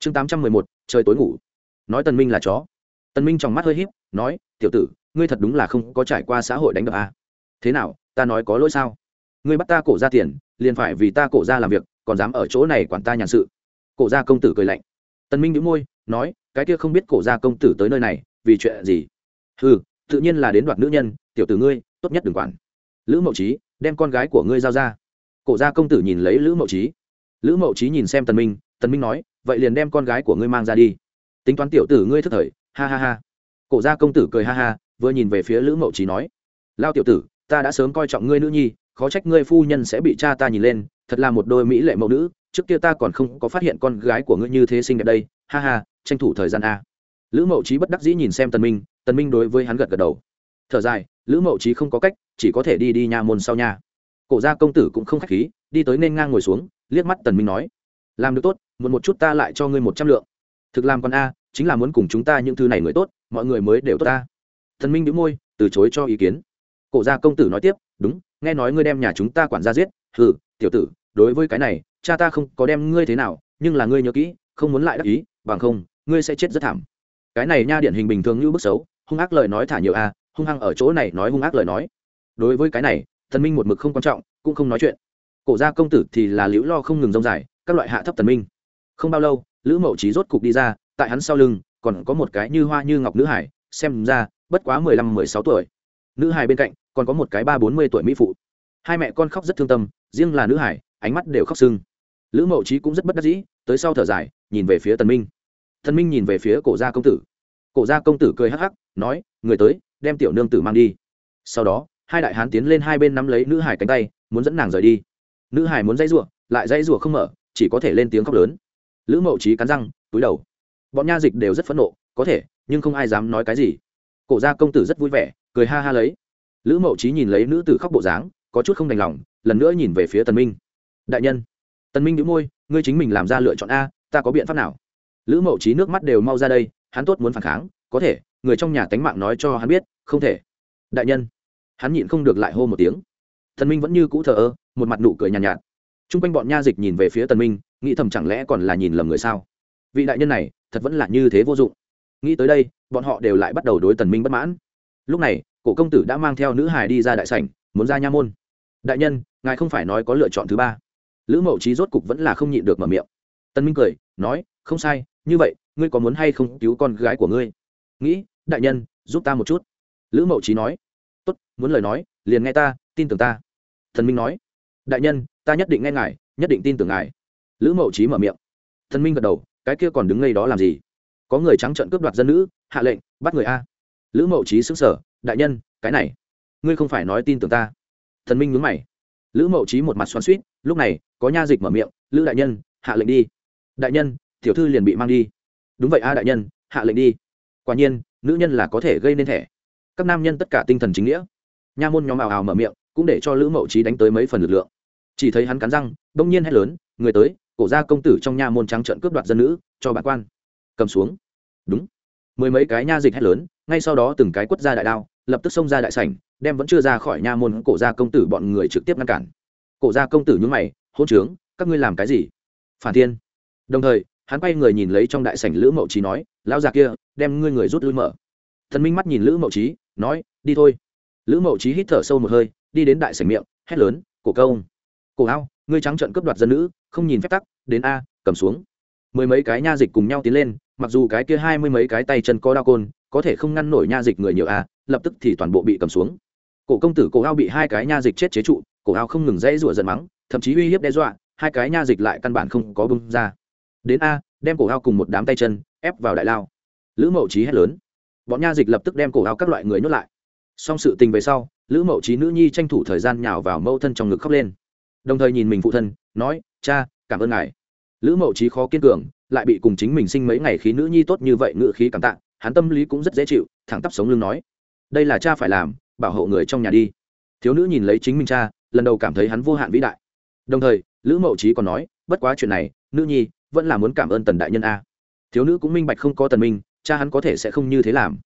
chương tám trăm mười một, trời tối ngủ. Nói tần minh là chó. Tần minh trong mắt hơi híp, nói, tiểu tử, ngươi thật đúng là không có trải qua xã hội đánh đập à. thế nào, ta nói có lỗi sao? Ngươi bắt ta cổ ra tiền, liền phải vì ta cổ ra làm việc, còn dám ở chỗ này quản ta nhàn sự. Cổ ra công tử cười lạnh. Tần minh nhíu môi, nói, cái kia không biết cổ ra công tử tới nơi này, vì chuyện gì? Ừ tự nhiên là đến đoạt nữ nhân, tiểu tử ngươi, tốt nhất đừng quản. Lữ mậu trí đem con gái của ngươi giao ra. Cổ ra công tử nhìn lấy lữ mậu trí lữ mậu trí nhìn xem tần minh tần minh nói vậy liền đem con gái của ngươi mang ra đi. Tính toán tiểu tử ngươi thức thời, ha ha ha. Cổ gia công tử cười ha ha, vừa nhìn về phía lữ mậu trí nói, lao tiểu tử, ta đã sớm coi trọng ngươi nữ nhi, khó trách ngươi phu nhân sẽ bị cha ta nhìn lên, thật là một đôi mỹ lệ mẫu nữ, trước kia ta còn không có phát hiện con gái của ngươi như thế xinh đẹp đây, ha ha, tranh thủ thời gian a. Lữ mậu trí bất đắc dĩ nhìn xem tần minh tần minh đối với hắn gật gật đầu. Thở dài, lữ mậu trí không có cách, chỉ có thể đi đi nhà môn sau nhà cổ gia công tử cũng không khách khí, đi tới nên ngang ngồi xuống, liếc mắt tần minh nói, làm được tốt muốn một chút ta lại cho ngươi một trăm lượng. Thực làm con a, chính là muốn cùng chúng ta những thứ này người tốt, mọi người mới đều tốt ta. Thần minh đĩu môi, từ chối cho ý kiến. Cổ gia công tử nói tiếp, đúng, nghe nói ngươi đem nhà chúng ta quản gia giết. Hừ, tiểu tử, đối với cái này, cha ta không có đem ngươi thế nào, nhưng là ngươi nhớ kỹ, không muốn lại đắc ý, bằng không, ngươi sẽ chết rất thảm. Cái này nha điển hình bình thường như bức xấu, hung ác lời nói thả nhiều a, hung hăng ở chỗ này nói hung ác lời nói. Đối với cái này, thần minh một mực không quan trọng, cũng không nói chuyện. Cổ gia công tử thì là liễu lo không ngừng rông dài, các loại hạ thấp thần minh không bao lâu, lữ mậu trí rốt cục đi ra, tại hắn sau lưng, còn có một cái như hoa như ngọc nữ hải, xem ra, bất quá mười lăm, mười sáu tuổi. Nữ hải bên cạnh, còn có một cái ba bốn mươi tuổi mỹ phụ. Hai mẹ con khóc rất thương tâm, riêng là nữ hải, ánh mắt đều khóc sưng. Lữ mậu trí cũng rất bất đắc dĩ, tới sau thở dài, nhìn về phía tần minh. Tần minh nhìn về phía cổ gia công tử. Cổ gia công tử cười hắc hắc, nói, người tới, đem tiểu nương tử mang đi. Sau đó, hai đại hán tiến lên hai bên nắm lấy nữ hải cánh tay, muốn dẫn nàng rời đi. Nữ hải muốn dãy rủa, lại dãy rủa không mở, chỉ có thể lên tiếng khóc lớn lữ mậu trí cắn răng túi đầu. Bọn nha dịch đều rất phẫn nộ có thể nhưng không ai dám nói cái gì. Cổ gia công tử rất vui vẻ cười ha ha lấy. Lữ mậu trí nhìn lấy nữ tử khóc bộ dáng có chút không đành lòng lần nữa nhìn về phía tần minh. Đại nhân tần minh đĩu môi ngươi chính mình làm ra lựa chọn a ta có biện pháp nào? Lữ mậu trí nước mắt đều mau ra đây hắn tốt muốn phản kháng có thể người trong nhà tánh mạng nói cho hắn biết không thể. Đại nhân hắn nhịn không được lại hô một tiếng. Tần minh vẫn như cũ thờ ơ một mặt nụ cười nhàn nhạt, nhạt t r u n g quanh bọn nha dịch nhìn về phía tần minh nghĩ thầm chẳng lẽ còn là nhìn lầm người sao? Vị đại nhân này, thật vẫn là như thế vô dụng. Nghĩ tới đây, bọn họ đều lại bắt đầu đối tần minh bất mãn. Lúc này, cổ công tử đã mang theo nữ hài đi ra đại sảnh, muốn ra nha môn. Đại nhân, ngài không phải nói có lựa chọn thứ ba. Lữ mậu trí rốt cục vẫn là không nhịn được mở miệng. Tân minh cười, nói, không sai, như vậy, ngươi có muốn hay không cứu con gái của ngươi? Nghĩ, đại nhân, giúp ta một chút. Lữ mậu trí nói, tốt, muốn lời nói, liền nghe ta, tin tưởng ta. Thần minh nói, đại nhân, ta nhất định nghe ngài, nhất định tin tưởng ngài lữ mậu trí mở miệng. Thần minh gật đầu, cái kia còn đứng ngay đó làm gì? Có người trắng trợn cướp đoạt dân nữ, hạ lệnh, bắt người a. Lữ mậu trí xứng sở đại nhân, cái này, ngươi không phải nói tin tưởng ta. Thần minh nhướng mày. Lữ mậu trí một mặt xoắn suýt lúc này, có nha dịch mở miệng, lữ đại nhân, hạ lệnh đi. Đại nhân, tiểu thư liền bị mang đi. Đúng vậy a đại nhân, hạ lệnh đi. Quả nhiên, nữ nhân là có thể gây nên thẻ. Các nam nhân tất cả tinh thần chính nghĩa. Nha môn nhóm ào ào mở miệng, cũng để cho lữ mậu trí đánh tới mấy phần lực lượng. Chỉ thấy hắn cắn răng, đông nhiên hét lớn, người tới cổ gia công tử trong nha môn trắng trận cướp đoạt dân nữ, cho bản quan. Cầm xuống. Đúng. Mười mấy cái nha dịch hét lớn, ngay sau đó từng cái quất ra đại đao, lập tức xông ra đại sảnh, đem vẫn chưa ra khỏi nha môn cổ gia công tử bọn người trực tiếp ngăn cản. Cổ gia công tử nhúng mày hôn trướng, các ngươi làm cái gì? Phản thiên. Đồng thời, hắn quay người nhìn lấy trong đại sảnh lữ mậu trí nói, lão già kia, đem ngươi người rút lui mở. Thần minh mắt nhìn lữ mậu trí nói, đi thôi. Lữ mậu trí hít thở sâu một hơi, đi đến đại sảnh miệng, hét lớn, cổ công cổ ao, ngươi trắng trợn cướp đoạt dân nữ, không nhìn phép tắc, đến a, cầm xuống. Mười mấy cái nha dịch cùng nhau tiến lên, mặc dù cái kia hai mươi mấy cái tay chân có đao côn, có thể không ngăn nổi nha dịch người nhiều a, lập tức thì toàn bộ bị cầm xuống. Cổ công tử cổ ao bị hai cái nha dịch chết chế trụ, cổ ao không ngừng dãy rủa giận mắng, thậm chí uy hiếp đe dọa, hai cái nha dịch lại căn bản không có bưng ra. Đến a, đem cổ ao cùng một đám tay chân ép vào đại lao. Lữ mậu trí hét lớn. Bọn nha dịch lập tức đem cổ ao các loại người nhốt lại. Xong sự tình về sau, lữ mậu trí nữ nhi tranh thủ thời gian nhào vào mâu thân trong ngực khóc lên đồng thời nhìn mình phụ thân, nói, cha, cảm ơn ngài. Lữ mậu trí khó kiên cường, lại bị cùng chính mình sinh mấy ngày khí nữ nhi tốt như vậy ngự khí cảm tạ, hắn tâm lý cũng rất dễ chịu, thẳng tắp sống lưng nói, đây là cha phải làm, bảo hộ người trong nhà đi. Thiếu nữ nhìn lấy chính mình cha, lần đầu cảm thấy hắn vô hạn vĩ đại. Đồng thời, lữ mậu trí còn nói, bất quá chuyện này, nữ nhi vẫn là muốn cảm ơn tần đại nhân a. Thiếu nữ cũng minh bạch không có tần minh, cha hắn có thể sẽ không như thế làm.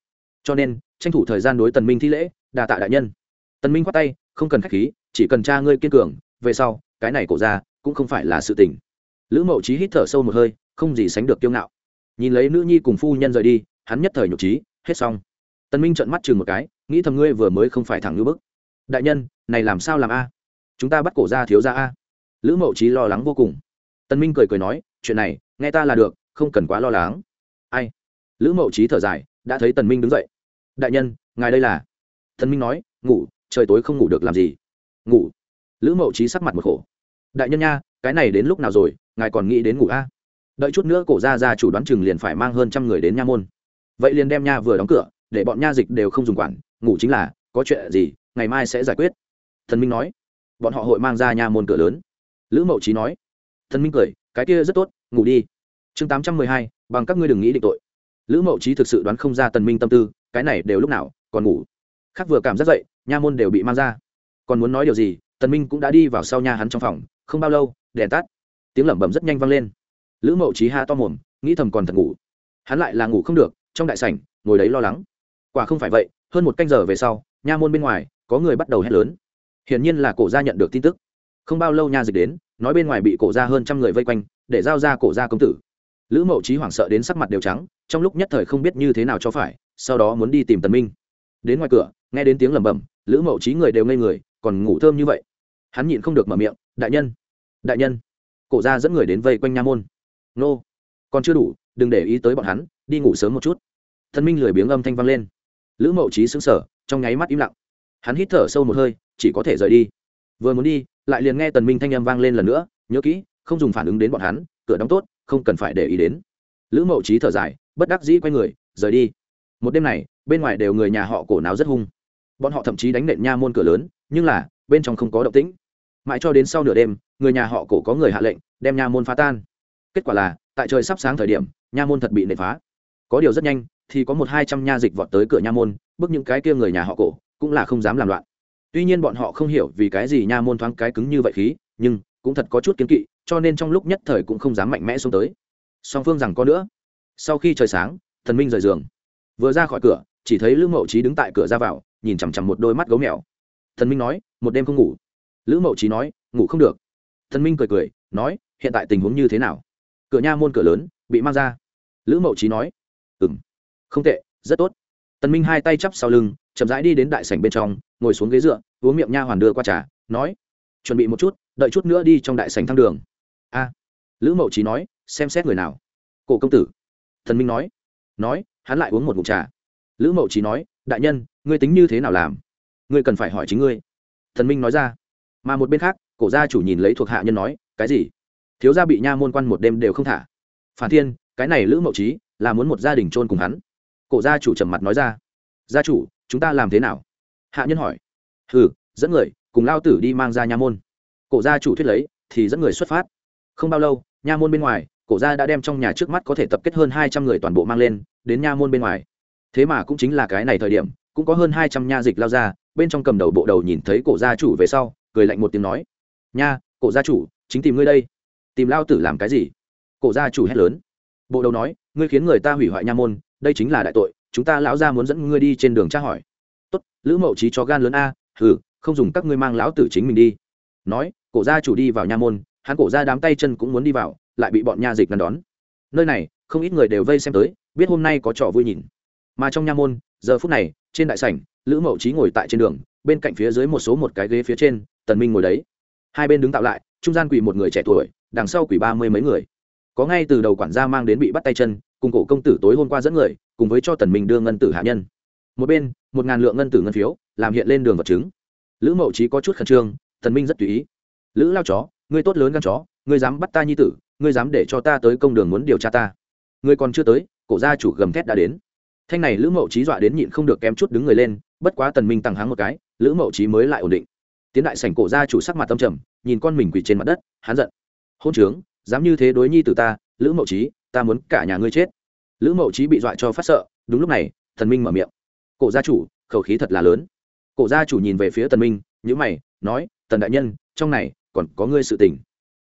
Cho nên, tranh thủ thời gian đối tần minh thi lễ, đà tạ đại nhân. Tần minh khoát tay, không cần khách khí, chỉ cần cha ngươi kiên cường về sau, cái này cổ ra cũng không phải là sự tình. Lữ mậu trí hít thở sâu một hơi, không gì sánh được kiêu ngạo. Nhìn lấy nữ nhi cùng phu nhân rời đi, hắn nhất thời nhục trí hết xong. Tần minh trợn mắt chừng một cái, nghĩ thầm ngươi vừa mới không phải thẳng như bức. Đại nhân, này làm sao làm a? Chúng ta bắt cổ ra thiếu ra a. Lữ mậu trí lo lắng vô cùng. Tần minh cười cười nói, chuyện này, nghe ta là được, không cần quá lo lắng. Ai? Lữ mậu trí thở dài, đã thấy tần minh đứng dậy. Đại nhân, ngài đây là? Tần minh nói, ngủ, trời tối không ngủ được làm gì? Ngủ lữ mậu trí sắc mặt một khổ. Đại nhân nha, cái này đến lúc nào rồi, ngài còn nghĩ đến ngủ a? Đợi chút nữa cổ ra ra chủ đoán chừng liền phải mang hơn trăm người đến nha môn. Vậy liền đem nha vừa đóng cửa, để bọn nha dịch đều không dùng quản, ngủ chính là, có chuyện gì, ngày mai sẽ giải quyết. Thần minh nói. Bọn họ hội mang ra nha môn cửa lớn. Lữ mậu trí nói. Thần minh cười, cái kia rất tốt, ngủ đi. Chương tám trăm mười hai, bằng các ngươi đừng nghĩ định tội. Lữ mậu trí thực sự đoán không ra tần minh tâm tư, cái này đều lúc nào, còn ngủ. Khác vừa cảm giác dậy, nha môn đều bị mang ra. Còn muốn nói điều gì tần minh cũng đã đi vào sau nhà hắn trong phòng, không bao lâu, đèn tắt. Tiếng lẩm bẩm rất nhanh vang lên. Lữ mậu trí ha to mồm, nghĩ thầm còn thật ngủ. Hắn lại là ngủ không được, trong đại sảnh, ngồi đấy lo lắng. Quả không phải vậy, hơn một canh giờ về sau, nha môn bên ngoài, có người bắt đầu hét lớn. Hiển nhiên là cổ gia nhận được tin tức. Không bao lâu nha dịch đến, nói bên ngoài bị cổ gia hơn trăm người vây quanh, để giao ra cổ gia công tử. Lữ mậu trí hoảng sợ đến sắc mặt đều trắng, trong lúc nhất thời không biết như thế nào cho phải, sau đó muốn đi tìm tần minh. Đến ngoài cửa, nghe đến tiếng lẩm bẩm, lữ mậu trí người đều ngây người, còn ngủ thơm như vậy hắn nhịn không được mở miệng, đại nhân đại nhân. Cổ gia dẫn người đến vây quanh nha môn. Nô, còn chưa đủ, đừng để ý tới bọn hắn, đi ngủ sớm một chút. Thần minh lười biếng âm thanh vang lên. Lữ mậu trí xứng sở trong nháy mắt im lặng. Hắn hít thở sâu một hơi, chỉ có thể rời đi. Vừa muốn đi, lại liền nghe tần minh thanh âm vang lên lần nữa, nhớ kỹ, không dùng phản ứng đến bọn hắn, cửa đóng tốt, không cần phải để ý đến. Lữ mậu trí thở dài, bất đắc dĩ quay người, rời đi. Một đêm này, bên ngoài đều người nhà họ cổ náo rất hung. Bọn họ thậm chí đánh nện nha môn cửa lớn, nhưng là, bên trong không có động tĩnh mãi cho đến sau nửa đêm, người nhà họ cổ có người hạ lệnh, đem nha môn phá tan. Kết quả là, tại trời sắp sáng thời điểm, nha môn thật bị nệ phá. Có điều rất nhanh, thì có một hai trăm nha dịch vọt tới cửa nha môn bức những cái kia người nhà họ cổ cũng là không dám làm loạn. Tuy nhiên bọn họ không hiểu vì cái gì nha môn thoáng cái cứng như vậy khí, nhưng cũng thật có chút kiến kỵ, cho nên trong lúc nhất thời cũng không dám mạnh mẽ xuống tới. Song phương rằng có nữa. Sau khi trời sáng, thần minh rời giường. Vừa ra khỏi cửa, chỉ thấy lữ mậu trí đứng tại cửa ra vào, nhìn chằm chằm một đôi mắt gấu mèo. Thần minh nói, một đêm không ngủ lữ mậu trí nói, ngủ không được. Thần minh cười cười, nói, hiện tại tình huống như thế nào? Cửa nha môn cửa lớn, bị mang ra. Lữ mậu trí nói ừ m không tệ, rất tốt. Tần minh hai tay chắp sau lưng, chậm rãi đi đến đại sảnh bên trong, ngồi xuống ghế dựa, uống miệng nha hoàn đưa qua trà, nói, chuẩn bị một chút, đợi chút nữa đi trong đại sảnh thăng đường. A. Lữ mậu trí nói, xem xét người nào. Cổ công tử. Thần minh nói nói, hắn lại uống một ngụm trà. Lữ mậu trí nói, đại nhân, ngươi tính như thế nào làm? Ngươi cần phải hỏi chính ngươi. Thần minh nói ra mà một bên khác cổ gia chủ nhìn lấy thuộc hạ nhân nói cái gì? Thiếu gia bị nha môn quan một đêm đều không thả? Phản thiên cái này lữ mậu trí là muốn một gia đình chôn cùng hắn. Cổ gia chủ trầm mặt nói ra gia chủ chúng ta làm thế nào? Hạ nhân hỏi hừ, dẫn người cùng lao tử đi mang ra nha môn. Cổ gia chủ thuyết lấy thì dẫn người xuất phát. Không bao lâu nha môn bên ngoài cổ gia đã đem trong nhà trước mắt có thể tập kết hơn hai trăm người toàn bộ mang lên đến nha môn bên ngoài. Thế mà cũng chính là cái này thời điểm cũng có hơn hai trăm nha dịch lao ra bên trong cầm đầu bộ đầu nhìn thấy cổ gia chủ về sau cười lạnh một tiếng nói, nha, cổ gia chủ, chính tìm ngươi đây. Tìm lao tử làm cái gì? Cổ gia chủ hét lớn. Bộ đầu nói, ngươi khiến người ta hủy hoại nha môn, đây chính là đại tội, chúng ta lão gia muốn dẫn ngươi đi trên đường tra hỏi. Tốt, lữ mậu trí cho gan lớn a, hừ, không dùng các ngươi mang lão tử chính mình đi. Nói, cổ gia chủ đi vào nha môn, hắn cổ ra đám tay chân cũng muốn đi vào, lại bị bọn nha dịch ngăn đón. Nơi này, không ít người đều vây xem tới, biết hôm nay có trò vui nhìn. Mà trong nha môn, giờ phút này, trên đại sảnh, lữ mậu trí ngồi tại trên đường, bên cạnh phía dưới một số một cái ghế phía trên tần minh ngồi đấy. Hai bên đứng tạo lại, trung gian quỳ một người trẻ tuổi, đằng sau quỳ ba mươi mấy người. Có ngay từ đầu quản gia mang đến bị bắt tay chân, cùng cổ công tử tối hôm qua dẫn người, cùng với cho tần minh đưa ngân tử hạ nhân. Một bên, một ngàn lượng ngân tử ngân phiếu, làm hiện lên đường vật chứng. Lữ mậu trí có chút khẩn trương, tần minh rất tùy ý. Lữ lao chó, ngươi tốt lớn gan chó, ngươi dám bắt ta nhi tử, ngươi dám để cho ta tới công đường muốn điều tra ta. Ngươi còn chưa tới, cổ gia chủ gầm thét đã đến. Thanh này lữ mậu trí dọa đến nhịn không được kém chút đứng người lên, bất quá tần minh tăng háng một cái, lữ mậu trí mới lại ổn định tiến đại sảnh cổ gia chủ sắc mặt tâm trầm, nhìn con mình quỳ trên mặt đất, hắn giận. Hôn trướng, dám như thế đối nhi tử ta, lữ mậu trí ta muốn cả nhà ngươi chết. Lữ mậu trí bị dọa cho phát sợ, đúng lúc này, thần minh mở miệng. Cổ gia chủ, khẩu khí thật là lớn. Cổ gia chủ nhìn về phía tần minh nhữ mày, nói, tần đại nhân, trong này còn có ngươi sự tình.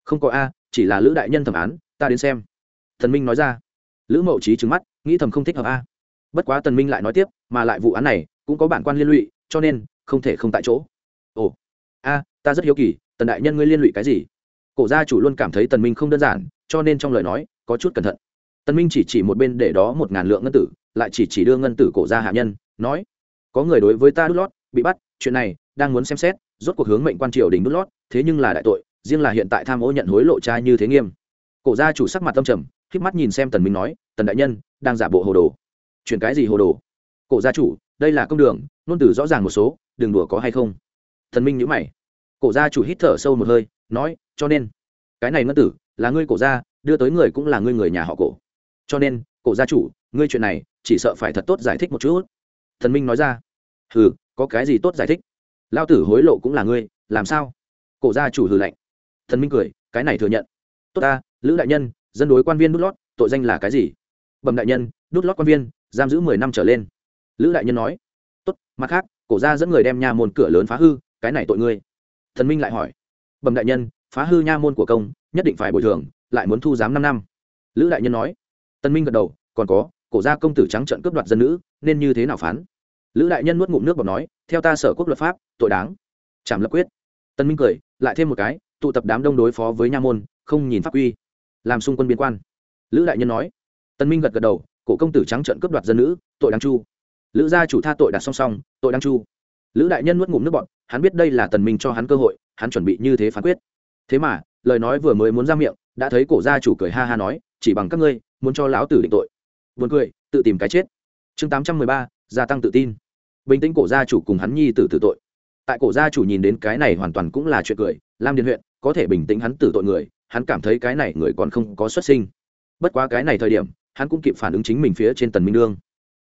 Không có a, chỉ là lữ đại nhân thẩm án, ta đến xem. Thần minh nói ra. Lữ mậu trí trứng mắt, nghĩ thầm không thích hợp a. Bất quá tần minh lại nói tiếp, mà lại vụ án này cũng có bản quan liên lụy, cho nên không thể không tại chỗ a, ta rất hiếu kỳ, tần đại nhân ngươi liên lụy cái gì? Cổ gia chủ luôn cảm thấy tần minh không đơn giản, cho nên trong lời nói, có chút cẩn thận. Tần minh chỉ chỉ một bên để đó một ngàn lượng ngân tử, lại chỉ chỉ đưa ngân tử cổ gia hạ nhân, nói, có người đối với ta đút lót, bị bắt, chuyện này đang muốn xem xét, rốt cuộc hướng mệnh quan triều đình đút lót, thế nhưng là đại tội, riêng là hiện tại tham ô nhận hối lộ trai như thế nghiêm. Cổ gia chủ sắc mặt tâm trầm khít mắt nhìn xem tần minh nói, tần đại nhân, đang giả bộ hồ đồ. Chuyện cái gì hồ đồ? Cổ gia chủ, đây là công đường, nôn tử rõ ràng một số, đừng đùa có hay không? Thần minh nhíu mày cổ gia chủ hít thở sâu một hơi, nói, cho nên, cái này ngân tử là ngươi cổ gia, đưa tới người cũng là ngươi người nhà họ cổ. Cho nên, cổ gia chủ, ngươi chuyện này chỉ sợ phải thật tốt giải thích một chút. Thần minh nói ra, hừ, có cái gì tốt giải thích? Lao tử hối lộ cũng là ngươi, làm sao? Cổ gia chủ hừ lạnh. Thần minh cười, cái này thừa nhận. Tốt ta, lữ đại nhân, dân đối quan viên đút lót, tội danh là cái gì? Bẩm đại nhân, đút lót quan viên, giam giữ mười năm trở lên. Lữ đại nhân nói, tốt, mặt khác, cổ gia dẫn người đem nhà môn cửa lớn phá hư, cái này tội ngươi thần minh lại hỏi, bẩm đại nhân, phá hư nha môn của công, nhất định phải bồi thường, lại muốn thu giám năm năm. Lữ đại nhân nói. Tân minh gật đầu, còn có, cổ gia công tử trắng trận cướp đoạt dân nữ, nên như thế nào phán? Lữ đại nhân nuốt ngụm nước bọc nói, theo ta sở quốc luật pháp, tội đáng. Chảm lập quyết. Tân minh cười, lại thêm một cái, tụ tập đám đông đối phó với nha môn, không nhìn pháp quy, làm xung quân biên quan. Lữ đại nhân nói. Tân minh gật gật đầu, cổ công tử trắng trận cướp đoạt dân nữ, tội đáng chu. Lữ gia chủ tha tội đặt song song, tội đáng chu lữ đại nhân nuốt ngụm nước bọn hắn biết đây là tần minh cho hắn cơ hội, hắn chuẩn bị như thế phán quyết. Thế mà, lời nói vừa mới muốn ra miệng, đã thấy cổ gia chủ cười ha ha nói, chỉ bằng các ngươi, muốn cho lão tử định tội. Buồn cười, tự tìm cái chết. Chương tám trăm mười ba, gia tăng tự tin. Bình tĩnh cổ gia chủ cùng hắn nhi tử tự tội. Tại cổ gia chủ nhìn đến cái này hoàn toàn cũng là chuyện cười, lam điền huyện, có thể bình tĩnh hắn tử tội người, hắn cảm thấy cái này người còn không có xuất sinh. Bất quá cái này thời điểm, hắn cũng kịp phản ứng chính mình phía trên tần minh đương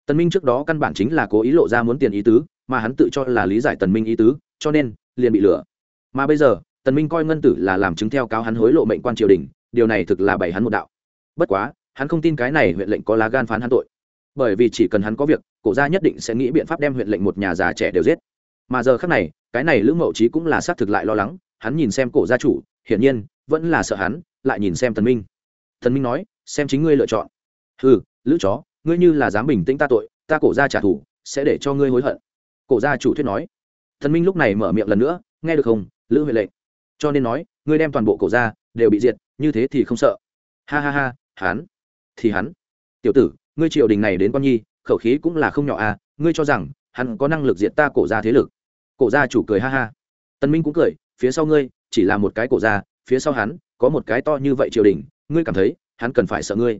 tần minh trước đó căn bản chính là cố ý lộ ra muốn tiền ý tứ mà hắn tự cho là lý giải tần minh ý tứ cho nên liền bị lừa. Mà bây giờ tần minh coi ngân tử là làm chứng theo cáo hắn hối lộ mệnh quan triều đình điều này thực là bày hắn một đạo. Bất quá hắn không tin cái này huyện lệnh có lá gan phán hắn tội. Bởi vì chỉ cần hắn có việc cổ gia nhất định sẽ nghĩ biện pháp đem huyện lệnh một nhà già trẻ đều giết. Mà giờ khắc này cái này lữ mậu trí cũng là xác thực lại lo lắng hắn nhìn xem cổ gia chủ hiển nhiên vẫn là sợ hắn lại nhìn xem tần minh. Tần minh nói xem chính ngươi lựa chọn. Hừ, lữ chó ngươi như là dám bình tĩnh ta tội ta cổ gia trả thù sẽ để cho ngươi hối hận cổ gia chủ thuyết nói. Thần minh lúc này mở miệng lần nữa, nghe được không, lữ huệ lệnh. Cho nên nói, ngươi đem toàn bộ cổ gia đều bị diệt, như thế thì không sợ. Ha ha ha, hắn, thì hắn. Tiểu tử, ngươi triều đình này đến con nhi, khẩu khí cũng là không nhỏ à ngươi cho rằng hắn có năng lực diệt ta cổ gia thế lực? Cổ gia chủ cười ha ha. Tân minh cũng cười, phía sau ngươi, chỉ là một cái cổ gia, phía sau hắn, có một cái to như vậy triều đình, ngươi cảm thấy hắn cần phải sợ ngươi?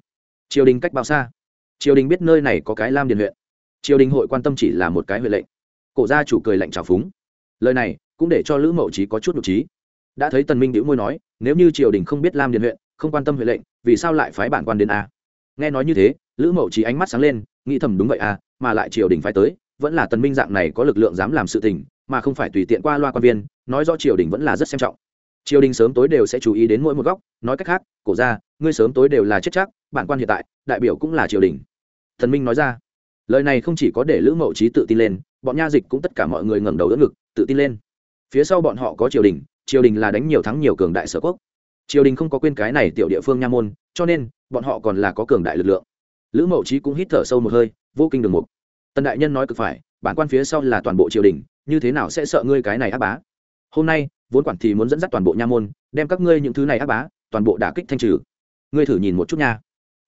Triều đình cách bao xa? Triều đình biết nơi này có cái lam điền huyện. Triều đình hội quan tâm chỉ là một cái huệ lệnh cổ gia chủ cười lạnh trào phúng. Lời này cũng để cho lữ mậu trí có chút nhục trí đã thấy tần minh đĩu môi nói, nếu như triều đình không biết lam điền huyện, không quan tâm huệ lệnh, vì sao lại phái bản quan đến a? Nghe nói như thế, lữ mậu trí ánh mắt sáng lên, nghĩ thầm đúng vậy a mà lại triều đình phái tới, vẫn là tần minh dạng này có lực lượng dám làm sự tình, mà không phải tùy tiện qua loa quan viên, nói rõ triều đình vẫn là rất xem trọng. Triều đình sớm tối đều sẽ chú ý đến mỗi một góc, nói cách khác, cổ ra ngươi sớm tối đều là chết chắc, bản quan hiện tại, đại biểu cũng là triều đình. Thần minh nói ra. Lời này không chỉ có để lữ mậu trí tự tin lên bọn nha dịch cũng tất cả mọi người ngẩng đầu đỡ ngực, tự tin lên. Phía sau bọn họ có triều đình triều đình là đánh nhiều thắng nhiều cường đại sở quốc. Triều đình không có quên cái này tiểu địa phương nha môn, cho nên, bọn họ còn là có cường đại lực lượng. Lữ mậu trí cũng hít thở sâu một hơi, vô kinh đường mục. Tần đại nhân nói cực phải, bản quan phía sau là toàn bộ triều đình, như thế nào sẽ sợ ngươi cái này áp bá? Hôm nay, vốn quản thì muốn dẫn dắt toàn bộ nha môn, đem các ngươi những thứ này áp bá, toàn bộ đả kích thanh trừ. Ngươi thử nhìn một chút nha.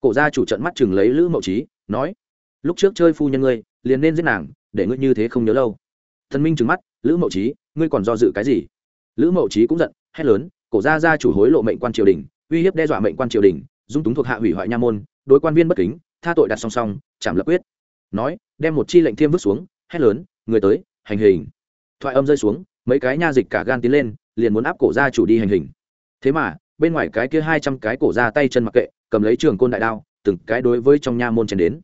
Cổ gia chủ trận mắt chừng lấy lữ mậu trí nói, lúc trước chơi phu nhân ngươi, liền nên giết nàng để ngươi như thế không nhớ lâu. Thần minh trừng mắt, lữ mậu trí ngươi còn do dự cái gì? Lữ mậu trí cũng giận, hét lớn, cổ gia gia chủ hối lộ mệnh quan triều đình, uy hiếp đe dọa mệnh quan triều đình, dung túng thuộc hạ hủy hoại nha môn, đối quan viên bất kính, tha tội đặt song song, chảm lập quyết. Nói, đem một chi lệnh thiêm vứt xuống, hét lớn, người tới, hành hình. Thoại âm rơi xuống, mấy cái nha dịch cả gan tiến lên, liền muốn áp cổ gia chủ đi hành hình. Thế mà, bên ngoài cái kia hai trăm cái cổ ra tay chân mặc kệ, cầm lấy trường côn đại đao, từng cái đối với trong nha môn chèn đến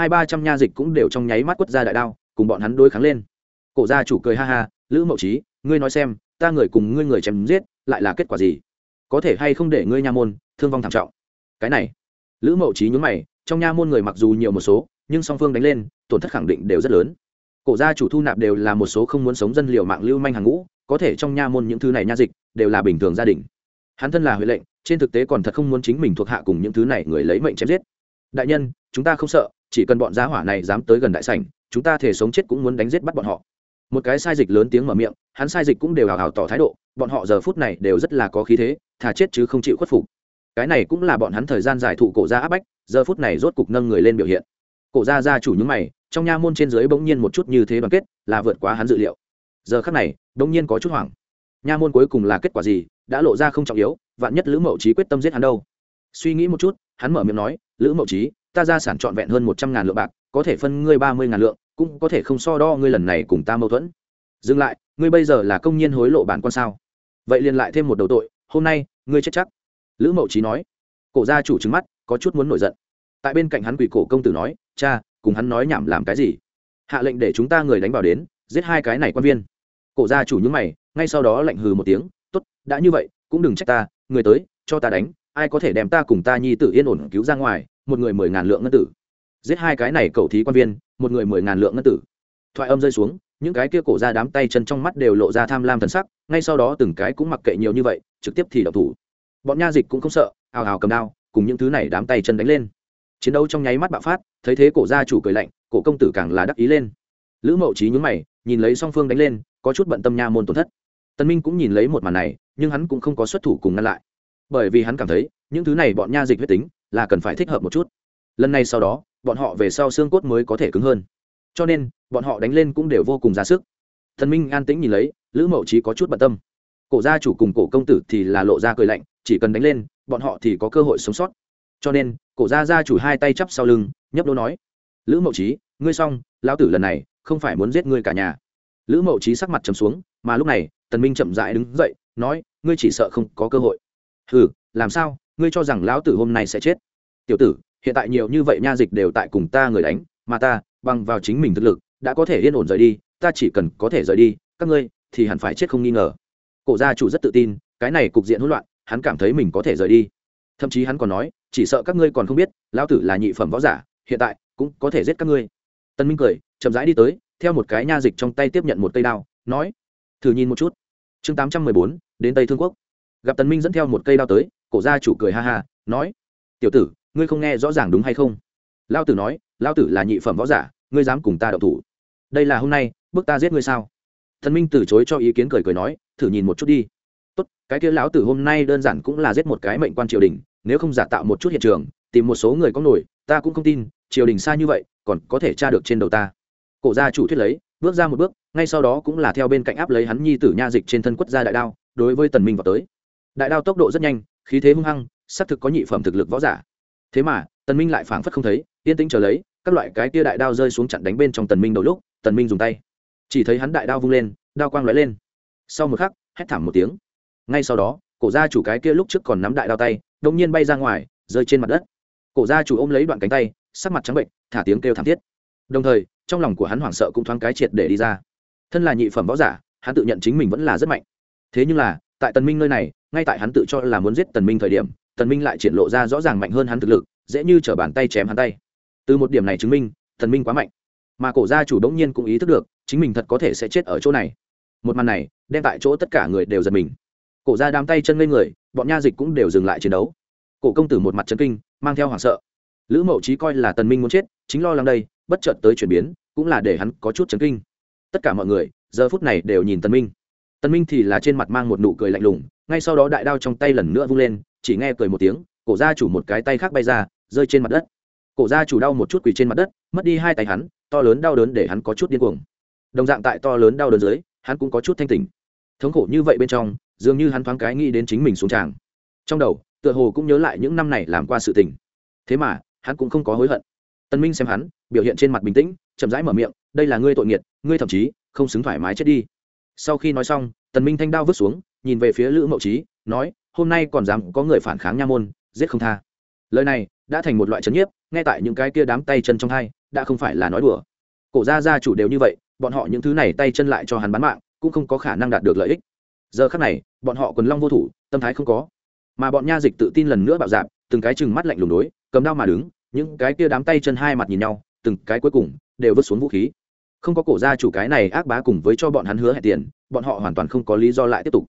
hai ba trăm nha dịch cũng đều trong nháy mắt quất ra đại đao, cùng bọn hắn đối kháng lên. Cổ gia chủ cười ha ha, lữ mậu trí ngươi nói xem, ta người cùng ngươi người chém giết, lại là kết quả gì? Có thể hay không để ngươi nha môn thương vong thảm trọng? Cái này, lữ mậu trí nhún mày, trong nha môn người mặc dù nhiều một số, nhưng song phương đánh lên, tổn thất khẳng định đều rất lớn. Cổ gia chủ thu nạp đều là một số không muốn sống dân liều mạng lưu manh hàng ngũ, có thể trong nha môn những thứ này nha dịch đều là bình thường gia đình. Hắn thân là huệ lệnh, trên thực tế còn thật không muốn chính mình thuộc hạ cùng những thứ này người lấy mệnh chém giết. Đại nhân, chúng ta không sợ chỉ cần bọn giá hỏa này dám tới gần đại sảnh, chúng ta thể sống chết cũng muốn đánh giết bắt bọn họ. Một cái sai dịch lớn tiếng mở miệng, hắn sai dịch cũng đều hào hào tỏ thái độ, bọn họ giờ phút này đều rất là có khí thế, thà chết chứ không chịu khuất phục. Cái này cũng là bọn hắn thời gian giải thụ cổ gia áp bách, giờ phút này rốt cục nâng người lên biểu hiện. Cổ gia gia chủ những mày, trong nha môn trên dưới bỗng nhiên một chút như thế đoàn kết, là vượt quá hắn dự liệu. Giờ khắc này, bỗng nhiên có chút hoảng. Nha môn cuối cùng là kết quả gì, đã lộ ra không trọng yếu, vạn nhất lữ mậu trí quyết tâm giết hắn đâu. Suy nghĩ một chút, hắn mở miệng nói, lữ mậu trí ta ra sản trọn vẹn hơn một trăm ngàn lượng bạc, có thể phân ngươi ba mươi ngàn lượng, cũng có thể không so đo ngươi lần này cùng ta mâu thuẫn. Dừng lại, ngươi bây giờ là công nhân hối lộ bản quan sao? Vậy liền lại thêm một đầu tội, hôm nay, ngươi chết chắc. Lữ mậu trí nói. Cổ gia chủ trứng mắt, có chút muốn nổi giận. Tại bên cạnh hắn quỷ cổ công tử nói, cha, cùng hắn nói nhảm làm cái gì? Hạ lệnh để chúng ta người đánh vào đến, giết hai cái này quan viên. Cổ gia chủ những mày, ngay sau đó lệnh hừ một tiếng, tốt, đã như vậy, cũng đừng trách ta, người tới, cho ta đánh, ai có thể đem ta cùng ta nhi tử yên ổn cứu ra ngoài một người mười ngàn lượng ngân tử. Giết hai cái này cầu thí quan viên, một người mười ngàn lượng ngân tử. Thoại âm rơi xuống, những cái kia cổ ra đám tay chân trong mắt đều lộ ra tham lam thần sắc, ngay sau đó từng cái cũng mặc kệ nhiều như vậy, trực tiếp thì đậu thủ. Bọn nha dịch cũng không sợ ào ào cầm đao, cùng những thứ này đám tay chân đánh lên. Chiến đấu trong nháy mắt bạo phát, thấy thế cổ gia chủ cười lạnh, cổ công tử càng là đắc ý lên. Lữ mậu trí nhúng mày, nhìn lấy song phương đánh lên, có chút bận tâm nha môn tổn thất. Tân minh cũng nhìn lấy một màn này, nhưng hắn cũng không có xuất thủ cùng ngăn lại. Bởi vì hắn cảm thấy, những thứ này bọn nha dịch huyết tính là cần phải thích hợp một chút. Lần này sau đó, bọn họ về sau xương cốt mới có thể cứng hơn. Cho nên, bọn họ đánh lên cũng đều vô cùng ra sức. Thần minh an tĩnh nhìn lấy, lữ mậu trí có chút bận tâm. Cổ gia chủ cùng cổ công tử thì là lộ ra cười lạnh, chỉ cần đánh lên, bọn họ thì có cơ hội sống sót. Cho nên, cổ gia gia chủ hai tay chắp sau lưng, nhấp đô nói, lữ mậu trí ngươi xong, lão tử lần này không phải muốn giết ngươi cả nhà. Lữ mậu trí sắc mặt trầm xuống, mà lúc này, tần minh chậm rãi đứng dậy, nói, ngươi chỉ sợ không có cơ hội. Hừ, làm sao? Ngươi cho rằng lão tử hôm nay sẽ chết? Tiểu tử, hiện tại nhiều như vậy nha dịch đều tại cùng ta người đánh, mà ta, bằng vào chính mình thực lực, đã có thể yên ổn rời đi, ta chỉ cần có thể rời đi, các ngươi thì hẳn phải chết không nghi ngờ. Cổ gia chủ rất tự tin, cái này cục diện hỗn loạn, hắn cảm thấy mình có thể rời đi. Thậm chí hắn còn nói, chỉ sợ các ngươi còn không biết, lão tử là nhị phẩm võ giả, hiện tại cũng có thể giết các ngươi. Tân minh cười, chậm rãi đi tới, theo một cái nha dịch trong tay tiếp nhận một cây đao, nói, thử nhìn một chút. Chương tám trăm mười bốn, đến tây thương quốc. Gặp tần minh dẫn theo một cây đao tới cổ gia chủ cười ha ha, nói, tiểu tử, ngươi không nghe rõ ràng đúng hay không? Lao tử nói lao tử là nhị phẩm võ giả, ngươi dám cùng ta đậu thủ. Đây là hôm nay, bước ta giết ngươi sao? Thần minh từ chối cho ý kiến cười cười nói, thử nhìn một chút đi. Tốt, cái kia lão tử hôm nay đơn giản cũng là giết một cái mệnh quan triều đình, nếu không giả tạo một chút hiện trường, tìm một số người có nổi, ta cũng không tin, triều đình xa như vậy, còn có thể tra được trên đầu ta. Cổ gia chủ thuyết lấy, bước ra một bước, ngay sau đó cũng là theo bên cạnh áp lấy hắn nhi tử nha dịch trên thân quất ra đại đao, đối với tần minh vào tới. Đại đao tốc độ rất nhanh khí thế hung hăng, xác thực có nhị phẩm thực lực võ giả. Thế mà, tần minh lại phảng phất không thấy, yên tĩnh chờ lấy, các loại cái kia đại đao rơi xuống chặn đánh bên trong tần minh đầu lúc, tần minh dùng tay. Chỉ thấy hắn đại đao vung lên, đao quang lóe lên. Sau một khắc, hét thảm một tiếng. Ngay sau đó, cổ gia chủ cái kia lúc trước còn nắm đại đao tay, đột nhiên bay ra ngoài, rơi trên mặt đất. Cổ gia chủ ôm lấy đoạn cánh tay, sắc mặt trắng bệnh thả tiếng kêu thảm thiết. Đồng thời, trong lòng của hắn hoảng sợ cũng thoáng cái triệt để đi ra. Thân là nhị phẩm võ giả, hắn tự nhận chính mình vẫn là rất mạnh. Thế nhưng là, tại tần minh nơi này ngay tại hắn tự cho là muốn giết tần minh thời điểm, tần minh lại triển lộ ra rõ ràng mạnh hơn hắn thực lực, dễ như trở bàn tay chém hắn tay. Từ một điểm này chứng minh, tần minh quá mạnh. Mà cổ gia chủ đống nhiên cũng ý thức được, chính mình thật có thể sẽ chết ở chỗ này. Một màn này, đem tại chỗ tất cả người đều giật mình. Cổ gia đám tay chân lên người, bọn nha dịch cũng đều dừng lại chiến đấu. Cổ công tử một mặt chấn kinh, mang theo hoảng sợ. Lữ mậu trí coi là tần minh muốn chết, chính lo lắng đây, bất chợt tới chuyển biến, cũng là để hắn có chút chấn kinh. Tất cả mọi người, giờ phút này đều nhìn tần minh. Tần minh thì là trên mặt mang một nụ cười lạnh lùng ngay sau đó đại đao trong tay lần nữa vung lên, chỉ nghe cười một tiếng, cổ gia chủ một cái tay khác bay ra, rơi trên mặt đất. Cổ gia chủ đau một chút quỳ trên mặt đất, mất đi hai tay hắn, to lớn đau đớn để hắn có chút điên cuồng. Đồng dạng tại to lớn đau đớn dưới, hắn cũng có chút thanh tỉnh. Thống khổ như vậy bên trong, dường như hắn thoáng cái nghĩ đến chính mình xuống tràng. Trong đầu, tựa hồ cũng nhớ lại những năm này làm qua sự tình. Thế mà, hắn cũng không có hối hận. Tân minh xem hắn, biểu hiện trên mặt bình tĩnh, chậm rãi mở miệng, đây là ngươi tội nghiệt, ngươi thậm chí không xứng thoải mái chết đi. Sau khi nói xong, tần minh thanh đao vứt xuống nhìn về phía lữ mậu trí nói, hôm nay còn dám có người phản kháng nha môn, giết không tha. Lời này đã thành một loại chấn nhiếp, ngay tại những cái kia đám tay chân trong hai, đã không phải là nói đùa. Cổ gia gia chủ đều như vậy, bọn họ những thứ này tay chân lại cho hắn bán mạng, cũng không có khả năng đạt được lợi ích. Giờ khắc này, bọn họ quần long vô thủ, tâm thái không có. Mà bọn nha dịch tự tin lần nữa bạo dạp từng cái chừng mắt lạnh lùng đối, cầm đao mà đứng, những cái kia đám tay chân hai mặt nhìn nhau, từng cái cuối cùng đều vứt xuống vũ khí. Không có cổ gia chủ cái này ác bá cùng với cho bọn hắn hứa hẹn tiền, bọn họ hoàn toàn không có lý do lại tiếp tục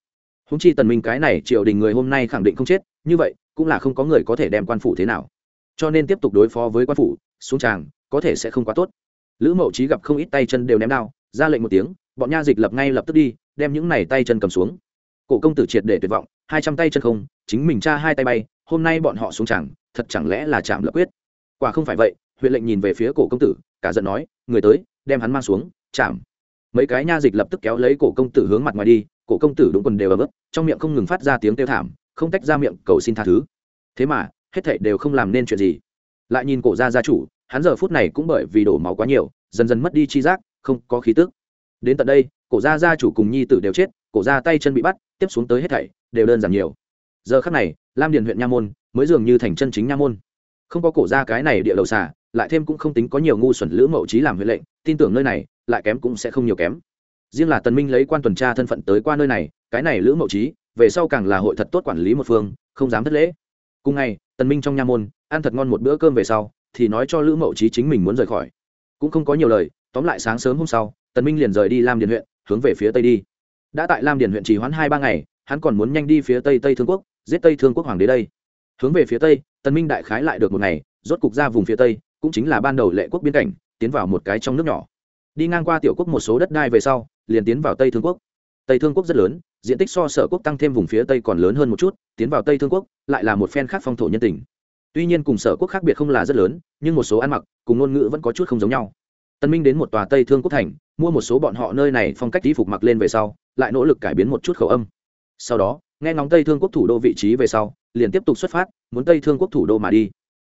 húng chi tần minh cái này triều đình người hôm nay khẳng định không chết, như vậy, cũng là không có người có thể đem quan phủ thế nào. Cho nên tiếp tục đối phó với quan phủ, xuống tràng, có thể sẽ không quá tốt. Lữ mậu trí gặp không ít tay chân đều ném đao, ra lệnh một tiếng, bọn nha dịch lập ngay lập tức đi, đem những này tay chân cầm xuống. Cổ công tử triệt để tuyệt vọng, hai trăm tay chân không, chính mình cha hai tay bay, hôm nay bọn họ xuống chẳng thật chẳng lẽ là chạm lập quyết? Quả không phải vậy, huyện lệnh nhìn về phía cổ công tử, cả giận nói, người tới, đem hắn mang xuống, chạm. Mấy cái nha dịch lập tức kéo lấy cổ công tử hướng mặt ngoài đi cổ công tử đúng quần đều ở mức trong miệng không ngừng phát ra tiếng kêu thảm, không tách ra miệng cầu xin tha thứ. Thế mà, hết thảy đều không làm nên chuyện gì. Lại nhìn cổ gia gia chủ, hắn giờ phút này cũng bởi vì đổ máu quá nhiều, dần dần mất đi chi giác, không có khí tức. Đến tận đây, cổ gia gia chủ cùng nhi tử đều chết, cổ gia tay chân bị bắt, tiếp xuống tới hết thảy đều đơn giản nhiều. Giờ khắc này, lam điền huyện nha môn mới dường như thành chân chính nha môn. Không có cổ gia cái này địa đầu xà, lại thêm cũng không tính có nhiều ngu xuẩn lữ mậu trí làm huệ lệnh, tin tưởng nơi này, lại kém cũng sẽ không nhiều kém riêng là tần minh lấy quan tuần tra thân phận tới qua nơi này, cái này lữ mậu trí, về sau càng là hội thật tốt quản lý một phương, không dám thất lễ. Cùng ngày, tần minh trong nha môn, ăn thật ngon một bữa cơm về sau, thì nói cho lữ mậu trí chính mình muốn rời khỏi. Cũng không có nhiều lời, tóm lại sáng sớm hôm sau, tần minh liền rời đi lam điền huyện, hướng về phía tây đi. Đã tại lam điền huyện trì hoãn hai ba ngày, hắn còn muốn nhanh đi phía tây tây thương quốc, giết tây thương quốc hoàng đế đây. Hướng về phía tây, tần minh đại khái lại được một ngày, rốt cục ra vùng phía tây, cũng chính là ban đầu lệ quốc biên cảnh, tiến vào một cái trong nước nhỏ. Đi ngang qua tiểu quốc một số đất đai về sau liền tiến vào tây thương quốc. Tây thương quốc rất lớn, diện tích so sở quốc tăng thêm vùng phía tây còn lớn hơn một chút, tiến vào tây thương quốc, lại là một phen khác phong thổ nhân tình. Tuy nhiên cùng sở quốc khác biệt không là rất lớn, nhưng một số ăn mặc, cùng ngôn ngữ vẫn có chút không giống nhau. Tân minh đến một tòa tây thương quốc thành, mua một số bọn họ nơi này phong cách y phục mặc lên về sau, lại nỗ lực cải biến một chút khẩu âm. Sau đó, nghe ngóng tây thương quốc thủ đô vị trí về sau, liền tiếp tục xuất phát, muốn tây thương quốc thủ đô mà đi.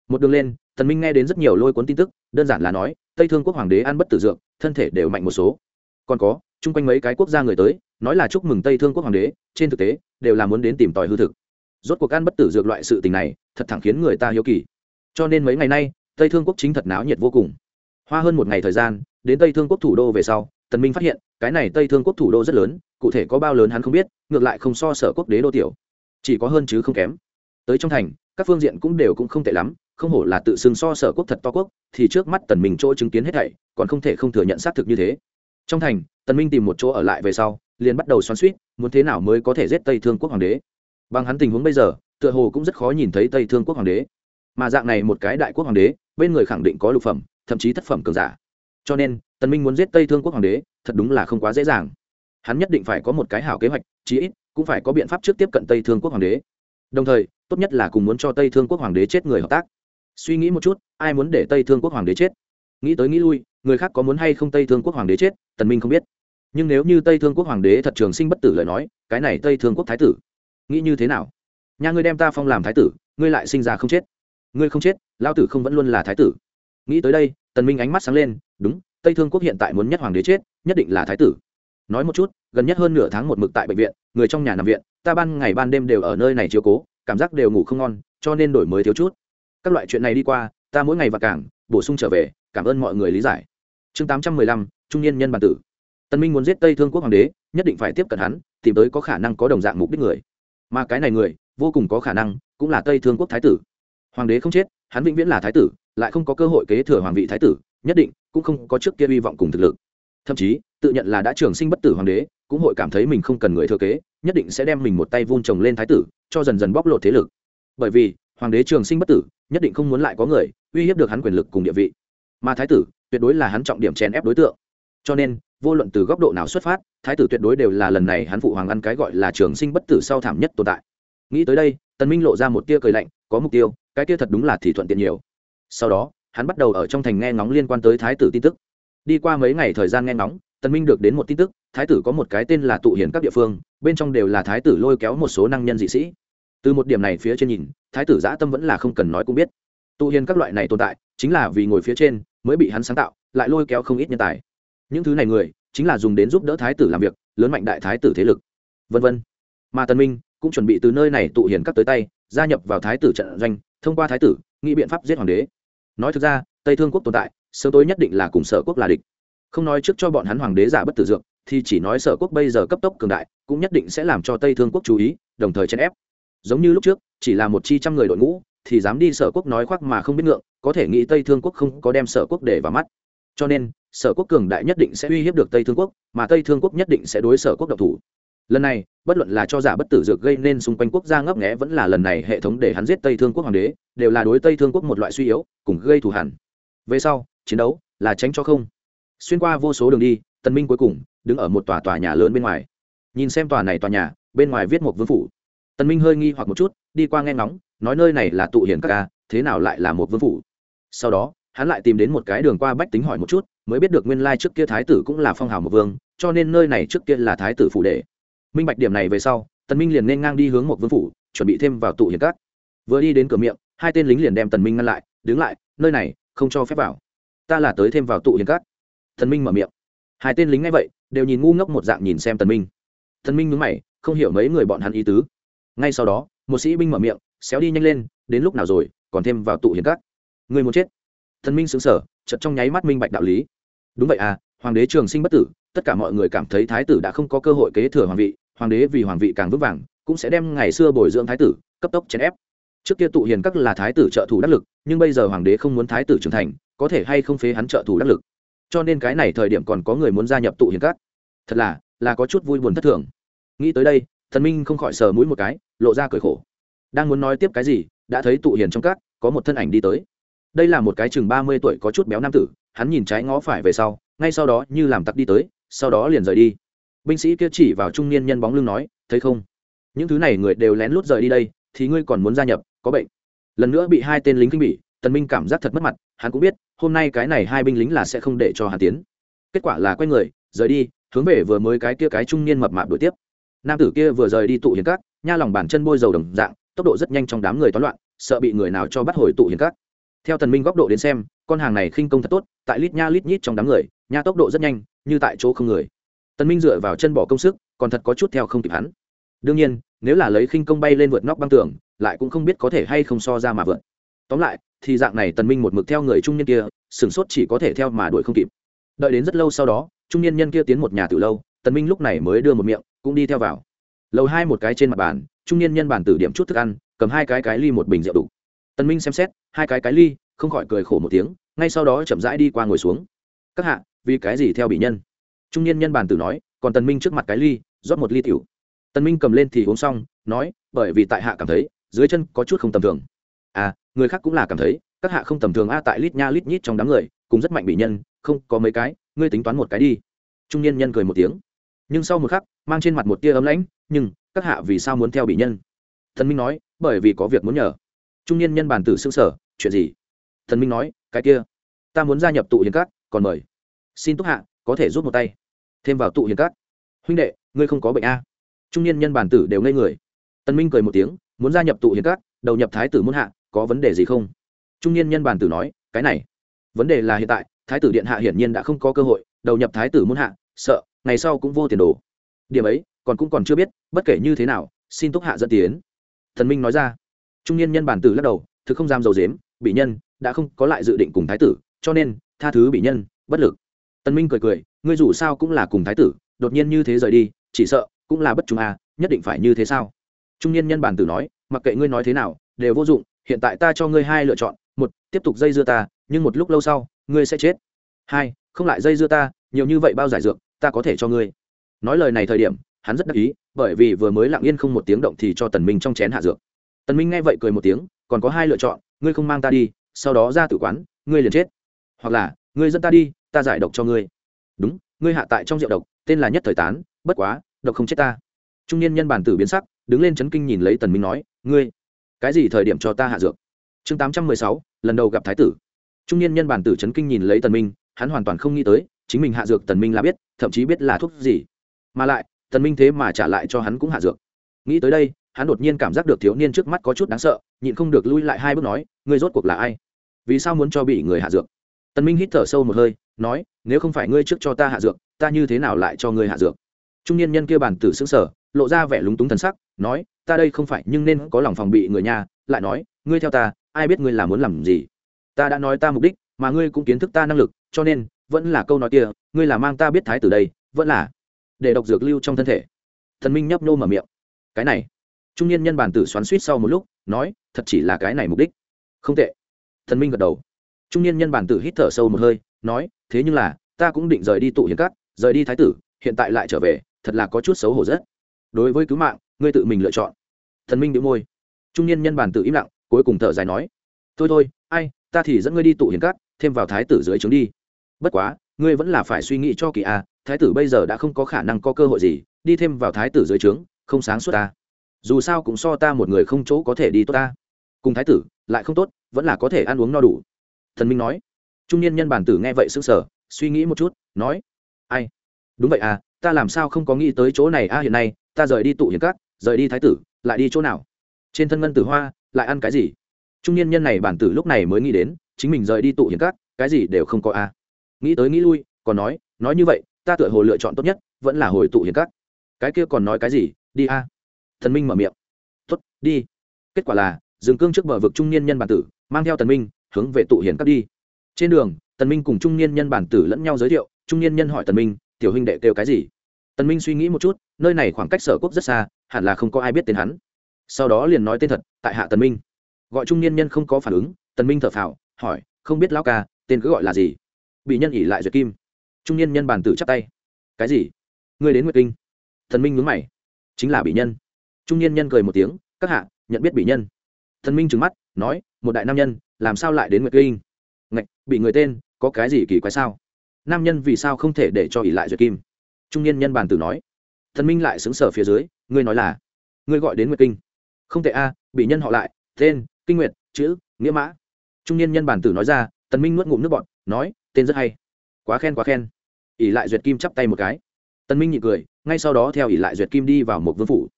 Một đường lên tần minh nghe đến rất nhiều lôi cuốn tin tức, đơn giản là nói, tây thương quốc hoàng đế ăn bất tử dược, thân thể đều mạnh một số. Còn có chung quanh mấy cái quốc gia người tới, nói là chúc mừng tây thương quốc hoàng đế, trên thực tế, đều là muốn đến tìm tòi hư thực. Rốt cuộc ăn bất tử dược loại sự tình này, thật thẳng khiến người ta hiếu kỳ. Cho nên mấy ngày nay, tây thương quốc chính thật náo nhiệt vô cùng. Hoa hơn một ngày thời gian, đến tây thương quốc thủ đô về sau, tần minh phát hiện, cái này tây thương quốc thủ đô rất lớn, cụ thể có bao lớn hắn không biết, ngược lại không so sở quốc đế đô tiểu. Chỉ có hơn chứ không kém. Tới trong thành, các phương diện cũng đều cũng không tệ lắm, không hổ là tự xưng so sở quốc thật to quốc, thì trước mắt tần minh chỗ chứng kiến hết thảy, còn không thể không thừa nhận xác thực như thế. Trong thành tần minh tìm một chỗ ở lại về sau, liền bắt đầu xoắn xuýt, muốn thế nào mới có thể giết tây thương quốc hoàng đế. Bằng hắn tình huống bây giờ, tựa hồ cũng rất khó nhìn thấy tây thương quốc hoàng đế. Mà dạng này một cái đại quốc hoàng đế, bên người khẳng định có lục phẩm, thậm chí thất phẩm cường giả. Cho nên, tần minh muốn giết tây thương quốc hoàng đế, thật đúng là không quá dễ dàng. Hắn nhất định phải có một cái hảo kế hoạch, chí ít cũng phải có biện pháp trước tiếp cận tây thương quốc hoàng đế. Đồng thời, tốt nhất là cùng muốn cho tây thương quốc hoàng đế chết người hợp tác. Suy nghĩ một chút, ai muốn để tây thương quốc hoàng đế chết? Nghĩ tới nghĩ lui, người khác có muốn hay không tây thương quốc hoàng đế chết, tần minh không biết nhưng nếu như tây thương quốc hoàng đế thật trường sinh bất tử lời nói, cái này tây thương quốc thái tử, nghĩ như thế nào? Nhà ngươi đem ta phong làm thái tử, ngươi lại sinh ra không chết. Ngươi không chết lao tử không vẫn luôn là thái tử. Nghĩ tới đây, tần minh ánh mắt sáng lên, đúng, tây thương quốc hiện tại muốn nhất hoàng đế chết, nhất định là thái tử. Nói một chút, gần nhất hơn nửa tháng một mực tại bệnh viện, người trong nhà nằm viện, ta ban ngày ban đêm đều ở nơi này chiếu cố, cảm giác đều ngủ không ngon, cho nên đổi mới thiếu chút. Các loại chuyện này đi qua, ta mỗi ngày và cảng, bổ sung trở về, cảm ơn mọi người lý giải. Chương tám trăm mười lăm, trung niên nhân bản tử tân minh muốn giết tây thương quốc hoàng đế, nhất định phải tiếp cận hắn, tìm tới có khả năng có đồng dạng mục đích người. Mà cái này người, vô cùng có khả năng cũng là tây thương quốc thái tử. Hoàng đế không chết, hắn vĩnh viễn là thái tử, lại không có cơ hội kế thừa hoàng vị thái tử, nhất định cũng không có trước kia hy vọng cùng thực lực. Thậm chí, tự nhận là đã trường sinh bất tử hoàng đế, cũng hội cảm thấy mình không cần người thừa kế, nhất định sẽ đem mình một tay vun trồng lên thái tử, cho dần dần bóc lột thế lực. Bởi vì, hoàng đế trường sinh bất tử, nhất định không muốn lại có người uy hiếp được hắn quyền lực cùng địa vị. Mà thái tử, tuyệt đối là hắn trọng điểm chèn ép đối tượng. Cho nên vô luận từ góc độ nào xuất phát, thái tử tuyệt đối đều là lần này hắn phụ hoàng ăn cái gọi là trường sinh bất tử sau thảm nhất tồn tại. Nghĩ tới đây, tần minh lộ ra một tia cười lạnh, có mục tiêu, cái tia thật đúng là thì thuận tiện nhiều. Sau đó, hắn bắt đầu ở trong thành nghe ngóng liên quan tới thái tử tin tức. Đi qua mấy ngày thời gian nghe ngóng, tần minh được đến một tin tức, thái tử có một cái tên là tụ hiển các địa phương, bên trong đều là thái tử lôi kéo một số năng nhân dị sĩ. Từ một điểm này phía trên nhìn, thái tử giã tâm vẫn là không cần nói cũng biết. Tụ hiền các loại này tồn tại, chính là vì ngồi phía trên, mới bị hắn sáng tạo, lại lôi kéo không ít nhân tài những thứ này người, chính là dùng đến giúp đỡ thái tử làm việc, lớn mạnh đại thái tử thế lực. Vân vân. Mà tân minh cũng chuẩn bị từ nơi này tụ hiền các tới tay, gia nhập vào thái tử trận doanh, thông qua thái tử, nghĩ biện pháp giết hoàng đế. Nói thực ra, tây thương quốc tồn tại, sớm tối nhất định là cùng sở quốc là địch. Không nói trước cho bọn hắn hoàng đế giả bất tử dược, thì chỉ nói sở quốc bây giờ cấp tốc cường đại, cũng nhất định sẽ làm cho tây thương quốc chú ý, đồng thời chèn ép. Giống như lúc trước, chỉ là một chi trăm người đội ngũ, thì dám đi sở quốc nói khoác mà không biết ngượng, có thể nghĩ tây thương quốc không có đem sở quốc để vào mắt cho nên, sở quốc cường đại nhất định sẽ uy hiếp được tây thương quốc, mà tây thương quốc nhất định sẽ đối sở quốc độc thủ. Lần này, bất luận là cho giả bất tử dược gây nên xung quanh quốc gia ngấp nghẽ vẫn là lần này hệ thống để hắn giết tây thương quốc hoàng đế, đều là đối tây thương quốc một loại suy yếu, cùng gây thù hẳn. Về sau, chiến đấu là tránh cho không. Xuyên qua vô số đường đi tân minh cuối cùng đứng ở một tòa tòa nhà lớn bên ngoài. Nhìn xem tòa này tòa nhà, bên ngoài viết một vương phủ. Tần minh hơi nghi hoặc một chút, đi qua nghe ngóng, nói nơi này là tụ hiền các ca thế nào lại là một vương phủ? Sau đó hắn lại tìm đến một cái đường qua bách tính hỏi một chút, mới biết được nguyên lai trước kia thái tử cũng là phong hào một vương, cho nên nơi này trước kia là thái tử phủ đệ minh bạch điểm này về sau, tần minh liền nên ngang đi hướng một vương phủ, chuẩn bị thêm vào tụ hiền cát. vừa đi đến cửa miệng, hai tên lính liền đem tần minh ngăn lại, đứng lại, nơi này, không cho phép vào ta là tới thêm vào tụ hiền cát. tần minh mở miệng hai tên lính ngay vậy, đều nhìn ngu ngốc một dạng nhìn xem tần minh tần minh nhướng mày, không hiểu mấy người bọn hắn ý tứ ngay sau đó, một sĩ binh mở miệng, xéo đi nhanh lên, đến lúc nào rồi, còn thêm vào tụ hiền cát. người muốn chết thần minh xứng sở, chợt trong nháy mắt minh bạch đạo lý. Đúng vậy à hoàng đế trường sinh bất tử, tất cả mọi người cảm thấy thái tử đã không có cơ hội kế thừa hoàng vị, hoàng đế vì hoàng vị càng vững vàng, cũng sẽ đem ngày xưa bồi dưỡng thái tử, cấp tốc chèn ép. Trước kia tụ hiền các là thái tử trợ thủ đắc lực, nhưng bây giờ hoàng đế không muốn thái tử trưởng thành, có thể hay không phế hắn trợ thủ đắc lực. Cho nên cái này thời điểm còn có người muốn gia nhập tụ hiền các. Thật là là có chút vui buồn thất thường. Nghĩ tới đây, thần minh không khỏi sờ mũi một cái, lộ ra cười khổ. Đang muốn nói tiếp cái gì, đã thấy tụ hiền trong các, có một thân ảnh đi tới đây là một cái chừng ba mươi tuổi có chút béo nam tử, hắn nhìn trái ngó phải về sau, ngay sau đó như làm tặc đi tới, sau đó liền rời đi. Binh sĩ kia chỉ vào trung niên nhân bóng lưng nói, thấy không? Những thứ này người đều lén lút rời đi đây, thì ngươi còn muốn gia nhập, có bệnh. Lần nữa bị hai tên lính kinh bỉ, tần minh cảm giác thật mất mặt, hắn cũng biết, hôm nay cái này hai binh lính là sẽ không để cho hắn tiến. Kết quả là quay người, rời đi, hướng về vừa mới cái kia cái trung niên mập mạp đuổi tiếp. Nam tử kia vừa rời đi tụ hiền cát nha lòng bàn chân bôi dầu đồng dạng, tốc độ rất nhanh trong đám người toán loạn, sợ bị người nào cho bắt hồi tụ hiền cát theo tần minh góc độ đến xem, con hàng này khinh công thật tốt, tại lít nha lít nhít trong đám người, nha tốc độ rất nhanh, như tại chỗ không người. Tần minh dựa vào chân bỏ công sức, còn thật có chút theo không kịp hắn. Đương nhiên, nếu là lấy khinh công bay lên vượt nóc băng tường, lại cũng không biết có thể hay không so ra mà vượt. Tóm lại, thì dạng này tần minh một mực theo người trung niên kia, sừng sốt chỉ có thể theo mà đuổi không kịp. Đợi đến rất lâu sau đó, trung niên nhân kia tiến một nhà từ lâu, tần minh lúc này mới đưa một miệng, cũng đi theo vào. Lầu hai một cái trên mặt bàn, trung niên nhân bàn tử điểm chút thức ăn, cầm hai cái cái ly một bình rượu đủ tần minh xem xét, hai cái cái ly, không khỏi cười khổ một tiếng, ngay sau đó chậm rãi đi qua ngồi xuống. Các hạ, vì cái gì theo bị nhân? Trung niên nhân bàn tử nói, còn tần minh trước mặt cái ly, rót một ly tiểu. Tần minh cầm lên thì uống xong, nói, bởi vì tại hạ cảm thấy, dưới chân có chút không tầm thường. À người khác cũng là cảm thấy, các hạ không tầm thường a, tại lít nha lít nhít trong đám người cũng rất mạnh bị nhân, không có mấy cái, ngươi tính toán một cái đi. Trung niên nhân cười một tiếng. Nhưng sau một khắc, mang trên mặt một tia ấm lãnh, nhưng, các hạ vì sao muốn theo bị nhân? Thần minh nói, bởi vì có việc muốn nhờ trung niên nhân bản tử xương sở, chuyện gì? Thần minh nói, cái kia, ta muốn gia nhập tụ hiền cát còn mời. Xin túc hạ, có thể giúp một tay. Thêm vào tụ hiền cát huynh đệ, ngươi không có bệnh a? Trung niên nhân bản tử đều ngây người. Tần minh cười một tiếng, muốn gia nhập tụ hiền cát đầu nhập thái tử muốn hạ, có vấn đề gì không? Trung niên nhân bản tử nói, cái này, vấn đề là hiện tại, thái tử điện hạ hiển nhiên đã không có cơ hội, đầu nhập thái tử muốn hạ, sợ, ngày sau cũng vô tiền đồ. Điểm ấy, còn cũng còn chưa biết, bất kể như thế nào, xin túc hạ dẫn tiến. Thần minh nói ra trung niên nhân bản tử lắc đầu, thực không dám dầu dếm bị nhân, đã không có lại dự định cùng thái tử, cho nên, tha thứ bị nhân, bất lực. Tân minh cười cười, ngươi dù sao cũng là cùng thái tử, đột nhiên như thế rời đi, chỉ sợ, cũng là bất trung à nhất định phải như thế sao? Trung niên nhân bản tử nói, mặc kệ ngươi nói thế nào, đều vô dụng, hiện tại ta cho ngươi hai lựa chọn, một, tiếp tục dây dưa ta, nhưng một lúc lâu sau, ngươi sẽ chết. Hai, không lại dây dưa ta, nhiều như vậy bao giải dược, ta có thể cho ngươi. Nói lời này thời điểm, hắn rất đắc ý, bởi vì vừa mới lặng yên không một tiếng động thì cho tần minh trong chén hạ dược tần minh nghe vậy cười một tiếng, còn có hai lựa chọn, ngươi không mang ta đi, sau đó ra tử quán, ngươi liền chết. Hoặc là, ngươi dẫn ta đi, ta giải độc cho ngươi. Đúng, ngươi hạ tại trong rượu độc, tên là nhất thời tán, bất quá, độc không chết ta. Trung niên nhân bản tử biến sắc, đứng lên chấn kinh nhìn lấy tần minh nói, ngươi, cái gì thời điểm cho ta hạ dược? Chương tám trăm mười sáu, lần đầu gặp thái tử. Trung niên nhân bản tử chấn kinh nhìn lấy tần minh, hắn hoàn toàn không nghĩ tới, chính mình hạ dược tần minh là biết, thậm chí biết là thuốc gì. Mà lại, tần minh thế mà trả lại cho hắn cũng hạ dược. Nghĩ tới đây hắn đột nhiên cảm giác được thiếu niên trước mắt có chút đáng sợ, nhịn không được lui lại hai bước nói, ngươi rốt cuộc là ai? Vì sao muốn cho bị người hạ dược? Tần minh hít thở sâu một hơi, nói, nếu không phải ngươi trước cho ta hạ dược, ta như thế nào lại cho ngươi hạ dược? Trung niên nhân kia bản tử sững sờ, lộ ra vẻ lúng túng thần sắc, nói, ta đây không phải nhưng nên có lòng phòng bị người nhà, lại nói, ngươi theo ta, ai biết ngươi là muốn làm gì? Ta đã nói ta mục đích, mà ngươi cũng kiến thức ta năng lực, cho nên, vẫn là câu nói kia, ngươi là mang ta biết thái tử đây, vẫn là để độc dược lưu trong thân thể. Thần minh nhấp nô mở miệng, cái này trung niên nhân bản tử xoắn suýt sau một lúc, nói, thật chỉ là cái này mục đích. Không tệ. Thần minh gật đầu. Trung niên nhân bản tử hít thở sâu một hơi, nói, thế nhưng là, ta cũng định rời đi tụ hiến cát rời đi thái tử, hiện tại lại trở về, thật là có chút xấu hổ rất. Đối với cứu mạng, ngươi tự mình lựa chọn. Thần minh đĩu môi. Trung niên nhân bản tử im lặng, cuối cùng thở dài nói, thôi thôi, ai, ta thì dẫn ngươi đi tụ hiến cát thêm vào thái tử dưới trướng đi. Bất quá, ngươi vẫn là phải suy nghĩ cho kỳ a thái tử bây giờ đã không có khả năng có cơ hội gì, đi thêm vào thái tử dưới trướng, không sáng suốt ta dù sao cũng so ta một người không chỗ có thể đi tốt ta. Cùng thái tử lại không tốt vẫn là có thể ăn uống no đủ. Thần minh nói. Trung niên nhân bản tử nghe vậy sững sờ suy nghĩ một chút nói. Ai? Đúng vậy à ta làm sao không có nghĩ tới chỗ này a à, hiện nay ta rời đi tụ hiền cát rời đi thái tử lại đi chỗ nào? Trên thân ngân tử hoa lại ăn cái gì? Trung niên nhân này bản tử lúc này mới nghĩ đến chính mình rời đi tụ hiền cát cái gì đều không có a. À. nghĩ tới nghĩ lui còn nói nói như vậy ta tựa hồ lựa chọn tốt nhất vẫn là hồi tụ hiền cát cái kia còn nói cái gì đi a thần minh mở miệng. Tuất đi. Kết quả là dừng cương trước bờ vực trung niên nhân bản tử, mang theo tần minh, hướng về tụ hiển cát đi. Trên đường tần minh cùng trung niên nhân bản tử lẫn nhau giới thiệu, trung niên nhân hỏi tần minh, tiểu huynh đệ kêu cái gì? Tần minh suy nghĩ một chút, nơi này khoảng cách sở quốc rất xa, hẳn là không có ai biết tên hắn. Sau đó liền nói tên thật, tại hạ tần minh. Gọi trung niên nhân không có phản ứng tần minh thở phào, hỏi, không biết lão ca, tên cứ gọi là gì? Bị nhân ỉ lại duyệt kim. Trung niên nhân bản tử chắp tay, cái gì? Ngươi đến nguyệt kinh? Thần minh nhướng mày, chính là bị nhân trung niên nhân cười một tiếng, các hạ, nhận biết bị nhân. Thần minh trừng mắt, nói, một đại nam nhân, làm sao lại đến nguyệt kinh? Ngạch, bị người tên, có cái gì kỳ quái sao? Nam nhân vì sao không thể để cho ỉ lại duyệt kim? Trung niên nhân bàn tử nói. Thần minh lại xứng sở phía dưới, ngươi nói là, ngươi gọi đến nguyệt kinh? Không thể a bị nhân họ lại, tên, kinh nguyệt, chữ, nghĩa mã. Trung niên nhân bàn tử nói ra tần minh nuốt ngụm nước bọt, nói, tên rất hay. Quá khen quá khen. Ỉ lại duyệt kim chắp tay một cái. Tần minh nhị cười, ngay sau đó theo ỉ lại duyệt kim đi vào một vương phủ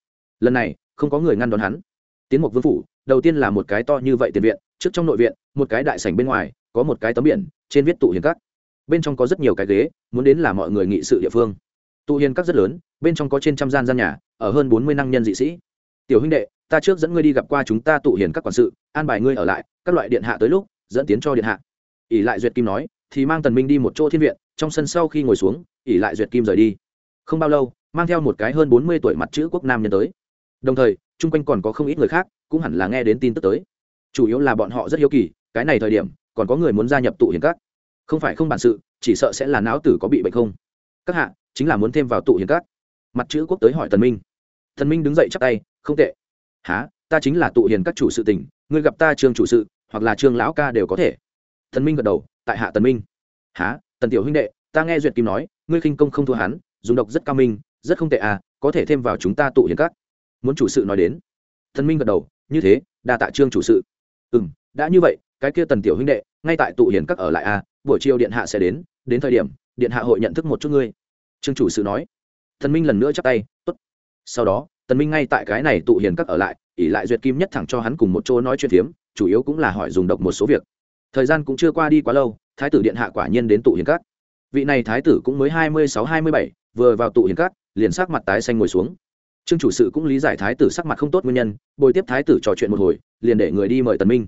lần này không có người ngăn đón hắn. Tiến một vương phủ, đầu tiên là một cái to như vậy tiền viện, trước trong nội viện, một cái đại sảnh bên ngoài, có một cái tấm biển, trên viết tụ hiền các. Bên trong có rất nhiều cái ghế, muốn đến là mọi người nghị sự địa phương. Tụ hiền các rất lớn, bên trong có trên trăm gian gian nhà, ở hơn bốn mươi năng nhân dị sĩ. Tiểu huynh đệ, ta trước dẫn ngươi đi gặp qua chúng ta tụ hiền các quản sự, an bài ngươi ở lại, các loại điện hạ tới lúc, dẫn tiến cho điện hạ. Ỷ lại duyệt kim nói, thì mang tần minh đi một chỗ thiên viện, trong sân sau khi ngồi xuống, ỷ lại duyệt kim rời đi. Không bao lâu, mang theo một cái hơn bốn mươi tuổi mặt chữ quốc nam nhân tới đồng thời, chung quanh còn có không ít người khác, cũng hẳn là nghe đến tin tức tới. Chủ yếu là bọn họ rất hiếu kỳ, cái này thời điểm, còn có người muốn gia nhập tụ hiền các. Không phải không bản sự, chỉ sợ sẽ là não tử có bị bệnh không? Các hạ, chính là muốn thêm vào tụ hiền các. Mặt chữ quốc tới hỏi tần minh. Thần minh đứng dậy chắp tay, không tệ. Há ta chính là tụ hiền các chủ sự tình, ngươi gặp ta trương chủ sự, hoặc là trương lão ca đều có thể. Thần minh gật đầu, tại hạ tần minh. Há tần tiểu huynh đệ, ta nghe duyệt kim nói, ngươi khinh công không thua hắn, dùng độc rất cao minh, rất không tệ à có thể thêm vào chúng ta tụ hiền các muốn chủ sự nói đến. Thần minh gật đầu, như thế, đa tạ trương chủ sự. Ừ m đã như vậy, cái kia tần tiểu huynh đệ, ngay tại tụ hiền các ở lại à buổi chiều điện hạ sẽ đến đến thời điểm, điện hạ hội nhận thức một chút ngươi. Trương chủ sự nói. Thần minh lần nữa chắp tay, tốt. Sau đó, tần minh ngay tại cái này tụ hiền các ở lại ỉ lại duyệt kim nhất thẳng cho hắn cùng một chỗ nói chuyện phiếm, chủ yếu cũng là hỏi dùng độc một số việc. Thời gian cũng chưa qua đi quá lâu, thái tử điện hạ quả nhiên đến tụ hiền các. Vị này thái tử cũng mới hai mươi sáu, hai mươi bảy, vừa vào tụ hiền các, liền sắc mặt tái xanh ngồi xuống trương chủ sự cũng lý giải thái tử sắc mặt không tốt nguyên nhân, bồi tiếp thái tử trò chuyện một hồi, liền để người đi mời tần minh.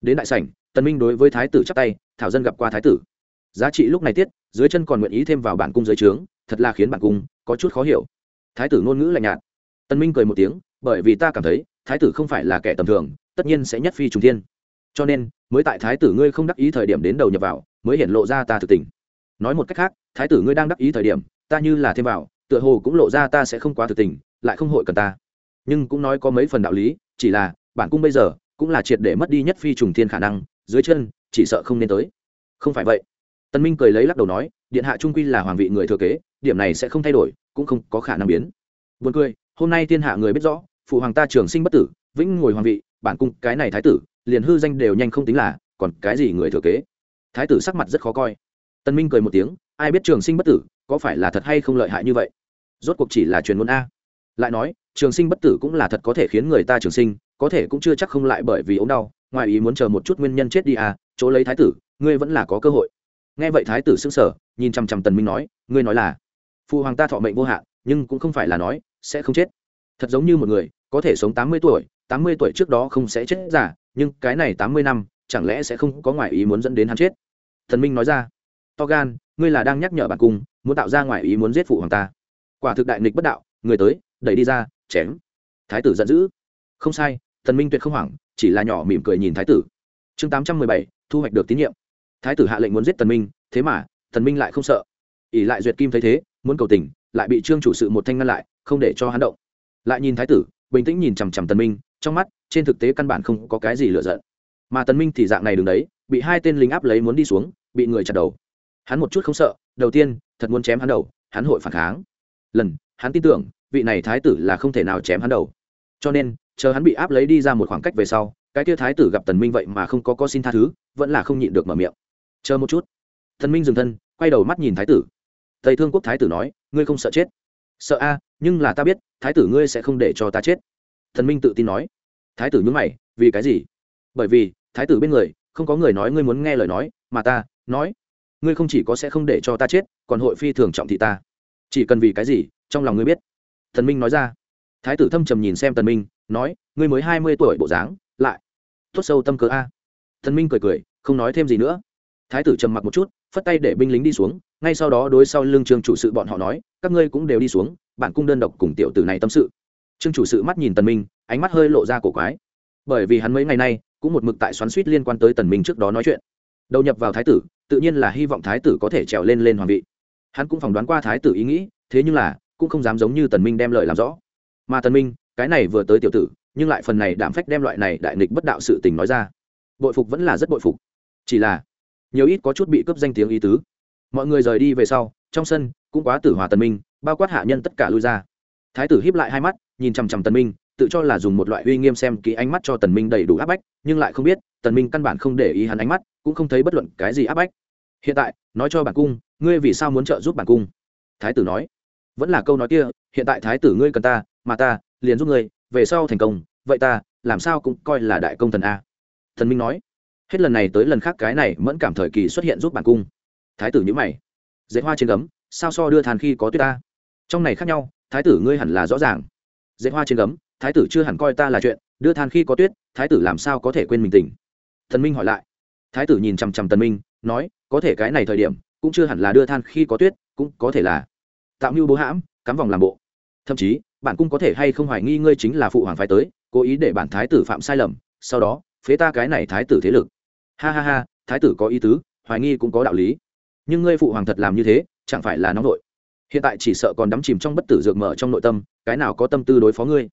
Đến đại sảnh, tần minh đối với thái tử chắp tay, thảo dân gặp qua thái tử. Giá trị lúc này tiết, dưới chân còn nguyện ý thêm vào bản cung dưới trướng, thật là khiến bản cung có chút khó hiểu. Thái tử ngôn ngữ lạnh nhạt. Tần minh cười một tiếng, bởi vì ta cảm thấy, thái tử không phải là kẻ tầm thường, tất nhiên sẽ nhất phi trùng thiên. Cho nên, mới tại thái tử ngươi không đắc ý thời điểm đến đầu nhập vào, mới hiện lộ ra ta thực tình. Nói một cách khác, thái tử ngươi đang đắc ý thời điểm, ta như là thêm vào, tựa hồ cũng lộ ra ta sẽ không quá thực tình lại không hội cần ta. Nhưng cũng nói có mấy phần đạo lý, chỉ là, bản cung bây giờ, cũng là triệt để mất đi nhất phi trùng thiên khả năng, dưới chân, chỉ sợ không nên tới. Không phải vậy. Tân minh cười lấy lắc đầu nói, điện hạ trung quy là hoàng vị người thừa kế, điểm này sẽ không thay đổi, cũng không có khả năng biến. Buồn cười, hôm nay thiên hạ người biết rõ, phụ hoàng ta trường sinh bất tử, vĩnh ngồi hoàng vị, bản cung cái này thái tử, liền hư danh đều nhanh không tính là, còn cái gì người thừa kế? Thái tử sắc mặt rất khó coi. Tân minh cười một tiếng, ai biết trường sinh bất tử, có phải là thật hay không lợi hại như vậy? Rốt cuộc chỉ là truyền ngôn a lại nói, trường sinh bất tử cũng là thật có thể khiến người ta trường sinh, có thể cũng chưa chắc không lại bởi vì ốm đau, ngoài ý muốn chờ một chút nguyên nhân chết đi à chỗ lấy thái tử, ngươi vẫn là có cơ hội. Nghe vậy thái tử xưng sở nhìn chằm chằm tần minh nói, ngươi nói là phụ hoàng ta thọ mệnh vô hạn, nhưng cũng không phải là nói sẽ không chết. Thật giống như một người, có thể sống tám mươi tuổi, tám mươi tuổi trước đó không sẽ chết giả nhưng cái này tám mươi năm, chẳng lẽ sẽ không có ngoại ý muốn dẫn đến hắn chết? Thần minh nói ra, to gan, ngươi là đang nhắc nhở bản cung, muốn tạo ra ngoại ý muốn giết phụ hoàng ta. Quả thực đại nghịch bất đạo, người tới đẩy đi ra, chém. Thái tử giận dữ. Không sai, thần minh tuyệt không hoảng, chỉ là nhỏ mỉm cười nhìn thái tử. Chương tám trăm mười bảy, thu hoạch được tín nhiệm. Thái tử hạ lệnh muốn giết tần minh, thế mà, thần minh lại không sợ. Ỷ lại duyệt kim thấy thế, muốn cầu tình, lại bị trương chủ sự một thanh ngăn lại, không để cho hắn động. Lại nhìn thái tử, bình tĩnh nhìn chằm chằm tần minh, trong mắt, trên thực tế căn bản không có cái gì lựa giận. Mà tần minh thì dạng này đứng đấy, bị hai tên lính áp lấy muốn đi xuống, bị người chặt đầu. Hắn một chút không sợ, đầu tiên, thật muốn chém hắn đầu, hắn hội phản kháng. Lần, hắn tin tưởng vị này thái tử là không thể nào chém hắn đầu. Cho nên, chờ hắn bị áp lấy đi ra một khoảng cách về sau, cái kia thái tử gặp tần minh vậy mà không có có xin tha thứ, vẫn là không nhịn được mở miệng. Chờ một chút. Tần minh dừng thân, quay đầu mắt nhìn thái tử. Tây thương quốc thái tử nói, ngươi không sợ chết? Sợ a, nhưng là ta biết, thái tử ngươi sẽ không để cho ta chết. Thần minh tự tin nói. Thái tử nhướng mày, vì cái gì? Bởi vì, thái tử bên người, không có người nói ngươi muốn nghe lời nói, mà ta nói, ngươi không chỉ có sẽ không để cho ta chết, còn hội phi thường trọng thị ta. Chỉ cần vì cái gì, trong lòng ngươi biết thần minh nói ra. Thái tử thâm trầm nhìn xem tần minh, nói, ngươi mới hai mươi tuổi bộ dáng, lại tốt sâu tâm cớ a. Thần minh cười cười, không nói thêm gì nữa. Thái tử trầm mặc một chút, phất tay để binh lính đi xuống, ngay sau đó đối sau lưng trương chủ sự bọn họ nói, các ngươi cũng đều đi xuống bạn cung đơn độc cùng tiểu tử này tâm sự. Trương chủ sự mắt nhìn tần minh, ánh mắt hơi lộ ra cổ quái. Bởi vì hắn mấy ngày nay cũng một mực tại xoắn suýt liên quan tới tần minh trước đó nói chuyện. Đầu nhập vào thái tử, tự nhiên là hy vọng thái tử có thể trèo lên lên hoàng vị. Hắn cũng phỏng đoán qua thái tử ý nghĩ, thế nhưng là cũng không dám giống như tần minh đem lời làm rõ. Mà tần minh, cái này vừa tới tiểu tử, nhưng lại phần này đảm phách đem loại này đại nghịch bất đạo sự tình nói ra. Bội phục vẫn là rất bội phục. Chỉ là, nhiều ít có chút bị cướp danh tiếng ý tứ. Mọi người rời đi về sau, trong sân, cũng quá tử hòa tần minh, bao quát hạ nhân tất cả lui ra. Thái tử híp lại hai mắt, nhìn chằm chằm tần minh, tự cho là dùng một loại uy nghiêm xem kỹ ánh mắt cho tần minh đầy đủ áp bách, nhưng lại không biết, tần minh căn bản không để ý hắn ánh mắt, cũng không thấy bất luận cái gì áp bách. Hiện tại, nói cho bản cung, ngươi vì sao muốn trợ giúp bản cung? Thái tử nói vẫn là câu nói kia, hiện tại thái tử ngươi cần ta, mà ta liền giúp ngươi, về sau thành công, vậy ta làm sao cũng coi là đại công thần a. Thần minh nói. Hết lần này tới lần khác cái này mẫn cảm thời kỳ xuất hiện giúp bản cung. Thái tử nhữ mày. Dễ hoa trên gấm, sao so đưa than khi có tuyết ta? Trong này khác nhau, thái tử ngươi hẳn là rõ ràng. Dễ hoa trên gấm, thái tử chưa hẳn coi ta là chuyện, đưa than khi có tuyết, thái tử làm sao có thể quên mình tỉnh thần minh hỏi lại. Thái tử nhìn chằm chằm tần minh, nói, có thể cái này thời điểm, cũng chưa hẳn là đưa than khi có tuyết, cũng có thể là tạo mưu bố hãm, cắm vòng làm bộ. Thậm chí, bạn cũng có thể hay không hoài nghi ngươi chính là phụ hoàng phái tới, cố ý để bản thái tử phạm sai lầm, sau đó, phế ta cái này thái tử thế lực. Ha ha ha, thái tử có ý tứ, hoài nghi cũng có đạo lý. Nhưng ngươi phụ hoàng thật làm như thế, chẳng phải là nóng nội. Hiện tại chỉ sợ còn đắm chìm trong bất tử dược mở trong nội tâm, cái nào có tâm tư đối phó ngươi?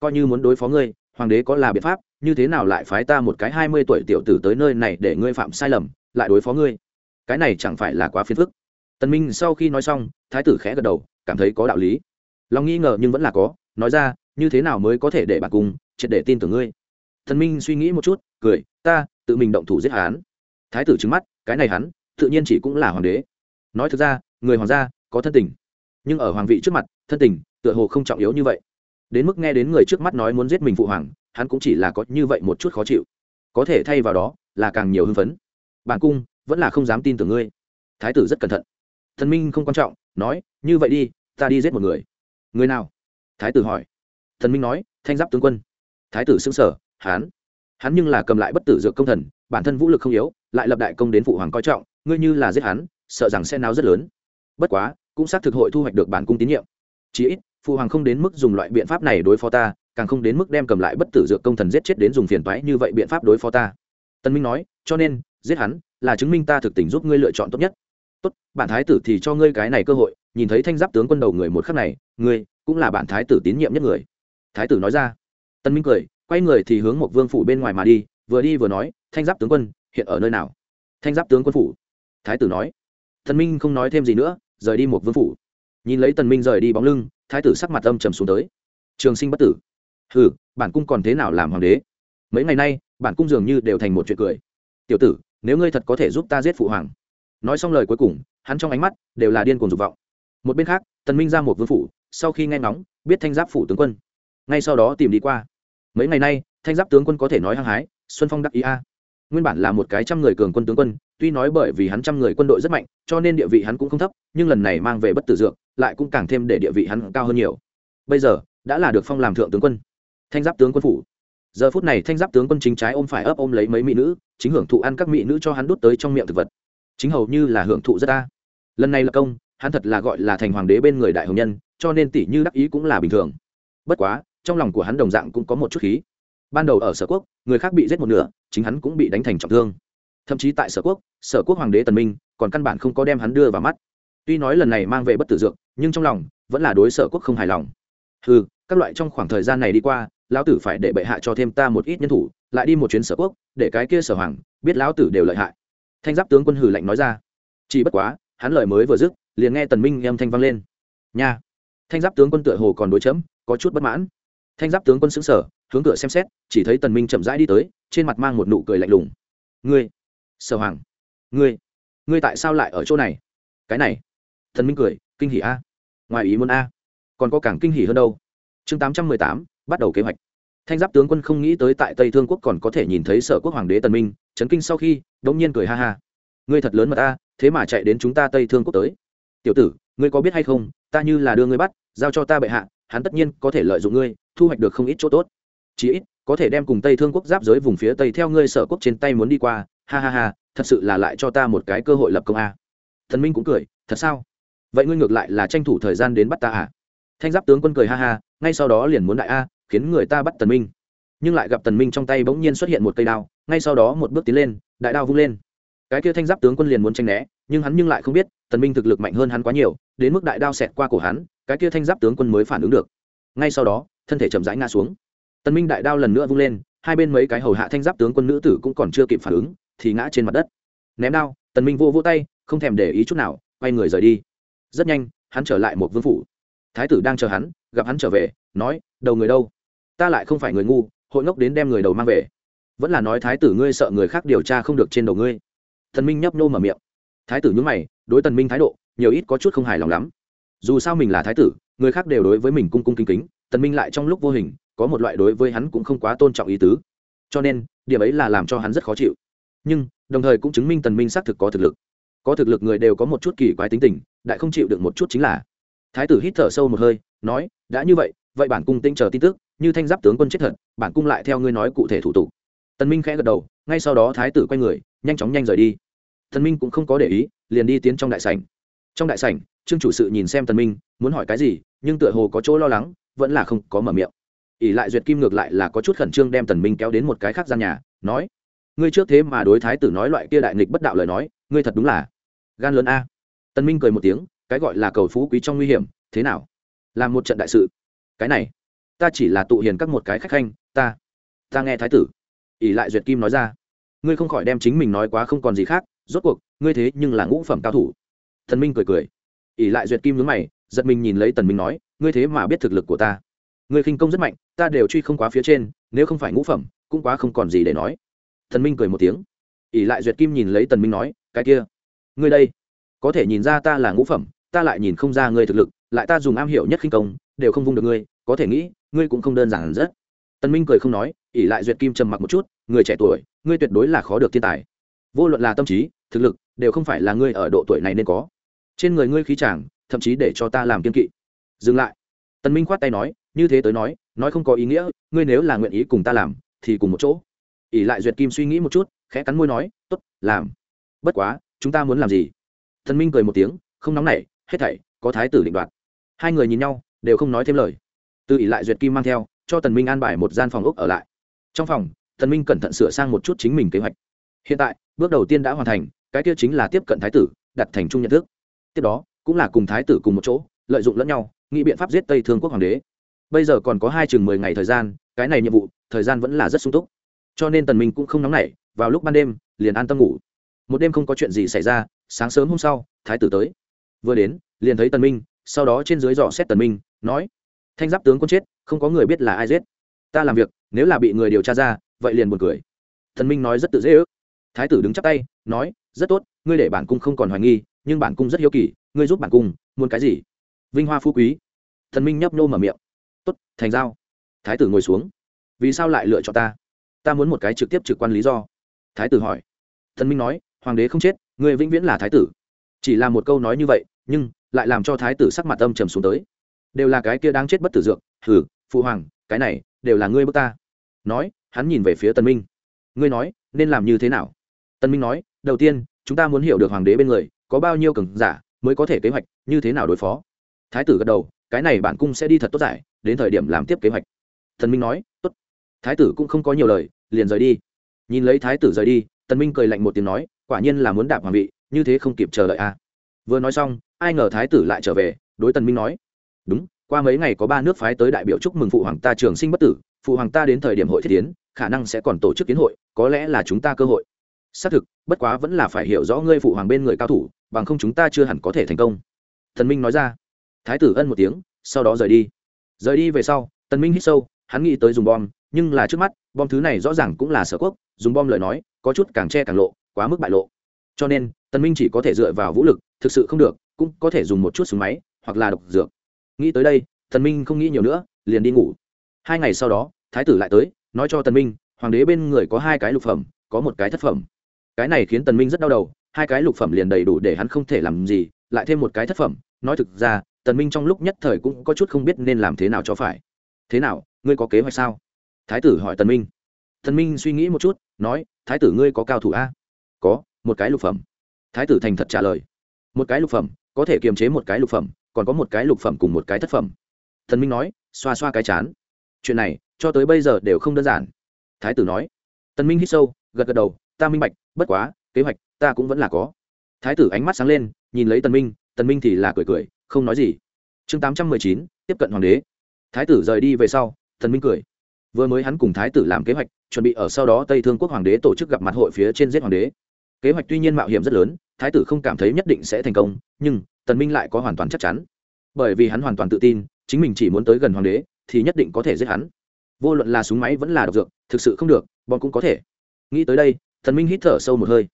Coi như muốn đối phó ngươi, hoàng đế có là biện pháp, như thế nào lại phái ta một cái hai mươi tuổi tiểu tử tới nơi này để ngươi phạm sai lầm, lại đối phó ngươi? Cái này chẳng phải là quá phiền phức tần minh sau khi nói xong, thái tử khẽ gật đầu, cảm thấy có đạo lý. Lòng nghi ngờ nhưng vẫn là có, nói ra, như thế nào mới có thể để bạn cùng triệt để tin tưởng ngươi? Thần minh suy nghĩ một chút, cười, ta, tự mình động thủ giết hắn. Thái tử trừng mắt, cái này hắn, tự nhiên chỉ cũng là hoàng đế. Nói thực ra, người hoàng gia có thân tình, nhưng ở hoàng vị trước mặt, thân tình tựa hồ không trọng yếu như vậy. Đến mức nghe đến người trước mắt nói muốn giết mình phụ hoàng, hắn cũng chỉ là có như vậy một chút khó chịu. Có thể thay vào đó là càng nhiều hưng phấn. Bản cung vẫn là không dám tin tưởng ngươi. Thái tử rất cẩn thận thần minh không quan trọng, nói, như vậy đi, ta đi giết một người. Người nào? Thái tử hỏi. Thần minh nói, thanh giáp tướng quân. Thái tử xưng sở hán. Hắn nhưng là cầm lại bất tử dược công thần, bản thân vũ lực không yếu, lại lập đại công đến phụ hoàng coi trọng, ngươi như là giết hắn, sợ rằng sẽ náo rất lớn. Bất quá, cũng xác thực hội thu hoạch được bản cung tín nhiệm. Chí ít, phụ hoàng không đến mức dùng loại biện pháp này đối phó ta, càng không đến mức đem cầm lại bất tử dược công thần giết chết đến dùng phiền toái như vậy biện pháp đối phó ta. Tân minh nói, cho nên, giết hắn là chứng minh ta thực tình giúp ngươi lựa chọn tốt nhất tốt, bản thái tử thì cho ngươi cái này cơ hội, nhìn thấy thanh giáp tướng quân đầu người một khắc này, ngươi cũng là bản thái tử tín nhiệm nhất người. Thái tử nói ra. Tân minh cười, quay người thì hướng một vương phủ bên ngoài mà đi, vừa đi vừa nói, thanh giáp tướng quân, hiện ở nơi nào? Thanh giáp tướng quân phủ. Thái tử nói. Thần minh không nói thêm gì nữa, rời đi một vương phủ. Nhìn lấy tần minh rời đi bóng lưng, thái tử sắc mặt âm trầm xuống tới. Trường sinh bất tử. Hừ, bản cung còn thế nào làm hoàng đế? Mấy ngày nay, bản cung dường như đều thành một chuyện cười. Tiểu tử, nếu ngươi thật có thể giúp ta giết phụ hoàng nói xong lời cuối cùng, hắn trong ánh mắt đều là điên cuồng dục vọng. Một bên khác, tần minh ra một vương phủ, sau khi nghe ngóng, biết thanh giáp phủ tướng quân. Ngay sau đó tìm đi qua. Mấy ngày nay, thanh giáp tướng quân có thể nói hăng hái, xuân phong đắc ý a. Nguyên bản là một cái trăm người cường quân tướng quân, tuy nói bởi vì hắn trăm người quân đội rất mạnh, cho nên địa vị hắn cũng không thấp, nhưng lần này mang về bất tử dược, lại cũng càng thêm để địa vị hắn cao hơn nhiều. Bây giờ, đã là được phong làm thượng tướng quân. Thanh giáp tướng quân phủ. Giờ phút này thanh giáp tướng quân chính trái ôm phải ấp ôm lấy mấy mỹ nữ, chính hưởng thụ ăn các mỹ nữ cho hắn đút tới trong miệng thực vật chính hầu như là hưởng thụ rất ta lần này là công, hắn thật là gọi là thành hoàng đế bên người đại hồng nhân, cho nên tỷ như đắc ý cũng là bình thường. Bất quá, trong lòng của hắn đồng dạng cũng có một chút khí. Ban đầu ở sở quốc, người khác bị giết một nửa, chính hắn cũng bị đánh thành trọng thương. Thậm chí tại sở quốc sở quốc hoàng đế tần minh, còn căn bản không có đem hắn đưa vào mắt. Tuy nói lần này mang về bất tử dược, nhưng trong lòng, vẫn là đối sở quốc không hài lòng. Ừ các loại trong khoảng thời gian này đi qua, lão tử phải để bệ hạ cho thêm ta một ít nhân thủ, lại đi một chuyến sở quốc, để cái kia sở hoàng, biết lão tử đều lợi hại thanh giáp tướng quân hử lạnh nói ra. Chỉ bất quá, hắn lời mới vừa dứt, liền nghe tần minh em thanh vang lên. Nha! Thanh giáp tướng quân tựa hồ còn đối chấm, có chút bất mãn. Thanh giáp tướng quân xứng sở hướng cửa xem xét, chỉ thấy tần minh chậm rãi đi tới, trên mặt mang một nụ cười lạnh lùng. Ngươi! Sở hoàng! Ngươi! Ngươi tại sao lại ở chỗ này? Cái này! Thần minh cười, kinh hỉ a. Ngoài ý muốn a. Còn có càng kinh hỉ hơn đâu. Chương tám trăm mười tám, bắt đầu kế hoạch thanh giáp tướng quân không nghĩ tới tại tây thương quốc còn có thể nhìn thấy sở quốc hoàng đế tần minh, chấn kinh sau khi, đống nhiên cười ha ha. Ngươi thật lớn mà ta, thế mà chạy đến chúng ta tây thương quốc tới. Tiểu tử, ngươi có biết hay không, ta như là đưa ngươi bắt, giao cho ta bệ hạ, hắn tất nhiên có thể lợi dụng ngươi, thu hoạch được không ít chỗ tốt. Chí ít, có thể đem cùng tây thương quốc giáp giới vùng phía tây theo ngươi sở quốc trên tay muốn đi qua, ha ha ha, thật sự là lại cho ta một cái cơ hội lập công a. Thần minh cũng cười, thật sao? Vậy ngươi ngược lại là tranh thủ thời gian đến bắt ta à? Thanh giáp tướng quân cười ha ha, ngay sau đó liền muốn đại a khiến người ta bắt tần minh. Nhưng lại gặp tần minh trong tay bỗng nhiên xuất hiện một cây đao, ngay sau đó một bước tiến lên, đại đao vung lên. Cái kia thanh giáp tướng quân liền muốn tranh né, nhưng hắn nhưng lại không biết, tần minh thực lực mạnh hơn hắn quá nhiều, đến mức đại đao xẹt qua cổ hắn, cái kia thanh giáp tướng quân mới phản ứng được. Ngay sau đó, thân thể chậm rãi ngã xuống. Tần minh đại đao lần nữa vung lên, hai bên mấy cái hầu hạ thanh giáp tướng quân nữ tử cũng còn chưa kịp phản ứng, thì ngã trên mặt đất. Ném đao, tần minh vô vô tay, không thèm để ý chút nào, quay người rời đi. Rất nhanh, hắn trở lại một vương phủ. Thái tử đang chờ hắn gặp hắn trở về, nói, đầu người đâu? Ta lại không phải người ngu, hội ngốc đến đem người đầu mang về. Vẫn là nói thái tử ngươi sợ người khác điều tra không được trên đầu ngươi. Thần minh nhấp nô mở miệng. Thái tử nhúng mày, đối tần minh thái độ, nhiều ít có chút không hài lòng lắm. Dù sao mình là thái tử, người khác đều đối với mình cung cung kính kính, tần minh lại trong lúc vô hình, có một loại đối với hắn cũng không quá tôn trọng ý tứ. Cho nên, điểm ấy là làm cho hắn rất khó chịu. Nhưng, đồng thời cũng chứng minh tần minh xác thực có thực lực. Có thực lực người đều có một chút kỳ quái tính tình, đại không chịu được một chút chính là thái tử hít thở sâu một hơi, nói, đã như vậy vậy bản cung tinh chờ tin tức, như thanh giáp tướng quân chết thật, bản cung lại theo ngươi nói cụ thể thủ tục. Tần minh khẽ gật đầu, ngay sau đó thái tử quay người, nhanh chóng nhanh rời đi. Tần minh cũng không có để ý, liền đi tiến trong đại sảnh. Trong đại sảnh, trương chủ sự nhìn xem tần minh, muốn hỏi cái gì, nhưng tựa hồ có chỗ lo lắng, vẫn là không có mở miệng. Ỷ lại duyệt kim ngược lại là có chút khẩn trương đem tần minh kéo đến một cái khác gian nhà, nói, ngươi trước thế mà đối thái tử nói loại kia đại nghịch bất đạo lời nói, ngươi thật đúng là gan lớn a. Tần minh cười một tiếng cái gọi là cầu phú quý trong nguy hiểm, thế nào? Làm một trận đại sự. Cái này, ta chỉ là tụ hiền các một cái khách khanh, ta ta nghe thái tử. ỷ lại duyệt kim nói ra. Ngươi không khỏi đem chính mình nói quá không còn gì khác, rốt cuộc, ngươi thế nhưng là ngũ phẩm cao thủ. Thần minh cười cười. ỷ lại duyệt kim nhướng mày, giật mình nhìn lấy tần minh nói, ngươi thế mà biết thực lực của ta. Ngươi khinh công rất mạnh, ta đều truy không quá phía trên, nếu không phải ngũ phẩm, cũng quá không còn gì để nói. Thần minh cười một tiếng. ỷ lại duyệt kim nhìn lấy tần minh nói, cái kia, ngươi đây có thể nhìn ra ta là ngũ phẩm, ta lại nhìn không ra ngươi thực lực, lại ta dùng am hiểu nhất khinh công, đều không vung được ngươi, có thể nghĩ, ngươi cũng không đơn giản rất. Tần minh cười không nói ỉ lại duyệt kim trầm mặc một chút, người trẻ tuổi, ngươi tuyệt đối là khó được thiên tài. Vô luận là tâm trí, thực lực, đều không phải là ngươi ở độ tuổi này nên có. Trên người ngươi khí chàng, thậm chí để cho ta làm kiên kỵ. Dừng lại. Tần minh khoát tay nói, như thế tới nói nói không có ý nghĩa, ngươi nếu là nguyện ý cùng ta làm, thì cùng một chỗ. Ỉ lại duyệt kim suy nghĩ một chút, khẽ cắn môi nói, tốt, làm. Bất quá, chúng ta muốn làm gì? Thần minh cười một tiếng, không nóng nảy, hết thảy, có thái tử định đoạt. Hai người nhìn nhau, đều không nói thêm lời. Từ ỷ lại duyệt kim mang theo, cho tần minh an bài một gian phòng ốc ở lại. Trong phòng tần minh cẩn thận sửa sang một chút chính mình kế hoạch. Hiện tại, bước đầu tiên đã hoàn thành, cái kia chính là tiếp cận thái tử, đặt thành chung nhận thức. Tiếp đó, cũng là cùng thái tử cùng một chỗ, lợi dụng lẫn nhau, nghĩ biện pháp giết tây thương quốc hoàng đế. Bây giờ còn có hai chừng mười ngày thời gian, cái này nhiệm vụ, thời gian vẫn là rất sung túc. Cho nên tần minh cũng không nóng nảy, vào lúc ban đêm, liền an tâm ngủ một đêm không có chuyện gì xảy ra, sáng sớm hôm sau, thái tử tới. Vừa đến, liền thấy tần minh, sau đó trên dưới dò xét tần minh, nói, thanh giáp tướng quân chết, không có người biết là ai giết. Ta làm việc, nếu là bị người điều tra ra, vậy liền buồn cười. Tần minh nói rất tự dễ ước. Thái tử đứng chắp tay, nói, rất tốt, ngươi để bản cung không còn hoài nghi, nhưng bản cung rất hiếu kỳ, ngươi giúp bản cung, muốn cái gì? Vinh hoa phú quý. Thần minh nhấp nô mở miệng. Tốt, thành giao. Thái tử ngồi xuống. Vì sao lại lựa chọn ta? Ta muốn một cái trực tiếp trực quan lý do. Thái tử hỏi. Thần minh nói hoàng đế không chết người vĩnh viễn là thái tử. Chỉ là một câu nói như vậy, nhưng lại làm cho thái tử sắc mặt âm trầm xuống tới. Đều là cái kia đang chết bất tử dược, hừ, phụ hoàng, cái này đều là ngươi bước ta. Nói, hắn nhìn về phía tân minh. Ngươi nói, nên làm như thế nào? Tân minh nói, đầu tiên, chúng ta muốn hiểu được hoàng đế bên người, có bao nhiêu cường giả mới có thể kế hoạch, như thế nào đối phó. Thái tử gật đầu, cái này bản cung sẽ đi thật tốt giải, đến thời điểm làm tiếp kế hoạch. Thần minh nói, tốt. Thái tử cũng không có nhiều lời, liền rời đi. Nhìn lấy thái tử rời đi, tần minh cười lạnh một tiếng nói quả nhiên là muốn đạp hoàng vị, như thế không kịp chờ đợi a à. vừa nói xong, ai ngờ thái tử lại trở về, đối tần minh nói, đúng, qua mấy ngày có ba nước phái tới đại biểu chúc mừng phụ hoàng ta trường sinh bất tử, phụ hoàng ta đến thời điểm hội thiết tiến, khả năng sẽ còn tổ chức kiến hội, có lẽ là chúng ta cơ hội. Xác thực, bất quá vẫn là phải hiểu rõ ngươi phụ hoàng bên người cao thủ, bằng không chúng ta chưa hẳn có thể thành công. Thần minh nói ra. Thái tử ân một tiếng, sau đó rời đi. Rời đi về sau, tần minh hít sâu, hắn nghĩ tới dùng bom, nhưng là trước mắt, bom thứ này rõ ràng cũng là sở quốc, dùng bom lời nói, có chút càng che càng lộ quá mức bại lộ. Cho nên, tần minh chỉ có thể dựa vào vũ lực, thực sự không được, cũng có thể dùng một chút súng máy, hoặc là độc dược. Nghĩ tới đây, tần minh không nghĩ nhiều nữa, liền đi ngủ. Hai ngày sau đó, thái tử lại tới, nói cho tần minh, hoàng đế bên người có hai cái lục phẩm, có một cái thất phẩm. Cái này khiến tần minh rất đau đầu, hai cái lục phẩm liền đầy đủ để hắn không thể làm gì, lại thêm một cái thất phẩm. Nói thực ra, tần minh trong lúc nhất thời cũng có chút không biết nên làm thế nào cho phải. Thế nào, ngươi có kế hoạch sao? Thái tử hỏi tần minh. Tần minh suy nghĩ một chút, nói, thái tử ngươi có cao thủ a? Có, một cái lục phẩm. Thái tử thành thật trả lời. Một cái lục phẩm, có thể kiềm chế một cái lục phẩm, còn có một cái lục phẩm cùng một cái thất phẩm. Thần minh nói, xoa xoa cái chán. Chuyện này, cho tới bây giờ đều không đơn giản. Thái tử nói. Tần minh hít sâu, gật gật đầu, ta minh bạch, bất quá, kế hoạch ta cũng vẫn là có. Thái tử ánh mắt sáng lên, nhìn lấy tần minh tần minh thì là cười cười, không nói gì. Chương tám trăm mười chín, tiếp cận hoàng đế. Thái tử rời đi về sau, tần minh cười. Vừa mới hắn cùng thái tử làm kế hoạch, chuẩn bị ở sau đó tây thương quốc hoàng đế tổ chức gặp mặt hội phía trên giết hoàng đế kế hoạch tuy nhiên mạo hiểm rất lớn, thái tử không cảm thấy nhất định sẽ thành công, nhưng tần minh lại có hoàn toàn chắc chắn. Bởi vì hắn hoàn toàn tự tin, chính mình chỉ muốn tới gần hoàng đế, thì nhất định có thể giết hắn. Vô luận là súng máy vẫn là độc dược, thực sự không được, bọn cũng có thể. Nghĩ tới đây thần minh hít thở sâu một hơi.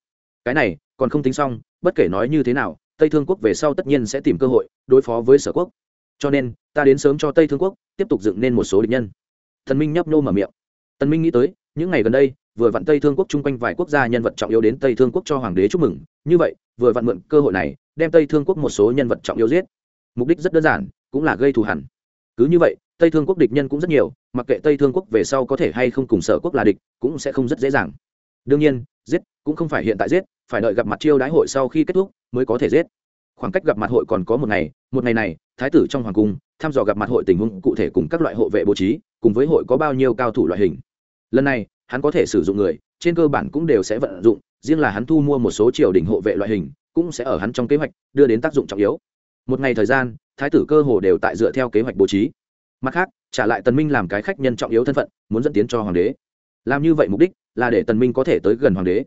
Cái này, còn không tính xong, bất kể nói như thế nào, tây thương quốc về sau tất nhiên sẽ tìm cơ hội đối phó với sở quốc. Cho nên, ta đến sớm cho tây thương quốc tiếp tục dựng nên một số địch nhân. Thần minh nhấp nô mở miệng. Tần minh nghĩ tới, những ngày gần đây vừa vặn tây thương quốc chung quanh vài quốc gia nhân vật trọng yếu đến tây thương quốc cho hoàng đế chúc mừng. Như vậy, vừa vặn mượn cơ hội này, đem tây thương quốc một số nhân vật trọng yếu giết. Mục đích rất đơn giản, cũng là gây thù hẳn cứ như vậy, tây thương quốc địch nhân cũng rất nhiều, mặc kệ tây thương quốc về sau có thể hay không cùng sở quốc là địch, cũng sẽ không rất dễ dàng. Đương nhiên, giết cũng không phải hiện tại giết, phải đợi gặp mặt chiêu đái hội sau khi kết thúc mới có thể giết. Khoảng cách gặp mặt hội còn có một ngày một ngày này, thái tử trong hoàng cung thăm dò gặp mặt hội tình huống cụ thể cùng các loại hộ vệ bố trí, cùng với hội có bao nhiêu cao thủ loại hình. Lần này hắn có thể sử dụng người, trên cơ bản cũng đều sẽ vận dụng, riêng là hắn thu mua một số triều đình hộ vệ loại hình, cũng sẽ ở hắn trong kế hoạch, đưa đến tác dụng trọng yếu. Một ngày thời gian, thái tử cơ hồ đều tại dựa theo kế hoạch bố trí. Mặt khác, trả lại tần minh làm cái khách nhân trọng yếu thân phận, muốn dẫn tiến cho hoàng đế. Làm như vậy mục đích là để tần minh có thể tới gần hoàng đế.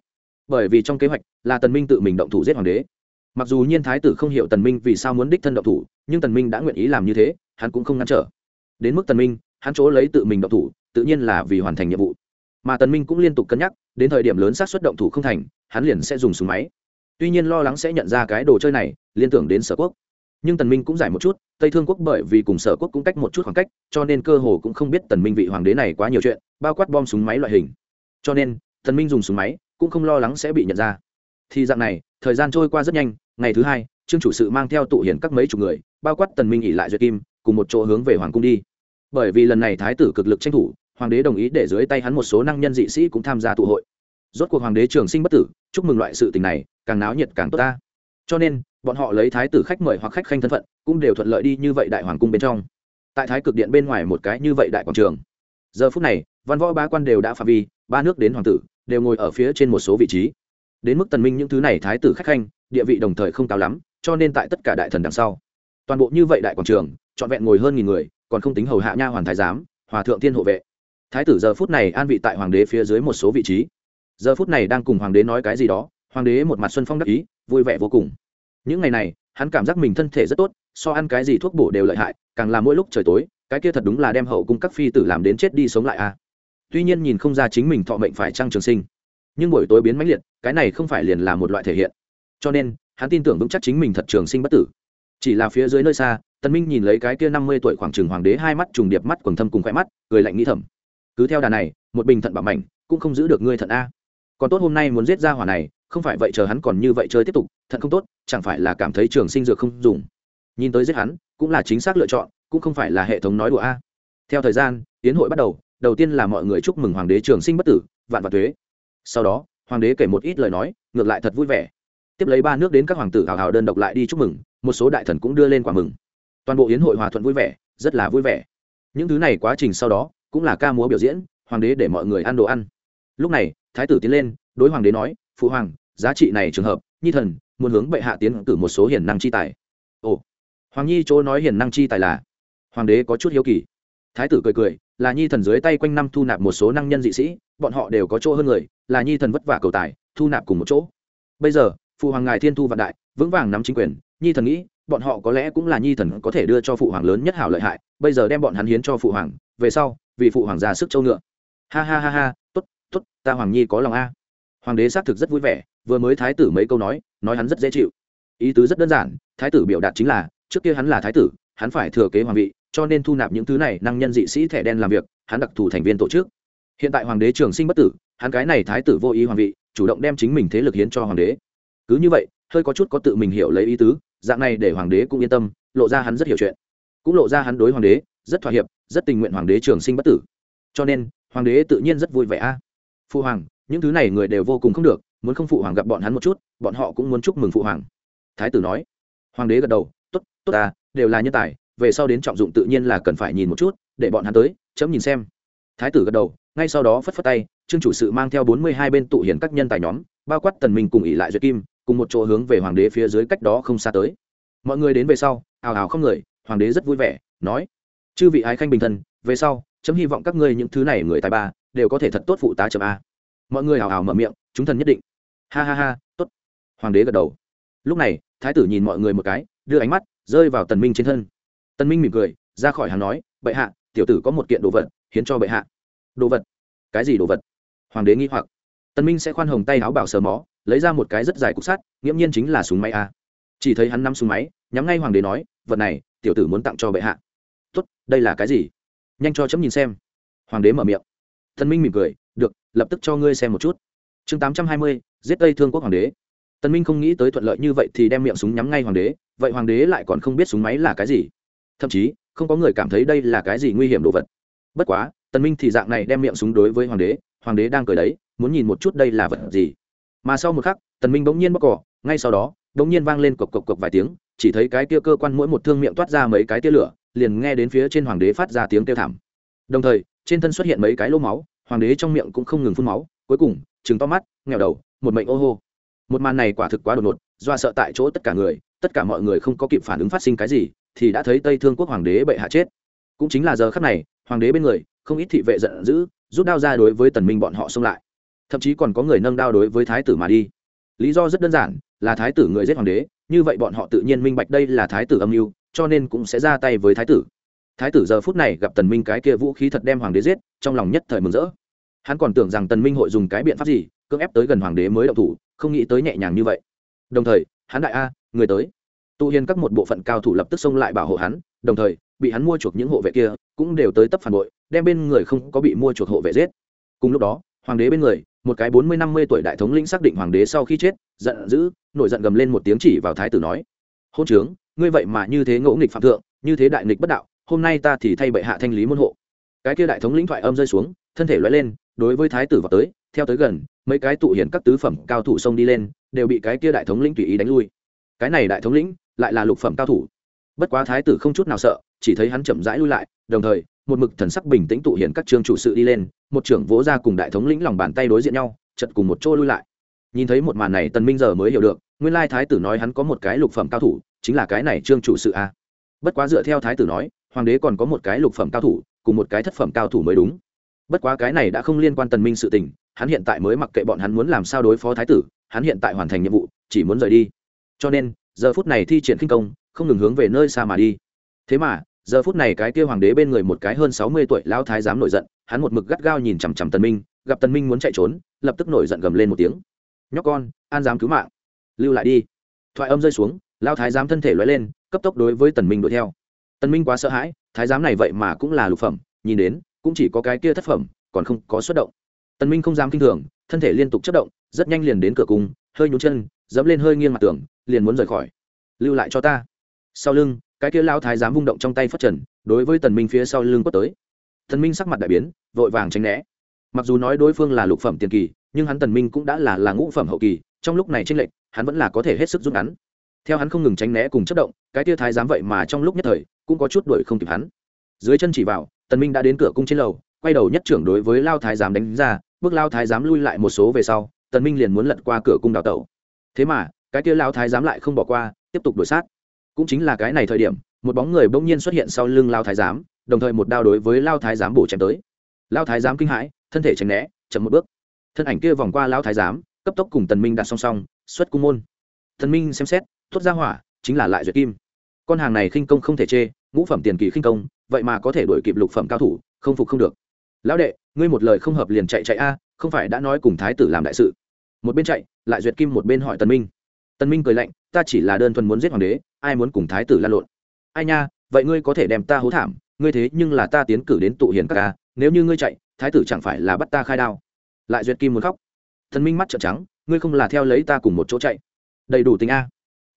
Bởi vì trong kế hoạch là tần minh tự mình động thủ giết hoàng đế. Mặc dù nhiên thái tử không hiểu tần minh vì sao muốn đích thân động thủ, nhưng tần minh đã nguyện ý làm như thế, hắn cũng không ngăn trở. Đến mức tần minh, hắn chỗ lấy tự mình động thủ, tự nhiên là vì hoàn thành nhiệm vụ mà tần minh cũng liên tục cân nhắc, đến thời điểm lớn sát xuất động thủ không thành, hắn liền sẽ dùng súng máy. Tuy nhiên lo lắng sẽ nhận ra cái đồ chơi này, liên tưởng đến sở quốc. Nhưng tần minh cũng giải một chút, tây thương quốc bởi vì cùng sở quốc cũng cách một chút khoảng cách, cho nên cơ hồ cũng không biết tần minh vị hoàng đế này quá nhiều chuyện, bao quát bom súng máy loại hình. Cho nên, tần minh dùng súng máy, cũng không lo lắng sẽ bị nhận ra. Thì dạng này, thời gian trôi qua rất nhanh, ngày thứ hai, trương chủ sự mang theo tụ hiển các mấy chục người, bao quát tần minh ỉ lại duyệt kim, cùng một chỗ hướng về hoàng cung đi. Bởi vì lần này thái tử cực lực tranh thủ hoàng đế đồng ý để dưới tay hắn một số năng nhân dị sĩ cũng tham gia tụ hội. Rốt cuộc hoàng đế trường sinh bất tử, chúc mừng loại sự tình này, càng náo nhiệt càng tốt ta. Cho nên, bọn họ lấy thái tử khách mời hoặc khách khanh thân phận, cũng đều thuận lợi đi như vậy đại hoàng cung bên trong. Tại thái cực điện bên ngoài một cái như vậy đại quảng trường. Giờ phút này, văn võ ba quan đều đã phạm vi, ba nước đến hoàng tử, đều ngồi ở phía trên một số vị trí. Đến mức tần minh những thứ này thái tử khách khanh, địa vị đồng thời không cao lắm, cho nên tại tất cả đại thần đằng sau, toàn bộ như vậy đại quảng trường, trọn vẹn ngồi hơn nghìn người, còn không tính hầu hạ nha hoàn thái giám, hòa thượng thiên hộ vệ thái tử giờ phút này an vị tại hoàng đế phía dưới một số vị trí. Giờ phút này đang cùng hoàng đế nói cái gì đó, hoàng đế một mặt xuân phong đắc ý, vui vẻ vô cùng. Những ngày này, hắn cảm giác mình thân thể rất tốt, so ăn cái gì thuốc bổ đều lợi hại, càng là mỗi lúc trời tối, cái kia thật đúng là đem hậu cung các phi tử làm đến chết đi sống lại a à. tuy nhiên nhìn không ra chính mình thọ mệnh phải trăng trường sinh. Nhưng buổi tối biến mãnh liệt, cái này không phải liền là một loại thể hiện. Cho nên, hắn tin tưởng vững chắc chính mình thật trường sinh bất tử. Chỉ là phía dưới nơi xa tân minh nhìn lấy cái kia năm mươi tuổi khoảng trường hoàng đế hai mắt trùng điệp mắt quần thâm cùng khoe mắt, cười lạnh nghĩ thầm cứ theo đà này, một bình thận bạo mảnh, cũng không giữ được ngươi thận a. Còn tốt hôm nay muốn giết ra hỏa này, không phải vậy chờ hắn còn như vậy chơi tiếp tục, thận không tốt, chẳng phải là cảm thấy trường sinh dược không dùng. Nhìn tới giết hắn, cũng là chính xác lựa chọn, cũng không phải là hệ thống nói đùa a. Theo thời gian, tiến hội bắt đầu đầu tiên là mọi người chúc mừng hoàng đế trường sinh bất tử, vạn và thuế. Sau đó, hoàng đế kể một ít lời nói, ngược lại thật vui vẻ. Tiếp lấy ba nước đến các hoàng tử hào hào đơn độc lại đi chúc mừng, một số đại thần cũng đưa lên quả mừng. Toàn bộ yến hội hòa thuận vui vẻ, rất là vui vẻ. Những thứ này quá trình sau đó cũng là ca múa biểu diễn, hoàng đế để mọi người ăn đồ ăn. Lúc này, thái tử tiến lên, đối hoàng đế nói, phụ hoàng, giá trị này trường hợp, nhi thần, muốn hướng bệ hạ tiến cử một số hiền năng chi tài. Ồ, hoàng nhi chỗ nói hiền năng chi tài là, hoàng đế có chút hiếu kỳ. Thái tử cười cười, là nhi thần dưới tay quanh năm thu nạp một số năng nhân dị sĩ, bọn họ đều có chỗ hơn người, là nhi thần vất vả cầu tài, thu nạp cùng một chỗ. Bây giờ, phụ hoàng ngài thiên thu vạn đại, vững vàng nắm chính quyền, nhi thần nghĩ, bọn họ có lẽ cũng là nhi thần có thể đưa cho phụ hoàng lớn nhất hảo lợi hại, bây giờ đem bọn hắn hiến cho phụ hoàng, về sau vì phụ hoàng gia sức châu ngựa. Ha ha ha ha t ố t t ố t ta hoàng nhi có lòng a. Hoàng đế xác thực rất vui vẻ, vừa mới thái tử mấy câu nói nói hắn rất dễ chịu. Ý tứ rất đơn giản, thái tử biểu đạt chính là, trước kia hắn là thái tử, hắn phải thừa kế hoàng vị, cho nên thu nạp những thứ này năng nhân dị sĩ thẻ đen làm việc, hắn đặc thù thành viên tổ chức. Hiện tại hoàng đế trường sinh bất tử, hắn cái này thái tử vô ý hoàng vị, chủ động đem chính mình thế lực hiến cho hoàng đế. Cứ như vậy, hơi có chút có tự mình hiểu lấy ý tứ, dạng này để hoàng đế cũng yên tâm, lộ ra hắn rất hiểu chuyện. Cũng lộ ra hắn đối hoàng đế rất thỏa hiệp, rất tình nguyện hoàng đế trường sinh bất tử. Cho nên, hoàng đế tự nhiên rất vui vẻ a. Phụ hoàng, những thứ này người đều vô cùng không được, muốn không phụ hoàng gặp bọn hắn một chút, bọn họ cũng muốn chúc mừng phụ hoàng. Thái tử nói. Hoàng đế gật đầu t ố t tốt ta, đều là nhân tài, về sau đến trọng dụng tự nhiên là cần phải nhìn một chút, để bọn hắn tới, chấm nhìn xem. Thái tử gật đầu, ngay sau đó phất phất tay, trương chủ sự mang theo bốn mươi hai bên tụ hiển các nhân tài nhóm, bao quát tần minh cùng ỉ lại duyệt kim, cùng một chỗ hướng về hoàng đế phía dưới cách đó không xa tới. Mọi người đến về sau ào ào không người, hoàng đế rất vui vẻ, nói chư vị ái khanh bình thân, về sau, chấm hy vọng các ngươi những thứ này người tài ba đều có thể thật tốt phụ tá chấm a. Mọi người hào hào mở miệng, chúng thần nhất định. Ha ha ha, tốt. Hoàng đế gật đầu. Lúc này, thái tử nhìn mọi người một cái, đưa ánh mắt rơi vào tần minh trên thân. Tần minh mỉm cười, ra khỏi hàng nói, bệ hạ, tiểu tử có một kiện đồ vật, hiến cho bệ hạ. Đồ vật? Cái gì đồ vật? Hoàng đế nghi hoặc. Tần minh sẽ khoan hồng tay áo bảo sờ mó, lấy ra một cái rất dài cục sắt, nghiễm nhiên chính là súng máy a. Chỉ thấy hắn nắm súng máy, nhắm ngay hoàng đế nói, vật này, tiểu tử muốn tặng cho bệ hạ đây là cái gì? Nhanh cho chấm nhìn xem. Hoàng đế mở miệng. Thần minh mỉm cười, được, lập tức cho ngươi xem một chút. Chương tám trăm hai mươi, giết tây thương quốc hoàng đế. Tần minh không nghĩ tới thuận lợi như vậy thì đem miệng súng nhắm ngay hoàng đế, vậy hoàng đế lại còn không biết súng máy là cái gì? Thậm chí, không có người cảm thấy đây là cái gì nguy hiểm đồ vật. Bất quá, tần minh thì dạng này đem miệng súng đối với hoàng đế hoàng đế đang cười đấy, muốn nhìn một chút đây là vật gì. Mà sau một khắc, tần minh bỗng nhiên bóc cỏ ngay sau đó, bỗng nhiên vang lên cộc cộc cộc vài tiếng, chỉ thấy cái kia cơ quan mỗi một thương miệng toát ra mấy cái tia lửa liền nghe đến phía trên hoàng đế phát ra tiếng kêu thảm. Đồng thời, trên thân xuất hiện mấy cái lỗ máu, hoàng đế trong miệng cũng không ngừng phun máu, cuối cùng chừng to mắt nghèo đầu, một mệnh ô hô. Một màn này quả thực quá đột ngột do sợ tại chỗ tất cả người, tất cả mọi người không có kịp phản ứng phát sinh cái gì, thì đã thấy tây thương quốc hoàng đế bệ hạ chết. Cũng chính là giờ khắc này, hoàng đế bên người, không ít thị vệ giận dữ, rút đao ra đối với tần minh bọn họ xông lại. Thậm chí còn có người nâng đao đối với thái tử mà đi. Lý do rất đơn giản, là thái tử người giết hoàng đế, như vậy bọn họ tự nhiên minh bạch đây là thái tử âm mưu cho nên cũng sẽ ra tay với thái tử. Thái tử giờ phút này gặp tần minh cái kia vũ khí thật đem hoàng đế giết, trong lòng nhất thời mừng rỡ. Hắn còn tưởng rằng tần minh hội dùng cái biện pháp gì, cưỡng ép tới gần hoàng đế mới động thủ, không nghĩ tới nhẹ nhàng như vậy. Đồng thời, hắn đại a, người tới. Tụ hiền các một bộ phận cao thủ lập tức xông lại bảo hộ hắn, đồng thời, bị hắn mua chuộc những hộ vệ kia, cũng đều tới tấp phản bội, đem bên người không có bị mua chuộc hộ vệ giết. Cùng lúc đó, hoàng đế bên người, một cái bốn mươi năm mươi tuổi đại thống lĩnh xác định hoàng đế sau khi chết, giận dữ, nổi giận gầm lên một tiếng chỉ vào thái tử nói hôn trướng ngươi vậy mà như thế ngỗ nghịch phạm thượng, như thế đại nghịch bất đạo, hôm nay ta thì thay bệ hạ thanh lý môn hộ. Cái kia đại thống lĩnh thoại âm rơi xuống, thân thể loay lên, đối với thái tử vào tới, theo tới gần, mấy cái tụ hiển các tứ phẩm cao thủ xông đi lên, đều bị cái kia đại thống lĩnh tùy ý đánh lui. Cái này đại thống lĩnh, lại là lục phẩm cao thủ. Bất quá thái tử không chút nào sợ, chỉ thấy hắn chậm rãi lui lại, đồng thời, một mực thần sắc bình tĩnh tụ hiển các trường chủ sự đi lên, một trưởng vỗ ra cùng đại thống lĩnh lòng bàn tay đối diện nhau, chật cùng một chỗ lui lại. Nhìn thấy một màn này, tần minh giờ mới hiểu được, nguyên lai thái tử nói hắn có một cái lục phẩm cao thủ chính là cái này trương chủ sự a. Bất quá dựa theo thái tử nói, hoàng đế còn có một cái lục phẩm cao thủ, cùng một cái thất phẩm cao thủ mới đúng. Bất quá cái này đã không liên quan tần minh sự tình, hắn hiện tại mới mặc kệ bọn hắn muốn làm sao đối phó thái tử, hắn hiện tại hoàn thành nhiệm vụ, chỉ muốn rời đi. Cho nên, giờ phút này thi triển kinh công, không ngừng hướng về nơi xa mà đi. Thế mà, giờ phút này cái kia hoàng đế bên người một cái hơn sáu mươi tuổi lão thái giám nổi giận, hắn một mực gắt gao nhìn chằm chằm tần minh, gặp tần minh muốn chạy trốn, lập tức nổi giận gầm lên một tiếng. Nhóc con, an dám cứu mạng. Lưu lại đi. Thoại âm rơi xuống lao thái giám thân thể loay lên, cấp tốc đối với tần minh đuổi theo. Tần minh quá sợ hãi, thái giám này vậy mà cũng là lục phẩm, nhìn đến, cũng chỉ có cái kia thất phẩm, còn không có xuất động. Tần minh không dám kinh thường, thân thể liên tục chất động, rất nhanh liền đến cửa cung, hơi nhún chân, dẫm lên hơi nghiêng mặt tường, liền muốn rời khỏi. Lưu lại cho ta. Sau lưng, cái kia lao thái giám vung động trong tay phất trần, đối với tần minh phía sau lưng quất tới. Tần minh sắc mặt đại biến, vội vàng tránh né. Mặc dù nói đối phương là lục phẩm tiền kỳ, nhưng hắn tần minh cũng đã là là ngũ phẩm hậu kỳ, trong lúc này tranh lệch, hắn vẫn là có thể hết sức rút ngắn theo hắn không ngừng tránh né cùng chất động, cái tia thái giám vậy mà trong lúc nhất thời, cũng có chút đuổi không kịp hắn. Dưới chân chỉ vào, tần minh đã đến cửa cung trên lầu, quay đầu nhất trưởng đối với lao thái giám đánh ra, bước lao thái giám lui lại một số về sau, tần minh liền muốn lật qua cửa cung đào tẩu. Thế mà, cái kia lao thái giám lại không bỏ qua, tiếp tục đuổi sát. Cũng chính là cái này thời điểm, một bóng người bỗng nhiên xuất hiện sau lưng lao thái giám, đồng thời một đao đối với lao thái giám bổ chém tới. Lao thái giám kinh hãi, thân thể tránh né, chậm một bước. Thân ảnh kia vòng qua lao thái giám, cấp tốc cùng tần minh đặt song song, xuất cung môn. Tần minh xem xét tốt ra hỏa, chính là lại duyệt kim. Con hàng này khinh công không thể chê, ngũ phẩm tiền kỳ khinh công, vậy mà có thể đuổi kịp lục phẩm cao thủ, không phục không được. Lão đệ, ngươi một lời không hợp liền chạy chạy a, không phải đã nói cùng thái tử làm đại sự. Một bên chạy, lại duyệt kim một bên hỏi tần minh. Tần minh cười lạnh, ta chỉ là đơn thuần muốn giết hoàng đế, ai muốn cùng thái tử lan lộn? Ai nha, vậy ngươi có thể đem ta hố thảm, ngươi thế nhưng là ta tiến cử đến tụ hiền các ca nếu như ngươi chạy, thái tử chẳng phải là bắt ta khai đao? Lại duyệt kim muốn khóc. Tần minh mắt trợn trắng, ngươi không là theo lấy ta cùng một chỗ chạy. Đầy đủ tình a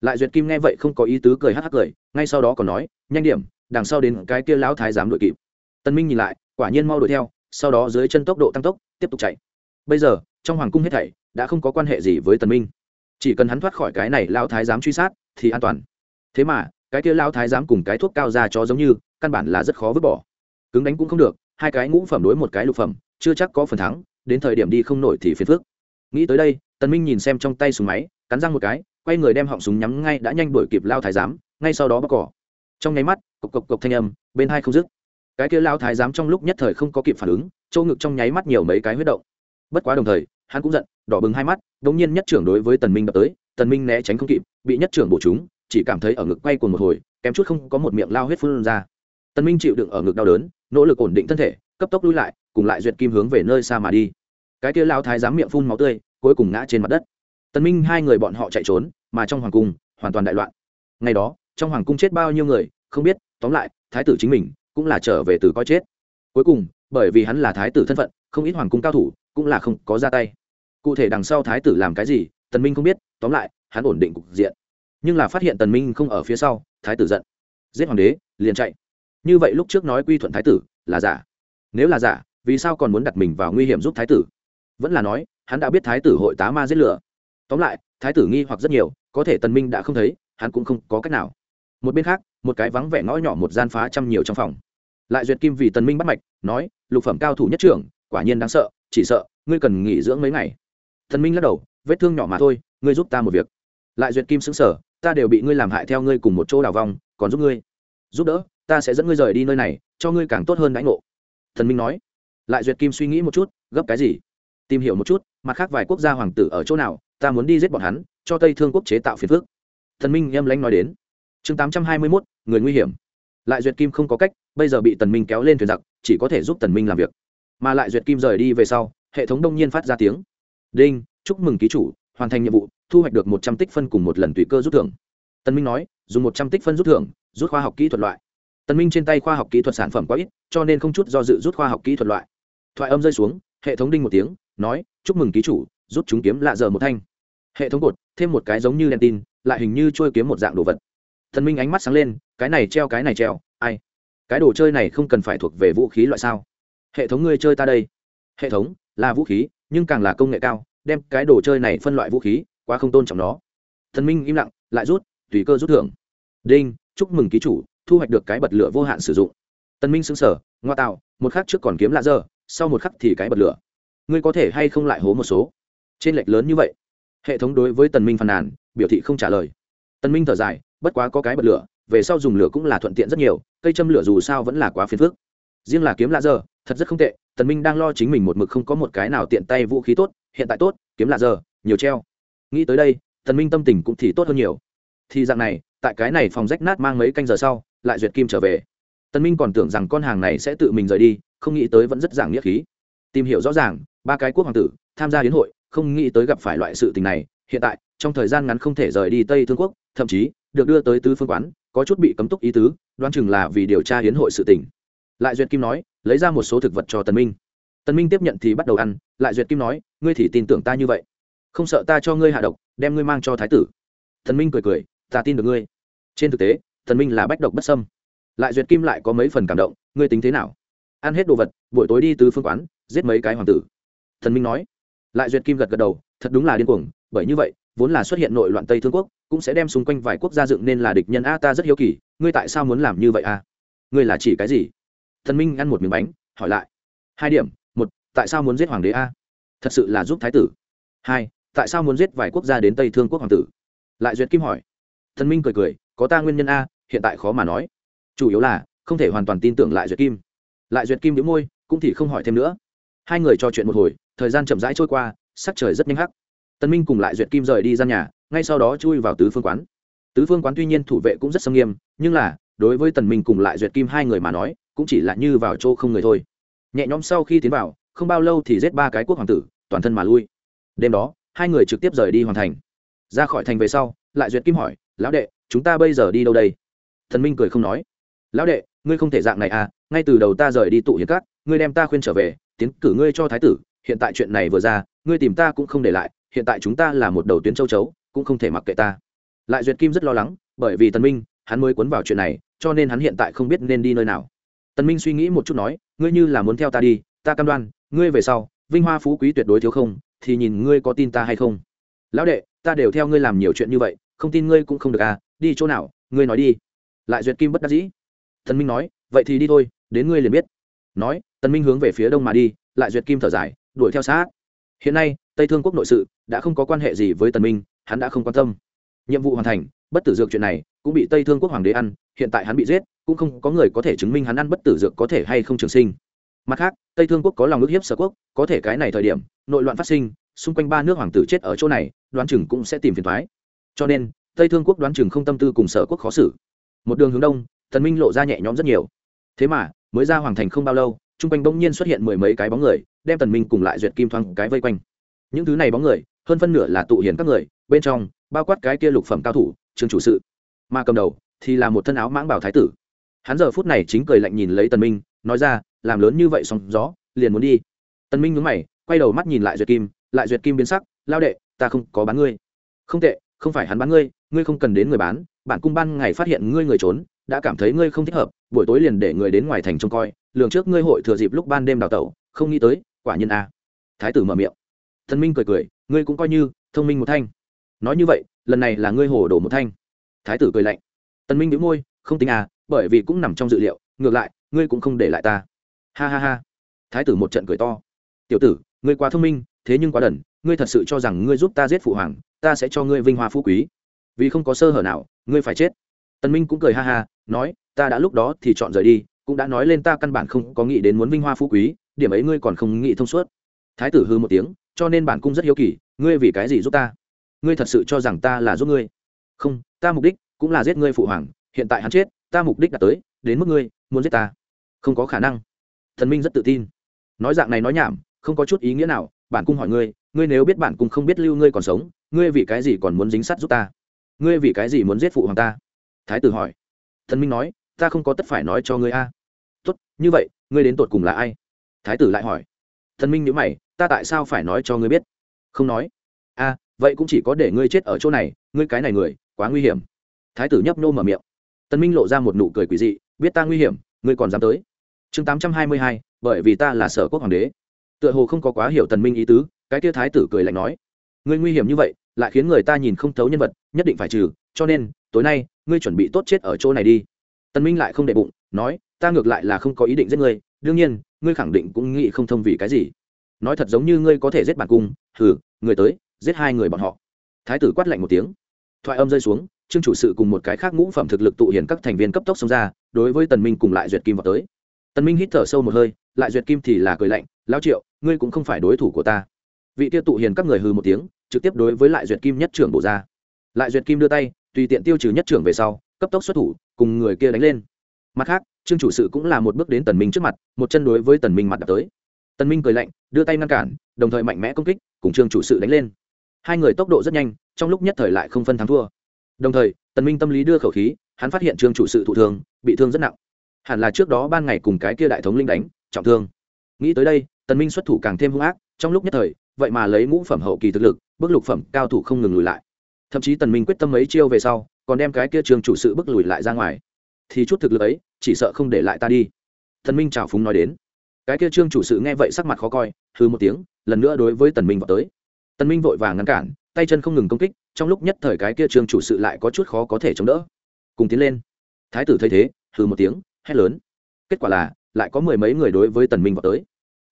lại duyệt kim nghe vậy không có ý tứ cười hắc hắc cười, ngay sau đó còn nói, nhanh điểm, đằng sau đến cái kia lão thái giám đội kịp. Tân minh nhìn lại, quả nhiên mau đuổi theo, sau đó dưới chân tốc độ tăng tốc, tiếp tục chạy. Bây giờ, trong hoàng cung hết thảy đã không có quan hệ gì với tần minh. Chỉ cần hắn thoát khỏi cái này lao thái giám truy sát thì an toàn. Thế mà, cái kia lao thái giám cùng cái thuốc cao ra cho giống như, căn bản là rất khó vứt bỏ. Cứng đánh cũng không được, hai cái ngũ phẩm đối một cái lục phẩm, chưa chắc có phần thắng, đến thời điểm đi không nổi thì phiền phức. Nghĩ tới đây tần minh nhìn xem trong tay súng máy, cắn răng một cái quay người đem họng súng nhắm ngay đã nhanh đuổi kịp lao thái giám, ngay sau đó bóc cỏ. Trong nháy mắt, cộc cộc cộc thanh âm, bên hai không dứt. Cái kia lao thái giám trong lúc nhất thời không có kịp phản ứng châu ngực trong nháy mắt nhiều mấy cái huyết động. Bất quá đồng thời, hắn cũng giận, đỏ bừng hai mắt đ ỗ n g nhiên nhất trưởng đối với tần minh đập tới, tần minh né tránh không kịp, bị nhất trưởng bổ chúng chỉ cảm thấy ở ngực quay cùng một hồi, kém chút không có một miệng lao huyết phun ra. Tần minh chịu đựng ở ngực đau đớn, nỗ lực ổn định thân thể, cấp tốc lui lại, cùng lại duyệt kim hướng về nơi xa mà đi. Cái kia lao thái giám miệng phun máu tươi, cuối cùng ngã trên mặt đất tần minh hai người bọn họ chạy trốn, mà trong hoàng cung, hoàn toàn đại loạn. Ngày đó, trong hoàng cung chết bao nhiêu người, không biết, tóm lại, thái tử chính mình cũng là trở về từ coi chết. Cuối cùng, bởi vì hắn là thái tử thân phận, không ít hoàng cung cao thủ cũng là không có ra tay. Cụ thể đằng sau thái tử làm cái gì, tần minh không biết, tóm lại, hắn ổn định cục diện. Nhưng là phát hiện tần minh không ở phía sau, thái tử giận. Giết hoàng đế, liền chạy. Như vậy lúc trước nói quy thuận thái tử, là giả. Nếu là giả, vì sao còn muốn đặt mình vào nguy hiểm giúp thái tử? Vẫn là nói, hắn đã biết thái tử hội tá ma giết lửa tóm lại, thái tử nghi hoặc rất nhiều, có thể tần minh đã không thấy, hắn cũng không có cách nào. Một bên khác, một cái vắng vẻ ngõ nhỏ một gian phá trăm nhiều trong phòng. Lại duyệt kim vì tần minh bắt mạch, nói, lục phẩm cao thủ nhất trưởng, quả nhiên đáng sợ, chỉ sợ, ngươi cần nghỉ dưỡng mấy ngày. Tần minh lắc đầu, vết thương nhỏ mà thôi, ngươi giúp ta một việc. Lại duyệt kim sững sở ta đều bị ngươi làm hại theo ngươi cùng một chỗ đào vong, còn giúp ngươi. Giúp đỡ, ta sẽ dẫn ngươi rời đi nơi này, cho ngươi càng tốt hơn đãi ngộ. Thần minh nói. Lại duyệt kim suy nghĩ một chút, gấp cái gì? Tìm hiểu một chút, mặt khác vài quốc gia hoàng tử ở chỗ nào ta muốn đi giết bọn hắn, cho tây thương quốc chế tạo phiền phước thần minh em lãnh nói đến. Chương tám trăm hai mươi mốt, người nguy hiểm. Lại duyệt kim không có cách, bây giờ bị tần minh kéo lên thuyền giặc, chỉ có thể giúp tần minh làm việc. Mà lại duyệt kim rời đi về sau, hệ thống đông nhiên phát ra tiếng. Đinh, chúc mừng ký chủ, hoàn thành nhiệm vụ, thu hoạch được một trăm tích phân cùng một lần tùy cơ rút thưởng. Tần minh nói, dùng một trăm tích phân rút thưởng, rút khoa học kỹ thuật loại. Tần minh trên tay khoa học kỹ thuật sản phẩm quá ít, cho nên không chút do dự rút khoa học kỹ thuật loại. Thoại âm rơi xuống, hệ thống đinh một tiếng, nói, chúc mừng ký chủ, rút chúng kiếm lạ giờ một thanh hệ thống cột, thêm một cái giống như đèn tin, lại hình như trôi kiếm một dạng đồ vật. Thần minh ánh mắt sáng lên, cái này treo, cái này treo, ai? Cái đồ chơi này không cần phải thuộc về vũ khí loại sao? Hệ thống ngươi chơi ta đây. Hệ thống, là vũ khí, nhưng càng là công nghệ cao, đem cái đồ chơi này phân loại vũ khí, quá không tôn trọng nó. Thần minh im lặng, lại rút, tùy cơ rút thưởng. Đinh, chúc mừng ký chủ, thu hoạch được cái bật lửa vô hạn sử dụng. Tân minh xứng sở ngoa tạo, một khắc trước còn kiếm lạ dơ sau một khắc thì cái bật lửa. Ngươi có thể hay không lại hố một số? Trên lệch lớn như vậy hệ thống đối với tần minh phàn nàn biểu thị không trả lời. Tần minh thở dài bất quá có cái bật lửa về sau dùng lửa cũng là thuận tiện rất nhiều cây châm lửa dù sao vẫn là quá phiền phức. Riêng là kiếm lạ giờ, thật rất không tệ tần minh đang lo chính mình một mực không có một cái nào tiện tay vũ khí tốt hiện tại tốt kiếm lạ giờ nhiều treo. Nghĩ tới đây tần minh tâm tình cũng thì tốt hơn nhiều. Thì dạng này tại cái này phòng rách nát mang mấy canh giờ sau lại duyệt kim trở về. Tần minh còn tưởng rằng con hàng này sẽ tự mình rời đi không nghĩ tới vẫn rất giảng nghĩa khí. Tìm hiểu rõ ràng ba cái quốc hoàng tử tham gia hiến hội không nghĩ tới gặp phải loại sự tình này, hiện tại, trong thời gian ngắn không thể rời đi tây thương quốc, thậm chí, được đưa tới tứ phương quán, có chút bị cấm túc ý tứ, đoán chừng là vì điều tra hiến hội sự tình. Lại duyệt kim nói, lấy ra một số thực vật cho tần minh. Tần minh tiếp nhận thì bắt đầu ăn, lại duyệt kim nói, ngươi thì tin tưởng ta như vậy. Không sợ ta cho ngươi hạ độc, đem ngươi mang cho thái tử. Tần minh cười cười, ta tin được ngươi. Trên thực tế, tần minh là bách độc bất sâm lại duyệt kim lại có mấy phần cảm động, ngươi tính thế nào? Ăn hết đồ vật, buổi tối đi tứ phương quán, giết mấy cái hoàng tử. Thần minh nói lại duyệt kim gật gật đầu, thật đúng là điên cuồng, bởi như vậy, vốn là xuất hiện nội loạn tây thương quốc, cũng sẽ đem xung quanh vài quốc gia dựng nên là địch nhân a ta rất hiếu kỳ, ngươi tại sao muốn làm như vậy a? Ngươi là chỉ cái gì? Thần minh ăn một miếng bánh, hỏi lại. Hai điểm, một, tại sao muốn giết hoàng đế a? Thật sự là giúp thái tử. Hai, tại sao muốn giết vài quốc gia đến tây thương quốc hoàng tử? Lại duyệt kim hỏi. Thần minh cười cười, có ta nguyên nhân a, hiện tại khó mà nói. Chủ yếu là, không thể hoàn toàn tin tưởng lại duyệt kim. Lại duyệt kim đĩu môi, cũng thì không hỏi thêm nữa hai người trò chuyện một hồi, thời gian chậm rãi trôi qua, sắc trời rất nhanh hắc. Tân minh cùng lại duyệt kim rời đi gian nhà, ngay sau đó chui vào tứ phương quán. Tứ phương quán tuy nhiên thủ vệ cũng rất sâm nghiêm, nhưng là, đối với tần minh cùng lại duyệt kim hai người mà nói, cũng chỉ là như vào chỗ không người thôi. Nhẹ nhõm sau khi tiến vào, không bao lâu thì giết ba cái quốc hoàng tử, toàn thân mà lui. Đêm đó, hai người trực tiếp rời đi hoàn thành. Ra khỏi thành về sau, lại duyệt kim hỏi, lão đệ, chúng ta bây giờ đi đâu đây? Thần minh cười không nói, lão đệ, ngươi không thể dạng này à ngay từ đầu ta rời đi tụ hiến cát ngươi đem ta khuyên trở về tiến cử ngươi cho thái tử, hiện tại chuyện này vừa ra, ngươi tìm ta cũng không để lại, hiện tại chúng ta là một đầu tuyến châu chấu, cũng không thể mặc kệ ta. Lại duyệt kim rất lo lắng, bởi vì tần minh, hắn mới cuốn vào chuyện này, cho nên hắn hiện tại không biết nên đi nơi nào. Tần minh suy nghĩ một chút nói, ngươi như là muốn theo ta đi, ta cam đoan, ngươi về sau, vinh hoa phú quý tuyệt đối thiếu không, thì nhìn ngươi có tin ta hay không. Lão đệ, ta đều theo ngươi làm nhiều chuyện như vậy, không tin ngươi cũng không được à đi chỗ nào, ngươi nói đi. Lại duyệt kim bất đắc dĩ. Tần minh nói, vậy thì đi thôi, đến ngươi liền biết nói, tần minh hướng về phía đông mà đi, lại duyệt kim thở dài, đuổi theo sát. Hiện nay, tây thương quốc nội sự đã không có quan hệ gì với tần minh, hắn đã không quan tâm. Nhiệm vụ hoàn thành, bất tử dược chuyện này cũng bị tây thương quốc hoàng đế ăn, hiện tại hắn bị giết, cũng không có người có thể chứng minh hắn ăn bất tử dược có thể hay không trường sinh. Mặt khác, tây thương quốc có lòng ức hiếp sở quốc, có thể cái này thời điểm, nội loạn phát sinh, xung quanh ba nước hoàng tử chết ở chỗ này, đoán chừng cũng sẽ tìm phiền thoái cho nên, tây thương quốc đoán chừng không tâm tư cùng sở quốc khó xử. Một đường hướng đông thần minh lộ ra nhẹ nhõm rất nhiều. Thế mà mới ra hoàng thành không bao lâu, chung quanh bỗng nhiên xuất hiện mười mấy cái bóng người, đem tần minh cùng lại duyệt kim thoáng cái vây quanh. Những thứ này bóng người, hơn phân nửa là tụ hiền các người, bên trong, bao quát cái kia lục phẩm cao thủ, trương chủ sự. Mà cầm đầu thì là một thân áo mãng bảo thái tử. Hắn giờ phút này chính cười lạnh nhìn lấy tần minh, nói ra, làm lớn như vậy sóng gió, liền muốn đi. Tần minh nhướng mày, quay đầu mắt nhìn lại duyệt kim, lại duyệt kim biến sắc, lao đệ, ta không có bán ngươi. Không tệ, không phải hắn bán ngươi ngươi không cần đến người bán, bản cung ban ngày phát hiện ngươi người trốn đã cảm thấy ngươi không thích hợp, buổi tối liền để người đến ngoài thành trông coi, lường trước ngươi hội thừa dịp lúc ban đêm đào tẩu, không nghĩ tới, quả nhiên a thái tử mở miệng. Thần minh cười cười, ngươi cũng coi như thông minh một thanh. Nói như vậy, lần này là ngươi hồ đổ một thanh. Thái tử cười lạnh. Tần minh đĩu môi, không tính à bởi vì cũng nằm trong dự liệu, ngược lại, ngươi cũng không để lại ta. Ha ha ha. Thái tử một trận cười to. Tiểu tử, ngươi quá thông minh, thế nhưng quá đần, ngươi thật sự cho rằng ngươi giúp ta giết phụ hoàng, ta sẽ cho ngươi vinh hoa phú quý. Vì không có sơ hở nào, ngươi phải chết. Tần minh cũng cười ha ha nói, ta đã lúc đó thì chọn rời đi, cũng đã nói lên ta căn bản không có nghĩ đến muốn vinh hoa phú quý, điểm ấy ngươi còn không nghĩ thông suốt. Thái tử hư một tiếng, cho nên bản cung rất hiếu kỳ, ngươi vì cái gì giúp ta? Ngươi thật sự cho rằng ta là giúp ngươi? Không, ta mục đích cũng là giết ngươi phụ hoàng, hiện tại hắn chết, ta mục đích đã tới, đến mức ngươi muốn giết ta. Không có khả năng. Thần minh rất tự tin. Nói dạng này nói nhảm, không có chút ý nghĩa nào, bản cung hỏi ngươi ngươi nếu biết bản cung không biết lưu ngươi còn sống, ngươi vì cái gì còn muốn dính sát giúp ta? Ngươi vì cái gì muốn giết phụ hoàng ta? Thái tử hỏi thần minh nói, ta không có tất phải nói cho ngươi a. Tốt, như vậy, ngươi đến tột cùng là ai? Thái tử lại hỏi. Thần minh nhữ mày, ta tại sao phải nói cho ngươi biết? Không nói. A, vậy cũng chỉ có để ngươi chết ở chỗ này, ngươi cái này người, quá nguy hiểm. Thái tử nhấp nô mở miệng. Tân minh lộ ra một nụ cười quỷ dị, biết ta nguy hiểm, ngươi còn dám tới? Chương tám trăm hai mươi hai, bởi vì ta là sở quốc hoàng đế. Tựa hồ không có quá hiểu tần minh ý tứ, cái kia thái tử cười lạnh nói. Ngươi nguy hiểm như vậy, lại khiến người ta nhìn không thấu nhân vật, nhất định phải trừ, cho nên, tối nay ngươi chuẩn bị tốt chết ở chỗ này đi. Tần minh lại không để bụng, nói, ta ngược lại là không có ý định giết ngươi, đương nhiên, ngươi khẳng định cũng nghĩ không thông vì cái gì. Nói thật giống như ngươi có thể giết bản cung thử người tới, giết hai người bọn họ. Thái tử quát lạnh một tiếng. Thoại âm rơi xuống, trương chủ sự cùng một cái khác ngũ phẩm thực lực tụ hiển các thành viên cấp tốc xông ra, đối với tần minh cùng lại duyệt kim vào tới. Tần minh hít thở sâu một hơi, lại duyệt kim thì là cười lạnh, lão triệu, ngươi cũng không phải đối thủ của ta. Vị tiêu tụ hiền các người hừ một tiếng, trực tiếp đối với lại duyệt kim nhất trưởng bổ ra. Lại duyệt kim đưa tay tùy tiện tiêu trừ nhất trưởng về sau, cấp tốc xuất thủ, cùng người kia đánh lên. Mặt khác, trương chủ sự cũng là một bước đến tần minh trước mặt, một chân đối với tần minh mặt đập tới. Tần minh cười lạnh, đưa tay ngăn cản, đồng thời mạnh mẽ công kích, cùng trương chủ sự đánh lên. Hai người tốc độ rất nhanh, trong lúc nhất thời lại không phân thắng thua. Đồng thời, tần minh tâm lý đưa khẩu khí, hắn phát hiện trương chủ sự thụ thương, bị thương rất nặng. Hẳn là trước đó ban ngày cùng cái kia đại thống linh đánh, trọng thương. Nghĩ tới đây, tần minh xuất thủ càng thêm hung ác, trong lúc nhất thời, vậy mà lấy ngũ phẩm hậu kỳ thực lực, bước lục phẩm cao thủ không ngừng lùi lại thậm chí tần minh quyết tâm mấy chiêu về sau, còn đem cái kia trương chủ sự bước lùi lại ra ngoài. Thì chút thực lực ấy, chỉ sợ không để lại ta đi. Tần minh chào phúng nói đến. Cái kia trương chủ sự nghe vậy sắc mặt khó coi hư một tiếng, lần nữa đối với tần minh vào tới. Tần minh vội vàng ngăn cản, tay chân không ngừng công kích, trong lúc nhất thời cái kia trương chủ sự lại có chút khó có thể chống đỡ. Cùng tiến lên. Thái tử thấy thế hư một tiếng, hét lớn. Kết quả là, lại có mười mấy người đối với tần minh vào tới.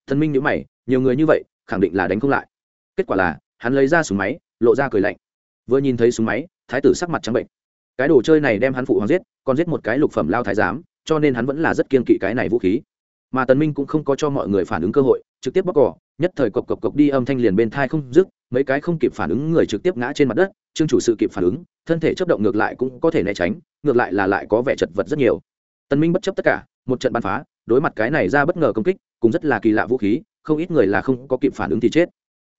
Tần minh nhíu mày, nhiều người như vậy, khẳng định là đánh không lại. Kết quả là, hắn lấy ra súng máy, lộ ra cười lạnh vừa nhìn thấy súng máy, thái tử sắc mặt trắng bệnh. Cái đồ chơi này đem hắn phụ hoàng giết, còn giết một cái lục phẩm lao thái giám, cho nên hắn vẫn là rất kiên kỵ cái này vũ khí. Mà tần minh cũng không có cho mọi người phản ứng cơ hội, trực tiếp bóc cỏ, nhất thời cộc cộc cộc đi âm thanh liền bên thai không dứt, mấy cái không kịp phản ứng người trực tiếp ngã trên mặt đất, trương chủ sự kịp phản ứng, thân thể chấp động ngược lại cũng có thể né tránh, ngược lại là lại có vẻ chật vật rất nhiều. Tần minh bất chấp tất cả, một trận bắn phá, đối mặt cái này ra bất ngờ công kích, cũng rất là kỳ lạ vũ khí, không ít người là không có kịp phản ứng thì chết.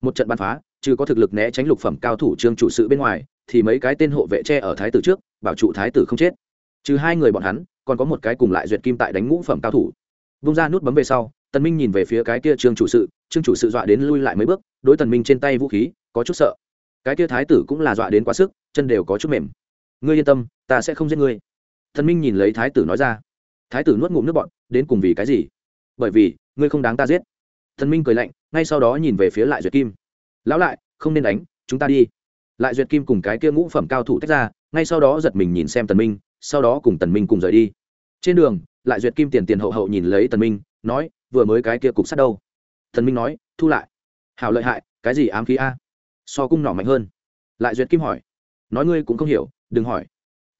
Một trận bắn phá trừ có thực lực né tránh lục phẩm cao thủ trương chủ sự bên ngoài, thì mấy cái tên hộ vệ tre ở thái tử trước, bảo trụ thái tử không chết. Trừ hai người bọn hắn, còn có một cái cùng lại duyệt kim tại đánh ngũ phẩm cao thủ. Vung ra nút bấm về sau, tần minh nhìn về phía cái kia trương chủ sự, trương chủ sự dọa đến lui lại mấy bước, đối tần minh trên tay vũ khí, có chút sợ. Cái kia thái tử cũng là dọa đến quá sức, chân đều có chút mềm. Ngươi yên tâm, ta sẽ không giết ngươi. Tần minh nhìn lấy thái tử nói ra. Thái tử nuốt ngụm nước bọt, đến cùng vì cái gì? Bởi vì, ngươi không đáng ta giết. Tần minh cười lạnh, ngay sau đó nhìn về phía lại duyệt kim lão lại, không nên đánh, chúng ta đi. Lại duyệt kim cùng cái kia ngũ phẩm cao thủ tách ra, ngay sau đó giật mình nhìn xem tần minh, sau đó cùng tần minh cùng rời đi. Trên đường, lại duyệt kim tiền tiền hậu hậu nhìn lấy tần minh, nói, vừa mới cái kia cục sắt đâu? Tần minh nói, thu lại. Hảo lợi hại, cái gì ám khí a? So cung nỏ mạnh hơn. Lại duyệt kim hỏi, nói ngươi cũng không hiểu, đừng hỏi.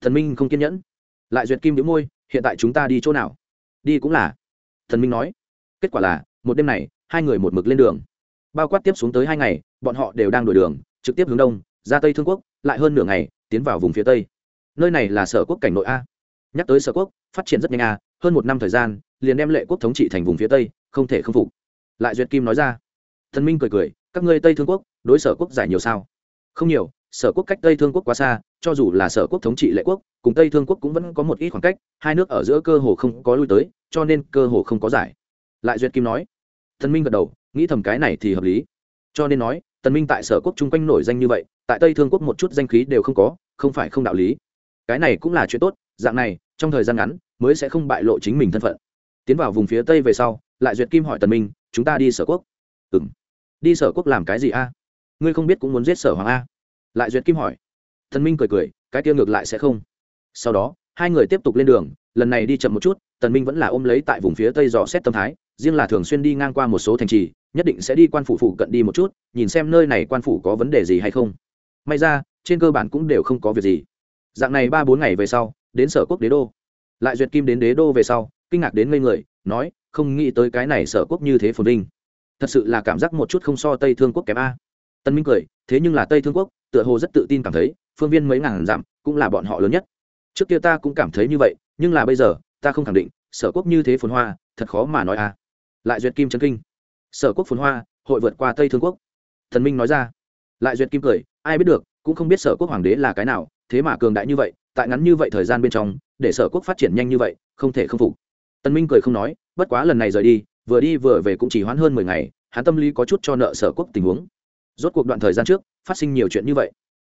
Thần minh không kiên nhẫn. Lại duyệt kim đĩu môi, hiện tại chúng ta đi chỗ nào? Đi cũng là. Thần minh nói, kết quả là, một đêm này, hai người một mực lên đường bao quát tiếp xuống tới hai ngày, bọn họ đều đang đổi đường, trực tiếp hướng đông, ra tây thương quốc, lại hơn nửa ngày, tiến vào vùng phía tây. Nơi này là sở quốc cảnh nội a. Nhắc tới sở quốc, phát triển rất nhanh a, hơn một năm thời gian, liền đem lệ quốc thống trị thành vùng phía tây, không thể không phục. Lại duyệt kim nói ra, thần minh cười cười, các ngươi tây thương quốc, đối sở quốc giải nhiều sao? Không nhiều, sở quốc cách tây thương quốc quá xa, cho dù là sở quốc thống trị lệ quốc, cùng tây thương quốc cũng vẫn có một ít khoảng cách, hai nước ở giữa cơ hồ không có lui tới, cho nên cơ hồ không có giải. Lại duyệt kim nói, thần minh gật đầu nghĩ thầm cái này thì hợp lý. Cho nên nói, tần minh tại sở quốc chung quanh nổi danh như vậy, tại tây thương quốc một chút danh khí đều không có, không phải không đạo lý. Cái này cũng là chuyện tốt, dạng này, trong thời gian ngắn, mới sẽ không bại lộ chính mình thân phận. Tiến vào vùng phía tây về sau, lại duyệt kim hỏi tần minh, chúng ta đi sở quốc? Ừ m đi sở quốc làm cái gì a? Ngươi không biết cũng muốn giết sở hoàng a. Lại duyệt kim hỏi. Thần minh cười cười, cái tiêu ngược lại sẽ không. Sau đó, hai người tiếp tục lên đường, lần này đi chậm một chút, tần minh vẫn là ôm lấy tại vùng phía tây dò xét tâm thái, riêng là thường xuyên đi ngang qua một số thành trì nhất định sẽ đi quan phủ phụ cận đi một chút, nhìn xem nơi này quan phủ có vấn đề gì hay không. May ra, trên cơ bản cũng đều không có việc gì. Dạng này ba bốn ngày về sau, đến sở quốc đế đô. Lại duyệt kim đến đế đô về sau, kinh ngạc đến ngây người, nói, không nghĩ tới cái này sở quốc như thế phồn vinh. Thật sự là cảm giác một chút không so tây thương quốc kém a. Tân minh cười, thế nhưng là tây thương quốc, tựa hồ rất tự tin cảm thấy, phương viên mấy ngàn dặm cũng là bọn họ lớn nhất. Trước kia ta cũng cảm thấy như vậy, nhưng là bây giờ, ta không khẳng định, sở quốc như thế phồn hoa, thật khó mà nói a. Lại duyệt kim chấn kinh sở quốc phồn hoa, hội vượt qua tây thương quốc. Thần minh nói ra. Lại duyệt kim cười, ai biết được, cũng không biết sở quốc hoàng đế là cái nào, thế mà cường đại như vậy, tại ngắn như vậy thời gian bên trong, để sở quốc phát triển nhanh như vậy, không thể không phục. Tần minh cười không nói, bất quá lần này rời đi, vừa đi vừa về cũng chỉ hoãn hơn mười ngày, hắn tâm lý có chút cho nợ sở quốc tình huống. Rốt cuộc đoạn thời gian trước, phát sinh nhiều chuyện như vậy.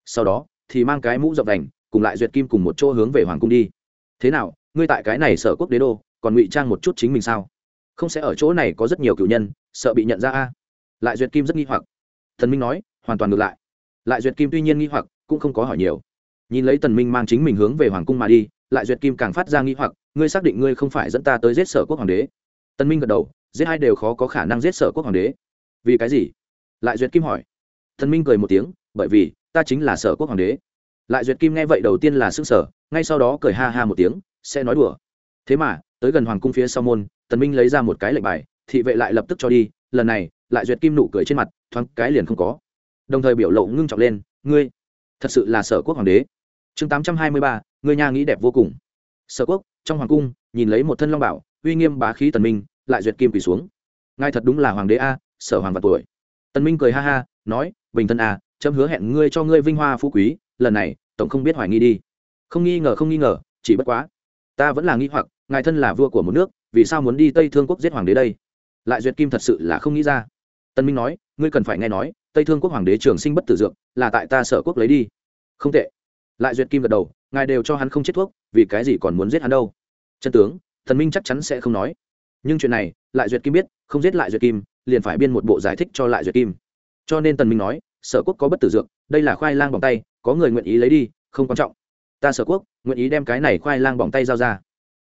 Sau đó, thì mang cái mũ rộng đành, cùng lại duyệt kim cùng một chỗ hướng về hoàng cung đi. Thế nào, ngươi tại cái này sở quốc đế đô, còn ngụy trang một chút chính mình sao? Không sẽ ở chỗ này có rất nhiều cựu nhân sợ bị nhận ra a. Lại duyệt kim rất nghi hoặc. Thần minh nói, hoàn toàn ngược lại. Lại duyệt kim tuy nhiên nghi hoặc, cũng không có hỏi nhiều. Nhìn lấy tần minh mang chính mình hướng về hoàng cung mà đi, lại duyệt kim càng phát ra nghi hoặc, ngươi xác định ngươi không phải dẫn ta tới giết sở quốc hoàng đế. Tần minh gật đầu, giết hai đều khó có khả năng giết sở quốc hoàng đế. Vì cái gì? Lại duyệt kim hỏi. Tần minh cười một tiếng, bởi vì, ta chính là sở quốc hoàng đế. Lại duyệt kim nghe vậy đầu tiên là sức sở ngay sau đó cười ha ha một tiếng, sẽ nói đùa. Thế mà, tới gần hoàng cung phía sau môn, tần minh lấy ra một cái lệnh bài thị vệ lại lập tức cho đi, lần này, lại duyệt kim nụ cười trên mặt, thoáng cái liền không có. Đồng thời biểu lộ ngưng trọng lên, ngươi, thật sự là sở quốc hoàng đế. Chương tám trăm hai mươi ba, ngươi nhà nghĩ đẹp vô cùng. Sở quốc, trong hoàng cung, nhìn lấy một thân long bảo, uy nghiêm bá khí tần minh, lại duyệt kim quỳ xuống. Ngài thật đúng là hoàng đế a, sở hoàng và tuổi. Tần minh cười ha ha, nói, bình thân a trâm hứa hẹn ngươi cho ngươi vinh hoa phú quý, lần này, tổng không biết hoài nghi đi. Không nghi ngờ, không nghi ngờ, chỉ bất quá, ta vẫn là nghi hoặc, ngài thân là vua của một nước, vì sao muốn đi tây thương quốc giết hoàng đế đây? Lại duyệt kim thật sự là không nghĩ ra. Tân minh nói, ngươi cần phải nghe nói, tây thương quốc hoàng đế trường sinh bất tử dược, là tại ta sở quốc lấy đi. Không tệ. Lại duyệt kim gật đầu, ngài đều cho hắn không chết thuốc, vì cái gì còn muốn giết hắn đâu? Chân tướng, thần minh chắc chắn sẽ không nói. Nhưng chuyện này, lại duyệt kim biết, không giết lại duyệt kim, liền phải biên một bộ giải thích cho lại duyệt kim. Cho nên tần minh nói, sở quốc có bất tử dược, đây là khoai lang bỏng tay, có người nguyện ý lấy đi, không quan trọng. Ta sở quốc, nguyện ý đem cái này khoai lang bỏng tay giao ra.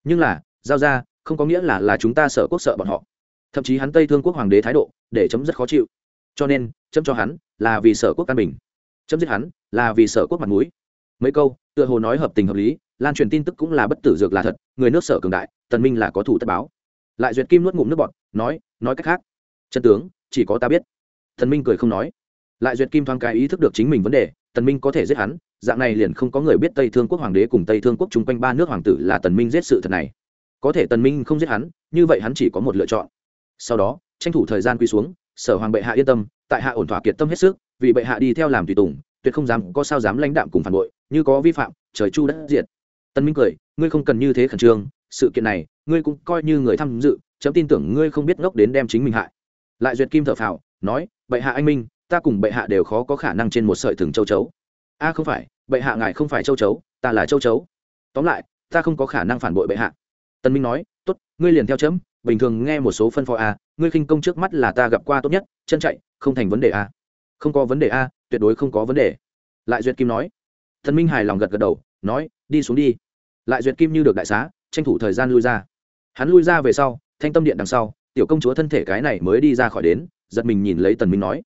Nhưng là, giao ra, không có nghĩa là là chúng ta sở quốc sợ bọn họ thậm chí hắn tây thương quốc hoàng đế thái độ để chấm rất khó chịu. Cho nên, chấm cho hắn là vì sở quốc căn bình. Chấm giết hắn là vì sở quốc mặt mũi. Mấy câu, tựa hồ nói hợp tình hợp lý, lan truyền tin tức cũng là bất tử dược là thật, người nước sở cường đại, tần minh là có thủ tất báo. Lại duyệt kim nuốt ngụm nước bọt, nói nói cách khác. Chân tướng, chỉ có ta biết. Thần minh cười không nói. Lại duyệt kim thoáng cái ý thức được chính mình vấn đề, tần minh có thể giết hắn, dạng này liền không có người biết tây thương quốc hoàng đế cùng tây thương quốc chung quanh ba nước hoàng tử là tần minh giết sự thật này. Có thể tần minh không giết hắn, như vậy hắn chỉ có một lựa chọn sau đó, tranh thủ thời gian quy xuống, sở hoàng bệ hạ yên tâm, tại hạ ổn thỏa kiệt tâm hết sức, vì bệ hạ đi theo làm tùy tùng, tuyệt không dám có sao dám lãnh đạm cùng phản bội, như có vi phạm, trời chu đất diệt. Tân minh cười, ngươi không cần như thế khẩn trương, sự kiện này, ngươi cũng coi như người tham dự, chấm tin tưởng ngươi không biết ngốc đến đem chính mình hại. Lại duyệt kim thở phào, nói, bệ hạ anh minh, ta cùng bệ hạ đều khó có khả năng trên một sợi thừng châu chấu. A, không phải, bệ hạ ngài không phải châu chấu, ta là châu chấu. Tóm lại, ta không có khả năng phản bội bệ hạ. Tân minh nói, tốt, ngươi liền theo chấm bình thường nghe một số phân phó a, ngươi khinh công trước mắt là ta gặp qua tốt nhất, chân chạy, không thành vấn đề a. Không có vấn đề a, tuyệt đối không có vấn đề. Lại duyệt kim nói. Thần minh hài lòng gật gật đầu, nói, đi xuống đi. Lại duyệt kim như được đại xá, tranh thủ thời gian lui ra. Hắn lui ra về sau, thanh tâm điện đằng sau, tiểu công chúa thân thể cái này mới đi ra khỏi đến, giật mình nhìn lấy tần minh nói.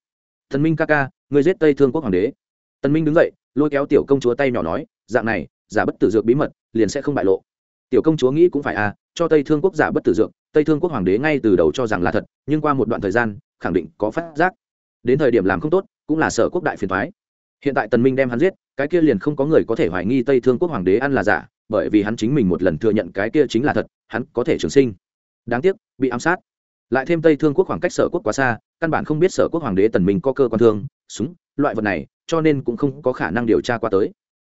Thần minh ca ca người giết tây thương quốc hoàng đế. Tần minh đứng dậy, lôi kéo tiểu công chúa tay nhỏ nói, dạng này, giả bất tử dược bí mật, liền sẽ không bại lộ. Tiểu công chúa nghĩ cũng phải à cho tây thương quốc giả bất tử dược tây thương quốc hoàng đế ngay từ đầu cho rằng là thật, nhưng qua một đoạn thời gian, khẳng định có phát giác. Đến thời điểm làm không tốt, cũng là sở quốc đại phiền thoái hiện tại tần minh đem hắn giết, cái kia liền không có người có thể hoài nghi tây thương quốc hoàng đế ăn là giả, bởi vì hắn chính mình một lần thừa nhận cái kia chính là thật, hắn có thể trường sinh. Đáng tiếc, bị ám sát. Lại thêm tây thương quốc khoảng cách sở quốc quá xa, căn bản không biết sở quốc hoàng đế tần minh có cơ quan thương, súng, loại vật này, cho nên cũng không có khả năng điều tra qua tới.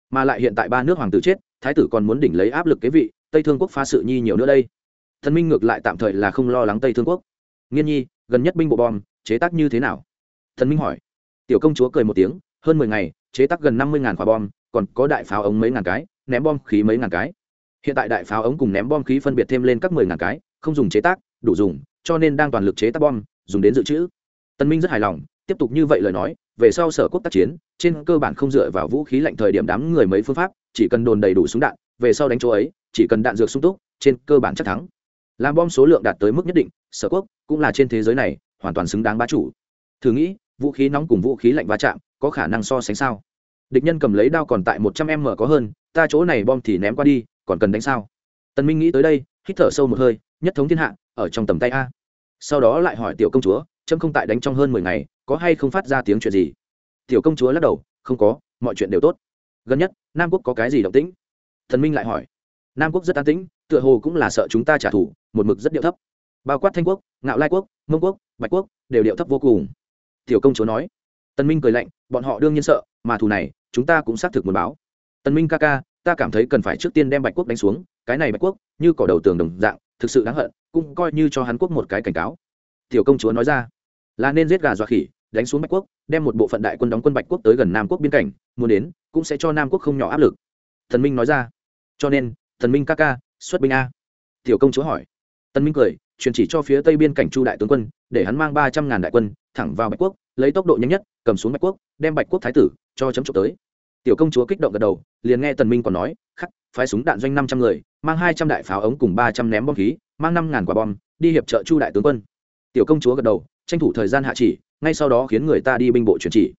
Mà lại hiện tại ba nước hoàng tử chết, thái tử còn muốn đỉnh lấy áp lực kế vị, tây thương quốc phá sự nhi nhiều nữa đây thần minh ngược lại tạm thời là không lo lắng tây thương quốc. Nghiên nhi, gần nhất binh bộ bom, chế tác như thế nào? Thần minh hỏi. Tiểu công chúa cười một tiếng, hơn mười ngày, chế tác gần năm mươi ngàn quả bom, còn có đại pháo ống mấy ngàn cái, ném bom khí mấy ngàn cái. Hiện tại đại pháo ống cùng ném bom khí phân biệt thêm lên các mười ngàn cái, không dùng chế tác, đủ dùng, cho nên đang toàn lực chế tác bom, dùng đến dự trữ. Tân minh rất hài lòng, tiếp tục như vậy lời nói, về sau sở quốc tác chiến, trên cơ bản không dựa vào vũ khí lạnh thời điểm đám người mấy phương pháp, chỉ cần đồn đầy đủ súng đạn, về sau đánh chỗ ấy, chỉ cần đạn dược sung túc, trên cơ bản chắc thắng làm bom số lượng đạt tới mức nhất định, sở quốc cũng là trên thế giới này hoàn toàn xứng đáng bá chủ. Thử nghĩ, vũ khí nóng cùng vũ khí lạnh va chạm có khả năng so sánh sao? Địch nhân cầm lấy đao còn tại một trăm m có hơn, ta chỗ này bom thì ném qua đi, còn cần đánh sao? Tần minh nghĩ tới đây, hít thở sâu một hơi, nhất thống thiên hạ, ở trong tầm tay a. Sau đó lại hỏi tiểu công chúa trâm không tại đánh trong hơn mười ngày, có hay không phát ra tiếng chuyện gì? Tiểu công chúa lắc đầu, không có, mọi chuyện đều tốt. Gần nhất, nam quốc có cái gì động tĩnh? Thần minh lại hỏi. Nam quốc rất an tĩnh, tựa hồ cũng là sợ chúng ta trả thù một mực rất điệu thấp. Bao quát thanh quốc, ngạo lai quốc, mông quốc, bạch quốc đều điệu thấp vô cùng. Tiểu công chúa nói. Tân minh cười lạnh, bọn họ đương nhiên sợ, mà thù này, chúng ta cũng xác thực muốn báo. Tân minh ca ca, ta cảm thấy cần phải trước tiên đem bạch quốc đánh xuống, cái này bạch quốc, như cỏ đầu tường đồng dạng, thực sự đáng hận, cũng coi như cho hắn quốc một cái cảnh cáo. Tiểu công chúa nói ra. Là nên giết gà dọa khỉ, đánh xuống bạch quốc, đem một bộ phận đại quân đóng quân bạch quốc tới gần nam quốc biên cảnh, muốn đến, cũng sẽ cho nam quốc không nhỏ áp lực. Thần minh nói ra. Cho nên thần minh ca ca, xuất binh a. Tiểu công chúa hỏi tân minh cười, truyền chỉ cho phía tây biên cảnh chu đại tướng quân, để hắn mang ba trăm ngàn đại quân, thẳng vào bạch quốc, lấy tốc độ nhanh nhất, cầm xuống bạch quốc, đem bạch quốc thái tử cho chấm trộm tới. Tiểu công chúa kích động gật đầu, liền nghe tần minh còn nói, khắc, phái súng đạn doanh năm trăm người, mang hai trăm đại pháo ống cùng ba trăm ném bom khí, mang năm ngàn quả bom, đi hiệp trợ chu đại tướng quân. Tiểu công chúa gật đầu, tranh thủ thời gian hạ chỉ, ngay sau đó khiến người ta đi binh bộ truyền chỉ.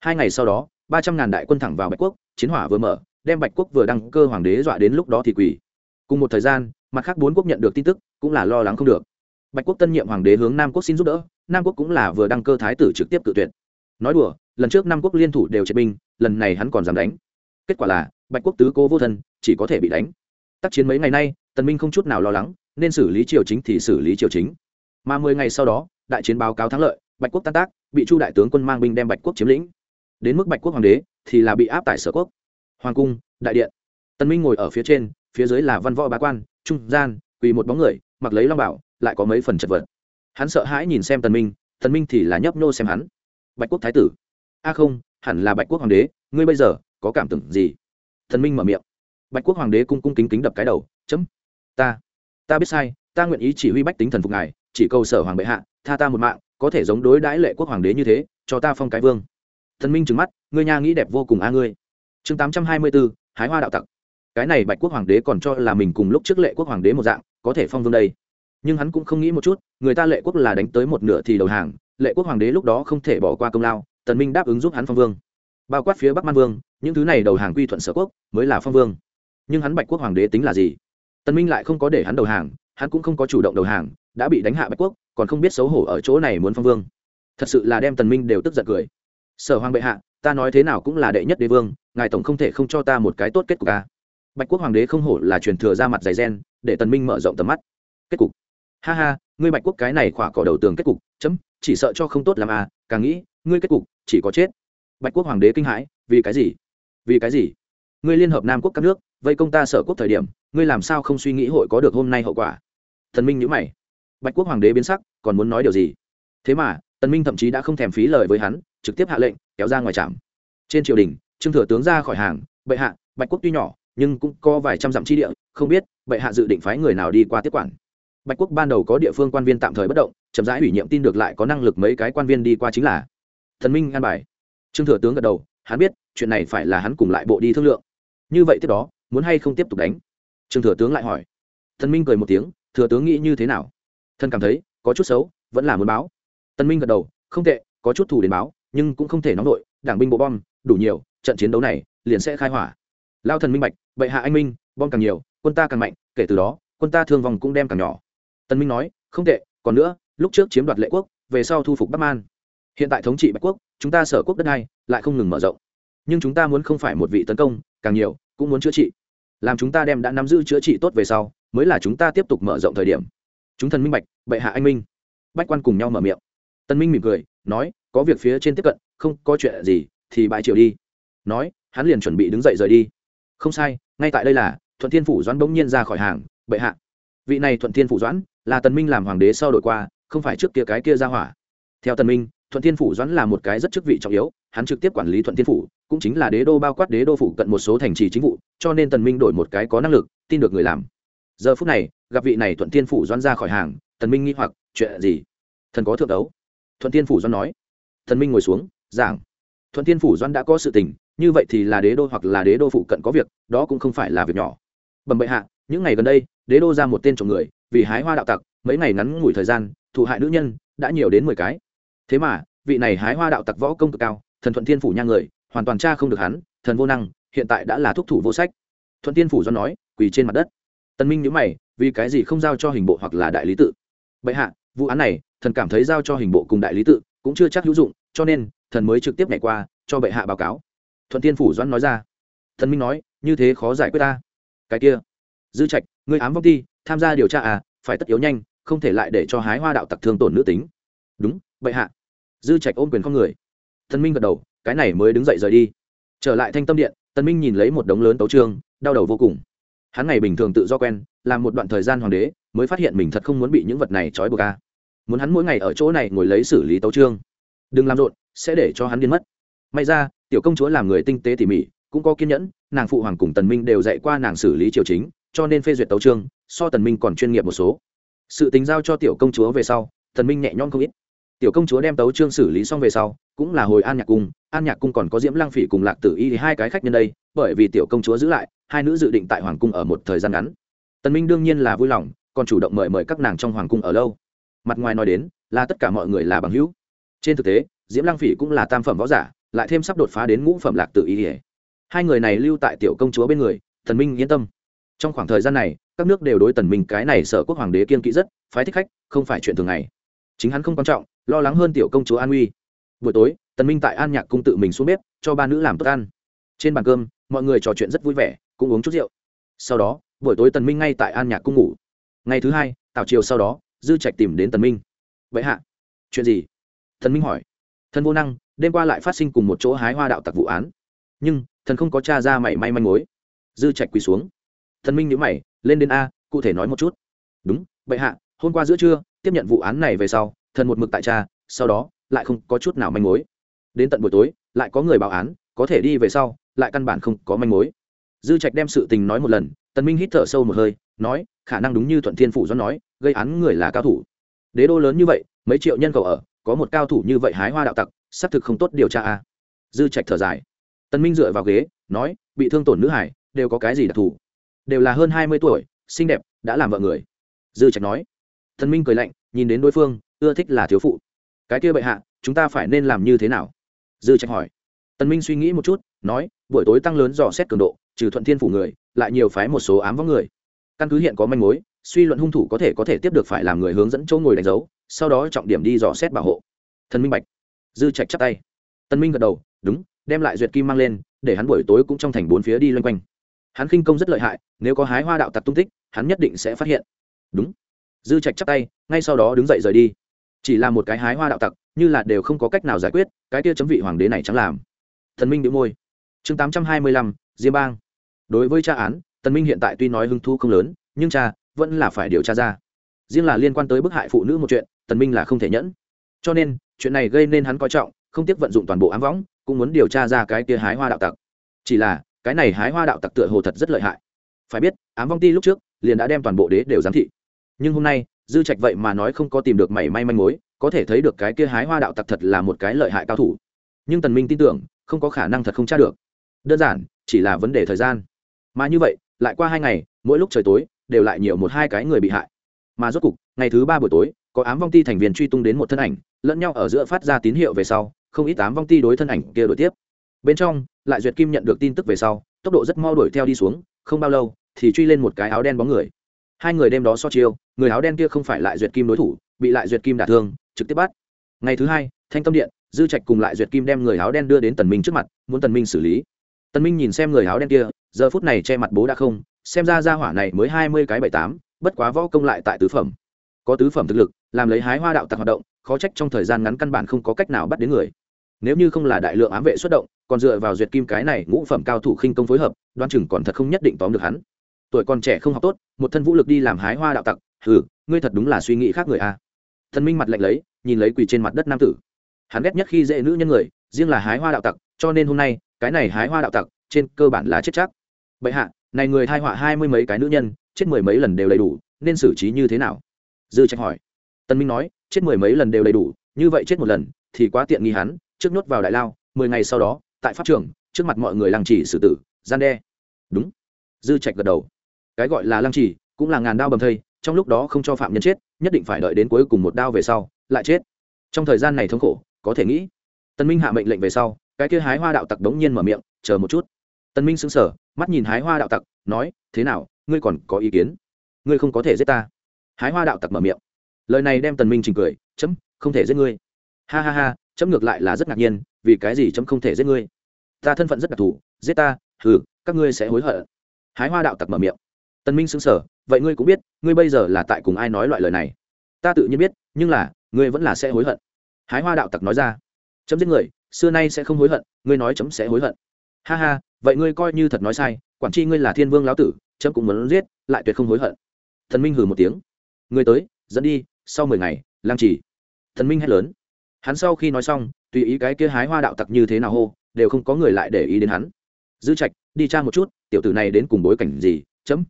Hai ngày sau đó, ba trăm ngàn đại quân thẳng vào bạch quốc, chiến hỏa vừa mở, đem bạch quốc vừa đăng cơ hoàng đế dọa đến lúc đó thì quỳ cùng một thời gian, mặt khác bốn quốc nhận được tin tức, cũng là lo lắng không được. Bạch quốc tân nhiệm hoàng đế hướng nam quốc xin giúp đỡ, nam quốc cũng là vừa đăng cơ thái tử trực tiếp cự tuyệt. Nói đùa, lần trước nam quốc liên thủ đều triệt binh, lần này hắn còn dám đánh. Kết quả là, bạch quốc tứ cố vô thân, chỉ có thể bị đánh. Tác chiến mấy ngày nay, tần minh không chút nào lo lắng, nên xử lý triều chính thì xử lý triều chính. Mà mười ngày sau đó, đại chiến báo cáo thắng lợi, bạch quốc tan tác, bị chu đại tướng quân mang binh đem bạch quốc chiếm lĩnh. Đến mức bạch quốc hoàng đế thì là bị áp tại sở quốc. Hoàng cung, đại điện. Tần minh ngồi ở phía trên phía dưới là văn võ bá quan, trung gian, quỳ một bóng người, mặc lấy long bảo, lại có mấy phần chật vật. Hắn sợ hãi nhìn xem tần minh tần minh thì là nhấp nô xem hắn. Bạch quốc thái tử. A không, hẳn là bạch quốc hoàng đế, ngươi bây giờ có cảm tưởng gì? Thần minh mở miệng. Bạch quốc hoàng đế cung cung kính kính đập cái đầu, chấm, ta ta biết sai, ta nguyện ý chỉ huy bách tính thần phục ngài, chỉ cầu sở hoàng bệ hạ, tha ta một mạng, có thể giống đối đãi lệ quốc hoàng đế như thế, cho ta phong cái vương. Thần minh trừng mắt, ngươi nha nghĩ đẹp vô cùng a ngươi. Chương tám trăm hai mươi bốn hái hoa đạo tặc cái này bạch quốc hoàng đế còn cho là mình cùng lúc trước lệ quốc hoàng đế một dạng, có thể phong vương đây. Nhưng hắn cũng không nghĩ một chút, người ta lệ quốc là đánh tới một nửa thì đầu hàng, lệ quốc hoàng đế lúc đó không thể bỏ qua công lao, tần minh đáp ứng giúp hắn phong vương. Bao quát phía bắc man vương, những thứ này đầu hàng quy thuận sở quốc, mới là phong vương. Nhưng hắn bạch quốc hoàng đế tính là gì? Tần minh lại không có để hắn đầu hàng, hắn cũng không có chủ động đầu hàng, đã bị đánh hạ bạch quốc, còn không biết xấu hổ ở chỗ này muốn phong vương. Thật sự là đem tần minh đều tức giận cười. Sở hoàng bệ hạ, ta nói thế nào cũng là đệ nhất đế vương, ngài tổng không thể không cho ta một cái tốt kết cục à? Bạch quốc hoàng đế không hổ là truyền thừa ra mặt dày gen, để tần minh mở rộng tầm mắt. Kết cục. Ha ha, ngươi bạch quốc cái này khỏa cỏ đầu tường kết cục, chấm, chỉ sợ cho không tốt làm à càng nghĩ, ngươi kết cục, chỉ có chết. Bạch quốc hoàng đế kinh hãi, vì cái gì? Vì cái gì? Ngươi liên hợp nam quốc các nước, vây công ta sở quốc thời điểm, ngươi làm sao không suy nghĩ hội có được hôm nay hậu quả? Thần minh nhữ mày. Bạch quốc hoàng đế biến sắc, còn muốn nói điều gì? Thế mà, tần minh thậm chí đã không thèm phí lời với hắn, trực tiếp hạ lệnh, kéo ra ngoài trạm. Trên triều đình, trương thừa tướng ra khỏi hàng, bệ hạ, bạch quốc tuy nhỏ nhưng cũng có vài trăm dặm chi địa, không biết bệ hạ dự định phái người nào đi qua tiếp quản. Bạch quốc ban đầu có địa phương quan viên tạm thời bất động, chậm rãi ủy nhiệm tin được lại có năng lực mấy cái quan viên đi qua chính là thần minh an bài. Trương thừa tướng gật đầu, hắn biết, chuyện này phải là hắn cùng lại bộ đi thương lượng. Như vậy tiếp đó, muốn hay không tiếp tục đánh? Trương thừa tướng lại hỏi. Thần minh cười một tiếng, thừa tướng nghĩ như thế nào? Thân cảm thấy, có chút xấu, vẫn là muốn báo. Tân minh gật đầu, không tệ, có chút thù đến báo, nhưng cũng không thể nóng nổi đảng binh bộ bom, đủ nhiều, trận chiến đấu này, liền sẽ khai hỏa lao thần minh bạch, bệ hạ anh minh, bom càng nhiều, quân ta càng mạnh, kể từ đó, quân ta thương vong cũng đem càng nhỏ. Tân minh nói, không tệ, còn nữa, lúc trước chiếm đoạt lệ quốc, về sau thu phục bắc man. Hiện tại thống trị bạch quốc, chúng ta sở quốc đất này lại không ngừng mở rộng. Nhưng chúng ta muốn không phải một vị tấn công, càng nhiều, cũng muốn chữa trị. Làm chúng ta đem đã nắm giữ chữa trị tốt về sau, mới là chúng ta tiếp tục mở rộng thời điểm. Chúng thần minh bạch, bệ hạ anh minh. Bách quan cùng nhau mở miệng. Tân minh mỉm cười, nói, có việc phía trên tiếp cận, không có chuyện gì, thì bãi triều đi. Nói, hắn liền chuẩn bị đứng dậy rời đi không sai, ngay tại đây là thuận thiên phủ doãn bỗng nhiên ra khỏi hàng, bệ hạ, vị này thuận thiên phủ doãn là tần minh làm hoàng đế sau đổi qua, không phải trước kia cái kia ra hỏa. Theo tần minh, thuận thiên phủ doãn là một cái rất chức vị trọng yếu, hắn trực tiếp quản lý thuận thiên phủ, cũng chính là đế đô bao quát đế đô phủ cận một số thành trì chính vụ, cho nên tần minh đổi một cái có năng lực, tin được người làm. Giờ phút này, gặp vị này thuận thiên phủ doãn ra khỏi hàng, tần minh nghi hoặc, chuyện gì? Thần có thượng đấu thuận thiên phủ doãn nói. Tần minh ngồi xuống, giảng thuận thiên phủ Doan đã có sự tình, như vậy thì là đế đô hoặc là đế đô phụ cận có việc, đó cũng không phải là việc nhỏ. Bẩm bệ hạ, những ngày gần đây, đế đô ra một tên trộm người, vì hái hoa đạo tặc, mấy ngày ngắn ngủi thời gian thụ hại nữ nhân, đã nhiều đến mười cái. Thế mà, vị này hái hoa đạo tặc võ công cực cao, thần thuận thiên phủ nha người, hoàn toàn cha không được hắn, thần vô năng, hiện tại đã là thúc thủ vô sách. Thuận thiên phủ Doan nói, quỳ trên mặt đất. Tân minh nhớ mày, vì cái gì không giao cho hình bộ hoặc là đại lý tự? Bệ hạ, vụ án này, thần cảm thấy giao cho hình bộ cùng đại lý tự cũng chưa chắc hữu dụng, cho nên thần mới trực tiếp nhảy qua, cho bệ hạ báo cáo. Thuận thiên phủ doãn nói ra. Thần minh nói, như thế khó giải quyết ta. Cái kia, dư trạch người ám vong ti tham gia điều tra à phải tất yếu nhanh, không thể lại để cho hái hoa đạo tặc thương tổn nữ tính. Đúng, bệ hạ. Dư trạch ôm quyền con người. Thần minh gật đầu, cái này mới đứng dậy rời đi. Trở lại thanh tâm điện, tần minh nhìn lấy một đống lớn tấu trương đau đầu vô cùng. Hắn ngày bình thường tự do quen, làm một đoạn thời gian hoàng đế, mới phát hiện mình thật không muốn bị những vật này trói buộc ca muốn hắn mỗi ngày ở chỗ này ngồi lấy xử lý tấu trương đừng làm rộn, sẽ để cho hắn điên mất. May ra, tiểu công chúa làm người tinh tế tỉ mỉ, cũng có kiên nhẫn, nàng phụ hoàng cùng tần minh đều dạy qua nàng xử lý triều chính, cho nên phê duyệt tấu trương so tần minh còn chuyên nghiệp một số. Sự tính giao cho tiểu công chúa về sau, tần minh nhẹ nhõm không ít. Tiểu công chúa đem tấu trương xử lý xong về sau, cũng là hồi an nhạc cung, an nhạc cung còn có diễm lang phỉ cùng lạc tử y thì hai cái khách nhân đây, bởi vì tiểu công chúa giữ lại, hai nữ dự định tại hoàng cung ở một thời gian ngắn. Tần minh đương nhiên là vui lòng, còn chủ động mời mời các nàng trong hoàng cung ở lâu. Mặt ngoài nói đến, là tất cả mọi người là bằng hữu trên thực tế, diễm lăng phỉ cũng là tam phẩm võ giả, lại thêm sắp đột phá đến ngũ phẩm lạc tự ý ỉa hai người này lưu tại tiểu công chúa bên người, thần minh yên tâm. Trong khoảng thời gian này, các nước đều đối tần minh cái này sợ quốc hoàng đế kiên kỵ rất, phái thích khách, không phải chuyện thường ngày. Chính hắn không quan trọng, lo lắng hơn tiểu công chúa an uy. Buổi tối, tần minh tại an nhạc cung tự mình xuống bếp, cho ba nữ làm tốt ăn. Trên bàn cơm, mọi người trò chuyện rất vui vẻ, cũng uống chút rượu. Sau đó, buổi tối tần minh ngay tại an nhạc cung ngủ. Ngày thứ hai, tào chiều sau đó, dư trạch tìm đến tần minh. Vậy hạ, chuyện gì? Thần minh hỏi. Thần vô năng, đêm qua lại phát sinh cùng một chỗ hái hoa đạo tặc vụ án. Nhưng, thần không có t r a ra mảy may manh mối. Dư trạch quỳ xuống. Thần minh nhữ mày, lên đến a, cụ thể nói một chút. Đúng, bệ hạ, hôm qua giữa trưa, tiếp nhận vụ án này về sau, thần một mực tại cha sau đó, lại không có chút nào manh mối. Đến tận buổi tối, lại có người báo án, có thể đi về sau, lại căn bản không có manh mối. Dư trạch đem sự tình nói một lần, tần minh hít thở sâu một hơi, nói, khả năng đúng như thuận thiên phủ do nói, gây án người là cao thủ. Đế đô lớn như vậy, mấy triệu nhân khẩu ở có một cao thủ như vậy hái hoa đạo tặc, xác thực không tốt điều tra a. Dư trạch thở dài. Tân minh dựa vào ghế, nói, bị thương tổn nữ hải, đều có cái gì đặc thù? Đều là hơn hai mươi tuổi, xinh đẹp, đã làm vợ người. Dư trạch nói. Tân minh cười lạnh, nhìn đến đối phương, ưa thích là thiếu phụ. Cái kia bệ hạ, chúng ta phải nên làm như thế nào? Dư trạch hỏi. Tân minh suy nghĩ một chút, nói, buổi tối tăng lớn dò xét cường độ, trừ thuận thiên phủ người, lại nhiều phái một số ám võ người. Căn cứ hiện có manh mối, suy luận hung thủ có thể có thể tiếp được phải làm người hướng dẫn chỗ ngồi đánh dấu sau đó trọng điểm đi dò xét bảo hộ. Thần minh bạch. Dư trạch chắp tay. Tân minh gật đầu, đúng, đem lại duyệt kim mang lên, để hắn buổi tối cũng trong thành bốn phía đi loanh quanh. Hắn khinh công rất lợi hại, nếu có hái hoa đạo tặc tung tích, hắn nhất định sẽ phát hiện. Đúng. Dư trạch chắp tay, ngay sau đó đứng dậy rời đi. Chỉ là một cái hái hoa đạo tặc, như là đều không có cách nào giải quyết, cái tia chấm vị hoàng đế này chẳng làm. Thần minh bị môi. Chương tám trăm hai mươi lăm, diêm bang. Đối với cha án, tần minh hiện tại tuy nói hứng thú không lớn, nhưng cha vẫn là phải điều tra ra. Riêng là liên quan tới bức hại phụ nữ một chuyện tần minh là không thể nhẫn. Cho nên, chuyện này gây nên hắn coi trọng, không tiếc vận dụng toàn bộ ám võng, cũng muốn điều tra ra cái kia hái hoa đạo tặc. Chỉ là, cái này hái hoa đạo tặc tựa hồ thật rất lợi hại. Phải biết, ám vong ti lúc trước, liền đã đem toàn bộ đế đều giám thị. Nhưng hôm nay, dư trạch vậy mà nói không có tìm được mảy may manh mối, có thể thấy được cái kia hái hoa đạo tặc thật là một cái lợi hại cao thủ. Nhưng tần minh tin tưởng, không có khả năng thật không tra được. Đơn giản, chỉ là vấn đề thời gian. Mà như vậy, lại qua hai ngày, mỗi lúc trời tối, đều lại nhiều một hai cái người bị hại. Mà rốt cục, ngày thứ ba buổi tối có ám vong ti thành viên truy tung đến một thân ảnh, lẫn nhau ở giữa phát ra tín hiệu về sau, không ít ám vong ti đối thân ảnh kia đổi tiếp. Bên trong, lại duyệt kim nhận được tin tức về sau, tốc độ rất mau đuổi theo đi xuống, không bao lâu, thì truy lên một cái áo đen bóng người. Hai người đêm đó so chiêu, người áo đen kia không phải lại duyệt kim đối thủ, bị lại duyệt kim đả thương, trực tiếp bắt. Ngày thứ hai, thanh tâm điện, dư trạch cùng lại duyệt kim đem người áo đen đưa đến tần minh trước mặt, muốn tần minh xử lý. Tần minh nhìn xem người áo đen kia, giờ phút này che mặt bố đã không, xem ra gia hỏa này mới hai mươi cái bảy tám, bất quá võ công lại tại tứ phẩm. Có tứ phẩm thực lực làm lấy hái hoa đạo tặc hoạt động, khó trách trong thời gian ngắn căn bản không có cách nào bắt đến người. Nếu như không là đại lượng ám vệ xuất động, còn dựa vào duyệt kim cái này ngũ phẩm cao thủ khinh công phối hợp đoan chừng còn thật không nhất định tóm được hắn. Tuổi còn trẻ không học tốt, một thân vũ lực đi làm hái hoa đạo tặc, hừ, ngươi thật đúng là suy nghĩ khác người a. Thần minh mặt lạnh lấy, nhìn lấy quỳ trên mặt đất nam tử. Hắn ghét nhất khi dễ nữ nhân người, riêng là hái hoa đạo tặc, cho nên hôm nay, cái này hái hoa đạo tặc, trên cơ bản là chết chắc. Bệ hạ, này người thai họa hai mươi mấy cái nữ nhân, chết mười mấy lần đều đầy đủ, nên xử trí như thế nào? Dư trạch hỏi tân minh nói, chết mười mấy lần đều đầy đủ, như vậy chết một lần thì quá tiện nghi hắn, trước nhốt vào đại lao, mười ngày sau đó, tại pháp trường, trước mặt mọi người lăng trì xử tử, gian đe. Đúng. Dư trạch gật đầu. Cái gọi là lăng trì cũng là ngàn đao bầm thây, trong lúc đó không cho phạm nhân chết, nhất định phải đợi đến cuối cùng một đao về sau lại chết. Trong thời gian này thống khổ, có thể nghĩ, tân minh hạ mệnh lệnh về sau, cái kia hái hoa đạo tặc đống nhiên mở miệng, chờ một chút. Tân minh sững sờ, mắt nhìn hái hoa đạo tặc, nói, thế nào, ngươi còn có ý kiến? Ngươi không có thể giết ta. Hái hoa đạo tặc mở miệng lời này đem tần minh trình cười, chấm, không thể giết ngươi. Ha ha ha, chấm ngược lại là rất ngạc nhiên, vì cái gì chấm không thể giết ngươi? Ta thân phận rất đặc thù, giết ta, hừ, các ngươi sẽ hối hận. Hái hoa đạo tặc mở miệng. Tần minh sững sờ, vậy ngươi cũng biết, ngươi bây giờ là tại cùng ai nói loại lời này? Ta tự nhiên biết, nhưng là, ngươi vẫn là sẽ hối hận. Hái hoa đạo tặc nói ra. Chấm giết người, xưa nay sẽ không hối hận, ngươi nói chấm sẽ hối hận. Ha ha, vậy ngươi coi như thật nói sai, quản tri ngươi là thiên vương lão tử, chấm cũng muốn giết, lại tuyệt không hối hận. Thần minh hừ một tiếng. Ngươi tới, dẫn đi sau mười ngày, lang trì. Thần minh hét lớn. Hắn sau khi nói xong, tùy ý cái kia hái hoa đạo tặc như thế nào hô, đều không có người lại để ý đến hắn. Dư trạch, đi tra một chút, tiểu tử này đến cùng bối cảnh gì, chấm.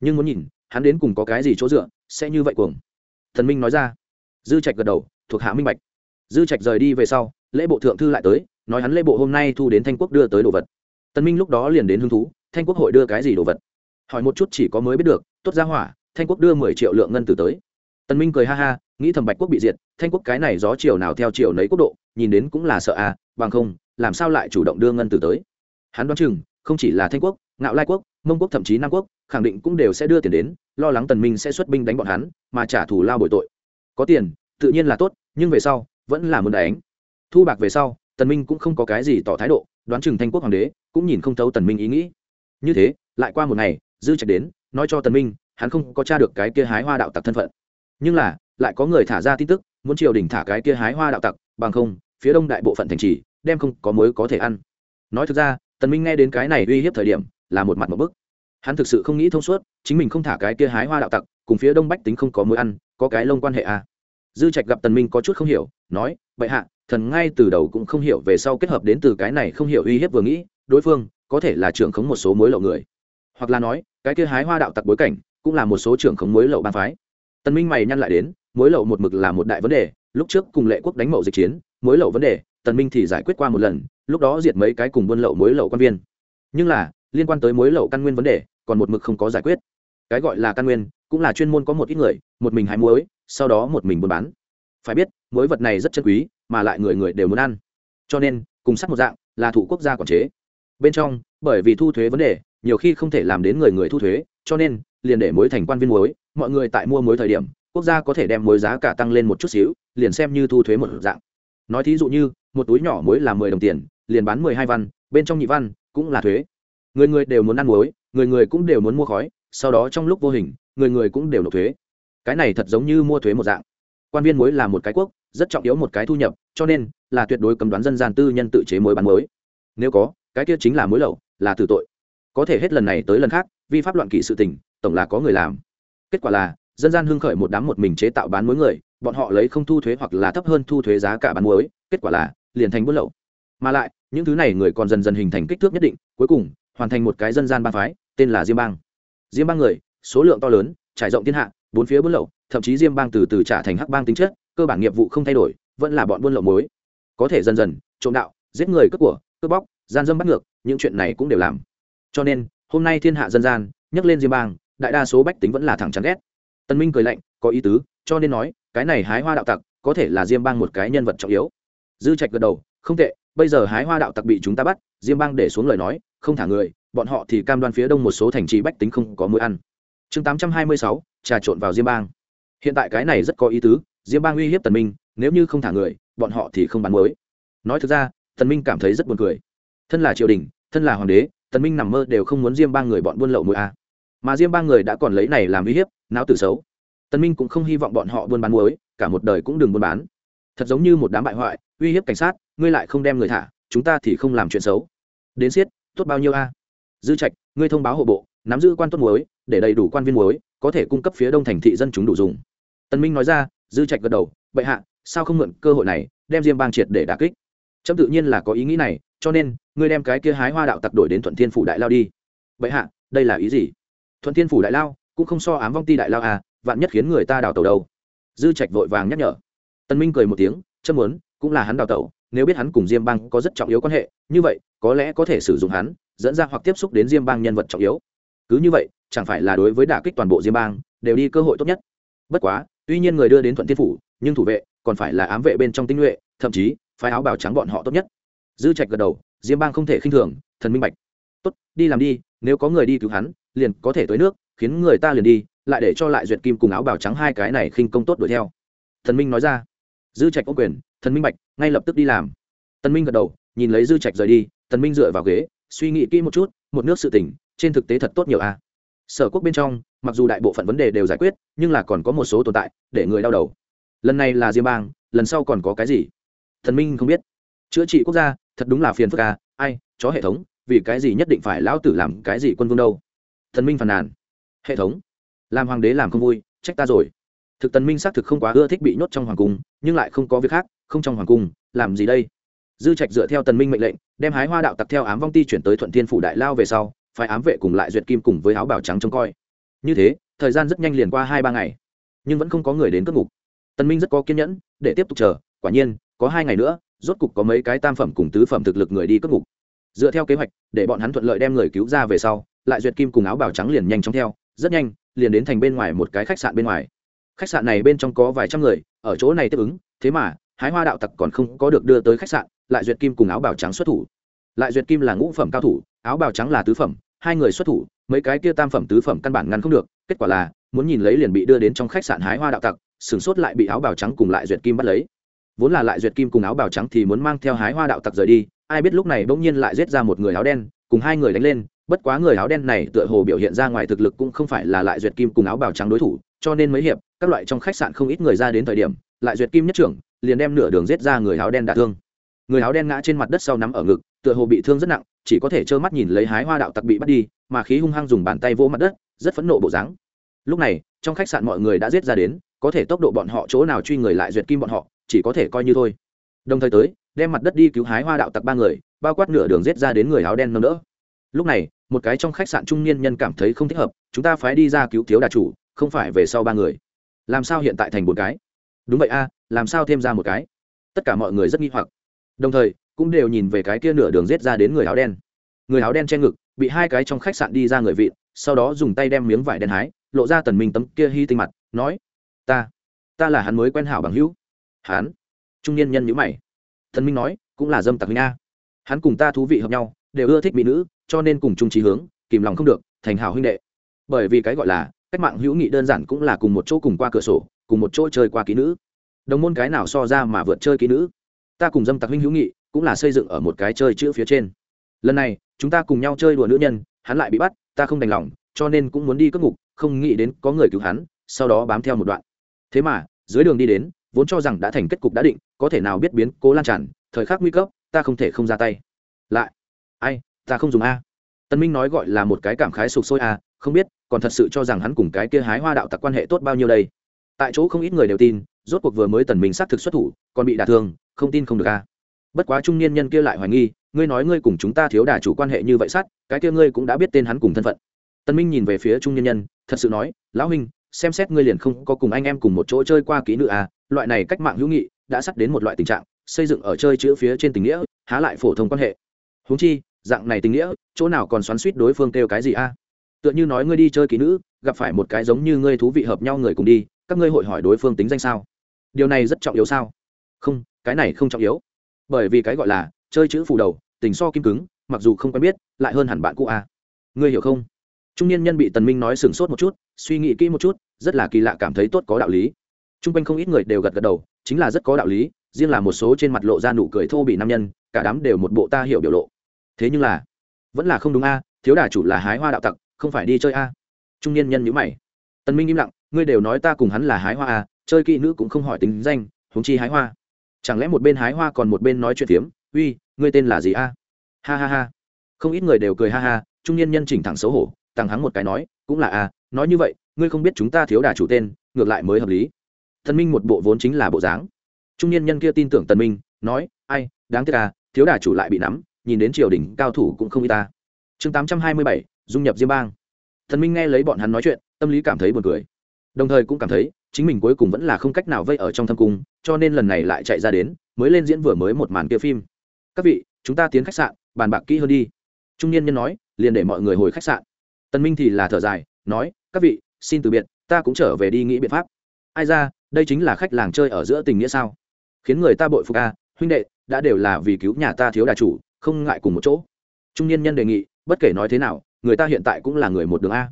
Nhưng muốn nhìn, hắn đến cùng có cái gì chỗ dựa, sẽ như vậy cuồng. Thần minh nói ra. Dư trạch gật đầu, thuộc hạ minh bạch. Dư trạch rời đi về sau, lễ bộ thượng thư lại tới, nói hắn lễ bộ hôm nay thu đến thanh quốc đưa tới đồ vật. Tần minh lúc đó liền đến hứng thú, thanh quốc hội đưa cái gì đồ vật. Hỏi một chút chỉ có mới biết được, tốt ra hỏa, thanh quốc đưa mười triệu lượng ngân từ tới. Tần minh cười ha ha, nghĩ thầm bạch quốc bị diệt, thanh quốc cái này gió chiều nào theo chiều nấy quốc độ, nhìn đến cũng là sợ à bằng không, làm sao lại chủ động đưa ngân từ tới? Hắn đoán chừng, không chỉ là thanh quốc, ngạo lai quốc, mông quốc thậm chí nam quốc, khẳng định cũng đều sẽ đưa tiền đến, lo lắng tần minh sẽ xuất binh đánh bọn hắn, mà trả thù lao bội tội. Có tiền, tự nhiên là tốt, nhưng về sau, vẫn là muốn đánh. Thu bạc về sau, tần minh cũng không có cái gì tỏ thái độ, đoán chừng thanh quốc hoàng đế cũng nhìn không thấu tần minh ý nghĩ. Như thế, lại qua một ngày, dư trạch đến, nói cho tần minh, hắn không có tra được cái kia hái hoa đạo tặc thân phận nhưng là, lại có người thả ra tin tức, muốn triều đình thả cái kia hái hoa đạo tặc, bằng không, phía đông đại bộ phận thành trì, đem không có muối có thể ăn. Nói thực ra, tần minh nghe đến cái này uy hiếp thời điểm, là một mặt một bức. Hắn thực sự không nghĩ thông suốt, chính mình không thả cái kia hái hoa đạo tặc, cùng phía đông bách tính không có muối ăn, có cái lông quan hệ à. Dư trạch gặp tần minh có chút không hiểu, nói, bệ hạ, thần ngay từ đầu cũng không hiểu về sau kết hợp đến từ cái này không hiểu uy hiếp vừa nghĩ, đối phương có thể là trưởng khống một số mối lậu người. Hoặc là nói, cái kia hái hoa đạo tặc bối cảnh cũng là một số trưởng khống mối lậu bang phái tần minh mày nhăn lại đến, mối lậu một mực là một đại vấn đề, lúc trước cùng lệ quốc đánh mậu dịch chiến, mối lậu vấn đề tần minh thì giải quyết qua một lần, lúc đó diệt mấy cái cùng buôn lậu mối lậu quan viên. Nhưng là, liên quan tới mối lậu căn nguyên vấn đề, còn một mực không có giải quyết. Cái gọi là căn nguyên, cũng là chuyên môn có một ít người, một mình hái muối, sau đó một mình buôn bán. Phải biết, muối vật này rất chân quý, mà lại người người đều muốn ăn. Cho nên, cùng sắt một dạng, là thủ quốc gia quản chế. Bên trong, bởi vì thu thuế vấn đề, nhiều khi không thể làm đến người người thu thuế, cho nên liền để muối thành quan viên muối, mọi người tại mua muối thời điểm, quốc gia có thể đem muối giá cả tăng lên một chút xíu, liền xem như thu thuế một dạng. Nói thí dụ như, một túi nhỏ muối là mười đồng tiền, liền bán mười hai văn, bên trong nhị văn cũng là thuế. Người người đều muốn ăn muối, người người cũng đều muốn mua khói, sau đó trong lúc vô hình, người người cũng đều nộp thuế. Cái này thật giống như mua thuế một dạng. Quan viên muối là một cái quốc, rất trọng yếu một cái thu nhập, cho nên là tuyệt đối cấm đoán dân gian tư nhân tự chế muối bán muối. Nếu có, cái kia chính là muối lậu, là tử tội. Có thể hết lần này tới lần khác, vi pháp loạn kỷ sự tình tổng là có người làm. Kết quả là, dân gian hưng khởi một đám một mình chế tạo bán muối người, bọn họ lấy không thu thuế hoặc là thấp hơn thu thuế giá cả bán muối, kết quả là, liền thành buôn lậu. Mà lại, những thứ này người còn dần dần hình thành kích thước nhất định, cuối cùng, hoàn thành một cái dân gian bang phái, tên là diêm bang. Diêm bang người, số lượng to lớn, trải rộng thiên hạ, bốn phía buôn lậu, thậm chí diêm bang từ từ trả thành hắc bang tính chất, cơ bản nghiệp vụ không thay đổi, vẫn là bọn buôn lậu muối. Có thể dần dần, trộm đạo, giết người cướp của, cướp bóc, gian dâm bắt ngược, những chuyện này cũng đều làm. Cho nên, hôm nay thiên hạ dân gian, nhắc lên diêm bang đại đa số bách tính vẫn là thẳng chán ghét. Tân minh cười lạnh, có ý tứ, cho nên nói, cái này hái hoa đạo tặc, có thể là diêm bang một cái nhân vật trọng yếu. Dư trạch gật đầu, không tệ, bây giờ hái hoa đạo tặc bị chúng ta bắt, diêm bang để xuống lời nói, không thả người, bọn họ thì cam đoan phía đông một số thành trì bách tính không có mũi ăn. Chương tám trăm hai mươi sáu, trà trộn vào diêm bang. Hiện tại cái này rất có ý tứ, diêm bang uy hiếp tần minh, nếu như không thả người, bọn họ thì không bán mới nói thực ra, tần minh cảm thấy rất buồn cười. Thân là triều đình, thân là hoàng đế, tần minh nằm mơ đều không muốn diêm bang người bọn buôn lậu mũi a mà diêm bang người đã còn lấy này làm uy hiếp, não tử xấu. Tần minh cũng không hy vọng bọn họ buôn bán muối, cả một đời cũng đừng buôn bán. Thật giống như một đám bại hoại, uy hiếp cảnh sát, ngươi lại không đem người thả, chúng ta thì không làm chuyện xấu. Đến siết tốt bao nhiêu a? Dư trạch, ngươi thông báo hộ bộ, nắm giữ quan tốt muối, để đầy đủ quan viên muối, có thể cung cấp phía đông thành thị dân chúng đủ dùng. Tần minh nói ra, dư trạch gật đầu, bệ hạ, sao không mượn cơ hội này, đem diêm bang triệt để đả kích? Trâm tự nhiên là có ý nghĩ này, cho nên, ngươi đem cái kia hái hoa đạo tặc đổi đến thuận thiên phủ đại lao đi. Bệ hạ, đây là ý gì? Thuận thiên phủ đại lao, cũng không so ám vong ti đại lao à vạn nhất khiến người ta đào tàu đâu. Dư trạch vội vàng nhắc nhở. Tân minh cười một tiếng châm muốn, cũng là hắn đào tẩu, nếu biết hắn cùng diêm bang có rất trọng yếu quan hệ, như vậy, có lẽ có thể sử dụng hắn, dẫn ra hoặc tiếp xúc đến diêm bang nhân vật trọng yếu. Cứ như vậy, chẳng phải là đối với đả kích toàn bộ diêm bang, đều đi cơ hội tốt nhất. Bất quá, tuy nhiên người đưa đến thuận thiên phủ, nhưng thủ vệ, còn phải là ám vệ bên trong tinh nhuệ, thậm chí, phái áo bào trắng bọn họ tốt nhất. Dư trạch gật đầu, diêm bang không thể khinh thường, thần minh bạch. Tốt, đi làm đi nếu có người đi cứu hắn, liền có thể tới nước, khiến người ta liền đi, lại để cho lại duyệt kim cùng áo bào trắng hai cái này khinh công tốt đuổi theo. Thần minh nói ra. Dư trạch có quyền, thần minh bạch, ngay lập tức đi làm. Tân minh gật đầu, nhìn lấy dư trạch rời đi, tần minh dựa vào ghế, suy nghĩ kỹ một chút, một nước sự tỉnh trên thực tế thật tốt nhiều a. Sở quốc bên trong, mặc dù đại bộ phận vấn đề đều giải quyết, nhưng là còn có một số tồn tại, để người đau đầu. Lần này là diêm bang, lần sau còn có cái gì? Thần minh không biết. Chữa trị quốc gia, thật đúng là phiền phức a. Ai, chó hệ thống vì cái gì nhất định phải lão tử làm cái gì quân vương đâu? Thần minh phàn nàn. Hệ thống. Làm hoàng đế làm không vui, trách ta rồi. Thực tần minh xác thực không quá ưa thích bị nhốt trong hoàng cung, nhưng lại không có việc khác, không trong hoàng cung, làm gì đây? Dư trạch dựa theo tần minh mệnh lệnh, đem hái hoa đạo tặc theo ám vong ti chuyển tới thuận thiên phủ đại lao về sau phải ám vệ cùng lại duyệt kim cùng với áo bảo trắng trông coi. Như thế, thời gian rất nhanh liền qua hai ba ngày, nhưng vẫn không có người đến cất ngục. Tần minh rất có kiên nhẫn, để tiếp tục chờ, quả nhiên, có hai ngày nữa, rốt cục có mấy cái tam phẩm cùng tứ phẩm thực lực người đi cất ngục dựa theo kế hoạch, để bọn hắn thuận lợi đem người cứu ra về sau, lại duyệt kim cùng áo bào trắng liền nhanh chóng theo, rất nhanh, liền đến thành bên ngoài một cái khách sạn bên ngoài. Khách sạn này bên trong có vài trăm người, ở chỗ này tiếp ứng, thế mà, hái hoa đạo tặc còn không có được đưa tới khách sạn, lại duyệt kim cùng áo bào trắng xuất thủ. Lại duyệt kim là ngũ phẩm cao thủ, áo bào trắng là tứ phẩm, hai người xuất thủ, mấy cái kia tam phẩm, tứ phẩm căn bản ngăn không được, kết quả là, muốn nhìn lấy liền bị đưa đến trong khách sạn hái hoa đạo tặc, sửng sốt lại bị áo bào trắng cùng lại duyệt kim bắt lấy. Vốn là lại duyệt kim cùng áo bào trắng thì muốn mang theo hái hoa đạo tặc rời đi ai biết lúc này bỗng nhiên lại giết ra một người áo đen, cùng hai người đánh lên, bất quá người áo đen này tựa hồ biểu hiện ra ngoài thực lực cũng không phải là lại duyệt kim cùng áo bào trắng đối thủ, cho nên mấy hiệp, các loại trong khách sạn không ít người ra đến thời điểm, lại duyệt kim nhất trưởng, liền đem nửa đường giết ra người áo đen đả thương. Người áo đen ngã trên mặt đất sau nắm ở ngực, tựa hồ bị thương rất nặng, chỉ có thể trơ mắt nhìn lấy hái hoa đạo tặc bị bắt đi, mà khí hung hăng dùng bàn tay vỗ mặt đất, rất phẫn nộ bộ dáng. Lúc này, trong khách sạn mọi người đã giết ra đến, có thể tốc độ bọn họ chỗ nào truy người lại duyệt kim bọn họ, chỉ có thể coi như thôi đồng thời tới, đem mặt đất đi cứu hái hoa đạo tặc ba người, bao quát nửa đường giết ra đến người áo đen nâng đỡ. Lúc này, một cái trong khách sạn trung niên nhân cảm thấy không thích hợp, chúng ta phải đi ra cứu thiếu đà chủ, không phải về sau ba người. Làm sao hiện tại thành một cái? Đúng vậy a, làm sao thêm ra một cái? Tất cả mọi người rất nghi hoặc. Đồng thời, cũng đều nhìn về cái kia nửa đường rết ra đến người áo đen. Người áo đen che ngực, bị hai cái trong khách sạn đi ra người vịn, sau đó dùng tay đem miếng vải đen hái, lộ ra tần minh tấm kia hy tinh mặt, nói, ta ta là hắn mới quen hảo bằng hữu. Hắn? Trung niên nhân nhữ mày. Thần minh nói, cũng là dâm tặc nha hắn cùng ta thú vị hợp nhau, đều ưa thích mỹ nữ, cho nên cùng chung trí hướng, kìm lòng không được, thành hảo huynh đệ. Bởi vì cái gọi là, cách mạng hữu nghị đơn giản cũng là cùng một chỗ cùng qua cửa sổ, cùng một chỗ chơi qua kỹ nữ. Đồng môn cái nào so ra mà vượt chơi kỹ nữ. Ta cùng dâm tặc huynh hữu nghị, cũng là xây dựng ở một cái chơi chữ phía trên. Lần này, chúng ta cùng nhau chơi đùa nữ nhân, hắn lại bị bắt, ta không đành lòng, cho nên cũng muốn đi cất ngục, không nghĩ đến có người cứu hắn, sau đó bám theo một đoạn. Thế mà, dưới đường đi đến, vốn cho rằng đã thành kết cục đã định có thể nào biết biến cố lan tràn, thời khắc nguy cấp, ta không thể không ra tay. Lại, ai, ta không dùng a. Tân minh nói gọi là một cái cảm khái sụp sôi a, không biết, còn thật sự cho rằng hắn cùng cái kia hái hoa đạo tặc quan hệ tốt bao nhiêu đây. Tại chỗ không ít người đều tin, rốt cuộc vừa mới tần minh xác thực xuất thủ, còn bị đả thương, không tin không được a. Bất quá trung niên nhân kia lại hoài nghi, ngươi nói ngươi cùng chúng ta thiếu đà chủ quan hệ như vậy sát, cái kia ngươi cũng đã biết tên hắn cùng thân phận. Tân minh nhìn về phía trung niên nhân, thật sự nói, lão huynh xem xét ngươi liền không có cùng anh em cùng một chỗ chơi qua kỹ nữ à loại này cách mạng hữu nghị đã sắp đến một loại tình trạng, xây dựng ở chơi chữ phía trên tình nghĩa, há lại phổ thông quan hệ. Huống chi, dạng này tình nghĩa, chỗ nào còn xoắn suýt đối phương kêu cái gì a tựa như nói ngươi đi chơi kỹ nữ, gặp phải một cái giống như ngươi thú vị hợp nhau người cùng đi, các ngươi hội hỏi đối phương tính danh sao? Điều này rất trọng yếu sao? Không, cái này không trọng yếu. Bởi vì cái gọi là chơi chữ phù đầu, tình so kim cứng, mặc dù không quen biết, lại hơn hẳn bạn cũ a ngươi hiểu không? Trung niên nhân bị tần minh nói sừng sốt một chút suy nghĩ kỹ một chút rất là kỳ lạ cảm thấy tốt có đạo lý. Trung quanh không ít người đều gật gật đầu chính là rất có đạo lý riêng là một số trên mặt lộ ra nụ cười thô bị nam nhân cả đám đều một bộ ta hiểu biểu lộ. Thế nhưng là vẫn là không đúng a thiếu đà chủ là hái hoa đạo tặc không phải đi chơi a. Trung niên nhân nhíu mày. Tần minh im lặng ngươi đều nói ta cùng hắn là hái hoa a chơi kỹ nữ cũng không hỏi tính danh huống chi hái hoa. Chẳng lẽ một bên hái hoa còn một bên nói chuyện tiếm, uy ngươi tên là gì a? Ha ha ha. Không ít người đều cười ha ha trung niên nhân chỉnh thẳng xấu hổ tăng hắng một cái nói, cũng là a nói như vậy, ngươi không biết chúng ta thiếu đà chủ tên, ngược lại mới hợp lý. Thần minh một bộ vốn chính là bộ dáng. Trung niên nhân kia tin tưởng tần minh, nói, ai, đáng tiếc à thiếu đà chủ lại bị nắm, nhìn đến triều đình cao thủ cũng không y ta. Chương tám trăm hai mươi bảy, dung nhập diêm bang. Thần minh nghe lấy bọn hắn nói chuyện, tâm lý cảm thấy buồn cười. Đồng thời cũng cảm thấy, chính mình cuối cùng vẫn là không cách nào vây ở trong thâm cung, cho nên lần này lại chạy ra đến, mới lên diễn vừa mới một màn kia phim. Các vị, chúng ta tiến khách sạn, bàn bạc kỹ hơn đi. Trung niên nhân nói, liền để mọi người hồi khách sạn tần minh thì là thở dài, nói, các vị, xin từ biệt, ta cũng trở về đi nghĩ biện pháp. Ai ra, đây chính là khách làng chơi ở giữa tình nghĩa sao? Khiến người ta bội phục a huynh đệ, đã đều là vì cứu nhà ta thiếu đà chủ, không ngại cùng một chỗ. Trung niên nhân đề nghị, bất kể nói thế nào, người ta hiện tại cũng là người một đường a.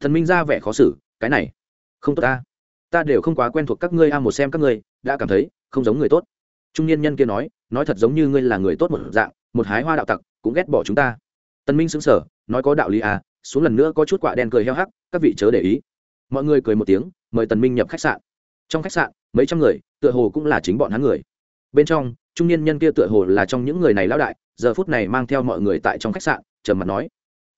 Thần minh ra vẻ khó xử, cái này, không tốt ta. Ta đều không quá quen thuộc các ngươi a một xem các ngươi, đã cảm thấy, không giống người tốt. Trung niên nhân kia nói nói thật giống như ngươi là người tốt một dạng, một hái hoa đạo tặc, cũng ghét bỏ chúng ta. Tân minh xứng sở nói có đạo lý à xuống lần nữa có chút quả đen cười heo hắc, các vị chớ để ý. Mọi người cười một tiếng, mời tần minh nhập khách sạn. Trong khách sạn, mấy trăm người, tựa hồ cũng là chính bọn hắn người. Bên trong, trung niên nhân kia tựa hồ là trong những người này lão đại, giờ phút này mang theo mọi người tại trong khách sạn, trầm mặt nói,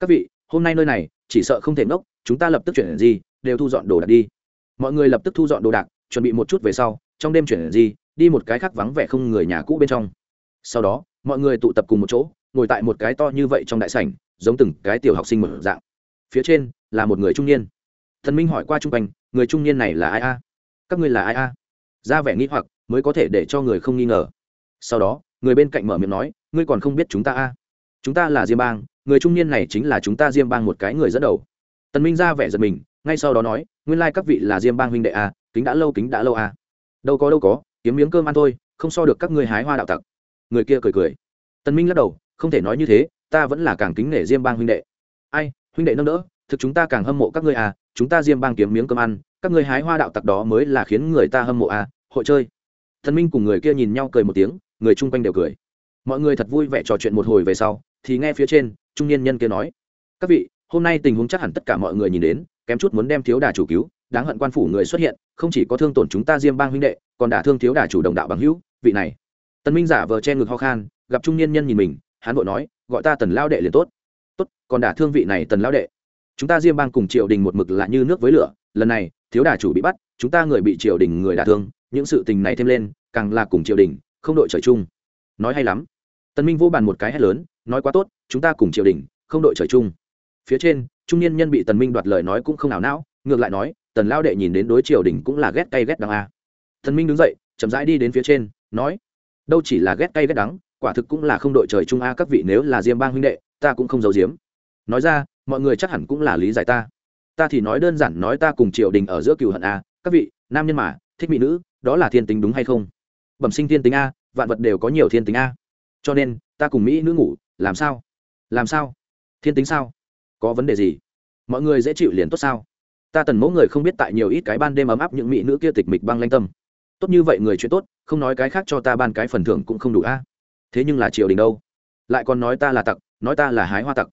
các vị, hôm nay nơi này, chỉ sợ không thể ngốc, chúng ta lập tức chuyển gì, đều thu dọn đồ đạc đi. Mọi người lập tức thu dọn đồ đạc, chuẩn bị một chút về sau, trong đêm chuyển gì, đi một cái khác vắng vẻ không người nhà cũ bên trong. Sau đó, mọi người tụ tập cùng một chỗ, ngồi tại một cái to như vậy trong đại sảnh giống từng cái tiểu học sinh mở dạng. Phía trên là một người trung niên. Thần minh hỏi qua chung quanh, người trung niên này là ai a? Các ngươi là ai a? Ra vẻ nghĩ hoặc, mới có thể để cho người không nghi ngờ. Sau đó, người bên cạnh mở miệng nói, ngươi còn không biết chúng ta a? Chúng ta là diêm bang, người trung niên này chính là chúng ta diêm bang một cái người dẫn đầu. Tần minh ra vẻ giật mình, ngay sau đó nói, nguyên lai các vị là diêm bang huynh đệ a, kính đã lâu, kính đã lâu a. Đâu có đâu có, kiếm miếng cơm ăn thôi, không so được các ngươi hái hoa đạo tặc. Người kia cười cười. Tần minh lắc đầu, không thể nói như thế ta vẫn là càng kính nể diêm bang huynh đệ. Ai, huynh đệ nâng đỡ, thực chúng ta càng hâm mộ các ngươi à chúng ta diêm bang kiếm miếng cơm ăn, các ngươi hái hoa đạo tặc đó mới là khiến người ta hâm mộ à hội chơi. Thần minh cùng người kia nhìn nhau cười một tiếng, người chung quanh đều cười. Mọi người thật vui vẻ trò chuyện một hồi về sau, thì nghe phía trên, trung niên nhân kia nói. Các vị, hôm nay tình huống chắc hẳn tất cả mọi người nhìn đến, kém chút muốn đem thiếu đà chủ cứu, đáng hận quan phủ người xuất hiện, không chỉ có thương tổn chúng ta diêm bang huynh đệ, còn đả thương thiếu đà chủ đồng đạo bằng hữu, vị này. Tần minh giả vờ che ngực ho khan, gặp trung niên nhân nhìn mình hắn vội nói, gọi ta tần lao đệ liền tốt. Tốt, còn đả thương vị này tần lao đệ. Chúng ta diêm bang cùng triều đình một mực là như nước với lửa, lần này, thiếu đà chủ bị bắt, chúng ta người bị triều đình người đả thương, những sự tình này thêm lên, càng là cùng triều đình, không đội trời chung. Nói hay lắm. Tần minh vô bàn một cái hét lớn, nói quá tốt, chúng ta cùng triều đình, không đội trời chung. Phía trên, trung niên nhân bị tần minh đoạt lời nói cũng không nào não, ngược lại nói, tần lao đệ nhìn đến đối triều đình cũng là ghét cay ghét đắng a tần minh đứng dậy, chậm rãi đi đến phía trên, nói, đâu chỉ là ghét cay ghét đắng quả thực cũng là không đội trời chung a, các vị nếu là diêm bang huynh đệ, ta cũng không giấu giếm. Nói ra, mọi người chắc hẳn cũng là lý giải ta. Ta thì nói đơn giản nói ta cùng triều đình ở giữa cựu hận a, các vị, nam nhân mà, thích mỹ nữ, đó là thiên tính đúng hay không? Bẩm sinh thiên tính a, vạn vật đều có nhiều thiên tính a. Cho nên, ta cùng mỹ nữ ngủ, làm sao? Làm sao? Thiên tính sao? Có vấn đề gì? Mọi người dễ chịu liền tốt sao? Ta tần mẫu người không biết tại nhiều ít cái ban đêm ấm áp những mỹ nữ kia tịch mịch băng lanh tâm. Tốt như vậy người chuyện tốt, không nói cái khác cho ta ban cái phần thưởng cũng không đủ a thế nhưng là triều đình đâu? Lại còn nói ta là tặc, nói ta là hái hoa tặc.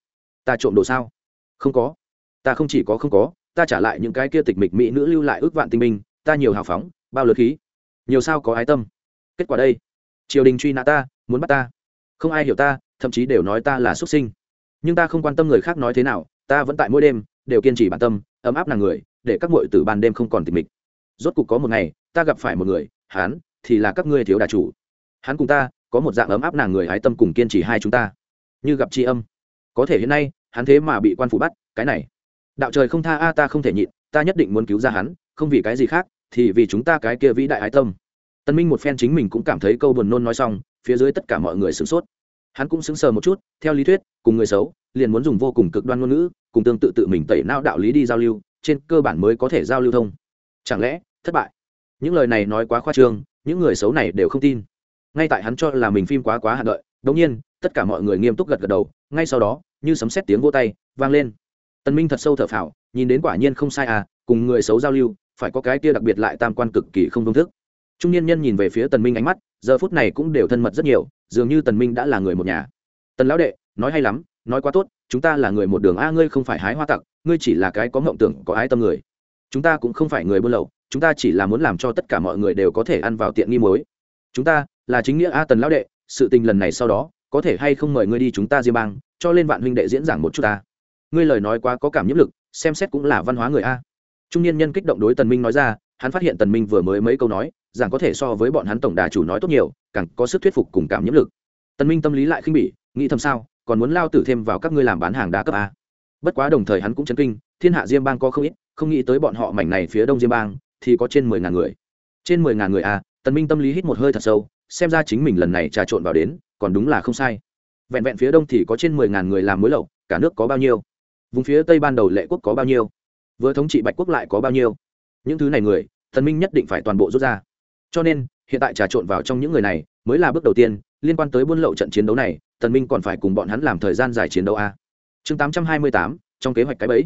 Ta trộm đồ sao? Không có. Ta không chỉ có không có, ta trả lại những cái kia tịch mịch mỹ nữ lưu lại ước vạn tinh minh ta nhiều hào phóng, bao lượt khí. Nhiều sao có ái tâm. Kết quả đây. Triều đình truy nã ta, muốn bắt ta. Không ai hiểu ta, thậm chí đều nói ta là xuất sinh. Nhưng ta không quan tâm người khác nói thế nào, ta vẫn tại mỗi đêm, đều kiên trì bản tâm, ấm áp nàng người, để các muội từ ban đêm không còn tịch mịch. Rốt cục có một ngày, ta gặp phải một người hán thì là các ngươi thiếu đà chủ. Hắn cùng ta có một dạng ấm áp nàng người hái tâm cùng kiên trì hai chúng ta. Như gặp tri âm. Có thể hiện nay, hắn thế mà bị quan phủ bắt, cái này. Đạo trời không tha a, ta không thể nhịn, ta nhất định muốn cứu ra hắn, không vì cái gì khác, thì vì chúng ta cái kia vĩ đại ái tâm. Tân minh một phen chính mình cũng cảm thấy câu buồn nôn nói xong, phía dưới tất cả mọi người sửng sốt. Hắn cũng sững sờ một chút, theo lý thuyết, cùng người xấu, liền muốn dùng vô cùng cực đoan ngôn ngữ, cùng tương tự tự mình tẩy não đạo lý đi giao lưu, trên cơ bản mới có thể giao lưu thông. Chẳng lẽ, thất bại? Những lời này nói quá khoa trương, những người xấu này đều không tin ngay tại hắn cho là mình phim quá quá hạn đợi đống nhiên, tất cả mọi người nghiêm túc gật gật đầu, ngay sau đó, như sấm sét tiếng vô tay, vang lên. Tần minh thật sâu thở phào, nhìn đến quả nhiên không sai à cùng người xấu giao lưu, phải có cái kia đặc biệt lại tam quan cực kỳ không công thức. Trung niên nhân nhìn về phía tần minh ánh mắt, giờ phút này cũng đều thân mật rất nhiều, dường như tần minh đã là người một nhà. Tần lão đệ, nói hay lắm, nói quá tốt, chúng ta là người một đường a, ngươi không phải hái hoa tặc, ngươi chỉ là cái có ngọng tưởng, có ái tâm người. Chúng ta cũng không phải người buôn lậu, chúng ta chỉ là muốn làm cho tất cả mọi người đều có thể ăn vào tiện nghi muối chúng ta là chính nghĩa a tần lão đệ, sự tình lần này sau đó, có thể hay không mời ngươi đi chúng ta diêm bang, cho lên vạn huynh đệ diễn giảng một chút ta. Ngươi lời nói quá có cảm nhiễm lực, xem xét cũng là văn hóa người a. Trung niên nhân kích động đối tần minh nói ra, hắn phát hiện tần minh vừa mới mấy câu nói rằng có thể so với bọn hắn tổng đà chủ nói tốt nhiều, càng có sức thuyết phục cùng cảm nhiễm lực. Tần minh tâm lý lại khinh bỉ, nghĩ thầm sao, còn muốn lao tử thêm vào các ngươi làm bán hàng đa cấp a. Bất quá đồng thời hắn cũng chấn kinh, thiên hạ diêm bang có không ít, không nghĩ tới bọn họ mảnh này phía đông diêm bang, thì có trên mười ngàn người. Trên mười ngàn người a tần minh tâm lý hít một hơi thật sâu xem ra chính mình lần này trà trộn vào đến còn đúng là không sai. Vẹn vẹn phía đông thì có trên mười ngàn người làm mối lậu cả nước có bao nhiêu? Vùng phía tây ban đầu lệ quốc có bao nhiêu? Vừa thống trị bạch quốc lại có bao nhiêu? Những thứ này người tần minh nhất định phải toàn bộ rút ra. Cho nên hiện tại trà trộn vào trong những người này mới là bước đầu tiên liên quan tới buôn lậu trận chiến đấu này tần minh còn phải cùng bọn hắn làm thời gian dài chiến đấu a. Chương 828, trong kế hoạch cái bẫy.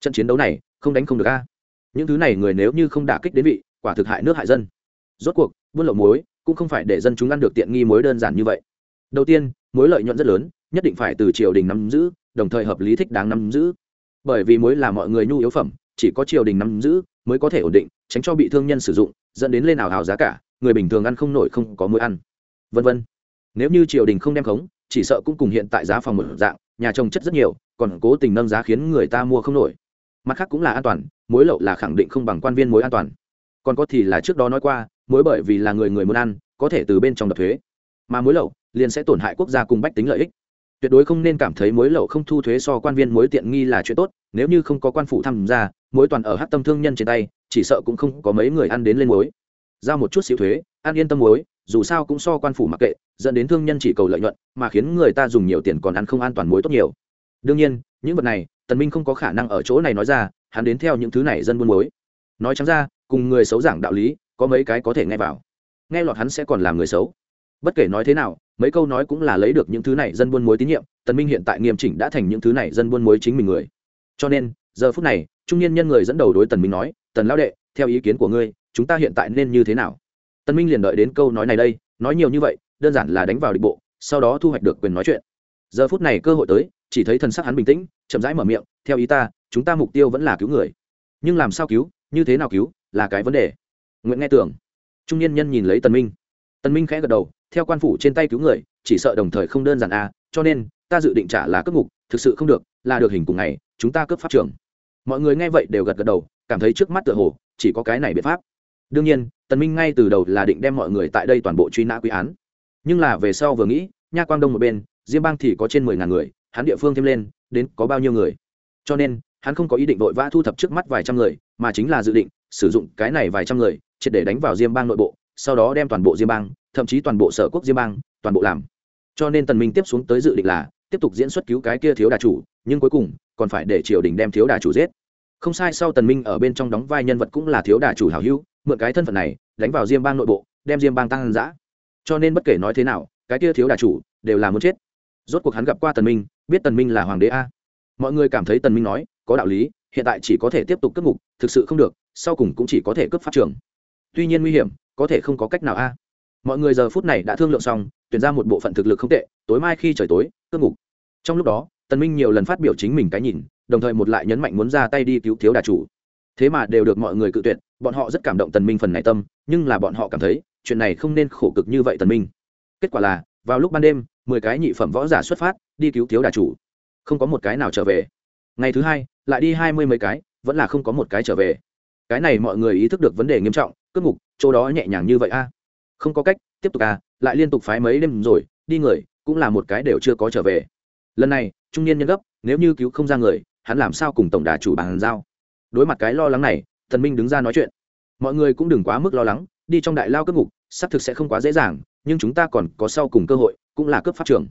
Trận chiến đấu này không đánh không được a. Những thứ này người nếu như không đả kích đến vị quả thực hại nước hại dân rốt cuộc, buôn lậu muối cũng không phải để dân chúng ăn được tiện nghi muối đơn giản như vậy. Đầu tiên, muối lợi nhuận rất lớn, nhất định phải từ triều đình nắm giữ, đồng thời hợp lý thích đáng nắm giữ. Bởi vì muối là mọi người nhu yếu phẩm, chỉ có triều đình nắm giữ mới có thể ổn định, tránh cho bị thương nhân sử dụng, dẫn đến lên ảo hào giá cả, người bình thường ăn không nổi không có muối ăn. Vân vân. Nếu như triều đình không đem khống, chỉ sợ cũng cùng hiện tại giá phòng một dạng, nhà trồng chất rất nhiều, còn cố tình nâng giá khiến người ta mua không nổi. Mặt khác cũng là an toàn, muối lậu là khẳng định không bằng quan viên muối an toàn còn có thì là trước đó nói qua, muối bởi vì là người người muốn ăn, có thể từ bên trong đập thuế. Mà muối lậu liền sẽ tổn hại quốc gia cùng bách tính lợi ích. Tuyệt đối không nên cảm thấy muối lậu không thu thuế so quan viên muối tiện nghi là chuyện tốt, nếu như không có quan phủ tham gia, muối toàn ở hát tâm thương nhân trên tay, chỉ sợ cũng không có mấy người ăn đến lên muối. Giao một chút xíu thuế, ăn yên tâm muối, dù sao cũng so quan phủ mặc kệ, dẫn đến thương nhân chỉ cầu lợi nhuận, mà khiến người ta dùng nhiều tiền còn ăn không an toàn muối tốt nhiều. Đương nhiên, những vật này, tần minh không có khả năng ở chỗ này nói ra, hắn đến theo những thứ này dân buôn muối. Nói trắng ra cùng người xấu giảng đạo lý, có mấy cái có thể nghe vào. Nghe lọt hắn sẽ còn làm người xấu. Bất kể nói thế nào, mấy câu nói cũng là lấy được những thứ này dân buôn muối tín nhiệm, tần minh hiện tại nghiêm chỉnh đã thành những thứ này dân buôn muối chính mình người. Cho nên, giờ phút này, trung niên nhân người dẫn đầu đối tần minh nói, tần lão đệ, theo ý kiến của ngươi, chúng ta hiện tại nên như thế nào? Tần minh liền đợi đến câu nói này đây, nói nhiều như vậy, đơn giản là đánh vào địch bộ, sau đó thu hoạch được quyền nói chuyện. Giờ phút này cơ hội tới, chỉ thấy thần sắc hắn bình tĩnh, chậm rãi mở miệng, theo ý ta, chúng ta mục tiêu vẫn là cứu người. Nhưng làm sao cứu, như thế nào cứu là cái vấn đề. Nguyễn nghe tưởng trung niên nhân nhìn lấy tần minh. Tần minh khẽ gật đầu, theo quan phủ trên tay cứu người, chỉ sợ đồng thời không đơn giản à cho nên, ta dự định trả là cấp ngục, thực sự không được, là được hình cùng ngày, chúng ta cấp pháp trưởng mọi người nghe vậy đều gật gật đầu, cảm thấy trước mắt tựa hồ, chỉ có cái này biện pháp. Đương nhiên, tần minh ngay từ đầu là định đem mọi người tại đây toàn bộ truy nã quy án. Nhưng là về sau vừa nghĩ, nha quang đông một bên, diêm bang thì có trên mười ngàn người, hắn địa phương thêm lên, đến có bao nhiêu người. Cho nên, hắn không có ý định vội vã thu thập trước mắt vài trăm người, mà chính là dự định sử dụng cái này vài trăm người, triệt để đánh vào diêm bang nội bộ, sau đó đem toàn bộ diêm bang, thậm chí toàn bộ sở quốc diêm bang, toàn bộ làm. Cho nên tần minh tiếp xuống tới dự định là tiếp tục diễn xuất cứu cái kia thiếu đà chủ, nhưng cuối cùng còn phải để triều đình đem thiếu đà chủ giết. Không sai, sau tần minh ở bên trong đóng vai nhân vật cũng là thiếu đà chủ hảo hữu, mượn cái thân phận này đánh vào diêm bang nội bộ, đem diêm bang tăng ăn dã. Cho nên bất kể nói thế nào, cái kia thiếu đà chủ đều là muốn chết. Rốt cuộc hắn gặp qua tần minh, biết tần minh là hoàng đế a. Mọi người cảm thấy tần minh nói có đạo lý hiện tại chỉ có thể tiếp tục cướp ngục, thực sự không được, sau cùng cũng chỉ có thể cướp pháp trường. Tuy nhiên nguy hiểm, có thể không có cách nào a. Mọi người giờ phút này đã thương lượng xong, tuyển ra một bộ phận thực lực không tệ, tối mai khi trời tối, cướp ngục. Trong lúc đó, tần minh nhiều lần phát biểu chính mình cái nhìn, đồng thời một lại nhấn mạnh muốn ra tay đi cứu thiếu đà chủ. Thế mà đều được mọi người cự tuyệt, bọn họ rất cảm động tần minh phần này tâm, nhưng là bọn họ cảm thấy, chuyện này không nên khổ cực như vậy tần minh. Kết quả là, vào lúc ban đêm, mười cái nhị phẩm võ giả xuất phát, đi cứu thiếu đà chủ. Không có một cái nào trở về ngày thứ hai, lại đi hai mươi mấy cái, vẫn là không có một cái trở về. Cái này mọi người ý thức được vấn đề nghiêm trọng, cướp ngục, chỗ đó nhẹ nhàng như vậy a. Không có cách, tiếp tục à lại liên tục phái mấy đêm rồi, đi người, cũng là một cái đều chưa có trở về. Lần này, trung niên nhân gấp, nếu như cứu không ra người, hắn làm sao cùng tổng đà chủ bàn giao? Đối mặt cái lo lắng này, thần minh đứng ra nói chuyện. Mọi người cũng đừng quá mức lo lắng, đi trong đại lao cướp ngục, xác thực sẽ không quá dễ dàng, nhưng chúng ta còn có sau cùng cơ hội, cũng là cướp pháp trường.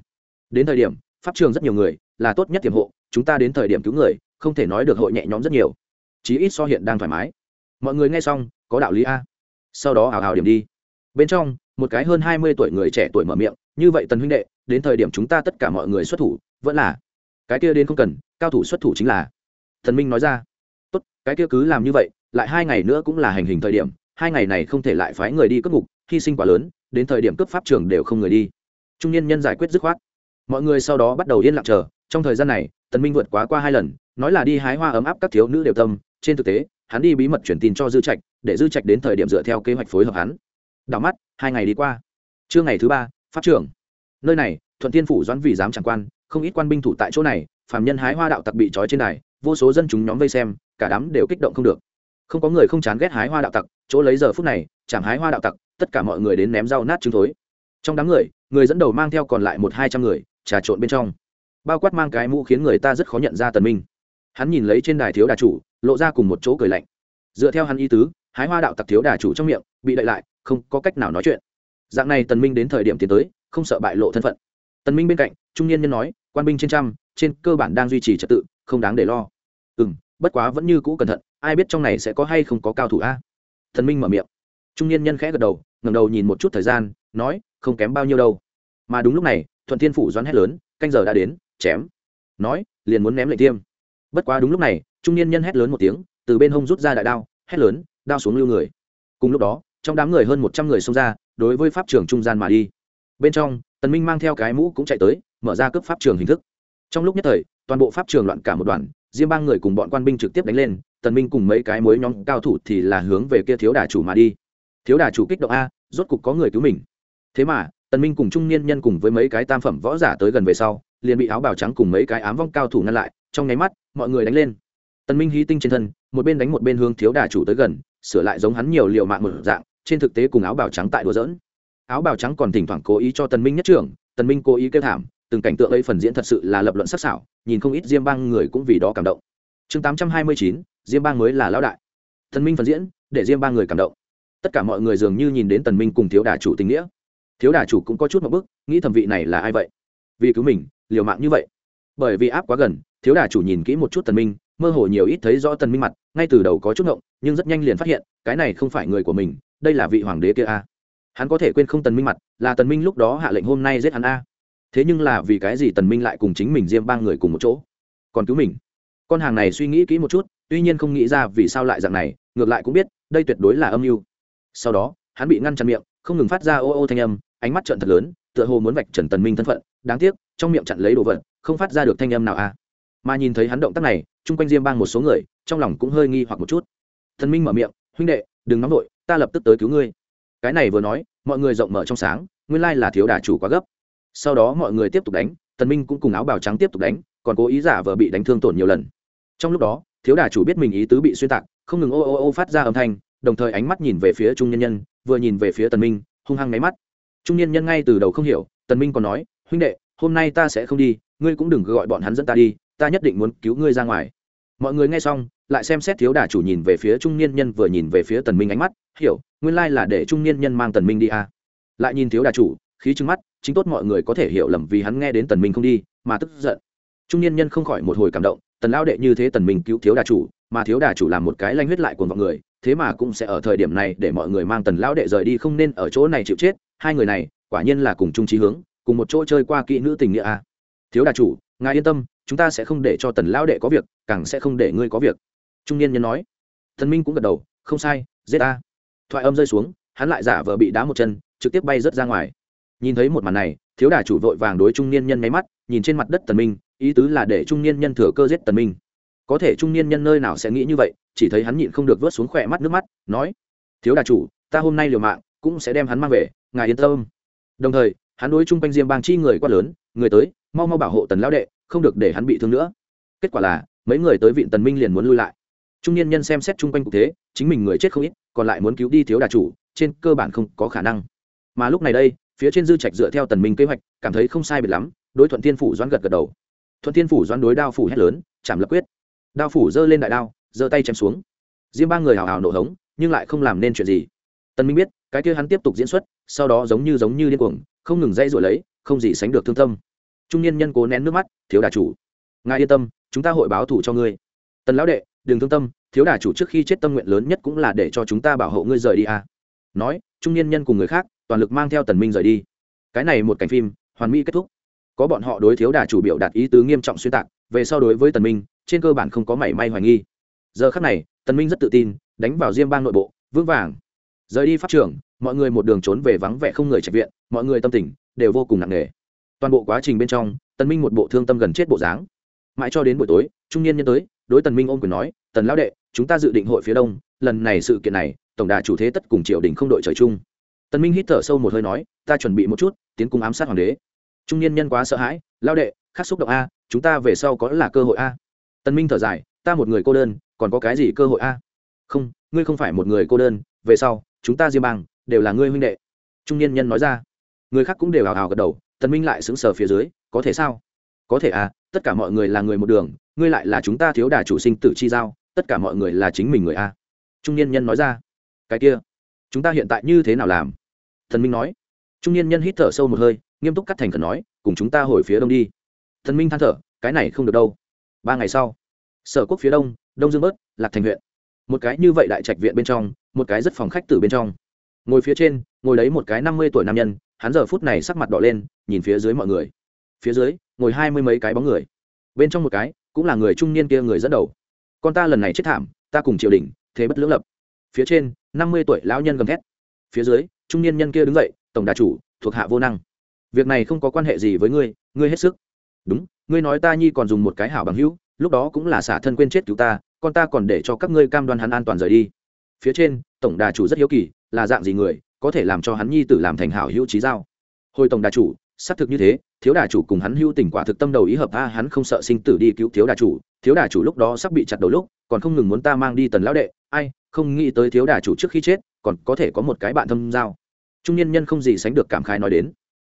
Đến thời điểm, pháp trường rất nhiều người, là tốt nhất tiềm hộ chúng ta đến thời điểm cứu người, không thể nói được hội nhẹ nhõm rất nhiều. Chí ít so hiện đang thoải mái. Mọi người nghe xong, có đạo lý a. Sau đó hào hào điểm đi. Bên trong, một cái hơn hai mươi tuổi người trẻ tuổi mở miệng, như vậy tần huynh đệ, đến thời điểm chúng ta tất cả mọi người xuất thủ, vẫn là cái kia đến không cần, cao thủ xuất thủ chính là. Thần minh nói ra. Tốt, cái kia cứ làm như vậy, lại hai ngày nữa cũng là hành hình thời điểm, hai ngày này không thể lại phái người đi cướp ngục, hy sinh quá lớn, đến thời điểm cướp pháp trường đều không người đi. Trung niên nhân giải quyết dứt khoát. Mọi người sau đó bắt đầu yên lặng chờ, trong thời gian này tần minh vượt quá qua hai lần, nói là đi hái hoa ấm áp các thiếu nữ đều tâm, trên thực tế, hắn đi bí mật chuyển tin cho dư trạch, để dư trạch đến thời điểm dựa theo kế hoạch phối hợp hắn. Đảo mắt, hai ngày đi qua. Trưa ngày thứ ba, pháp trưởng. Nơi này, thuận thiên phủ doãn vì dám chẳng quan, không ít quan binh thủ tại chỗ này, phàm nhân hái hoa đạo tặc bị trói trên đài, vô số dân chúng nhóm vây xem, cả đám đều kích động không được. Không có người không chán ghét hái hoa đạo tặc, chỗ lấy giờ phút này chẳng hái hoa đạo tặc, tất cả mọi người đến ném rau nát trứng thối. Trong đám người người dẫn đầu mang theo còn lại một hai trăm người, trà trộn bên trong bao quát mang cái mũ khiến người ta rất khó nhận ra tần minh. Hắn nhìn lấy trên đài thiếu đà chủ, lộ ra cùng một chỗ cười lạnh. Dựa theo hắn ý tứ, hái hoa đạo tặc thiếu đà chủ trong miệng, bị đậy lại, không có cách nào nói chuyện. Dạng này tần minh đến thời điểm tiến tới, không sợ bại lộ thân phận. Tần minh bên cạnh, trung niên nhân nói, quan binh trên trăm, trên cơ bản đang duy trì trật tự, không đáng để lo. Ừm, bất quá vẫn như cũ cẩn thận, ai biết trong này sẽ có hay không có cao thủ a? Tần minh mở miệng. Trung niên nhân khẽ gật đầu, ngẩng đầu nhìn một chút thời gian, nói, không kém bao nhiêu đâu. Mà đúng lúc này, thuận thiên phủ doãn hét lớn, canh giờ đã đến chém. Nói, liền muốn ném lệnh tiêm bất quá đúng lúc này, trung niên nhân hét lớn một tiếng, từ bên hông rút ra đại đao, hét lớn, đao xuống lưu người. Cùng lúc đó, trong đám người hơn một trăm người xông ra, đối với pháp trường trung gian mà đi. Bên trong, tần minh mang theo cái mũ cũng chạy tới, mở ra cướp pháp trường hình thức. Trong lúc nhất thời, toàn bộ pháp trường loạn cả một đoàn riêng ba người cùng bọn quan binh trực tiếp đánh lên, tần minh cùng mấy cái mối nhóm cao thủ thì là hướng về kia thiếu đà chủ mà đi. Thiếu đà chủ kích động a, rốt cục có người cứu mình. Thế mà, tần minh cùng trung niên nhân cùng với mấy cái tam phẩm võ giả tới gần về sau liền bị áo bào trắng cùng mấy cái ám vong cao thủ ngăn lại trong nháy mắt mọi người đánh lên. Tần minh hí tinh trên thân một bên đánh một bên hướng thiếu đà chủ tới gần sửa lại giống hắn nhiều liều mạng một dạng trên thực tế cùng áo bào trắng tại đùa giỡn. Áo bào trắng còn thỉnh thoảng cố ý cho tần minh nhất trưởng tần minh cố ý kêu thảm từng cảnh tượng ấy phần diễn thật sự là lập luận sắc sảo nhìn không ít diêm bang người cũng vì đó cảm động. Chương 829, diêm bang mới là lão đại. Tần minh phần diễn để diêm bang người cảm động. Tất cả mọi người dường như nhìn đến tần minh cùng thiếu đà chủ tình nghĩa. Thiếu đà chủ cũng có chút một bước nghĩ thẩm vị này là ai vậy? Vì cứu mình liều mạng như vậy. Bởi vì áp quá gần, thiếu đà chủ nhìn kỹ một chút tần minh, mơ hồ nhiều ít thấy rõ tần minh mặt, ngay từ đầu có chút ngộng, nhưng rất nhanh liền phát hiện, cái này không phải người của mình, đây là vị hoàng đế kia a. Hắn có thể quên không tần minh mặt, là tần minh lúc đó hạ lệnh hôm nay giết hắn a. Thế nhưng là vì cái gì tần minh lại cùng chính mình diêm ba người cùng một chỗ? Còn cứu mình. Con hàng này suy nghĩ kỹ một chút, tuy nhiên không nghĩ ra vì sao lại dạng này, ngược lại cũng biết, đây tuyệt đối là âm mưu. Sau đó, hắn bị ngăn chặn miệng, không ngừng phát ra ô ô thanh âm ánh mắt trợn thật lớn, tựa hồ muốn vạch trần tần minh thân phận, đáng tiếc, trong miệng chặn lấy đồ vật, không phát ra được thanh âm nào a mà nhìn thấy hắn động tác này, chung quanh diêm bang một số người, trong lòng cũng hơi nghi hoặc một chút. Thần minh mở miệng, huynh đệ, đừng nóng vội, ta lập tức tới cứu ngươi. Cái này vừa nói, mọi người rộng mở trong sáng, nguyên lai là thiếu đà chủ quá gấp. Sau đó mọi người tiếp tục đánh, tần minh cũng cùng áo bào trắng tiếp tục đánh, còn cố ý giả vờ bị đánh thương tổn nhiều lần. Trong lúc đó, thiếu đà chủ biết mình ý tứ bị xuyên tạc, không ngừng ô ô ô phát ra âm thanh, đồng thời ánh mắt nhìn về phía trung nhân nhân, vừa nhìn về phía tần minh, hung hăng máy mắt trung niên nhân ngay từ đầu không hiểu, tần minh còn nói, huynh đệ, hôm nay ta sẽ không đi, ngươi cũng đừng gọi bọn hắn dẫn ta đi, ta nhất định muốn cứu ngươi ra ngoài mọi người nghe xong, lại xem xét thiếu đà chủ nhìn về phía trung niên nhân vừa nhìn về phía tần minh ánh mắt, hiểu, nguyên lai là để trung niên nhân mang tần minh đi à. lại nhìn thiếu đà chủ, khí trừng mắt, chính tốt mọi người có thể hiểu lầm vì hắn nghe đến tần minh không đi, mà tức giận trung niên nhân không khỏi một hồi cảm động, tần lao đệ như thế tần minh cứu thiếu đà chủ, mà thiếu đà chủ làm một cái lanh huyết lại cuồng vọng người, thế mà cũng sẽ ở thời điểm này để mọi người mang tần lão đệ rời đi không nên ở chỗ này chịu chết hai người này quả nhiên là cùng chung chí hướng, cùng một chỗ chơi qua kỹ nữ tình nghĩa à. thiếu đà chủ, ngài yên tâm, chúng ta sẽ không để cho tần lão đệ có việc, càng sẽ không để ngươi có việc. Trung niên nhân nói. Thần minh cũng gật đầu, không sai, giết ta thoại âm rơi xuống, hắn lại giả vờ bị đá một chân, trực tiếp bay rớt ra ngoài. Nhìn thấy một màn này, thiếu đà chủ vội vàng đối trung niên nhân nháy mắt, nhìn trên mặt đất tần minh, ý tứ là để trung niên nhân thừa cơ giết tần minh. Có thể trung niên nhân nơi nào sẽ nghĩ như vậy, chỉ thấy hắn nhịn không được vớt xuống khỏe mắt nước mắt, nói. Thiếu đà chủ, ta hôm nay liều mạng cũng sẽ đem hắn mang về, ngài yên tâm. Đồng thời, hắn đối chung quanh diêm bang chi người quát lớn, người tới, mau mau bảo hộ tần lão đệ, không được để hắn bị thương nữa. Kết quả là, mấy người tới viện tần minh liền muốn lui lại. Trung niên nhân xem xét chung quanh cục thế, chính mình người chết không ít, còn lại muốn cứu đi thiếu đà chủ, trên cơ bản không có khả năng. Mà lúc này đây, phía trên dư trạch dựa theo tần minh kế hoạch, cảm thấy không sai biệt lắm, đối thuận thiên phủ doãn gật gật đầu. Thuận thiên phủ doãn đối đao phủ hét lớn, chạm lập quyết. Đao phủ giơ lên đại đao, giơ tay chém xuống. Diêm ba người hào hào nổ hống, nhưng lại không làm nên chuyện gì. Tần minh biết cái kia hắn tiếp tục diễn xuất, sau đó giống như giống như điên cuồng, không ngừng dây dội lấy, không gì sánh được thương tâm. Trung niên nhân cố nén nước mắt, thiếu đà chủ, ngài yên tâm, chúng ta hội báo thủ cho ngươi. Tần lão đệ, đừng thương tâm, thiếu đà chủ trước khi chết tâm nguyện lớn nhất cũng là để cho chúng ta bảo hộ ngươi rời đi à. nói, trung niên nhân cùng người khác, toàn lực mang theo tần minh rời đi. Cái này một cảnh phim, hoàn mỹ kết thúc. Có bọn họ đối thiếu đà chủ biểu đạt ý tứ nghiêm trọng xuyên tạc, về so đối với tần minh, trên cơ bản không có mảy may hoài nghi. Giờ khắc này, tần minh rất tự tin, đánh vào diêm bang nội bộ, vững vàng. Rời đi pháp trường mọi người một đường trốn về vắng vẻ không người chạy viện, mọi người tâm tình đều vô cùng nặng nề. Toàn bộ quá trình bên trong, tần minh một bộ thương tâm gần chết bộ dáng. Mãi cho đến buổi tối, trung niên nhân tới, đối tần minh ôm quyền nói, tần lão đệ, chúng ta dự định hội phía đông, lần này sự kiện này, tổng đà chủ thế tất cùng triều đình không đội trời chung. Tần minh hít thở sâu một hơi nói, ta chuẩn bị một chút, tiến cung ám sát hoàng đế. Trung niên nhân quá sợ hãi, lão đệ, khắc xúc động a, chúng ta về sau có là cơ hội a? Tần minh thở dài, ta một người cô đơn, còn có cái gì cơ hội a? Không, ngươi không phải một người cô đơn, về sau, chúng ta diêm bang đều là ngươi huynh đệ. Trung niên nhân nói ra. Người khác cũng đều hào hào gật đầu, tần minh lại sững sờ phía dưới, có thể sao? Có thể à tất cả mọi người là người một đường, ngươi lại là chúng ta thiếu đà chủ sinh tử chi giao, tất cả mọi người là chính mình người a. Trung niên nhân nói ra. Cái kia, chúng ta hiện tại như thế nào làm? Thần minh nói. Trung niên nhân hít thở sâu một hơi, nghiêm túc cắt thành khẩn nói, cùng chúng ta hồi phía đông đi. Thần minh than thở, cái này không được đâu. Ba ngày sau, sở quốc phía đông đông dương bớt, lạc thành huyện. Một cái như vậy đại trạch viện bên trong, một cái rất phòng khách từ bên trong ngồi phía trên, ngồi lấy một cái năm mươi tuổi nam nhân, hắn giờ phút này sắc mặt đỏ lên, nhìn phía dưới mọi người. Phía dưới, ngồi hai mươi mấy cái bóng người. Bên trong một cái, cũng là người trung niên kia người dẫn đầu. Con ta lần này chết thảm, ta cùng triều đình, thế bất lưỡng lập. Phía trên, năm mươi tuổi lão nhân gầm thét. Phía dưới, trung niên nhân kia đứng dậy, tổng đà chủ, thuộc hạ vô năng. Việc này không có quan hệ gì với ngươi ngươi hết sức. Đúng, ngươi nói ta nhi còn dùng một cái hảo bằng hữu, lúc đó cũng là xả thân quên chết cứu ta, con ta còn để cho các ngươi cam đoan hắn an toàn rời đi phía trên, tổng đà chủ rất hiếu kỳ, là dạng gì người, có thể làm cho hắn nhi tử làm thành hảo hữu trí giao. Hồi tổng đà chủ, xác thực như thế, thiếu đà chủ cùng hắn hữu tình quả thực tâm đầu ý hợp a hắn không sợ sinh tử đi cứu thiếu đà chủ, thiếu đà chủ lúc đó sắp bị chặt đầu lúc, còn không ngừng muốn ta mang đi tần lão đệ, ai, không nghĩ tới thiếu đà chủ trước khi chết, còn có thể có một cái bạn thâm giao. Trung niên nhân không gì sánh được cảm khai nói đến.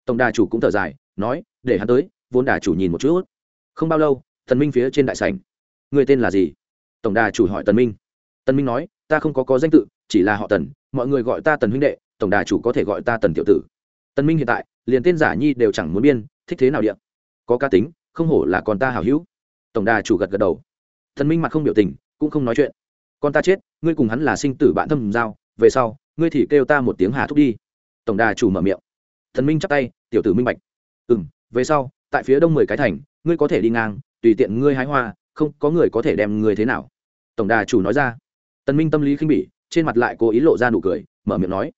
Tổng đà chủ cũng thở dài, nói, để hắn tới, vốn đà chủ nhìn một chút. Không bao lâu thần minh phía trên đại sảnh. Người tên là gì? Tổng đà chủ hỏi tần minh. Tần minh nói ta không có có danh tự, chỉ là họ tần, mọi người gọi ta tần huynh đệ, tổng đà chủ có thể gọi ta tần tiểu tử. Tần minh hiện tại, liền tên giả nhi đều chẳng muốn biên, thích thế nào điện có cá tính, không hổ là con ta hảo hữu. Tổng đà chủ gật gật đầu. Tần minh mặt không biểu tình, cũng không nói chuyện. Con ta chết, ngươi cùng hắn là sinh tử bạn thâm giao, về sau, ngươi thì kêu ta một tiếng hà thúc đi. Tổng đà chủ mở miệng. Thần minh chắp tay, tiểu tử minh bạch. Ừ m về sau, tại phía đông mười cái thành, ngươi có thể đi ngang, tùy tiện ngươi hái hoa, không có người có thể đem ngươi thế nào. Tổng đà chủ nói ra tần minh tâm lý khinh bỉ, trên mặt lại cố ý lộ ra nụ cười, mở miệng nói.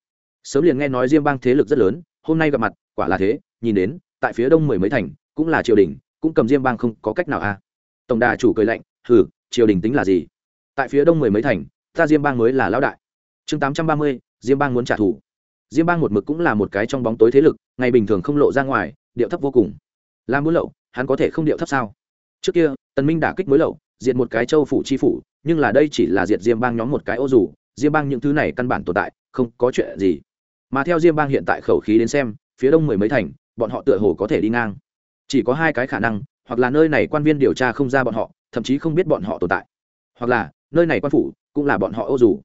Sớm liền nghe nói diêm bang thế lực rất lớn, hôm nay gặp mặt, quả là thế, nhìn đến, tại phía đông mười mấy thành, cũng là triều đình, cũng cầm diêm bang không có cách nào a. À. tổng đà chủ cười lạnh, hừ, triều đình tính là gì? Tại phía đông mười mấy thành, ta diêm bang mới là lão đại. Chương tám trăm ba mươi, diêm bang muốn trả thù. Diêm bang một mực cũng là một cái trong bóng tối thế lực, ngày bình thường không lộ ra ngoài, điệu thấp vô cùng. Làm buôn lậu, hắn có thể không điệu thấp sao? Trước kia, tần minh đả kích mối lậu, diệt một cái châu phủ chi phủ nhưng là đây chỉ là diệt diêm bang nhóm một cái ô dù, diêm bang những thứ này căn bản tồn tại, không có chuyện gì. Mà theo diêm bang hiện tại khẩu khí đến xem, phía đông mười mấy thành, bọn họ tựa hồ có thể đi ngang. Chỉ có hai cái khả năng, hoặc là nơi này quan viên điều tra không ra bọn họ, thậm chí không biết bọn họ tồn tại. Hoặc là, nơi này quan phủ cũng là bọn họ ô dù.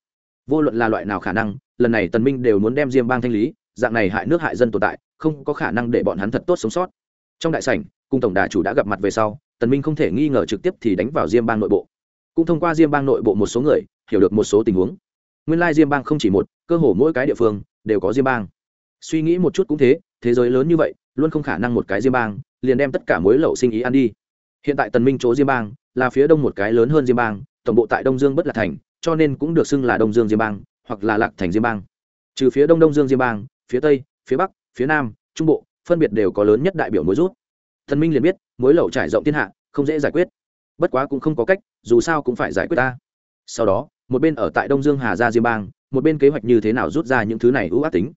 Vô luận là loại nào khả năng, lần này tần minh đều muốn đem diêm bang thanh lý, dạng này hại nước hại dân tồn tại, không có khả năng để bọn hắn thật tốt sống sót. Trong đại sảnh cung tổng đà chủ đã gặp mặt về sau, tần minh không thể nghi ngờ trực tiếp thì đánh vào diêm bang nội bộ cũng thông qua diêm bang nội bộ một số người, hiểu được một số tình huống. Nguyên lai diêm bang không chỉ một, cơ hồ mỗi cái địa phương đều có diêm bang. Suy nghĩ một chút cũng thế thế giới lớn như vậy, luôn không khả năng một cái diêm bang liền đem tất cả mối lậu sinh ý ăn đi. Hiện tại tần minh chỗ diêm bang là phía đông một cái lớn hơn diêm bang, tổng bộ tại đông dương bất lạc thành, cho nên cũng được xưng là đông dương diêm bang, hoặc là lạc thành diêm bang. Trừ phía đông đông dương diêm bang, phía tây, phía bắc, phía nam, trung bộ, phân biệt đều có lớn nhất đại biểu mối rút. Thần minh liền biết, mối lậu trải rộng thiên hạ, không dễ giải quyết bất quá cũng không có cách, dù sao cũng phải giải quyết ta. Sau đó, một bên ở tại đông dương hà gia diêm bang, một bên kế hoạch như thế nào rút ra những thứ này ưu ác tính.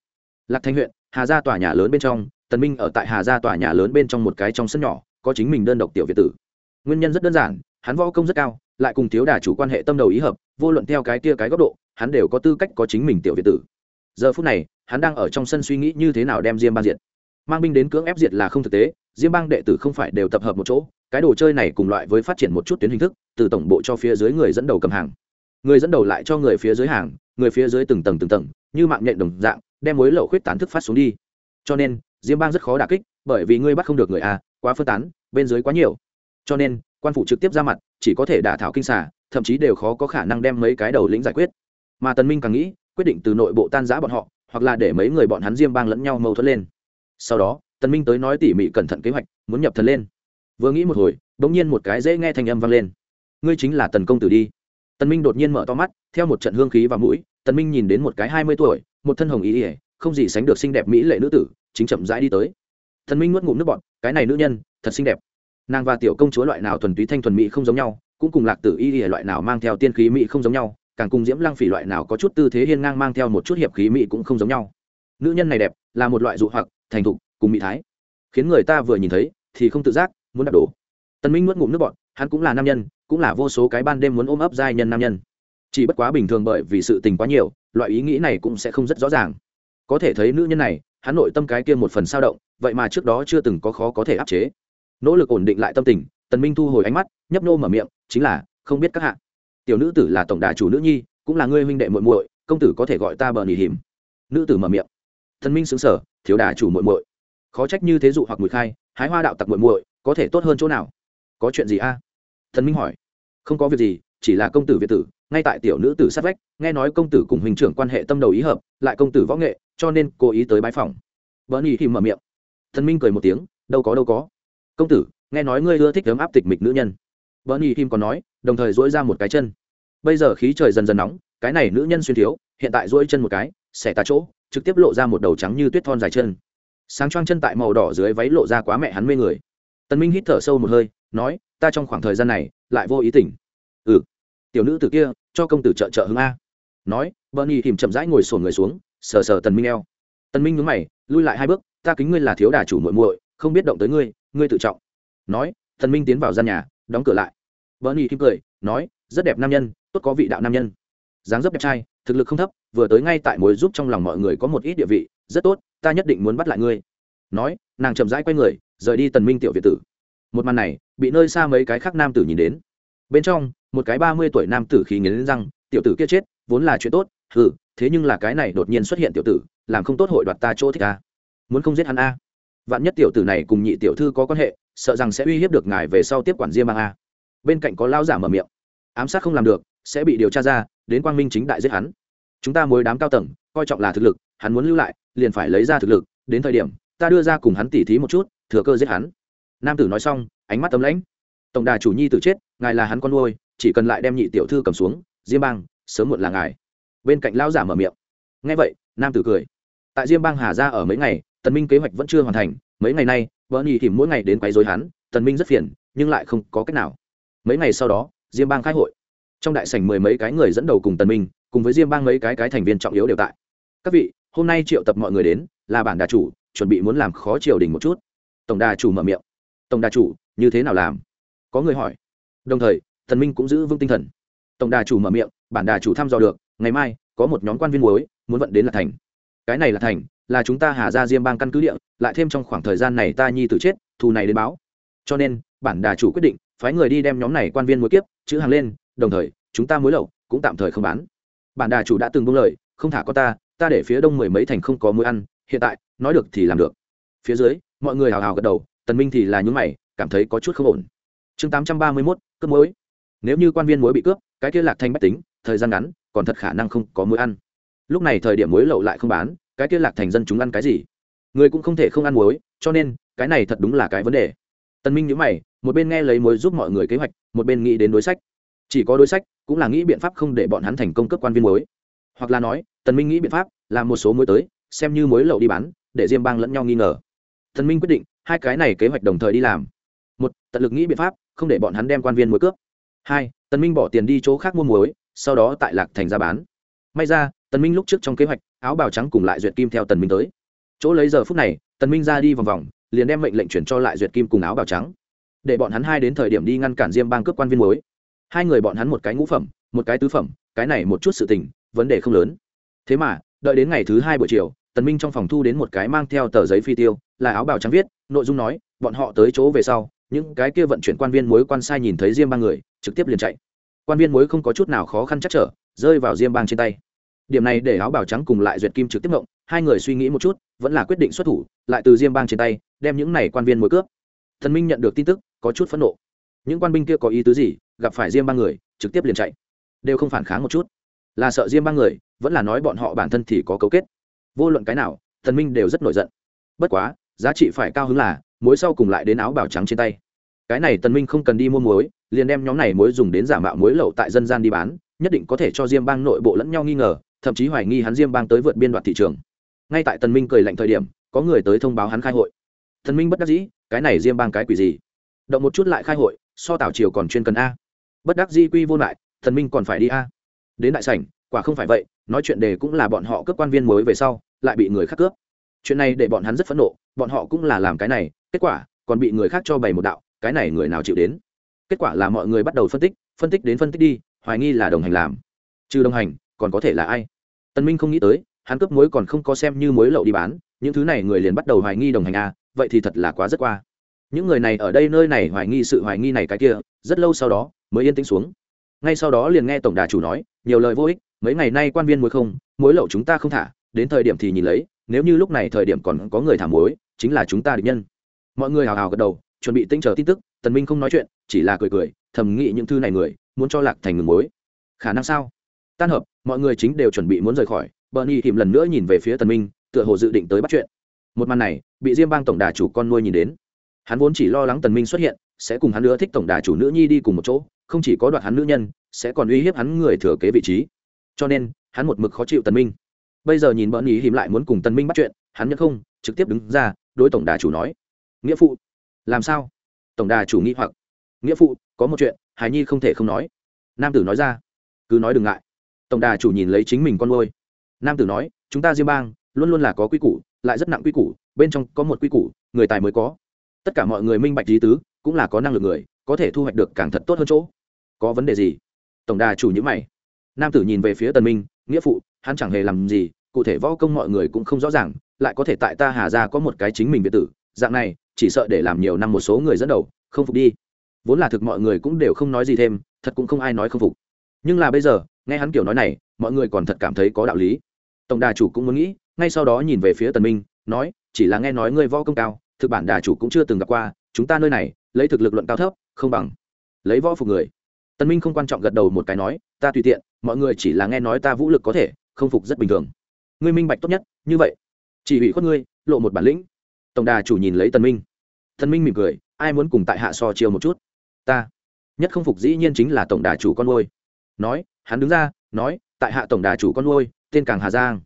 Lạc thanh huyện, hà gia tòa nhà lớn bên trong, tần minh ở tại hà gia tòa nhà lớn bên trong một cái trong sân nhỏ, có chính mình đơn độc tiểu việt tử. Nguyên nhân rất đơn giản, hắn võ công rất cao, lại cùng thiếu đà chủ quan hệ tâm đầu ý hợp, vô luận theo cái kia cái góc độ, hắn đều có tư cách có chính mình tiểu việt tử. Giờ phút này, hắn đang ở trong sân suy nghĩ như thế nào đem diêm bang diệt. Mang binh đến cưỡng ép diệt là không thực tế, diêm bang đệ tử không phải đều tập hợp một chỗ cái đồ chơi này cùng loại với phát triển một chút tuyến hình thức, từ tổng bộ cho phía dưới người dẫn đầu cầm hàng. Người dẫn đầu lại cho người phía dưới hàng, người phía dưới từng tầng từng tầng, như mạng nhện đồng dạng, đem mối lậu khuyết tán thức phát xuống đi. Cho nên, diêm bang rất khó đả kích, bởi vì ngươi bắt không được người a, quá phân tán, bên dưới quá nhiều. Cho nên, quan phủ trực tiếp ra mặt, chỉ có thể đả thảo kinh xả thậm chí đều khó có khả năng đem mấy cái đầu lĩnh giải quyết. Mà tần minh càng nghĩ, quyết định từ nội bộ tan giã bọn họ, hoặc là để mấy người bọn hắn diêm bang lẫn nhau mâu thuẫn lên. Sau đó, tần minh tới nói tỉ mỉ cẩn thận kế hoạch, muốn nhập thần lên vừa nghĩ một hồi đống nhiên một cái dễ nghe thanh âm vang lên. Ngươi chính là tần công tử đi. Tần minh đột nhiên mở to mắt, theo một trận hương khí và mũi, tần minh nhìn đến một cái hai mươi tuổi, một thân hồng ý ỉa không gì sánh được xinh đẹp mỹ lệ nữ tử, chính chậm rãi đi tới. Tần minh nuốt ngụm nước bọt, cái này nữ nhân, thật xinh đẹp. Nàng và tiểu công chúa loại nào thuần túy thanh thuần mỹ không giống nhau, cũng cùng lạc tử y ỉa loại nào mang theo tiên khí mỹ không giống nhau, càng cùng diễm lăng phỉ loại nào có chút tư thế hiên ngang mang theo một chút hiệp khí mỹ cũng không giống nhau. Nữ nhân này đẹp, là một loại dụ hoặc, thành thục, cùng mỹ thái. Khiến người ta vừa nhìn thấy, thì không tự giác muốn đạp đổ. Tần minh nuốt ngụm nước bọt, hắn cũng là nam nhân, cũng là vô số cái ban đêm muốn ôm ấp giai nhân nam nhân. Chỉ bất quá bình thường bởi vì sự tình quá nhiều, loại ý nghĩ này cũng sẽ không rất rõ ràng. Có thể thấy nữ nhân này, hắn nội tâm cái kia một phần sao động, vậy mà trước đó chưa từng có khó có thể áp chế. Nỗ lực ổn định lại tâm tình, tần minh thu hồi ánh mắt, nhấp nô mở miệng, chính là, không biết các hạ, tiểu nữ tử là tổng đà chủ nữ nhi, cũng là ngươi huynh đệ muội muội, công tử có thể gọi ta bờ nỉ hiểm nữ tử mở miệng. Tần minh sững sờ, thiếu đà chủ muội muội. Khó trách như thế dụ hoặc mùi khai, hái hoa đạo tặc muội muội có thể tốt hơn chỗ nào? Có chuyện gì a? Thần minh hỏi. Không có việc gì, chỉ là công tử việt tử, ngay tại tiểu nữ tử sát vách, nghe nói công tử cùng huynh trưởng quan hệ tâm đầu ý hợp, lại công tử võ nghệ, cho nên cố ý tới bãi phòng vợ nhi thì mở miệng. Thần minh cười một tiếng, đâu có đâu có. Công tử, nghe nói ngươi ưa thích ấm áp tịch mịch nữ nhân. Vợ nhi kim còn nói, đồng thời dỗi ra một cái chân. Bây giờ khí trời dần dần nóng, cái này nữ nhân xuyên thiếu, hiện tại dỗi chân một cái, xẻ tà chỗ, trực tiếp lộ ra một đầu trắng như tuyết thon dài chân. Sáng choang chân tại màu đỏ dưới váy lộ ra quá mẹ hắn mê người tần minh hít thở sâu một hơi, nói, ta trong khoảng thời gian này lại vô ý tỉnh. Ừ tiểu nữ từ kia cho công tử trợ trợ hướng a. Nói, bernie tìm chậm rãi ngồi sồn người xuống, sờ sờ tần minh eo. Tần minh nhướng mày, lui lại hai bước, ta kính ngươi là thiếu đà chủ muội muội, không biết động tới ngươi ngươi tự trọng. Nói, tần minh tiến vào gian nhà, đóng cửa lại. Bernie tìm cười, nói, rất đẹp nam nhân, tốt có vị đạo nam nhân. Dáng dấp đẹp trai, thực lực không thấp, vừa tới ngay tại mối giúp trong lòng mọi người có một ít địa vị, rất tốt, ta nhất định muốn bắt lại ngươi nói, nàng chậm rãi quay người, rời đi tần minh tiểu việt tử. Một màn này, bị nơi xa mấy cái khác nam tử nhìn đến. Bên trong, một cái ba mươi tuổi nam tử khí nghiến răng, tiểu tử kia chết, vốn là chuyện tốt, hừ, thế nhưng là cái này đột nhiên xuất hiện tiểu tử, làm không tốt hội đoạt ta chỗ thích ta muốn không giết hắn a? Vạn nhất tiểu tử này cùng nhị tiểu thư có quan hệ, sợ rằng sẽ uy hiếp được ngài về sau tiếp quản diêm bang a. Bên cạnh có lao giả mở miệng, ám sát không làm được, sẽ bị điều tra ra, đến quang minh chính đại giết hắn. Chúng ta mối đám cao tầng, coi trọng là thực lực, hắn muốn lưu lại, liền phải lấy ra thực lực, đến thời điểm ta đưa ra cùng hắn tỉ thí một chút, thừa cơ giết hắn. Nam tử nói xong, ánh mắt tấm lãnh. Tổng đà chủ nhi tử chết, ngài là hắn con nuôi, chỉ cần lại đem nhị tiểu thư cầm xuống, diêm bang, sớm muộn là ngài. Bên cạnh lão giả mở miệng. Nghe vậy, nam tử cười. Tại diêm bang hà ra ở mấy ngày, tần minh kế hoạch vẫn chưa hoàn thành. Mấy ngày nay vợ nhị tìm mỗi ngày đến quấy rối hắn, tần minh rất phiền, nhưng lại không có cách nào. Mấy ngày sau đó, diêm bang khai hội. Trong đại sảnh mười mấy cái người dẫn đầu cùng tần minh, cùng với diêm bang mấy cái cái thành viên trọng yếu đều tại. Các vị, hôm nay triệu tập mọi người đến, là bản đà chủ chuẩn bị muốn làm khó triều đình một chút. Tổng đà chủ mở miệng. Tổng đà chủ, như thế nào làm? Có người hỏi. Đồng thời, thần minh cũng giữ vững tinh thần. Tổng đà chủ mở miệng, bản đà chủ thăm dò được, ngày mai, có một nhóm quan viên muối, muốn vận đến là thành. Cái này là thành, là chúng ta hà ra diêm bang căn cứ địa, lại thêm trong khoảng thời gian này ta nhi tử chết, thù này đến báo. Cho nên, bản đà chủ quyết định, phái người đi đem nhóm này quan viên muối kiếp, chữ hàng lên, đồng thời, chúng ta muối lậu cũng tạm thời không bán. Bản đà chủ đã từng buông lời, không thả có ta ta để phía đông mười mấy thành không có muối ăn, hiện tại nói được thì làm được. Phía dưới mọi người hào hào gật đầu tần minh thì là những mày cảm thấy có chút không ổn. Chương tám trăm ba mươi 831, cướp muối nếu như quan viên muối bị cướp cái kia lạc thanh bách tính thời gian ngắn còn thật khả năng không có muối ăn. Lúc này thời điểm muối lậu lại không bán cái kia lạc thành dân chúng ăn cái gì? Người cũng không thể không ăn muối cho nên cái này thật đúng là cái vấn đề. Tần minh nhíu mày một bên nghe lấy muối giúp mọi người kế hoạch một bên nghĩ đến đối sách. Chỉ có đối sách cũng là nghĩ biện pháp không để bọn hắn thành công cấp quan viên muối hoặc là nói tần minh nghĩ biện pháp làm một số muối tới xem như muối lậu đi bán để diêm bang lẫn nhau nghi ngờ. Tần minh quyết định, hai cái này kế hoạch đồng thời đi làm. Một, tận lực nghĩ biện pháp, không để bọn hắn đem quan viên muối cướp. Hai, tần minh bỏ tiền đi chỗ khác mua muối, sau đó tại lạc thành ra bán. May ra, tần minh lúc trước trong kế hoạch, áo bào trắng cùng lại duyệt kim theo tần minh tới. Chỗ lấy giờ phút này, tần minh ra đi vòng vòng, liền đem mệnh lệnh chuyển cho lại duyệt kim cùng áo bào trắng. Để bọn hắn hai đến thời điểm đi ngăn cản diêm bang cướp quan viên muối. Hai người bọn hắn một cái ngũ phẩm, một cái tứ phẩm, cái này một chút sự tình, vấn đề không lớn. Thế mà, đợi đến ngày thứ hai buổi chiều tần minh trong phòng thu đến một cái mang theo tờ giấy phi tiêu, là áo bào trắng viết, nội dung nói, bọn họ tới chỗ về sau, những cái kia vận chuyển quan viên muối quan sai nhìn thấy diêm bang người, trực tiếp liền chạy. Quan viên muối không có chút nào khó khăn chắc trở, rơi vào diêm bang trên tay. Điểm này để áo bào trắng cùng lại duyệt kim trực tiếp ngộng, hai người suy nghĩ một chút, vẫn là quyết định xuất thủ, lại từ diêm bang trên tay, đem những này quan viên muối cướp. Thần minh nhận được tin tức, có chút phẫn nộ. Những quan binh kia có ý tứ gì, gặp phải diêm bang người, trực tiếp liền chạy. Đều không phản kháng một chút. Là sợ diêm bang người, vẫn là nói bọn họ bản thân thì có cấu kết vô luận cái nào, thần minh đều rất nổi giận. Bất quá, giá trị phải cao hứng là, muối sau cùng lại đến áo bào trắng trên tay. Cái này tần minh không cần đi mua muối, liền đem nhóm này muối dùng đến giả mạo muối lậu tại dân gian đi bán, nhất định có thể cho diêm bang nội bộ lẫn nhau nghi ngờ, thậm chí hoài nghi hắn diêm bang tới vượt biên đoạt thị trường. Ngay tại tần minh cười lạnh thời điểm, có người tới thông báo hắn khai hội. Thần minh bất đắc dĩ, cái này diêm bang cái quỷ gì? Động một chút lại khai hội, so tảo triều còn chuyên cần a. Bất đắc dĩ quy vô lại, thần minh còn phải đi a. Đến đại sảnh, quả không phải vậy, nói chuyện đề cũng là bọn họ cướp quan viên muối về sau lại bị người khác cướp. Chuyện này để bọn hắn rất phẫn nộ, bọn họ cũng là làm cái này, kết quả, còn bị người khác cho bày một đạo, cái này người nào chịu đến? Kết quả là mọi người bắt đầu phân tích phân tích đến phân tích đi, hoài nghi là đồng hành làm. Trừ đồng hành, còn có thể là ai? Tân minh không nghĩ tới, hắn cướp muối còn không có xem như muối lậu đi bán, những thứ này người liền bắt đầu hoài nghi đồng hành a vậy thì thật là quá rất qua. Những người này ở đây nơi này hoài nghi sự hoài nghi này cái kia, rất lâu sau đó, mới yên tĩnh xuống. Ngay sau đó liền nghe tổng đà chủ nói, nhiều lời vô ích, mấy ngày nay quan viên muối không, muối lậu chúng ta không thả đến thời điểm thì nhìn lấy, nếu như lúc này thời điểm còn có người thả muối, chính là chúng ta địch nhân. Mọi người hào hào gật đầu, chuẩn bị tinh chờ tin tức, tần minh không nói chuyện, chỉ là cười cười, thầm nghĩ những thư này người, muốn cho lạc thành ngừng muối. Khả năng sao? Tan hợp, mọi người chính đều chuẩn bị muốn rời khỏi, bernie thìm lần nữa nhìn về phía tần minh, tựa hồ dự định tới bắt chuyện. Một màn này, bị diêm bang tổng đà chủ con nuôi nhìn đến. Hắn vốn chỉ lo lắng tần minh xuất hiện, sẽ cùng hắn nữa thích tổng đà chủ nữ nhi đi cùng một chỗ, không chỉ có đoạt hắn nữ nhân, sẽ còn uy hiếp hắn người thừa kế vị trí. Cho nên, hắn một mực khó chịu tần minh bây giờ nhìn bọn ý hiểm lại muốn cùng tần minh bắt chuyện, hắn nhất không, trực tiếp đứng ra, đối tổng đà chủ nói. Nghĩa phụ. Làm sao? Tổng đà chủ nghĩ hoặc. Nghĩa phụ, có một chuyện, hải nhi không thể không nói. Nam tử nói ra. Cứ nói đừng ngại. Tổng đà chủ nhìn lấy chính mình con nuôi. Nam tử nói, chúng ta diêm bang, luôn luôn là có quy củ, lại rất nặng quy củ, bên trong có một quy củ, người tài mới có. Tất cả mọi người minh bạch lý tứ, cũng là có năng lực người, có thể thu hoạch được càng thật tốt hơn chỗ. Có vấn đề gì? Tổng đà chủ nhữ mày. Nam tử nhìn về phía tần minh nghĩa phụ, hắn chẳng hề làm gì, cụ thể võ công mọi người cũng không rõ ràng, lại có thể tại ta hà ra có một cái chính mình biệt tử, dạng này, chỉ sợ để làm nhiều năm một số người dẫn đầu, không phục đi. Vốn là thực mọi người cũng đều không nói gì thêm, thật cũng không ai nói không phục. Nhưng là bây giờ, nghe hắn kiểu nói này, mọi người còn thật cảm thấy có đạo lý. Tổng đà chủ cũng muốn nghĩ, ngay sau đó nhìn về phía tần minh, nói, chỉ là nghe nói ngươi võ công cao, thực bản đà chủ cũng chưa từng gặp qua, chúng ta nơi này, lấy thực lực luận cao thấp, không bằng lấy võ phục người. Tần minh không quan trọng gật đầu một cái nói, ta tùy tiện mọi người chỉ là nghe nói ta vũ lực có thể, không phục rất bình thường. Ngươi minh bạch tốt nhất, như vậy. Chỉ ủy khuất ngươi, lộ một bản lĩnh. Tổng đà chủ nhìn lấy tần minh. Tần minh mỉm cười, ai muốn cùng tại hạ so chiêu một chút? Ta. Nhất không phục dĩ nhiên chính là tổng đà chủ con nuôi. Nói, hắn đứng ra, nói, tại hạ tổng đà chủ con nuôi, tên càng hà giang.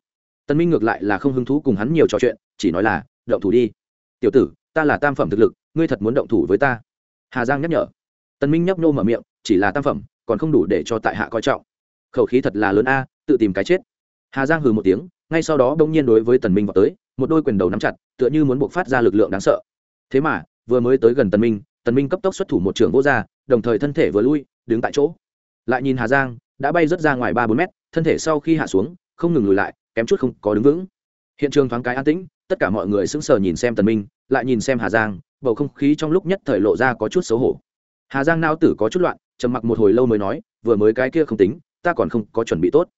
Tần minh ngược lại là không hứng thú cùng hắn nhiều trò chuyện, chỉ nói là, động thủ đi. Tiểu tử, ta là tam phẩm thực lực, ngươi thật muốn động thủ với ta? Hà giang nhắc nhở. Tần minh nhấp nhô mở miệng, chỉ là tam phẩm, còn không đủ để cho tại hạ coi trọng khẩu khí thật là lớn a, tự tìm cái chết. Hà giang hừ một tiếng, ngay sau đó bỗng nhiên đối với tần minh vào tới, một đôi quyền đầu nắm chặt, tựa như muốn buộc phát ra lực lượng đáng sợ. Thế mà, vừa mới tới gần tần minh tần minh cấp tốc xuất thủ một trường vô ra đồng thời thân thể vừa lui, đứng tại chỗ. Lại nhìn hà giang, đã bay rất ra ngoài ba bốn mét, thân thể sau khi hạ xuống, không ngừng lùi lại, kém chút không có đứng vững. Hiện trường thoáng cái an tĩnh, tất cả mọi người sững sờ nhìn xem tần minh, lại nhìn xem hà giang, bầu không khí trong lúc nhất thời lộ ra có chút xấu hổ. Hà giang nao tử có chút loạn, trầm mặc một hồi lâu mới nói, vừa mới cái kia không tính ta còn không có chuẩn bị tốt.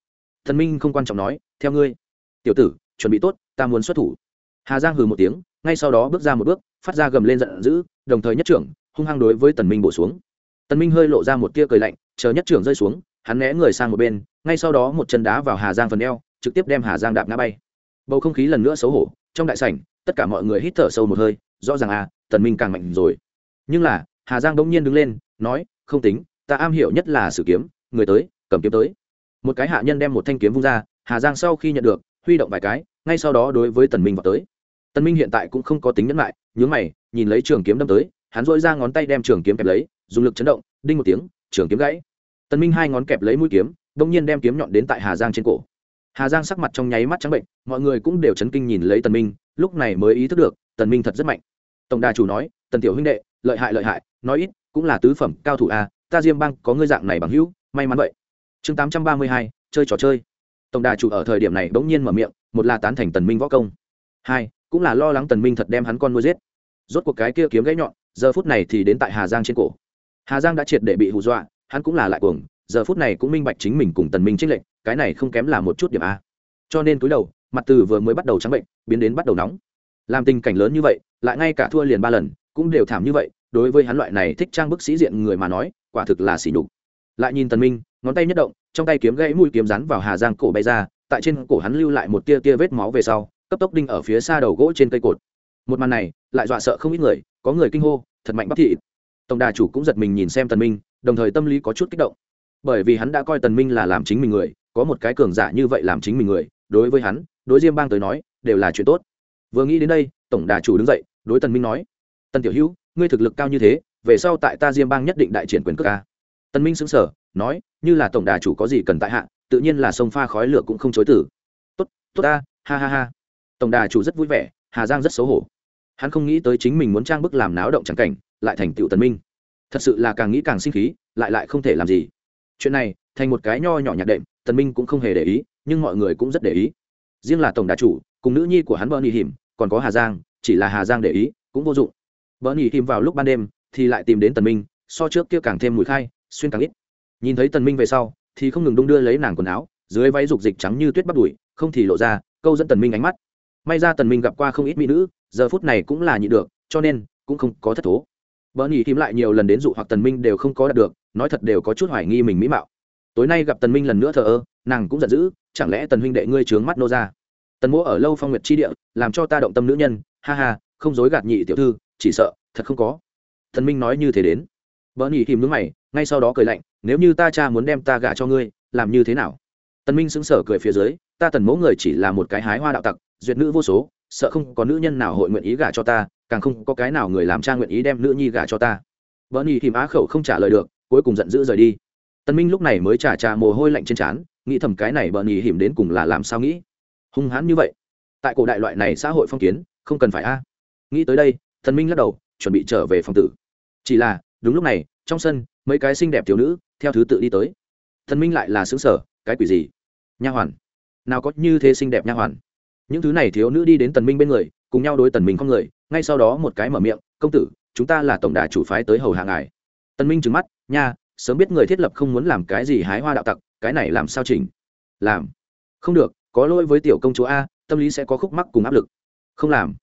Thần minh không quan trọng nói, theo ngươi. Tiểu tử, chuẩn bị tốt, ta muốn xuất thủ. Hà giang hừ một tiếng, ngay sau đó bước ra một bước, phát ra gầm lên giận dữ, đồng thời nhất trưởng, hung hăng đối với tần minh bổ xuống. Tần minh hơi lộ ra một tia cười lạnh, chờ nhất trưởng rơi xuống, hắn né người sang một bên, ngay sau đó một chân đá vào hà giang phần eo, trực tiếp đem hà giang đạp ngã bay. Bầu không khí lần nữa xấu hổ, trong đại sảnh, tất cả mọi người hít thở sâu một hơi, rõ ràng à tần minh càng mạnh rồi. Nhưng là, hà giang đống nhiên đứng lên, nói, không tính, ta am hiểu nhất là sử kiếm, người tới cầm kiếm tới. Một cái hạ nhân đem một thanh kiếm vung ra, hà giang sau khi nhận được, huy động vài cái, ngay sau đó đối với tần minh vào tới. Tần minh hiện tại cũng không có tính nhẫn lại, nhướng mày, nhìn lấy trường kiếm đâm tới, hắn dội ra ngón tay đem trường kiếm kẹp lấy, dùng lực chấn động, đinh một tiếng, trường kiếm gãy. Tần minh hai ngón kẹp lấy mũi kiếm đung nhiên đem kiếm nhọn đến tại hà giang trên cổ. Hà giang sắc mặt trong nháy mắt trắng bệnh, mọi người cũng đều chấn kinh nhìn lấy tần minh, lúc này mới ý thức được, tần minh thật rất mạnh. Tổng đà chủ nói, tần tiểu huynh đệ, lợi hại lợi hại, nói ít, cũng là tứ phẩm cao thủ a, ta diêm bang có ngươi dạng này bằng hữu, may mắn vậy chương tám trăm ba mươi hai, chơi trò chơi. Tổng đà chủ ở thời điểm này bỗng nhiên mở miệng, một là tán thành tần minh võ công, hai, cũng là lo lắng tần minh thật đem hắn con nuôi giết. Rốt cuộc cái kia kiếm gãy nhọn, giờ phút này thì đến tại hà giang trên cổ. Hà giang đã triệt để bị hù dọa, hắn cũng là lại cuồng, giờ phút này cũng minh bạch chính mình cùng tần minh trích lệnh cái này không kém là một chút điểm a. Cho nên cúi đầu, mặt từ vừa mới bắt đầu trắng bệnh, biến đến bắt đầu nóng. Làm tình cảnh lớn như vậy, lại ngay cả thua liền ba lần, cũng đều thảm như vậy, đối với hắn loại này thích trang bức sĩ diện người mà nói, quả thực là xỉ nhục. Lại nhìn tần minh ngón tay nhất động, trong tay kiếm gãy mũi kiếm rắn vào hà giang cổ bay ra, tại trên cổ hắn lưu lại một tia tia vết máu về sau, cấp tốc đinh ở phía xa đầu gỗ trên cây cột. Một màn này, lại dọa sợ không ít người, có người kinh hô, thật mạnh bắp thị tổng đà chủ cũng giật mình nhìn xem tần minh, đồng thời tâm lý có chút kích động. Bởi vì hắn đã coi tần minh là làm chính mình người, có một cái cường giả như vậy làm chính mình người, đối với hắn, đối diêm bang tới nói, đều là chuyện tốt. Vừa nghĩ đến đây tổng đà chủ đứng dậy, đối tần minh nói, tần tiểu hữu, ngươi thực lực cao như thế, về sau tại ta diêm bang nhất định đại triển quyền cước ca tần minh sững sờ, nói, như là tổng đà chủ có gì cần tại hạ, tự nhiên là sông pha khói lửa cũng không chối từ. Tốt tốt ta, ha ha ha. Tổng đà chủ rất vui vẻ, hà giang rất xấu hổ. Hắn không nghĩ tới chính mình muốn trang bức làm náo động chẳng cảnh, lại thành tựu tần minh. Thật sự là càng nghĩ càng sinh khí, lại lại không thể làm gì. Chuyện này, thành một cái nho nhỏ nhạc đệm, tần minh cũng không hề để ý, nhưng mọi người cũng rất để ý. Riêng là tổng đà chủ, cùng nữ nhi của hắn bờ nhị hiểm, còn có hà giang, chỉ là hà giang để ý, cũng vô dụng. Bờ nhị hiểm vào lúc ban đêm, thì lại tìm đến tần minh, so trước kia càng thêm mùi khai xuyên càng ít. Nhìn thấy tần minh về sau, thì không ngừng đung đưa lấy nàng quần áo, dưới váy dục dịch trắng như tuyết bắt đuổi không thì lộ ra, câu dẫn tần minh ánh mắt. May ra tần minh gặp qua không ít mỹ nữ, giờ phút này cũng là nhịn được, cho nên cũng không có thất thố. Bờ nhị tìm lại nhiều lần đến dụ hoặc tần minh đều không có đạt được, nói thật đều có chút hoài nghi mình mỹ mạo. Tối nay gặp tần minh lần nữa thờ ơ, nàng cũng giận dữ, chẳng lẽ tần huynh đệ ngươi trướng mắt nô ra? Tần mỗ ở lâu phong nguyệt chi địa, làm cho ta động tâm nữ nhân, ha ha, không dối gạt nhị tiểu thư, chỉ sợ thật không có. Tần minh nói như thế đến. Vợ nhị tìm nhướng mày ngay sau đó cười lạnh, nếu như ta cha muốn đem ta gả cho ngươi, làm như thế nào? Tần minh sững sờ cười phía dưới, ta tần mẫu người chỉ là một cái hái hoa đạo tặc, duyệt nữ vô số, sợ không có nữ nhân nào hội nguyện ý gả cho ta, càng không có cái nào người làm cha nguyện ý đem nữ nhi gả cho ta. Vợ nhị thì á khẩu không trả lời được, cuối cùng giận dữ rời đi. Tân minh lúc này mới trả trà mồ hôi lạnh trên trán, nghĩ thầm cái này bờ nhì hiểm đến cùng là làm sao nghĩ. Hung hãn như vậy, tại cổ đại loại này xã hội phong kiến, không cần phải a. Nghĩ tới đây, Tần minh lắc đầu, chuẩn bị trở về phòng tử. Chỉ là, đúng lúc này, trong sân mấy cái xinh đẹp thiếu nữ, theo thứ tự đi tới. Thần minh lại là xứng sở cái quỷ gì? Nha hoàn. Nào có như thế xinh đẹp nha hoàn. Những thứ này thiếu nữ đi đến tần minh bên người, cùng nhau đối tần minh không người, ngay sau đó một cái mở miệng, công tử, chúng ta là tổng đà chủ phái tới hầu hạ ngài. Tần minh trừng mắt, nha, sớm biết người thiết lập không muốn làm cái gì hái hoa đạo tặc, cái này làm sao chỉnh? Làm. Không được, có lỗi với tiểu công chúa a, tâm lý sẽ có khúc mắc cùng áp lực. Không làm.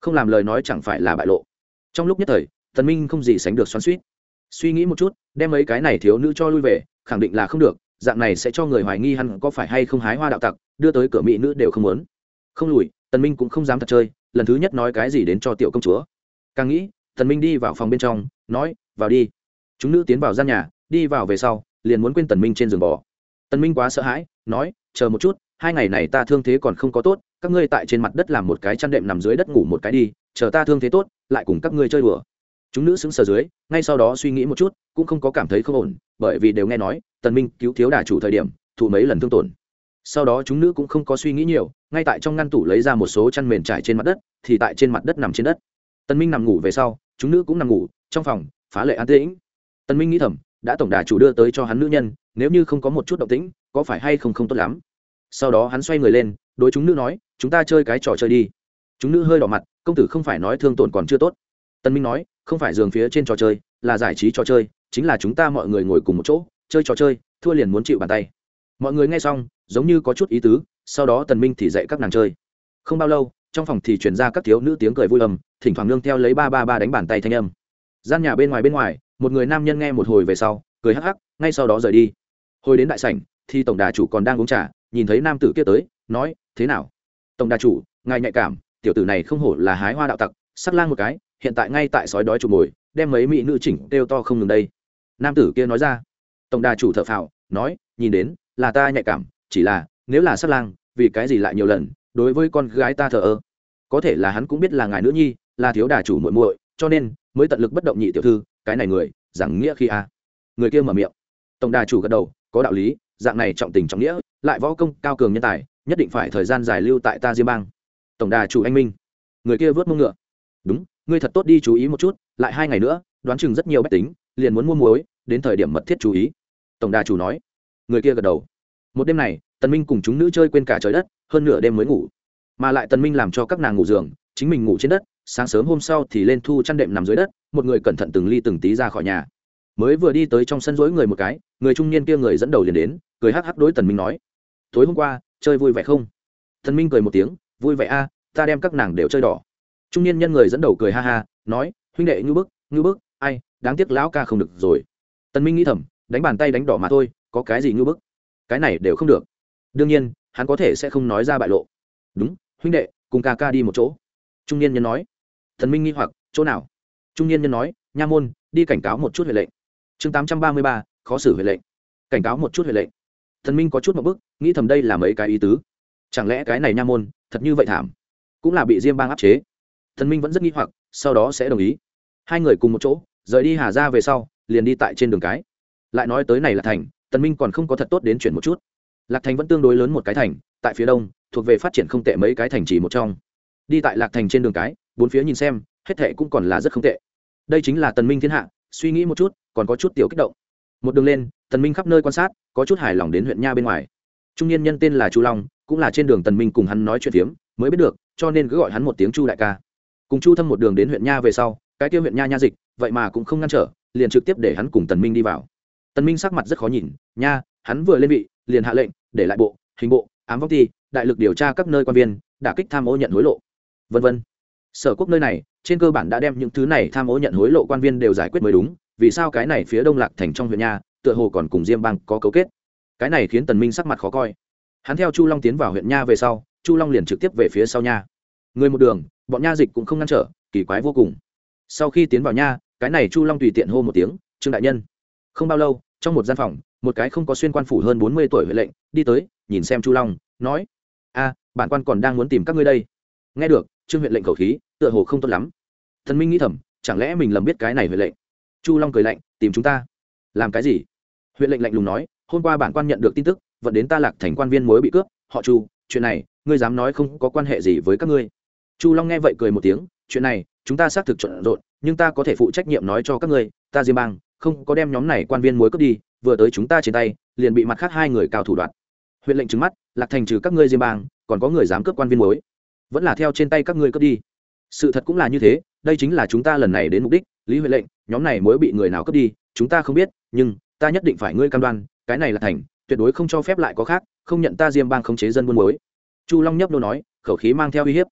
Không làm lời nói chẳng phải là bại lộ. Trong lúc nhất thời, tần minh không gì sánh được xoắn xuýt suy nghĩ một chút, đem mấy cái này thiếu nữ cho lui về, khẳng định là không được, dạng này sẽ cho người hoài nghi hắn có phải hay không hái hoa đạo tặc, đưa tới cửa mỹ nữ đều không muốn. Không lùi, tần minh cũng không dám thật chơi, lần thứ nhất nói cái gì đến cho tiểu công chúa. Càng nghĩ, tần minh đi vào phòng bên trong, nói, vào đi. Chúng nữ tiến vào gian nhà, đi vào về sau, liền muốn quên tần minh trên giường bò. Tần minh quá sợ hãi, nói, chờ một chút, hai ngày này ta thương thế còn không có tốt, các ngươi tại trên mặt đất làm một cái chăn đệm nằm dưới đất ngủ một cái đi, chờ ta thương thế tốt, lại cùng các ngươi chơi đùa chúng nữ xứng sờ dưới, ngay sau đó suy nghĩ một chút, cũng không có cảm thấy không ổn, bởi vì đều nghe nói, tần minh cứu thiếu đà chủ thời điểm, thụ mấy lần thương tổn. Sau đó chúng nữ cũng không có suy nghĩ nhiều, ngay tại trong ngăn tủ lấy ra một số chăn mền trải trên mặt đất, thì tại trên mặt đất nằm trên đất. Tần minh nằm ngủ về sau, chúng nữ cũng nằm ngủ, trong phòng, phá lệ an tĩnh. Tần minh nghĩ thầm, đã tổng đà chủ đưa tới cho hắn nữ nhân, nếu như không có một chút động tĩnh, có phải hay không không tốt lắm? Sau đó hắn xoay người lên, đối chúng nữ nói, chúng ta chơi cái trò chơi đi. Chúng nữ hơi đỏ mặt, công tử không phải nói thương tổn còn chưa tốt. Tân minh nói không phải giường phía trên trò chơi, là giải trí trò chơi, chính là chúng ta mọi người ngồi cùng một chỗ, chơi trò chơi, thua liền muốn chịu bàn tay. Mọi người nghe xong, giống như có chút ý tứ, sau đó tần minh thì dạy các nàng chơi. Không bao lâu, trong phòng thì truyền ra các thiếu nữ tiếng cười vui ầm thỉnh thoảng nương theo lấy ba ba ba đánh bàn tay thanh âm. Gian nhà bên ngoài bên ngoài, một người nam nhân nghe một hồi về sau, cười hắc hắc, ngay sau đó rời đi. Hồi đến đại sảnh, thì tổng đà chủ còn đang uống trà, nhìn thấy nam tử kia tới, nói, thế nào? Tổng đà chủ, ngài nhạy cảm, tiểu tử này không hổ là hái hoa đạo tặc, sắc lang một cái hiện tại ngay tại sói đói chụp mồi, đem mấy mỹ nữ chỉnh đều to không ngừng đây. Nam tử kia nói ra. Tổng đà chủ thở phào, nói, nhìn đến, là ta nhạy cảm, chỉ là, nếu là sát lang, vì cái gì lại nhiều lần, đối với con gái ta thờ ơ? Có thể là hắn cũng biết là ngài nữ nhi, là thiếu đà chủ muội muội, cho nên, mới tận lực bất động nhị tiểu thư, cái này người, giảng nghĩa khi a. Người kia mở miệng. Tổng đà chủ gật đầu, có đạo lý, dạng này trọng tình trọng nghĩa, lại võ công cao cường nhân tài, nhất định phải thời gian dài lưu tại ta diêm bang. Tổng đà chủ anh minh. Người kia vớt mông ngựa. Đúng ngươi thật tốt đi chú ý một chút, lại hai ngày nữa, đoán chừng rất nhiều bách tính, liền muốn mua muối, đến thời điểm mật thiết chú ý. Tổng đà chủ nói. Người kia gật đầu. Một đêm này, tần minh cùng chúng nữ chơi quên cả trời đất, hơn nửa đêm mới ngủ. Mà lại tần minh làm cho các nàng ngủ giường, chính mình ngủ trên đất, sáng sớm hôm sau thì lên thu chăn đệm nằm dưới đất, một người cẩn thận từng ly từng tí ra khỏi nhà. Mới vừa đi tới trong sân rỗi người một cái, người trung niên kia người dẫn đầu liền đến, cười hắc hắc đối tần minh nói. Tối hôm qua, chơi vui vẻ không? Tần minh cười một tiếng, vui vẻ a, ta đem các nàng đều chơi đỏ trung niên nhân người dẫn đầu cười ha ha, nói, huynh đệ ngưu bức ngưu bức, ai, đáng tiếc lão ca không được rồi. Tần minh nghĩ thầm, đánh bàn tay đánh đỏ mà thôi, có cái gì ngưu bức? Cái này đều không được. Đương nhiên, hắn có thể sẽ không nói ra bại lộ. Đúng, huynh đệ, cùng ca ca đi một chỗ. Trung niên nhân nói. Thần minh nghi hoặc, chỗ nào? Trung niên nhân nói, nha môn, đi cảnh cáo một chút huệ lệnh. Chương tám trăm ba mươi ba, khó xử huệ lệnh. Cảnh cáo một chút huệ lệnh. Thần minh có chút một bức, nghĩ thầm đây là mấy cái ý tứ. Chẳng lẽ cái này nha môn, thật như vậy thảm? Cũng là bị diêm bang áp chế thần minh vẫn rất nghi hoặc, sau đó sẽ đồng ý. Hai người cùng một chỗ, rời đi hà ra về sau, liền đi tại trên đường cái. Lại nói tới này là thành, tần minh còn không có thật tốt đến chuyển một chút. Lạc thành vẫn tương đối lớn một cái thành, tại phía đông, thuộc về phát triển không tệ mấy cái thành chỉ một trong. Đi tại lạc thành trên đường cái, bốn phía nhìn xem, hết thệ cũng còn là rất không tệ. Đây chính là tần minh thiên hạ, suy nghĩ một chút, còn có chút tiểu kích động. Một đường lên, tần minh khắp nơi quan sát, có chút hài lòng đến huyện nha bên ngoài. Trung niên nhân tên là chu long, cũng là trên đường tần minh cùng hắn nói chuyện phiếm, mới biết được, cho nên cứ gọi hắn một tiếng chu đại ca cùng chu thâm một đường đến huyện nha về sau, cái tiêu huyện nha nha dịch, vậy mà cũng không ngăn trở, liền trực tiếp để hắn cùng tần minh đi vào. Tần minh sắc mặt rất khó nhìn, nha, hắn vừa lên vị, liền hạ lệnh, để lại bộ, hình bộ, ám vong ti đại lực điều tra các nơi quan viên, đả kích tham ô nhận hối lộ. Vân vân. Sở quốc nơi này, trên cơ bản đã đem những thứ này tham ô nhận hối lộ quan viên đều giải quyết mới đúng, vì sao cái này phía đông lạc thành trong huyện nha, tựa hồ còn cùng diêm bang có cấu kết? Cái này khiến tần minh sắc mặt khó coi. Hắn theo chu long tiến vào huyện nha về sau, chu long liền trực tiếp về phía sau nha người một đường, bọn nha dịch cũng không ngăn trở, kỳ quái vô cùng. Sau khi tiến vào nha, cái này chu long tùy tiện hô một tiếng, trương đại nhân. Không bao lâu, trong một gian phòng, một cái không có xuyên quan phủ hơn bốn mươi tuổi huệ lệnh, đi tới, nhìn xem chu long, nói, a, bản quan còn đang muốn tìm các ngươi đây. Nghe được, trương huyện lệnh khẩu khí, tựa hồ không tốt lắm. Thần minh nghĩ thầm, chẳng lẽ mình lầm biết cái này huệ lệnh? Chu long cười lạnh, tìm chúng ta. Làm cái gì? Huyện lệnh lạnh lùng nói, hôm qua bản quan nhận được tin tức, vận đến ta lạc thành quan viên mới bị cướp, họ chu, chuyện này, ngươi dám nói không có quan hệ gì với các ngươi chu long nghe vậy cười một tiếng, chuyện này, chúng ta xác thực trộn rộn nhưng ta có thể phụ trách nhiệm nói cho các ngươi, ta diêm bang, không có đem nhóm này quan viên mối cướp đi, vừa tới chúng ta trên tay, liền bị mặt khác hai người cao thủ đoạn huyện lệnh trừng mắt, lạc thành trừ các ngươi diêm bang, còn có người dám cướp quan viên mối vẫn là theo trên tay các ngươi cướp đi. Sự thật cũng là như thế, đây chính là chúng ta lần này đến mục đích, lý huệ lệnh, nhóm này mới bị người nào cướp đi, chúng ta không biết, nhưng ta nhất định phải ngươi cam đoan, cái này là thành, tuyệt đối không cho phép lại có khác, không nhận ta diêm bang khống chế dân buôn mối chu long nhấp đô nói, khẩu khí mang theo uy hiếp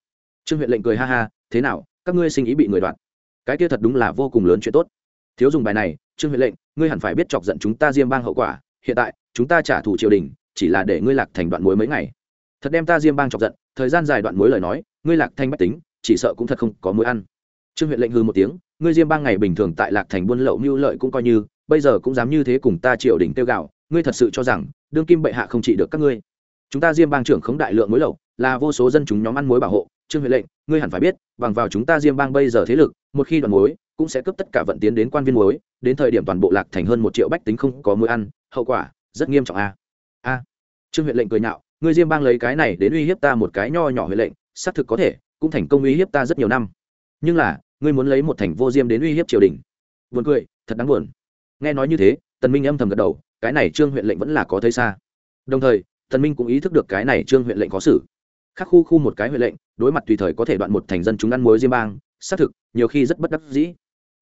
trương huyện lệnh cười ha ha, thế nào, các ngươi sinh ý bị người đoạt? Cái kia thật đúng là vô cùng lớn chuyện tốt. Thiếu dùng bài này, trương huyện lệnh, ngươi hẳn phải biết chọc giận chúng ta diêm bang hậu quả. Hiện tại, chúng ta trả thù triều đình, chỉ là để ngươi lạc thành đoạn mối mấy ngày. Thật đem ta diêm bang chọc giận, thời gian dài đoạn mối lời nói, ngươi lạc thanh bách tính, chỉ sợ cũng thật không có mối ăn. Trương huyện lệnh hư một tiếng, ngươi diêm bang ngày bình thường tại lạc thành buôn lậu mưu lợi cũng coi như, bây giờ cũng dám như thế cùng ta triều đình tiêu gạo, ngươi thật sự cho rằng, đương kim bệ hạ không trị được các ngươi. Chúng ta diêm bang trưởng khống đại lượng mối lậu là vô số dân chúng nhóm ăn muối bảo hộ, trương huệ lệnh, ngươi hẳn phải biết, bằng vào chúng ta diêm bang bây giờ thế lực, một khi đoàn muối, cũng sẽ cướp tất cả vận tiến đến quan viên muối, đến thời điểm toàn bộ lạc thành hơn một triệu bách tính không có muối ăn, hậu quả rất nghiêm trọng a. A. Trương huệ lệnh cười nhạo, ngươi diêm bang lấy cái này đến uy hiếp ta một cái nho nhỏ huệ lệnh, xác thực có thể, cũng thành công uy hiếp ta rất nhiều năm. Nhưng là, ngươi muốn lấy một thành vô diêm đến uy hiếp triều đình. Buồn cười, thật đáng buồn. Nghe nói như thế, tần minh âm thầm gật đầu, cái này trương huyện lệnh vẫn là có thấy xa. Đồng thời, tần minh cũng ý thức được cái này trương huyện lệnh có xử khác khu khu một cái huyện lệnh, đối mặt tùy thời có thể đoạn một thành dân chúng ăn muối diêm bang, xác thực, nhiều khi rất bất đắc dĩ.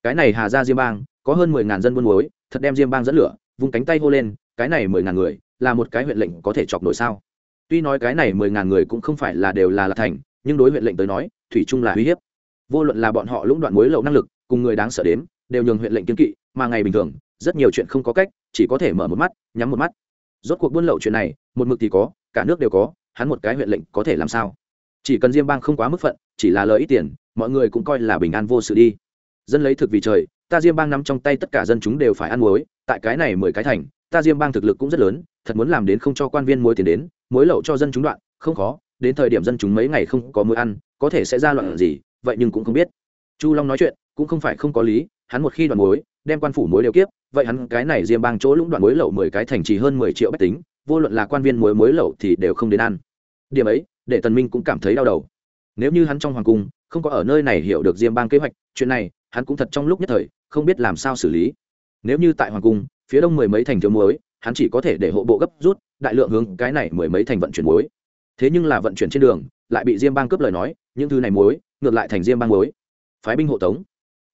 Cái này hà ra diêm bang, có hơn mười ngàn dân buôn muối, thật đem diêm bang dẫn lửa vùng cánh tay hô lên, cái này mười ngàn người, là một cái huyện lệnh có thể chọc nổi sao? Tuy nói cái này mười ngàn người cũng không phải là đều là lạc thành, nhưng đối huyện lệnh tới nói, thủy chung là uy hiếp. Vô luận là bọn họ lũng đoạn muối lậu năng lực, cùng người đáng sợ đến đều nhường huyện lệnh kiên kỵ, mà ngày bình thường, rất nhiều chuyện không có cách, chỉ có thể mở một mắt, nhắm một mắt. Rốt cuộc buôn lậu chuyện này, một mực thì có, cả nước đều có hắn một cái huyện lệnh có thể làm sao? Chỉ cần diêm bang không quá mức phận chỉ là lợi ít tiền mọi người cũng coi là bình an vô sự đi. Dân lấy thực vì trời ta diêm bang nắm trong tay tất cả dân chúng đều phải ăn muối tại cái này mười cái thành ta diêm bang thực lực cũng rất lớn thật muốn làm đến không cho quan viên muối tiền đến muối lậu cho dân chúng đoạn không khó đến thời điểm dân chúng mấy ngày không có muối ăn có thể sẽ ra loạn gì vậy nhưng cũng không biết. Chu long nói chuyện cũng không phải không có lý hắn một khi đoạn muối, đem quan phủ muối đều kiếp vậy hắn cái này diêm bang chỗ lũng đoạn muối lậu mười cái thành trì hơn mười triệu bách tính vô luận là quan viên muối muối lậu thì đều không đến ăn điểm ấy, để tần minh cũng cảm thấy đau đầu. Nếu như hắn trong hoàng cung không có ở nơi này hiểu được diêm bang kế hoạch, chuyện này, hắn cũng thật trong lúc nhất thời, không biết làm sao xử lý. Nếu như tại hoàng cung, phía đông mười mấy thành thiếu muối, hắn chỉ có thể để hộ bộ gấp rút, đại lượng hướng cái này mười mấy thành vận chuyển muối. Thế nhưng là vận chuyển trên đường, lại bị diêm bang cướp lời nói, những thứ này muối, ngược lại thành diêm bang muối. Phái binh hộ tống.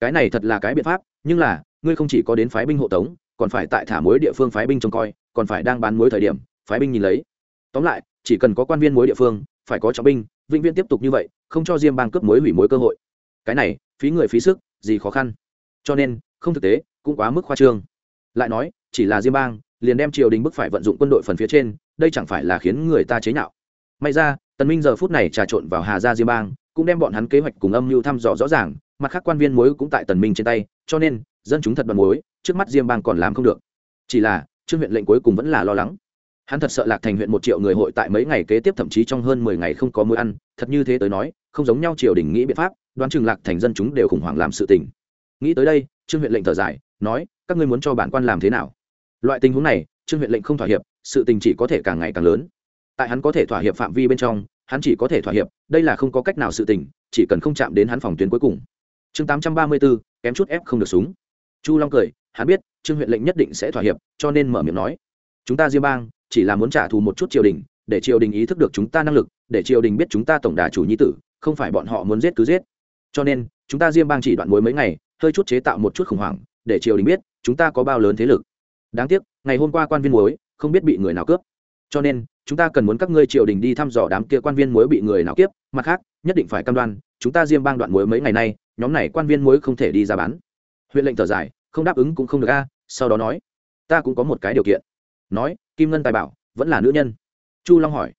Cái này thật là cái biện pháp, nhưng là, ngươi không chỉ có đến phái binh hộ tống, còn phải tại thả muối địa phương phái binh trông coi, còn phải đang bán muối thời điểm, phái binh nhìn lấy. Tóm lại chỉ cần có quan viên muối địa phương, phải có trọng binh, vĩnh viễn tiếp tục như vậy, không cho diêm bang cướp muối hủy muối cơ hội. Cái này, phí người phí sức, gì khó khăn. Cho nên, không thực tế, cũng quá mức khoa trương. Lại nói, chỉ là diêm bang, liền đem triều đình bức phải vận dụng quân đội phần phía trên, đây chẳng phải là khiến người ta chế nhạo. May ra, tần minh giờ phút này trà trộn vào hà gia diêm bang, cũng đem bọn hắn kế hoạch cùng âm mưu thăm dò rõ ràng, mặt khác quan viên mối cũng tại tần minh trên tay, cho nên, dân chúng thật đoàn mối trước mắt diêm bang còn làm không được. Chỉ là, trương huyện lệnh cuối cùng vẫn là lo lắng hắn thật sợ lạc thành huyện một triệu người hội tại mấy ngày kế tiếp thậm chí trong hơn mười ngày không có mối ăn, thật như thế tới nói, không giống nhau triều đình nghĩ biện pháp, đoán chừng lạc thành dân chúng đều khủng hoảng làm sự tình. Nghĩ tới đây, trương huyện lệnh thở dài, nói, các ngươi muốn cho bản quan làm thế nào? Loại tình huống này, trương huyện lệnh không thỏa hiệp, sự tình chỉ có thể càng ngày càng lớn. Tại hắn có thể thỏa hiệp phạm vi bên trong, hắn chỉ có thể thỏa hiệp, đây là không có cách nào sự tình, chỉ cần không chạm đến hắn phòng tuyến cuối cùng. Chương tám trăm ba mươi bốn, kém chút ép không được súng. Chu long cười, hắn biết, trương huyện lệnh nhất định sẽ thỏa hiệp, cho nên mở miệng nói, chúng ta diêm bang chỉ là muốn trả thù một chút triều đình, để triều đình ý thức được chúng ta năng lực, để triều đình biết chúng ta tổng đà chủ nhi tử, không phải bọn họ muốn giết cứ giết. Cho nên, chúng ta diêm bang chỉ đoạn mối mấy ngày, hơi chút chế tạo một chút khủng hoảng, để triều đình biết, chúng ta có bao lớn thế lực. Đáng tiếc, ngày hôm qua quan viên muối, không biết bị người nào cướp. Cho nên, chúng ta cần muốn các ngươi triều đình đi thăm dò đám kia quan viên muối bị người nào kiếp, mặt khác, nhất định phải cam đoan, chúng ta diêm bang đoạn muối mấy ngày nay, nhóm này quan viên muối không thể đi ra bán. Huyện lệnh thở dài, không đáp ứng cũng không được a, sau đó nói, ta cũng có một cái điều kiện. Nói kim ngân tài bảo, vẫn là nữ nhân? Chu long hỏi.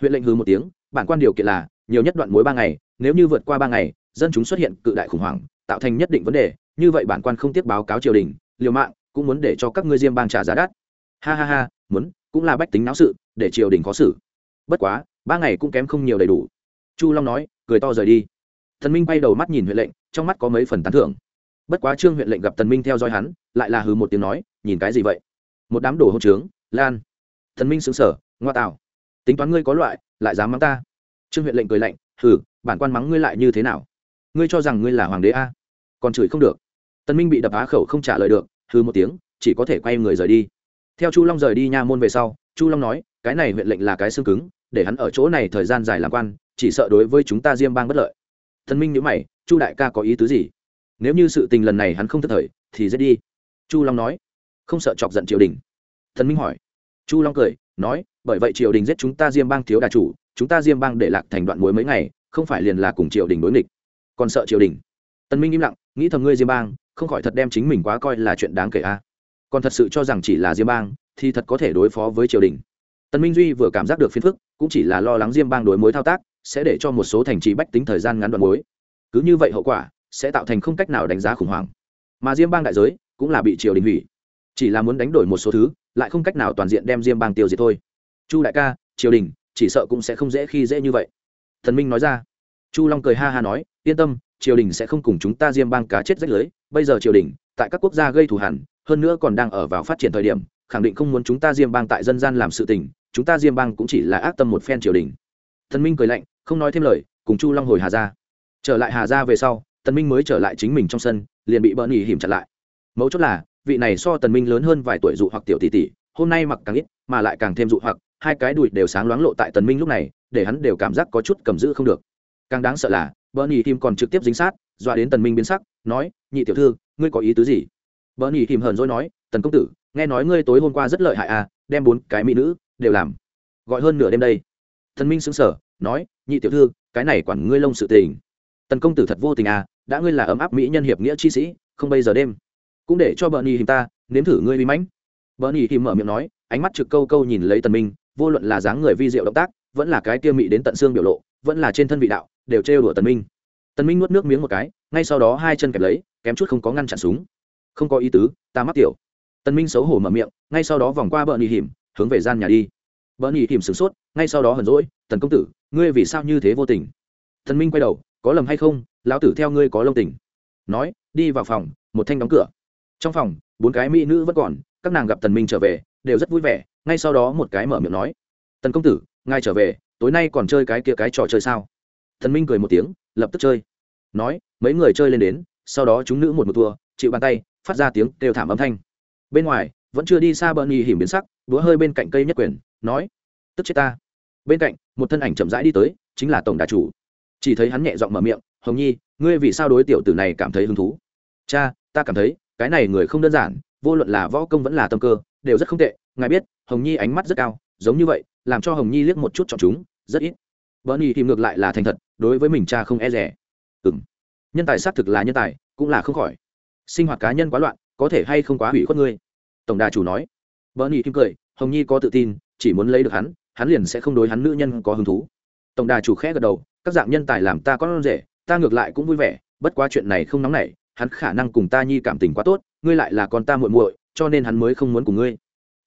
Huyện lệnh hừ một tiếng, bản quan điều kiện là, nhiều nhất đoạn muối ba ngày, nếu như vượt qua ba ngày, dân chúng xuất hiện cự đại khủng hoảng, tạo thành nhất định vấn đề, như vậy bản quan không tiếp báo cáo triều đình, liều mạng, cũng muốn để cho các ngươi diêm bang trả giá đắt. Ha ha ha, muốn, cũng là bách tính náo sự, để triều đình khó xử. Bất quá, ba ngày cũng kém không nhiều đầy đủ. Chu long nói, cười to rời đi. Thần minh bay đầu mắt nhìn huyện lệnh, trong mắt có mấy phần tán thưởng. Bất quá trương huyện lệnh gặp tần minh theo dõi hắn, lại là hừ một tiếng nói, nhìn cái gì vậy? Một đám đồ hỗn trướng lan. Thần minh xứng sở ngoa tạo. Tính toán ngươi có loại lại dám mắng ta. Trương huyện lệnh cười lạnh thử, bản quan mắng ngươi lại như thế nào? Ngươi cho rằng ngươi là hoàng đế a? Còn chửi không được. Tân minh bị đập á khẩu không trả lời được hư một tiếng chỉ có thể quay người rời đi. Theo chu long rời đi nha môn về sau chu long nói cái này huyện lệnh là cái xương cứng để hắn ở chỗ này thời gian dài làm quan chỉ sợ đối với chúng ta diêm bang bất lợi. Thần minh nhữ mày chu đại ca có ý tứ gì? Nếu như sự tình lần này hắn không thất thời thì dễ đi. Chu long nói không sợ chọc giận triều đình thần minh hỏi. Chu long cười, nói, bởi vậy triều đình giết chúng ta diêm bang thiếu đà chủ, chúng ta diêm bang để lạc thành đoạn mối mấy ngày, không phải liền là cùng triều đình đối nghịch. Còn sợ triều đình? Tân minh im lặng, nghĩ thầm ngươi diêm bang, không khỏi thật đem chính mình quá coi là chuyện đáng kể a. Còn thật sự cho rằng chỉ là diêm bang, thì thật có thể đối phó với triều đình. Tần minh duy vừa cảm giác được phiền phức, cũng chỉ là lo lắng diêm bang đối mối thao tác, sẽ để cho một số thành trì bách tính thời gian ngắn đoạn mối cứ như vậy hậu quả, sẽ tạo thành không cách nào đánh giá khủng hoảng. Mà diêm bang đại giới, cũng là bị triều đình hủy. Chỉ là muốn đánh đổi một số thứ lại không cách nào toàn diện đem diêm bang tiêu diệt thôi. Chu đại ca, triều đình, chỉ sợ cũng sẽ không dễ khi dễ như vậy. Thần minh nói ra. Chu long cười ha ha nói, yên tâm, triều đình sẽ không cùng chúng ta diêm bang cá chết rách lưới. Bây giờ triều đình, tại các quốc gia gây thù hẳn, hơn nữa còn đang ở vào phát triển thời điểm, khẳng định không muốn chúng ta diêm bang tại dân gian làm sự tình, chúng ta diêm bang cũng chỉ là ác tâm một phen triều đình. Thần minh cười lạnh, không nói thêm lời, cùng chu long hồi hà ra trở lại hà ra về sau tần minh mới trở lại chính mình trong sân, liền bị bợn ỉ hiểm chặt lại. Mấu chốt là vị này so tần minh lớn hơn vài tuổi dụ hoặc tiểu tỷ tỷ, hôm nay mặc càng ít, mà lại càng thêm dụ hoặc, hai cái đùi đều sáng loáng lộ tại tần minh lúc này, để hắn đều cảm giác có chút cầm giữ không được. Càng đáng sợ là, bernie kim còn trực tiếp dính sát, dọa đến tần minh biến sắc, nói, nhị tiểu thư, ngươi có ý tứ gì? Bernie kim hờn dỗi nói, tần công tử, nghe nói ngươi tối hôm qua rất lợi hại à đem bốn cái mỹ nữ đều làm. Gọi hơn nửa đêm đây. Tần minh sững sờ, nói, nhị tiểu thư, cái này quản ngươi lông sự tình. Tần công tử thật vô tình à đã ngươi là ấm áp mỹ nhân hiệp nghĩa chi sĩ, không bây giờ đêm cũng để cho bờ nhì hình ta, nếm thử ngươi bí mãnh. Bờ nhì hình mở miệng nói, ánh mắt trực câu câu nhìn lấy tần minh, vô luận là dáng người vi diệu động tác, vẫn là cái kia mị đến tận xương biểu lộ, vẫn là trên thân vị đạo, đều trêu đùa tần minh. Tần minh nuốt nước miếng một cái, ngay sau đó hai chân kẹp lấy, kém chút không có ngăn chặn súng. Không có ý tứ, ta mắc tiểu. Tần minh xấu hổ mở miệng, ngay sau đó vòng qua bờ nhì hiểm, hướng về gian nhà đi. Bờ nhì hiểm sửng sốt, ngay sau đó hờn dỗi, tần công tử, ngươi vì sao như thế vô tình? Tần minh quay đầu, có lầm hay không? Lão tử theo ngươi có lông tình. Nói, đi vào phòng, một thanh đóng cửa trong phòng, bốn cái mỹ nữ vẫn còn, các nàng gặp tần minh trở về, đều rất vui vẻ, ngay sau đó một cái mở miệng nói, tần công tử, ngài trở về, tối nay còn chơi cái kia cái trò chơi sao? Tần minh cười một tiếng, lập tức chơi. Nói, mấy người chơi lên đến, sau đó chúng nữ một một thua, chịu bàn tay, phát ra tiếng đều thảm âm thanh. Bên ngoài, vẫn chưa đi xa bờ nhì hiểm biến sắc đũa hơi bên cạnh cây nhất quyền, nói, tức chết ta. Bên cạnh, một thân ảnh chậm rãi đi tới, chính là tổng đà chủ. Chỉ thấy hắn nhẹ giọng mở miệng, hồng nhi, ngươi vì sao đối tiểu tử này cảm thấy hứng thú? Cha, ta cảm thấy cái này người không đơn giản, vô luận là võ công vẫn là tâm cơ, đều rất không tệ. Ngài biết, hồng nhi ánh mắt rất cao, giống như vậy, làm cho hồng nhi liếc một chút chọn chúng, rất ít. Vợ nhi tìm ngược lại là thành thật, đối với mình cha không e rẻ. Ừ m nhân tài xác thực là nhân tài, cũng là không khỏi. Sinh hoạt cá nhân quá loạn, có thể hay không quá hủy khuất ngươi? Tổng đà chủ nói. Vợ nhi kim cười, hồng nhi có tự tin, chỉ muốn lấy được hắn hắn liền sẽ không đối hắn nữ nhân có hứng thú. Tổng đà chủ khẽ gật đầu, các dạng nhân tài làm ta có rể, ta ngược lại cũng vui vẻ, bất quá chuyện này không nóng nảy hắn khả năng cùng ta nhi cảm tình quá tốt, ngươi lại là con ta muội muội, cho nên hắn mới không muốn cùng ngươi.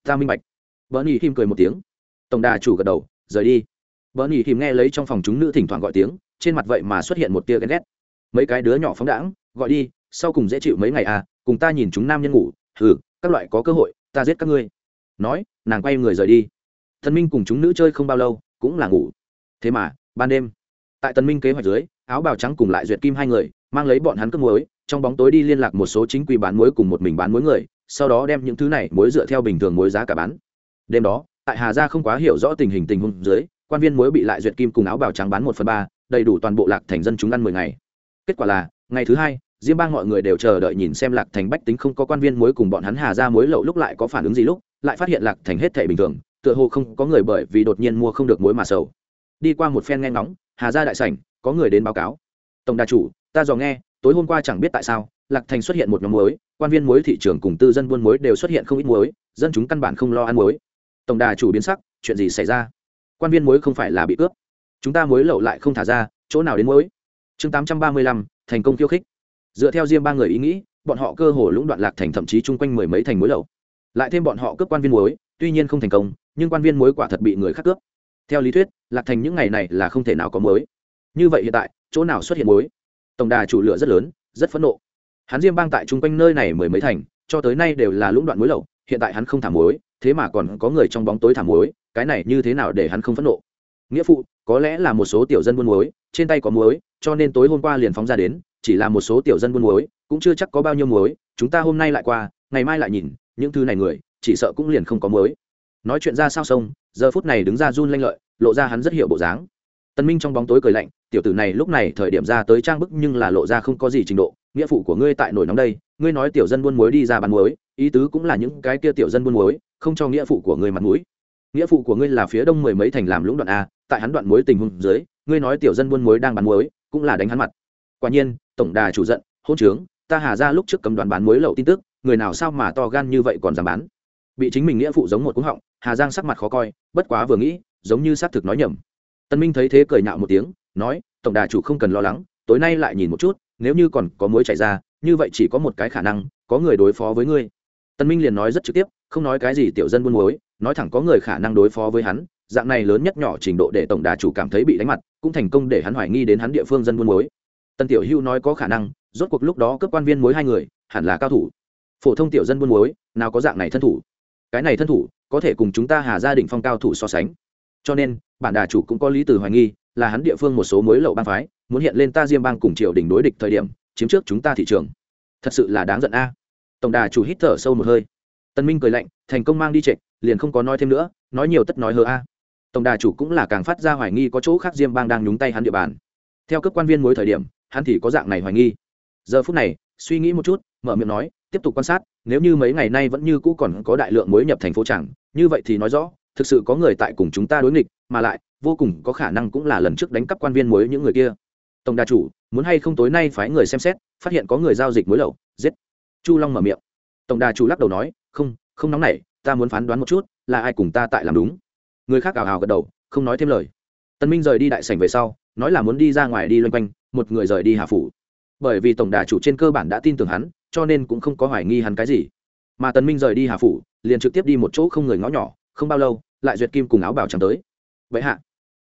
Ta minh bạch. Vợ nhị kim cười một tiếng. Tổng đà chủ gật đầu, rời đi. Vợ nhị kim nghe lấy trong phòng chúng nữ thỉnh thoảng gọi tiếng, trên mặt vậy mà xuất hiện một tia ghen ghét. Mấy cái đứa nhỏ phóng đãng, gọi đi, sau cùng dễ chịu mấy ngày à cùng ta nhìn chúng nam nhân ngủ, hừ, các loại có cơ hội, ta giết các ngươi. Nói, nàng quay người rời đi. Thần minh cùng chúng nữ chơi không bao lâu, cũng là ngủ. Thế mà, ban đêm, tại tần minh kế hoạch dưới, áo bào trắng cùng lại duyệt kim hai người, mang lấy bọn hắn cướp muối trong bóng tối đi liên lạc một số chính quy bán muối cùng một mình bán muối người, sau đó đem những thứ này muối dựa theo bình thường muối giá cả bán. Đêm đó, tại hà gia không quá hiểu rõ tình hình tình huống dưới, quan viên muối bị lại duyệt kim cùng áo bào trắng bán một phần ba, đầy đủ toàn bộ lạc thành dân chúng ăn mười ngày. Kết quả là, ngày thứ hai, diêm bang mọi người đều chờ đợi nhìn xem lạc thành bách tính không có quan viên muối cùng bọn hắn hà ra muối lậu lúc lại có phản ứng gì lúc, lại phát hiện lạc thành hết thể bình thường, tựa hồ không có người bởi vì đột nhiên mua không được muối mà sầu. Đi qua một phen nghe ngóng, hà ra đại sảnh, có người đến báo cáo. Tổng đà chủ, ta dò nghe tối hôm qua chẳng biết tại sao, lạc thành xuất hiện một nhóm muối, quan viên muối thị trường cùng tư dân buôn muối đều xuất hiện không ít muối, dân chúng căn bản không lo ăn muối. Tổng đà chủ biến sắc, chuyện gì xảy ra? Quan viên muối không phải là bị cướp. Chúng ta muối lậu lại không thả ra, chỗ nào đến muối? Chương tám trăm ba mươi lăm, thành công khiêu khích. Dựa theo riêng ba người ý nghĩ, bọn họ cơ hồ lũng đoạn lạc thành thậm chí chung quanh mười mấy thành muối lậu. Lại thêm bọn họ cướp quan viên muối, tuy nhiên không thành công, nhưng quan viên muối quả thật bị người khác cướp. Theo lý thuyết, lạc thành những ngày này là không thể nào có muối. Như vậy hiện tại, chỗ nào xuất hiện muối? Tổng đà chủ lựa rất lớn, rất phẫn nộ. Hắn diêm bang tại chung quanh nơi này mười mấy thành, cho tới nay đều là lũng đoạn muối lậu, hiện tại hắn không thả muối, thế mà còn có người trong bóng tối thả muối, cái này như thế nào để hắn không phẫn nộ? Nghĩa phụ, có lẽ là một số tiểu dân buôn muối, trên tay có muối, cho nên tối hôm qua liền phóng ra đến, chỉ là một số tiểu dân buôn muối, cũng chưa chắc có bao nhiêu muối, chúng ta hôm nay lại qua, ngày mai lại nhìn, những thứ này người, chỉ sợ cũng liền không có muối. Nói chuyện ra sao sông giờ phút này đứng ra run lanh lợi, lộ ra hắn rất hiểu bộ dáng tân minh trong bóng tối cười lạnh, tiểu tử này lúc này thời điểm ra tới trang bức nhưng là lộ ra không có gì trình độ, nghĩa phụ của ngươi tại nổi nóng đây, ngươi nói tiểu dân buôn muối đi ra bán muối, ý tứ cũng là những cái kia tiểu dân buôn muối, không cho nghĩa phụ của ngươi mặt mũi. Nghĩa phụ của ngươi là phía đông mười mấy thành làm lũng đoạn a, tại hắn đoạn muối tình huống dưới, ngươi nói tiểu dân buôn muối đang bán muối, cũng là đánh hắn mặt. Quả nhiên, tổng đà chủ giận, hôn trướng, ta hà ra lúc trước cầm đoàn bán muối lậu tin tức, người nào sao mà to gan như vậy còn dám bán? Bị chính mình nghĩa phụ giống một cúng họng, hà giang sắc mặt khó coi, bất quá vừa nghĩ, giống như xác thực nói nhầm tân minh thấy thế cười nhạo một tiếng, nói, tổng đà chủ không cần lo lắng, tối nay lại nhìn một chút, nếu như còn có muối chảy ra, như vậy chỉ có một cái khả năng, có người đối phó với ngươi. Tân minh liền nói rất trực tiếp, không nói cái gì tiểu dân buôn muối, nói thẳng có người khả năng đối phó với hắn, dạng này lớn nhất nhỏ trình độ để tổng đà chủ cảm thấy bị đánh mặt, cũng thành công để hắn hoài nghi đến hắn địa phương dân buôn muối. Tân tiểu hưu nói có khả năng, rốt cuộc lúc đó cấp quan viên muối hai người, hẳn là cao thủ. Phổ thông tiểu dân buôn muối, nào có dạng này thân thủ? Cái này thân thủ, có thể cùng chúng ta hà gia đình phong cao thủ so sánh. Cho nên bản đà chủ cũng có lý từ hoài nghi, là hắn địa phương một số mối lậu bang phái, muốn hiện lên ta diêm bang cùng triều đình đối địch thời điểm, chiếm trước chúng ta thị trường. Thật sự là đáng giận a. Tổng đà chủ hít thở sâu một hơi. Tân minh cười lạnh, thành công mang đi trệch liền không có nói thêm nữa, nói nhiều tất nói hờ a. Tổng đà chủ cũng là càng phát ra hoài nghi có chỗ khác diêm bang đang nhúng tay hắn địa bàn. Theo các quan viên mỗi thời điểm, hắn thì có dạng này hoài nghi. Giờ phút này, suy nghĩ một chút, mở miệng nói, tiếp tục quan sát, nếu như mấy ngày nay vẫn như cũ còn có đại lượng mối nhập thành phố chẳng, như vậy thì nói rõ, thực sự có người tại cùng chúng ta đối nghịch mà lại, vô cùng có khả năng cũng là lần trước đánh cắp quan viên mối những người kia. Tổng đà chủ, muốn hay không tối nay phái người xem xét, phát hiện có người giao dịch mối lậu, giết. Chu long mở miệng. Tổng đà chủ lắc đầu nói, không không nóng nảy, ta muốn phán đoán một chút, là ai cùng ta tại làm đúng. Người khác ảo hào gật đầu, không nói thêm lời. Tân minh rời đi đại sảnh về sau, nói là muốn đi ra ngoài đi loanh quanh, một người rời đi hà phủ. Bởi vì tổng đà chủ trên cơ bản đã tin tưởng hắn, cho nên cũng không có hoài nghi hắn cái gì. Mà tần minh rời đi hà phủ, liền trực tiếp đi một chỗ không người ngõ nhỏ, không bao lâu, lại duyệt kim cùng áo bảo chẳng tới vậy hạ.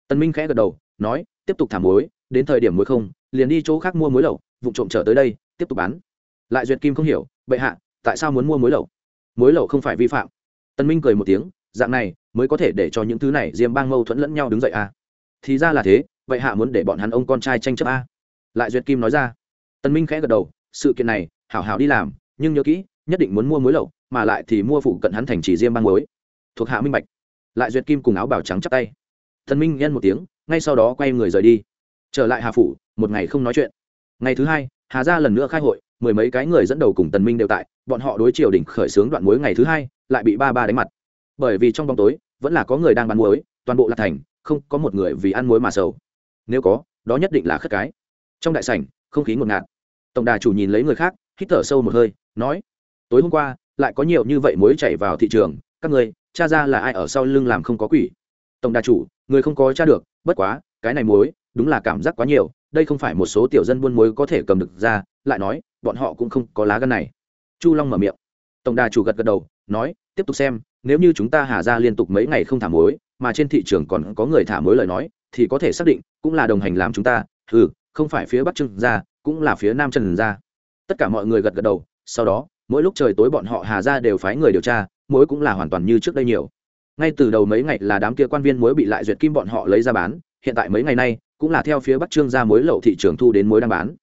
Tần minh khẽ gật đầu nói tiếp tục thả muối đến thời điểm muối không liền đi chỗ khác mua muối lẩu, vụ trộm trở tới đây tiếp tục bán. Lại duyệt kim không hiểu bệ hạ tại sao muốn mua muối lẩu? muối lẩu không phải vi phạm. Tân minh cười một tiếng dạng này mới có thể để cho những thứ này diêm bang mâu thuẫn lẫn nhau đứng dậy à. thì ra là thế vậy hạ muốn để bọn hắn ông con trai tranh chấp à. lại duyệt kim nói ra. Tân minh khẽ gật đầu sự kiện này hảo hảo đi làm nhưng nhớ kỹ nhất định muốn mua muối lẩu, mà lại thì mua phụ cận hắn thành chỉ diêm bang muối. Thuộc hạ minh bạch. Lại duyệt kim cùng áo bào trắng chắp tay thần minh nhân một tiếng, ngay sau đó quay người rời đi. Trở lại hà phủ, một ngày không nói chuyện. Ngày thứ hai, hà gia lần nữa khai hội, mười mấy cái người dẫn đầu cùng tần minh đều tại, bọn họ đối triều đình khởi xướng đoạn muối ngày thứ hai, lại bị ba ba đánh mặt. Bởi vì trong bóng tối, vẫn là có người đang bán muối, toàn bộ là thành, không có một người vì ăn muối mà sầu. Nếu có, đó nhất định là khất cái. Trong đại sảnh, không khí ngột ngạt. Tổng đà chủ nhìn lấy người khác, hít thở sâu một hơi, nói, tối hôm qua, lại có nhiều như vậy muối chảy vào thị trường, các người cha ra là ai ở sau lưng làm không có quỷ? Tổng đà chủ, người không có cha được, bất quá, cái này muối, đúng là cảm giác quá nhiều, đây không phải một số tiểu dân buôn muối có thể cầm được ra, lại nói, bọn họ cũng không có lá gân này. Chu long mở miệng. Tổng đà chủ gật gật đầu, nói, tiếp tục xem, nếu như chúng ta hà ra liên tục mấy ngày không thả muối, mà trên thị trường còn có người thả muối lời nói, thì có thể xác định, cũng là đồng hành làm chúng ta ừ không phải phía bắc trưng ra cũng là phía nam trần ra tất cả mọi người gật gật đầu, sau đó, mỗi lúc trời tối bọn họ hà ra đều phái người điều tra, muối cũng là hoàn toàn như trước đây nhiều ngay từ đầu mấy ngày là đám kia quan viên muối bị lại duyệt kim bọn họ lấy ra bán, hiện tại mấy ngày nay, cũng là theo phía bắc trương ra muối lậu thị trường thu đến muối đang bán.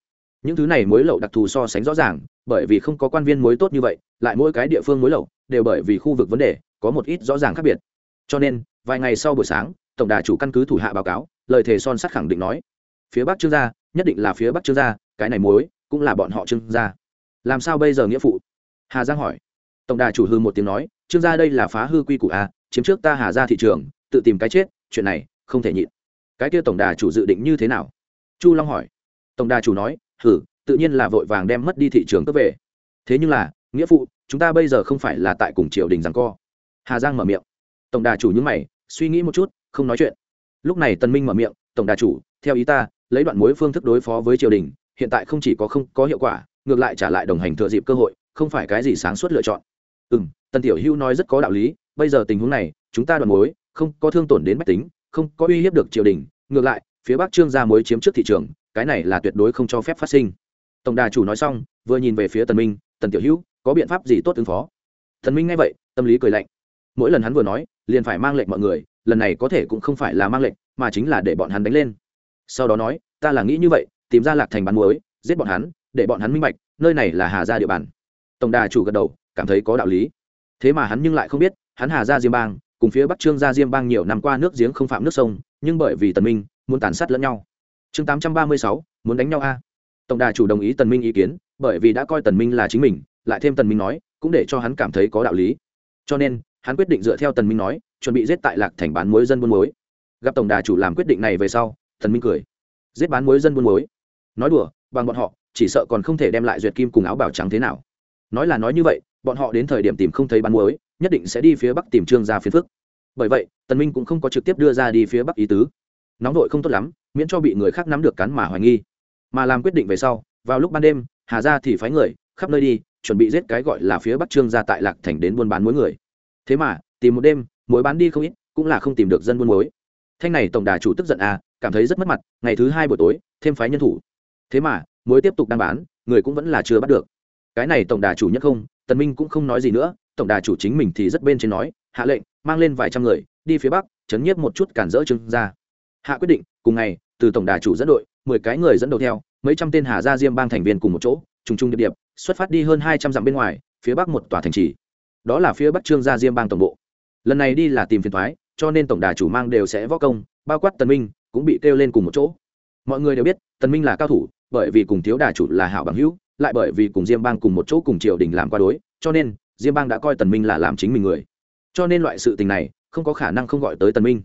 Những thứ này muối lậu đặc thù so sánh rõ ràng, bởi vì không có quan viên muối tốt như vậy, lại mỗi cái địa phương muối lậu đều bởi vì khu vực vấn đề, có một ít rõ ràng khác biệt. Cho nên, vài ngày sau buổi sáng, tổng đà chủ căn cứ thủ hạ báo cáo, lời thề son sắt khẳng định nói, phía bắc trương gia, nhất định là phía bắc trương gia, cái này muối cũng là bọn họ trương gia. Làm sao bây giờ nghĩa phụ? Hà giang hỏi. Tổng đà chủ hư một tiếng nói, trương gia đây là phá hư quy củ à chiếm trước ta hà ra thị trường, tự tìm cái chết, chuyện này không thể nhịn. Cái kia tổng đà chủ dự định như thế nào? Chu long hỏi. Tổng đà chủ nói, hử, tự nhiên là vội vàng đem mất đi thị trường cướp về. Thế nhưng là, nghĩa phụ, chúng ta bây giờ không phải là tại cùng triều đình rằng co. Hà giang mở miệng. Tổng đà chủ nhúng mày, suy nghĩ một chút, không nói chuyện. Lúc này tần minh mở miệng, tổng đà chủ, theo ý ta, lấy đoạn mối phương thức đối phó với triều đình, hiện tại không chỉ có không có hiệu quả, ngược lại trả lại đồng hành thừa dịp cơ hội, không phải cái gì sáng suốt lựa chọn. Ừ m tần tiểu hưu nói rất có đạo lý bây giờ tình huống này, chúng ta đoàn mối, không có thương tổn đến bách tính, không có uy hiếp được triều đình, ngược lại, phía bắc trương gia mối chiếm trước thị trường, cái này là tuyệt đối không cho phép phát sinh. Tổng đà chủ nói xong, vừa nhìn về phía tần minh, tần tiểu hữu, có biện pháp gì tốt ứng phó? Tần minh nghe vậy, tâm lý cười lạnh. Mỗi lần hắn vừa nói, liền phải mang lệnh mọi người, lần này có thể cũng không phải là mang lệnh, mà chính là để bọn hắn đánh lên. Sau đó nói, ta là nghĩ như vậy, tìm ra lạc thành bán muối giết bọn hắn, để bọn hắn minh bạch, nơi này là hà gia địa bàn. Tổng đà chủ gật đầu, cảm thấy có đạo lý. Thế mà hắn nhưng lại không biết hắn hà Ra diêm bang, cùng phía bắc trương Ra diêm bang nhiều năm qua nước giếng không phạm nước sông, nhưng bởi vì tần minh, muốn tàn sát lẫn nhau. Chương tám trăm ba mươi sáu, muốn đánh nhau a. Tổng đà chủ đồng ý tần minh ý kiến, bởi vì đã coi tần minh là chính mình, lại thêm tần minh nói, cũng để cho hắn cảm thấy có đạo lý. Cho nên, hắn quyết định dựa theo tần minh nói, chuẩn bị giết tại lạc thành bán muối dân buôn muối. Gặp tổng đà chủ làm quyết định này về sau, tần minh cười. Giết bán muối dân buôn muối. Nói đùa, bằng bọn họ, chỉ sợ còn không thể đem lại duyệt kim cùng áo bảo trắng thế nào. Nói là nói như vậy, bọn họ đến thời điểm tìm không thấy bán muối nhất định sẽ đi phía bắc tìm trương gia phiền phức. Bởi vậy, tần minh cũng không có trực tiếp đưa ra đi phía bắc ý tứ. Nóng vội không tốt lắm, miễn cho bị người khác nắm được cắn mà hoài nghi. Mà làm quyết định về sau, vào lúc ban đêm, hà ra thì phái người, khắp nơi đi, chuẩn bị giết cái gọi là phía bắc trương gia tại lạc thành đến buôn bán mỗi người. Thế mà, tìm một đêm mối bán đi không ít, cũng là không tìm được dân buôn mối thanh này tổng đà chủ tức giận à cảm thấy rất mất mặt, ngày thứ hai buổi tối, thêm phái nhân thủ. Thế mà mối tiếp tục đang bán, người cũng vẫn là chưa bắt được. Cái này tổng đà chủ nhất không tần minh cũng không nói gì nữa, tổng đà chủ chính mình thì rất bên trên nói, hạ lệnh, mang lên vài trăm người, đi phía bắc, chấn nhiếp một chút cản rỡ trương gia. Hạ quyết định, cùng ngày, từ tổng đà chủ dẫn đội, mười cái người dẫn đầu theo, mấy trăm tên hà gia diêm bang thành viên cùng một chỗ, trùng trùng điệp điệp, xuất phát đi hơn hai trăm dặm bên ngoài, phía bắc một tòa thành trì. Đó là phía bắc trương gia diêm bang tổng bộ. Lần này đi là tìm phiền thoái cho nên tổng đà chủ mang đều sẽ võ công, bao quát tần minh, cũng bị kêu lên cùng một chỗ. Mọi người đều biết, tần minh là cao thủ, bởi vì cùng thiếu đà chủ là hảo bằng hữu lại bởi vì cùng diêm bang cùng một chỗ cùng triều đình làm qua đối, cho nên diêm bang đã coi tần minh là làm chính mình người. Cho nên loại sự tình này không có khả năng không gọi tới tần minh.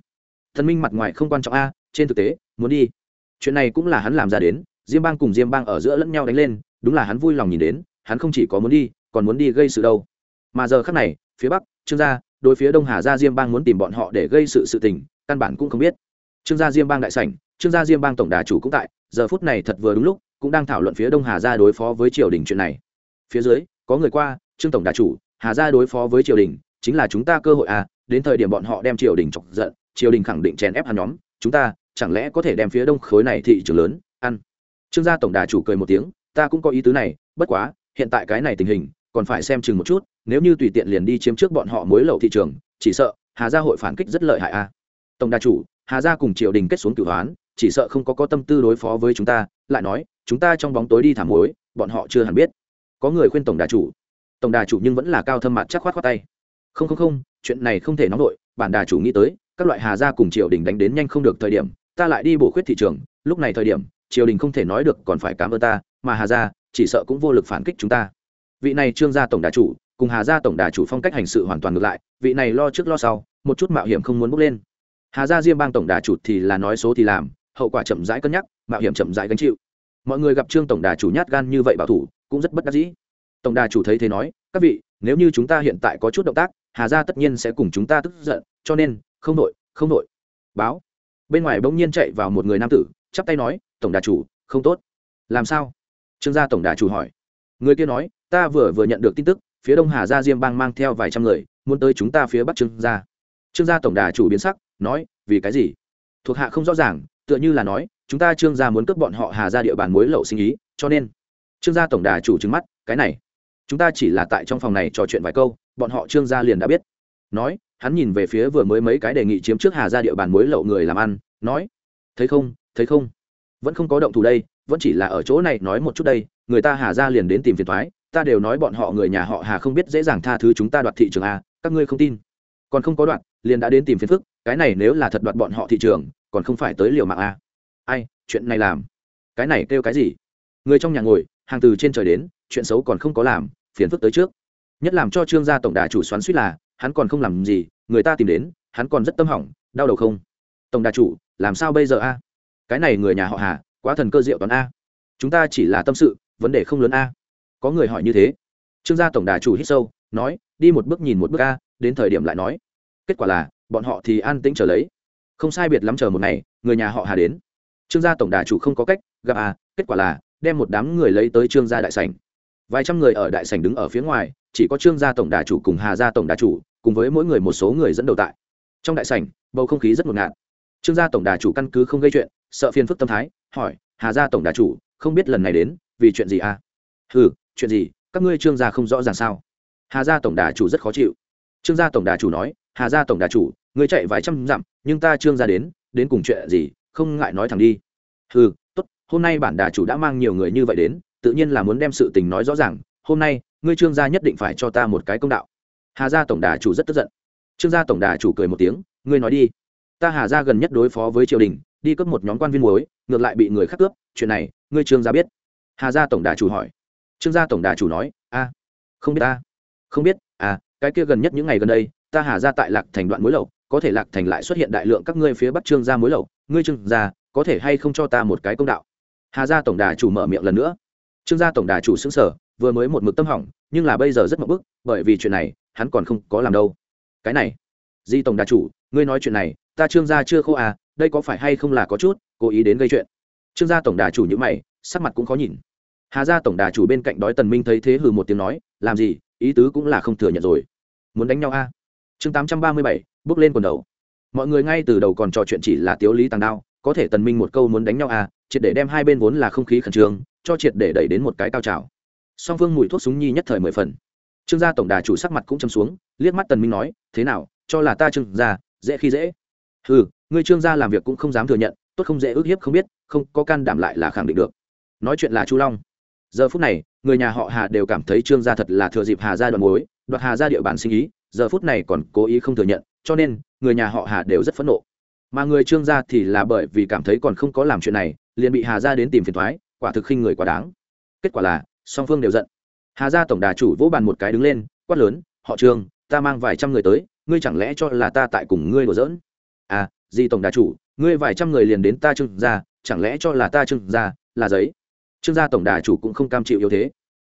Tần minh mặt ngoài không quan trọng a, trên thực tế, muốn đi. Chuyện này cũng là hắn làm ra đến, diêm bang cùng diêm bang ở giữa lẫn nhau đánh lên, đúng là hắn vui lòng nhìn đến, hắn không chỉ có muốn đi, còn muốn đi gây sự đâu. Mà giờ khắc này, phía bắc, trương gia, đối phía đông hà gia diêm bang muốn tìm bọn họ để gây sự sự tình, căn bản cũng không biết. Trương gia diêm bang đại sảnh, trương gia diêm bang tổng đà chủ cũng tại, giờ phút này thật vừa đúng lúc cũng đang thảo luận phía đông hà gia đối phó với triều đình chuyện này. Phía dưới, có người qua, trương tổng đà chủ, hà gia đối phó với triều đình, chính là chúng ta cơ hội à đến thời điểm bọn họ đem triều đình chọc giận, triều đình khẳng định chèn ép hắn nhóm, chúng ta chẳng lẽ có thể đem phía đông khối này thị trường lớn, ăn? Trương gia tổng đà chủ cười một tiếng, ta cũng có ý tứ này, bất quá, hiện tại cái này tình hình, còn phải xem chừng một chút, nếu như tùy tiện liền đi chiếm trước bọn họ mối lậu thị trường, chỉ sợ hà gia hội phản kích rất lợi hại a tổng đà chủ, hà gia cùng triều đình kết xuống cửu hoán, chỉ sợ không có có tâm tư đối phó với chúng ta, lại nói chúng ta trong bóng tối đi thảm mối bọn họ chưa hẳn biết. Có người khuyên tổng đà chủ. Tổng đà chủ nhưng vẫn là cao thâm mặt chắc khoát khoát tay. Không không không, chuyện này không thể nóng nổi, bản đà chủ nghĩ tới, các loại hà gia cùng triều đình đánh đến nhanh không được thời điểm, ta lại đi bổ khuyết thị trường, lúc này thời điểm, triều đình không thể nói được còn phải cảm ơn ta, mà hà gia chỉ sợ cũng vô lực phản kích chúng ta. Vị này trương gia tổng đà chủ, cùng hà gia tổng đà chủ phong cách hành sự hoàn toàn ngược lại, vị này lo trước lo sau, một chút mạo hiểm không muốn bước lên. Hà gia diêm bang tổng đà chủ thì là nói số thì làm, hậu quả chậm rãi cân nhắc, mạo hiểm chậm rãi gánh chịu mọi người gặp trương tổng đà chủ nhát gan như vậy bảo thủ, cũng rất bất đắc dĩ. Tổng đà chủ thấy thế nói, các vị, nếu như chúng ta hiện tại có chút động tác, hà gia tất nhiên sẽ cùng chúng ta tức giận, cho nên, không nội không nội báo. Bên ngoài bỗng nhiên chạy vào một người nam tử, chắp tay nói, tổng đà chủ, không tốt. Làm sao? Trương gia tổng đà chủ hỏi. Người kia nói, ta vừa vừa nhận được tin tức, phía đông hà gia diêm bang mang theo vài trăm người, muốn tới chúng ta phía bắc trương gia. Trương gia tổng đà chủ biến sắc, nói, vì cái gì? Thuộc hạ không rõ ràng, tựa như là nói chúng ta trương gia muốn cướp bọn họ hà ra địa bàn mối lậu sinh ý, cho nên, trương gia tổng đà chủ trứng mắt, cái này, chúng ta chỉ là tại trong phòng này trò chuyện vài câu, bọn họ trương gia liền đã biết. Nói, hắn nhìn về phía vừa mới mấy cái đề nghị chiếm trước hà ra địa bàn mối lậu người làm ăn, nói, thấy không thấy không, vẫn không có động thủ đây, vẫn chỉ là ở chỗ này nói một chút đây, người ta hà ra liền đến tìm phiền thoái ta đều nói bọn họ người nhà họ hà không biết dễ dàng tha thứ chúng ta đoạt thị trường a các ngươi không tin. Còn không có đoạn, liền đã đến tìm phiền phức, cái này nếu là thật đoạt bọn họ thị trường, còn không phải tới liều mạng a ai, chuyện này làm. Cái này kêu cái gì? Người trong nhà ngồi, hàng từ trên trời đến, chuyện xấu còn không có làm, phiền phức tới trước. Nhất làm cho trương gia tổng đà chủ xoắn suýt là, hắn còn không làm gì, người ta tìm đến, hắn còn rất tâm hỏng, đau đầu không? Tổng đà chủ, làm sao bây giờ a? Cái này người nhà họ hà, quá thần cơ diệu toán a. Chúng ta chỉ là tâm sự, vấn đề không lớn a. Có người hỏi như thế. Trương gia tổng đà chủ hít sâu, nói, đi một bước nhìn một bước a, đến thời điểm lại nói. Kết quả là, bọn họ thì an tĩnh trở lấy. Không sai biệt lắm chờ một ngày, người nhà họ hà đến trương gia tổng đà chủ không có cách, gặp à kết quả là, đem một đám người lấy tới trương gia đại sảnh. Vài trăm người ở đại sảnh đứng ở phía ngoài, chỉ có trương gia tổng đà chủ cùng hà gia tổng đà chủ, cùng với mỗi người một số người dẫn đầu tại. Trong đại sảnh, bầu không khí rất ngột ngạt. Trương gia tổng đà chủ căn cứ không gây chuyện, sợ phiền phức tâm thái, hỏi, hà gia tổng đà chủ, không biết lần này đến, vì chuyện gì à? Ừ chuyện gì, các ngươi trương gia không rõ ràng sao? Hà gia tổng đà chủ rất khó chịu. Trương gia tổng đà chủ nói, hà gia tổng đà chủ người chạy vài trăm dặm, nhưng ta trương gia đến đến cùng chuyện gì? Không ngại nói thẳng đi. Ừ tốt, hôm nay bản đà chủ đã mang nhiều người như vậy đến, tự nhiên là muốn đem sự tình nói rõ ràng, hôm nay, ngươi trương gia nhất định phải cho ta một cái công đạo. Hà gia tổng đà chủ rất tức giận. Trương gia tổng đà chủ cười một tiếng, ngươi nói đi. Ta hà gia gần nhất đối phó với triều đình, đi cướp một nhóm quan viên muối, ngược lại bị người khác cướp, chuyện này, ngươi trương gia biết. Hà gia tổng đà chủ hỏi. Trương gia tổng đà chủ nói, a, không biết ta. Không biết à cái kia gần nhất những ngày gần đây, ta hà gia tại lạc thành đoạn mối lậu, có thể lạc thành lại xuất hiện đại lượng các ngươi phía bắc trương gia mối lậu ngươi trương gia, có thể hay không cho ta một cái công đạo? Hà gia tổng đà chủ mở miệng lần nữa. Trương gia tổng đà chủ xứng sở vừa mới một mực tâm hỏng, nhưng là bây giờ rất mậu bức bởi vì chuyện này, hắn còn không có làm đâu. Cái này, di tổng đà chủ, ngươi nói chuyện này, ta trương gia chưa khô à đây có phải hay không là có chút, cố ý đến gây chuyện? Trương gia tổng đà chủ như mày, sắc mặt cũng khó nhìn. Hà gia tổng đà chủ bên cạnh đói tần minh thấy thế hừ một tiếng nói, làm gì, ý tứ cũng là không thừa nhận rồi. Muốn đánh nhau a à? chương tám trăm ba mươi bảy, bước lên quần đầu mọi người ngay từ đầu còn trò chuyện chỉ là tiếu lý tàng đao, có thể tần minh một câu muốn đánh nhau à triệt để đem hai bên vốn là không khí khẩn trương, cho triệt để đẩy đến một cái cao trào. Song phương mùi thuốc súng nhi nhất thời mười phần. Trương gia tổng đà chủ sắc mặt cũng châm xuống, liếc mắt tần minh nói, thế nào, cho là ta trương gia, dễ khi dễ? Ừ ngươi trương gia làm việc cũng không dám thừa nhận, tốt không dễ ước hiếp không biết, không có can đảm lại là khẳng định được. Nói chuyện là chu long. Giờ phút này, người nhà họ hà đều cảm thấy trương gia thật là thừa dịp hà gia đoạn mối đoạt hà gia địa bàn sinh ý, giờ phút này còn cố ý không thừa nhận cho nên người nhà họ hà đều rất phẫn nộ. Mà người trương gia thì là bởi vì cảm thấy còn không có làm chuyện này, liền bị hà gia đến tìm phiền thoái, quả thực khinh người quá đáng. Kết quả là, song phương đều giận. Hà gia tổng đà chủ vỗ bàn một cái đứng lên, quát lớn, họ trương, ta mang vài trăm người tới, ngươi chẳng lẽ cho là ta tại cùng ngươi đùa giỡn? À gì tổng đà chủ, ngươi vài trăm người liền đến ta trương gia, chẳng lẽ cho là ta trương gia là giấy? Trương gia tổng đà chủ cũng không cam chịu yếu thế.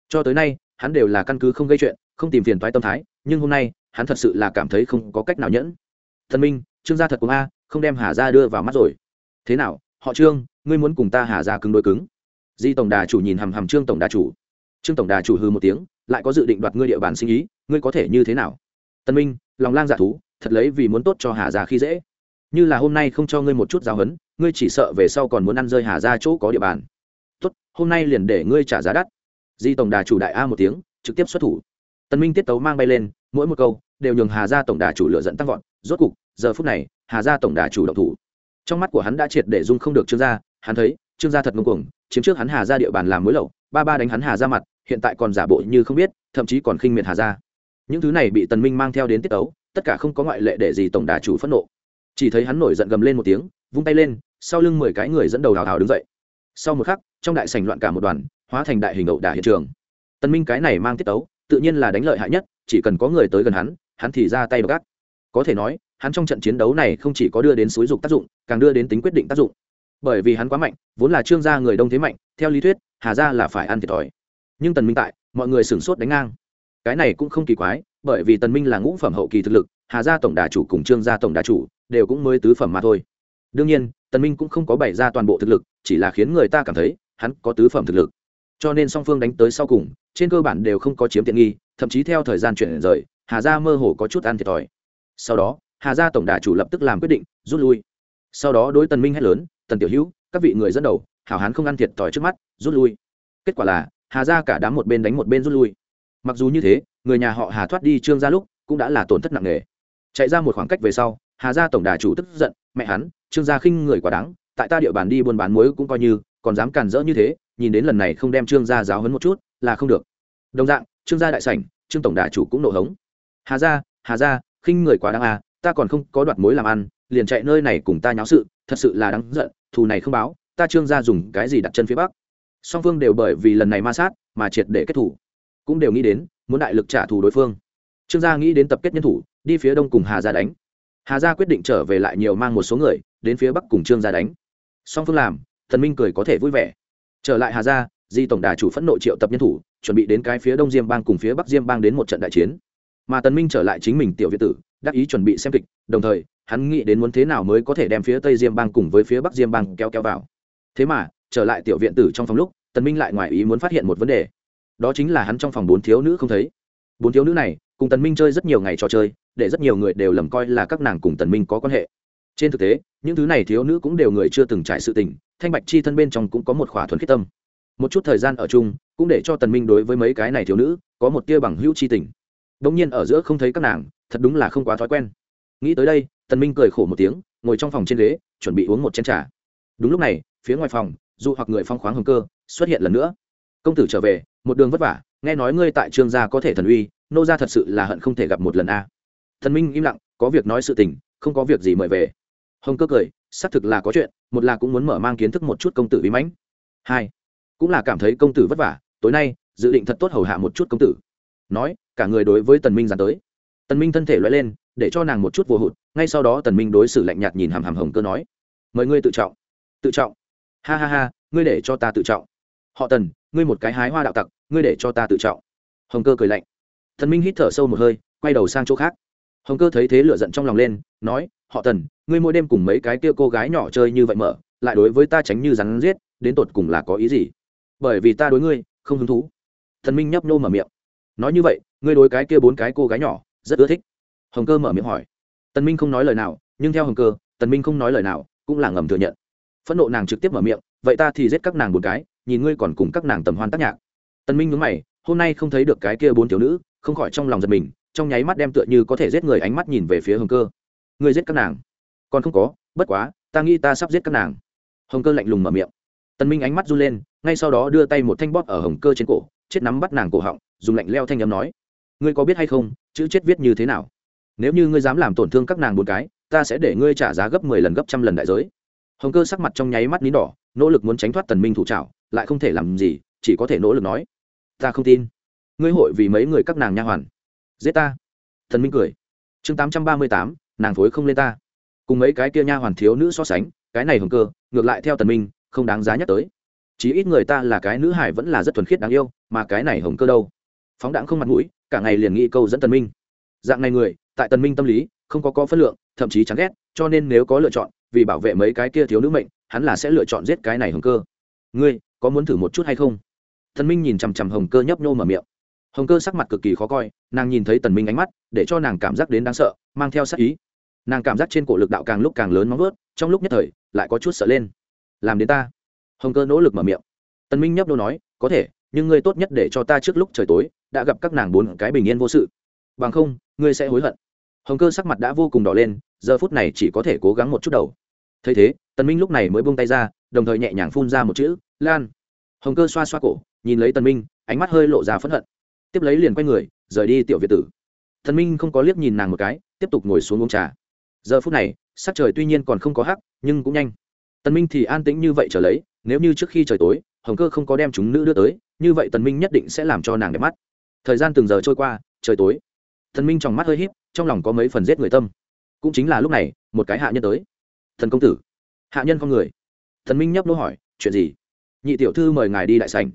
Cho tới nay, hắn đều là căn cứ không gây chuyện, không tìm phiền toái tâm thái, nhưng hôm nay hắn thật sự là cảm thấy không có cách nào nhẫn. Thần minh, trương gia thật cùng a, không đem hà gia đưa vào mắt rồi. Thế nào, họ trương, ngươi muốn cùng ta hà gia cứng đôi cứng? Di tổng đà chủ nhìn hằm hằm trương tổng đà chủ. Trương tổng đà chủ hư một tiếng, lại có dự định đoạt ngươi địa bàn sinh ý, ngươi có thể như thế nào? Tân minh, lòng lang dạ thú, thật lấy vì muốn tốt cho hà gia khi dễ. Như là hôm nay không cho ngươi một chút giáo huấn, ngươi chỉ sợ về sau còn muốn ăn rơi hà gia chỗ có địa bàn. Tốt, hôm nay liền để ngươi trả giá đắt. Di tổng đà chủ đại a một tiếng, trực tiếp xuất thủ tần minh tiết tấu mang bay lên, mỗi một câu đều nhường hà gia tổng đà chủ lựa dẫn tăng vọt. Rốt cục, giờ phút này, hà gia tổng đà chủ động thủ. Trong mắt của hắn đã triệt để dung không được trương gia, hắn thấy, trương gia thật ngông cuồng, chiếm trước hắn hà gia địa bàn làm mối lậu ba ba đánh hắn hà gia mặt, hiện tại còn giả bộ như không biết, thậm chí còn khinh miệt hà gia. Những thứ này bị tần minh mang theo đến tiết tấu, tất cả không có ngoại lệ để gì tổng đà chủ phẫn nộ. Chỉ thấy hắn nổi giận gầm lên một tiếng, vung tay lên, sau lưng mười cái người dẫn đầu hào hào đứng dậy. Sau một khắc, trong đại sảnh loạn cả một đoàn, hóa thành đại hình ẩu đả hiện trường. Tần minh cái này mang tiết tấu tự nhiên là đánh lợi hại nhất, chỉ cần có người tới gần hắn hắn thì ra tay gác có thể nói, hắn trong trận chiến đấu này không chỉ có đưa đến suối dục tác dụng, càng đưa đến tính quyết định tác dụng. Bởi vì hắn quá mạnh, vốn là trương gia người đông thế mạnh, theo lý thuyết, hà gia là phải ăn thiệt thòi. Nhưng tần minh tại, mọi người sửng sốt đánh ngang. Cái này cũng không kỳ quái, bởi vì tần minh là ngũ phẩm hậu kỳ thực lực, hà gia tổng đà chủ cùng trương gia tổng đà chủ đều cũng mới tứ phẩm mà thôi. Đương nhiên, tần minh cũng không có bày ra toàn bộ thực lực, chỉ là khiến người ta cảm thấy, hắn có tứ phẩm thực lực cho nên song phương đánh tới sau cùng, trên cơ bản đều không có chiếm tiện nghi, thậm chí theo thời gian chuyển rời, hà gia mơ hồ có chút ăn thiệt thòi. Sau đó, hà gia tổng đà chủ lập tức làm quyết định, rút lui. Sau đó đối tần minh hét lớn, tần tiểu hữu, các vị người dẫn đầu, hảo hán không ăn thiệt thòi trước mắt, rút lui. Kết quả là, hà gia cả đám một bên đánh một bên rút lui. Mặc dù như thế, người nhà họ hà thoát đi trương gia lúc cũng đã là tổn thất nặng nề. Chạy ra một khoảng cách về sau, hà gia tổng đà chủ tức giận, mẹ hắn, trương gia khinh người quá đáng, tại ta địa bàn đi buôn bán muối cũng coi như, còn dám cản rỡ như thế nhìn đến lần này không đem trương gia giáo hấn một chút, là không được. Đồng dạng, trương gia đại sảnh, trương tổng đà chủ cũng nộ hống. Hà gia hà gia, khinh người quá đáng à ta còn không có đoạt mối làm ăn, liền chạy nơi này cùng ta nháo sự, thật sự là đáng giận, thù này không báo, ta trương gia dùng cái gì đặt chân phía bắc? Song phương đều bởi vì lần này ma sát mà triệt để kết thủ. Cũng đều nghĩ đến, muốn đại lực trả thù đối phương. Trương gia nghĩ đến tập kết nhân thủ, đi phía đông cùng hà gia đánh. Hà gia quyết định trở về lại nhiều mang một số người, đến phía bắc cùng trương gia đánh. Song phương làm, thần minh cười có thể vui vẻ trở lại hà gia, di tổng đà chủ phẫn nộ triệu tập nhân thủ, chuẩn bị đến cái phía đông diêm bang cùng phía bắc diêm bang đến một trận đại chiến. Mà tần minh trở lại chính mình tiểu việt tử, đắc ý chuẩn bị xem kịch, đồng thời, hắn nghĩ đến muốn thế nào mới có thể đem phía tây diêm bang cùng với phía bắc diêm bang kéo kéo vào. Thế mà, trở lại tiểu viện tử trong phòng lúc, tần minh lại ngoài ý muốn phát hiện một vấn đề. Đó chính là hắn trong phòng bốn thiếu nữ không thấy. Bốn thiếu nữ này, cùng tần minh chơi rất nhiều ngày trò chơi, để rất nhiều người đều lầm coi là các nàng cùng tần minh có quan hệ. Trên thực tế, những thứ này thiếu nữ cũng đều người chưa từng trải sự tình thanh bạch chi thân bên trong cũng có một khỏa thuần khiết tâm. Một chút thời gian ở chung, cũng để cho tần minh đối với mấy cái này thiếu nữ, có một tia bằng hữu chi tình. Đống nhiên ở giữa không thấy các nàng, thật đúng là không quá thói quen. Nghĩ tới đây, tần minh cười khổ một tiếng, ngồi trong phòng trên ghế, chuẩn bị uống một chén trà. Đúng lúc này, phía ngoài phòng dù hoặc người phong khoáng hồng cơ, xuất hiện lần nữa. Công tử trở về, một đường vất vả, nghe nói ngươi tại trương gia có thể thần uy, nô gia thật sự là hận không thể gặp một lần a. Thần minh im lặng, có việc nói sự tình, không có việc gì mời về hồng cơ cười, xác thực là có chuyện, một là cũng muốn mở mang kiến thức một chút công tử bí mãnh. Hai, cũng là cảm thấy công tử vất vả, tối nay, dự định thật tốt hầu hạ một chút công tử. Nói, cả người đối với tần minh dàn tới. Tần minh thân thể loại lên, để cho nàng một chút vô hụt, ngay sau đó tần minh đối xử lạnh nhạt nhìn hàm hàm hồng cơ nói, mời ngươi tự trọng tự trọng. Ha ha ha, ngươi để cho ta tự trọng. Họ tần, ngươi một cái hái hoa đạo tặc, ngươi để cho ta tự trọng. Hồng cơ cười lạnh. Tần minh hít thở sâu một hơi, quay đầu sang chỗ khác hồng cơ thấy thế lửa giận trong lòng lên, nói, họ tần, ngươi mỗi đêm cùng mấy cái kia cô gái nhỏ chơi như vậy mở, lại đối với ta tránh như rắn giết, đến tột cùng là có ý gì? Bởi vì ta đối ngươi không hứng thú. Thần minh nhấp nhô mở miệng, nói như vậy, ngươi đối cái kia bốn cái cô gái nhỏ rất ưa thích. Hồng cơ mở miệng hỏi. Tần minh không nói lời nào, nhưng theo hồng cơ, tần minh không nói lời nào, cũng là ngầm thừa nhận. Phẫn nộ nàng trực tiếp mở miệng, vậy ta thì giết các nàng bốn cái, nhìn ngươi còn cùng các nàng tầm hoan tác nhạc. Tần minh nhướng mày, hôm nay không thấy được cái kia bốn thiếu nữ, không khỏi trong lòng giật mình trong nháy mắt đem tựa như có thể giết người ánh mắt nhìn về phía hồng cơ. Người giết các nàng. Còn không có, bất quá, ta nghĩ ta sắp giết các nàng. Hồng cơ lạnh lùng mở miệng. Tần minh ánh mắt run lên, ngay sau đó đưa tay một thanh bóp ở hồng cơ trên cổ, chết nắm bắt nàng cổ họng, dùng lạnh leo thanh âm nói. Ngươi có biết hay không, chữ chết viết như thế nào? Nếu như ngươi dám làm tổn thương các nàng bốn cái, ta sẽ để ngươi trả giá gấp mười lần gấp trăm lần đại giới. Hồng cơ sắc mặt trong nháy mắt nín đỏ, nỗ lực muốn tránh thoát tần minh thủ trảo, lại không thể làm gì, chỉ có thể nỗ lực nói. Ta không tin. Ngươi hội vì mấy người các nàng nha hoàn giết ta. Thần minh cười. Chương tám trăm ba mươi tám, nàng phối không lên ta. Cùng mấy cái kia nha hoàn thiếu nữ so sánh, cái này hồng cơ, ngược lại theo tần minh, không đáng giá nhắc tới. Chí ít người ta là cái nữ hải vẫn là rất thuần khiết đáng yêu, mà cái này hồng cơ đâu? Phóng đãng không mặt mũi, cả ngày liền nghĩ câu dẫn tần minh. Dạng này người, tại tần minh tâm lý, không có có phân lượng, thậm chí chán ghét, cho nên nếu có lựa chọn, vì bảo vệ mấy cái kia thiếu nữ mệnh, hắn là sẽ lựa chọn giết cái này hồng cơ. Ngươi, có muốn thử một chút hay không? Thần minh nhìn chằm chằm hồng cơ nhấp nhô mở miệng hồng cơ sắc mặt cực kỳ khó coi, nàng nhìn thấy tần minh ánh mắt, để cho nàng cảm giác đến đáng sợ, mang theo sắc ý. Nàng cảm giác trên cổ lực đạo càng lúc càng lớn móng vớt trong lúc nhất thời, lại có chút sợ lên. Làm đến ta. Hồng cơ nỗ lực mở miệng. Tần minh nhấp đô nói, có thể, nhưng ngươi tốt nhất để cho ta trước lúc trời tối, đã gặp các nàng bốn cái bình yên vô sự. Bằng không, ngươi sẽ hối hận. Hồng cơ sắc mặt đã vô cùng đỏ lên, giờ phút này chỉ có thể cố gắng một chút đầu. Thấy thế, tần minh lúc này mới buông tay ra, đồng thời nhẹ nhàng phun ra một chữ, lan. Hồng cơ xoa xoa cổ, nhìn lấy tần minh, ánh mắt hơi lộ ra phẫn hận tiếp lấy liền quay người, rời đi tiểu việt tử. Thần minh không có liếc nhìn nàng một cái, tiếp tục ngồi xuống uống trà. Giờ phút này, sắc trời tuy nhiên còn không có hắc, nhưng cũng nhanh. Tần minh thì an tĩnh như vậy trở lấy, nếu như trước khi trời tối, hồng cơ không có đem chúng nữ đưa tới, như vậy tần minh nhất định sẽ làm cho nàng đẹp mắt. Thời gian từng giờ trôi qua, trời tối. Thần minh trong mắt hơi híp, trong lòng có mấy phần giết người tâm. Cũng chính là lúc này, một cái hạ nhân tới. Thần công tử. Hạ nhân con người. Thần minh nhấp nô hỏi, chuyện gì? Nhị tiểu thư mời ngài đi đại sảnh.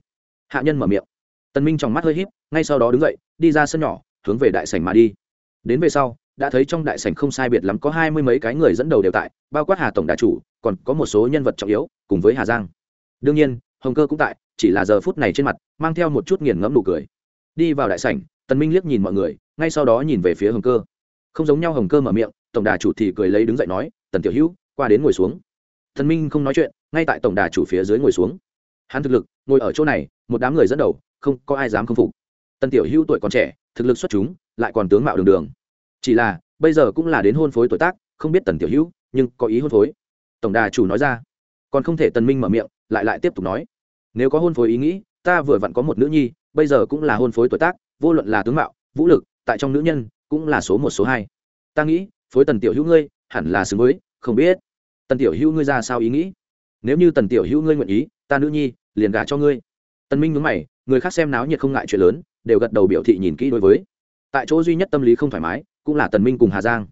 Hạ nhân mở miệng. Tần minh trong mắt hơi híp ngay sau đó đứng dậy, đi ra sân nhỏ, hướng về đại sảnh mà đi. Đến về sau, đã thấy trong đại sảnh không sai biệt lắm có hai mươi mấy cái người dẫn đầu đều tại, bao quát hà tổng đà chủ, còn có một số nhân vật trọng yếu, cùng với hà giang. Đương nhiên, hồng cơ cũng tại, chỉ là giờ phút này trên mặt, mang theo một chút nghiền ngẫm nụ cười. Đi vào đại sảnh, tần minh liếc nhìn mọi người, ngay sau đó nhìn về phía hồng cơ. Không giống nhau, hồng cơ mở miệng, tổng đà chủ thì cười lấy đứng dậy nói, tần tiểu hữu, qua đến ngồi xuống. Tần minh không nói chuyện, ngay tại tổng đà chủ phía dưới ngồi xuống. Hắn thực lực, ngồi ở chỗ này, một đám người dẫn đầu, không có ai dám không phục tần tiểu hữu tuổi còn trẻ, thực lực xuất chúng, lại còn tướng mạo đường đường. Chỉ là, bây giờ cũng là đến hôn phối tuổi tác, không biết tần tiểu hữu, nhưng có ý hôn phối. Tổng đà chủ nói ra. Còn không thể tần minh mở miệng, lại lại tiếp tục nói. Nếu có hôn phối ý nghĩ, ta vừa vặn có một nữ nhi, bây giờ cũng là hôn phối tuổi tác, vô luận là tướng mạo, vũ lực, tại trong nữ nhân, cũng là số một, số hai. Ta nghĩ, phối tần tiểu hữu ngươi, hẳn là xứng với, không biết. Tần tiểu hữu ngươi ra sao ý nghĩ? Nếu như tần tiểu hữu ngươi nguyện ý, ta nữ nhi, liền gả cho ngươi. Tần minh nhướng mày, người khác xem náo nhiệt không ngại chuyện lớn đều gật đầu biểu thị nhìn kỹ đối với. Tại chỗ duy nhất tâm lý không thoải mái, cũng là tần minh cùng hà giang.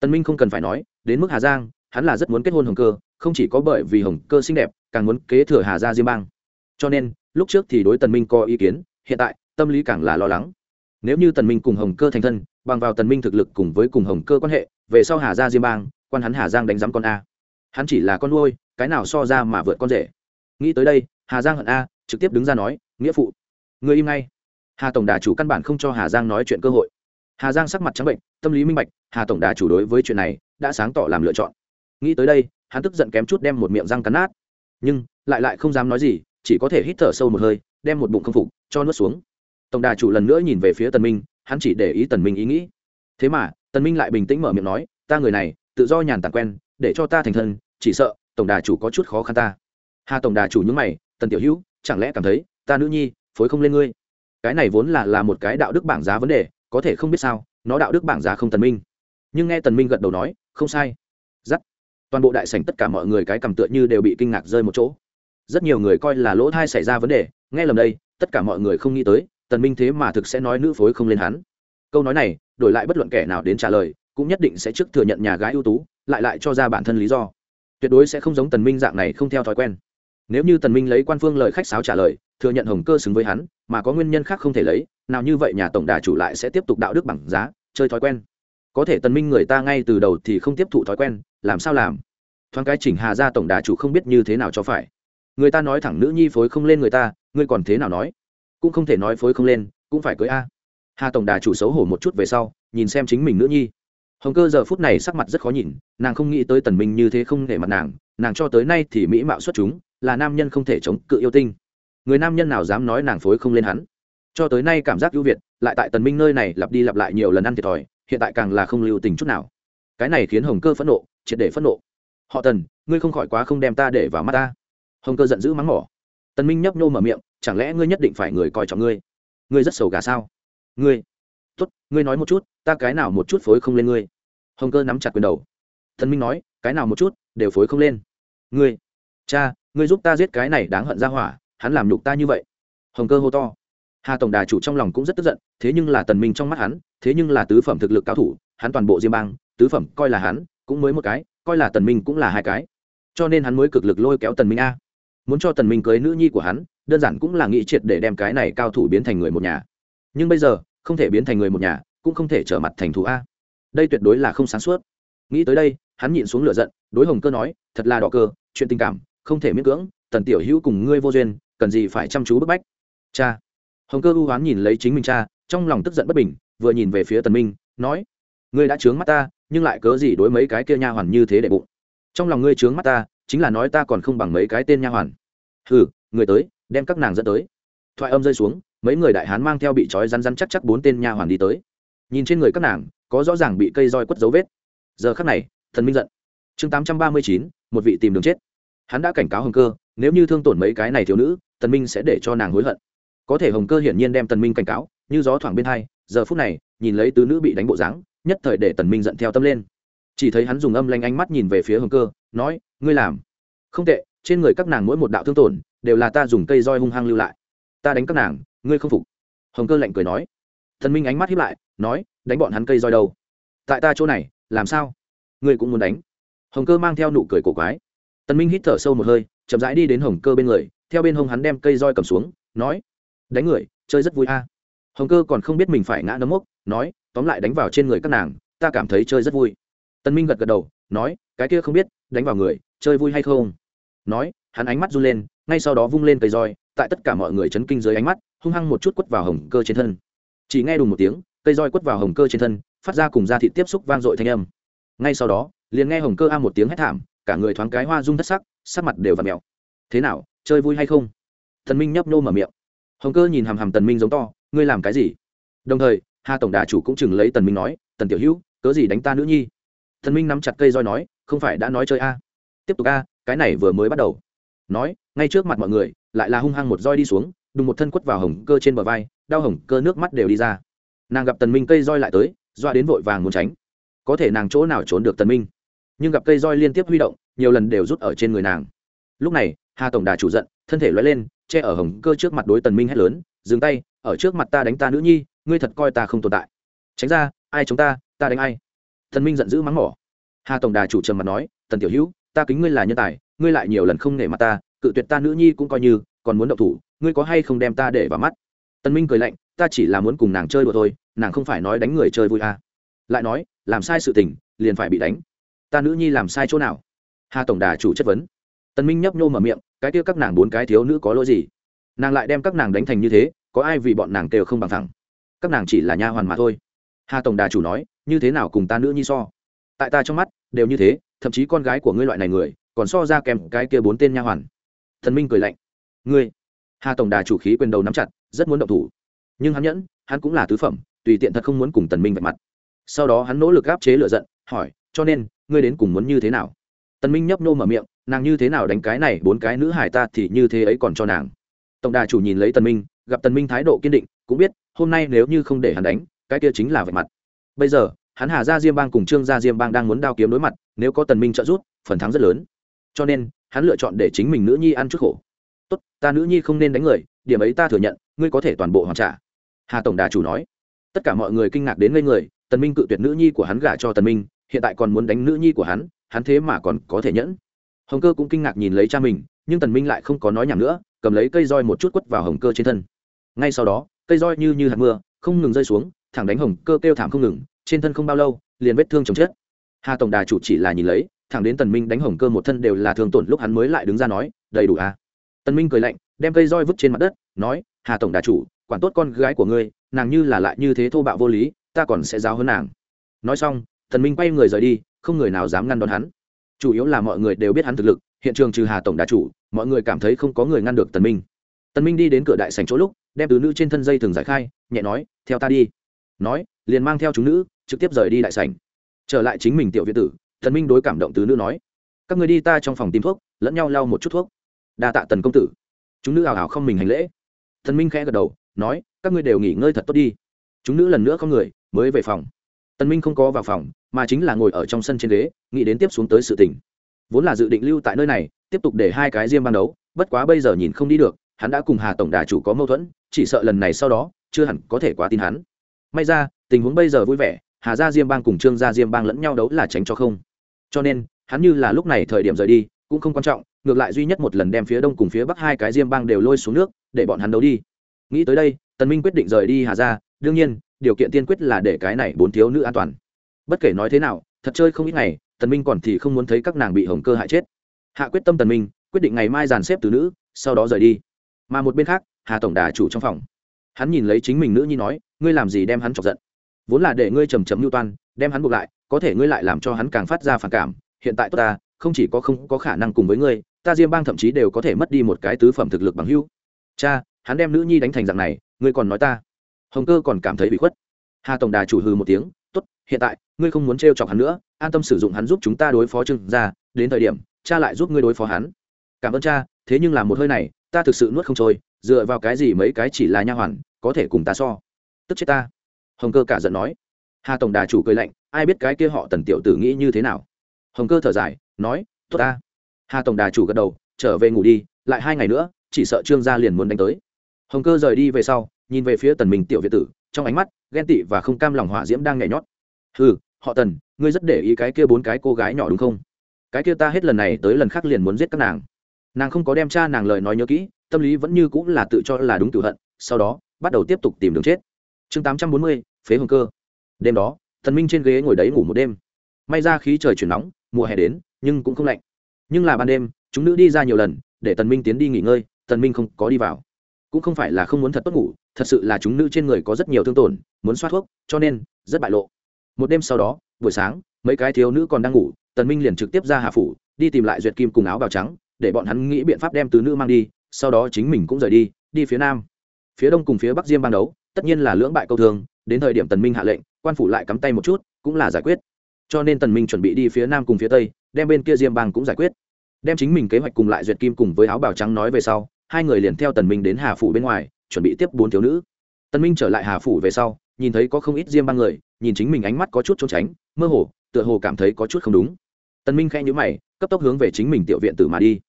Tần minh không cần phải nói, đến mức hà giang, hắn là rất muốn kết hôn hồng cơ, không chỉ có bởi vì hồng cơ xinh đẹp, càng muốn kế thừa hà gia diêm bang. Cho nên, lúc trước thì đối tần minh có ý kiến, hiện tại, tâm lý càng là lo lắng. Nếu như tần minh cùng hồng cơ thành thân, bằng vào tần minh thực lực cùng với cùng hồng cơ quan hệ, về sau hà gia diêm bang, quan hắn hà giang đánh giám con a. Hắn chỉ là con nuôi, cái nào so ra mà vượt con rể. Nghĩ tới đây, hà giang hận a, trực tiếp đứng ra nói, nghĩa phụ người im ngay hà tổng đà chủ căn bản không cho hà giang nói chuyện cơ hội. Hà giang sắc mặt trắng bệnh, tâm lý minh bạch, hà tổng đà chủ đối với chuyện này đã sáng tỏ làm lựa chọn. Nghĩ tới đây, hắn tức giận kém chút đem một miệng răng cắn nát. Nhưng, lại lại không dám nói gì, chỉ có thể hít thở sâu một hơi, đem một bụng không phục, cho nuốt xuống. Tổng đà chủ lần nữa nhìn về phía tần minh, hắn chỉ để ý tần minh ý nghĩ. Thế mà, tần minh lại bình tĩnh mở miệng nói, ta người này, tự do nhàn tản quen, để cho ta thành thân, chỉ sợ, tổng đà chủ có chút khó khăn ta. Hà tổng đà chủ những mày, tần tiểu hữu, chẳng lẽ cảm thấy, ta nữ nhi, phối không lên ngươi? Cái này vốn là là một cái đạo đức bảng giá vấn đề, có thể không biết sao, nó đạo đức bảng giá không tần minh. Nhưng nghe tần minh gật đầu nói, không sai. Dắt toàn bộ đại sảnh tất cả mọi người cái cầm tựa như đều bị kinh ngạc rơi một chỗ. Rất nhiều người coi là lỗ thai xảy ra vấn đề, nghe lầm đây, tất cả mọi người không nghĩ tới, tần minh thế mà thực sẽ nói nữ phối không lên hắn. Câu nói này, đổi lại bất luận kẻ nào đến trả lời, cũng nhất định sẽ trước thừa nhận nhà gái ưu tú, lại lại cho ra bản thân lý do. Tuyệt đối sẽ không giống tần minh dạng này không theo thói quen. Nếu như tần minh lấy quan phương lời khách sáo trả lời thừa nhận hồng cơ xứng với hắn, mà có nguyên nhân khác không thể lấy, nào như vậy nhà tổng đà chủ lại sẽ tiếp tục đạo đức bằng giá, chơi thói quen. Có thể tần minh người ta ngay từ đầu thì không tiếp thụ thói quen, làm sao làm? Thoáng cái chỉnh hà ra tổng đà chủ không biết như thế nào cho phải. Người ta nói thẳng nữ nhi phối không lên người ta, ngươi còn thế nào nói? Cũng không thể nói phối không lên, cũng phải cưới a. Hà tổng đà chủ xấu hổ một chút về sau, nhìn xem chính mình nữ nhi. Hồng cơ giờ phút này sắc mặt rất khó nhìn, nàng không nghĩ tới tần minh như thế không để mặt nàng nàng cho tới nay thì mỹ mạo xuất chúng, là nam nhân không thể chống cự yêu tinh người nam nhân nào dám nói nàng phối không lên hắn. Cho tới nay cảm giác ưu việt, lại tại tần minh nơi này lặp đi lặp lại nhiều lần ăn thiệt thòi, hiện tại càng là không lưu tình chút nào. Cái này khiến hồng cơ phẫn nộ, triệt để phẫn nộ. Họ tần, ngươi không khỏi quá không đem ta để vào mắt ta. Hồng cơ giận dữ mắng mỏ. Tần minh nhấp nhô mở miệng, chẳng lẽ ngươi nhất định phải người coi trọng ngươi? Ngươi rất sầu gà sao? Ngươi. Tốt, ngươi nói một chút, ta cái nào một chút phối không lên ngươi? Hồng cơ nắm chặt quyền đầu. Tần minh nói, cái nào một chút, đều phối không lên. Ngươi, cha, ngươi giúp ta giết cái này đáng hận ra hỏa hắn làm nhục ta như vậy. Hồng cơ hô to. Hà tổng đà chủ trong lòng cũng rất tức giận, thế nhưng là tần minh trong mắt hắn, thế nhưng là tứ phẩm thực lực cao thủ, hắn toàn bộ diêm bang, tứ phẩm coi là hắn, cũng mới một cái, coi là tần minh cũng là hai cái. Cho nên hắn mới cực lực lôi kéo tần minh a. Muốn cho tần minh cưới nữ nhi của hắn, đơn giản cũng là nghĩ triệt để đem cái này cao thủ biến thành người một nhà. Nhưng bây giờ, không thể biến thành người một nhà, cũng không thể trở mặt thành thù a. Đây tuyệt đối là không sáng suốt. Nghĩ tới đây, hắn nhịn xuống lửa giận, đối hồng cơ nói, thật là đỏ cơ, chuyện tình cảm, không thể miễn cưỡng, tần tiểu hữu cùng ngươi vô duyên cần gì phải chăm chú bức bách. Cha. Hồng cơ ưu hoán nhìn lấy chính mình cha, trong lòng tức giận bất bình, vừa nhìn về phía tần minh, nói, ngươi đã trướng mắt ta, nhưng lại cớ gì đối mấy cái kia nha hoàn như thế để bụng? Trong lòng ngươi trướng mắt ta, chính là nói ta còn không bằng mấy cái tên nha hoàn. Hừ, người tới, đem các nàng dẫn tới. Thoại âm rơi xuống, mấy người đại hán mang theo bị trói rắn rắn chắc chắc bốn tên nha hoàn đi tới. Nhìn trên người các nàng, có rõ ràng bị cây roi quất dấu vết. Giờ khắc này thần minh giận. Chương tám trăm ba mươi chín, một vị tìm đường chết. Hắn đã cảnh cáo hồng cơ, nếu như thương tổn mấy cái này thiếu nữ tần minh sẽ để cho nàng hối hận. Có thể hồng cơ hiển nhiên đem tần minh cảnh cáo, như gió thoảng bên hai, giờ phút này, nhìn lấy tứ nữ bị đánh bộ dáng, nhất thời để tần minh giận theo tâm lên. Chỉ thấy hắn dùng âm lanh ánh mắt nhìn về phía hồng cơ, nói, ngươi làm không tệ, trên người các nàng mỗi một đạo thương tổn, đều là ta dùng cây roi hung hăng lưu lại. Ta đánh các nàng, ngươi không phục. Hồng cơ lạnh cười nói. Thần minh ánh mắt hiếp lại, nói, đánh bọn hắn cây roi đâu? Tại ta chỗ này, làm sao? Ngươi cũng muốn đánh. Hồng cơ mang theo nụ cười cổ quái. Tần minh hít thở sâu một hơi, chậm rãi đi đến hồng cơ bên người theo bên hông hắn đem cây roi cầm xuống, nói, đánh người, chơi rất vui a. Hồng cơ còn không biết mình phải ngã nấm mốc, nói, tóm lại đánh vào trên người các nàng, ta cảm thấy chơi rất vui. Tần minh gật gật đầu, nói, cái kia không biết, đánh vào người, chơi vui hay không? Nói, hắn ánh mắt run lên, ngay sau đó vung lên cây roi, tại tất cả mọi người chấn kinh dưới ánh mắt, hung hăng một chút quất vào hồng cơ trên thân. Chỉ nghe đùng một tiếng, cây roi quất vào hồng cơ trên thân, phát ra cùng da thịt tiếp xúc vang dội thanh âm. Ngay sau đó, liền nghe hồng cơ a một tiếng hét thảm, cả người thoáng cái hoa rung thất sắc sắc mặt đều và mẹo thế nào chơi vui hay không? Thần minh nhấp nô mở miệng. Hồng cơ nhìn hàm hàm tần minh giống to, ngươi làm cái gì? Đồng thời, hà tổng đà chủ cũng chừng lấy tần minh nói, tần tiểu hữu, cớ gì đánh ta nữ nhi? Thần minh nắm chặt cây roi nói, không phải đã nói chơi a? Tiếp tục a, cái này vừa mới bắt đầu. Nói, ngay trước mặt mọi người, lại là hung hăng một roi đi xuống, đùng một thân quất vào hồng cơ trên bờ vai, đau hồng cơ nước mắt đều đi ra. Nàng gặp tần minh cây roi lại tới, doa đến vội vàng muốn tránh. Có thể nàng chỗ nào trốn được tần minh? Nhưng gặp cây roi liên tiếp huy động, nhiều lần đều rút ở trên người nàng. Lúc này hà tổng đà chủ giận, thân thể loay lên, che ở hồng cơ trước mặt đối tần minh hét lớn, dừng tay, ở trước mặt ta đánh ta nữ nhi, ngươi thật coi ta không tồn tại. Tránh ra, ai chống ta ta đánh ai? Tần minh giận dữ mắng mỏ. Hà tổng đà chủ trầm mặt nói, tần tiểu hữu, ta kính ngươi là nhân tài, ngươi lại nhiều lần không nể mặt ta, cự tuyệt ta nữ nhi cũng coi như, còn muốn động thủ, ngươi có hay không đem ta để vào mắt? Tần minh cười lạnh, ta chỉ là muốn cùng nàng chơi đùa thôi, nàng không phải nói đánh người chơi vui à. lại nói, làm sai sự tình, liền phải bị đánh. Ta nữ nhi làm sai chỗ nào? Hà tổng đà chủ chất vấn. Tần minh nhấp nhô mở miệng cái kia các nàng bốn cái thiếu nữ có lỗi gì? Nàng lại đem các nàng đánh thành như thế, có ai vì bọn nàng kêu không bằng thẳng các nàng chỉ là nha hoàn mà thôi. Hà tổng đà chủ nói, như thế nào cùng ta nữ nhi so? Tại ta trong mắt, đều như thế, thậm chí con gái của ngươi loại này người, còn so ra kèm cái kia bốn tên nha hoàn. Thần minh cười lạnh. Ngươi? Hà tổng đà chủ khí quyền đầu nắm chặt, rất muốn động thủ. Nhưng hắn nhẫn, hắn cũng là tứ phẩm, tùy tiện thật không muốn cùng tần minh vạch mặt. Sau đó hắn nỗ lực áp chế lửa giận, hỏi, cho nên, ngươi đến cùng muốn như thế nào? Tần minh nhấp nô mở miệng nàng như thế nào đánh cái này, bốn cái nữ hải ta thì như thế ấy còn cho nàng. Tổng đà chủ nhìn lấy tần minh, gặp tần minh thái độ kiên định, cũng biết, hôm nay nếu như không để hắn đánh, cái kia chính là vạch mặt. Bây giờ, hắn hà gia diêm bang cùng trương gia diêm bang đang muốn đao kiếm đối mặt, nếu có tần minh trợ giúp, phần thắng rất lớn. Cho nên, hắn lựa chọn để chính mình nữ nhi ăn chút khổ. Tốt, ta nữ nhi không nên đánh người, điểm ấy ta thừa nhận, ngươi có thể toàn bộ hoàn trả. Hà tổng đà chủ nói. Tất cả mọi người kinh ngạc đến ngây người, tần minh cự tuyệt nữ nhi của hắn gả cho tần minh, hiện tại còn muốn đánh nữ nhi của hắn hắn thế mà còn có thể nhẫn hồng cơ cũng kinh ngạc nhìn lấy cha mình, nhưng tần minh lại không có nói nhảm nữa, cầm lấy cây roi một chút quất vào hồng cơ trên thân. Ngay sau đó, cây roi như như hạt mưa, không ngừng rơi xuống, thẳng đánh hồng cơ kêu thảm không ngừng, trên thân không bao lâu, liền vết thương chồng chết. Hà tổng đà chủ chỉ là nhìn lấy, thẳng đến tần minh đánh hồng cơ một thân đều là thương tổn lúc hắn mới lại đứng ra nói, đầy đủ à? Tần minh cười lạnh, đem cây roi vứt trên mặt đất, nói, hà tổng đà chủ, quản tốt con gái của ngươi, nàng như là lại như thế thô bạo vô lý, ta còn sẽ giáo hơn nàng. Nói xong, tần minh quay người rời đi, không người nào dám ngăn đón hắn chủ yếu là mọi người đều biết hắn thực lực, hiện trường trừ hà tổng đà chủ, mọi người cảm thấy không có người ngăn được tần minh. Tần minh đi đến cửa đại sảnh chỗ lúc, đem tứ nữ trên thân dây thường giải khai, nhẹ nói, theo ta đi. Nói, liền mang theo chúng nữ, trực tiếp rời đi đại sảnh. Trở lại chính mình tiểu viện tử, tần minh đối cảm động tứ nữ nói, các người đi ta trong phòng tìm thuốc, lẫn nhau lau một chút thuốc. Đa tạ tần công tử. Chúng nữ ảo ảo không mình hành lễ. Tần minh khẽ gật đầu, nói, các ngươi đều nghỉ ngơi thật tốt đi. Chúng nữ lần nữa không người, mới về phòng tần minh không có vào phòng, mà chính là ngồi ở trong sân trên ghế, nghĩ đến tiếp xuống tới sự tình. Vốn là dự định lưu tại nơi này, tiếp tục để hai cái Diêm ban đấu, bất quá bây giờ nhìn không đi được, hắn đã cùng hà tổng đà chủ có mâu thuẫn, chỉ sợ lần này sau đó, chưa hẳn có thể quá tin hắn. May ra, tình huống bây giờ vui vẻ, hà gia diêm bang cùng trương gia diêm bang lẫn nhau đấu là tránh cho không. Cho nên, hắn như là lúc này thời điểm rời đi, cũng không quan trọng, ngược lại duy nhất một lần đem phía đông cùng phía bắc hai cái diêm bang đều lôi xuống nước, để bọn hắn đấu đi. Nghĩ tới đây, tần minh quyết định rời đi hà gia, đương nhiên điều kiện tiên quyết là để cái này bốn thiếu nữ an toàn. Bất kể nói thế nào, thật chơi không ít ngày, tần minh còn thì không muốn thấy các nàng bị hồng cơ hại chết. Hạ quyết tâm tần minh, quyết định ngày mai dàn xếp từ nữ, sau đó rời đi. Mà một bên khác, hà tổng đà chủ trong phòng. Hắn nhìn lấy chính mình nữ nhi nói, ngươi làm gì đem hắn chọc giận? Vốn là để ngươi trầm trầm lưu toan, đem hắn buộc lại, có thể ngươi lại làm cho hắn càng phát ra phản cảm. Hiện tại tốt ta, không chỉ có không có khả năng cùng với ngươi, ta diêm bang thậm chí đều có thể mất đi một cái tứ phẩm thực lực bằng hưu cha, hắn đem nữ nhi đánh thành dạng này, ngươi còn nói ta? Hồng cơ còn cảm thấy bị khuất. Hà tổng đà chủ hừ một tiếng, tốt, hiện tại, ngươi không muốn t chọc hắn nữa, an tâm sử dụng hắn giúp chúng ta đối phó trương gia, đến thời điểm, cha lại giúp ngươi đối phó hắn. Cảm ơn cha, thế nhưng là một hơi này, ta thực sự nuốt không trôi, dựa vào cái gì mấy cái chỉ là nha hoàn, có thể cùng ta so? Tức chết ta. Hồng cơ cả giận nói. Hà tổng đà chủ cười lạnh, ai biết cái kia họ tần tiểu tử nghĩ như thế nào? Hồng cơ thở dài, nói, tốt ta. Hà tổng đà chủ gật đầu, trở về ngủ đi, lại hai ngày nữa, chỉ sợ trương gia liền muốn đánh tới. Hồng cơ rời đi về sau nhìn về phía tần minh tiểu việt tử, trong ánh mắt ghen tị và không cam lòng hỏa diễm đang nhảy nhót. Hừ, họ tần, ngươi rất để ý cái kia bốn cái cô gái nhỏ đúng không? Cái kia ta hết lần này tới lần khác liền muốn giết các nàng. Nàng không có đem cha nàng lời nói nhớ kỹ, tâm lý vẫn như cũng là tự cho là đúng cửu hận, sau đó bắt đầu tiếp tục tìm đường chết. Chương tám trăm bốn mươi, phế hồng cơ. Đêm đó thần minh trên ghế ngồi đấy ngủ một đêm. May ra khí trời chuyển nóng, mùa hè đến, nhưng cũng không lạnh. Nhưng là ban đêm, chúng nữ đi ra nhiều lần, để tần minh tiến đi nghỉ ngơi, tần minh không có đi vào cũng không phải là không muốn thật tốt ngủ, thật sự là chúng nữ trên người có rất nhiều thương tổn, muốn xoát thuốc, cho nên rất bại lộ. Một đêm sau đó, buổi sáng, mấy cái thiếu nữ còn đang ngủ, tần minh liền trực tiếp ra hà phủ, đi tìm lại duyệt kim cùng áo bào trắng, để bọn hắn nghĩ biện pháp đem tứ nữ mang đi, sau đó chính mình cũng rời đi đi phía nam. Phía đông cùng phía bắc diêm ban đấu, tất nhiên là lưỡng bại câu thương đến thời điểm tần minh hạ lệnh, quan phủ lại cắm tay một chút, cũng là giải quyết. Cho nên tần minh chuẩn bị đi phía nam cùng phía tây, đem bên kia diêm bang cũng giải quyết. Đem chính mình kế hoạch cùng lại duyệt kim cùng với áo bào trắng nói về sau hai người liền theo tần minh đến hà phủ bên ngoài, chuẩn bị tiếp bốn thiếu nữ. Tần minh trở lại hà phủ về sau, nhìn thấy có không ít diêm bang người, nhìn chính mình ánh mắt có chút trốn tránh, mơ hồ, tựa hồ cảm thấy có chút không đúng. Tần minh khẽ nhíu mày, cấp tốc hướng về chính mình tiểu viện tử mà đi.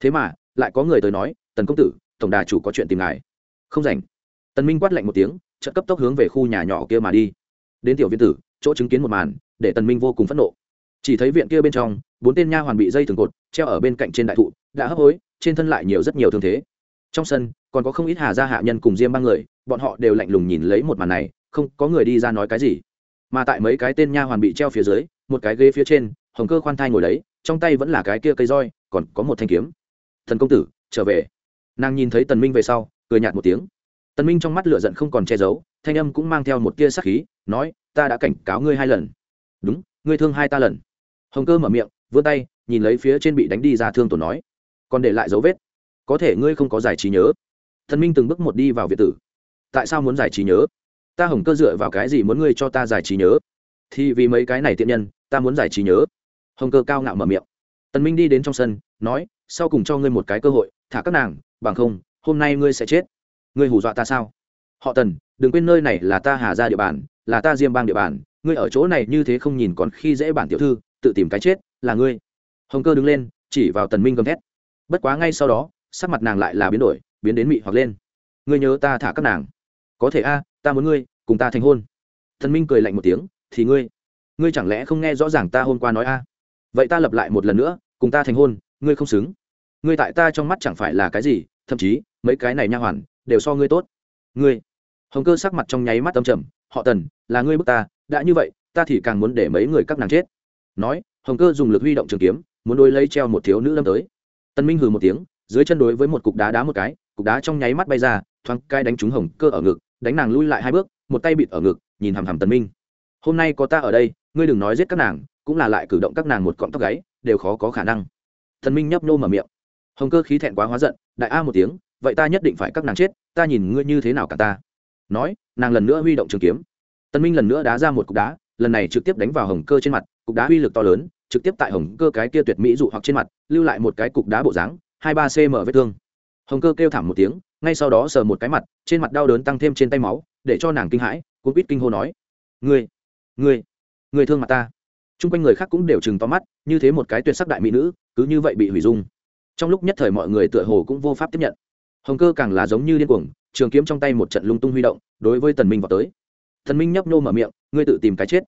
Thế mà, lại có người tới nói, tần công tử, tổng đà chủ có chuyện tìm ngài. Không rảnh. Tần minh quát lạnh một tiếng, chợt cấp tốc hướng về khu nhà nhỏ kia mà đi. Đến tiểu viện tử, chỗ chứng kiến một màn, để tần minh vô cùng phẫn nộ. Chỉ thấy viện kia bên trong, bốn tên nha hoàn bị dây thừng cột, treo ở bên cạnh trên đại thụ, đã hấp hối trên thân lại nhiều rất nhiều thương thế. Trong sân, còn có không ít hà gia hạ nhân cùng diêm ba người, bọn họ đều lạnh lùng nhìn lấy một màn này, không có người đi ra nói cái gì. Mà tại mấy cái tên nha hoàn bị treo phía dưới, một cái ghế phía trên, hồng cơ khoan thai ngồi đấy, trong tay vẫn là cái kia cây roi, còn có một thanh kiếm. Thần công tử, trở về. Nàng nhìn thấy tần minh về sau, cười nhạt một tiếng. Tần minh trong mắt lửa giận không còn che giấu, thanh âm cũng mang theo một tia sắc khí, nói, ta đã cảnh cáo ngươi hai lần. Đúng, ngươi thương hai ta lần. Hồng cơ mở miệng, vươn tay, nhìn lấy phía trên bị đánh đi ra thương tổn nói còn để lại dấu vết. Có thể ngươi không có giải trí nhớ. Thần minh từng bước một đi vào việt tử. Tại sao muốn giải trí nhớ? Ta hồng cơ dựa vào cái gì muốn ngươi cho ta giải trí nhớ? Thì vì mấy cái này tiện nhân, ta muốn giải trí nhớ. Hồng cơ cao ngạo mở miệng. Tần minh đi đến trong sân, nói, sau cùng cho ngươi một cái cơ hội, thả các nàng, bằng không, hôm nay ngươi sẽ chết. Ngươi hù dọa ta sao? Họ tần, đừng quên nơi này là ta hà ra địa bàn, là ta diêm bang địa bàn. Ngươi ở chỗ này như thế không nhìn còn khi dễ bản tiểu thư, tự tìm cái chết, là ngươi. Hồng cơ đứng lên, chỉ vào tần minh gầm thét bất quá ngay sau đó, sắc mặt nàng lại là biến đổi, biến đến mị hoặc lên. Ngươi nhớ ta thả các nàng. Có thể a, ta muốn ngươi cùng ta thành hôn. Thần minh cười lạnh một tiếng, thì ngươi ngươi chẳng lẽ không nghe rõ ràng ta hôm qua nói a? Vậy ta lập lại một lần nữa, cùng ta thành hôn, ngươi không xứng. Ngươi tại ta trong mắt chẳng phải là cái gì, thậm chí, mấy cái này nha hoàn, đều so ngươi tốt. Ngươi, hồng cơ sắc mặt trong nháy mắt tâm trầm, họ tần, là ngươi bức ta, đã như vậy, ta thì càng muốn để mấy người các nàng chết. Nói, hồng cơ dùng lực huy động trường kiếm, muốn đôi lấy treo một thiếu nữ lâm tới tân minh hừ một tiếng, dưới chân đối với một cục đá đá một cái, cục đá trong nháy mắt bay ra, thoáng cai đánh trúng hồng cơ ở ngực, đánh nàng lui lại hai bước, một tay bịt ở ngực, nhìn hằm hằm tần minh. Hôm nay có ta ở đây, ngươi đừng nói giết các nàng, cũng là lại cử động các nàng một cọng tóc gáy, đều khó có khả năng. Tân minh nhấp nô mở miệng. Hồng cơ khí thẹn quá hóa giận, đại a một tiếng, vậy ta nhất định phải các nàng chết, ta nhìn ngươi như thế nào cả ta. Nói, nàng lần nữa huy động trường kiếm. Tân minh lần nữa đá ra một cục đá, lần này trực tiếp đánh vào hồng cơ trên mặt, cục đá uy lực to lớn trực tiếp tại hồng cơ cái kia tuyệt mỹ dụ hoặc trên mặt, lưu lại một cái cục đá bộ dáng, hai ba cm vết thương. Hồng cơ kêu thảm một tiếng, ngay sau đó sờ một cái mặt, trên mặt đau đớn tăng thêm trên tay máu, để cho nàng kinh hãi, cuốn quýt kinh hô nói người người người thương mặt ta. T r u n g quanh người khác cũng đều chừng to mắt, như thế một cái tuyệt sắc đại mỹ nữ, cứ như vậy bị hủy dung. Trong lúc nhất thời mọi người tựa hồ cũng vô pháp tiếp nhận. Hồng cơ càng là giống như điên cuồng, trường kiếm trong tay một trận lung tung huy động, đối với tần minh vào tới. Thần minh nhấp nô mở miệng, ngươi tự tìm cái chết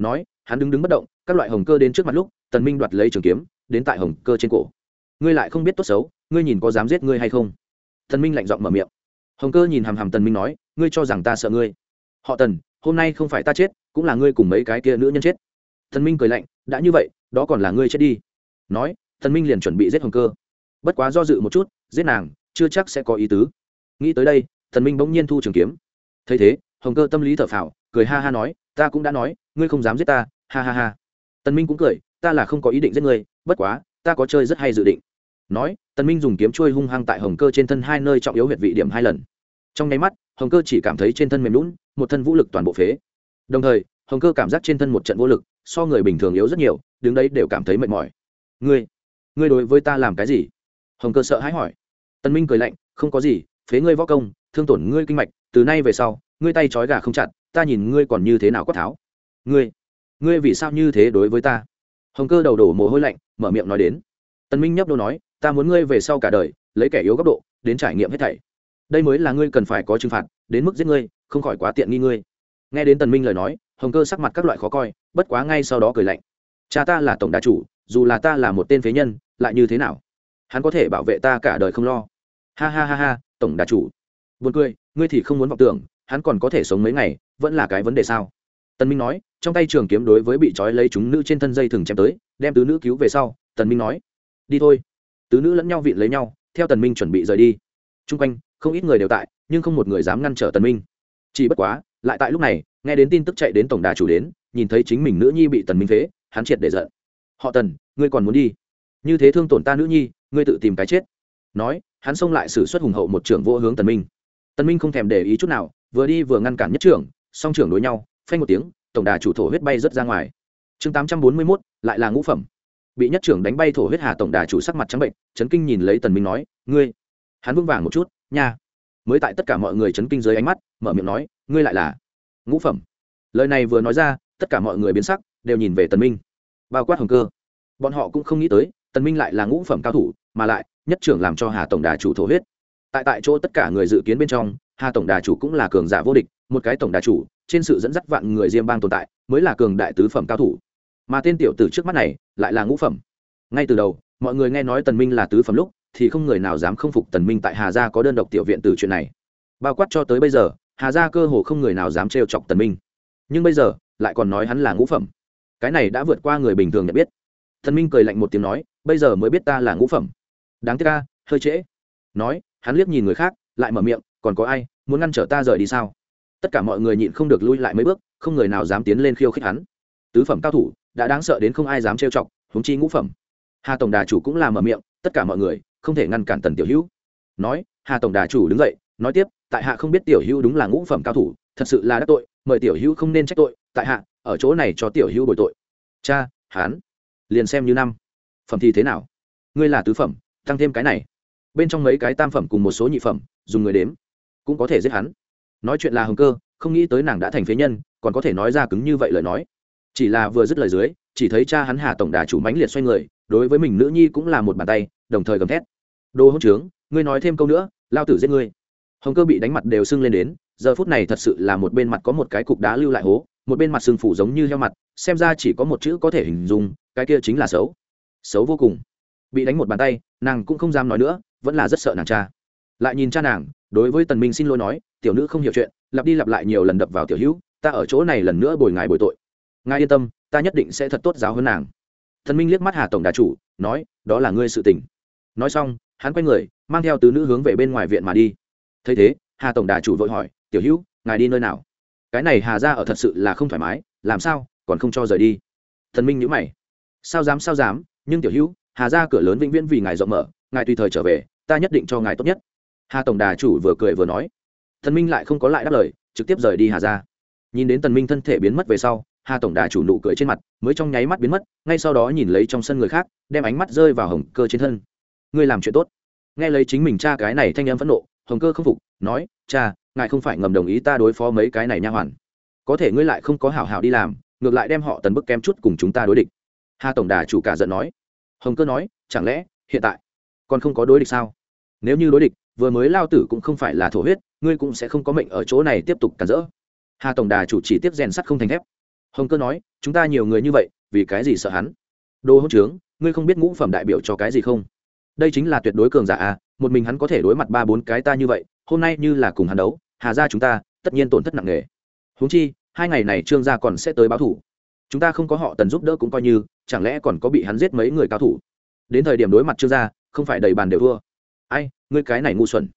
nói, hắn đứng đứng bất động, các loại hồng cơ đến trước mặt lúc, tần minh đoạt lấy trường kiếm, đến tại hồng cơ trên cổ. Ngươi lại không biết tốt xấu, ngươi nhìn có dám giết ngươi hay không? Thần minh lạnh giọng mở miệng. Hồng cơ nhìn hàm hàm tần minh nói, ngươi cho rằng ta sợ ngươi. Họ tần, hôm nay không phải ta chết, cũng là ngươi cùng mấy cái kia nữ nhân chết. Thần minh cười lạnh, đã như vậy, đó còn là ngươi chết đi. Nói thần minh liền chuẩn bị giết hồng cơ. Bất quá do dự một chút, giết nàng, chưa chắc sẽ có ý tứ. Nghĩ tới đây thần minh bỗng nhiên thu trường kiếm. Thấy thế, hồng cơ tâm lý thở phào cười ha ha nói, ta cũng đã nói, ngươi không dám giết ta, ha ha ha. Tần minh cũng cười, ta là không có ý định giết ngươi, bất quá, ta có chơi rất hay dự định. Nói, tần minh dùng kiếm chui hung hăng tại hồng cơ trên thân hai nơi trọng yếu huyệt vị điểm hai lần. Trong nháy mắt, hồng cơ chỉ cảm thấy trên thân mềm lún một thân vũ lực toàn bộ phế. Đồng thời, hồng cơ cảm giác trên thân một trận vô lực, so người bình thường yếu rất nhiều, đứng đấy đều cảm thấy mệt mỏi. Ngươi ngươi đối với ta làm cái gì? Hồng cơ sợ hãi hỏi. Tân minh cười lạnh, không có gì, phế ngươi võ công, thương tổn ngươi kinh mạch, từ nay về sau, ngươi tay trói gà không chặt ta nhìn ngươi còn như thế nào quát tháo. Ngươi ngươi vì sao như thế đối với ta? Hồng cơ đầu đổ mồ hôi lạnh, mở miệng nói đến. Tần minh nhấp đô nói, ta muốn ngươi về sau cả đời, lấy kẻ yếu góc độ, đến trải nghiệm hết thảy. Đây mới là ngươi cần phải có trừng phạt, đến mức giết ngươi, không khỏi quá tiện nghi ngươi. Nghe đến tần minh lời nói, hồng cơ sắc mặt các loại khó coi, bất quá ngay sau đó cười lạnh. Cha ta là tổng đà chủ, dù là ta là một tên phế nhân, lại như thế nào? Hắn có thể bảo vệ ta cả đời không lo. Ha ha ha ha, tổng đà chủ. Buồn cười, ngươi thì không muốn vọng tưởng hắn còn có thể sống mấy ngày, vẫn là cái vấn đề sao? Tần minh nói, trong tay trường kiếm đối với bị trói lấy chúng nữ trên thân dây thừng chém tới, đem tứ nữ cứu về sau, tần minh nói, đi thôi. Tứ nữ lẫn nhau vịn lấy nhau, theo tần minh chuẩn bị rời đi. Trung quanh, không ít người đều tại, nhưng không một người dám ngăn trở tần minh. Chỉ bất quá, lại tại lúc này, nghe đến tin tức chạy đến tổng đà chủ đến, nhìn thấy chính mình nữ nhi bị tần minh phế, hắn triệt để giận. Họ tần, ngươi còn muốn đi? Như thế thương tổn ta nữ nhi, ngươi tự tìm cái chết. Nói, hắn xông lại xử suất hùng hậu một trưởng vô hướng tần minh. Tần minh không thèm để ý chút nào vừa đi vừa ngăn cản nhất trưởng song trưởng đối nhau phanh một tiếng tổng đà chủ thổ huyết bay rớt ra ngoài. Chương 841, lại là ngũ phẩm. Bị nhất trưởng đánh bay thổ huyết hà tổng đà chủ sắc mặt trắng bệnh chấn kinh nhìn lấy tần minh nói ngươi hắn vững vàng một chút nha. Mới tại tất cả mọi người chấn kinh dưới ánh mắt mở miệng nói ngươi lại là ngũ phẩm. Lời này vừa nói ra tất cả mọi người biến sắc đều nhìn về tần minh. Bao quát hồng cơ. Bọn họ cũng không nghĩ tới tần minh lại là ngũ phẩm cao thủ mà lại nhất trưởng làm cho hà tổng đà chủ thổ huyết. Tại tại chỗ tất cả người dự kiến bên trong hà tổng đà chủ cũng là cường giả vô địch, một cái tổng đà chủ, trên sự dẫn dắt vạn người diêm bang tồn tại, mới là cường đại tứ phẩm cao thủ. Mà tên tiểu tử trước mắt này, lại là ngũ phẩm. Ngay từ đầu, mọi người nghe nói tần minh là tứ phẩm lúc, thì không người nào dám không phục tần minh tại hà gia có đơn độc tiểu viện từ chuyện này. Bao quát cho tới bây giờ, hà gia cơ hồ không người nào dám trêu chọc tần minh. Nhưng bây giờ, lại còn nói hắn là ngũ phẩm. Cái này đã vượt qua người bình thường nhận biết. Tần minh cười lạnh một tiếng nói, bây giờ mới biết ta là ngũ phẩm. Đáng tiếc ca, hơi trễ. Nói, hắn liếc nhìn người khác, lại mở miệng, còn có ai muốn ngăn trở ta rời đi sao? Tất cả mọi người nhịn không được lui lại mấy bước, không người nào dám tiến lên khiêu khích hắn. Tứ phẩm cao thủ, đã đáng sợ đến không ai dám trêu chọc, huống chi ngũ phẩm. Hà tổng đà chủ cũng là mở miệng, tất cả mọi người, không thể ngăn cản tần tiểu hữu. Nói, hà tổng đà chủ đứng dậy, nói tiếp, tại hạ không biết tiểu hữu đúng là ngũ phẩm cao thủ, thật sự là đắc tội, mời tiểu hữu không nên trách tội, tại hạ, ở chỗ này cho tiểu hữu bồi tội. Cha, hán, liền xem như năm. Phẩm thì thế nào? Ngươi là tứ phẩm, tăng thêm cái này. Bên trong mấy cái tam phẩm cùng một số nhị phẩm, dùng người đếm cũng có thể giết hắn. Nói chuyện là hồng cơ, không nghĩ tới nàng đã thành phế nhân, còn có thể nói ra cứng như vậy lời nói. Chỉ là vừa dứt lời dưới, chỉ thấy cha hắn hà tổng đà chủ mãnh liệt xoay người, đối với mình nữ nhi cũng là một bàn tay, đồng thời gầm thét. Đồ hỗn trướng, ngươi nói thêm câu nữa, lao tử giết ngươi. Hồng cơ bị đánh mặt đều sưng lên đến, giờ phút này thật sự là một bên mặt có một cái cục đá lưu lại hố, một bên mặt sưng phủ giống như heo mặt, xem ra chỉ có một chữ có thể hình dung, cái kia chính là xấu. Xấu vô cùng. Bị đánh một bàn tay, nàng cũng không dám nói nữa, vẫn là rất sợ nàng cha lại nhìn cha nàng, đối với tần minh xin lỗi nói, tiểu nữ không hiểu chuyện, lặp đi lặp lại nhiều lần đập vào tiểu hữu, ta ở chỗ này lần nữa bồi ngài bồi tội. Ngài yên tâm, ta nhất định sẽ thật tốt giáo hơn nàng. Thần minh liếc mắt hà tổng đà chủ, nói, đó là ngươi sự tình. Nói xong, hắn quay người, mang theo tứ nữ hướng về bên ngoài viện mà đi. Thấy thế, hà tổng đà chủ vội hỏi, tiểu hữu, ngài đi nơi nào? Cái này hà ra ở thật sự là không thoải mái, làm sao, còn không cho rời đi? Thần minh nhữ mày. Sao dám sao dám, nhưng tiểu hữu, hà ra cửa lớn vĩnh viễn vì ngài rộng mở, ngài tùy thời trở về, ta nhất định cho ngài tốt nhất hà tổng đà chủ vừa cười vừa nói. Thần minh lại không có lại đáp lời, trực tiếp rời đi hà ra nhìn đến tần minh thân thể biến mất về sau, hà tổng đà chủ nụ cười trên mặt, mới trong nháy mắt biến mất, ngay sau đó nhìn lấy trong sân người khác, đem ánh mắt rơi vào hồng cơ trên thân. Ngươi làm chuyện tốt. Nghe lấy chính mình cha cái này thanh em phẫn nộ, hồng cơ không phục, nói, cha, ngài không phải ngầm đồng ý ta đối phó mấy cái này nha hoàn. Có thể ngươi lại không có hảo hảo đi làm, ngược lại đem họ tần bức kém chút cùng chúng ta đối địch. Hà tổng đà chủ cả giận nói. Hồng cơ nói, chẳng lẽ hiện tại còn không có đối địch sao? Nếu như đối địch vừa mới lao tử cũng không phải là thổ huyết, ngươi cũng sẽ không có mệnh ở chỗ này tiếp tục cản rỡ. Hà tổng đà chủ chỉ tiếp rèn sắt không thành thép. Hồng cơ nói, chúng ta nhiều người như vậy, vì cái gì sợ hắn? Đồ hỗn trướng, ngươi không biết ngũ phẩm đại biểu cho cái gì không? Đây chính là tuyệt đối cường giả à một mình hắn có thể đối mặt ba bốn cái ta như vậy, hôm nay như là cùng hắn đấu, hà ra chúng ta, tất nhiên tổn thất nặng nề. Huống chi, hai ngày này trương gia còn sẽ tới báo thủ. Chúng ta không có họ tần giúp đỡ cũng coi như, chẳng lẽ còn có bị hắn giết mấy người cao thủ? Đến thời điểm đối mặt trương gia, không phải đầy bàn đều thua ai ngươi cái này ngu xuẩn.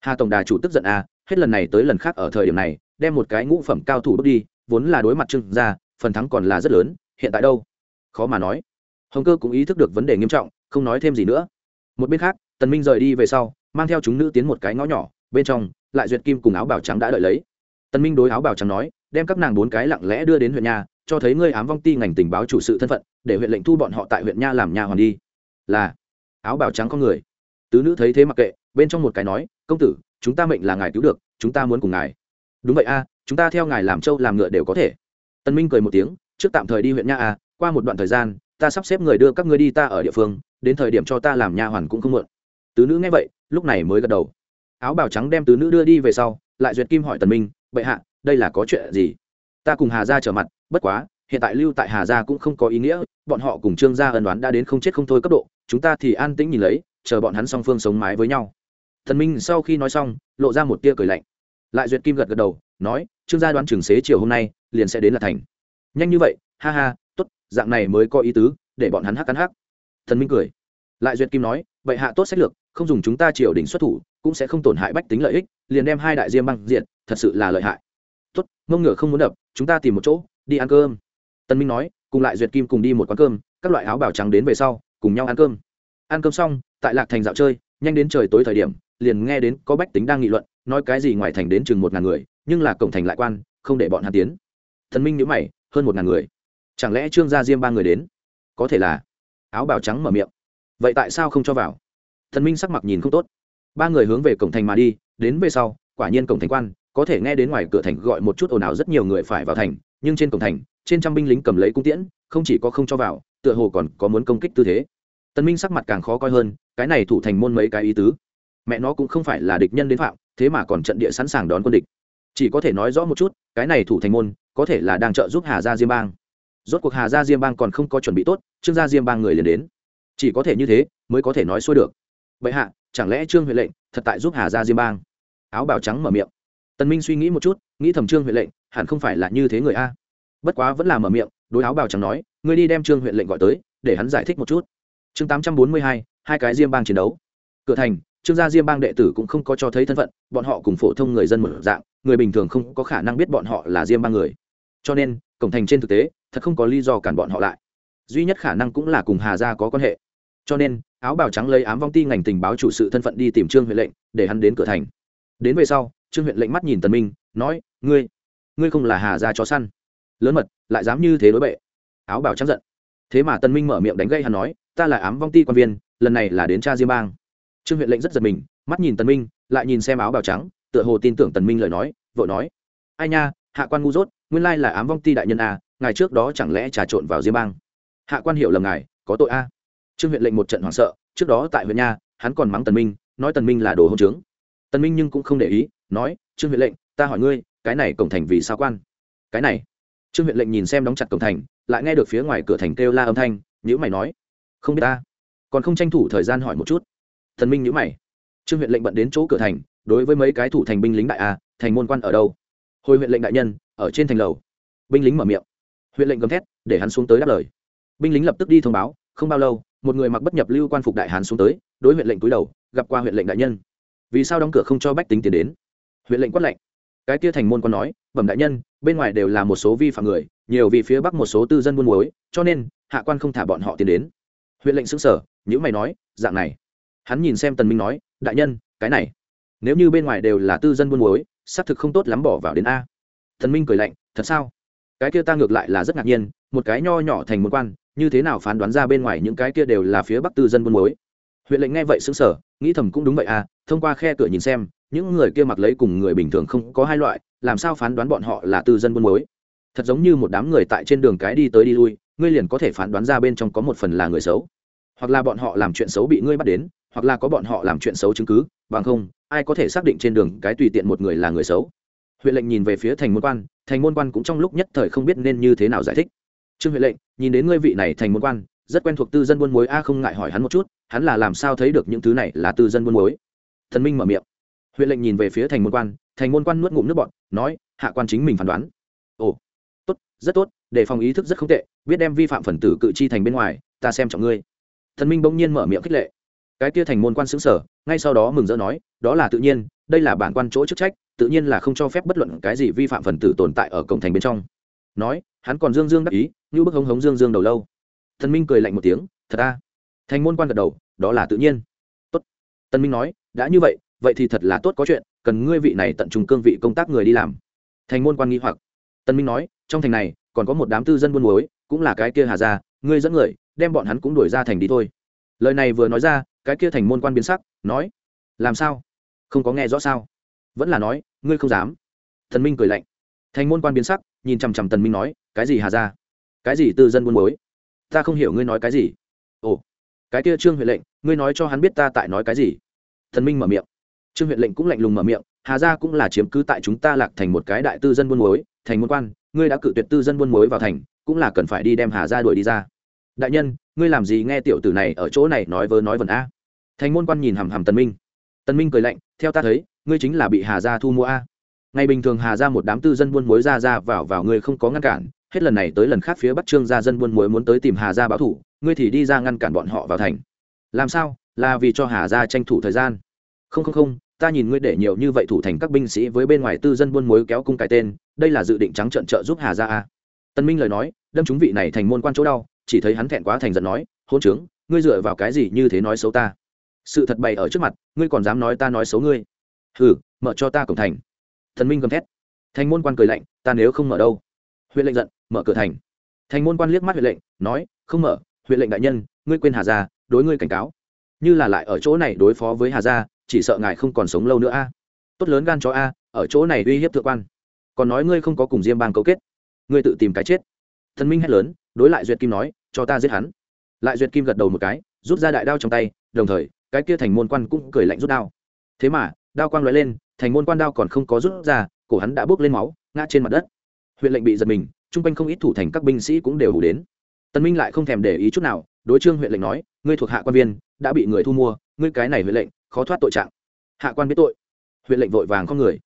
Hà tổng đà chủ tức giận à hết lần này tới lần khác ở thời điểm này đem một cái ngũ phẩm cao thủ bước đi vốn là đối mặt trưng ra, phần thắng còn là rất lớn hiện tại đâu? Khó mà nói. Hồng cơ cũng ý thức được vấn đề nghiêm trọng không nói thêm gì nữa. Một bên khác tần minh rời đi về sau mang theo chúng nữ tiến một cái ngõ nhỏ bên trong lại duyệt kim cùng áo bào trắng đã đợi lấy. Tần minh đối áo bào trắng nói đem các nàng bốn cái lặng lẽ đưa đến huyện nha cho thấy ngươi ám vong ti ngành tình báo chủ sự thân phận để huyện lệnh thu bọn họ tại huyện nha làm nhà hoàn đi. Là áo bào trắng con người tứ nữ thấy thế mặc kệ, bên trong một cái nói, công tử, chúng ta mệnh là ngài cứu được, chúng ta muốn cùng ngài. Đúng vậy a, chúng ta theo ngài làm trâu làm ngựa đều có thể. Tân minh cười một tiếng, trước tạm thời đi huyện nha a, qua một đoạn thời gian, ta sắp xếp người đưa các ngươi đi ta ở địa phương, đến thời điểm cho ta làm nha hoàn cũng không muộn. Tứ nữ nghe vậy, lúc này mới gật đầu. Áo bào trắng đem tứ nữ đưa đi về sau, lại duyệt kim hỏi tần minh, bệ hạ, đây là có chuyện gì? Ta cùng hà gia trở mặt, bất quá, hiện tại lưu tại hà gia cũng không có ý nghĩa, bọn họ cùng trương gia ân đoán đã đến không chết không thôi cấp độ, chúng ta thì an tĩnh nhìn lấy chờ bọn hắn song phương sống mái với nhau. Thần minh sau khi nói xong, lộ ra một tia cười lạnh. Lại duyệt kim gật gật đầu, nói, trương gia đoán trường xế chiều hôm nay liền sẽ đến là thành. Nhanh như vậy, ha ha, tốt, dạng này mới có ý tứ, để bọn hắn hắc cắn hắc. Thần minh cười. Lại duyệt kim nói vậy hạ tốt sách lược, không dùng chúng ta triều đình xuất thủ, cũng sẽ không tổn hại bách tính lợi ích, liền đem hai đại diêm băng diện thật sự là lợi hại. Tốt ngông ngựa không muốn đập, chúng ta tìm một chỗ, đi ăn cơm. Tân minh nói, cùng lại duyệt kim cùng đi một quán cơm, các loại áo bào trắng đến về sau, cùng nhau ăn cơm. Ăn cơm xong tại lạc thành dạo chơi, nhanh đến trời tối thời điểm, liền nghe đến có bách tính đang nghị luận, nói cái gì ngoài thành đến chừng một ngàn người, nhưng là cổng thành lại quan, không để bọn hắn tiến. Thần minh nhữ mày, hơn một ngàn người. Chẳng lẽ trương gia diêm ba người đến? Có thể là. Áo bào trắng mở miệng. Vậy tại sao không cho vào? Thần minh sắc mặt nhìn không tốt. Ba người hướng về cổng thành mà đi, đến về sau, quả nhiên cổng thành quan, có thể nghe đến ngoài cửa thành gọi một chút ồn ào rất nhiều người phải vào thành, nhưng trên cổng thành, trên trăm binh lính cầm lấy cung tiễn, không chỉ có không cho vào, tựa hồ còn có muốn công kích tư thế. Tân minh sắc mặt càng khó coi hơn cái này thủ thành môn mấy cái ý tứ. Mẹ nó cũng không phải là địch nhân đến phạm, thế mà còn trận địa sẵn sàng đón quân địch. Chỉ có thể nói rõ một chút, cái này thủ thành môn, có thể là đang trợ giúp hà gia diêm bang. Rốt cuộc hà gia diêm bang còn không có chuẩn bị tốt, trương gia diêm bang người liền đến. Chỉ có thể như thế, mới có thể nói xuôi được. Vậy hạ, chẳng lẽ trương huệ lệnh thật tại giúp hà gia diêm bang? Áo bào trắng mở miệng. Tần minh suy nghĩ một chút, nghĩ thầm trương huệ lệnh, hẳn không phải là như thế người a. Bất quá vẫn là mở miệng, đối áo bào trắng nói, ngươi đi đem trương huệ lệnh gọi tới, để hắn giải thích một chút. Chương tám trăm bốn mươi hai cái diêm bang chiến đấu. Cửa thành, trương gia diêm bang đệ tử cũng không có cho thấy thân phận, bọn họ cùng phổ thông người dân một dạng, người bình thường không có khả năng biết bọn họ là diêm bang người. Cho nên, cổng thành trên thực tế, thật không có lý do cản bọn họ lại. Duy nhất khả năng cũng là cùng hà gia có quan hệ. Cho nên, áo bào trắng lấy ám vong ti ngành tình báo chủ sự thân phận đi tìm trương huyện lệnh, để hắn đến cửa thành. Đến về sau, trương huyện lệnh mắt nhìn tần minh, nói, ngươi ngươi không là hà gia chó săn. Lớn mật, lại dám như thế đối bệ. Áo bào trắng giận. Thế mà tần minh mở miệng đánh gây hắn nói, ta là ám vong ti quan viên lần này là đến cha diêm bang. Trương huyện lệnh rất giật mình, mắt nhìn tần minh, lại nhìn xem áo bào trắng, tựa hồ tin tưởng tần minh lời nói, vội nói, ai nha, hạ quan ngu dốt, nguyên lai là ám vong ti đại nhân a, ngài trước đó chẳng lẽ trà trộn vào diêm bang? Hạ quan hiểu lầm ngài, có tội a. Trương huyện lệnh một trận hoảng sợ, trước đó tại huyện nha, hắn còn mắng tần minh, nói tần minh là đồ hỗn trướng. Tần minh nhưng cũng không để ý, nói, trương huyện lệnh, ta hỏi ngươi, cái này cổng thành vì sao quan? Cái này? Trương huyện lệnh nhìn xem đóng chặt cổng thành, lại nghe được phía ngoài cửa thành kêu la âm thanh nhữ mày nói, không biết ta còn không tranh thủ thời gian hỏi một chút. Thần minh nhữ mày. Trương huyện lệnh bận đến chỗ cửa thành, đối với mấy cái thủ thành binh lính đại a, thành môn quan ở đâu? Hồi huyện lệnh đại nhân, ở trên thành lầu. Binh lính mở miệng. Huyện lệnh gầm thét, để hắn xuống tới đáp lời. Binh lính lập tức đi thông báo, không bao lâu, một người mặc bất nhập lưu quan phục đại hán xuống tới, đối huyện lệnh cúi đầu, gặp qua huyện lệnh đại nhân. Vì sao đóng cửa không cho bách tính tiến đến? Huyện lệnh quát lệnh cái kia thành môn quan nói, bẩm đại nhân, bên ngoài đều là một số vi phạm người, nhiều vì phía bắc một số tư dân buôn muối, cho nên hạ quan không thả bọn họ tiến đến. Huyện lệnh xứng sở nhữ mày nói dạng này. Hắn nhìn xem tần minh nói đại nhân cái này nếu như bên ngoài đều là tư dân buôn muối xác thực không tốt lắm bỏ vào đến a. Thần minh cười lạnh thật sao? Cái kia ta ngược lại là rất ngạc nhiên một cái nho nhỏ thành một quan như thế nào phán đoán ra bên ngoài những cái kia đều là phía bắc tư dân buôn muối? Huyện lệnh nghe vậy sững sờ, nghĩ thầm cũng đúng vậy à thông qua khe cửa nhìn xem những người kia mặc lấy cùng người bình thường không có hai loại làm sao phán đoán bọn họ là tư dân buôn muối? Thật giống như một đám người tại trên đường cái đi tới đi lui ngươi liền có thể phán đoán ra bên trong có một phần là người xấu hoặc là bọn họ làm chuyện xấu bị ngươi bắt đến, hoặc là có bọn họ làm chuyện xấu chứng cứ, bằng không, ai có thể xác định trên đường cái tùy tiện một người là người xấu? Huyện lệnh nhìn về phía thành môn quan, thành môn quan cũng trong lúc nhất thời không biết nên như thế nào giải thích. Trương huệ lệnh, nhìn đến ngươi vị này thành môn quan, rất quen thuộc tư dân buôn muối a, không ngại hỏi hắn một chút, hắn là làm sao thấy được những thứ này là tư dân buôn muối? Thần minh mở miệng. Huyện lệnh nhìn về phía thành môn quan, thành môn quan nuốt ngụm nước bọn nói, hạ quan chính mình phán đoán. Ồ, tốt, rất tốt để phòng ý thức rất không tệ, biết đem vi phạm phần tử cự chi thành bên ngoài, ta xem trọng ngươi thần minh bỗng nhiên mở miệng khích lệ. Cái kia thành môn quan xứng sở, ngay sau đó mừng rỡ nói, đó là tự nhiên, đây là bản quan chỗ chức trách, tự nhiên là không cho phép bất luận cái gì vi phạm phần tử tồn tại ở cổng thành bên trong. Nói, hắn còn dương dương đắc ý, như bức hống hống dương dương đầu lâu. Thần minh cười lạnh một tiếng, thật ta thành môn quan gật đầu, đó là tự nhiên. Tốt. tân minh nói, đã như vậy vậy thì thật là tốt có chuyện, cần ngươi vị này tận trung cương vị công tác người đi làm. Thành môn quan nghi hoặc. Tân minh nói, trong thành này, còn có một đám tư dân buôn muối, cũng là cái kia hà gia, ngươi dẫn người đem bọn hắn cũng đuổi ra thành đi thôi. Lời này vừa nói ra, cái kia thành môn quan biến sắc, nói, làm sao? Không có nghe rõ sao? Vẫn là nói, ngươi không dám. Thần minh cười lạnh. Thành môn quan biến sắc, nhìn chằm chằm tần minh nói, cái gì hà gia? Cái gì tư dân buôn muối ta không hiểu ngươi nói cái gì. Ồ, cái kia trương huệ lệnh, ngươi nói cho hắn biết ta tại nói cái gì? Thần minh mở miệng. Trương huyện lệnh cũng lạnh lùng mở miệng, hà gia cũng là chiếm cứ tại chúng ta lạc thành một cái đại tư dân buôn muối thành môn quan, ngươi đã cự tuyệt tư dân buôn muối vào thành, cũng là cần phải đi đem hà gia đuổi đi ra đại nhân, ngươi làm gì nghe tiểu tử này ở chỗ này nói vớ nói vần a? Thành môn quan nhìn hằm hằm tần minh. Tần minh cười lạnh, theo ta thấy, ngươi chính là bị hà gia thu mua a. Ngày bình thường hà gia một đám tư dân buôn muối ra ra vào vào ngươi không có ngăn cản, hết lần này tới lần khác phía bắc trương gia dân buôn muối muốn tới tìm hà gia báo thủ, ngươi thì đi ra ngăn cản bọn họ vào thành. Làm sao? Là vì cho hà gia tranh thủ thời gian. Không không không, ta nhìn ngươi để nhiều như vậy thủ thành các binh sĩ với bên ngoài tư dân buôn muối kéo cung cái tên, đây là dự định trắng trợn trợ giúp hà gia a. Tân minh lời nói, đâm chúng vị này thành môn quan chỗ đau chỉ thấy hắn thẹn quá thành giận nói hôn trướng, ngươi dựa vào cái gì như thế nói xấu ta? Sự thật bày ở trước mặt, ngươi còn dám nói ta nói xấu ngươi? Hừ, mở cho ta cổng thành. Thần minh gầm thét. Thành môn quan cười lạnh, ta nếu không mở đâu? Huyện lệnh giận, mở cửa thành. Thành môn quan liếc mắt huyện lệnh, nói, không mở, huyện lệnh đại nhân, ngươi quên hà gia, đối ngươi cảnh cáo. Như là lại ở chỗ này đối phó với hà gia, chỉ sợ ngài không còn sống lâu nữa a. Tốt lớn gan cho a, ở chỗ này uy hiếp thượng quan. Còn nói ngươi không có cùng diêm bang cấu kết, ngươi tự tìm cái chết. Thần minh hét lớn đối lại duyệt kim nói, cho ta giết hắn. Lại duyệt kim gật đầu một cái, rút ra đại đao trong tay, đồng thời, cái kia thành môn quan cũng cười lạnh rút đao. Thế mà, đao quang lóe lên, thành môn quan đao còn không có rút ra, cổ hắn đã bốc lên máu, ngã trên mặt đất. Huyện lệnh bị giật mình, chung quanh không ít thủ thành các binh sĩ cũng đều hủ đến. Tân minh lại không thèm để ý chút nào, đối trương huyện lệnh nói, ngươi thuộc hạ quan viên, đã bị người thu mua, ngươi cái này huyện lệnh, khó thoát tội trạng. Hạ quan biết tội. Huyện lệnh vội vàng con người.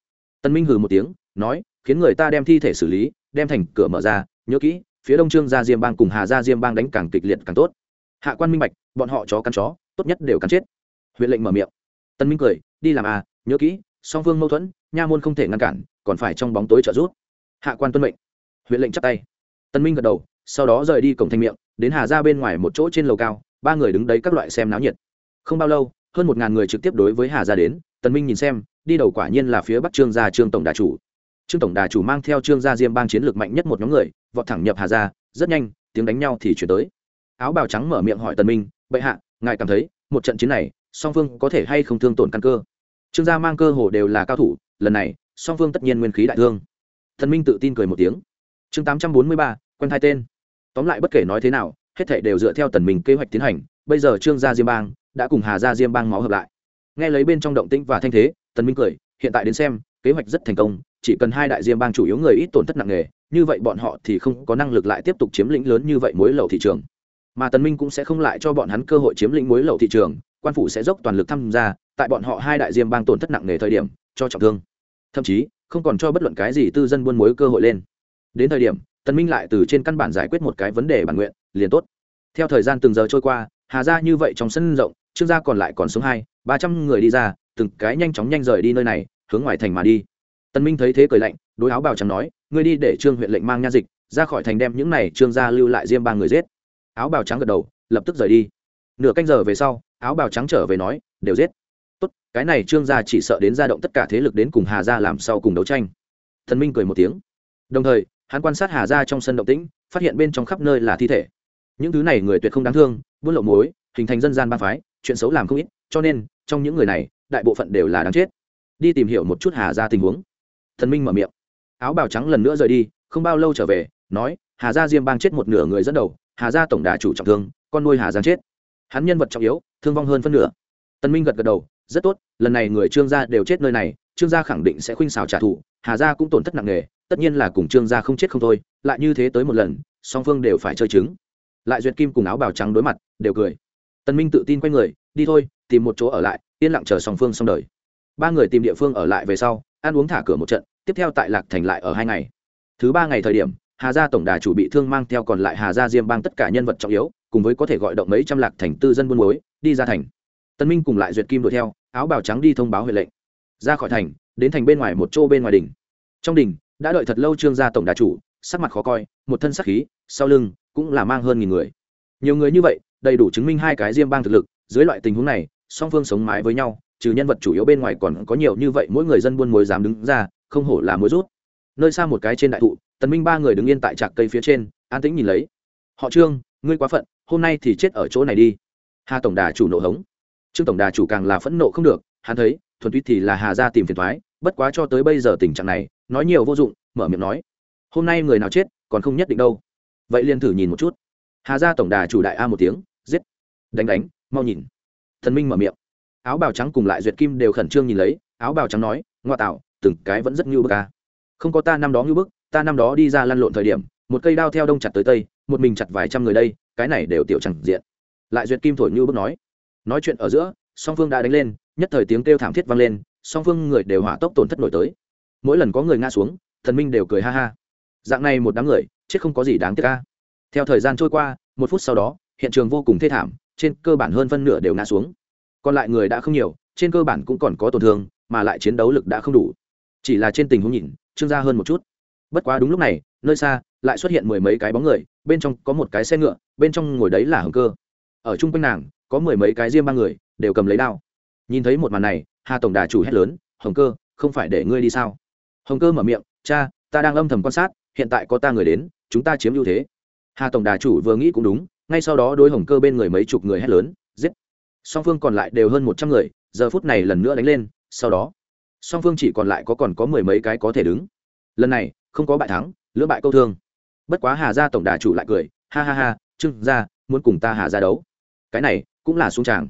Tân minh hừ một tiếng, nói, khiến người ta đem thi thể xử lý, đem thành cửa mở ra, nhớ kỹ phía đông trương gia diêm bang cùng hà gia diêm bang đánh càng kịch liệt càng tốt. Hạ quan minh bạch, bọn họ chó cắn chó, tốt nhất đều cắn chết. Huyện lệnh mở miệng. Tân minh cười, đi làm à nhớ kỹ, song phương mâu thuẫn, nha môn không thể ngăn cản, còn phải trong bóng tối trợ giúp. Hạ quan tuân mệnh. Huyện lệnh chắp tay. Tân minh gật đầu, sau đó rời đi cổng thanh miệng, đến hà ra bên ngoài một chỗ trên lầu cao, ba người đứng đấy các loại xem náo nhiệt. Không bao lâu, hơn một ngàn người trực tiếp đối với hà ra đến, tân minh nhìn xem, đi đầu quả nhiên là phía bắc trương gia trương tổng đà chủ trương tổng đà chủ mang theo trương gia diêm bang chiến lược mạnh nhất một nhóm người, vọt thẳng nhập hà ra rất nhanh, tiếng đánh nhau thì chuyển tới. Áo bào trắng mở miệng hỏi tần minh, bệ hạ, ngài cảm thấy một trận chiến này, song phương có thể hay không thương tổn căn cơ? Trương gia mang cơ hồ đều là cao thủ, lần này, song phương tất nhiên nguyên khí đại thương. Thần minh tự tin cười một tiếng. Chương tám trăm bốn mươi ba, quen hai tên. Tóm lại bất kể nói thế nào, hết thảy đều dựa theo tần minh kế hoạch tiến hành, bây giờ trương gia diêm bang đã cùng hà gia diêm bang máu hợp lại. Nghe lấy bên trong động tĩnh và thanh thế, tần minh cười, hiện tại đến xem, kế hoạch rất thành công chỉ cần hai đại diêm bang chủ yếu người ít tổn thất nặng nề, như vậy bọn họ thì không có năng lực lại tiếp tục chiếm lĩnh lớn như vậy mối lậu thị trường. Mà tần minh cũng sẽ không lại cho bọn hắn cơ hội chiếm lĩnh mối lậu thị trường, quan phủ sẽ dốc toàn lực tham gia, tại bọn họ hai đại diêm bang tổn thất nặng nề thời điểm, cho trọng thương. Thậm chí, không còn cho bất luận cái gì tư dân buôn mối cơ hội lên. Đến thời điểm, tần minh lại từ trên căn bản giải quyết một cái vấn đề bản nguyện, liền tốt. Theo thời gian từng giờ trôi qua, hà gia như vậy trong sân rộng, trương gia còn lại còn số hai, ba trăm người đi ra, từng cái nhanh chóng nhanh rời đi nơi này, hướng ngoài thành mà đi tần minh thấy thế cười lạnh, đối áo bào trắng nói, ngươi đi để trương huyện lệnh mang nha dịch, ra khỏi thành đem những này trương gia lưu lại diêm ba người giết. Áo bào trắng gật đầu, lập tức rời đi. Nửa canh giờ về sau, áo bào trắng trở về nói, đều giết. Tốt, cái này trương gia chỉ sợ đến ra động tất cả thế lực đến cùng hà gia làm sau cùng đấu tranh. Thần minh cười một tiếng. Đồng thời, hắn quan sát hà gia trong sân động tĩnh, phát hiện bên trong khắp nơi là thi thể. Những thứ này người tuyệt không đáng thương, buôn lậu mối hình thành dân gian ba phái, chuyện xấu làm không ít, cho nên, trong những người này, đại bộ phận đều là đáng chết. Đi tìm hiểu một chút hà gia tình huống thần minh mở miệng. Áo bào trắng lần nữa rời đi, không bao lâu trở về, nói, hà gia diêm bang chết một nửa người dẫn đầu, hà gia tổng đà chủ trọng thương, con nuôi hà giang chết. Hắn nhân vật trọng yếu, thương vong hơn phân nửa. Tân minh gật gật đầu, rất tốt, lần này người trương gia đều chết nơi này, trương gia khẳng định sẽ khuynh xào trả thù, hà gia cũng tổn thất nặng nề, tất nhiên là cùng trương gia không chết không thôi, lại như thế tới một lần, song phương đều phải chơi chứng lại duyệt kim cùng áo bào trắng đối mặt, đều cười. Tân minh tự tin quay người, đi thôi, tìm một chỗ ở lại, yên lặng chờ song phương xong đời ba người tìm địa phương ở lại về sau, ăn uống thả cửa một trận, tiếp theo tại lạc thành lại ở hai ngày. Thứ ba ngày thời điểm, hà gia tổng đà chủ bị thương mang theo còn lại hà gia diêm bang tất cả nhân vật trọng yếu, cùng với có thể gọi động mấy trăm lạc thành tư dân buôn mối đi ra thành. Tân minh cùng lại duyệt kim đuổi theo, áo bào trắng đi thông báo huệ lệnh. Ra khỏi thành, đến thành bên ngoài một chỗ bên ngoài đỉnh. Trong đỉnh, đã đợi thật lâu trương gia tổng đà chủ, sắc mặt khó coi, một thân sắc khí, sau lưng cũng là mang hơn nghìn người. Nhiều người như vậy, đầy đủ chứng minh hai cái diêm bang thực lực, dưới loại tình huống này, song phương sống mái với nhau trừ nhân vật chủ yếu bên ngoài còn có nhiều như vậy, mỗi người dân buôn mối dám đứng ra, không hổ là mối rút. Nơi xa một cái trên đại thụ, tần minh ba người đứng yên tại trạc cây phía trên, an tĩnh nhìn lấy. Họ trương, ngươi quá phận, hôm nay thì chết ở chỗ này đi. Hà tổng đà chủ nộ hống. Trương tổng đà chủ càng là phẫn nộ không được, hắn thấy, thuần túy thì là hà gia tìm phiền thoái bất quá cho tới bây giờ tình trạng này, nói nhiều vô dụng, mở miệng nói, hôm nay người nào chết, còn không nhất định đâu. Vậy liền thử nhìn một chút. Hà gia tổng đà chủ đại a một tiếng, giết. Đánh đánh, mau nhìn. Thần minh mở miệng áo bào trắng cùng lại duyệt kim đều khẩn trương nhìn lấy, áo bào trắng nói, ngoa tạo, từng cái vẫn rất như bức ca không có ta năm đó như bức, ta năm đó đi ra lăn lộn thời điểm, một cây đao theo đông chặt tới tây, một mình chặt vài trăm người đây, cái này đều tiểu chẳng diện. Lại duyệt kim thổi như bức nói. Nói chuyện ở giữa, song phương đã đánh lên, nhất thời tiếng kêu thảm thiết vang lên, song phương người đều hỏa tốc tổn thất nổi tới. Mỗi lần có người ngã xuống, thần minh đều cười ha ha. Dạng này một đám người, chết không có gì đáng tiếc ca theo thời gian trôi qua, một phút sau đó, hiện trường vô cùng thê thảm, trên cơ bản hơn phân nửa đều ngã xuống còn lại người đã không nhiều, trên cơ bản cũng còn có tổn thương, mà lại chiến đấu lực đã không đủ. Chỉ là trên tình huống nhìn, trương gia hơn một chút. Bất quá đúng lúc này, nơi xa, lại xuất hiện mười mấy cái bóng người, bên trong có một cái xe ngựa, bên trong ngồi đấy là hồng cơ. Ở chung quanh nàng, có mười mấy cái riêng ba người, đều cầm lấy đao. Nhìn thấy một màn này, hà tổng đà chủ hét lớn, hồng cơ, không phải để ngươi đi sao? Hồng cơ mở miệng, cha, ta đang âm thầm quan sát, hiện tại có ta người đến, chúng ta chiếm ưu thế. Hà tổng đà chủ vừa nghĩ cũng đúng, ngay sau đó đối hồng cơ bên người mấy chục người hét lớn song phương còn lại đều hơn một trăm người, giờ phút này lần nữa đánh lên, sau đó, song phương chỉ còn lại có còn có mười mấy cái có thể đứng. Lần này, không có bại thắng, lưỡng bại câu thương. Bất quá hà gia tổng đà chủ lại cười, ha ha ha, trương gia, muốn cùng ta hà gia đấu? Cái này cũng là xuống tràng.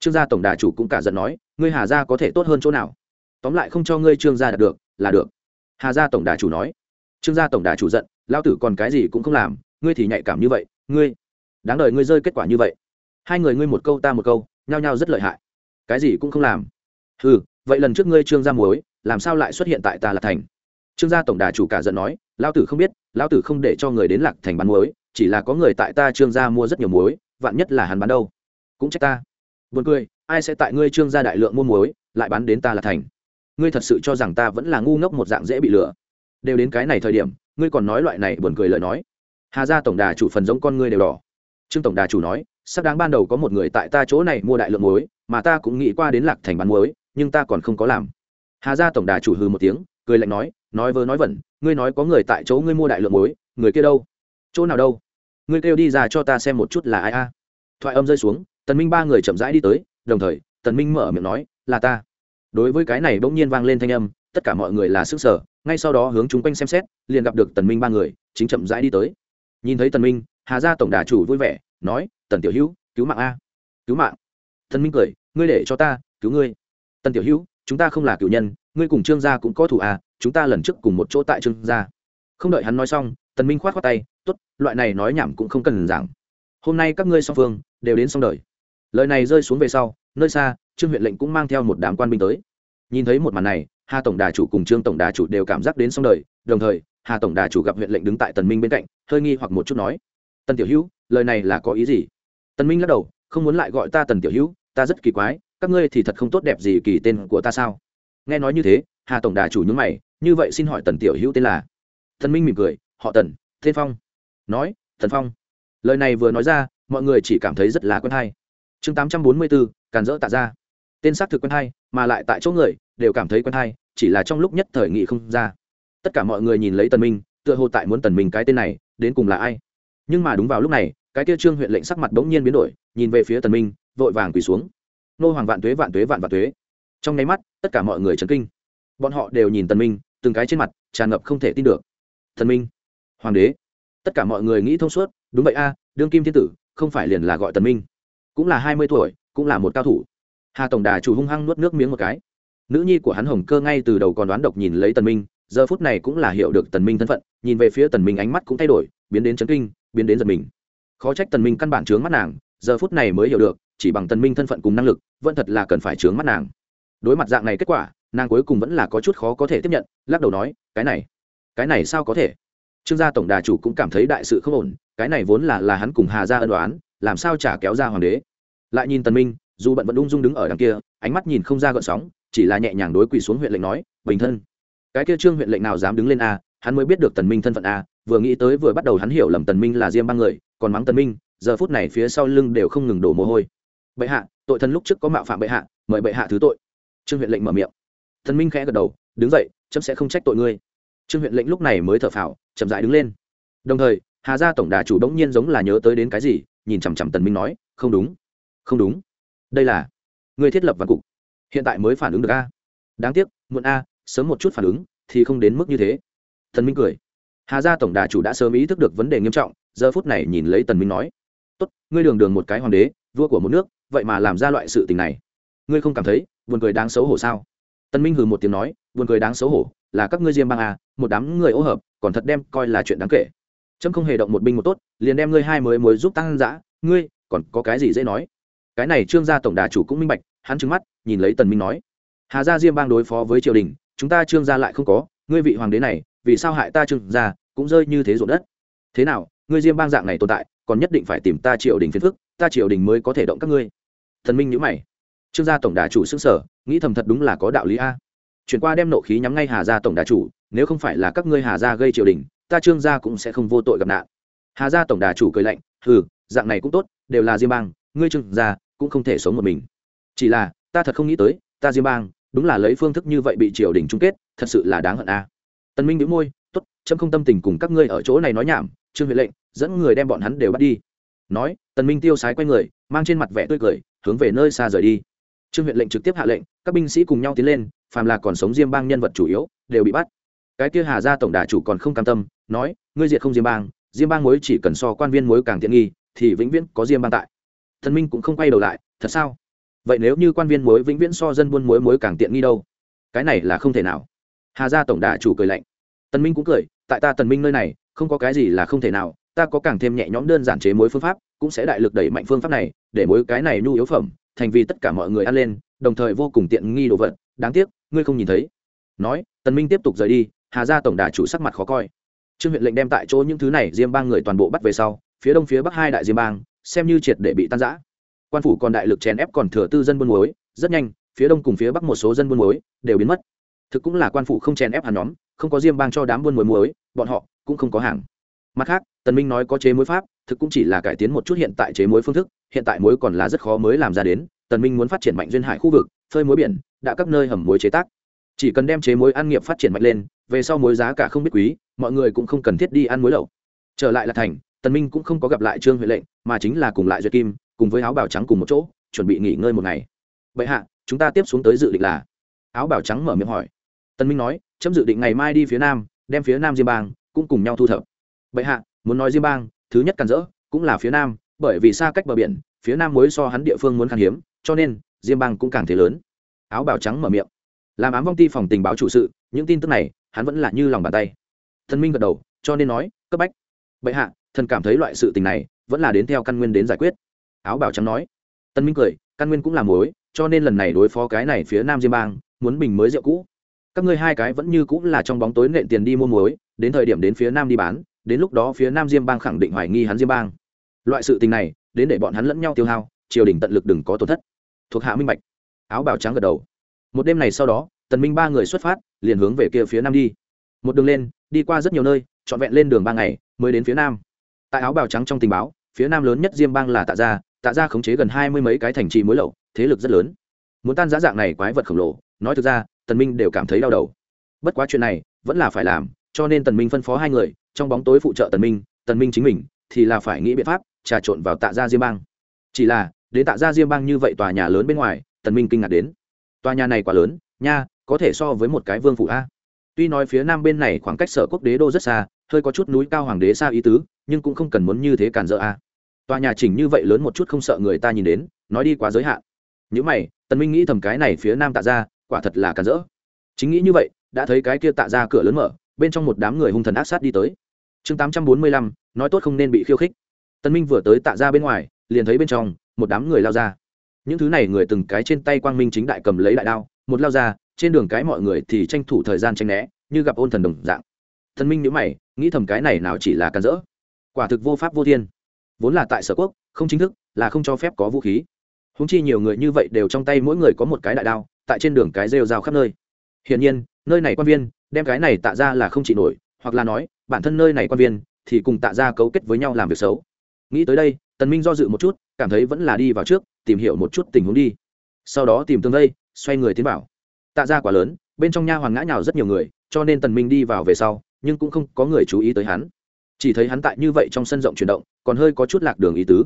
Trương gia tổng đà chủ cũng cả giận nói, ngươi hà gia có thể tốt hơn chỗ nào? Tóm lại không cho ngươi trương gia đạt được, là được. Hà gia tổng đà chủ nói. Trương gia tổng đà chủ giận lao tử còn cái gì cũng không làm, ngươi thì nhạy cảm như vậy, ngươi, đáng đời ngươi rơi kết quả như vậy. Hai người ngươi một câu ta một câu nhao nhao rất lợi hại. Cái gì cũng không làm. Ừ vậy lần trước ngươi trương gia muối, làm sao lại xuất hiện tại ta lạc thành? Trương gia tổng đà chủ cả giận nói lao tử không biết lao tử không để cho người đến lạc thành bán muối, chỉ là có người tại ta trương gia mua rất nhiều muối, vạn nhất là hắn bán đâu? Cũng trách ta. Buồn cười, ai sẽ tại ngươi trương gia đại lượng mua muối, lại bán đến ta lạc thành? Ngươi thật sự cho rằng ta vẫn là ngu ngốc một dạng dễ bị lừa? Đều đến cái này thời điểm, ngươi còn nói loại này buồn cười lời nói. Hà gia tổng đà chủ phần giống con ngươi đều đỏ trương tổng đà chủ nói sắp đáng ban đầu có một người tại ta chỗ này mua đại lượng muối, mà ta cũng nghĩ qua đến lạc thành bán muối, nhưng ta còn không có làm. Hà gia tổng đà chủ hừ một tiếng, cười lạnh nói nói vớ nói vẩn, ngươi nói có người tại chỗ ngươi mua đại lượng muối, người kia đâu? Chỗ nào đâu? Ngươi kêu đi ra cho ta xem một chút là ai a. Thoại âm rơi xuống, tần minh ba người chậm rãi đi tới, đồng thời, tần minh mở miệng nói, là ta. Đối với cái này bỗng nhiên vang lên thanh âm, tất cả mọi người là sức sở, ngay sau đó hướng chúng quanh xem xét, liền gặp được tần minh ba người, chính chậm rãi đi tới. Nhìn thấy tần minh hà gia tổng đà chủ vui vẻ, nói, tần tiểu hữu, cứu mạng a. Cứu mạng? Tần minh cười, ngươi để cho ta cứu ngươi. Tần tiểu hữu, chúng ta không là cựu nhân, ngươi cùng trương gia cũng có thủ a, chúng ta lần trước cùng một chỗ tại trương gia. Không đợi hắn nói xong, tần minh khoát khoát tay, tốt, loại này nói nhảm cũng không cần giảng. Hôm nay các ngươi song phương đều đến xong đời. Lời này rơi xuống về sau, nơi xa, trương huyện lệnh cũng mang theo một đám quan binh tới. Nhìn thấy một màn này, hà tổng đà chủ cùng trương tổng đà chủ đều cảm giác đến xong đời, đồng thời, hà tổng đà chủ gặp huyện lệnh đứng tại tần minh bên cạnh, hơi nghi hoặc một chút nói tần tiểu hữu, lời này là có ý gì? Tần minh lắc đầu, không muốn lại gọi ta tần tiểu hữu, ta rất kỳ quái, các ngươi thì thật không tốt đẹp gì kỳ tên của ta sao? Nghe nói như thế, hà tổng đà chủ nhúng mày, như vậy xin hỏi tần tiểu hữu tên là? Tần minh mỉm cười, họ tần, tên phong. Nói, tần phong. Lời này vừa nói ra, mọi người chỉ cảm thấy rất là quen hay. Chương tám trăm bốn mươi bốn càn dỡ tạ ra tên xác thực quen hay, mà lại tại chỗ người, đều cảm thấy quen hay, chỉ là trong lúc nhất thời nghị không ra. Tất cả mọi người nhìn lấy tần minh, tựa hồ tại muốn tần minh cái tên này, đến cùng là ai? Nhưng mà đúng vào lúc này, cái kia trương huyện lệnh sắc mặt bỗng nhiên biến đổi, nhìn về phía tần minh, vội vàng quỳ xuống. Nô hoàng vạn tuế vạn tuế, vạn vạn tuế. Trong nháy mắt, tất cả mọi người chấn kinh. Bọn họ đều nhìn tần minh, từng cái trên mặt, tràn ngập không thể tin được. Thần minh, hoàng đế. Tất cả mọi người nghĩ thông suốt, đúng vậy a, đương kim thiên tử, không phải liền là gọi tần minh. Cũng là hai mươi tuổi, cũng là một cao thủ. Hà tổng đà chủ hung hăng nuốt nước miếng một cái. Nữ nhi của hắn hồng cơ ngay từ đầu còn đoán độc nhìn lấy tần minh, giờ phút này cũng là hiểu được tần minh thân phận, nhìn về phía tần minh ánh mắt cũng thay đổi, biến đến chấn kinh biến đến giật mình. Khó trách tần minh căn bản trướng mắt nàng, giờ phút này mới hiểu được, chỉ bằng tần minh thân phận cùng năng lực, vẫn thật là cần phải trướng mắt nàng. Đối mặt dạng này kết quả, nàng cuối cùng vẫn là có chút khó có thể tiếp nhận, lắc đầu nói, cái này cái này sao có thể? Trương gia tổng đà chủ cũng cảm thấy đại sự không ổn, cái này vốn là là hắn cùng hà gia ân đoán làm sao trả kéo ra hoàng đế. Lại nhìn tần minh, dù bận vẫn ung dung đứng ở đằng kia, ánh mắt nhìn không ra gợn sóng, chỉ là nhẹ nhàng đối quỳ xuống huyện lệnh nói, bình thân, cái kia trương huyện lệnh nào dám đứng lên a? Hắn mới biết được tần minh thân phận a vừa nghĩ tới vừa bắt đầu hắn hiểu lầm tần minh là diêm ba người, còn mắng tần minh, giờ phút này phía sau lưng đều không ngừng đổ mồ hôi. Bệ hạ, tội thân lúc trước có mạo phạm bệ hạ, mời bệ hạ thứ tội. Trương huyện lệnh mở miệng. Thần minh khẽ gật đầu, đứng dậy, chấm sẽ không trách tội ngươi. Trương huyện lệnh lúc này mới thở phào, chậm rãi đứng lên. Đồng thời, hà gia tổng đà chủ đống nhiên giống là nhớ tới đến cái gì, nhìn chằm chằm tần minh nói, không đúng không đúng. Đây là người thiết lập văn cục, hiện tại mới phản ứng được a. Đáng tiếc, muộn a, sớm một chút phản ứng thì không đến mức như thế. Tần minh cười hà gia tổng đà chủ đã sớm ý thức được vấn đề nghiêm trọng, giờ phút này nhìn lấy tần minh nói, tốt, ngươi đường đường một cái hoàng đế, vua của một nước, vậy mà làm ra loại sự tình này. Ngươi không cảm thấy buồn cười đáng xấu hổ sao? Tần minh hừ một tiếng nói, buồn cười đáng xấu hổ, là các ngươi diêm bang à một đám người ô hợp, còn thật đem coi là chuyện đáng kể. Trâm không hề động một binh một tốt, liền đem ngươi hai mới mới giúp tăng dã, ngươi còn có cái gì dễ nói? Cái này trương gia tổng đà chủ cũng minh bạch, hắn trừng mắt, nhìn lấy tần minh nói, hà gia diêm bang đối phó với triều đình, chúng ta trương gia lại không có, ngươi vị hoàng đế này vì sao hại ta trương gia, cũng rơi như thế ruộng đất. Thế nào, ngươi diêm bang dạng này tồn tại, còn nhất định phải tìm ta triều đình phiền phức, ta triều đình mới có thể động các ngươi. Thần minh nhữ mày. Trương gia tổng đà chủ xưng sở nghĩ thầm thật đúng là có đạo lý a. Chuyển qua đem nộ khí nhắm ngay hà gia tổng đà chủ, nếu không phải là các ngươi hà gia gây triều đình, ta trương gia cũng sẽ không vô tội gặp nạn. Hà gia tổng đà chủ cười lạnh, hừ, dạng này cũng tốt, đều là diêm bang, ngươi trương gia cũng không thể sống một mình. Chỉ là, ta thật không nghĩ tới, ta diêm bang, đúng là lấy phương thức như vậy bị triều đình chung kết, thật sự là đáng hận a. Tần minh đĩu môi, tốt trâm không tâm tình cùng các ngươi ở chỗ này nói nhảm, trương huệ lệnh, dẫn người đem bọn hắn đều bắt đi. Nói, tần minh tiêu sái quay người, mang trên mặt vẻ tươi cười, hướng về nơi xa rời đi. Trương huệ lệnh trực tiếp hạ lệnh, các binh sĩ cùng nhau tiến lên, phàm là còn sống diêm bang nhân vật chủ yếu, đều bị bắt. Cái kia hà gia tổng đà chủ còn không cam tâm, nói, ngươi diệt không diêm bang diêm bang mối chỉ cần so quan viên mối càng tiện nghi, thì vĩnh viễn có diêm bang tại. Thần minh cũng không quay đầu lại, thật sao? Vậy nếu như quan viên mối vĩnh viễn so dân buôn mối mối càng tiện nghi đâu? Cái này là không thể nào hà gia tổng đà chủ cười lạnh. Tần minh cũng cười, tại ta tần minh nơi này, không có cái gì là không thể nào, ta có càng thêm nhẹ nhõm đơn giản chế mối phương pháp, cũng sẽ đại lực đẩy mạnh phương pháp này, để mối cái này nhu yếu phẩm, thành vì tất cả mọi người ăn lên, đồng thời vô cùng tiện nghi đồ vật, đáng tiếc, ngươi không nhìn thấy. Nói, tần minh tiếp tục rời đi, hà gia tổng đà chủ sắc mặt khó coi. Trương huyện lệnh đem tại chỗ những thứ này diêm bang người toàn bộ bắt về sau, phía đông phía bắc hai đại diêm bang, xem như triệt để bị tan rã. Quan phủ còn đại lực chèn ép còn thừa tư dân buôn muối, rất nhanh, phía đông cùng phía bắc một số dân buôn muối, đều biến mất thực cũng là quan phủ không chèn ép hắn nhóm, không có diêm bang cho đám buôn muối muối, bọn họ cũng không có hàng. Mặt khác, tần minh nói có chế muối pháp, thực cũng chỉ là cải tiến một chút hiện tại chế muối phương thức, hiện tại muối còn là rất khó mới làm ra đến, tần minh muốn phát triển mạnh duyên hải khu vực, phơi muối biển, đã các nơi hầm muối chế tác. Chỉ cần đem chế muối ăn nghiệp phát triển mạnh lên, về sau muối giá cả không biết quý, mọi người cũng không cần thiết đi ăn muối lậu. Trở lại là thành, tần minh cũng không có gặp lại trương huệ lệnh, mà chính là cùng lại duyệt kim, cùng với áo bào trắng cùng một chỗ, chuẩn bị nghỉ ngơi một ngày. Vậy hạ, chúng ta tiếp xuống tới dự định là? Áo bào trắng mở miệng hỏi tân minh nói, chấm dự định ngày mai đi phía nam, đem phía nam diêm bang cũng cùng nhau thu thập. Bệ hạ, muốn nói diêm bang, thứ nhất cản rỡ cũng là phía nam, bởi vì xa cách bờ biển, phía nam mới so hắn địa phương muốn khan hiếm, cho nên diêm bang cũng càng thế lớn. Áo bào trắng mở miệng. Làm ám vong ti phòng tình báo chủ sự, những tin tức này, hắn vẫn là như lòng bàn tay. Thần minh gật đầu, cho nên nói, cấp bách. Bệ hạ, thần cảm thấy loại sự tình này vẫn là đến theo căn nguyên đến giải quyết. Áo bào trắng nói. Tân minh cười, căn nguyên cũng là mối cho nên lần này đối phó cái này phía nam diêm bang, muốn bình mới rượu cũ các ngươi hai cái vẫn như cũng là trong bóng tối nện tiền đi mua muối, đến thời điểm đến phía nam đi bán, đến lúc đó phía nam diêm bang khẳng định hoài nghi hắn diêm bang. Loại sự tình này, đến để bọn hắn lẫn nhau tiêu hao, triều đình tận lực đừng có tổn thất. Thuộc hạ minh bạch. Áo bào trắng gật đầu. Một đêm này sau đó, tần minh ba người xuất phát, liền hướng về kia phía nam đi. Một đường lên, đi qua rất nhiều nơi, trọn vẹn lên đường ba ngày, mới đến phía nam. Tại áo bào trắng trong tình báo, phía nam lớn nhất diêm bang là tạ gia tạ gia khống chế gần hai mươi mấy cái thành trì mối lậu, thế lực rất lớn. Muốn tan giá dạng này quái vật khổng lồ, nói thực ra tần minh đều cảm thấy đau đầu. Bất quá chuyện này vẫn là phải làm, cho nên tần minh phân phó hai người, trong bóng tối phụ trợ tần minh tần minh chính mình thì là phải nghĩ biện pháp trà trộn vào tạ gia diêm bang. Chỉ là, đến tạ gia diêm bang như vậy tòa nhà lớn bên ngoài, tần minh kinh ngạc đến. Tòa nhà này quá lớn, nha, có thể so với một cái vương phủ a. Tuy nói phía nam bên này khoảng cách sở quốc đế đô rất xa, hơi có chút núi cao hoàng đế xa ý tứ, nhưng cũng không cần muốn như thế cản dỡ a. Tòa nhà chỉnh như vậy lớn một chút không sợ người ta nhìn đến, nói đi quá giới hạn. Những mày, tần minh nghĩ thầm cái này phía nam tạ gia quả thật là cản rỡ. chính nghĩ như vậy đã thấy cái kia tạ gia cửa lớn mở bên trong một đám người hung thần ác sát đi tới. Chương tám trăm bốn mươi lăm nói tốt không nên bị khiêu khích. Tân minh vừa tới tạ ra bên ngoài liền thấy bên trong một đám người lao ra. Những thứ này người từng cái trên tay quang minh chính đại cầm lấy đại đao một lao ra trên đường cái mọi người thì tranh thủ thời gian tranh né như gặp ôn thần đồng dạng. Thần minh nhữ mày nghĩ thầm cái này nào chỉ là cản rỡ, quả thực vô pháp vô thiên. Vốn là tại sở quốc không chính thức là không cho phép có vũ khí. Húng chi nhiều người như vậy đều trong tay mỗi người có một cái đại đao tại trên đường cái rêu rao khắp nơi. Hiển nhiên, nơi này quan viên, đem cái này tạ ra là không chỉ nổi, hoặc là nói, bản thân nơi này quan viên thì cùng tạ ra cấu kết với nhau làm việc xấu. Nghĩ tới đây, tần minh do dự một chút, cảm thấy vẫn là đi vào trước, tìm hiểu một chút tình huống đi. Sau đó tìm tương đây xoay người tiến vào. Tạ ra quá lớn, bên trong nha hoàn ngã nhào rất nhiều người, cho nên tần minh đi vào về sau, nhưng cũng không có người chú ý tới hắn. Chỉ thấy hắn tại như vậy trong sân rộng chuyển động, còn hơi có chút lạc đường ý tứ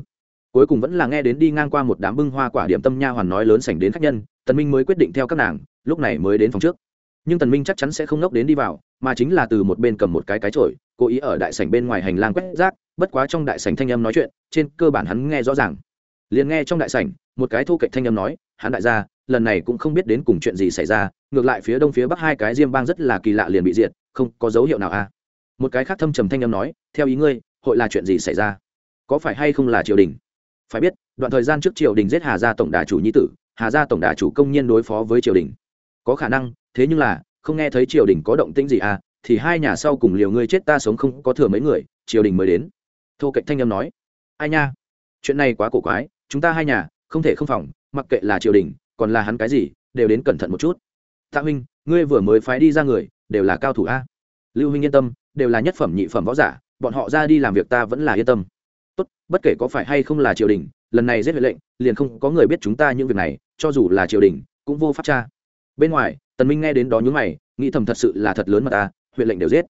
cuối cùng vẫn là nghe đến đi ngang qua một đám bưng hoa quả điểm tâm nha hoàn nói lớn sảnh đến khách nhân, tần minh mới quyết định theo các nàng, lúc này mới đến phòng trước. Nhưng tần minh chắc chắn sẽ không ngốc đến đi vào, mà chính là từ một bên cầm một cái cái chổi, cố ý ở đại sảnh bên ngoài hành lang quét rác, bất quá trong đại sảnh thanh âm nói chuyện, trên cơ bản hắn nghe rõ ràng. Liền nghe trong đại sảnh, một cái thu kệch thanh âm nói hắn đại gia, lần này cũng không biết đến cùng chuyện gì xảy ra, ngược lại phía đông phía bắc hai cái diêm bang rất là kỳ lạ liền bị diệt, không có dấu hiệu nào a à. một cái khác thâm trầm thanh âm nói, theo ý ngươi, hội là chuyện gì xảy ra? Có phải hay không là triều đình? Phải biết, đoạn thời gian trước triều đình giết hà gia tổng đà chủ nhi tử, hà gia tổng đà chủ công nhiên đối phó với triều đình. Có khả năng, thế nhưng là, không nghe thấy triều đình có động tĩnh gì à thì hai nhà sau cùng liều ngươi chết ta sống không có thừa mấy người, triều đình mới đến. Thô cạnh thanh âm nói, ai nha, chuyện này quá cổ quái, chúng ta hai nhà, không thể không phòng, mặc kệ là triều đình, còn là hắn cái gì, đều đến cẩn thận một chút. Tạ huynh, ngươi vừa mới phái đi ra người, đều là cao thủ a. Lưu huynh yên tâm, đều là nhất phẩm nhị phẩm võ giả, bọn họ ra đi làm việc ta vẫn là yên tâm tốt, bất kể có phải hay không là triều đình, lần này giết huệ lệnh, liền không có người biết chúng ta những việc này, cho dù là triều đình, cũng vô pháp tra. Bên ngoài, tần minh nghe đến đó nhún mày, nghĩ thầm thật sự là thật lớn mà ta huệ lệnh đều giết.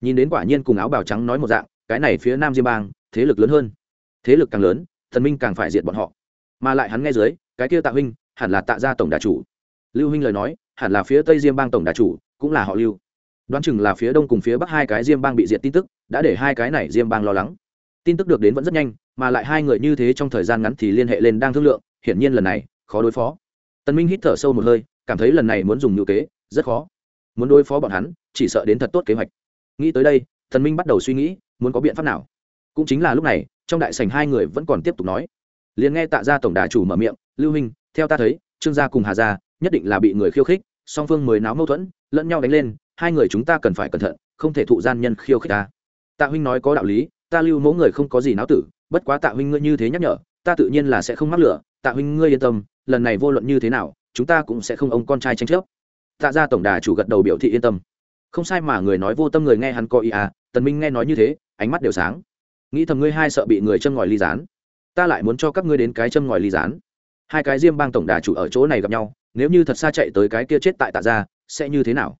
Nhìn đến quả nhiên cùng áo bào trắng nói một dạng, cái này phía nam diêm bang, thế lực lớn hơn. Thế lực càng lớn, tần minh càng phải diệt bọn họ. Mà lại hắn nghe dưới, cái kia tạ huynh, hẳn là tạ gia tổng đà chủ. Lưu huynh lời nói, hẳn là phía tây diêm bang tổng đà chủ, cũng là họ lưu. Đoán chừng là phía đông cùng phía bắc hai cái diêm bang bị diệt tin tức, đã để hai cái này diêm bang lo lắng tin tức được đến vẫn rất nhanh, mà lại hai người như thế trong thời gian ngắn thì liên hệ lên đang thương lượng, hiển nhiên lần này, khó đối phó. Tần minh hít thở sâu một hơi, cảm thấy lần này muốn dùng ngữ kế, rất khó. Muốn đối phó bọn hắn, chỉ sợ đến thật tốt kế hoạch. Nghĩ tới đây thần minh bắt đầu suy nghĩ, muốn có biện pháp nào. Cũng chính là lúc này, trong đại sảnh hai người vẫn còn tiếp tục nói. Liền nghe tạ gia tổng đà chủ mở miệng, lưu huynh, theo ta thấy, trương gia cùng hà gia nhất định là bị người khiêu khích, song phương mới náo mâu thuẫn, lẫn nhau đánh lên, hai người chúng ta cần phải cẩn thận, không thể thụ gian nhân khiêu khích ta. Tạ huynh nói có đạo lý ta lưu mẫu người không có gì náo tử, bất quá tạ huynh ngươi như thế nhắc nhở, ta tự nhiên là sẽ không mắc lửa, tạ huynh ngươi yên tâm, lần này vô luận như thế nào, chúng ta cũng sẽ không ông con trai tranh chấp. Tạ ra tổng đà chủ gật đầu biểu thị yên tâm. Không sai mà người nói vô tâm người nghe hắn coi ý à tần minh nghe nói như thế, ánh mắt đều sáng. Nghĩ thầm ngươi hai sợ bị người châm ngòi ly gián. Ta lại muốn cho các ngươi đến cái châm ngòi ly gián. Hai cái diêm bang tổng đà chủ ở chỗ này gặp nhau, nếu như thật xa chạy tới cái kia chết tại tạ gia, sẽ như thế nào?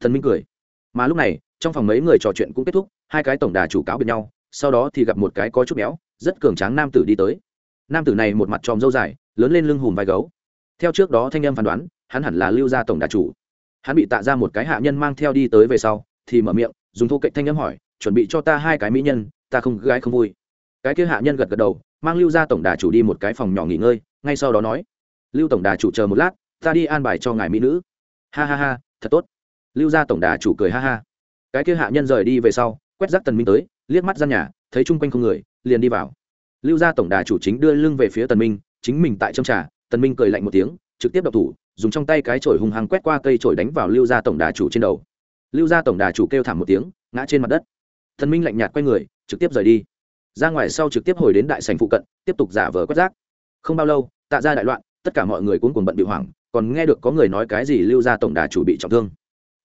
Thần minh cười. Mà lúc này, trong phòng mấy người trò chuyện cũng kết thúc, hai cái tổng đà chủ cáo biệt nhau sau đó thì gặp một cái có chút béo, rất cường tráng nam tử đi tới. Nam tử này một mặt tròm râu dài, lớn lên lưng hùm vai gấu. Theo trước đó thanh em phán đoán, hắn hẳn là lưu gia tổng đà chủ. Hắn bị tạ ra một cái hạ nhân mang theo đi tới về sau, thì mở miệng, dùng thô cạnh thanh âm hỏi, chuẩn bị cho ta hai cái mỹ nhân, ta không, gái không vui. Cái kia hạ nhân gật gật đầu, mang lưu gia tổng đà chủ đi một cái phòng nhỏ nghỉ ngơi, ngay sau đó nói, lưu tổng đà chủ chờ một lát, ta đi an bài cho ngài mỹ nữ. Ha ha ha, thật tốt. Lưu gia tổng đà chủ cười ha ha. Cái kia hạ nhân rời đi về sau, quét rác tần minh tới liếc mắt ra nhà, thấy chung quanh không người, liền đi vào. Lưu gia tổng đà chủ chính đưa lưng về phía tần minh, chính mình tại trong trà, tần minh cười lạnh một tiếng, trực tiếp đập thủ, dùng trong tay cái chổi hung hăng quét qua cây chổi đánh vào lưu gia tổng đà chủ trên đầu. Lưu gia tổng đà chủ kêu thảm một tiếng, ngã trên mặt đất. Tần minh lạnh nhạt quay người, trực tiếp rời đi. Ra ngoài sau trực tiếp hồi đến đại sảnh phụ cận, tiếp tục giả vờ quét rác. Không bao lâu, tạ ra đại loạn, tất cả mọi người cuốn cuồng bận bị hoảng, còn nghe được có người nói cái gì lưu gia tổng đà chủ bị trọng thương.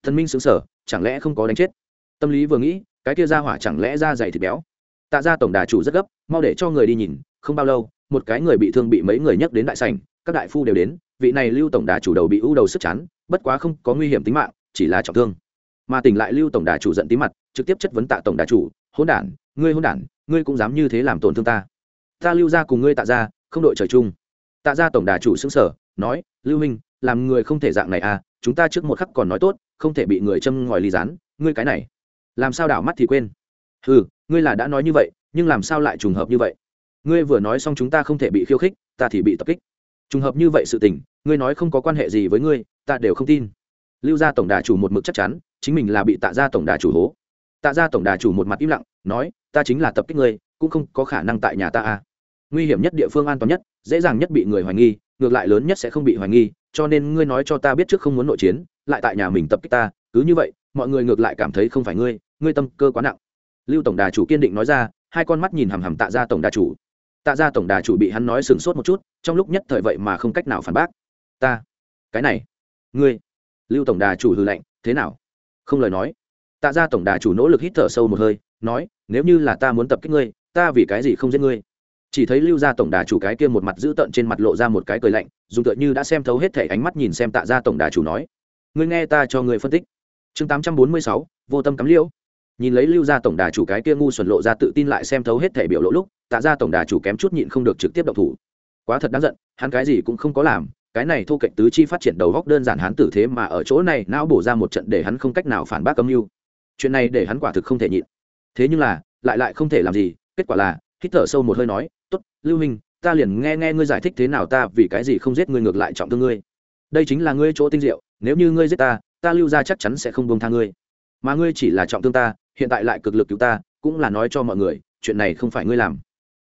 Thần minh sững sờ, chẳng lẽ không có đánh chết? Tâm lý vừa nghĩ cái kia ra hỏa chẳng lẽ ra dày thịt béo? Tạ ra tổng đà chủ rất gấp, mau để cho người đi nhìn, không bao lâu, một cái người bị thương bị mấy người nhấc đến đại sảnh, các đại phu đều đến, vị này lưu tổng đà chủ đầu bị ưu đầu sức chán, bất quá không có nguy hiểm tính mạng, chỉ là trọng thương. Mà tỉnh lại lưu tổng đà chủ giận tí mặt, trực tiếp chất vấn tạ tổng đà chủ hôn đản, ngươi hôn đản, ngươi cũng dám như thế làm tổn thương ta. Ta lưu ra cùng ngươi tạ ra không đội trời chung. Tạ ra tổng đà chủ xứng sở nói, lưu minh làm người không thể dạng này à chúng ta trước một khắc còn nói tốt, không thể bị người châm ngòi ly rán ngươi cái này làm sao đảo mắt thì quên. Ừ ngươi là đã nói như vậy, nhưng làm sao lại trùng hợp như vậy? Ngươi vừa nói xong chúng ta không thể bị khiêu khích, ta thì bị tập kích. Trùng hợp như vậy sự tình, ngươi nói không có quan hệ gì với ngươi, ta đều không tin. Lưu gia tổng đà chủ một mực chắc chắn, chính mình là bị tạ gia tổng đà chủ hố. Tạ gia tổng đà chủ một mặt im lặng, nói, ta chính là tập kích ngươi, cũng không có khả năng tại nhà ta à. nguy hiểm nhất địa phương an toàn nhất, dễ dàng nhất bị người hoài nghi, ngược lại lớn nhất sẽ không bị hoài nghi, cho nên ngươi nói cho ta biết trước không muốn nội chiến, lại tại nhà mình tập kích ta, cứ như vậy, mọi người ngược lại cảm thấy không phải ngươi ngươi tâm cơ quá nặng. Lưu tổng đà chủ kiên định nói ra, hai con mắt nhìn hằm hằm tạ ra tổng đà chủ. Tạ ra tổng đà chủ bị hắn nói sửng sốt một chút, trong lúc nhất thời vậy mà không cách nào phản bác. Ta, cái này, ngươi, lưu tổng đà chủ hư lệnh thế nào? Không lời nói. Tạ ra tổng đà chủ nỗ lực hít thở sâu một hơi, nói, nếu như là ta muốn tập kích ngươi, ta vì cái gì không giết ngươi? Chỉ thấy lưu gia tổng đà chủ cái kia một mặt dữ tợn trên mặt lộ ra một cái cười lạnh, dùng tựa như đã xem thấu hết thể ánh mắt nhìn xem tạ ra tổng đà chủ nói, ngươi nghe ta cho ngươi phân tích. Chương tám trăm bốn mươi sáu, vô tâm cắm liễu nhìn lấy lưu gia tổng đà chủ cái kia ngu xuẩn lộ ra tự tin lại xem thấu hết thể biểu lộ lúc, tạ ra tổng đà chủ kém chút nhịn không được trực tiếp động thủ. Quá thật đáng giận, hắn cái gì cũng không có làm, cái này thu cạnh tứ chi phát triển đầu góc đơn giản hắn tử thế mà ở chỗ này, não bổ ra một trận để hắn không cách nào phản bác âm mưu. Chuyện này để hắn quả thực không thể nhịn. Thế nhưng là, lại lại không thể làm gì, kết quả là, hít thở sâu một hơi nói, tốt, lưu minh, ta liền nghe nghe ngươi giải thích thế nào ta vì cái gì không giết ngươi ngược lại trọng thương ngươi. Đây chính là ngươi chỗ tinh diệu, nếu như ngươi giết ta ta lưu ra chắc chắn sẽ không buông tha ngươi. Mà ngươi chỉ là trọng thương ta hiện tại lại cực lực cứu ta, cũng là nói cho mọi người, chuyện này không phải ngươi làm.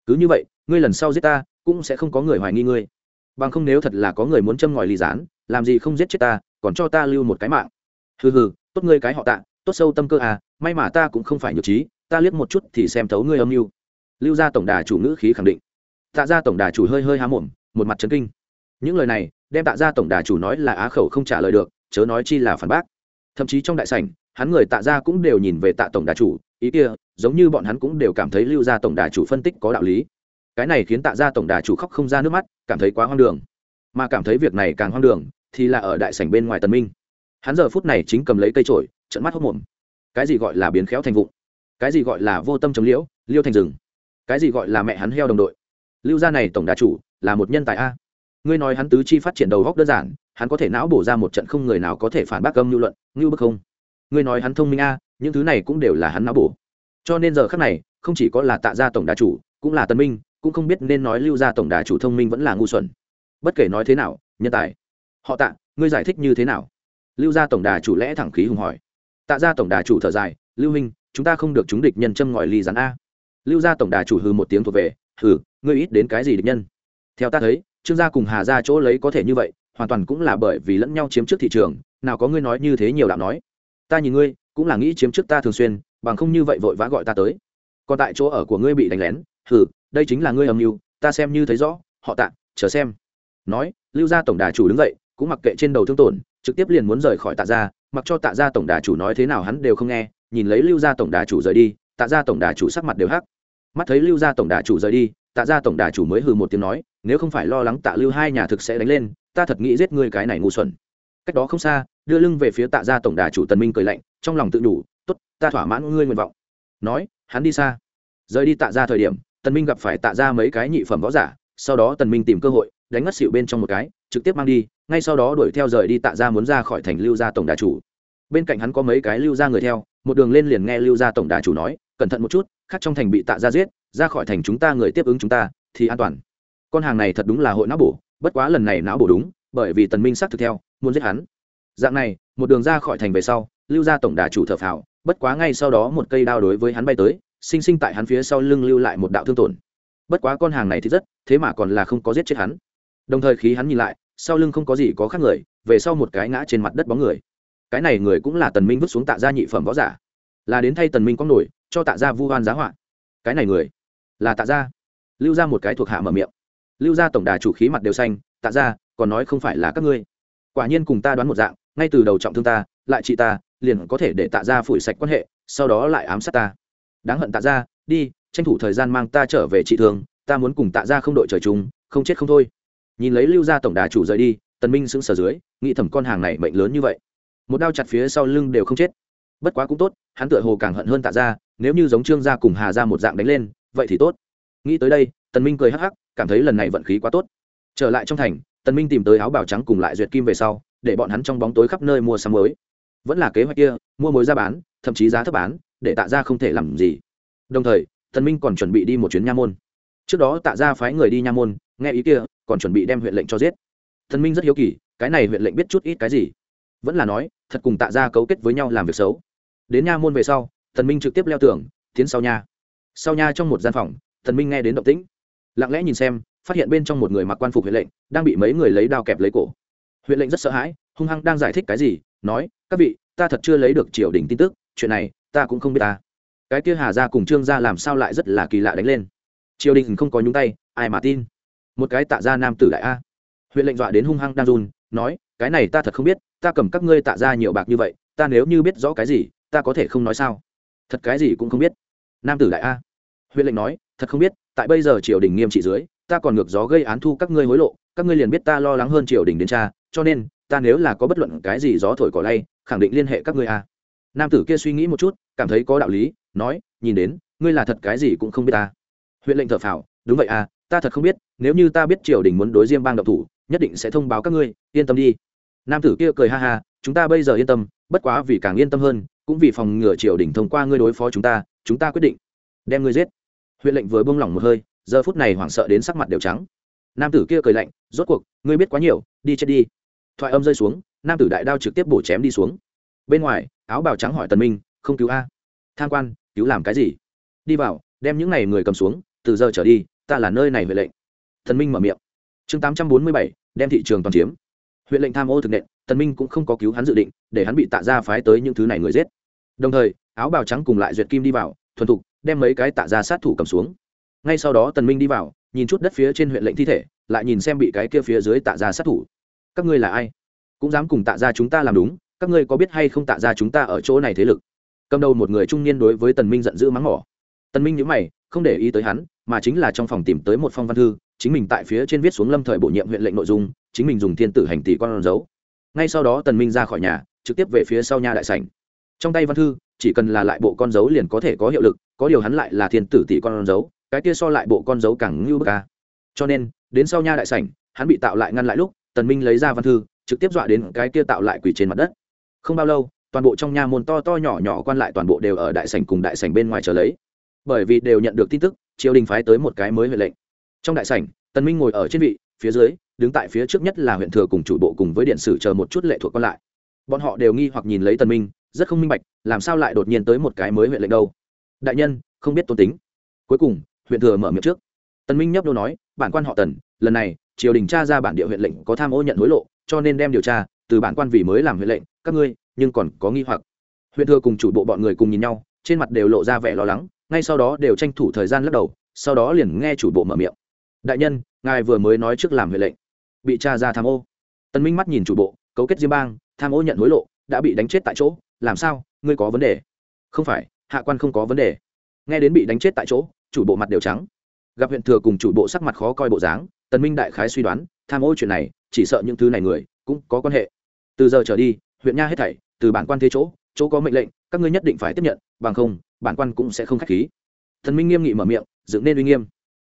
Cứ như vậy, ngươi lần sau giết ta, cũng sẽ không có người hoài nghi ngươi. Bằng không nếu thật là có người muốn châm ngòi ly gián, làm gì không giết chết ta, còn cho ta lưu một cái mạng. Hừ hừ, tốt ngươi cái họ tạ, tốt sâu tâm cơ à may mà ta cũng không phải nhược trí, ta liếc một chút thì xem thấu ngươi âm mưu. Lưu gia tổng đà chủ ngữ khí khẳng định. Tạ gia tổng đà chủ hơi hơi há mồm, một mặt chấn kinh. Những lời này, đem tạ gia tổng đà chủ nói là á khẩu không trả lời được, chớ nói chi là phản bác. Thậm chí trong đại sảnh hắn người tạ gia cũng đều nhìn về tạ tổng đà chủ, ý kia, giống như bọn hắn cũng đều cảm thấy lưu gia tổng đà chủ phân tích có đạo lý. Cái này khiến tạ gia tổng đà chủ khóc không ra nước mắt, cảm thấy quá hoang đường. Mà cảm thấy việc này càng hoang đường, thì là ở đại sảnh bên ngoài tần minh. Hắn giờ phút này chính cầm lấy cây trổi trận mắt hốc mồm. Cái gì gọi là biến khéo thành vụn cái gì gọi là vô tâm chống liễu, liêu thành rừng? Cái gì gọi là mẹ hắn heo đồng đội? Lưu gia này tổng đà chủ, là một nhân tài a. Ngươi nói hắn tứ chi phát triển đầu góc đơn giản, hắn có thể não bổ ra một trận không người nào có thể phản bác âm lưu luận, ngưu bức không? Ngươi nói hắn thông minh a, những thứ này cũng đều là hắn não bổ. Cho nên giờ khác này, không chỉ có là tạ gia tổng đà chủ, cũng là tân minh, cũng không biết nên nói lưu gia tổng đà chủ thông minh vẫn là ngu xuẩn. Bất kể nói thế nào, nhân tài. Họ tạ, ngươi giải thích như thế nào? Lưu gia tổng đà chủ lẽ thẳng khí hùng hỏi. Tạ gia tổng đà chủ thở dài, lưu minh chúng ta không được chúng địch nhân châm ngòi ly rắn a. Lưu gia tổng đà chủ hư một tiếng thuộc về, hừ, ngươi ít đến cái gì địch nhân? Theo ta thấy, trương gia cùng hà gia chỗ lấy có thể như vậy, hoàn toàn cũng là bởi vì lẫn nhau chiếm trước thị trường, nào có ngươi nói như thế nhiều đạo nói ta nhìn ngươi, cũng là nghĩ chiếm trước ta thường xuyên, bằng không như vậy vội vã gọi ta tới. Còn tại chỗ ở của ngươi bị đánh lén, hừ, đây chính là ngươi âm mưu, ta xem như thấy rõ, họ tạ, chờ xem. Nói, lưu gia tổng đà chủ đứng dậy, cũng mặc kệ trên đầu thương tổn, trực tiếp liền muốn rời khỏi tạ gia, mặc cho tạ gia tổng đà chủ nói thế nào hắn đều không nghe, nhìn lấy lưu gia tổng đà chủ rời đi, tạ gia tổng đà chủ sắc mặt đều hắc. Mắt thấy lưu gia tổng đà chủ rời đi, tạ gia tổng đà chủ mới hừ một tiếng nói, nếu không phải lo lắng tạ lưu hai nhà thực sẽ đánh lên, ta thật nghĩ giết ngươi cái này ngu xuẩn. Cách đó không xa đưa lưng về phía tạ gia tổng đà chủ tần minh cười lạnh, trong lòng tự đủ tốt, ta thỏa mãn ngươi nguyện vọng. Nói, hắn đi xa. Rời đi tạ gia thời điểm, tần minh gặp phải tạ gia mấy cái nhị phẩm võ giả, sau đó tần minh tìm cơ hội, đánh ngất xỉu bên trong một cái, trực tiếp mang đi, ngay sau đó đuổi theo rời đi tạ gia muốn ra khỏi thành lưu gia tổng đà chủ. Bên cạnh hắn có mấy cái lưu gia người theo, một đường lên liền nghe lưu gia tổng đà chủ nói, cẩn thận một chút, khác trong thành bị tạ gia giết, ra khỏi thành chúng ta người tiếp ứng chúng ta, thì an toàn. Con hàng này thật đúng là hội não bổ, bất quá lần này não bổ đúng, bởi vì tần minh xác thực theo, muốn giết hắn dạng này, một đường ra khỏi thành về sau, lưu gia tổng đà chủ thờ phào, bất quá ngay sau đó một cây đao đối với hắn bay tới, sinh sinh tại hắn phía sau lưng lưu lại một đạo thương tổn. Bất quá con hàng này thì rất, thế mà còn là không có giết chết hắn. Đồng thời khí hắn nhìn lại, sau lưng không có gì có khác người, về sau một cái ngã trên mặt đất bóng người. Cái này người cũng là tần minh vứt xuống tạ gia nhị phẩm võ giả. Là đến thay tần minh quăng nổi, cho tạ gia vu oan giá họa. Cái này người, là tạ gia. Lưu ra một cái thuộc hạ mở miệng. Lưu ra tổng đà chủ khí mặt đều xanh, tạ gia, còn nói không phải là các ngươi. Quả nhiên cùng ta đoán một dạng ngay từ đầu trọng thương ta, lại trị ta, liền có thể để tạ gia phủi sạch quan hệ, sau đó lại ám sát ta. Đáng hận tạ gia, đi, tranh thủ thời gian mang ta trở về trị thương, ta muốn cùng tạ gia không đội trời chung, không chết không thôi. Nhìn lấy lưu gia tổng đà chủ rời đi, tần minh sững sờ dưới, nghĩ thầm con hàng này mệnh lớn như vậy. Một đao chặt phía sau lưng đều không chết. Bất quá cũng tốt, hắn tựa hồ càng hận hơn tạ gia, nếu như giống trương gia cùng hà gia một dạng đánh lên, vậy thì tốt. Nghĩ tới đây, tần minh cười hắc hắc, cảm thấy lần này vận khí quá tốt. Trở lại trong thành, tần minh tìm tới áo bào trắng cùng lại duyệt kim về sau để bọn hắn trong bóng tối khắp nơi mua sắm mới. Vẫn là kế hoạch kia, mua mối ra bán, thậm chí giá thấp bán, để tạ gia không thể làm gì. Đồng thời, Thần minh còn chuẩn bị đi một chuyến nha môn. Trước đó tạ gia phái người đi nha môn, nghe ý kia, còn chuẩn bị đem huyện lệnh cho giết. Thần minh rất hiếu kỳ, cái này huyện lệnh biết chút ít cái gì. Vẫn là nói, thật cùng tạ gia cấu kết với nhau làm việc xấu. Đến nha môn về sau, Thần minh trực tiếp leo tường, tiến sau nha. Sau nha trong một gian phòng, Thần minh nghe đến động tĩnh. Lặng lẽ nhìn xem, phát hiện bên trong một người mặc quan phục huyện lệnh, đang bị mấy người lấy đao kẹp lấy cổ huyện lệnh rất sợ hãi, hung hăng đang giải thích cái gì, nói, các vị, ta thật chưa lấy được triều đình tin tức, chuyện này, ta cũng không biết ta. Cái kia hà gia cùng trương gia làm sao lại rất là kỳ lạ đánh lên. Triều đình không có nhúng tay, ai mà tin? Một cái tạ gia nam tử đại a. Huyện lệnh dọa đến hung hăng đang run, nói, cái này ta thật không biết, ta cầm các ngươi tạ gia nhiều bạc như vậy, ta nếu như biết rõ cái gì, ta có thể không nói sao? Thật cái gì cũng không biết. Nam tử đại a. Huyện lệnh nói, thật không biết, tại bây giờ triều đình nghiêm trị dưới, ta còn ngược gió gây án thu các ngươi hối lộ, các ngươi liền biết ta lo lắng hơn triều đình đến cha cho nên, ta nếu là có bất luận cái gì gió thổi cỏ lay, khẳng định liên hệ các ngươi a nam tử kia suy nghĩ một chút, cảm thấy có đạo lý, nói, nhìn đến, ngươi là thật cái gì cũng không biết ta. Huyện lệnh thở phào, đúng vậy à ta thật không biết, nếu như ta biết triều đình muốn đối diêm bang độc thủ, nhất định sẽ thông báo các ngươi, yên tâm đi. Nam tử kia cười ha ha, chúng ta bây giờ yên tâm, bất quá vì càng yên tâm hơn, cũng vì phòng ngừa triều đình thông qua ngươi đối phó chúng ta chúng ta quyết định đem ngươi giết. Huyện lệnh vừa buông lỏng một hơi, giờ phút này hoảng sợ đến sắc mặt đều trắng. Nam tử kia cười lạnh, rốt cuộc, ngươi biết quá nhiều, đi chết đi thoại âm rơi xuống, nam tử đại đao trực tiếp bổ chém đi xuống. Bên ngoài, áo bào trắng hỏi tần minh, không cứu a? Tham quan, cứu làm cái gì? Đi vào, đem những này người cầm xuống, từ giờ trở đi, ta là nơi này huệ lệnh. Thần minh mở miệng. Chương tám trăm bốn mươi bảy, đem thị trường toàn chiếm. Huyện lệnh tham ô thực nện, tần minh cũng không có cứu hắn dự định, để hắn bị tạ ra phái tới những thứ này người giết. Đồng thời, áo bào trắng cùng lại duyệt kim đi vào, thuần thục, đem mấy cái tạ ra sát thủ cầm xuống. Ngay sau đó tần minh đi vào, nhìn chút đất phía trên huyện lệnh thi thể, lại nhìn xem bị cái kia phía dưới tạ ra sát thủ các ngươi là ai? Cũng dám cùng tạ ra chúng ta làm đúng, các ngươi có biết hay không tạ ra chúng ta ở chỗ này thế lực? Cầm đầu một người trung niên đối với tần minh giận dữ mắng mỏ. Tần minh nhíu mày, không để ý tới hắn, mà chính là trong phòng tìm tới một phong văn thư, chính mình tại phía trên viết xuống lâm thời bổ nhiệm huyện lệnh nội dung, chính mình dùng thiên tử hành tỷ con dấu. Ngay sau đó tần minh ra khỏi nhà, trực tiếp về phía sau nhà đại sảnh. Trong tay văn thư, chỉ cần là lại bộ con dấu liền có thể có hiệu lực, có điều hắn lại là thiên tử tỷ con dấu, cái kia so lại bộ con dấu càng ngưu bức ca cho nên, đến sau nha đại sảnh, hắn bị tạo lại ngăn lại lúc tần minh lấy ra văn thư, trực tiếp dọa đến cái kia tạo lại quỷ trên mặt đất. Không bao lâu, toàn bộ trong nhà môn to to nhỏ nhỏ quan lại toàn bộ đều ở đại sảnh cùng đại sảnh bên ngoài chờ lấy. Bởi vì đều nhận được tin tức, triều đình phái tới một cái mới huệ lệnh. Trong đại sảnh, tần minh ngồi ở trên vị, phía dưới, đứng tại phía trước nhất là huyện thừa cùng chủ bộ cùng với điện sử chờ một chút lệ thuộc quan lại. Bọn họ đều nghi hoặc nhìn lấy tần minh, rất không minh bạch, làm sao lại đột nhiên tới một cái mới huyện lệnh đâu? Đại nhân, không biết tôn tính. Cuối cùng, huyện thừa mở miệng trước. Tần minh nhấp đôi nói, bản quan họ tần, lần này triều đình tra ra bản địa huyện lệnh có tham ô nhận hối lộ, cho nên đem điều tra từ bản quan vì mới làm huyện lệnh, các ngươi nhưng còn có nghi hoặc. Huyện thừa cùng chủ bộ bọn người cùng nhìn nhau, trên mặt đều lộ ra vẻ lo lắng, ngay sau đó đều tranh thủ thời gian lắc đầu, sau đó liền nghe chủ bộ mở miệng. Đại nhân, ngài vừa mới nói trước làm huệ lệnh, bị tra ra tham ô. Tân minh mắt nhìn chủ bộ, cấu kết diêm bang, tham ô nhận hối lộ, đã bị đánh chết tại chỗ, làm sao, ngươi có vấn đề? Không phải, hạ quan không có vấn đề. Nghe đến bị đánh chết tại chỗ, chủ bộ mặt đều trắng. Gặp huyện thừa cùng chủ bộ sắc mặt khó coi bộ dáng tần minh đại khái suy đoán, tham ô chuyện này, chỉ sợ những thứ này người, cũng có quan hệ. Từ giờ trở đi, huyện nha hết thảy, từ bản quan thế chỗ chỗ có mệnh lệnh, các ngươi nhất định phải tiếp nhận, bằng không, bản quan cũng sẽ không khách khí. Tần minh nghiêm nghị mở miệng, dựng nên uy nghiêm.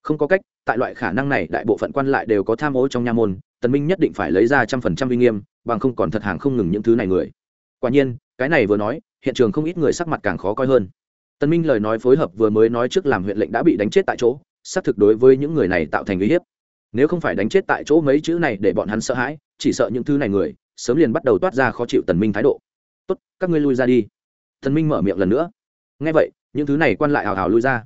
Không có cách, tại loại khả năng này, đại bộ phận quan lại đều có tham ô trong nha môn, tần minh nhất định phải lấy ra trăm phần trăm uy nghiêm, bằng không còn thật hàng không ngừng những thứ này người. Quả nhiên, cái này vừa nói, hiện trường không ít người sắc mặt càng khó coi hơn. Tần minh lời nói phối hợp vừa mới nói trước làm huyện lệnh đã bị đánh chết tại chỗ, xác thực đối với những người này tạo thành uy hiếp nếu không phải đánh chết tại chỗ mấy chữ này để bọn hắn sợ hãi, chỉ sợ những thứ này người, sớm liền bắt đầu toát ra khó chịu tần minh thái độ. Tốt, các ngươi lui ra đi. Tần minh mở miệng lần nữa. Nghe vậy, những thứ này quan lại hào hào lui ra.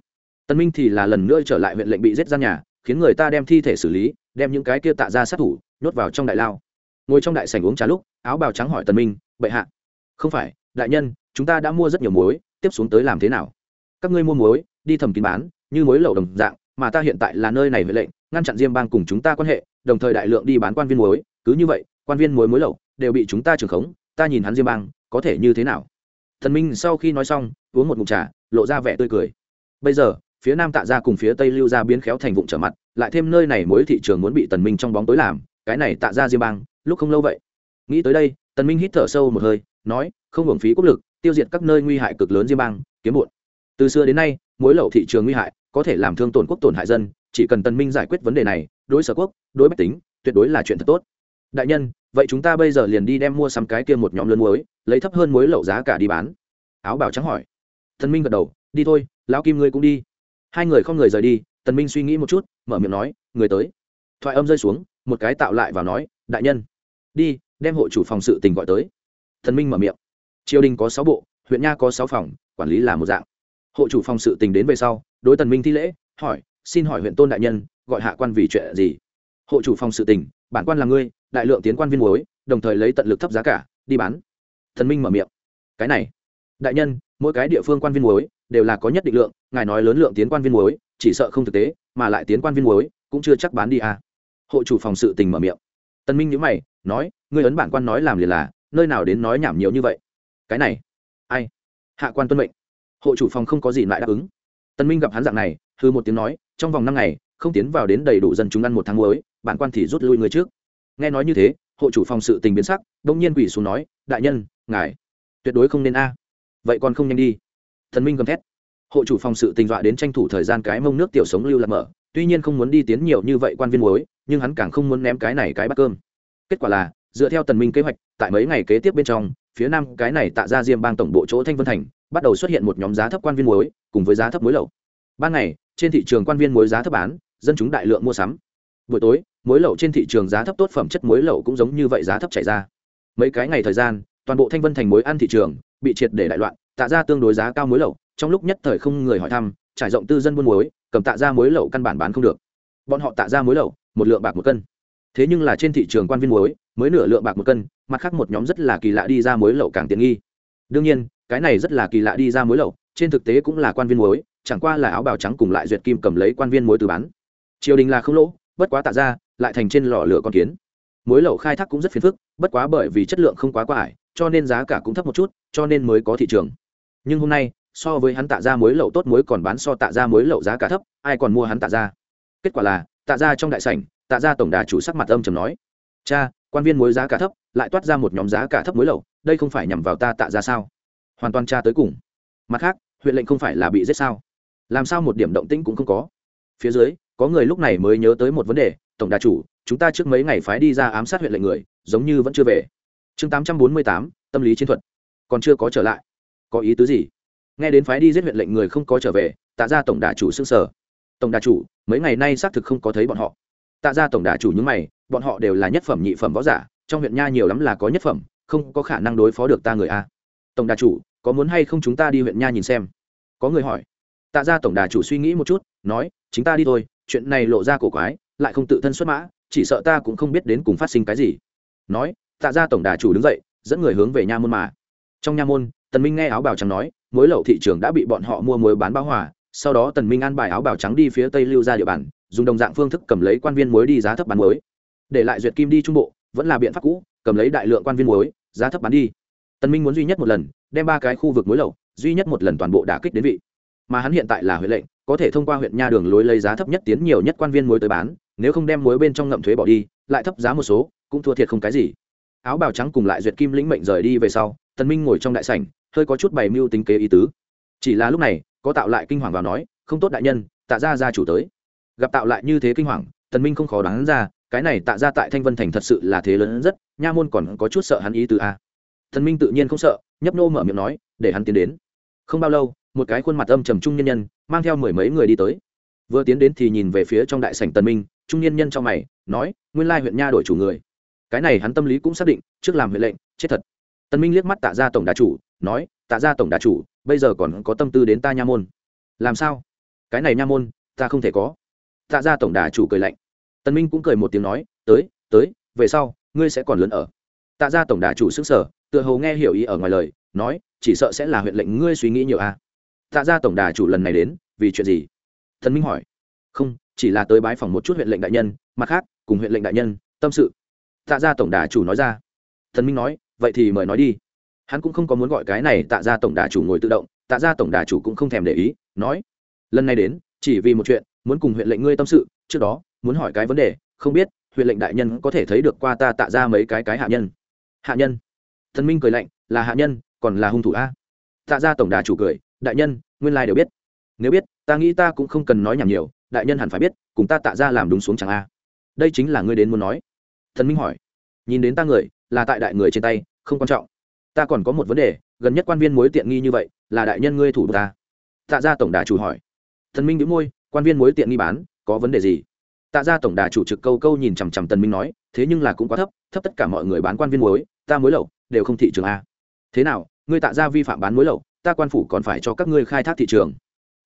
Tần minh thì là lần nữa trở lại huyện lệnh bị giết ra nhà, khiến người ta đem thi thể xử lý, đem những cái kia tạ ra sát thủ, nhốt vào trong đại lao. Ngồi trong đại sảnh uống trà lúc, áo bào trắng hỏi tần minh, bệ hạ, không phải, đại nhân, chúng ta đã mua rất nhiều muối, tiếp xuống tới làm thế nào? Các ngươi mua muối, đi thầm kín bán, như muối lậu đồng dạng mà ta hiện tại là nơi này với lệnh, ngăn chặn diêm bang cùng chúng ta quan hệ, đồng thời đại lượng đi bán quan viên muối. Cứ như vậy, quan viên muối muối lậu đều bị chúng ta trừng khống, ta nhìn hắn diêm bang có thể như thế nào? Thần minh sau khi nói xong, uống một ngụm trà, lộ ra vẻ tươi cười. Bây giờ, phía nam tạ ra cùng phía tây lưu ra biến khéo thành vụng trở mặt, lại thêm nơi này mỗi thị trường muốn bị tần minh trong bóng tối làm, cái này tạ ra diêm bang, lúc không lâu vậy. Nghĩ tới đây, tần minh hít thở sâu một hơi, nói, không hưởng phí quốc lực, tiêu diệt các nơi nguy hại cực lớn diêm bang, kiếm muộn từ xưa đến nay, mối lậu thị trường nguy hại, có thể làm thương tổn quốc tổn hại dân, chỉ cần tần minh giải quyết vấn đề này, đối sở quốc, đối bách tính, tuyệt đối là chuyện thật tốt. Đại nhân, vậy chúng ta bây giờ liền đi đem mua sắm cái kia một nhóm lớn muối, lấy thấp hơn muối lậu giá cả đi bán. Áo bảo trắng hỏi. Tần minh gật đầu, đi thôi, lão kim ngươi cũng đi. Hai người không người rời đi tần minh suy nghĩ một chút, mở miệng nói, người tới. Thoại âm rơi xuống, một cái tạo lại vào nói, đại nhân, đi, đem hội chủ phòng sự tình gọi tới. Tần minh mở miệng. Triều đình có sáu bộ, huyện nha có sáu phòng, quản lý là một dạng hộ chủ phòng sự tình đến về sau, đối tần minh thi lễ, hỏi, xin hỏi huyện tôn đại nhân, gọi hạ quan vì chuyện gì? Hộ chủ phòng sự tình, bản quan là ngươi, đại lượng tiến quan viên muối, đồng thời lấy tận lực thấp giá cả, đi bán. Thần minh mở miệng, cái này, đại nhân, mỗi cái địa phương quan viên muối đều là có nhất định lượng, ngài nói lớn lượng tiến quan viên muối, chỉ sợ không thực tế, mà lại tiến quan viên muối cũng chưa chắc bán đi à. hộ chủ phòng sự tình mở miệng tân minh nhíu mày, nói, ngươi ấn bản quan nói làm liền là, nơi nào đến nói nhảm nhiều như vậy? Cái này, ai? Hạ quan tuân mệnh hộ chủ phòng không có gì lại đáp ứng. Tần minh gặp hắn dạng này hư một tiếng nói, trong vòng năm ngày, không tiến vào đến đầy đủ dân chúng ăn một tháng muối, bản quan thì rút lui người trước. Nghe nói như thế, hộ chủ phòng sự tình biến sắc đông nhiên quỷ xuống nói, đại nhân, ngài, tuyệt đối không nên a. Vậy còn không nhanh đi. Thần minh gầm thét. Hộ chủ phòng sự tình dọa đến tranh thủ thời gian cái mông nước tiểu sống lưu lạc mở, tuy nhiên không muốn đi tiến nhiều như vậy quan viên muối, nhưng hắn càng không muốn ném cái này cái bát cơm. Kết quả là, dựa theo tần minh kế hoạch, tại mấy ngày kế tiếp bên trong phía nam cái này tạo ra diêm bang tổng bộ chỗ thanh vân thành, bắt đầu xuất hiện một nhóm giá thấp quan viên muối, cùng với giá thấp muối lậu. Ban ngày, trên thị trường quan viên muối giá thấp bán, dân chúng đại lượng mua sắm. Buổi tối, muối lậu trên thị trường giá thấp tốt phẩm chất muối lậu cũng giống như vậy giá thấp chảy ra. Mấy cái ngày thời gian, toàn bộ thanh vân thành muối ăn thị trường bị triệt để đại loạn tạo ra tương đối giá cao muối lậu, trong lúc nhất thời không người hỏi thăm, trải rộng tư dân buôn muối, cầm tạ ra muối lậu căn bản bán không được. Bọn họ tạ ra muối lậu, một lượng bạc một cân. Thế nhưng là trên thị trường quan viên muối mới nửa lượng bạc một cân, mặt khác một nhóm rất là kỳ lạ đi ra muối lậu càng tiện nghi. Đương nhiên, cái này rất là kỳ lạ đi ra muối lậu, trên thực tế cũng là quan viên muối, chẳng qua là áo bào trắng cùng lại duyệt kim cầm lấy quan viên muối từ bán. Triều đình là không lỗ, bất quá tạ ra, lại thành trên lò lửa con kiến. Muối lậu khai thác cũng rất phiền phức, bất quá bởi vì chất lượng không quá quá ải, cho nên giá cả cũng thấp một chút, cho nên mới có thị trường. Nhưng hôm nay, so với hắn tạ ra muối lậu tốt muối còn bán so tạ ra muối lậu giá cả thấp, ai còn mua hắn tạ ra? Kết quả là, tạ ra trong đại sảnh, tạ ra tổng đà chủ sắc mặt âm trầm nói, cha quan viên muối giá cả thấp, lại toát ra một nhóm giá cả thấp muối lậu, đây không phải nhằm vào ta tạ ra sao? Hoàn toàn tra tới cùng. Mặt khác, huyện lệnh không phải là bị giết sao? Làm sao một điểm động tĩnh cũng không có? Phía dưới, có người lúc này mới nhớ tới một vấn đề, tổng đà chủ, chúng ta trước mấy ngày phái đi ra ám sát huyện lệnh người, giống như vẫn chưa về. Chương tám trăm bốn mươi tám, tâm lý chiến thuật. Còn chưa có trở lại. Có ý tứ gì? Nghe đến phái đi giết huyện lệnh người không có trở về, tạ ra tổng đà chủ xưng sở tổng đà chủ, mấy ngày nay xác thực không có thấy bọn họ tạ ra tổng đà chủ những mày, bọn họ đều là nhất phẩm nhị phẩm võ giả, trong huyện nha nhiều lắm là có nhất phẩm, không có khả năng đối phó được ta người a. Tổng đà chủ, có muốn hay không chúng ta đi huyện nha nhìn xem? Có người hỏi. Tạ ra tổng đà chủ suy nghĩ một chút, nói, chính ta đi thôi, chuyện này lộ ra cổ quái, lại không tự thân xuất mã, chỉ sợ ta cũng không biết đến cùng phát sinh cái gì. Nói, tạ ra tổng đà chủ đứng dậy, dẫn người hướng về nha môn mà. Trong nha môn, tần minh nghe áo bào trắng nói muối lậu thị trường đã bị bọn họ mua muối bán báo hòa, sau đó tần minh an bài áo bào trắng đi phía tây lưu ra địa bàn dùng đồng dạng phương thức cầm lấy quan viên muối đi giá thấp bán muối. Để lại duyệt kim đi trung bộ, vẫn là biện pháp cũ, cầm lấy đại lượng quan viên muối, giá thấp bán đi. Tân minh muốn duy nhất một lần, đem ba cái khu vực muối lậu, duy nhất một lần toàn bộ đả kích đến vị. Mà hắn hiện tại là huyện lệnh, có thể thông qua huyện nha đường lối lấy giá thấp nhất tiến nhiều nhất quan viên muối tới bán, nếu không đem muối bên trong ngậm thuế bỏ đi, lại thấp giá một số, cũng thua thiệt không cái gì. Áo bào trắng cùng lại duyệt kim lĩnh mệnh rời đi về sau, tân minh ngồi trong đại sảnh, hơi có chút bày mưu tính kế ý tứ. Chỉ là lúc này, có tạo lại kinh hoàng vào nói, không tốt đại nhân, tạ ra gia chủ tới gặp tạo lại như thế kinh hoàng, tần minh không khó đoán ra, cái này tạ ra tại thanh vân thành thật sự là thế lớn rất, nha môn còn có chút sợ hắn ý từ a. Tần minh tự nhiên không sợ, nhấp nô mở miệng nói, để hắn tiến đến. Không bao lâu, một cái khuôn mặt âm trầm trung nhân nhân, mang theo mười mấy người đi tới. Vừa tiến đến thì nhìn về phía trong đại sảnh tần minh, trung nhân nhân trong mày, nói, nguyên lai huyện nha đổi chủ người. Cái này hắn tâm lý cũng xác định, trước làm huyện lệnh, chết thật. Tần minh liếc mắt tạ ra tổng đà chủ, nói, tạ ra tổng đà chủ, bây giờ còn có tâm tư đến ta nha môn. Làm sao? Cái này nha môn, ta không thể có tạ ra tổng đà chủ cười lạnh. Tần minh cũng cười một tiếng nói, tới tới, về sau, ngươi sẽ còn lớn ở. Tạ ra tổng đà chủ sức sở tựa hồ nghe hiểu ý ở ngoài lời, nói, chỉ sợ sẽ là huyện lệnh ngươi suy nghĩ nhiều à. Tạ ra tổng đà chủ lần này đến, vì chuyện gì? Thần minh hỏi. Không, chỉ là tới bái phòng một chút huyện lệnh đại nhân, mặt khác, cùng huyện lệnh đại nhân, tâm sự. Tạ ra tổng đà chủ nói ra. Thần minh nói, vậy thì mời nói đi. Hắn cũng không có muốn gọi cái này tạ ra tổng đà chủ ngồi tự động, tạ ra tổng đà chủ cũng không thèm để ý, nói, lần này đến, chỉ vì một chuyện muốn cùng huyện lệnh ngươi tâm sự, trước đó, muốn hỏi cái vấn đề, không biết, huyện lệnh đại nhân có thể thấy được qua ta tạ ra mấy cái cái hạ nhân. Hạ nhân? Thần minh cười lạnh, là hạ nhân, còn là hung thủ a. Tạ ra tổng đà chủ cười, đại nhân, nguyên lai đều biết. Nếu biết, ta nghĩ ta cũng không cần nói nhảm nhiều, đại nhân hẳn phải biết, cùng ta tạ ra làm đúng xuống chẳng a. Đây chính là ngươi đến muốn nói. Thần minh hỏi. Nhìn đến ta người, là tại đại người trên tay, không quan trọng. Ta còn có một vấn đề, gần nhất quan viên mối tiện nghi như vậy, là đại nhân ngươi thủ ta. Tạ ra tổng đà chủ hỏi. Thần minh đĩu môi quan viên mối tiện nghi bán, có vấn đề gì? Tạ ra tổng đà chủ trực câu câu nhìn chằm chằm tần minh nói, thế nhưng là cũng quá thấp thấp tất cả mọi người bán quan viên muối ta muối lậu, đều không thị trường a. Thế nào, ngươi tạ ra vi phạm bán muối lậu, ta quan phủ còn phải cho các ngươi khai thác thị trường.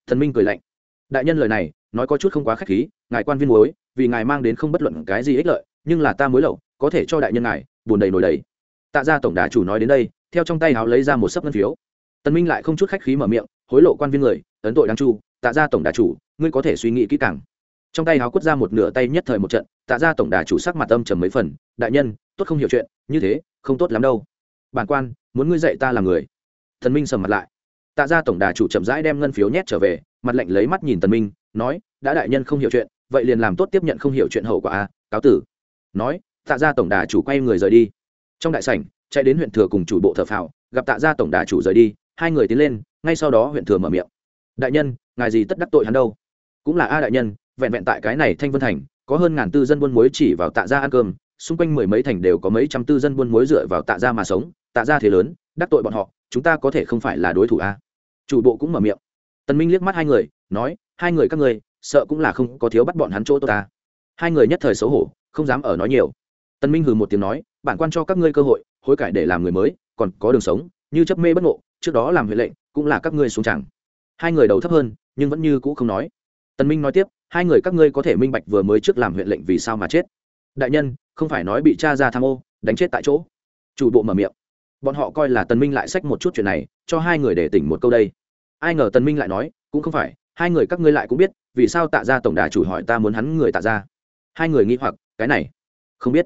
Thần minh cười lạnh. Đại nhân lời này, nói có chút không quá khách khí, ngài quan viên muối vì ngài mang đến không bất luận cái gì ích lợi, nhưng là ta muối lậu, có thể cho đại nhân ngài, buồn đầy nổi đầy. Tạ ra tổng đà chủ nói đến đây, theo trong tay háo lấy ra một sấp ngân phiếu. Tần minh lại không chút khách khí mở miệng, hối lộ quan viên người, ấn tội đáng chu tạ ra tổng đà chủ, ngươi có thể suy nghĩ kỹ càng. Trong tay háo quất ra một nửa tay nhất thời một trận, tạ ra tổng đà chủ sắc mặt âm trầm mấy phần, đại nhân, tốt không hiểu chuyện, như thế, không tốt lắm đâu. Bản quan, muốn ngươi dạy ta làm người. Thần minh sầm mặt lại. Tạ ra tổng đà chủ chậm rãi đem ngân phiếu nhét trở về, mặt lạnh lấy mắt nhìn tần minh, nói, đã đại nhân không hiểu chuyện, vậy liền làm tốt tiếp nhận không hiểu chuyện hậu quả a, cáo tử. Nói, tạ gia tổng đà chủ quay người rời đi. Trong đại sảnh, chạy đến huyện thừa cùng chủ bộ thợ phào, gặp tạ gia tổng đà chủ rời đi, hai người tiến lên, ngay sau đó huyện thừa mở miệng. Đại nhân ngài gì tất đắc tội hắn đâu? Cũng là a đại nhân, vẹn vẹn tại cái này thanh vân thành, có hơn ngàn tư dân buôn muối chỉ vào tạ gia ăn cơm, xung quanh mười mấy thành đều có mấy trăm tư dân buôn muối dựa vào tạ gia mà sống, tạ gia thế lớn, đắc tội bọn họ, chúng ta có thể không phải là đối thủ a. Chủ bộ cũng mở miệng. Tần minh liếc mắt hai người, nói, hai người các ngươi, sợ cũng là không có thiếu bắt bọn hắn chỗ tôi ta. Hai người nhất thời xấu hổ, không dám ở nói nhiều. Tần minh hừ một tiếng nói, bản quan cho các ngươi cơ hội, hối cải để làm người mới, còn có đường sống, như chấp mê bất ngộ, trước đó làm huệ lệnh, cũng là các ngươi xuống chẳng. Hai người đầu thấp hơn nhưng vẫn như cũ không nói. Tần minh nói tiếp, hai người các ngươi có thể minh bạch vừa mới trước làm huyện lệnh vì sao mà chết. Đại nhân, không phải nói bị cha ra tham ô, đánh chết tại chỗ. Chủ bộ mở miệng. Bọn họ coi là tần minh lại xách một chút chuyện này, cho hai người để tỉnh một câu đây. Ai ngờ tần minh lại nói, cũng không phải, hai người các ngươi lại cũng biết, vì sao tạ gia tổng đà chủ hỏi ta muốn hắn người tạ gia. hai người nghi hoặc, cái này, không biết.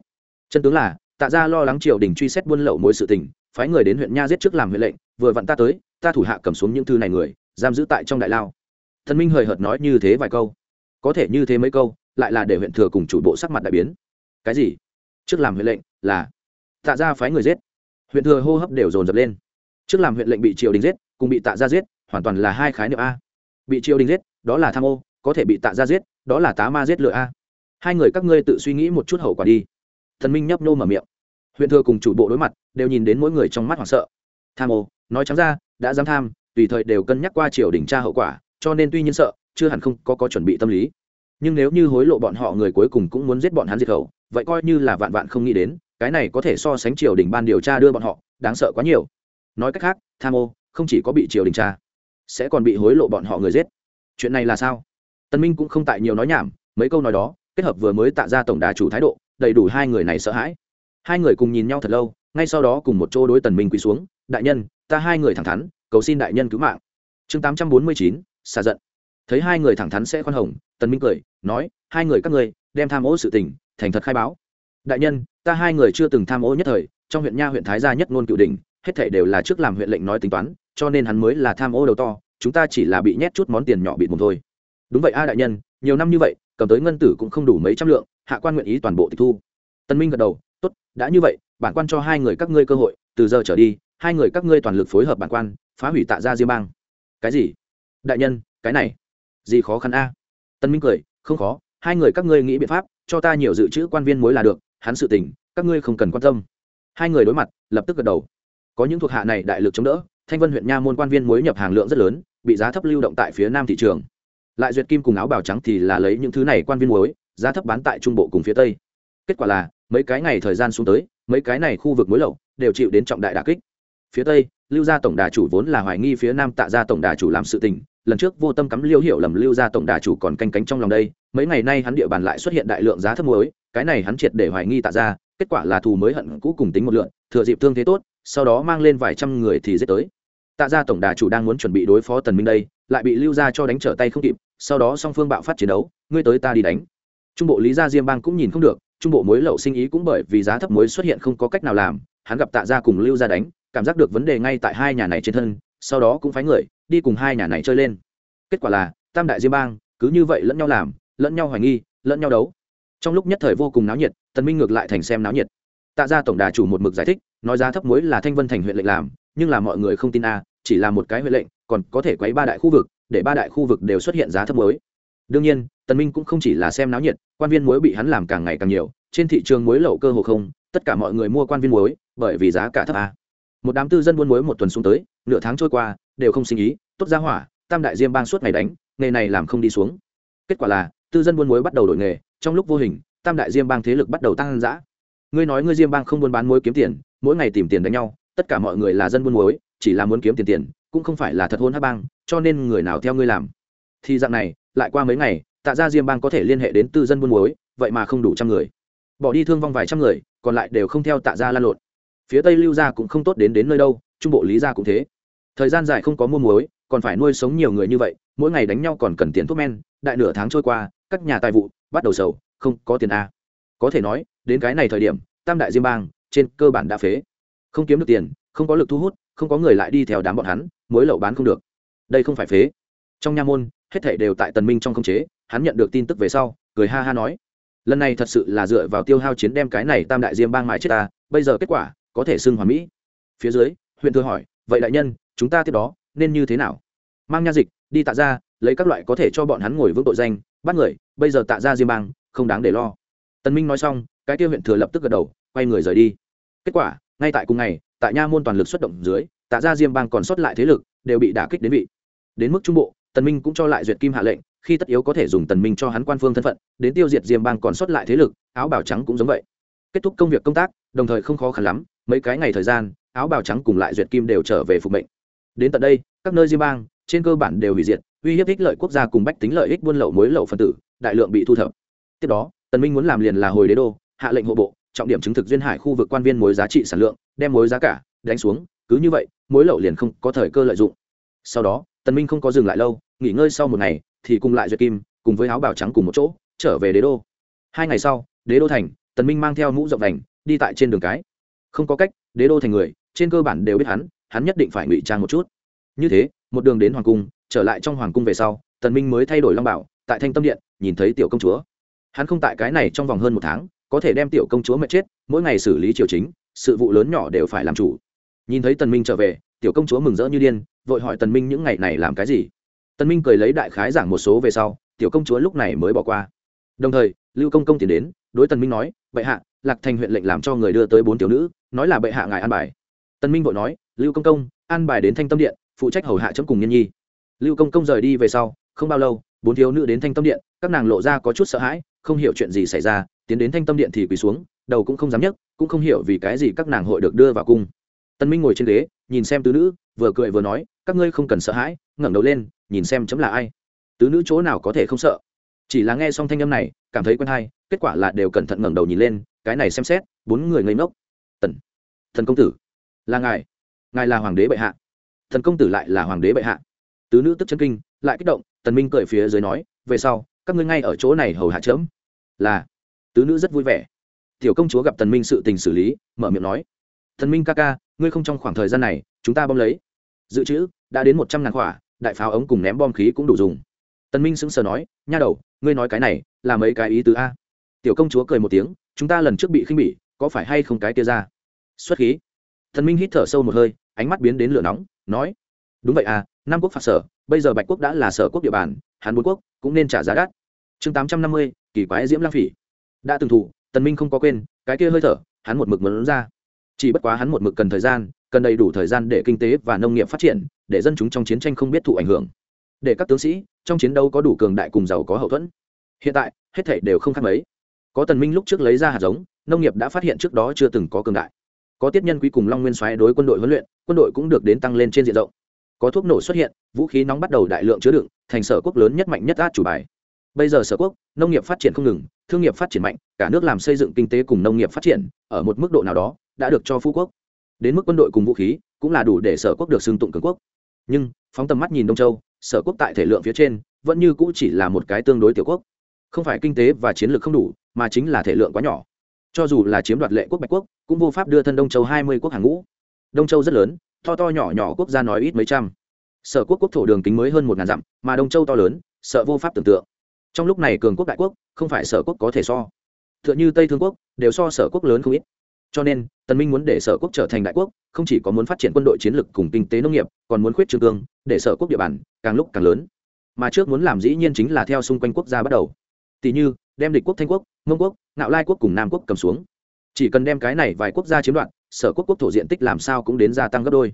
Chân tướng là, tạ gia lo lắng triều đình truy xét buôn lậu mối sự tình, phái người đến huyện nha giết trước làm huyện lệnh, vừa vặn ta tới, ta thủ hạ cầm xuống những thư này người, giam giữ tại trong đại lao thần minh hời hợt nói như thế vài câu. Có thể như thế mấy câu, lại là để huyện thừa cùng chủ bộ sắc mặt đại biến. Cái gì? Trước làm huyện lệnh là tạ ra phái người giết. Huyện thừa hô hấp đều dồn dập lên. Trước làm huyện lệnh bị triều đình giết, cùng bị tạ ra giết, hoàn toàn là hai khái niệm a. Bị triều đình giết, đó là tham ô, có thể bị tạ ra giết, đó là tá ma giết lựa a. Hai người các ngươi tự suy nghĩ một chút hậu quả đi. Thần minh nhấp nô mở miệng. Huyện thừa cùng chủ bộ đối mặt, đều nhìn đến mỗi người trong mắt hoảng sợ. Tham ô, nói trắng ra, đã dám tham, tùy thời đều cân nhắc qua triều đình tra hậu quả cho nên tuy nhiên sợ chưa hẳn không có, có chuẩn bị tâm lý. Nhưng nếu như hối lộ bọn họ người cuối cùng cũng muốn giết bọn hắn diệt khẩu vậy coi như là vạn vạn không nghĩ đến cái này có thể so sánh triều đình ban điều tra đưa bọn họ đáng sợ quá nhiều. Nói cách khác tham ô không chỉ có bị triều đình tra sẽ còn bị hối lộ bọn họ người giết. Chuyện này là sao? Tân minh cũng không tại nhiều nói nhảm mấy câu nói đó kết hợp vừa mới tạ ra tổng đà chủ thái độ đầy đủ hai người này sợ hãi. Hai người cùng nhìn nhau thật lâu ngay sau đó cùng một chỗ đối tần minh quỳ xuống đại nhân ta hai người thẳng thắn cầu xin đại nhân cứu mạng. Chương 849, xả giận. Thấy hai người thẳng thắn sẽ khoan hồng, tần minh cười, nói, hai người các ngươi, đem tham ô sự tình, thành thật khai báo. Đại nhân, ta hai người chưa từng tham ô nhất thời, trong huyện nha huyện thái gia nhất ngôn cựu đình hết thảy đều là trước làm huyện lệnh nói tính toán, cho nên hắn mới là tham ô đầu to, chúng ta chỉ là bị nhét chút món tiền nhỏ bị mồm thôi. Đúng vậy a đại nhân, nhiều năm như vậy, cầm tới ngân tử cũng không đủ mấy trăm lượng, hạ quan nguyện ý toàn bộ tịch thu. Tân minh gật đầu, tốt, đã như vậy, bản quan cho hai người các ngươi cơ hội, từ giờ trở đi, hai người các ngươi toàn lực phối hợp bản quan, phá hủy tạ gia diêm bang. Cái gì? Đại nhân, cái này, gì khó khăn a? Tân minh cười, không khó, hai người các ngươi nghĩ biện pháp, cho ta nhiều dự trữ quan viên mối là được, hắn sự tình, các ngươi không cần quan tâm. Hai người đối mặt, lập tức gật đầu. Có những thuộc hạ này đại lực chống đỡ, thanh vân huyện nha môn quan viên mối nhập hàng lượng rất lớn, bị giá thấp lưu động tại phía nam thị trường. Lại duyệt kim cùng áo bào trắng thì là lấy những thứ này quan viên muối giá thấp bán tại trung bộ cùng phía tây. Kết quả là, mấy cái ngày thời gian xuống tới, mấy cái này khu vực muối lậu, đều chịu đến trọng đại đà kích. Phía tây, lưu gia tổng đà chủ vốn là hoài nghi phía nam tạ gia tổng đà chủ làm sự tình lần trước vô tâm cắm liêu hiểu lầm lưu gia tổng đà chủ còn canh cánh trong lòng đây, mấy ngày nay hắn địa bàn lại xuất hiện đại lượng giá thấp muối, cái này hắn triệt để hoài nghi tạ gia kết quả là thù mới hận cũ cùng tính một lượng thừa dịp thương thế tốt, sau đó mang lên vài trăm người thì giết tới. Tạ gia tổng đà chủ đang muốn chuẩn bị đối phó tần minh đây, lại bị lưu gia cho đánh trở tay không kịp, sau đó song phương bạo phát chiến đấu, ngươi tới ta đi đánh. Trung bộ lý gia diêm bang cũng nhìn không được, trung bộ muối lậu sinh ý cũng bởi vì giá thấp muối xuất hiện không có cách nào làm, hắn gặp tạ gia cùng lưu gia đánh, cảm giác được vấn đề ngay tại hai nhà này trên thân sau đó cũng phái người đi cùng hai nhà này chơi lên. Kết quả là, tam đại diêm bang cứ như vậy lẫn nhau làm, lẫn nhau hoài nghi, lẫn nhau đấu. Trong lúc nhất thời vô cùng náo nhiệt, tần minh ngược lại thành xem náo nhiệt. Tạ gia tổng đà chủ một mực giải thích, nói giá thấp muối là thanh vân thành huyện lệnh làm, nhưng là mọi người không tin a, chỉ là một cái huyện lệnh, còn có thể quấy ba đại khu vực, để ba đại khu vực đều xuất hiện giá thấp muối. Đương nhiên, tần minh cũng không chỉ là xem náo nhiệt, quan viên muối bị hắn làm càng ngày càng nhiều, trên thị trường muối lậu cơ hồ không, tất cả mọi người mua quan viên muối, bởi vì giá cả thấp a. Một đám tư dân buôn muối một tuần xuống tới nửa tháng trôi qua, đều không sinh ý, tốt ra hỏa, tam đại diêm bang suốt ngày đánh, nghề này làm không đi xuống. Kết quả là, tư dân buôn muối bắt đầu đổi nghề, trong lúc vô hình, tam đại diêm bang thế lực bắt đầu tăng dã. Ngươi nói ngươi diêm bang không buôn bán muối kiếm tiền, mỗi ngày tìm tiền đánh nhau, tất cả mọi người là dân buôn muối, chỉ là muốn kiếm tiền tiền, cũng không phải là thật hôn hát bang, cho nên người nào theo ngươi làm? Thì dạng này, lại qua mấy ngày, tạ ra diêm bang có thể liên hệ đến tư dân buôn muối, vậy mà không đủ trăm người. Bỏ đi thương vong vài trăm người, còn lại đều không theo tạ ra lan lộn. Phía tây lưu gia cũng không tốt đến đến nơi đâu, trung bộ lý gia cũng thế thời gian dài không có mua muối, còn phải nuôi sống nhiều người như vậy, mỗi ngày đánh nhau còn cần tiền thuốc men. Đại nửa tháng trôi qua, các nhà tài vụ bắt đầu sầu, không có tiền a có thể nói, đến cái này thời điểm, tam đại diêm bang trên cơ bản đã phế. Không kiếm được tiền, không có lực thu hút, không có người lại đi theo đám bọn hắn mối lậu bán không được. Đây không phải phế. Trong nha môn, hết thảy đều tại tần minh trong không chế, hắn nhận được tin tức về sau, cười ha ha nói, lần này thật sự là dựa vào tiêu hao chiến đem cái này tam đại diêm bang mãi chết ta, bây giờ kết quả có thể xưng hoàn mỹ. Phía dưới, huyện thừa hỏi, vậy đại nhân chúng ta tiếp đó, nên như thế nào? Mang nha dịch, đi tạ ra, lấy các loại có thể cho bọn hắn ngồi vững tội danh, bắt người, bây giờ tạ ra diêm bang, không đáng để lo. Tân minh nói xong, cái tiêu huyện thừa lập tức gật đầu, quay người rời đi. Kết quả, ngay tại cùng ngày tại nha môn toàn lực xuất động dưới, tạ ra diêm bang còn sót lại thế lực, đều bị đả kích đến vị. Đến mức trung bộ, tần minh cũng cho lại duyệt kim hạ lệnh, khi tất yếu có thể dùng tần minh cho hắn quan phương thân phận, đến tiêu diệt diêm bang còn sót lại thế lực, áo bào trắng cũng giống vậy. Kết thúc công việc công tác, đồng thời không khó khăn lắm, mấy cái ngày thời gian, áo bào trắng cùng lại duyệt kim đều trở về phục mệnh đến tận đây, các nơi diêm bang, trên cơ bản đều hủy diệt, uy hiếp ích lợi quốc gia cùng bách tính lợi ích buôn lậu mối lậu phân tử, đại lượng bị thu thập. Tiếp đó, tần minh muốn làm liền là hồi đế đô, hạ lệnh hộ bộ, trọng điểm chứng thực duyên hải khu vực quan viên mối giá trị sản lượng, đem mối giá cả đánh xuống, cứ như vậy, mối lậu liền không có thời cơ lợi dụng. Sau đó, tần minh không có dừng lại lâu, nghỉ ngơi sau một ngày, thì cùng lại duyệt kim, cùng với áo bào trắng cùng một chỗ, trở về đế đô. Hai ngày sau, đế đô thành, tần minh mang theo mũ rộng đành, đi tại trên đường cái. Không có cách, đế đô thành người, trên cơ bản đều biết hắn hắn nhất định phải ngụy trang một chút. Như thế, một đường đến hoàng cung, trở lại trong hoàng cung về sau, tần minh mới thay đổi long bảo, tại thanh tâm điện, nhìn thấy tiểu công chúa. Hắn không tại cái này trong vòng hơn một tháng, có thể đem tiểu công chúa mệt chết, mỗi ngày xử lý triều chính, sự vụ lớn nhỏ đều phải làm chủ. Nhìn thấy tần minh trở về, tiểu công chúa mừng rỡ như điên, vội hỏi tần minh những ngày này làm cái gì. Tần minh cười lấy đại khái giảng một số về sau, tiểu công chúa lúc này mới bỏ qua. Đồng thời, lưu công công tiến đến, đối tần minh nói, bệ hạ, lạc thành huyện lệnh làm cho người đưa tới bốn tiểu nữ, nói là bệ hạ ngài an bài. Tần minh vội nói lưu công công, an bài đến thanh tâm điện, phụ trách hầu hạ chấm cùng nhân nhi. Lưu công công rời đi về sau, không bao lâu, bốn thiếu nữ đến thanh tâm điện, các nàng lộ ra có chút sợ hãi, không hiểu chuyện gì xảy ra, tiến đến thanh tâm điện thì quỳ xuống, đầu cũng không dám nhấc, cũng không hiểu vì cái gì các nàng hội được đưa vào cung. Tân minh ngồi trên ghế, nhìn xem tứ nữ, vừa cười vừa nói, các ngươi không cần sợ hãi, ngẩng đầu lên, nhìn xem chấm là ai. Tứ nữ chỗ nào có thể không sợ? Chỉ là nghe xong thanh âm này, cảm thấy quen hay, kết quả là đều cẩn thận ngẩng đầu nhìn lên, cái này xem xét, bốn người ngây ngốc. Tần thần công tử, là ngài ngài là hoàng đế bệ hạ. Thần công tử lại là hoàng đế bệ hạ. Tứ nữ tức chân kinh, lại kích động, tần minh cười phía dưới nói, về sau, các ngươi ngay ở chỗ này hầu hạ chớm. Là. Tứ nữ rất vui vẻ. Tiểu công chúa gặp tần minh sự tình xử lý, mở miệng nói thần minh ca ca, ngươi không trong khoảng thời gian này, chúng ta bom lấy. Dự trữ, đã đến một trăm ngàn quả, đại pháo ống cùng ném bom khí cũng đủ dùng. Tần minh sững sờ nói, nha đầu, ngươi nói cái này, là mấy cái ý tứ a? Tiểu công chúa cười một tiếng, chúng ta lần trước bị khinh bỉ, có phải hay không cái kia ra? Xuất khí thần minh hít thở sâu một hơi, ánh mắt biến đến lửa nóng, nói, đúng vậy à nam quốc phạt sở, bây giờ bạch quốc đã là sở quốc địa bàn hàn bốn quốc cũng nên trả giá đắt. Chương tám trăm năm mươi, kỳ quái diễm lang phỉ. Đã từng thủ tần minh không có quên, cái kia hơi thở, hắn một mực muốn ra. Chỉ bất quá hắn một mực cần thời gian, cần đầy đủ thời gian để kinh tế và nông nghiệp phát triển, để dân chúng trong chiến tranh không biết thụ ảnh hưởng. Để các tướng sĩ, trong chiến đấu có đủ cường đại cùng giàu có hậu thuẫn. Hiện tại, hết thảy đều không khác mấy. Có tần minh lúc trước lấy ra hạt giống, nông nghiệp đã phát hiện trước đó chưa từng có cường đại có tiết nhân quý cùng long nguyên xoáy đối quân đội huấn luyện, quân đội cũng được đến tăng lên trên diện rộng. Có thuốc nổ xuất hiện, vũ khí nóng bắt đầu đại lượng chứa đựng, thành sở quốc lớn nhất mạnh nhất át chủ bài. Bây giờ sở quốc, nông nghiệp phát triển không ngừng, thương nghiệp phát triển mạnh, cả nước làm xây dựng kinh tế cùng nông nghiệp phát triển, ở một mức độ nào đó, đã được cho phú quốc. Đến mức quân đội cùng vũ khí, cũng là đủ để sở quốc được xưng tụng cường quốc. Nhưng, phóng tầm mắt nhìn đông châu, sở quốc tại thể lượng phía trên, vẫn như cũ chỉ là một cái tương đối tiểu quốc. Không phải kinh tế và chiến lược không đủ, mà chính là thể lượng quá nhỏ cho dù là chiếm đoạt lệ quốc bạch quốc, cũng vô pháp đưa thân đông châu hai mươi quốc hàng ngũ. Đông châu rất lớn, to to nhỏ nhỏ quốc gia nói ít mấy trăm. Sở quốc quốc thổ đường kính mới hơn một ngàn dặm, mà đông châu to lớn, sợ vô pháp tưởng tượng. Trong lúc này cường quốc đại quốc, không phải sở quốc có thể so. T h ư ợ n h ư tây thương quốc, đều so sở quốc lớn không ít. Cho nên, tần minh muốn để sở quốc trở thành đại quốc, không chỉ có muốn phát triển quân đội chiến lược cùng kinh tế nông nghiệp, còn muốn khuyết trương cương, để sở quốc địa bàn càng lúc càng lớn. Mà trước muốn làm dĩ nhiên chính là theo xung quanh quốc gia bắt đầu. Tỷ như, đem địch quốc thanh quốc mông quốc nạo lai quốc cùng nam quốc cầm xuống. Chỉ cần đem cái này vài quốc gia chiếm đoạt, sở quốc quốc thổ diện tích làm sao cũng đến gia tăng gấp đôi.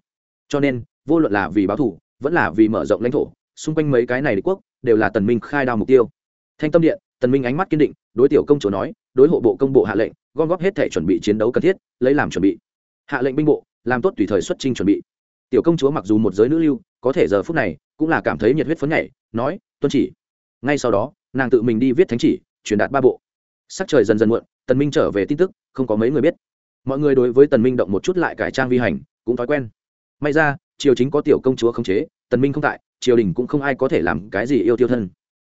Cho nên, vô luận là vì báo thủ, vẫn là vì mở rộng lãnh thổ, xung quanh mấy cái này địch quốc đều là tần minh khai đao mục tiêu. Thanh tâm điện, tần minh ánh mắt kiên định, đối tiểu công chúa nói, đối hộ bộ công bộ hạ lệnh, gom góp hết thể chuẩn bị chiến đấu cần thiết, lấy làm chuẩn bị. Hạ lệnh binh bộ, làm tốt tùy thời xuất trình chuẩn bị. Tiểu công chúa mặc dù một giới nữ lưu, có thể giờ phút này cũng là cảm thấy nhiệt huyết phấn nhảy, nói, tuân chỉ. Ngay sau đó, nàng tự mình đi viết thánh chỉ, truyền đạt ba bộ sắc trời dần dần muộn, tần minh trở về tin tức, không có mấy người biết. Mọi người đối với tần minh động một chút lại cải trang vi hành, cũng thói quen. May ra, triều chính có tiểu công chúa khống chế, tần minh không tại, triều đình cũng không ai có thể làm cái gì yêu tiêu thân.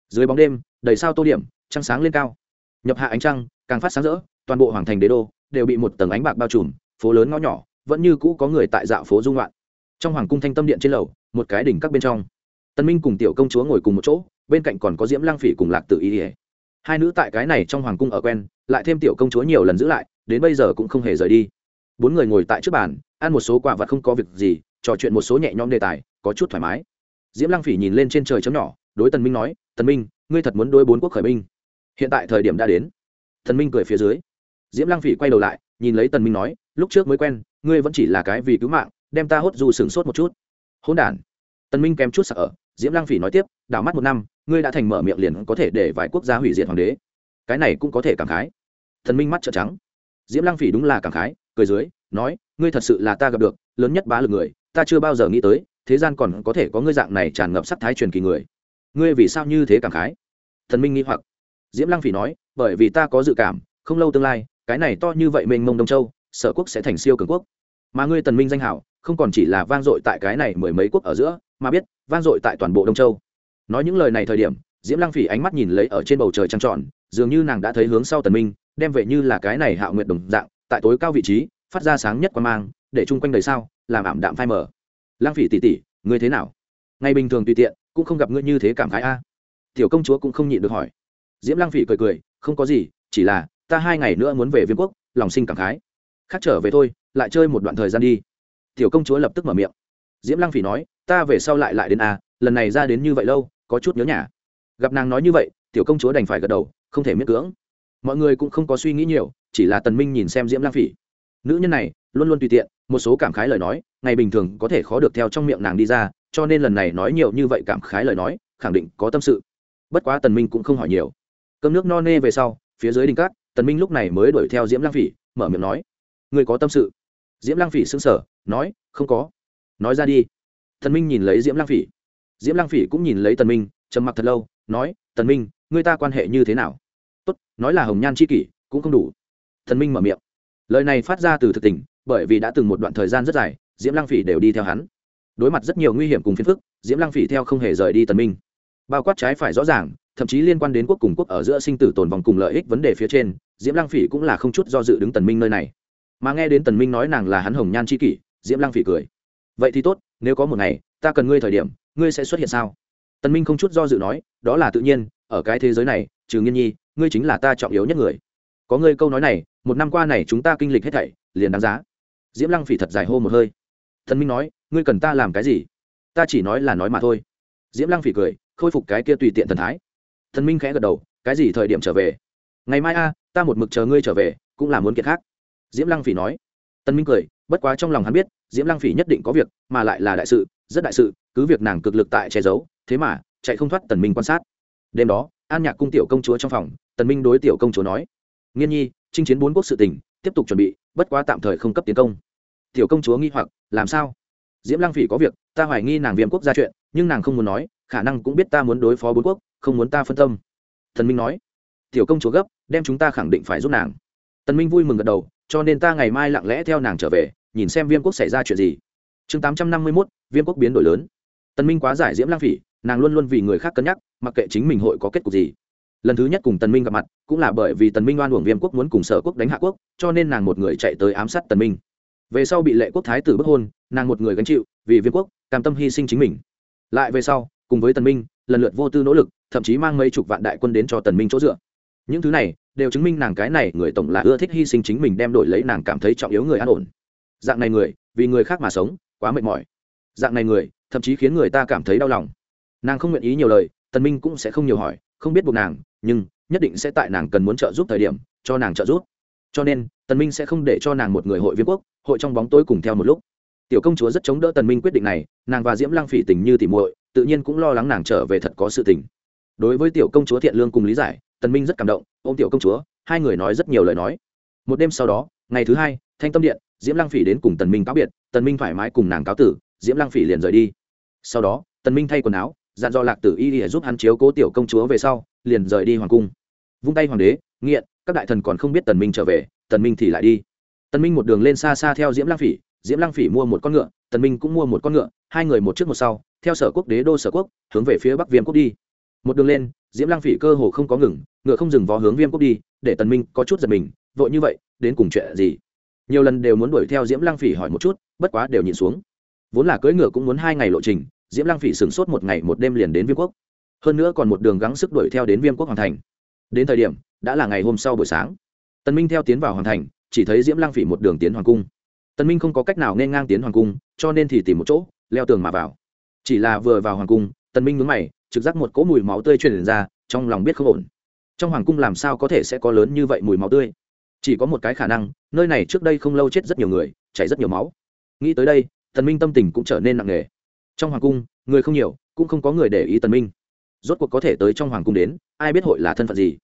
Dưới bóng đêm, đầy sao tô điểm, trăng sáng lên cao. Nhập hạ ánh trăng, càng phát sáng rỡ, toàn bộ hoàng thành đế đô đều bị một tầng ánh bạc bao trùm, phố lớn ngõ nhỏ, vẫn như cũ có người tại dạo phố dung loạn. Trong hoàng cung thanh tâm điện trên lầu, một cái đỉnh các bên trong. Tân minh cùng tiểu công chúa ngồi cùng một chỗ, bên cạnh còn có diễm lang phỉ cùng lạc tự Y. ỉa hai nữ tại cái này trong hoàng cung ở quen, lại thêm tiểu công chúa nhiều lần giữ lại, đến bây giờ cũng không hề rời đi. Bốn người ngồi tại trước bàn, ăn một số quả vật không có việc gì, trò chuyện một số nhẹ nhõm đề tài, có chút thoải mái. Diễm lăng phỉ nhìn lên trên trời chấm nhỏ, đối tần minh nói, tần minh, ngươi thật muốn đối bốn quốc khởi binh. Hiện tại thời điểm đã đến. Tần minh cười phía dưới. Diễm lăng phỉ quay đầu lại, nhìn lấy tần minh nói, lúc trước mới quen, ngươi vẫn chỉ là cái vì cứu mạng, đem ta hốt dù sừng sốt một chút. Hỗn đản. Tần minh kém chút sợ ở diễm lăng phỉ nói tiếp, đảo mắt một năm ngươi đã thành mở miệng liền có thể để vài quốc gia hủy diệt hoàng đế. Cái này cũng có thể cảm khái. Thần minh mắt trợn trắng. Diễm lăng phỉ đúng là cảm khái, cười dưới, nói, ngươi thật sự là ta gặp được, lớn nhất bá lực người, ta chưa bao giờ nghĩ tới, thế gian còn có thể có ngươi dạng này tràn ngập sắc thái truyền kỳ người. Ngươi vì sao như thế cảm khái? Thần minh nghĩ hoặc. Diễm lăng phỉ nói, bởi vì ta có dự cảm, không lâu tương lai, cái này to như vậy mênh mông đông châu, sở quốc sẽ thành siêu cường quốc. Mà ngươi tần minh danh hảo, không còn chỉ là vang dội tại cái này mười mấy quốc ở giữa, mà biết, vang dội tại toàn bộ đông châu nói những lời này thời điểm, diễm lăng phỉ ánh mắt nhìn lấy ở trên bầu trời trăng tròn, dường như nàng đã thấy hướng sau tần minh, đem về như là cái này hạo nguyệt đồng dạng, tại tối cao vị trí, phát ra sáng nhất quan mang, để chung quanh đời sao, làm ảm đạm phai mờ. Lăng phỉ tỉ tỉ, ngươi thế nào? Ngày bình thường tùy tiện, cũng không gặp ngươi như thế cảm khái a. Tiểu công chúa cũng không nhịn được hỏi. Diễm lăng phỉ cười cười, không có gì, chỉ là, ta hai ngày nữa muốn về viêm quốc, lòng sinh cảm khái. Khác trở về thôi, lại chơi một đoạn thời gian đi. Tiểu công chúa lập tức mở miệng. Diễm lăng phỉ nói, ta về sau lại lại đến a, lần này ra đến như vậy lâu có chút nhớ nhà. Gặp nàng nói như vậy, tiểu công chúa đành phải gật đầu, không thể miễn cưỡng. Mọi người cũng không có suy nghĩ nhiều, chỉ là tần minh nhìn xem diễm lang phỉ. Nữ nhân này, luôn luôn tùy tiện, một số cảm khái lời nói, ngày bình thường có thể khó được theo trong miệng nàng đi ra, cho nên lần này nói nhiều như vậy cảm khái lời nói, khẳng định có tâm sự. Bất quá tần minh cũng không hỏi nhiều. Cơm nước no nê về sau, phía dưới đình cát, tần minh lúc này mới đuổi theo diễm lang phỉ, mở miệng nói người có tâm sự? Diễm lang phỉ sững sờ, nói, không có. Nói ra đi. Tần minh nhìn lấy diễm lang phỉ diễm lang phỉ cũng nhìn lấy tần minh, trầm mặc thật lâu, nói, tần minh, người ta quan hệ như thế nào? Tốt, nói là hồng nhan chi kỷ, cũng không đủ. Thần minh mở miệng. Lời này phát ra từ thực tình, bởi vì đã từng một đoạn thời gian rất dài, diễm lăng phỉ đều đi theo hắn. Đối mặt rất nhiều nguy hiểm cùng phiền phức, diễm lăng phỉ theo không hề rời đi tần minh. Bao quát trái phải rõ ràng, thậm chí liên quan đến quốc cùng quốc ở giữa sinh tử tồn vòng cùng lợi ích vấn đề phía trên, diễm lăng phỉ cũng là không chút do dự đứng tần minh nơi này. Mà nghe đến tần minh nói nàng là hắn hồng nhan chi kỷ, diễm lăng phỉ cười. Vậy thì tốt, nếu có một ngày, ta cần ngươi thời điểm ngươi sẽ xuất hiện sao? Tần minh không chút do dự nói, đó là tự nhiên, ở cái thế giới này, trừ nghiên nhi, ngươi chính là ta trọng yếu nhất người. Có ngươi câu nói này, một năm qua này chúng ta kinh lịch hết thảy, liền đáng giá. Diễm lăng phỉ thật dài hô một hơi. Thần minh nói, ngươi cần ta làm cái gì? Ta chỉ nói là nói mà thôi. Diễm lăng phỉ cười, khôi phục cái kia tùy tiện thần thái. Thần minh khẽ gật đầu, cái gì thời điểm trở về? Ngày mai a, ta một mực chờ ngươi trở về, cũng là muốn kiệt khác. Diễm lăng phỉ nói. Tân minh cười, bất quá trong lòng hắn biết, diễm lăng phỉ nhất định có việc, mà lại là đại sự, rất đại sự cứ việc nàng cực lực tại che giấu thế mà chạy không thoát tần minh quan sát. Đêm đó an nhạc cung tiểu công chúa trong phòng tần minh đối tiểu công chúa nói nghiên nhi chinh chiến bốn quốc sự tình tiếp tục chuẩn bị bất quá tạm thời không cấp tiến công. Tiểu công chúa nghi hoặc làm sao? Diễm lang phỉ có việc ta hoài nghi nàng viêm quốc ra chuyện nhưng nàng không muốn nói khả năng cũng biết ta muốn đối phó bốn quốc không muốn ta phân tâm. Thần minh nói tiểu công chúa gấp đem chúng ta khẳng định phải giúp nàng. Tần minh vui mừng gật đầu cho nên ta ngày mai lặng lẽ theo nàng trở về nhìn xem viêm quốc xảy ra chuyện gì. Chương tám trăm năm mươi 851, viêm quốc biến đổi lớn tần minh quá giải diễm lang phỉ, nàng luôn luôn vì người khác cân nhắc, mặc kệ chính mình hội có kết cục gì. Lần thứ nhất cùng tần minh gặp mặt, cũng là bởi vì tần minh oan uổng viêm quốc muốn cùng sở quốc đánh hạ quốc, cho nên nàng một người chạy tới ám sát tần minh. Về sau bị lệ quốc thái tử bức hôn, nàng một người gánh chịu, vì viêm quốc, cam tâm hy sinh chính mình. Lại về sau, cùng với tần minh, lần lượt vô tư nỗ lực, thậm chí mang mấy chục vạn đại quân đến cho tần minh chỗ dựa. Những thứ này, đều chứng minh nàng cái này người tổng là ưa thích hy sinh chính mình đem đổi lấy nàng cảm thấy trọng yếu người an ổn. Dạng này người, vì người khác mà sống, quá mệt mỏi. Dạng này người thậm chí khiến người ta cảm thấy đau lòng. Nàng không nguyện ý nhiều lời, tần minh cũng sẽ không nhiều hỏi, không biết buộc nàng, nhưng nhất định sẽ tại nàng cần muốn trợ giúp thời điểm, cho nàng trợ giúp. Cho nên, tần minh sẽ không để cho nàng một người hội viên quốc, hội trong bóng tối cùng theo một lúc. Tiểu công chúa rất chống đỡ tần minh quyết định này, nàng và diễm lăng phỉ tình như tỉ muội, tự nhiên cũng lo lắng nàng trở về thật có sự tình. Đối với tiểu công chúa thiện lương cùng lý giải, tần minh rất cảm động, ôm tiểu công chúa, hai người nói rất nhiều lời nói. Một đêm sau đó, ngày thứ hai, thanh tâm điện, diễm lăng phỉ đến cùng tần minh cáo biệt, tần minh thoải mái cùng nàng cáo tử, diễm lăng phỉ liền rời đi sau đó, tần minh thay quần áo, dặn do lạc tử y để giúp hắn chiếu cố tiểu công chúa về sau, liền rời đi hoàng cung. Vung tay hoàng đế, nghiện, các đại thần còn không biết tần minh trở về, tần minh thì lại đi. Tần minh một đường lên xa xa theo diễm lang phỉ, diễm lang phỉ mua một con ngựa, tần minh cũng mua một con ngựa, hai người một trước một sau, theo sở quốc đế đô sở quốc, hướng về phía bắc viêm quốc đi. Một đường lên, diễm lang phỉ cơ hồ không có ngừng, ngựa không dừng vó hướng viêm quốc đi, để tần minh có chút giật mình, vội như vậy, đến cùng chuyện gì? Nhiều lần đều muốn đuổi theo diễm lang phỉ hỏi một chút, bất quá đều nhìn xuống vốn là cưỡi ngựa cũng muốn hai ngày lộ trình, diễm lăng phỉ sửng sốt một ngày một đêm liền đến viêm quốc. Hơn nữa còn một đường gắng sức đuổi theo đến viêm quốc hoàn thành. Đến thời điểm, đã là ngày hôm sau buổi sáng. Tần minh theo tiến vào hoàng thành, chỉ thấy diễm lang phỉ một đường tiến hoàng cung. Tần minh không có cách nào nên ngang tiến hoàng cung, cho nên thì tìm một chỗ, leo tường mà vào. Chỉ là vừa vào hoàng cung, tần minh nhướng mày, trực giác một cỗ mùi máu tươi truyền ra, trong lòng biết không ổn. Trong hoàng cung làm sao có thể sẽ có lớn như vậy mùi máu tươi? Chỉ có một cái khả năng, nơi này trước đây không lâu chết rất nhiều người, chảy rất nhiều máu. Nghĩ tới đây tần minh tâm tình cũng trở nên nặng nề. Trong hoàng cung, người không nhiều, cũng không có người để ý tần minh. Rốt cuộc có thể tới trong hoàng cung đến, ai biết hội là thân phận gì?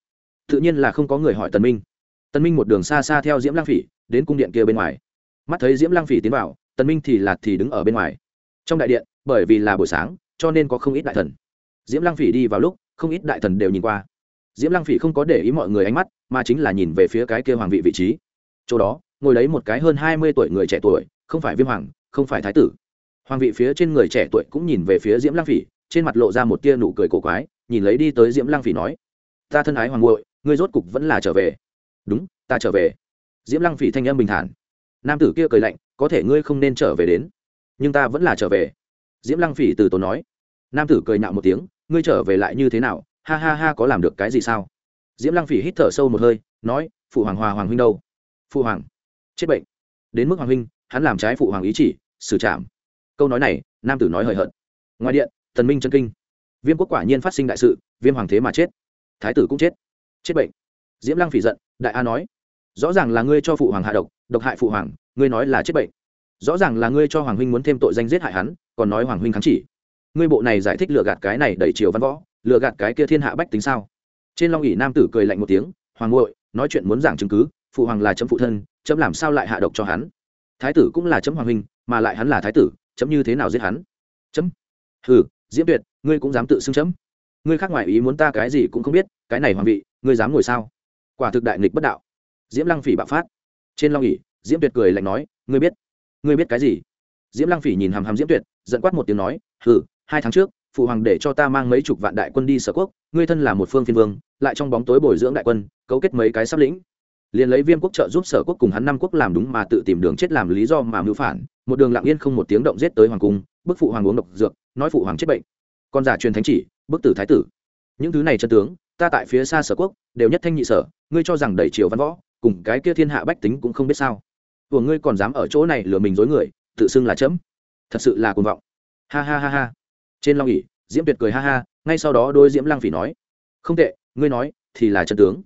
Tự nhiên là không có người hỏi tần minh. Tần minh một đường xa xa theo diễm lang phỉ, đến cung điện kia bên ngoài. Mắt thấy diễm lang phỉ tiến vào, tần minh thì lạt thì đứng ở bên ngoài. Trong đại điện, bởi vì là buổi sáng, cho nên có không ít đại thần. Diễm lang phỉ đi vào lúc, không ít đại thần đều nhìn qua. Diễm lang phỉ không có để ý mọi người ánh mắt, mà chính là nhìn về phía cái kia hoàng vị vị trí. Chỗ đó, ngồi đấy một cái hơn hai mươi tuổi người trẻ tuổi, không phải viêm hoàng không phải thái tử. Hoàng vị phía trên người trẻ tuổi cũng nhìn về phía diễm lang phỉ, trên mặt lộ ra một tia nụ cười cổ quái, nhìn lấy đi tới diễm lang phỉ nói, ta thân ái hoàng ngội ngươi rốt cục vẫn là trở về. Đúng, ta trở về. Diễm lăng phỉ thanh âm bình thản. Nam tử kia cười lạnh, có thể ngươi không nên trở về đến, nhưng ta vẫn là trở về. Diễm lăng phỉ từ tốn nói. Nam tử cười nạo một tiếng, ngươi trở về lại như thế nào? Ha ha ha, có làm được cái gì sao? Diễm lăng phỉ hít thở sâu một hơi, nói, phụ hoàng hòa hoàng huynh đâu? Phụ hoàng, chết bệnh. Đến mức hoàng huynh hắn làm trái phụ hoàng ý chỉ, xử trảm. Câu nói này, nam tử nói hời hợt. Ngoài điện, thần minh chân kinh. Viêm quốc quả nhiên phát sinh đại sự, viêm hoàng thế mà chết. Thái tử cũng chết. Chết bệnh. Diễm lăng phỉ giận, đại a nói, rõ ràng là ngươi cho phụ hoàng hạ độc độc hại phụ hoàng, ngươi nói là chết bệnh. Rõ ràng là ngươi cho hoàng huynh muốn thêm tội danh giết hại hắn, còn nói hoàng huynh kháng chỉ. Ngươi bộ này giải thích lừa gạt cái này đẩy chiều văn võ, lừa gạt cái kia thiên hạ bách tính sao? Trên long ỉ nam tử cười lạnh một tiếng, hoàng ngội nói chuyện muốn giảng chứng cứ, phụ hoàng là chấm phụ thân, chấm làm sao lại hạ độc cho hắn? Thái tử cũng là chấm hoàng huynh, mà lại hắn là thái tử, chấm như thế nào giết hắn? Chấm? Hừ, diễm tuyệt, ngươi cũng dám tự xưng chấm. Ngươi khác ngoài ý muốn ta cái gì cũng không biết, cái này hoàng vị, ngươi dám ngồi sao? Quả thực đại nghịch bất đạo. Diễm lăng phỉ bạo phát. Trên long ỉ diễm tuyệt cười lạnh nói, ngươi biết ngươi biết cái gì? Diễm lăng phỉ nhìn hàm hàm diễm tuyệt dẫn quát một tiếng nói, hừ, hai tháng trước, phụ hoàng để cho ta mang mấy chục vạn đại quân đi sở quốc, ngươi thân là một phương phiên vương, lại trong bóng tối bồi dưỡng đại quân, cấu kết mấy cái sắp lĩnh liền lấy viêm quốc trợ giúp sở quốc cùng hắn năm quốc làm đúng mà tự tìm đường chết làm lý do mà mưu phản, một đường lặng yên không một tiếng động giết tới hoàng cung, bức phụ hoàng uống độc dược, nói phụ hoàng chết bệnh. Con giả truyền thánh chỉ, bức tử thái tử. Những thứ này chân tướng, ta tại phía xa sở quốc, đều nhất thanh nhị sở, ngươi cho rằng đẩy triều văn võ, cùng cái kia thiên hạ bách tính cũng không biết sao. Của ngươi còn dám ở chỗ này lừa mình dối người, tự xưng là chấm. Thật sự là cuồng vọng. Ha ha ha ha. Trên long ỉ diễm tuyệt cười ha ha, ngay sau đó đôi diễm lăng phỉ nói, không tệ, ngươi nói thì là chân tướng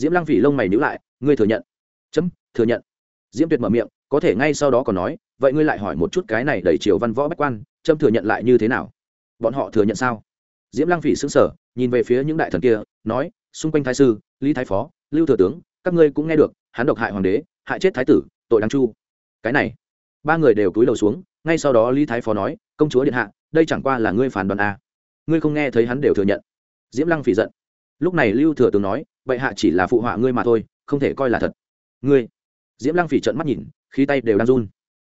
diễm lăng phỉ lông mày nhữ lại, ngươi thừa nhận? Chấm, thừa nhận. Diễm tuyệt mở miệng, có thể ngay sau đó còn nói, vậy ngươi lại hỏi một chút cái này đẩy triều văn võ bách quan, chấm thừa nhận lại như thế nào? Bọn họ thừa nhận sao? Diễm lăng phỉ xứng sở nhìn về phía những đại thần kia, nói, xung quanh thái sư, lý thái phó, lưu thừa tướng, các ngươi cũng nghe được, hắn độc hại hoàng đế, hại chết thái tử, tội đáng chu. Cái này, ba người đều cúi đầu xuống, ngay sau đó lý thái phó nói, công chúa điện hạ, đây chẳng qua là ngươi phản đoàn a à. ngươi không nghe thấy hắn đều thừa nhận. Diễm lăng phỉ giận. Lúc này lưu thừa tướng nói vậy hạ chỉ là phụ họa ngươi mà thôi, không thể coi là thật. Ngươi. Diễm lăng phỉ trợn mắt nhìn, khí tay đều đang run.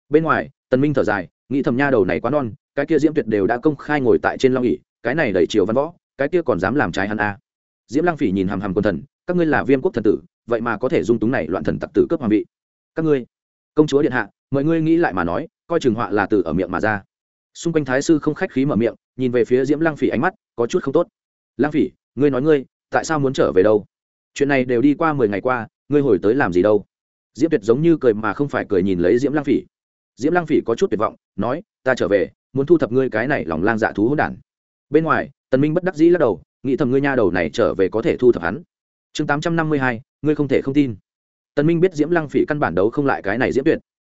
Bên ngoài, tần minh thở dài, nghĩ thầm nha đầu này quá non, cái kia diễm tuyệt đều đã công khai ngồi tại trên long ỉ cái này đẩy chiều văn võ, cái kia còn dám làm trái hắn a. Diễm lăng phỉ nhìn hàm hàm quân thần, các ngươi là viêm quốc thần tử, vậy mà có thể dung túng này loạn thần tặc tử cướp hoàng vị. Các ngươi, công chúa điện hạ, mọi ngươi nghĩ lại mà nói, coi chừng họa là từ ở miệng mà ra. Xung quanh thái sư không khách khí mở miệng, nhìn về phía diễm lăng phỉ ánh mắt có chút không tốt. Lăng phỉ, ngươi nói ngươi, tại sao muốn trở về đâu? Chuyện này đều đi qua mười ngày qua, ngươi hồi tới làm gì đâu? Diễm tuyệt giống như cười mà không phải cười nhìn lấy diễm Lang phỉ. Diễm Lang phỉ có chút tuyệt vọng, nói, ta trở về, muốn thu thập ngươi cái này lòng lang dạ thú hỗn đản. Bên ngoài, tần minh bất đắc dĩ lắc đầu, nghĩ thầm ngươi nha đầu này trở về có thể thu thập hắn. Chương tám trăm năm mươi hai, ngươi không thể không tin. Tần minh biết diễm lăng phỉ căn bản đấu không lại cái này diễm tuyệt.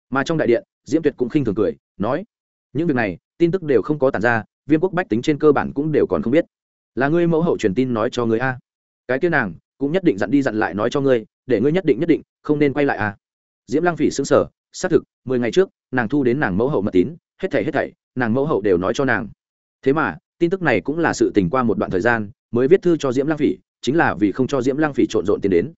Mà trong đại điện, diễm tuyệt cũng khinh thường cười, nói, những việc này, tin tức đều không có tản ra, viêm quốc bách tính trên cơ bản cũng đều còn không biết. Là ngươi mẫu hậu truyền tin nói cho ngươi a. Cái kia nàng cũng nhất định dặn đi dặn lại nói cho ngươi, để ngươi nhất định nhất định, không nên quay lại à? diễm lăng phỉ xứng sờ, xác thực, mười ngày trước, nàng thu đến nàng mẫu hậu mật tín, hết thảy hết thảy, nàng mẫu hậu đều nói cho nàng. Thế mà, tin tức này cũng là sự tình qua một đoạn thời gian, mới viết thư cho diễm lăng phỉ, chính là vì không cho diễm lăng phỉ trộn rộn tiền đến.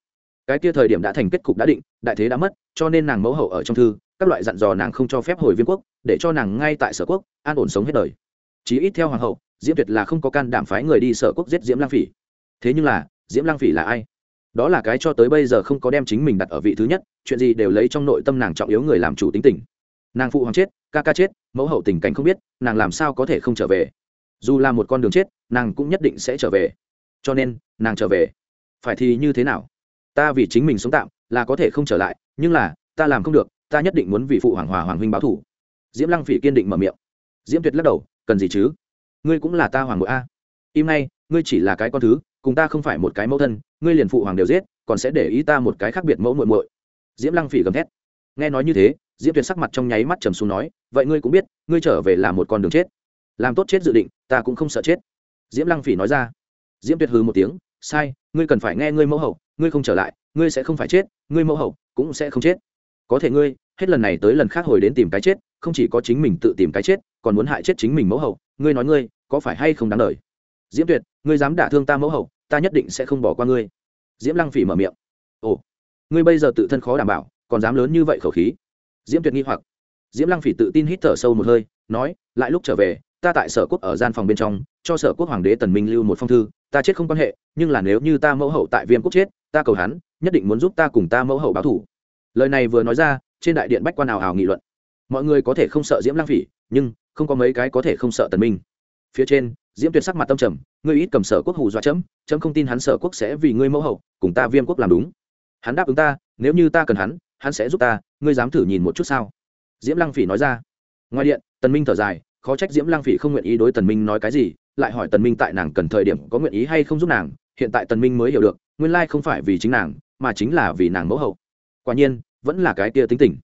Cái kia thời điểm đã thành kết cục đã định, đại thế đã mất, cho nên nàng mẫu hậu ở trong thư, các loại dặn dò nàng không cho phép hồi viên quốc, để cho nàng ngay tại sở quốc, an ổn sống hết đời. Chí ít theo hoàng hậu, diễm tuyệt là không có can đảm phái người đi sở quốc giết diễm Lang phỉ. Thế nhưng là diễm lăng phỉ là ai? Đó là cái cho tới bây giờ không có đem chính mình đặt ở vị thứ nhất, chuyện gì đều lấy trong nội tâm nàng trọng yếu người làm chủ tính tình. Nàng phụ hoàng chết, ca ca chết, mẫu hậu tình cảnh không biết, nàng làm sao có thể không trở về? Dù là một con đường chết, nàng cũng nhất định sẽ trở về. Cho nên, nàng trở về. Phải thì như thế nào? Ta vì chính mình sống tạm, là có thể không trở lại, nhưng là, ta làm không được, ta nhất định muốn vì phụ hoàng hòa hoàng huynh báo thủ diễm lăng phỉ kiên định mở miệng. Diễm tuyệt lắc đầu, cần gì chứ? Ngươi cũng là ta hoàng bội a. Im nay ngươi chỉ là cái con thứ cùng ta không phải một cái mẫu thân, ngươi liền phụ hoàng đều giết, còn sẽ để ý ta một cái khác biệt mẫu muội muội. Diễm lăng phỉ gầm thét. Nghe nói như thế, diễm tuyệt sắc mặt trong nháy mắt trầm xuống nói, vậy ngươi cũng biết, ngươi trở về là một con đường chết. Làm tốt chết dự định, ta cũng không sợ chết. Diễm lăng phỉ nói ra. Diễm tuyệt hừ một tiếng, sai, ngươi cần phải nghe ngươi mẫu hậu, ngươi không trở lại, ngươi sẽ không phải chết, ngươi mẫu hậu cũng sẽ không chết. Có thể ngươi, hết lần này tới lần khác hồi đến tìm cái chết, không chỉ có chính mình tự tìm cái chết, còn muốn hại chết chính mình mẫu hậu, ngươi nói ngươi, có phải hay không đáng lời diễm tuyệt, ngươi dám đả thương ta mẫu hậu ta nhất định sẽ không bỏ qua ngươi. Diễm lăng phỉ mở miệng. Ồ, ngươi bây giờ tự thân khó đảm bảo, còn dám lớn như vậy khẩu khí? Diễm tuyệt nghi hoặc. Diễm lăng phỉ tự tin hít thở sâu một hơi, nói, lại lúc trở về, ta tại sở quốc ở gian phòng bên trong, cho sở quốc hoàng đế tần minh lưu một phong thư, ta chết không quan hệ, nhưng là nếu như ta mẫu hậu tại viêm quốc chết, ta cầu hắn, nhất định muốn giúp ta cùng ta mẫu hậu báo thủ. Lời này vừa nói ra, trên đại điện bách quan ảo hào nghị luận. Mọi người có thể không sợ diễm lăng phỉ, nhưng không có mấy cái có thể không sợ tần minh. Phía trên, diễm tuyệt sắc mặt tâm trầm ngươi ít cầm sở quốc hù dọa chấm chấm không tin hắn sở quốc sẽ vì ngươi mẫu hậu, cùng ta viêm quốc làm đúng. Hắn đáp ứng ta, nếu như ta cần hắn hắn sẽ giúp ta, ngươi dám thử nhìn một chút sao? Diễm lăng phỉ nói ra. Ngoài điện, tần minh thở dài, khó trách diễm lăng phỉ không nguyện ý đối tần minh nói cái gì, lại hỏi tần minh tại nàng cần thời điểm có nguyện ý hay không giúp nàng, hiện tại tần minh mới hiểu được, nguyên lai không phải vì chính nàng, mà chính là vì nàng mẫu hậu. Quả nhiên, vẫn là cái kia tính tình.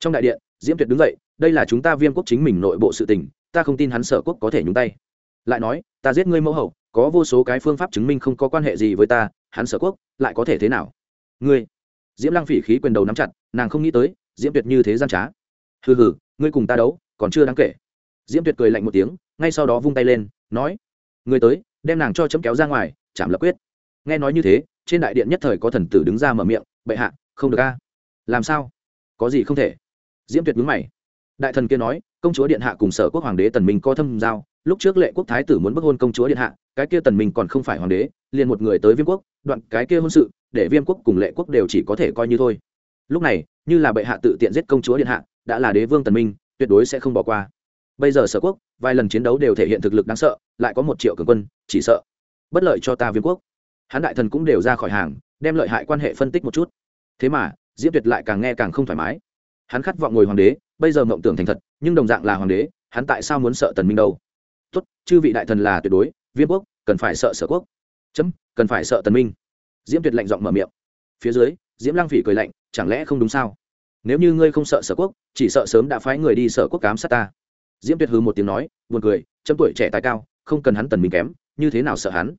Trong đại điện, diễm tuyệt đứng dậy, đây là chúng ta viêm quốc chính mình nội bộ sự tình, ta không tin hắn sở quốc có thể nhúng tay. Lại nói, ta giết ngươi mẫu hậu có vô số cái phương pháp chứng minh không có quan hệ gì với ta, hắn sở quốc lại có thể thế nào? Ngươi, diễm lăng phỉ khí quyền đầu nắm chặt, nàng không nghĩ tới, diễm tuyệt như thế gian trá. Hừ hừ, ngươi cùng ta đấu, còn chưa đáng kể. Diễm tuyệt cười lạnh một tiếng, ngay sau đó vung tay lên, nói người tới, đem nàng cho chấm kéo ra ngoài chạm lập quyết. Nghe nói như thế, trên đại điện nhất thời có thần tử đứng ra mở miệng, bệ hạ, không được a. Làm sao? Có gì không thể? Diễm tuyệt mướn mày. Đại thần kia nói, công chúa điện hạ cùng sở quốc hoàng đế tần minh có thâm giao lúc trước lệ quốc thái tử muốn bức hôn công chúa điện hạ, cái kia tần minh còn không phải hoàng đế, liền một người tới viêm quốc, đoạn cái kia hôn sự, để viêm quốc cùng lệ quốc đều chỉ có thể coi như thôi. Lúc này, như là bệ hạ tự tiện giết công chúa điện hạ, đã là đế vương tần minh, tuyệt đối sẽ không bỏ qua. Bây giờ sở quốc, vài lần chiến đấu đều thể hiện thực lực đáng sợ, lại có một triệu cường quân, chỉ sợ bất lợi cho ta viêm quốc. Hán đại thần cũng đều ra khỏi hàng, đem lợi hại quan hệ phân tích một chút. Thế mà, diễm tuyệt lại càng nghe càng không thoải mái. Hắn khát vọng ngồi hoàng đế, bây giờ mộng tưởng thành thật, nhưng đồng dạng là hoàng đế, hắn tại sao muốn sợ tần minh đâu? Tốt, chư vị đại thần là tuyệt đối, viêm quốc, cần phải sợ sở quốc. Chấm, cần phải sợ tần minh. Diễm tuyệt lạnh giọng mở miệng. Phía dưới, diễm lang phỉ cười lạnh, chẳng lẽ không đúng sao? Nếu như ngươi không sợ sở quốc, chỉ sợ sớm đã phái người đi sở quốc cám sát ta. Diễm tuyệt hư một tiếng nói, buồn cười, chấm tuổi trẻ tài cao, không cần hắn tần minh kém, như thế nào sợ hắn?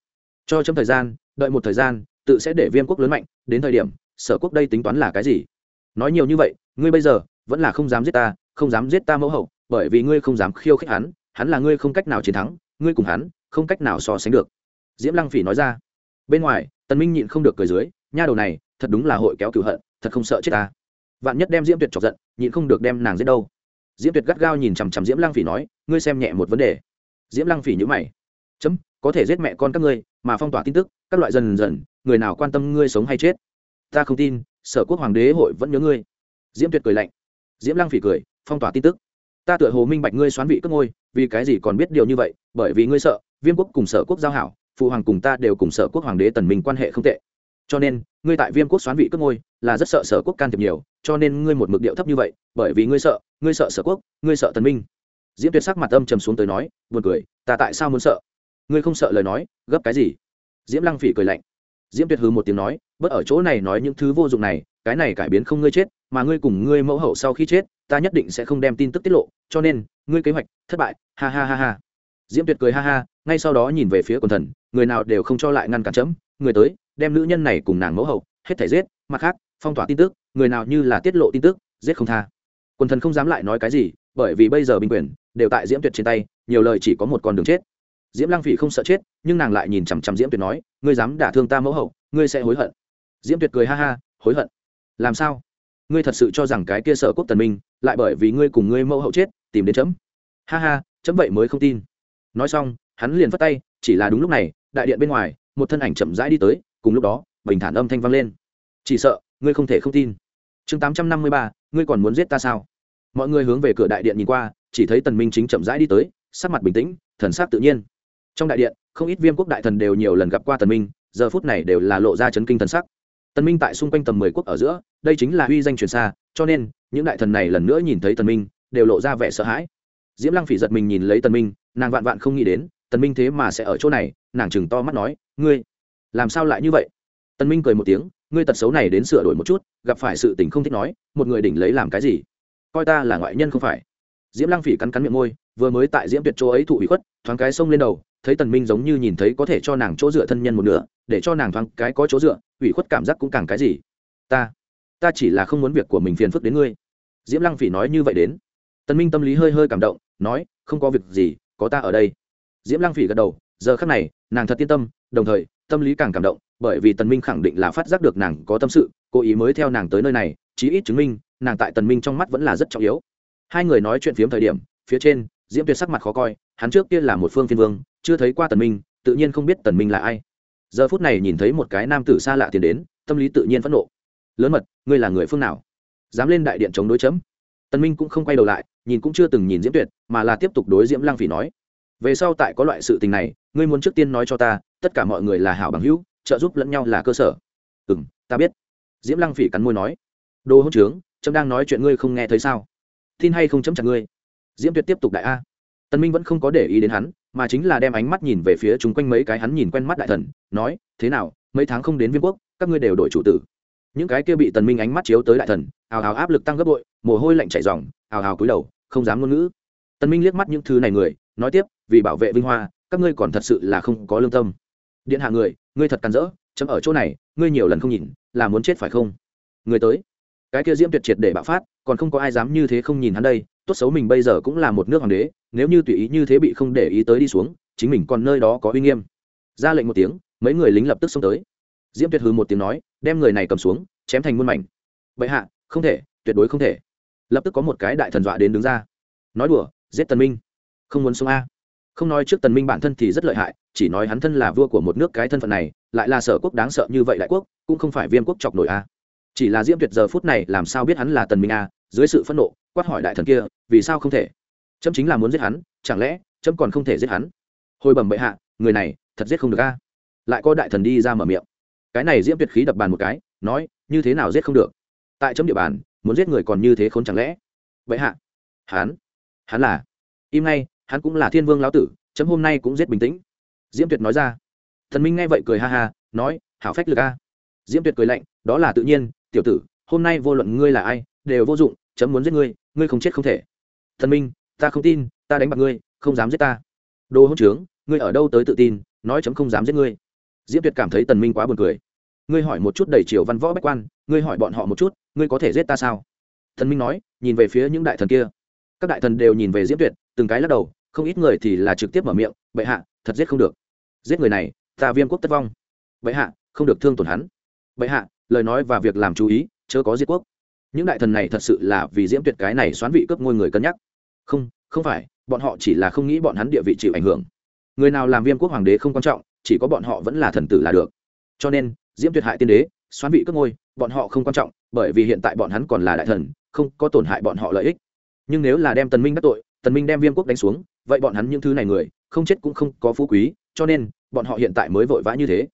Cho chấm thời gian, đợi một thời gian, tự sẽ để viêm quốc lớn mạnh, đến thời điểm, sở quốc đây tính toán là cái gì? Nói nhiều như vậy, ngươi bây giờ, vẫn là không dám giết ta, không dám giết ta mẫu hậu, bởi vì ngươi không dám khiêu khích hắn hắn là ngươi không cách nào chiến thắng, ngươi cùng hắn không cách nào so sánh được. Diễm lăng phỉ nói ra. Bên ngoài, tần minh nhịn không được cười dưới, nha đầu này, thật đúng là hội kéo cửu hận, thật không sợ chết ta. Vạn nhất đem diễm tuyệt chọc giận, nhịn không được đem nàng giết đâu. Diễm tuyệt gắt gao nhìn chằm chằm diễm lăng phỉ nói, ngươi xem nhẹ một vấn đề. Diễm lăng phỉ nhữ mày. Chấm, có thể giết mẹ con các ngươi, mà phong tỏa tin tức, các loại dần dần, người nào quan tâm ngươi sống hay chết? Ta không tin, sở quốc hoàng đế hội vẫn nhớ ngươi. Diễm tuyệt cười lạnh. Diễm lăng phỉ cười, phong tỏa tin tức ta tựa hồ minh bạch ngươi xoán vị cất ngôi, vì cái gì còn biết điều như vậy, bởi vì ngươi sợ, viêm quốc cùng sở quốc giao hảo, phụ hoàng cùng ta đều cùng sở quốc hoàng đế tần minh quan hệ không tệ. Cho nên, ngươi tại viêm quốc xoán vị cất ngôi, là rất sợ sở quốc can thiệp nhiều, cho nên ngươi một mực điệu thấp như vậy, bởi vì ngươi sợ ngươi sợ sở quốc, ngươi sợ tần minh. Diễm tuyệt sắc mặt âm trầm xuống tới nói, buồn cười, ta tại sao muốn sợ? Ngươi không sợ lời nói, gấp cái gì? Diễm lăng phỉ cười lạnh. Diễm tuyệt hừ một tiếng nói, bớt ở chỗ này nói những thứ vô dụng này, cái này cải biến không ngươi chết, mà ngươi cùng ngươi mẫu hậu sau khi chết ta nhất định sẽ không đem tin tức tiết lộ, cho nên, ngươi kế hoạch, thất bại, ha ha ha ha. Diễm tuyệt cười ha ha, ngay sau đó nhìn về phía quần thần, người nào đều không cho lại ngăn cản chấm, người tới, đem nữ nhân này cùng nàng mẫu hậu, hết thể giết, mặt khác, phong tỏa tin tức, người nào như là tiết lộ tin tức, giết không tha. Quần thần không dám lại nói cái gì, bởi vì bây giờ binh quyền đều tại diễm tuyệt trên tay, nhiều lời chỉ có một con đường chết. Diễm lăng phỉ không sợ chết, nhưng nàng lại nhìn chằm chằm diễm tuyệt nói, ngươi dám đả thương ta mẫu hậu, ngươi sẽ hối hận. Diễm tuyệt cười ha ha, hối hận? Làm sao? Ngươi thật sự cho rằng cái kia sở quốc tần minh lại bởi vì ngươi cùng ngươi mẫu hậu chết, tìm đến chấm? Ha ha, chấm vậy mới không tin. Nói xong, hắn liền phất tay, chỉ là đúng lúc này, đại điện bên ngoài, một thân ảnh chậm rãi đi tới, cùng lúc đó, bình thản âm thanh vang lên. Chỉ sợ, ngươi không thể không tin. Chương tám trăm năm mươi ba, ngươi còn muốn giết ta sao? Mọi người hướng về cửa đại điện nhìn qua, chỉ thấy tần minh chính chậm rãi đi tới, sắc mặt bình tĩnh, thần sắc tự nhiên. Trong đại điện, không ít viêm quốc đại thần đều nhiều lần gặp qua tần minh, giờ phút này đều là lộ ra chấn kinh thần sắc tần minh tại xung quanh tầm mười quốc ở giữa, đây chính là uy danh truyền xa, cho nên, những đại thần này lần nữa nhìn thấy tần minh, đều lộ ra vẻ sợ hãi. Diễm lăng phỉ giật mình nhìn lấy tần minh, nàng vạn vạn không nghĩ đến, tần minh thế mà sẽ ở chỗ này, nàng chừng to mắt nói, ngươi, làm sao lại như vậy? Tần minh cười một tiếng, ngươi tật xấu này đến sửa đổi một chút, gặp phải sự tình không thích nói, một người đỉnh lấy làm cái gì? Coi ta là ngoại nhân không phải. Diễm lăng phỉ cắn cắn miệng môi vừa mới tại diễm tuyệt chỗ ấy thụ ủy khuất, thoáng cái xông lên đầu, thấy tần minh giống như nhìn thấy có thể cho nàng chỗ dựa thân nhân một nửa, để cho nàng thoáng cái có chỗ dựa ủy khuất cảm giác cũng càng cái gì. Ta ta chỉ là không muốn việc của mình phiền phức đến ngươi. Diễm lăng phỉ nói như vậy đến. Tần minh tâm lý hơi hơi cảm động, nói, không có việc gì, có ta ở đây. Diễm lăng phỉ gật đầu, giờ khắc này, nàng thật yên tâm, đồng thời, tâm lý càng cảm động, bởi vì tần minh khẳng định là phát giác được nàng có tâm sự, cố ý mới theo nàng tới nơi này, chí ít chứng minh, nàng tại tần minh trong mắt vẫn là rất trọng yếu. Hai người nói chuyện phiếm thời điểm, phía trên diễm tuyệt sắc mặt khó coi, hắn trước kia là một phương phiên vương, chưa thấy qua tần minh, tự nhiên không biết tần minh là ai. Giờ phút này nhìn thấy một cái nam tử xa lạ tiến đến, tâm lý tự nhiên phẫn nộ. Lớn mật, ngươi là người phương nào? Dám lên đại điện chống đối chấm? Tần minh cũng không quay đầu lại, nhìn cũng chưa từng nhìn diễm tuyệt, mà là tiếp tục đối diễm lang phỉ nói. Về sau tại có loại sự tình này, ngươi muốn trước tiên nói cho ta, tất cả mọi người là hảo bằng hữu, trợ giúp lẫn nhau là cơ sở. Ừm, ta biết. Diễm lăng phỉ cắn môi nói. Đồ hỗn trướng, chấm đang nói chuyện ngươi không nghe thấy sao? Tin hay không chấm chặt ngươi? Diễm tuyệt tiếp tục đại a. Tân minh vẫn không có để ý đến hắn, mà chính là đem ánh mắt nhìn về phía chúng quanh mấy cái hắn nhìn quen mắt đại thần, nói, thế nào, mấy tháng không đến viên quốc, các ngươi đều đổi chủ tử. Những cái kia bị tần minh ánh mắt chiếu tới đại thần hào hào áp lực tăng gấp bội, mồ hôi lạnh chảy ròng hào hào cúi đầu, không dám ngôn ngữ. Tần minh liếc mắt những thứ này người, nói tiếp, vì bảo vệ vinh hoa, các ngươi còn thật sự là không có lương tâm. Điện hạ người, ngươi thật cắn rỡ, chấm ở chỗ này, ngươi nhiều lần không nhìn, là muốn chết phải không? Người tới. Cái kia diễm tuyệt triệt để bạo phát còn không có ai dám như thế không nhìn hắn đây, tốt xấu mình bây giờ cũng là một nước hoàng đế, nếu như tùy ý như thế bị không để ý tới đi xuống, chính mình còn nơi đó có uy nghiêm. Ra lệnh một tiếng, mấy người lính lập tức xông tới. Diễm tuyệt hư một tiếng nói, đem người này cầm xuống, chém thành muôn mảnh. Bệ hạ, không thể, tuyệt đối không thể. Lập tức có một cái đại thần dọa đến đứng ra. Nói đùa, giết tần minh. Không muốn sống a. Không nói trước tần minh bản thân thì rất lợi hại, chỉ nói hắn thân là vua của một nước cái thân phận này, lại là sở quốc đáng sợ như vậy đại quốc, cũng không phải viêm quốc chọc nổi a. Chỉ là diễm tuyệt giờ phút này làm sao biết hắn là tần minh a dưới sự phẫn nộ, quát hỏi đại thần kia, vì sao không thể? Chấm chính là muốn giết hắn, chẳng lẽ chấm còn không thể giết hắn? Hồi bẩm bệ hạ, người này thật giết không được a. Lại có đại thần đi ra mở miệng. Cái này diễm tuyệt khí đập bàn một cái, nói, như thế nào giết không được? Tại chấm địa bàn, muốn giết người còn như thế khốn chẳng lẽ? Bệ hạ. Hắn. Hắn là. Im ngay, hắn cũng là thiên vương lão tử, chấm hôm nay cũng giết bình tĩnh. Diễm tuyệt nói ra. Thần minh nghe vậy cười ha ha, nói, hảo phách lực a. Diễm tuyệt cười lạnh, đó là tự nhiên, tiểu tử, hôm nay vô luận ngươi là ai đều vô dụng, chấm muốn giết ngươi ngươi không chết không thể. Thần minh, ta không tin, ta đánh bạc ngươi, không dám giết ta. Đồ hỗn trướng, ngươi ở đâu tới tự tin, nói chấm không dám giết ngươi. Diễm tuyệt cảm thấy tần minh quá buồn cười. Ngươi hỏi một chút đầy triều văn võ bách quan, ngươi hỏi bọn họ một chút, ngươi có thể giết ta sao? Thần minh nói, nhìn về phía những đại thần kia. Các đại thần đều nhìn về diễm tuyệt, từng cái lắc đầu, không ít người thì là trực tiếp mở miệng, bệ hạ, thật giết không được. Giết người này, ta viêm quốc tất vong. Bệ hạ, không được thương tổn hắn. Bệ hạ, lời nói và việc làm chú ý, chớ có diệt quốc những đại thần này thật sự là vì diễm tuyệt cái này xoán vị cướp ngôi người cân nhắc. Không không phải, bọn họ chỉ là không nghĩ bọn hắn địa vị chịu ảnh hưởng. Người nào làm viêm quốc hoàng đế không quan trọng, chỉ có bọn họ vẫn là thần tử là được. Cho nên, diễm tuyệt hại tiên đế, xoán vị cướp ngôi, bọn họ không quan trọng, bởi vì hiện tại bọn hắn còn là đại thần, không có tổn hại bọn họ lợi ích. Nhưng nếu là đem tần minh đắc tội, tần minh đem viêm quốc đánh xuống, vậy bọn hắn những thứ này người, không chết cũng không có phú quý, cho nên, bọn họ hiện tại mới vội vã như thế.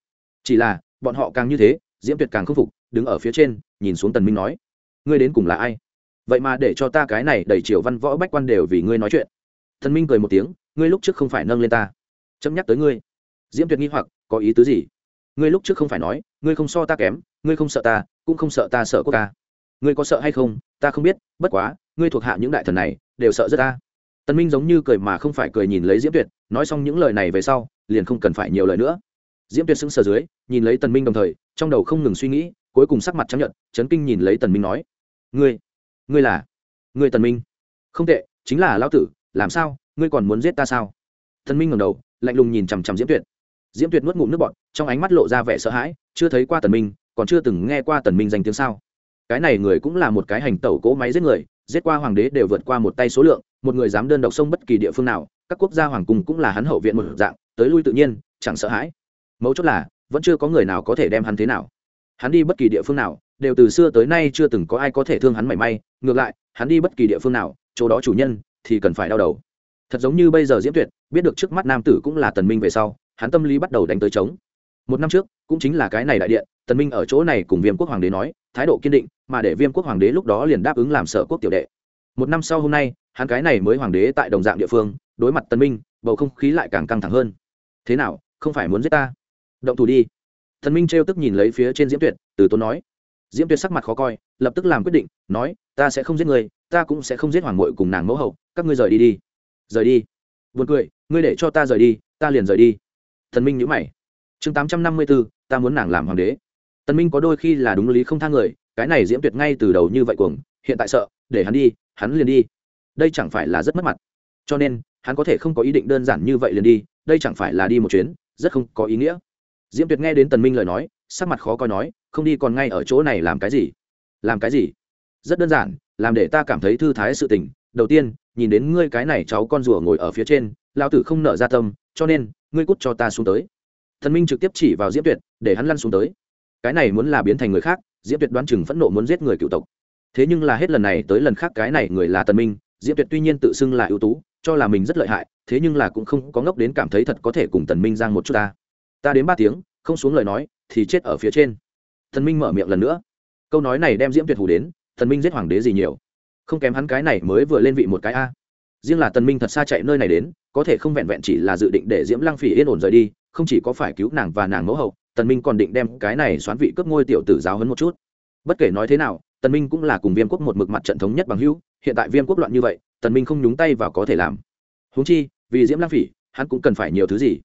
Chỉ là, bọn họ càng như thế, diễm tuyệt càng không phục, đứng ở phía trên, nhìn xuống tần minh nói ngươi đến cùng là ai? Vậy mà để cho ta cái này đẩy triều văn võ bách quan đều vì ngươi nói chuyện. Tần minh cười một tiếng, ngươi lúc trước không phải nâng lên ta. Chấm nhắc tới ngươi. Diễm tuyệt nghi hoặc, có ý tứ gì? Ngươi lúc trước không phải nói, ngươi không so ta kém, ngươi không sợ ta, cũng không sợ ta sợ quốc ca ngươi có sợ hay không, ta không biết, bất quá, ngươi thuộc hạ những đại thần này, đều sợ rất ta. Tần minh giống như cười mà không phải cười nhìn lấy diễm tuyệt, nói xong những lời này về sau, liền không cần phải nhiều lời nữa. Diễm tuyệt sững sờ dưới, nhìn lấy tần minh đồng thời, trong đầu không ngừng suy nghĩ cuối cùng sắc mặt chấp nhận chấn kinh nhìn lấy tần minh nói, ngươi ngươi là, ngươi tần minh? Không tệ, chính là lão tử, làm sao, ngươi còn muốn giết ta sao? Tần minh ngẩng đầu, lạnh lùng nhìn chằm chằm diễm tuyệt. Diễm tuyệt nuốt ngụm nước bọt, trong ánh mắt lộ ra vẻ sợ hãi, chưa thấy qua tần minh, còn chưa từng nghe qua tần minh danh tiếng sao? Cái này người cũng là một cái hành tẩu cỗ máy giết người, giết qua hoàng đế đều vượt qua một tay số lượng, một người dám đơn độc sông bất kỳ địa phương nào, các quốc gia hoàng cung cũng là hắn hậu viện một dạng, tới lui tự nhiên, chẳng sợ hãi. Mấu chốt là, vẫn chưa có người nào có thể đem hắn thế nào hắn đi bất kỳ địa phương nào, đều từ xưa tới nay chưa từng có ai có thể thương hắn mảy may, ngược lại, hắn đi bất kỳ địa phương nào, chỗ đó chủ nhân thì cần phải đau đầu. Thật giống như bây giờ diễm tuyệt biết được trước mắt nam tử cũng là tần minh về sau, hắn tâm lý bắt đầu đánh tới trống. Một năm trước, cũng chính là cái này đại điện, tần minh ở chỗ này cùng viêm quốc hoàng đế nói, thái độ kiên định, mà để viêm quốc hoàng đế lúc đó liền đáp ứng làm sở quốc tiểu đệ. Một năm sau hôm nay, hắn cái này mới hoàng đế tại đồng dạng địa phương, đối mặt tần minh, bầu không khí lại càng căng thẳng hơn. Thế nào, không phải muốn giết ta? Động thủ đi thần minh trêu tức nhìn lấy phía trên diễm tuyệt, từ tốn nói. Diễm tuyệt sắc mặt khó coi, lập tức làm quyết định, nói, ta sẽ không giết người ta cũng sẽ không giết hoàng mội cùng nàng mẫu hậu, các ngươi rời đi đi. Rời đi? Buồn cười, ngươi để cho ta rời đi, ta liền rời đi. Thần minh nhữ mày. Chương tám trăm năm mươi b ố ta muốn nàng làm hoàng đế. Tần minh có đôi khi là đúng lý không thang người, cái này diễm tuyệt ngay từ đầu như vậy cuồng, hiện tại sợ, để hắn đi, hắn liền đi. Đây chẳng phải là rất mất mặt. Cho nên, hắn có thể không có ý định đơn giản như vậy liền đi, đây chẳng phải là đi một chuyến, rất không có ý nghĩa diễm tuyệt nghe đến tần minh lời nói, sắc mặt khó coi nói, không đi còn ngay ở chỗ này làm cái gì? Làm cái gì? Rất đơn giản, làm để ta cảm thấy thư thái sự tình. Đầu tiên, nhìn đến ngươi cái này cháu con rùa ngồi ở phía trên lao tử không nợ ra tâm, cho nên, ngươi cút cho ta xuống tới. Thần minh trực tiếp chỉ vào diễm tuyệt, để hắn lăn xuống tới. Cái này muốn là biến thành người khác, diễm tuyệt đoán chừng phẫn nộ muốn giết người cựu tộc. Thế nhưng là hết lần này tới lần khác cái này người là tần minh, diễm tuyệt tuy nhiên tự xưng là ưu tú, cho là mình rất lợi hại, thế nhưng là cũng không có ngốc đến cảm thấy thật có thể cùng tần minh giang một chút ta ta đến ba tiếng, không xuống lời nói, thì chết ở phía trên. Thần minh mở miệng lần nữa. Câu nói này đem diễm tuyệt Hủ đến, thần minh giết hoàng đế gì nhiều? Không kém hắn cái này mới vừa lên vị một cái a. Riêng là tần minh thật xa chạy nơi này đến, có thể không vẹn vẹn chỉ là dự định để diễm lăng phỉ yên ổn rời đi, không chỉ có phải cứu nàng và nàng mẫu hậu tần minh còn định đem cái này xoán vị cướp ngôi tiểu tử giáo hấn một chút. Bất kể nói thế nào tần minh cũng là cùng viêm quốc một mực mặt trận thống nhất bằng hữu, hiện tại viêm quốc loạn như vậy tần minh không nhúng tay vào có thể làm. Huống chi, vì diễm lăng phỉ, hắn cũng cần phải nhiều thứ gì?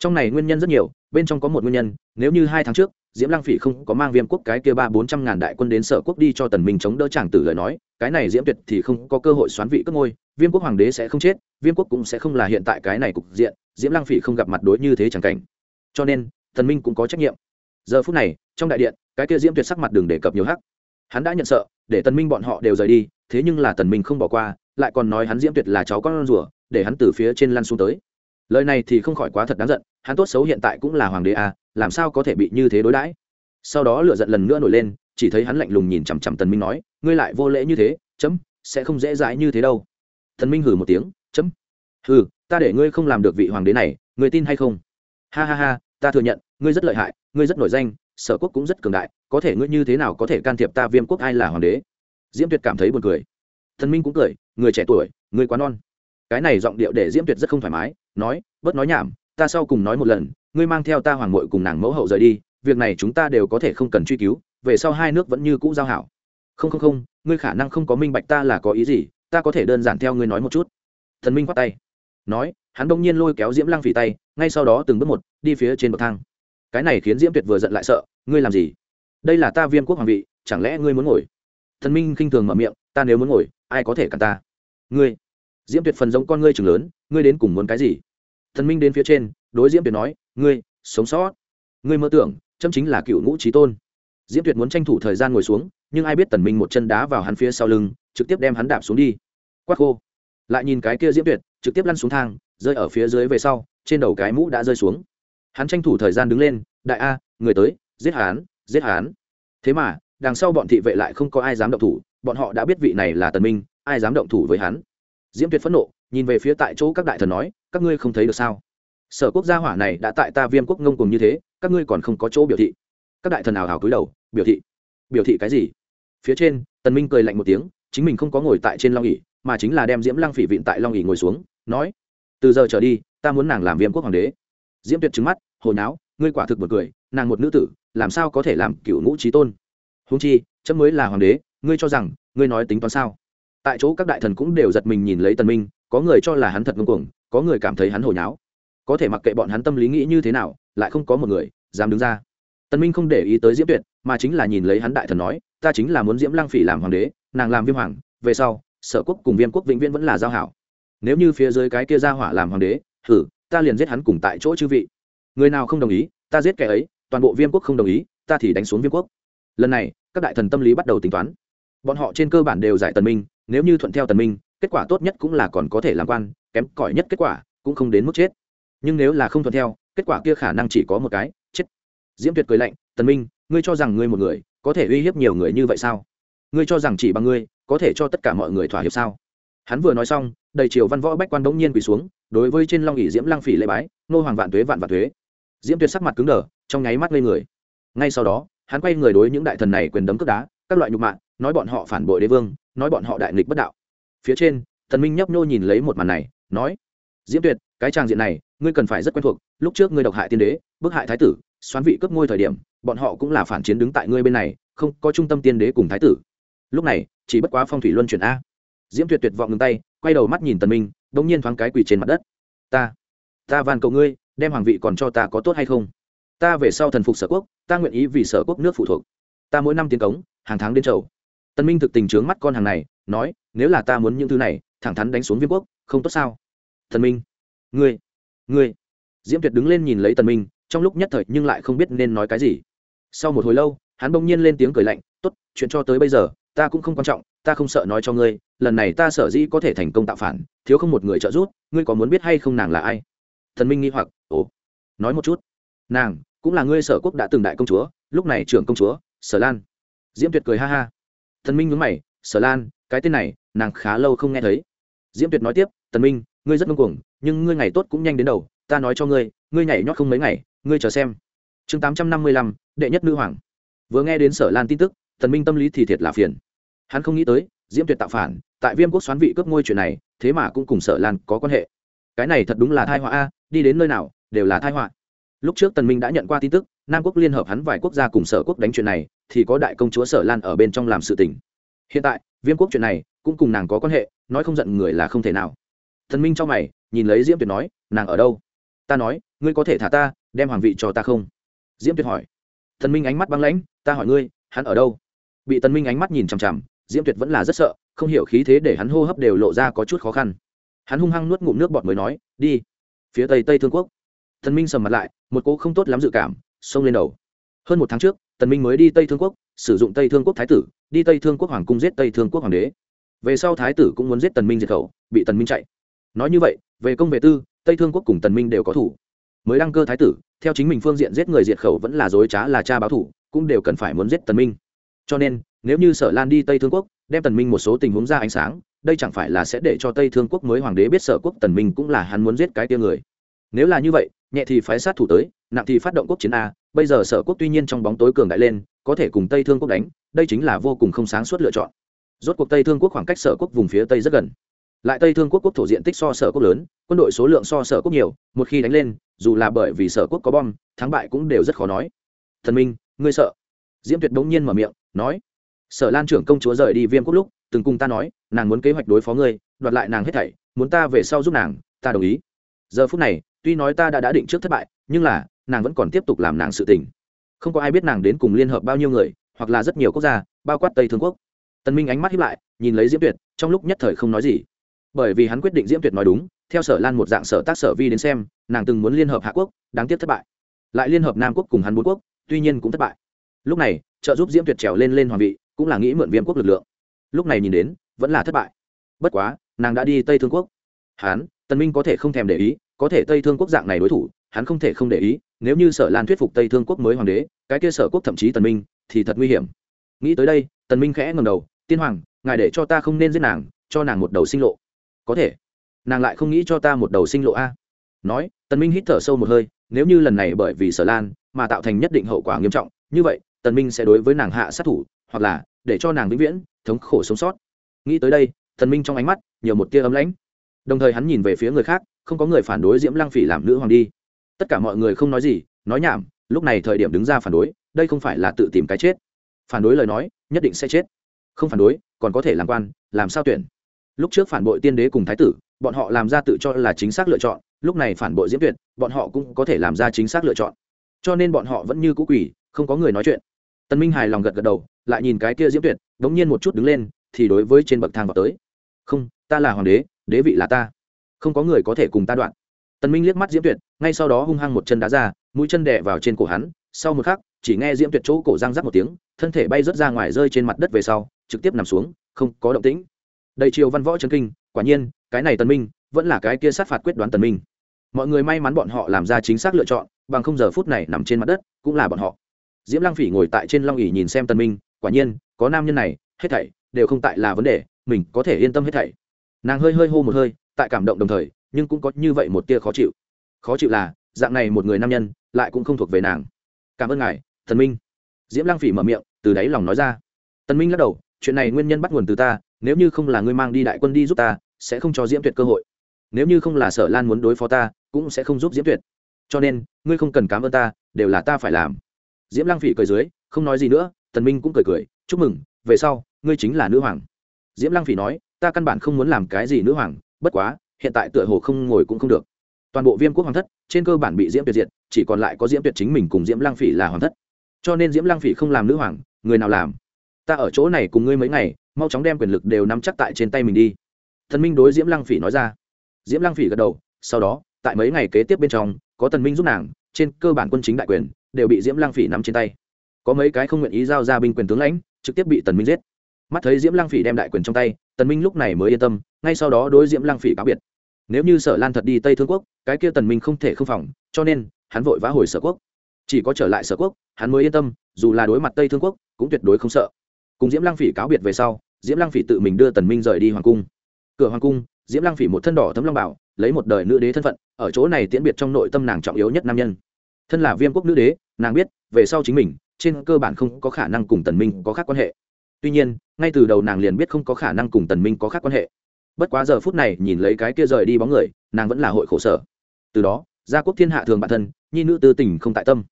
Trong này nguyên nhân rất nhiều, bên trong có một nguyên nhân, nếu như hai tháng trước, diễm Lang phỉ không có mang viêm quốc cái kia ba bốn trăm ngàn đại quân đến sở quốc đi cho tần minh chống đỡ chàng tử lời nói, cái này diễm tuyệt thì không có cơ hội xoán vị cất ngôi, viêm quốc hoàng đế sẽ không chết, viêm quốc cũng sẽ không là hiện tại cái này cục diện, diễm Lang phỉ không gặp mặt đối như thế chẳng cảnh. Cho nên, tần minh cũng có trách nhiệm. Giờ phút này, trong đại điện, cái kia diễm tuyệt sắc mặt đường đề cập nhiều hắc. Hắn đã nhận sợ, để tần minh bọn họ đều rời đi, thế nhưng là tần minh không bỏ qua, lại còn nói hắn diễm tuyệt là cháu con rùa, để hắn từ phía trên lăn xuống tới lời này thì không khỏi quá thật đáng giận, hắn tốt xấu hiện tại cũng là hoàng đế à làm sao có thể bị như thế đối đãi? Sau đó lựa giận lần nữa nổi lên, chỉ thấy hắn lạnh lùng nhìn chằm chằm tần minh nói, ngươi lại vô lễ như thế, chấm, sẽ không dễ dãi như thế đâu. Tần minh hừ một tiếng, chấm, hừ, ta để ngươi không làm được vị hoàng đế này, ngươi tin hay không? Ha ha ha, ta thừa nhận, ngươi rất lợi hại, ngươi rất nổi danh, sở quốc cũng rất cường đại, có thể ngươi như thế nào có thể can thiệp ta viêm quốc ai là hoàng đế? Diễm tuyệt cảm thấy buồn cười. Thần minh cũng cười, người trẻ tuổi người quá non cái này giọng điệu để diễm tuyệt rất không thoải mái, nói, bớt nói nhảm, ta sau cùng nói một lần, ngươi mang theo ta hoàng mội cùng nàng mẫu hậu rời đi, việc này chúng ta đều có thể không cần truy cứu, về sau hai nước vẫn như cũ giao hảo. Không không không, ngươi khả năng không có minh bạch ta là có ý gì, ta có thể đơn giản theo ngươi nói một chút. Thần minh khoát tay, nói, hắn đông nhiên lôi kéo diễm lăng phỉ tay, ngay sau đó từng bước một, đi phía trên bậc thang. Cái này khiến diễm tuyệt vừa giận lại sợ, ngươi làm gì? Đây là ta viêm quốc hoàng vị, chẳng lẽ ngươi muốn ngồi? Thần minh khinh thường mở miệng, ta nếu muốn ngồi, ai có thể cản ta? Ngươi diễm tuyệt phần giống con ngươi chừng lớn, ngươi đến cùng muốn cái gì? Thần minh đến phía trên, đối diễm tuyệt nói, ngươi, sống sót. Ngươi mơ tưởng, châm chính là cựu ngũ trí tôn. Diễm tuyệt muốn tranh thủ thời gian ngồi xuống, nhưng ai biết tần minh một chân đá vào hắn phía sau lưng, trực tiếp đem hắn đạp xuống đi. Quát khô. Lại nhìn cái kia diễm tuyệt, trực tiếp lăn xuống thang, rơi ở phía dưới về sau, trên đầu cái mũ đã rơi xuống. Hắn tranh thủ thời gian đứng lên, đại a, người tới, giết hắn giết hắn. Thế mà, đằng sau bọn thị vệ lại không có ai dám động thủ, bọn họ đã biết vị này là tần minh, ai dám động thủ với hắn? Diễm tuyệt phẫn nộ, nhìn về phía tại chỗ các đại thần nói, các ngươi không thấy được sao? Sở quốc gia hỏa này đã tại ta viêm quốc ngông cùng như thế, các ngươi còn không có chỗ biểu thị. Các đại thần ảo hào cúi đầu, biểu thị. Biểu thị cái gì? Phía trên, tần minh cười lạnh một tiếng, chính mình không có ngồi tại trên long ỉ mà chính là đem diễm lăng phỉ vịn tại long ỉ ngồi xuống, nói, từ giờ trở đi, ta muốn nàng làm viêm quốc hoàng đế. Diễm tuyệt trứng mắt hồi não ngươi quả thực một cười, nàng một nữ tử, làm sao có thể làm cựu ngũ trí tôn? Húng chi, chấm mới là hoàng đế, ngươi cho rằng, ngươi nói tính toán sao? Tại chỗ các đại thần cũng đều giật mình nhìn lấy tần minh, có người cho là hắn thật ngông cuồng, có người cảm thấy hắn hồi nháo. Có thể mặc kệ bọn hắn tâm lý nghĩ như thế nào, lại không có một người dám đứng ra. Tần minh không để ý tới diễm tuyệt, mà chính là nhìn lấy hắn đại thần nói, ta chính là muốn diễm lang phỉ làm hoàng đế, nàng làm viêm hoàng, về sau, sở quốc cùng viêm quốc vĩnh viễn vẫn là giao hảo. Nếu như phía dưới cái kia ra hỏa làm hoàng đế thử ta liền giết hắn cùng tại chỗ chư vị. Người nào không đồng ý, ta giết kẻ ấy, toàn bộ viêm quốc không đồng ý, ta thì đánh xuống viêm quốc. Lần này, các đại thần tâm lý bắt đầu tính toán. Bọn họ trên cơ bản đều giải tần minh nếu như thuận theo tần minh, kết quả tốt nhất cũng là còn có thể làm quan, kém cỏi nhất kết quả cũng không đến mức chết. Nhưng nếu là không thuận theo, kết quả kia khả năng chỉ có một cái, chết. Diễm tuyệt cười lạnh, tần minh, ngươi cho rằng ngươi một người có thể uy hiếp nhiều người như vậy sao? Ngươi cho rằng chỉ bằng ngươi có thể cho tất cả mọi người thỏa hiệp sao? Hắn vừa nói xong, đầy triều văn võ bách quan đống nhiên quỳ xuống, đối với trên long ỉ diễm lăng phỉ lễ bái, nô hoàng vạn tuế, vạn vạn tuế. Diễm tuyệt sắc mặt cứng đờ, trong nháy mắt lên người. Ngay sau đó, hắn quay người đối những đại thần này quyền đấm cướp đá các loại nhục mạ, nói bọn họ phản bội đế vương, nói bọn họ đại nghịch bất đạo. Phía trên, thần minh nhấp nhô nhìn lấy một màn này, nói, diễm tuyệt, cái trang diện này, ngươi cần phải rất quen thuộc, lúc trước ngươi độc hại tiên đế, bức hại thái tử, xoán vị cướp ngôi thời điểm, bọn họ cũng là phản chiến đứng tại ngươi bên này, không có trung tâm tiên đế cùng thái tử. Lúc này, chỉ bất quá phong thủy luân chuyển a. Diễm tuyệt tuyệt vọng ngừng tay, quay đầu mắt nhìn tần minh đống nhiên thoáng cái quỳ trên mặt đất. Ta ta van cầu ngươi, đem hoàng vị còn cho ta có tốt hay không? Ta về sau thần phục sở quốc, ta nguyện ý vì sở quốc nước phụ thuộc. Ta mỗi năm tiến cống hàng tháng đến chầu. Tân minh thực tình trướng mắt con hàng này, nói, nếu là ta muốn những thứ này, thẳng thắn đánh xuống viêm quốc, không tốt sao? Thần minh, ngươi ngươi. Diễm tuyệt đứng lên nhìn lấy tần minh, trong lúc nhất thời nhưng lại không biết nên nói cái gì. Sau một hồi lâu, hắn bỗng nhiên lên tiếng cười lạnh, tốt, chuyện cho tới bây giờ, ta cũng không quan trọng, ta không sợ nói cho ngươi, lần này ta sở dĩ có thể thành công tạo phản, thiếu không một người trợ giúp, ngươi có muốn biết hay không nàng là ai? Thần minh nghi hoặc, ồ, nói một chút. Nàng, cũng là ngươi sở quốc đã từng đại công chúa, lúc này trưởng công chúa, sở lan diễm tuyệt cười ha ha. Thần minh nhúng mày, sở lan, cái tên này, nàng khá lâu không nghe thấy. Diễm tuyệt nói tiếp, tần minh, ngươi rất ngông cuồng, nhưng ngươi ngày tốt cũng nhanh đến đầu, ta nói cho ngươi ngươi nhảy nhót không mấy ngày, ngươi chờ xem. Chương tám trăm năm mươi lăm, đệ nhất nữ hoàng. Vừa nghe đến sở lan tin tức, tần minh tâm lý thì thiệt là phiền. Hắn không nghĩ tới, diễm tuyệt tạo phản, tại viêm quốc xoán vị cướp ngôi chuyện này, thế mà cũng cùng sở lan có quan hệ. Cái này thật đúng là thai họa a, đi đến nơi nào, đều là thai họa. Lúc trước tần minh đã nhận qua tin tức, nam quốc liên hợp hắn vài quốc gia cùng sở quốc đánh chuyện này thì có đại công chúa sở lan ở bên trong làm sự tình. Hiện tại, viêm quốc chuyện này cũng cùng nàng có quan hệ, nói không giận người là không thể nào. Thần minh cho mày, nhìn lấy diễm tuyệt nói, nàng ở đâu? Ta nói, ngươi có thể thả ta, đem hoàng vị cho ta không? Diễm tuyệt hỏi. Thần minh ánh mắt băng lãnh, ta hỏi ngươi, hắn ở đâu? Bị tần minh ánh mắt nhìn chằm chằm, diễm tuyệt vẫn là rất sợ, không hiểu khí thế để hắn hô hấp đều lộ ra có chút khó khăn. Hắn hung hăng nuốt ngụm nước bọt mới nói, đi. Phía tây tây thương quốc. Thần minh sầm mặt lại, một cô không tốt lắm dự cảm, xông lên đầu. Hơn một tháng trước tần minh mới đi tây thương quốc, sử dụng tây thương quốc thái tử, đi tây thương quốc hoàng cung giết tây thương quốc hoàng đế. Về sau thái tử cũng muốn giết tần minh diệt khẩu, bị tần minh chạy. Nói như vậy, về công về tư, tây thương quốc cùng tần minh đều có thủ. Mới đăng cơ thái tử, theo chính mình phương diện giết người diệt khẩu vẫn là dối trá là cha báo thủ, cũng đều cần phải muốn giết tần minh. Cho nên, nếu như sở lan đi tây thương quốc, đem tần minh một số tình huống ra ánh sáng, đây chẳng phải là sẽ để cho tây thương quốc mới hoàng đế biết sở quốc tần minh cũng là hắn muốn giết cái tia người. Nếu là như vậy nhẹ thì phái sát thủ tới, nặng thì phát động quốc chiến a, bây giờ sở quốc tuy nhiên trong bóng tối cường đại lên, có thể cùng tây thương quốc đánh, đây chính là vô cùng không sáng suốt lựa chọn. Rốt cuộc tây thương quốc khoảng cách sở quốc vùng phía tây rất gần. Lại tây thương quốc quốc thổ diện tích so sở quốc lớn, quân đội số lượng so sở quốc nhiều, một khi đánh lên, dù là bởi vì sở quốc có bom, thắng bại cũng đều rất khó nói. Thần minh, ngươi sợ? Diễm tuyệt bỗng nhiên mở miệng, nói. Sở lan trưởng công chúa rời đi viêm quốc lúc, từng cùng ta nói, nàng muốn kế hoạch đối phó ngươi, đoạt lại nàng hết thảy, muốn ta về sau giúp nàng, ta đồng ý. Giờ phút này tuy nói ta đã đã định trước thất bại, nhưng là, nàng vẫn còn tiếp tục làm nàng sự tình. Không có ai biết nàng đến cùng liên hợp bao nhiêu người, hoặc là rất nhiều quốc gia, bao quát tây thương quốc. Tần minh ánh mắt hiếp lại, nhìn lấy diễm tuyệt, trong lúc nhất thời không nói gì. Bởi vì hắn quyết định diễm tuyệt nói đúng, theo sở lan một dạng sở tác sở vi đến xem, nàng từng muốn liên hợp hạ quốc, đáng tiếc thất bại. Lại liên hợp nam quốc cùng hắn bốn quốc, tuy nhiên cũng thất bại. Lúc này, trợ giúp diễm tuyệt trèo lên lên hoàng vị, cũng là nghĩ mượn viêm quốc lực lượng. Lúc này nhìn đến, vẫn là thất bại. Bất quá, nàng đã đi tây thương quốc. Hắn, tần minh có thể không thèm để ý có thể tây thương quốc dạng này đối thủ, hắn không thể không để ý, nếu như sở lan thuyết phục tây thương quốc mới hoàng đế, cái kia sở quốc thậm chí tần minh thì thật nguy hiểm. Nghĩ tới đây, tần minh khẽ ngẩng đầu, tiên hoàng, ngài để cho ta không nên giết nàng, cho nàng một đầu sinh lộ. Có thể. Nàng lại không nghĩ cho ta một đầu sinh lộ a. Nói, tần minh hít thở sâu một hơi, nếu như lần này bởi vì sở lan mà tạo thành nhất định hậu quả nghiêm trọng, như vậy, tần minh sẽ đối với nàng hạ sát thủ, hoặc là để cho nàng vĩnh viễn thống khổ sống sót. Nghĩ tới đây, tần minh trong ánh mắt nhiều một tia ấm lãnh. Đồng thời hắn nhìn về phía người khác không có người phản đối diễm lăng phỉ làm nữ hoàng đi. Tất cả mọi người không nói gì, nói nhảm, lúc này thời điểm đứng ra phản đối, đây không phải là tự tìm cái chết. Phản đối lời nói, nhất định sẽ chết. Không phản đối, còn có thể làm quan, làm sao tuyển? Lúc trước phản bội tiên đế cùng thái tử, bọn họ làm ra tự cho là chính xác lựa chọn, lúc này phản bội diễm tuyệt, bọn họ cũng có thể làm ra chính xác lựa chọn. Cho nên bọn họ vẫn như cũ quỷ không có người nói chuyện. Tân minh hài lòng gật gật đầu, lại nhìn cái kia diễm tuyệt đ n g nhiên một chút đứng lên, thì đối với trên bậc thang vào tới. Không, ta là hoàng đế đế vị là ta không có người có thể cùng ta đoạn. Tần minh liếc mắt diễm tuyệt, ngay sau đó hung hăng một chân đá ra, mũi chân đè vào trên cổ hắn, sau một khắc, chỉ nghe diễm tuyệt chỗ cổ răng rắc một tiếng, thân thể bay rớt ra ngoài rơi trên mặt đất về sau, trực tiếp nằm xuống, không có động tĩnh. Đầy chiều văn võ chân kinh, quả nhiên, cái này tần minh, vẫn là cái kia sát phạt quyết đoán tần minh. Mọi người may mắn bọn họ làm ra chính xác lựa chọn, bằng không giờ phút này nằm trên mặt đất, cũng là bọn họ. Diễm lăng phỉ ngồi tại trên long ỉ nhìn xem tần minh, quả nhiên, có nam nhân này, hết thảy đều không tại là vấn đề, mình có thể yên tâm hết thảy. Nàng hơi hơi hô một hơi tại cảm động đồng thời, nhưng cũng có như vậy một tia khó chịu. Khó chịu là, dạng này một người nam nhân, lại cũng không thuộc về nàng. Cảm ơn ngài thần minh. Diễm lang phỉ mở miệng, từ đáy lòng nói ra. Tần minh lắc đầu, chuyện này nguyên nhân bắt nguồn từ ta, nếu như không là ngươi mang đi đại quân đi giúp ta, sẽ không cho diễm tuyệt cơ hội. Nếu như không là sở lan muốn đối phó ta, cũng sẽ không giúp diễm tuyệt. Cho nên, ngươi không cần cảm ơn ta, đều là ta phải làm. Diễm lang phỉ cười dưới, không nói gì nữa, tần minh cũng cười cười, chúc mừng, về sau, ngươi chính là nữ hoàng. Diễm lang phỉ nói, ta căn bản không muốn làm cái gì nữ hoàng bất quá, hiện tại tựa hồ không ngồi cũng không được. Toàn bộ viêm quốc hoàng thất, trên cơ bản bị diễm tuyệt diệt, chỉ còn lại có diễm tuyệt chính mình cùng diễm lang phỉ là hoàng thất. Cho nên diễm lang phỉ không làm nữ hoàng, người nào làm? Ta ở chỗ này cùng ngươi mấy ngày, mau chóng đem quyền lực đều nắm chắc tại trên tay mình đi. Thần minh đối diễm lang phỉ nói ra. Diễm lang phỉ gật đầu, sau đó, tại mấy ngày kế tiếp bên trong, có tần minh giúp nàng, trên cơ bản quân chính đại quyền, đều bị diễm lang phỉ nắm trên tay. Có mấy cái không nguyện ý giao ra binh quyền tướng lãnh, trực tiếp bị tần minh giết. Mắt thấy diễm lang phỉ đem đại quyền trong tay tần minh lúc này mới yên tâm, ngay sau đó đối diễm lăng phỉ cáo biệt. Nếu như sở lan thật đi tây thương quốc, cái kia tần minh không thể không phòng, cho nên, hắn vội vã hồi sở quốc. Chỉ có trở lại sở quốc, hắn mới yên tâm, dù là đối mặt tây thương quốc, cũng tuyệt đối không sợ. Cùng diễm lăng phỉ cáo biệt về sau, diễm lăng phỉ tự mình đưa tần minh rời đi hoàng cung. Cửa hoàng cung, diễm lăng phỉ một thân đỏ thấm long bảo, lấy một đời nữ đế thân phận, ở chỗ này tiễn biệt trong nội tâm nàng trọng yếu nhất nam nhân. Thân là viêm quốc nữ đế, nàng biết, về sau chính mình, trên cơ bản không có khả năng cùng tần minh có khác quan hệ tuy nhiên, ngay từ đầu nàng liền biết không có khả năng cùng tần minh có khác quan hệ. Bất quá giờ phút này nhìn lấy cái kia rời đi bóng người, nàng vẫn là hội khổ sở. Từ đó, gia quốc thiên hạ thường bản thân, nhi nữ tư tình không tại tâm.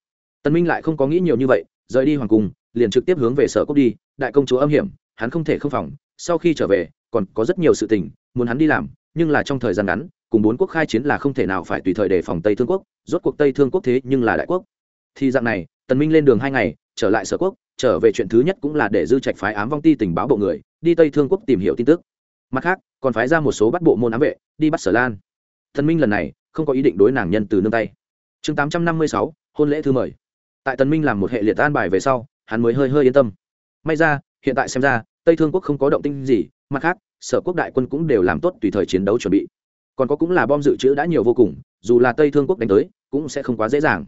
Tần minh lại không có nghĩ nhiều như vậy, rời đi hoàng cung, liền trực tiếp hướng về sở quốc đi, đại công chúa âm hiểm, hắn không thể không phòng, sau khi trở về, còn có rất nhiều sự tình, muốn hắn đi làm, nhưng là trong thời gian ngắn, cùng bốn quốc khai chiến là không thể nào phải tùy thời đề phòng tây thương quốc, rốt cuộc tây thương quốc thế nhưng là đại quốc. Thì dạng này, tần minh lên đường hai ngày, trở lại sở quốc trở về chuyện thứ nhất cũng là để dư trạch phái ám vong ti tình báo bộ người, đi tây thương quốc tìm hiểu tin tức. Mặt khác, còn phái ra một số bắt bộ môn ám vệ, đi bắt sở lan. Thần minh lần này không có ý định đối nàng nhân từ nương tay. Chương tám trăm năm mươi sáu, hôn lễ thư mời. Tại tần minh làm một hệ liệt an bài về sau, hắn mới hơi hơi yên tâm. May ra, hiện tại xem ra, tây thương quốc không có động tinh gì, mặt khác, sở quốc đại quân cũng đều làm tốt tùy thời chiến đấu chuẩn bị. Còn có cũng là bom dự trữ đã nhiều vô cùng, dù là tây thương quốc đánh tới, cũng sẽ không quá dễ dàng.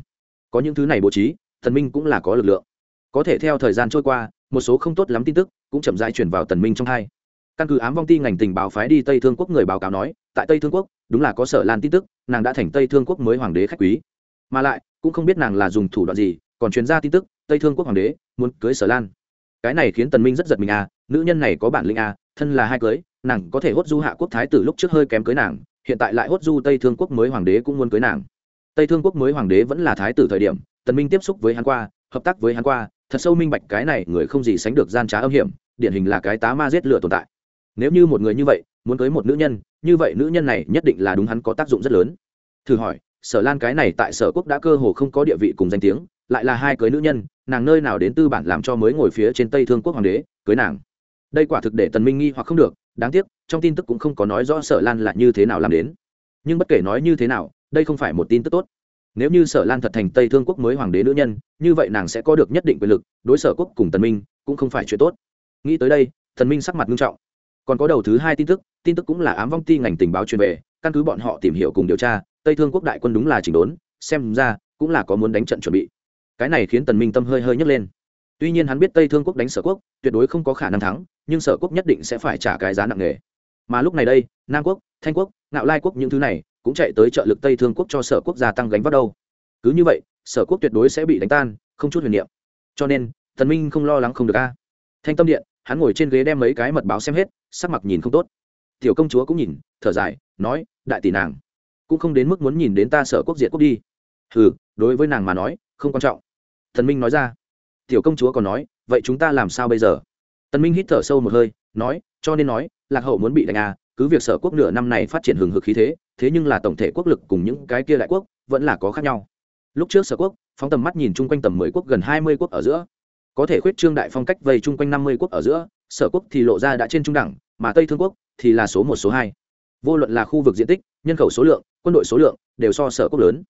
Có những thứ này bố trí, thần minh cũng là có lực lượng có thể theo thời gian trôi qua, một số không tốt lắm tin tức cũng chậm rãi chuyển vào tần minh trong hai. Căn cứ ám vong ti ngành tình báo phái đi tây thương quốc người báo cáo nói, tại tây thương quốc, đúng là có sở lan tin tức, nàng đã thành tây thương quốc mới hoàng đế khách quý. Mà lại, cũng không biết nàng là dùng thủ đoạn gì, còn chuyên gia tin tức, tây thương quốc hoàng đế muốn cưới sở lan. Cái này khiến tần minh rất giật mình à nữ nhân này có bản lĩnh à thân là hai cưới, nàng có thể hốt du hạ quốc thái tử lúc trước hơi kém cưới nàng, hiện tại lại hốt du tây thương quốc mới hoàng đế cũng muốn cưới nàng. Tây thương quốc mới hoàng đế vẫn là thái tử thời điểm, tần minh tiếp xúc với hắn qua, hợp tác với hắn qua thật sâu minh bạch cái này người không gì sánh được gian trá âm hiểm, điển hình là cái tá ma giết lửa tồn tại. Nếu như một người như vậy, muốn cưới một nữ nhân, như vậy nữ nhân này nhất định là đúng hắn có tác dụng rất lớn. Thử hỏi, sở lan cái này tại sở quốc đã cơ hồ không có địa vị cùng danh tiếng, lại là hai cưới nữ nhân, nàng nơi nào đến tư bản làm cho mới ngồi phía trên tây thương quốc hoàng đế, cưới nàng? Đây quả thực để tần minh nghi hoặc không được, đáng tiếc, trong tin tức cũng không có nói rõ sở lan là như thế nào làm đến. Nhưng bất kể nói như thế nào, đây không phải một tin tức tốt nếu như sở lan thật thành tây thương quốc mới hoàng đế nữ nhân, như vậy nàng sẽ có được nhất định quyền lực, đối sở quốc cùng tần minh cũng không phải chuyện tốt. Nghĩ tới đây, tần minh sắc mặt nghiêm trọng. Còn có đầu thứ hai tin tức tin tức cũng là ám vong ti ngành tình báo truyền về, căn cứ bọn họ tìm hiểu cùng điều tra, tây thương quốc đại quân đúng là chỉnh đốn, xem ra cũng là có muốn đánh trận chuẩn bị. Cái này khiến tần minh tâm hơi hơi nhấc lên. Tuy nhiên hắn biết tây thương quốc đánh sở quốc, tuyệt đối không có khả năng thắng, nhưng sở quốc nhất định sẽ phải trả cái giá nặng nề. Mà lúc này đây, nam quốc, thanh quốc, ngạo lai quốc những thứ này cũng chạy tới trợ lực tây thương quốc cho sở quốc gia tăng gánh vác đâu. Cứ như vậy, sở quốc tuyệt đối sẽ bị đánh tan, không chút huyền niệm. Cho nên thần minh không lo lắng không được a. Thanh tâm điện, hắn ngồi trên ghế đem mấy cái mật báo xem hết, sắc mặt nhìn không tốt. Tiểu công chúa cũng nhìn, thở dài, nói, đại tỷ nàng, cũng không đến mức muốn nhìn đến ta sở quốc diệt quốc đi. Ừ đối với nàng mà nói, không quan trọng. Thần minh nói ra. Tiểu công chúa còn nói, vậy chúng ta làm sao bây giờ? Tần minh hít thở sâu một hơi, nói, cho nên nói, lạc hậu muốn bị đánh à cứ việc sở quốc nửa năm này phát triển hừng hực khí thế thế nhưng là tổng thể quốc lực cùng những cái kia đại quốc vẫn là có khác nhau. Lúc trước sở quốc, phóng tầm mắt nhìn chung quanh tầm mười quốc gần hai mươi quốc ở giữa. Có thể khuyết trương đại phong cách vây chung quanh năm mươi quốc ở giữa, sở quốc thì lộ ra đã trên trung đẳng, mà tây thương quốc thì là số một, số hai. Vô luận là khu vực diện tích, nhân khẩu số lượng, quân đội số lượng đều so sở quốc lớn.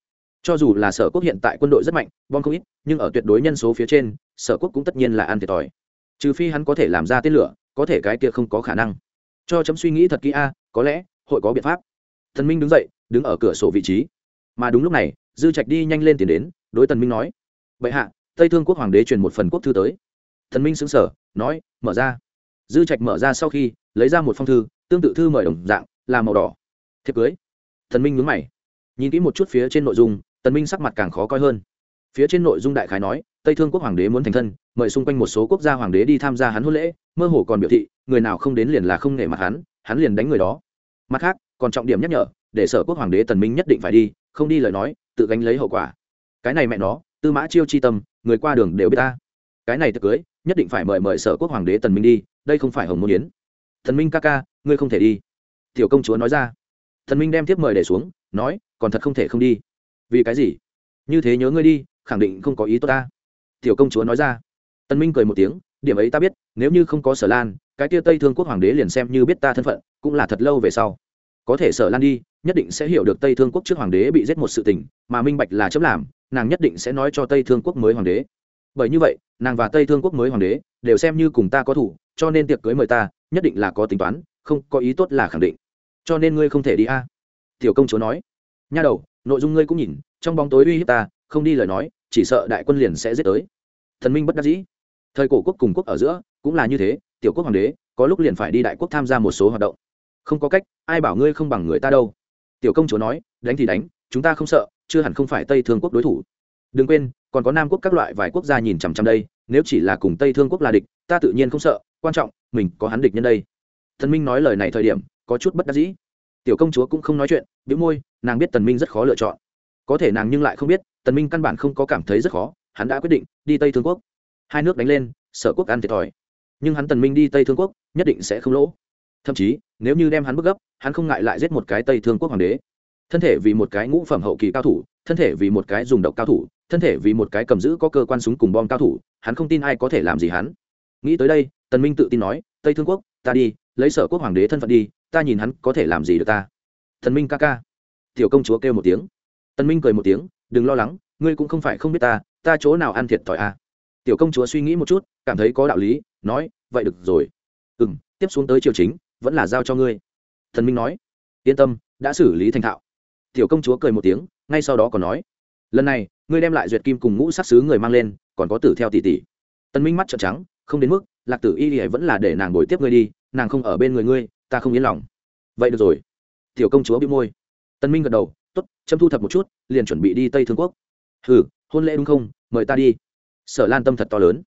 Cho dù là sở quốc hiện tại quân đội rất mạnh, bom không ít, nhưng ở tuyệt đối nhân số phía trên, sở quốc cũng tất nhiên là ăn thiệt thòi. Trừ phi hắn có thể làm ra tên lửa, có thể cái kia không có khả năng cho chấm suy nghĩ thật kỹ a, có lẽ, hội có biện pháp. Thần minh đứng dậy, đứng ở cửa sổ vị trí. Mà đúng lúc này, dư trạch đi nhanh lên tiền đến, đối tần minh nói, bệ hạ, tây thương quốc hoàng đế truyền một phần quốc thư tới. Thần minh xứng sở nói, mở ra. Dư trạch mở ra sau khi, lấy ra một phong thư, tương tự thư mời đồng dạng, là màu đỏ. Thiệp cưới. Thần minh nhướng mày. Nhìn kỹ một chút phía trên nội dung, tần minh sắc mặt càng khó coi hơn phía trên nội dung đại khái nói, tây thương quốc hoàng đế muốn thành thân, mời xung quanh một số quốc gia hoàng đế đi tham gia hắn hôn lễ, mơ hồ còn biểu thị, người nào không đến liền là không nể mặt hắn hắn liền đánh người đó. Mặt khác, còn trọng điểm nhắc nhở, để sở quốc hoàng đế tần minh nhất định phải đi, không đi lời nói, tự gánh lấy hậu quả. Cái này mẹ nó, tư mã chiêu chi tâm, người qua đường đều biết ta. Cái này thực cưới, nhất định phải mời mời sở quốc hoàng đế tần minh đi, đây không phải hồng môn yến. Thần minh ca ca, ngươi không thể đi. Tiểu công chúa nói ra. Thần minh đem tiếp mời để xuống, nói, còn thật không thể không đi. Vì cái gì? Như thế nhớ ngươi đi khẳng định không có ý tốt ta. Tiểu công chúa nói ra. Tân minh cười một tiếng, điểm ấy ta biết, nếu như không có sở lan, cái kia tây thương quốc hoàng đế liền xem như biết ta thân phận, cũng là thật lâu về sau. Có thể sở lan đi, nhất định sẽ hiểu được tây thương quốc trước hoàng đế bị giết một sự tình, mà minh bạch là chấm làm, nàng nhất định sẽ nói cho tây thương quốc mới hoàng đế. Bởi như vậy, nàng và tây thương quốc mới hoàng đế đều xem như cùng ta có thủ, cho nên tiệc cưới mời ta, nhất định là có tính toán, không có ý tốt là khẳng định. Cho nên ngươi không thể đi a. Tiểu công chúa nói. Nha đầu, nội dung ngươi cũng nhìn, trong bóng tối uy hiếp ta, không đi lời nói chỉ sợ đại quân liền sẽ giết tới. Thần minh bất đắc dĩ. Thời cổ quốc cùng quốc ở giữa, cũng là như thế, tiểu quốc hoàng đế, có lúc liền phải đi đại quốc tham gia một số hoạt động. Không có cách, ai bảo ngươi không bằng người ta đâu. Tiểu công chúa nói, đánh thì đánh, chúng ta không sợ, chưa hẳn không phải tây thương quốc đối thủ. Đừng quên, còn có nam quốc các loại vài quốc gia nhìn chằm chằm đây, nếu chỉ là cùng tây thương quốc là địch, ta tự nhiên không sợ, quan trọng, mình có hắn địch nhân đây. Thần minh nói lời này thời điểm, có chút bất đắc dĩ. Tiểu công chúa cũng không nói chuyện, bĩu môi, nàng biết tần minh rất khó lựa chọn. Có thể nàng nhưng lại không biết tần minh căn bản không có cảm thấy rất khó, hắn đã quyết định đi tây thương quốc. Hai nước đánh lên, sở quốc ăn thiệt thòi. Nhưng hắn tần minh đi tây thương quốc, nhất định sẽ không lỗ. Thậm chí, nếu như đem hắn bức gấp, hắn không ngại lại giết một cái tây thương quốc hoàng đế. Thân thể vì một cái ngũ phẩm hậu kỳ cao thủ, thân thể vì một cái dùng độc cao thủ, thân thể vì một cái cầm giữ có cơ quan súng cùng bom cao thủ, hắn không tin ai có thể làm gì hắn. Nghĩ tới đây, tần minh tự tin nói, tây thương quốc, ta đi, lấy sở quốc hoàng đế thân phận đi, ta nhìn hắn có thể làm gì được ta. Thần minh ca ca. Tiểu công chúa kêu một tiếng. Tần minh cười một tiếng đừng lo lắng, ngươi cũng không phải không biết ta ta chỗ nào ăn thiệt thòi à. tiểu công chúa suy nghĩ một chút, cảm thấy có đạo lý, nói, vậy được rồi. Ừ m tiếp xuống tới triều chính, vẫn là giao cho ngươi. Thần minh nói, yên tâm, đã xử lý thành thạo. Tiểu công chúa cười một tiếng, ngay sau đó còn nói, lần này, ngươi đem lại duyệt kim cùng ngũ sắc xứ người mang lên, còn có tử theo tỷ tỷ. Tân minh mắt trợn trắng, không đến mức, lạc tử y vẫn là để nàng bồi tiếp ngươi đi, nàng không ở bên người ngươi, ta không yên lòng. Vậy được rồi. Tiểu công chúa bị môi. Tân minh gật đầu châm thu thập một chút, liền chuẩn bị đi tây thương quốc. Hừ, hôn lễ đúng không? Mời ta đi. Sở lan tâm thật to lớn.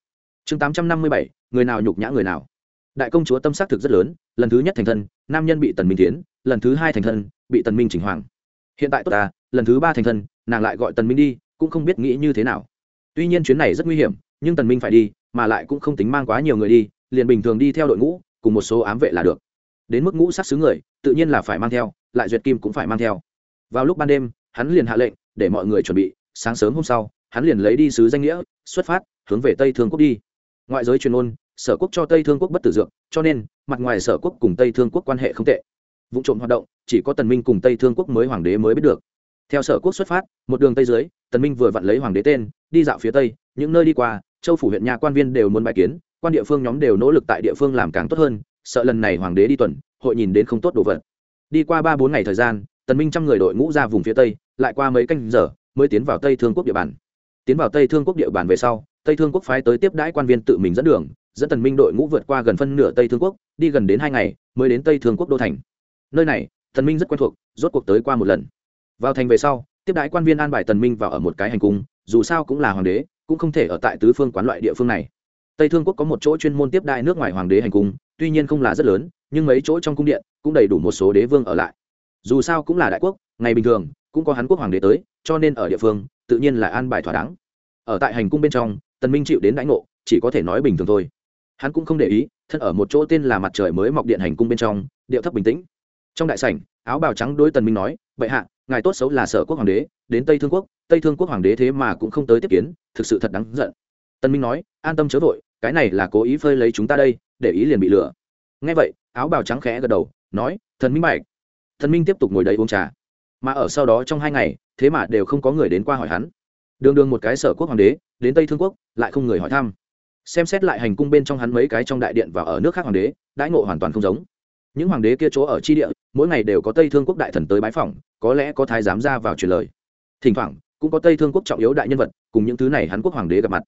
Chương tám trăm năm mươi bảy, người nào nhục nhã người nào. Đại công chúa tâm xác thực rất lớn, lần thứ nhất thành thân, nam nhân bị tần minh tiến lần thứ hai thành thân, bị tần minh chỉnh hoàng. Hiện tại tốt ta, lần thứ ba thành thân, nàng lại gọi tần minh đi, cũng không biết nghĩ như thế nào. Tuy nhiên chuyến này rất nguy hiểm, nhưng tần minh phải đi, mà lại cũng không tính mang quá nhiều người đi, liền bình thường đi theo đội ngũ, cùng một số ám vệ là được. Đến mức ngũ sát xứ người, tự nhiên là phải mang theo, lại duyệt kim cũng phải mang theo vào lúc ban đêm, hắn liền hạ lệnh, để mọi người chuẩn bị, sáng sớm hôm sau, hắn liền lấy đi sứ danh nghĩa, xuất phát, hướng về tây thương quốc đi. Ngoại giới truyền ôn, sở quốc cho tây thương quốc bất tử dược, cho nên, mặt ngoài sở quốc cùng tây thương quốc quan hệ không tệ. Vụ trộm hoạt động, chỉ có tần minh cùng tây thương quốc mới hoàng đế mới biết được. Theo sở quốc xuất phát, một đường tây dưới, tần minh vừa vặn lấy hoàng đế tên, đi dạo phía tây, những nơi đi qua, châu phủ huyện nhà quan viên đều muốn bài kiến, quan địa phương nhóm đều nỗ lực tại địa phương làm càng tốt hơn, sợ lần này hoàng đế đi tuần, hội nhìn đến không tốt đồ vật. Đi qua ba bốn ngày thời gian tần minh trăm người đội ngũ ra vùng phía tây, lại qua mấy canh giờ, mới tiến vào tây thương quốc địa bàn. Tiến vào tây thương quốc địa bàn về sau, tây thương quốc phái tới tiếp đãi quan viên tự mình dẫn đường, dẫn tần minh đội ngũ vượt qua gần phân nửa tây thương quốc, đi gần đến hai ngày, mới đến tây thương quốc đô thành. Nơi này, tần minh rất quen thuộc, rốt cuộc tới qua một lần. Vào thành về sau, tiếp đãi quan viên an bài tần minh vào ở một cái hành cung, dù sao cũng là hoàng đế, cũng không thể ở tại tứ phương quán loại địa phương này. Tây thương quốc có một chỗ chuyên môn tiếp đãi nước ngoài hoàng đế hành cung, tuy nhiên không là rất lớn, nhưng mấy chỗ trong cung điện cũng đầy đủ một số đế vương ở lại dù sao cũng là đại quốc, ngày bình thường, cũng có hắn quốc hoàng đế tới, cho nên ở địa phương, tự nhiên là an bài thỏa đáng. Ở tại hành cung bên trong, tần minh chịu đến đãi ngộ, chỉ có thể nói bình thường thôi. Hắn cũng không để ý, thân ở một chỗ tên là mặt trời mới mọc điện hành cung bên trong, điệu thấp bình tĩnh. Trong đại sảnh, áo bào trắng đối tần minh nói vậy hạ, ngài tốt xấu là sở quốc hoàng đế, đến tây thương quốc, tây thương quốc hoàng đế thế mà cũng không tới tiếp kiến, thực sự thật đáng giận. Tần minh nói, an tâm chớ vội, cái này là cố ý phơi lấy chúng ta đây, để ý liền bị lừa. Nghe vậy, áo bào trắng khẽ gật đầu, nói, thần minh bạch thần minh tiếp tục ngồi đấy uống trà. Mà ở sau đó trong hai ngày, thế mà đều không có người đến qua hỏi hắn. Đường đường một cái sở quốc hoàng đế, đến tây thương quốc, lại không người hỏi thăm. Xem xét lại hành cung bên trong hắn mấy cái trong đại điện và ở nước khác hoàng đế, đãi ngộ hoàn toàn không giống. Những hoàng đế kia chỗ ở tri địa, mỗi ngày đều có tây thương quốc đại thần tới bái phỏng, có lẽ có thái giám ra vào truyền lời. Thỉnh thoảng, cũng có tây thương quốc trọng yếu đại nhân vật, cùng những thứ này hắn quốc hoàng đế gặp mặt.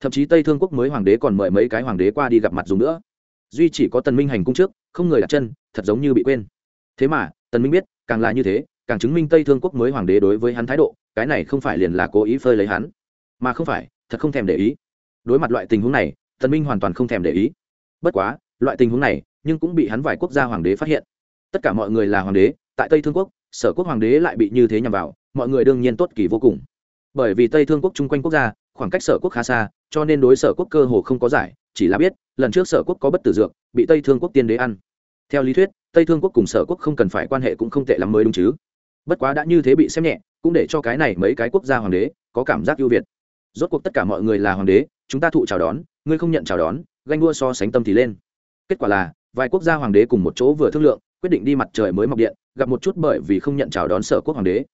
Thậm chí tây thương quốc mới hoàng đế còn mời mấy cái hoàng đế qua đi gặp mặt dùng nữa. Duy chỉ có tần minh hành cung trước, không người đặt chân, thật giống như bị quên. Thế mà tần minh biết, càng là như thế, càng chứng minh tây thương quốc mới hoàng đế đối với hắn thái độ, cái này không phải liền là cố ý phơi lấy hắn. Mà không phải, thật không thèm để ý. Đối mặt loại tình huống này, tần minh hoàn toàn không thèm để ý. Bất quá, loại tình huống này, nhưng cũng bị hắn vài quốc gia hoàng đế phát hiện. Tất cả mọi người là hoàng đế, tại tây thương quốc, sở quốc hoàng đế lại bị như thế nhằm vào, mọi người đương nhiên tốt kỳ vô cùng. Bởi vì tây thương quốc chung quanh quốc gia, khoảng cách sở quốc khá xa, cho nên đối sở quốc cơ hồ không có giải, chỉ là biết, lần trước sở quốc có bất tử dược, bị tây thương quốc tiên đế ăn. Theo lý thuyết tây thương quốc cùng sở quốc không cần phải quan hệ cũng không tệ lắm mới đúng chứ. Bất quá đã như thế bị xem nhẹ, cũng để cho cái này mấy cái quốc gia hoàng đế có cảm giác ưu việt. Rốt cuộc tất cả mọi người là hoàng đế, chúng ta thụ chào đón, ngươi không nhận chào đón, ganh đua so sánh tâm thì lên. Kết quả là, vài quốc gia hoàng đế cùng một chỗ vừa thương lượng, quyết định đi mặt trời mới mọc điện, gặp một chút bởi vì không nhận chào đón sở quốc hoàng đế.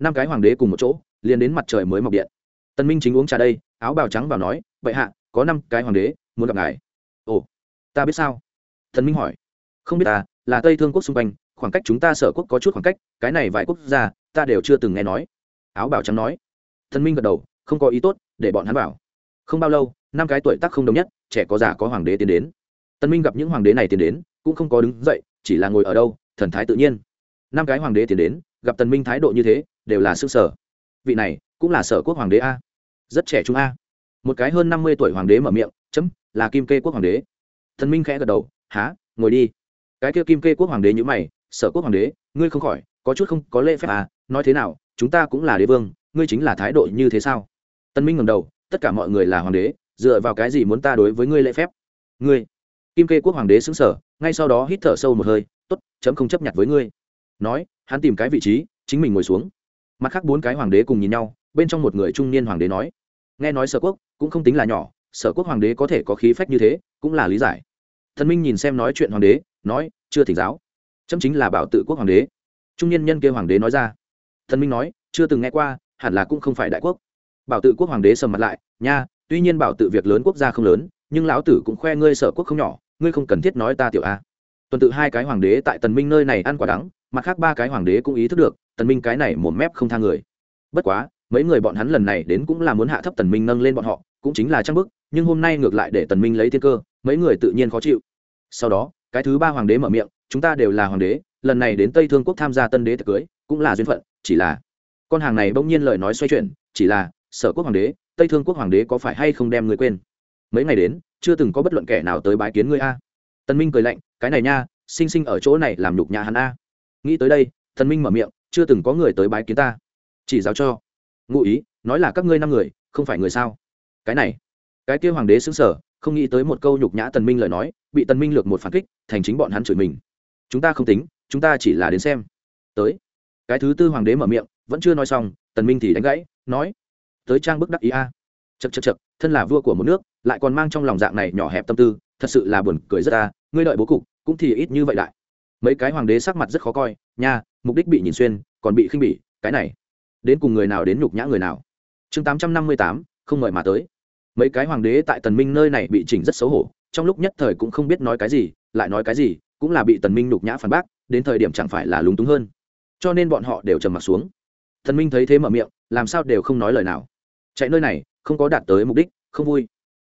Năm cái hoàng đế cùng một chỗ, liền đến mặt trời mới mọc điện. Tân minh chính uống trà đây, áo bào trắng vào nói vậy hạ, có năm cái hoàng đế, muốn gặp ngài. Ồ, ta biết sao? Thần minh hỏi không biết ta, là tây thương quốc xung quanh, khoảng cách chúng ta sở quốc có chút khoảng cách, cái này vài quốc gia, ta đều chưa từng nghe nói. Áo bào trắng nói. Thần minh gật đầu, không có ý tốt, để bọn hắn bảo. Không bao lâu, năm cái tuổi tác không đồng nhất, trẻ có già có hoàng đế tiến đến. Tân minh gặp những hoàng đế này tiến đến, cũng không có đứng dậy, chỉ là ngồi ở đâu, thần thái tự nhiên. Năm cái hoàng đế tiến đến, gặp tần minh thái độ như thế, đều là sức sở vị này, cũng là sở quốc hoàng đế a. Rất trẻ trung a. Một cái hơn năm mươi tuổi hoàng đế mở miệng, chấm, là kim kê quốc hoàng đế. Thần minh khẽ gật đầu há ngồi đi cái kia kim kê quốc hoàng đế như mày, sở quốc hoàng đế, ngươi không khỏi, có chút không có lễ phép à nói thế nào, chúng ta cũng là đế vương, ngươi chính là thái độ như thế sao? Tân minh ngầm đầu, tất cả mọi người là hoàng đế, dựa vào cái gì muốn ta đối với ngươi lễ phép? Ngươi? Kim kê quốc hoàng đế xứng sở ngay sau đó hít thở sâu một hơi t ố t chấm không chấp nhận với ngươi. Nói, hắn tìm cái vị trí, chính mình ngồi xuống. Mặt khác bốn cái hoàng đế cùng nhìn nhau, bên trong một người trung niên hoàng đế nói, nghe nói sở quốc cũng không tính là nhỏ, sở quốc hoàng đế có thể có khí phách như thế, cũng là lý giải. Thần minh nhìn xem nói chuyện hoàng đế nói, chưa thỉnh giáo. Chấm chính là bảo tự quốc hoàng đế. Trung niên nhân kia hoàng đế nói ra. Thần minh nói, chưa từng nghe qua, hẳn là cũng không phải đại quốc. Bảo tự quốc hoàng đế sầm mặt lại, nha, tuy nhiên bảo tự việc lớn quốc gia không lớn, nhưng lão tử cũng khoe ngươi sở quốc không nhỏ, ngươi không cần thiết nói ta tiểu a. Tuần tự hai cái hoàng đế tại tần minh nơi này ăn quả đắng, mặt khác ba cái hoàng đế cũng ý thức được, tần minh cái này một mép không tha người. Bất quá, mấy người bọn hắn lần này đến cũng là muốn hạ thấp tần minh nâng lên bọn họ, cũng chính là trang bức, nhưng hôm nay ngược lại để tần minh lấy thiên cơ, mấy người tự nhiên khó chịu. Sau đó cái thứ ba hoàng đế mở miệng, chúng ta đều là hoàng đế, lần này đến tây thương quốc tham gia tân đế tiệc cưới, cũng là duyên phận, chỉ là con hàng này bỗng nhiên lời nói xoay chuyển, chỉ là, sở quốc hoàng đế, tây thương quốc hoàng đế có phải hay không đem người quên? Mấy ngày đến, chưa từng có bất luận kẻ nào tới bái kiến ngươi a. Tân minh cười lạnh, cái này nha, sinh sinh ở chỗ này làm nhục nhà hắn a. Nghĩ tới đây thần minh mở miệng, chưa từng có người tới bái kiến ta. Chỉ giáo cho. Ngụ ý, nói là các ngươi năm người, không phải người sao? Cái này, cái kia hoàng đế xứng sở không nghĩ tới một câu nhục nhã tần minh lời nói, bị tần minh lược một phản kích, thành chính bọn hắn chửi mình. Chúng ta không tính, chúng ta chỉ là đến xem. Tới. Cái thứ tư hoàng đế mở miệng, vẫn chưa nói xong, tần minh thì đánh gãy, nói, tới trang bức đắc ý a. Chật chật chật thân là vua của một nước, lại còn mang trong lòng dạng này nhỏ hẹp tâm tư, thật sự là buồn cười rất ta ngươi đợi bố cục, cũng thì ít như vậy đại mấy cái hoàng đế sắc mặt rất khó coi, nha, mục đích bị nhìn xuyên, còn bị khinh bỉ, cái này. Đến cùng người nào đến nhục nhã người nào? Chương tám trăm năm mươi tám, không mời mà tới mấy cái hoàng đế tại tần minh nơi này bị chỉnh rất xấu hổ, trong lúc nhất thời cũng không biết nói cái gì, lại nói cái gì, cũng là bị tần minh nhục nhã phản bác, đến thời điểm chẳng phải là lúng túng hơn. Cho nên bọn họ đều trầm mặt xuống. Tần minh thấy thế mở miệng, làm sao đều không nói lời nào. Chạy nơi này, không có đạt tới mục đích, không vui.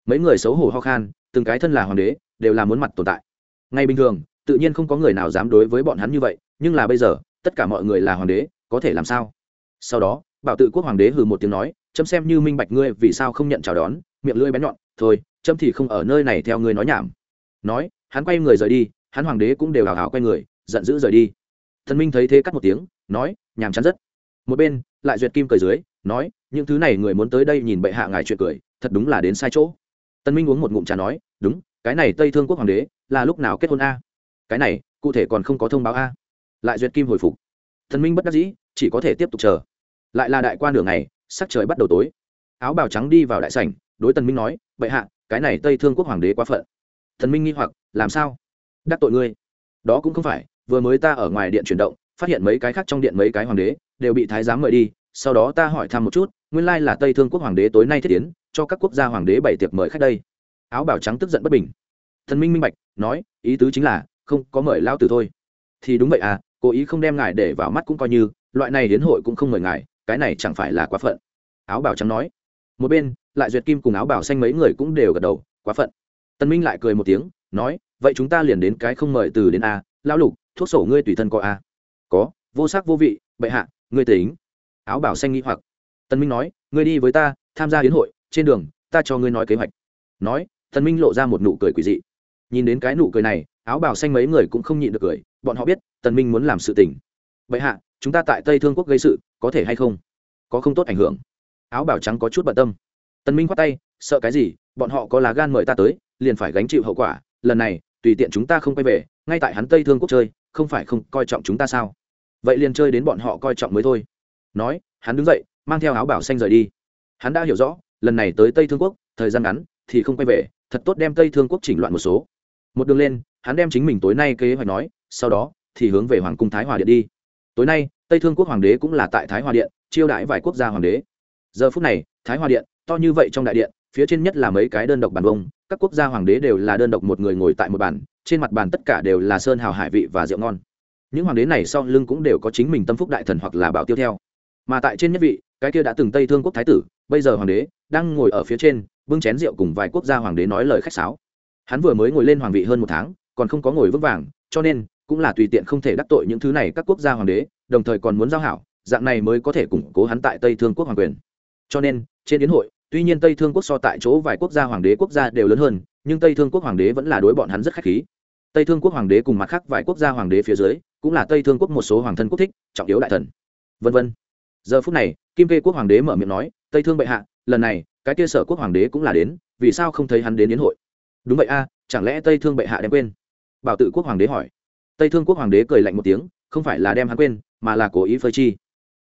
Mấy người xấu hổ ho khan, từng cái thân là hoàng đế, đều là muốn mặt tồn tại. Ngay bình thường, tự nhiên không có người nào dám đối với bọn hắn như vậy, nhưng là bây giờ, tất cả mọi người là hoàng đế, có thể làm sao? Sau đó, bảo tự quốc hoàng đế hừ một tiếng nói, chấm xem như minh bạch ngươi vì sao không nhận chào đón miệng lưỡi bén nhọn, thôi châm thì không ở nơi này theo ngươi nói nhảm. Nói, hắn quay người rời đi, hắn hoàng đế cũng đều hào hào quay người, giận dữ rời đi. Thần minh thấy thế cắt một tiếng, nói nhàm chán rất. Một bên, lại duyệt kim cười dưới, nói, những thứ này người muốn tới đây nhìn bệ hạ ngài chuyện cười, thật đúng là đến sai chỗ. Tân minh uống một ngụm trà nói, đúng, cái này tây thương quốc hoàng đế, là lúc nào kết hôn a? Cái này, cụ thể còn không có thông báo a. Lại duyệt kim hồi phục. Thần minh bất đắc dĩ, chỉ có thể tiếp tục chờ. Lại là đại quan đường này sắc trời bắt đầu tối. Áo bào trắng đi vào đại sảnh đối tần minh nói, bệ hạ, cái này tây thương quốc hoàng đế quá phận. Thần minh nghi hoặc, làm sao? Đắc tội ngươi. Đó cũng không phải, vừa mới ta ở ngoài điện chuyển động, phát hiện mấy cái khác trong điện mấy cái hoàng đế, đều bị thái giám mời đi, sau đó ta hỏi thăm một chút, nguyên lai là tây thương quốc hoàng đế tối nay thiết tiến cho các quốc gia hoàng đế bày tiệc mời khách đây. Áo Bảo trắng tức giận bất bình. Thần minh minh bạch, nói, ý tứ chính là, không có mời lao tử thôi. Thì đúng vậy à cố ý không đem ngài để vào mắt cũng coi như, loại này hiến hội cũng không mời ngài, cái này chẳng phải là quá phận. Áo bảo trắng nói một bên, lại duyệt kim cùng áo bảo xanh mấy người cũng đều gật đầu, quá phận. Tân minh lại cười một tiếng, nói, vậy chúng ta liền đến cái không mời từ đến a, lão lục, thuốc sổ ngươi tùy thân có a. Có, vô sắc vô vị, bệ hạ, ngươi tính. Áo bảo xanh nghĩ hoặc. Tân minh nói, ngươi đi với ta, tham gia hiến hội, trên đường, ta cho ngươi nói kế hoạch. Nói tần minh lộ ra một nụ cười quỷ dị. Nhìn đến cái nụ cười này, áo bảo xanh mấy người cũng không nhịn được cười, bọn họ biết tần minh muốn làm sự tình. Bệ hạ, chúng ta tại tây thương quốc gây sự, có thể hay không? Có không tốt ảnh hưởng áo bảo trắng có chút bận tâm. Tần minh khoát tay, sợ cái gì? Bọn họ có lá gan mời ta tới, liền phải gánh chịu hậu quả. Lần này, tùy tiện chúng ta không quay về, ngay tại hắn tây thương quốc chơi, không phải không coi trọng chúng ta sao? Vậy liền chơi đến bọn họ coi trọng mới thôi. Nói, hắn đứng dậy, mang theo áo bảo xanh rời đi. Hắn đã hiểu rõ, lần này tới tây thương quốc, thời gian ngắn, thì không quay về, thật tốt đem tây thương quốc chỉnh loạn một số. Một đường lên, hắn đem chính mình tối nay kế hoạch nói, sau đó, thì hướng về hoàng cung thái hòa điện đi. Tối nay, tây thương quốc hoàng đế cũng là tại thái hòa điện, chiêu đãi vài quốc gia hoàng đế giờ phút này, thái hòa điện, to như vậy trong đại điện, phía trên nhất là mấy cái đơn độc bàn bông các quốc gia hoàng đế đều là đơn độc một người ngồi tại một bàn, trên mặt bàn tất cả đều là sơn hào hải vị và rượu ngon. Những hoàng đế này sau lưng cũng đều có chính mình tâm phúc đại thần hoặc là bảo tiêu theo. Mà tại trên nhất vị, cái kia đã từng tây thương quốc thái tử, bây giờ hoàng đế, đang ngồi ở phía trên, bưng chén rượu cùng vài quốc gia hoàng đế nói lời khách sáo. Hắn vừa mới ngồi lên hoàng vị hơn một tháng, còn không có ngồi vững vàng, cho nên, cũng là tùy tiện không thể đắc tội những thứ này các quốc gia hoàng đế, đồng thời còn muốn giao hảo, dạng này mới có thể củng cố hắn tại tây thương quốc hoàng quyền cho nên, trên đến hội, tuy nhiên tây thương quốc so tại chỗ vài quốc gia hoàng đế quốc gia đều lớn hơn, nhưng tây thương quốc hoàng đế vẫn là đối bọn hắn rất khách khí. Tây thương quốc hoàng đế cùng mặt khác vài quốc gia hoàng đế phía dưới, cũng là tây thương quốc một số hoàng thân quốc thích, trọng yếu đại thần. Vân vân. Giờ phút này, kim kê quốc hoàng đế mở miệng nói, tây thương bệ hạ, lần này, cái kia sở quốc hoàng đế cũng là đến, vì sao không thấy hắn đến yến hội? Đúng vậy a, chẳng lẽ tây thương bệ hạ đem quên? Bảo tự quốc hoàng đế hỏi. Tây thương quốc hoàng đế cười lạnh một tiếng, không phải là đem hắn quên, mà là cố ý phơi chi.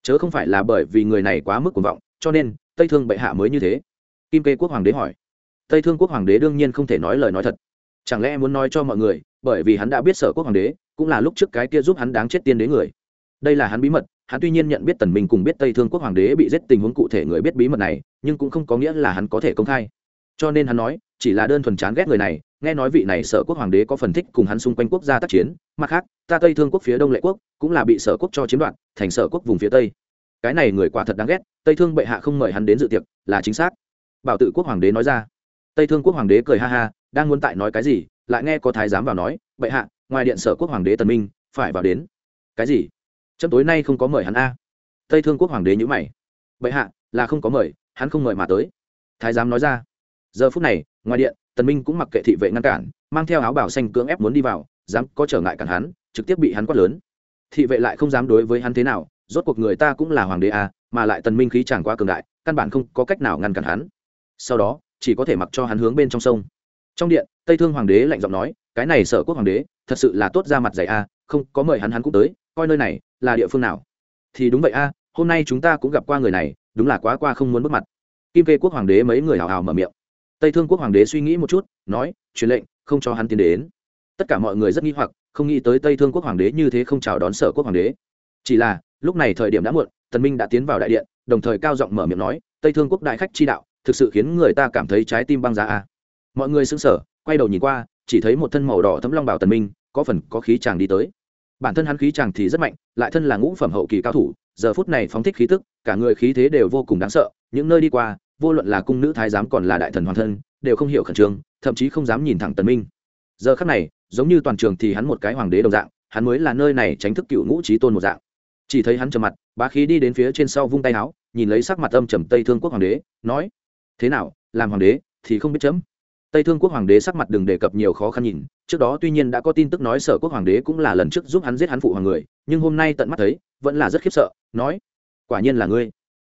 Chớ không phải là bởi vì người này quá mức cuồng vọng cho nên, tây thương bệ hạ mới như thế. Kim kê quốc hoàng đế hỏi. Tây thương quốc hoàng đế đương nhiên không thể nói lời nói thật. Chẳng lẽ muốn nói cho mọi người, bởi vì hắn đã biết sở quốc hoàng đế, cũng là lúc trước cái kia giúp hắn đáng chết tiên đế người. Đây là hắn bí mật, hắn tuy nhiên nhận biết tần minh cùng biết tây thương quốc hoàng đế bị giết tình huống cụ thể người biết bí mật này, nhưng cũng không có nghĩa là hắn có thể công khai. Cho nên hắn nói, chỉ là đơn thuần chán ghét người này, nghe nói vị này sở quốc hoàng đế có phần thích cùng hắn xung quanh quốc gia tác chiến, mặt khác, ta tây thương quốc phía đông lệ quốc, cũng là bị sở quốc cho chiếm đoạt, thành sở quốc vùng phía tây cái này người quả thật đáng ghét, tây thương bệ hạ không mời hắn đến dự tiệc, là chính xác. Bảo tự quốc hoàng đế nói ra. Tây thương quốc hoàng đế cười ha ha, đang muốn tại nói cái gì, lại nghe có thái giám vào nói, bệ hạ, ngoài điện sở quốc hoàng đế tần minh, phải vào đến. Cái gì? Chấm tối nay không có mời hắn a? Tây thương quốc hoàng đế nhữ mày. Bệ hạ, là không có mời, hắn không mời mà tới. Thái giám nói ra. Giờ phút này, ngoài điện, tần minh cũng mặc kệ thị vệ ngăn cản, mang theo áo bảo xanh cưỡng ép muốn đi vào, dám có trở ngại cản hắn, trực tiếp bị hắn quát lớn. Thị vệ lại không dám đối với hắn thế nào rốt cuộc người ta cũng là hoàng đế a mà lại tần minh khí chẳng quá cường đại, căn bản không có cách nào ngăn cản hắn. Sau đó, chỉ có thể mặc cho hắn hướng bên trong sông. Trong điện, tây thương hoàng đế lạnh giọng nói, cái này sở quốc hoàng đế, thật sự là tốt ra mặt dày a không, có mời hắn hắn cũng tới, coi nơi này là địa phương nào? Thì đúng vậy a hôm nay chúng ta cũng gặp qua người này, đúng là quá qua không muốn bước mặt. Kim kê quốc hoàng đế mấy người hào hào mở miệng. Tây thương quốc hoàng đế suy nghĩ một chút, nói, truyền lệnh, không cho hắn tiến đến. Tất cả mọi người rất nghi hoặc, không nghĩ tới tây thương quốc hoàng đế như thế không chào đón sở quốc hoàng đế. Chỉ là lúc này thời điểm đã muộn, tần minh đã tiến vào đại điện, đồng thời cao giọng mở miệng nói, tây thương quốc đại khách chi đạo, thực sự khiến người ta cảm thấy trái tim băng giá a mọi người sững sờ, quay đầu nhìn qua, chỉ thấy một thân màu đỏ thấm long bảo tần minh, có phần có khí chàng đi tới. Bản thân hắn khí chàng thì rất mạnh, lại thân là ngũ phẩm hậu kỳ cao thủ, giờ phút này phóng thích khí tức, cả người khí thế đều vô cùng đáng sợ, những nơi đi qua, vô luận là cung nữ thái giám còn là đại thần hoàng thân, đều không hiểu khẩn trương, thậm chí không dám nhìn thẳng tần minh. Giờ khắc này, giống như toàn trường thì hắn một cái hoàng đế đồng dạng, hắn mới là nơi này tránh thức cựu ngũ trí tôn một dạng chỉ thấy hắn trầm mặt, bá khí đi đến phía trên sau vung tay áo, nhìn lấy sắc mặt âm trầm tây thương quốc hoàng đế, nói, thế nào, làm hoàng đế thì không biết chấm. Tây thương quốc hoàng đế sắc mặt đừng đề cập nhiều khó khăn nhìn, trước đó tuy nhiên đã có tin tức nói sở quốc hoàng đế cũng là lần trước giúp hắn giết hắn phụ hoàng người, nhưng hôm nay tận mắt thấy, vẫn là rất khiếp sợ, nói, quả nhiên là ngươi.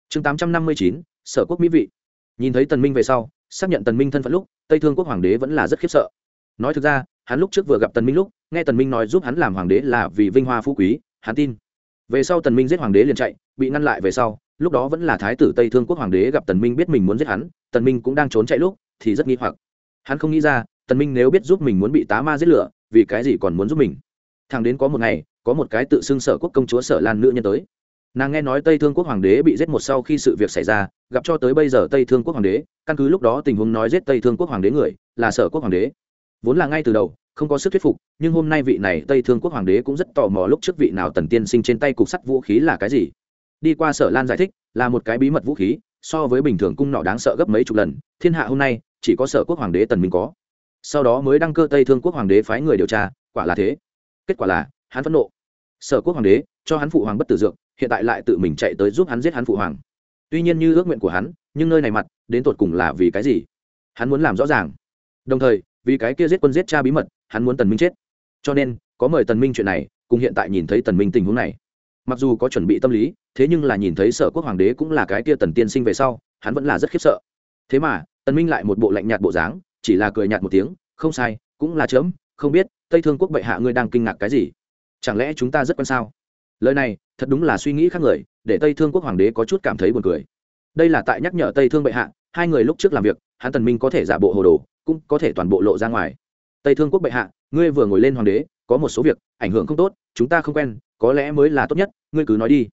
Chương tám trăm năm mươi chín, sở quốc mỹ vị. Nhìn thấy tần minh về sau, xác nhận tần minh thân phận lúc, tây thương quốc hoàng đế vẫn là rất khiếp sợ. Nói thực ra, hắn lúc trước vừa gặp tần minh lúc, nghe tần minh nói giúp hắn làm hoàng đế là vì vinh hoa phú quý, hắn tin về sau tần minh giết hoàng đế liền chạy, bị ngăn lại về sau, lúc đó vẫn là thái tử tây thương quốc hoàng đế gặp tần minh biết mình muốn giết hắn, tần minh cũng đang trốn chạy lúc, thì rất nghi hoặc. Hắn không nghĩ ra, tần minh nếu biết giúp mình muốn bị tá ma giết lửa, vì cái gì còn muốn giúp mình? Thằng đến có một ngày, có một cái tự xưng sở quốc công chúa sở lan nữ nhân tới. Nàng nghe nói tây thương quốc hoàng đế bị giết một sau khi sự việc xảy ra, gặp cho tới bây giờ tây thương quốc hoàng đế, căn cứ lúc đó tình huống nói giết tây thương quốc hoàng đế người, là sở quốc hoàng đế vốn là ngay từ đầu, không có sức thuyết phục, nhưng hôm nay vị này tây thương quốc hoàng đế cũng rất tò mò lúc trước vị nào tần tiên sinh trên tay cục sắt vũ khí là cái gì. Đi qua sở lan giải thích, là một cái bí mật vũ khí, so với bình thường cung nọ đáng sợ gấp mấy chục lần, thiên hạ hôm nay, chỉ có sở quốc hoàng đế tần minh có. Sau đó mới đăng cơ tây thương quốc hoàng đế phái người điều tra, quả là thế. Kết quả là, hắn phẫn nộ. Sở quốc hoàng đế, cho hắn phụ hoàng bất tử dược, hiện tại lại tự mình chạy tới giúp hắn giết hắn phụ hoàng. Tuy nhiên như ước nguyện của hắn, nhưng nơi này mặt, đến tột cùng là vì cái gì? Hắn muốn làm rõ ràng. Đồng thời vì cái kia giết quân giết cha bí mật, hắn muốn tần minh chết. Cho nên, có mời tần minh chuyện này, cùng hiện tại nhìn thấy tần minh tình huống này. Mặc dù có chuẩn bị tâm lý, thế nhưng là nhìn thấy sở quốc hoàng đế cũng là cái kia tần tiên sinh về sau, hắn vẫn là rất khiếp sợ. Thế mà, tần minh lại một bộ lạnh nhạt bộ dáng, chỉ là cười nhạt một tiếng, không sai, cũng là chớm, không biết, tây thương quốc bệ hạ ngươi đang kinh ngạc cái gì? Chẳng lẽ chúng ta rất quan sao? Lời này, thật đúng là suy nghĩ khác người, để tây thương quốc hoàng đế có chút cảm thấy buồn cười. Đây là tại nhắc nhở tây thương bệ hạ, hai người lúc trước làm việc, hắn tần minh có thể giả bộ hồ đồ cũng có thể toàn bộ lộ ra ngoài. Tây thương quốc bệ hạ, ngươi vừa ngồi lên hoàng đế, có một số việc, ảnh hưởng không tốt, chúng ta không quen, có lẽ mới là tốt nhất, ngươi cứ nói đi.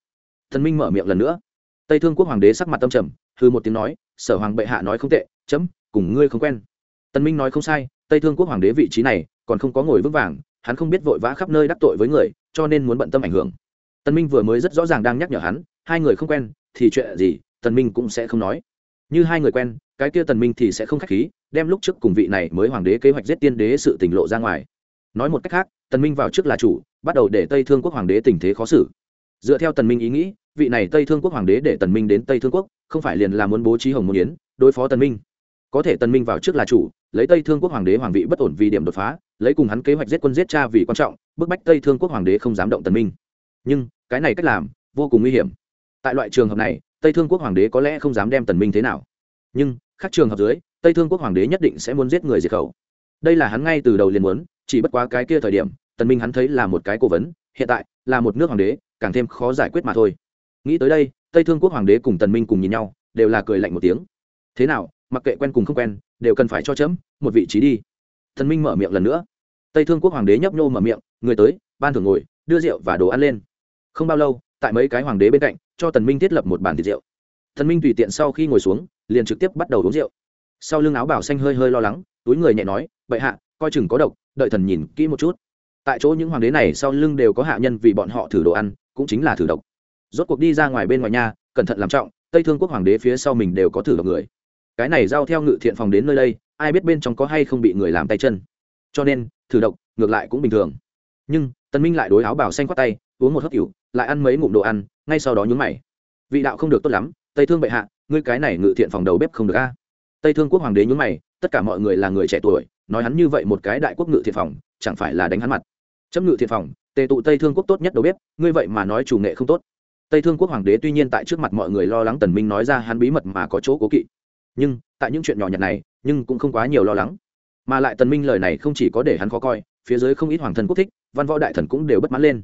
Thần minh mở miệng lần nữa. Tây thương quốc hoàng đế sắc mặt tâm trầm hư một tiếng nói, sở hoàng bệ hạ nói không tệ, chấm, cùng ngươi không quen. Tân minh nói không sai, tây thương quốc hoàng đế vị trí này, còn không có ngồi vững vàng, hắn không biết vội vã khắp nơi đắc tội với người, cho nên muốn bận tâm ảnh hưởng. Tân minh vừa mới rất rõ ràng đang nhắc nhở hắn, hai người không quen, thì chuyện gì tân minh cũng sẽ không nói. Như hai người quen cái kia tần minh thì sẽ không khách khí, đem lúc trước cùng vị này mới hoàng đế kế hoạch giết tiên đế sự tình lộ ra ngoài. Nói một cách khác, tần minh vào trước là chủ, bắt đầu để tây thương quốc hoàng đế tình thế khó xử. Dựa theo tần minh ý nghĩ, vị này tây thương quốc hoàng đế để tần minh đến tây thương quốc, không phải liền là muốn bố trí hồng môn yến, đối phó tần minh. Có thể tần minh vào trước là chủ, lấy tây thương quốc hoàng đế hoàng vị bất ổn vì điểm đột phá, lấy cùng hắn kế hoạch giết quân giết cha vì quan trọng, bức bách tây thương quốc hoàng đế không dám động tần minh. Nhưng, cái này cách làm, vô cùng nguy hiểm. Tại loại trường hợp này, tây thương quốc hoàng đế có lẽ không dám đem tần minh thế nào nhưng, khác trường hợp dưới, tây thương quốc hoàng đế nhất định sẽ muốn giết người diệt khẩu. Đây là hắn ngay từ đầu liền muốn, chỉ bất quá cái kia thời điểm, tần minh hắn thấy là một cái cố vấn, hiện tại, là một nước hoàng đế, càng thêm khó giải quyết mà thôi. Nghĩ tới đây, tây thương quốc hoàng đế cùng tần minh cùng nhìn nhau, đều là cười lạnh một tiếng. Thế nào, mặc kệ quen cùng không quen, đều cần phải cho chấm một vị trí đi. Tần minh mở miệng lần nữa. Tây thương quốc hoàng đế nhấp nhô mở miệng, người tới, ban thưởng ngồi, đưa rượu và đồ ăn lên. Không bao lâu, tại mấy cái hoàng đế bên cạnh, cho tần minh thiết lập một bàn thịt rượu. Thần minh tùy tiện sau khi ngồi xuống, liền trực tiếp bắt đầu uống rượu. Sau lưng áo bảo xanh hơi hơi lo lắng, túi người nhẹ nói, bệ hạ, coi chừng có độc, đợi thần nhìn kỹ một chút. Tại chỗ những hoàng đế này sau lưng đều có hạ nhân vì bọn họ thử đồ ăn, cũng chính là thử độc. Rốt cuộc đi ra ngoài bên ngoài nhà, cẩn thận làm trọng, tây thương quốc hoàng đế phía sau mình đều có thử độc người. Cái này giao theo ngự thiện phòng đến nơi đây, ai biết bên trong có hay không bị người làm tay chân. Cho nên, thử độc ngược lại cũng bình thường. Nhưng tân minh lại đối áo bảo xanh quát tay, uống một hớp cửu lại ăn mấy ngụm đồ ăn, ngay sau đó nhướng mày. Vị đạo không được tốt lắm tây thương bệ hạ, ngươi cái này ngự thiện phòng đầu bếp không được a. Tây thương quốc hoàng đế nhún mày, tất cả mọi người là người trẻ tuổi, nói hắn như vậy một cái đại quốc ngự thiện phòng, chẳng phải là đánh hắn mặt. Chấm ngự thiện phòng, tề tụ tây thương quốc tốt nhất đầu bếp, ngươi vậy mà nói chủ nghệ không tốt. Tây thương quốc hoàng đế tuy nhiên tại trước mặt mọi người lo lắng tần minh nói ra hắn bí mật mà có chỗ cố kỵ. Nhưng, tại những chuyện nhỏ nhặt này, nhưng cũng không quá nhiều lo lắng. Mà lại tần minh lời này không chỉ có để hắn khó coi, phía dưới không ít hoàng thần quốc thích, văn võ đại thần cũng đều bất mãn lên.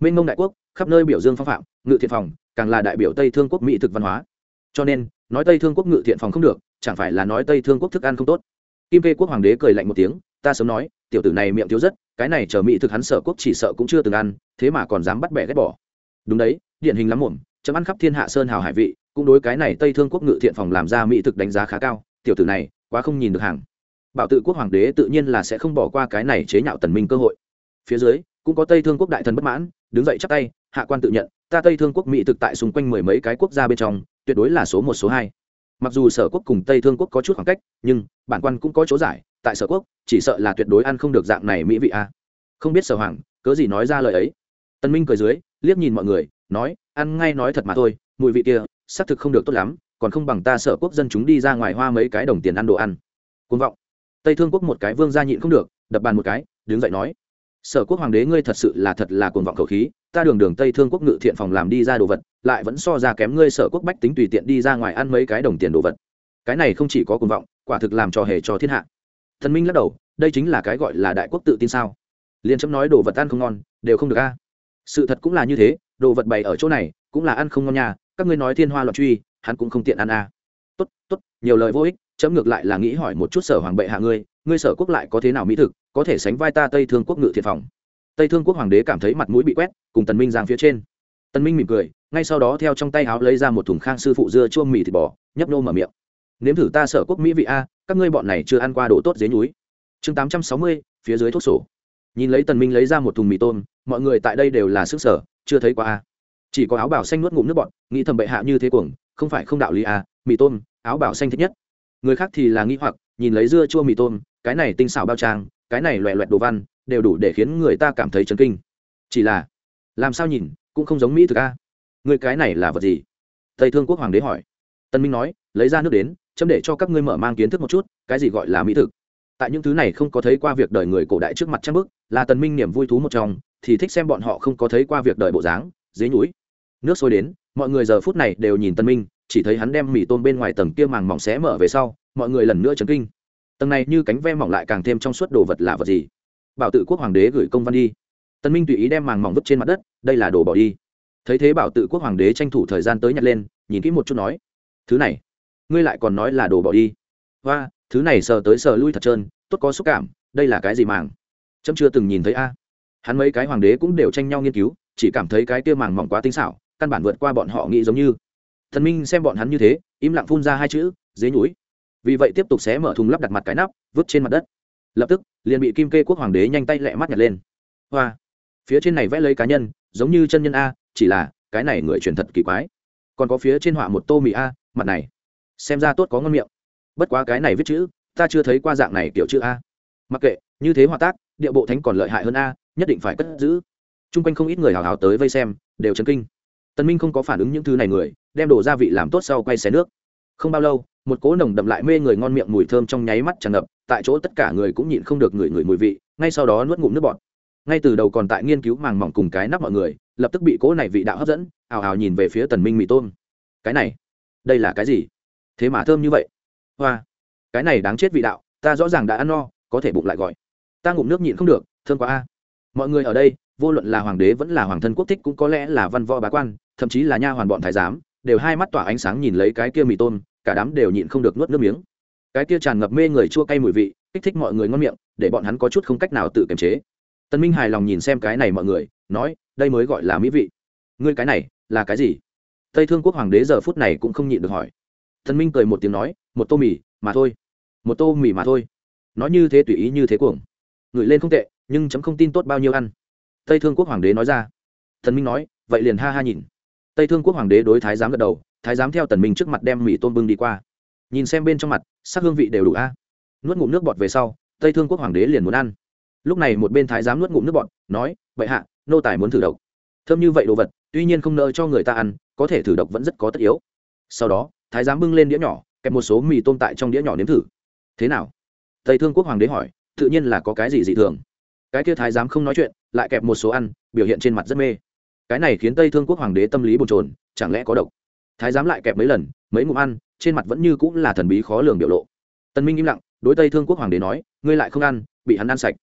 Minh mông đại quốc, khắp nơi biểu dương phong phạm, ngự thiện phòng, càng là đại biểu tây thương quốc mỹ thực văn hóa cho nên, nói tây thương quốc ngự thiện phòng không được, chẳng phải là nói tây thương quốc thức ăn không tốt? Kim kê quốc hoàng đế cười lạnh một tiếng, ta sớm nói, tiểu tử này miệng thiếu rất, cái này chờ mỹ thực hắn sợ quốc chỉ sợ cũng chưa từng ăn, thế mà còn dám bắt bẻ ghét bỏ. Đúng đấy, điển hình lắm muộn, chấm ăn khắp thiên hạ sơn hào hải vị, cũng đối cái này tây thương quốc ngự thiện phòng làm ra mỹ thực đánh giá khá cao, tiểu tử này, quá không nhìn được hàng. Bảo tự quốc hoàng đế tự nhiên là sẽ không bỏ qua cái này chế nhạo tần minh cơ hội. Phía dưới, cũng có tây thương quốc đại thần bất mãn, đứng dậy chắp tay, hạ quan tự nhận, ta tây thương quốc mỹ thực tại xung quanh mười mấy cái quốc gia bên trong tuyệt đối là số một, số hai. Mặc dù sở quốc cùng tây thương quốc có chút khoảng cách, nhưng bản quan cũng có chỗ giải, tại sở quốc, chỉ sợ là tuyệt đối ăn không được dạng này mỹ vị a. Không biết sở hoàng, cớ gì nói ra lời ấy? Tân minh cười dưới, liếc nhìn mọi người, nói, ăn ngay nói thật mà thôi, mùi vị kia, xác thực không được tốt lắm, còn không bằng ta sở quốc dân chúng đi ra ngoài hoa mấy cái đồng tiền ăn đồ ăn. Côn vọng. Tây thương quốc một cái vương gia nhịn không được, đập bàn một cái, đứng dậy nói, sở quốc hoàng đế ngươi thật sự là thật là cuồng vọng khẩu khí, ta đường đường tây thương quốc ngự thiện phòng làm đi ra đồ vật lại vẫn so ra kém ngươi sở quốc bách tính tùy tiện đi ra ngoài ăn mấy cái đồng tiền đồ vật. Cái này không chỉ có cuồng vọng, quả thực làm trò hề cho thiên hạ. Thần minh lắc đầu, đây chính là cái gọi là đại quốc tự tin sao? Liền chấm nói đồ vật ăn không ngon, đều không được a. Sự thật cũng là như thế, đồ vật bày ở chỗ này, cũng là ăn không ngon nhà các ngươi nói thiên hoa loạn truy, hắn cũng không tiện ăn a. Tốt tốt, nhiều lời vô ích, chấm ngược lại là nghĩ hỏi một chút sở hoàng bệ hạ ngươi ngươi sở quốc lại có thế nào mỹ thực, có thể sánh vai ta tây thương quốc ngự thiện phòng. Tây thương quốc hoàng đế cảm thấy mặt mũi bị quét, cùng tần minh giang phía trên tần minh mỉm cười, ngay sau đó theo trong tay áo lấy ra một thùng khang sư phụ dưa chua mì thịt bò, nhấp nô mở miệng. Nếm thử ta sở quốc mỹ vị a, các ngươi bọn này chưa ăn qua đồ tốt dưới núi chương tám trăm sáu mươi, phía dưới thuốc sổ. Nhìn lấy tần minh lấy ra một thùng mì tôm, mọi người tại đây đều là sức sở, chưa thấy qua a. Chỉ có áo bảo xanh nuốt ngụm nước bọn nghĩ thầm bệ hạ như thế cuồng, không phải không đạo lý a, mì tôm, áo bảo xanh thích nhất. Người khác thì là nghĩ hoặc, nhìn lấy dưa chua mì tôm, cái này tinh xảo bao trang, cái này loẹ loẹt đồ văn, đều đủ để khiến người ta cảm thấy chấn kinh. Chỉ là làm sao nhìn, cũng không giống mỹ thực a. Người cái này là vật gì? Tây thương quốc hoàng đế hỏi. Tân minh nói, lấy ra nước đến, chấm để cho các ngươi mở mang kiến thức một chút, cái gì gọi là mỹ thực. Tại những thứ này không có thấy qua việc đời người cổ đại trước mặt trang bức, là tần minh niềm vui thú một trong, thì thích xem bọn họ không có thấy qua việc đời bộ dáng, dế núi nước sôi đến, mọi người giờ phút này đều nhìn tần minh, chỉ thấy hắn đem mì tôm bên ngoài tầng kia màng mỏng xé mở về sau, mọi người lần nữa chấn kinh. Tầng này như cánh ve mỏng lại càng thêm trong suốt đồ vật là vật gì? Bảo tự quốc hoàng đế gửi công văn đi tần minh tùy ý đem màng mỏng vứt trên mặt đất, đây là đồ bỏ đi. Thấy thế bảo tự quốc hoàng đế tranh thủ thời gian tới nhặt lên, nhìn kỹ một chút nói, thứ này, ngươi lại còn nói là đồ bỏ đi. Và thứ này sờ tới sờ lui thật trơn, tốt có xúc cảm, đây là cái gì màng? Trâm chưa từng nhìn thấy a. Hắn mấy cái hoàng đế cũng đều tranh nhau nghiên cứu, chỉ cảm thấy cái kia màng mỏng quá tinh xảo, căn bản vượt qua bọn họ nghĩ giống như. Thần minh xem bọn hắn như thế, im lặng phun ra hai chữ, dế nhúi vì vậy tiếp tục xé mở thùng lắp đặt mặt cái nắp, vứt trên mặt đất. Lập tức, liền bị kim kê quốc hoàng đế nhanh tay lẹ mắt nhặt lên. Hoa phía trên này vẽ lấy cá nhân, giống như chân nhân a, chỉ là, cái này người truyền thật kỳ quái. Còn có phía trên họa một tô mì a, mặt này. Xem ra tốt có ngon miệng. Bất quá cái này viết chữ, ta chưa thấy qua dạng này kiểu chữ a. Mặc kệ, như thế hòa tác, địa bộ thánh còn lợi hại hơn a, nhất định phải cất giữ. T r u n g quanh không ít người hào hào tới vây xem, đều chấn kinh. Tân minh không có phản ứng những thứ này người, đem đồ gia vị làm tốt sau quay xé nước. Không bao lâu, một cỗ nồng đậm lại mê người ngon miệng mùi thơm trong nháy mắt tràn ngập, tại chỗ tất cả người cũng nhịn không được ngửi ngửi mùi vị, ngay sau đó nuốt ngụm nước bọt ngay từ đầu còn tại nghiên cứu màng mỏng cùng cái nắp mọi người, lập tức bị cỗ này vị đạo hấp dẫn, ào ào nhìn về phía tần minh mì tôm. Cái này, đây là cái gì? Thế mà thơm như vậy. Hoa, cái này đáng chết vị đạo, ta rõ ràng đã ăn no, có thể bụng lại gọi. Ta ngụm nước nhịn không được thương quá a. Mọi người ở đây, vô luận là hoàng đế vẫn là hoàng thân quốc thích cũng có lẽ là văn võ bá quan, thậm chí là nha hoàn bọn thái giám, đều hai mắt tỏa ánh sáng nhìn lấy cái kia mì tôm, cả đám đều nhịn không được nuốt nước miếng. Cái kia tràn ngập mê người chua cay mùi vị, kích thích mọi người ngon miệng, để bọn hắn có chút không cách nào tự kiềm chế tân minh hài lòng nhìn xem cái này mọi người, nói, đây mới gọi là mỹ vị. Ngươi cái này, là cái gì? Tây thương quốc hoàng đế giờ phút này cũng không nhịn được hỏi. Tân minh cười một tiếng nói, một tô mì, mà thôi. Một tô mì mà thôi. Nói như thế tùy ý như thế cuồng. Ngửi lên không tệ, nhưng chấm không tin tốt bao nhiêu ăn. Tây thương quốc hoàng đế nói ra. Thần minh nói, vậy liền ha ha nhìn. Tây thương quốc hoàng đế đối thái giám gật đầu, thái giám theo tần minh trước mặt đem mì tôm bưng đi qua. Nhìn xem bên trong mặt, sắc hương vị đều đủ a. Nuốt ngụm nước bọt về sau, tây thương quốc hoàng đế liền muốn ăn lúc này một bên thái giám nuốt ngụm nước bọt, nói, vậy hạ, nô tài muốn thử độc. Thơm như vậy đồ vật, tuy nhiên không nợ cho người ta ăn, có thể thử độc vẫn rất có tất yếu. Sau đó, thái giám bưng lên đĩa nhỏ, kẹp một số mì tôm tại trong đĩa nhỏ nếm thử. Thế nào? Tây thương quốc hoàng đế hỏi, tự nhiên là có cái gì dị thường? Cái kia thái giám không nói chuyện, lại kẹp một số ăn, biểu hiện trên mặt rất mê. Cái này khiến tây thương quốc hoàng đế tâm lý bồn trồn chẳng lẽ có độc? Thái giám lại kẹp mấy lần, mấy ngụm ăn, trên mặt vẫn như cũng là thần bí khó lường biểu lộ. Tân minh im lặng, đối tây thương quốc hoàng đế nói, ngươi lại không ăn, bị hắn ăn sạch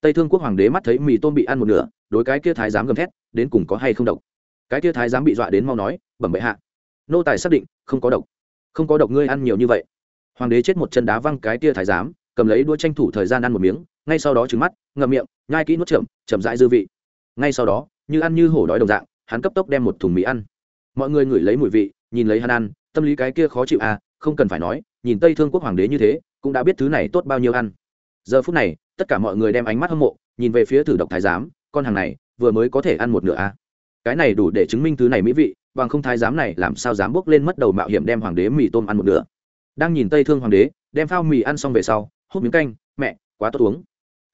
tây thương quốc hoàng đế mắt thấy mì tôm bị ăn một nửa, đối cái kia thái giám gầm thét, đến cùng có hay không độc? Cái kia thái giám bị dọa đến mau nói, bẩm bệ hạ, nô tài xác định, không có độc. Không có độc ngươi ăn nhiều như vậy. Hoàng đế chết một chân đá văng cái kia thái giám, cầm lấy đũa tranh thủ thời gian ăn một miếng, ngay sau đó trứng mắt, ngậm miệng, nhai kỹ nuốt chậm chậm rãi dư vị. Ngay sau đó, như ăn như hổ đói đồng dạng, hắn cấp tốc đem một thùng mì ăn. Mọi người ngửi lấy mùi vị, nhìn lấy hắn ăn, tâm lý cái kia khó chịu à không cần phải nói, nhìn tây thương quốc hoàng đế như thế, cũng đã biết thứ này tốt bao nhiêu ăn. Giờ phút này tất cả mọi người đem ánh mắt hâm mộ, nhìn về phía thử độc thái giám, con hàng này, vừa mới có thể ăn một nửa à? Cái này đủ để chứng minh thứ này mỹ vị, bằng không thái giám này làm sao dám bước lên mất đầu mạo hiểm đem hoàng đế mì tôm ăn một nửa? Đang nhìn tây thương hoàng đế, đem phao mì ăn xong về sau, hút miếng canh, mẹ, quá tốt uống.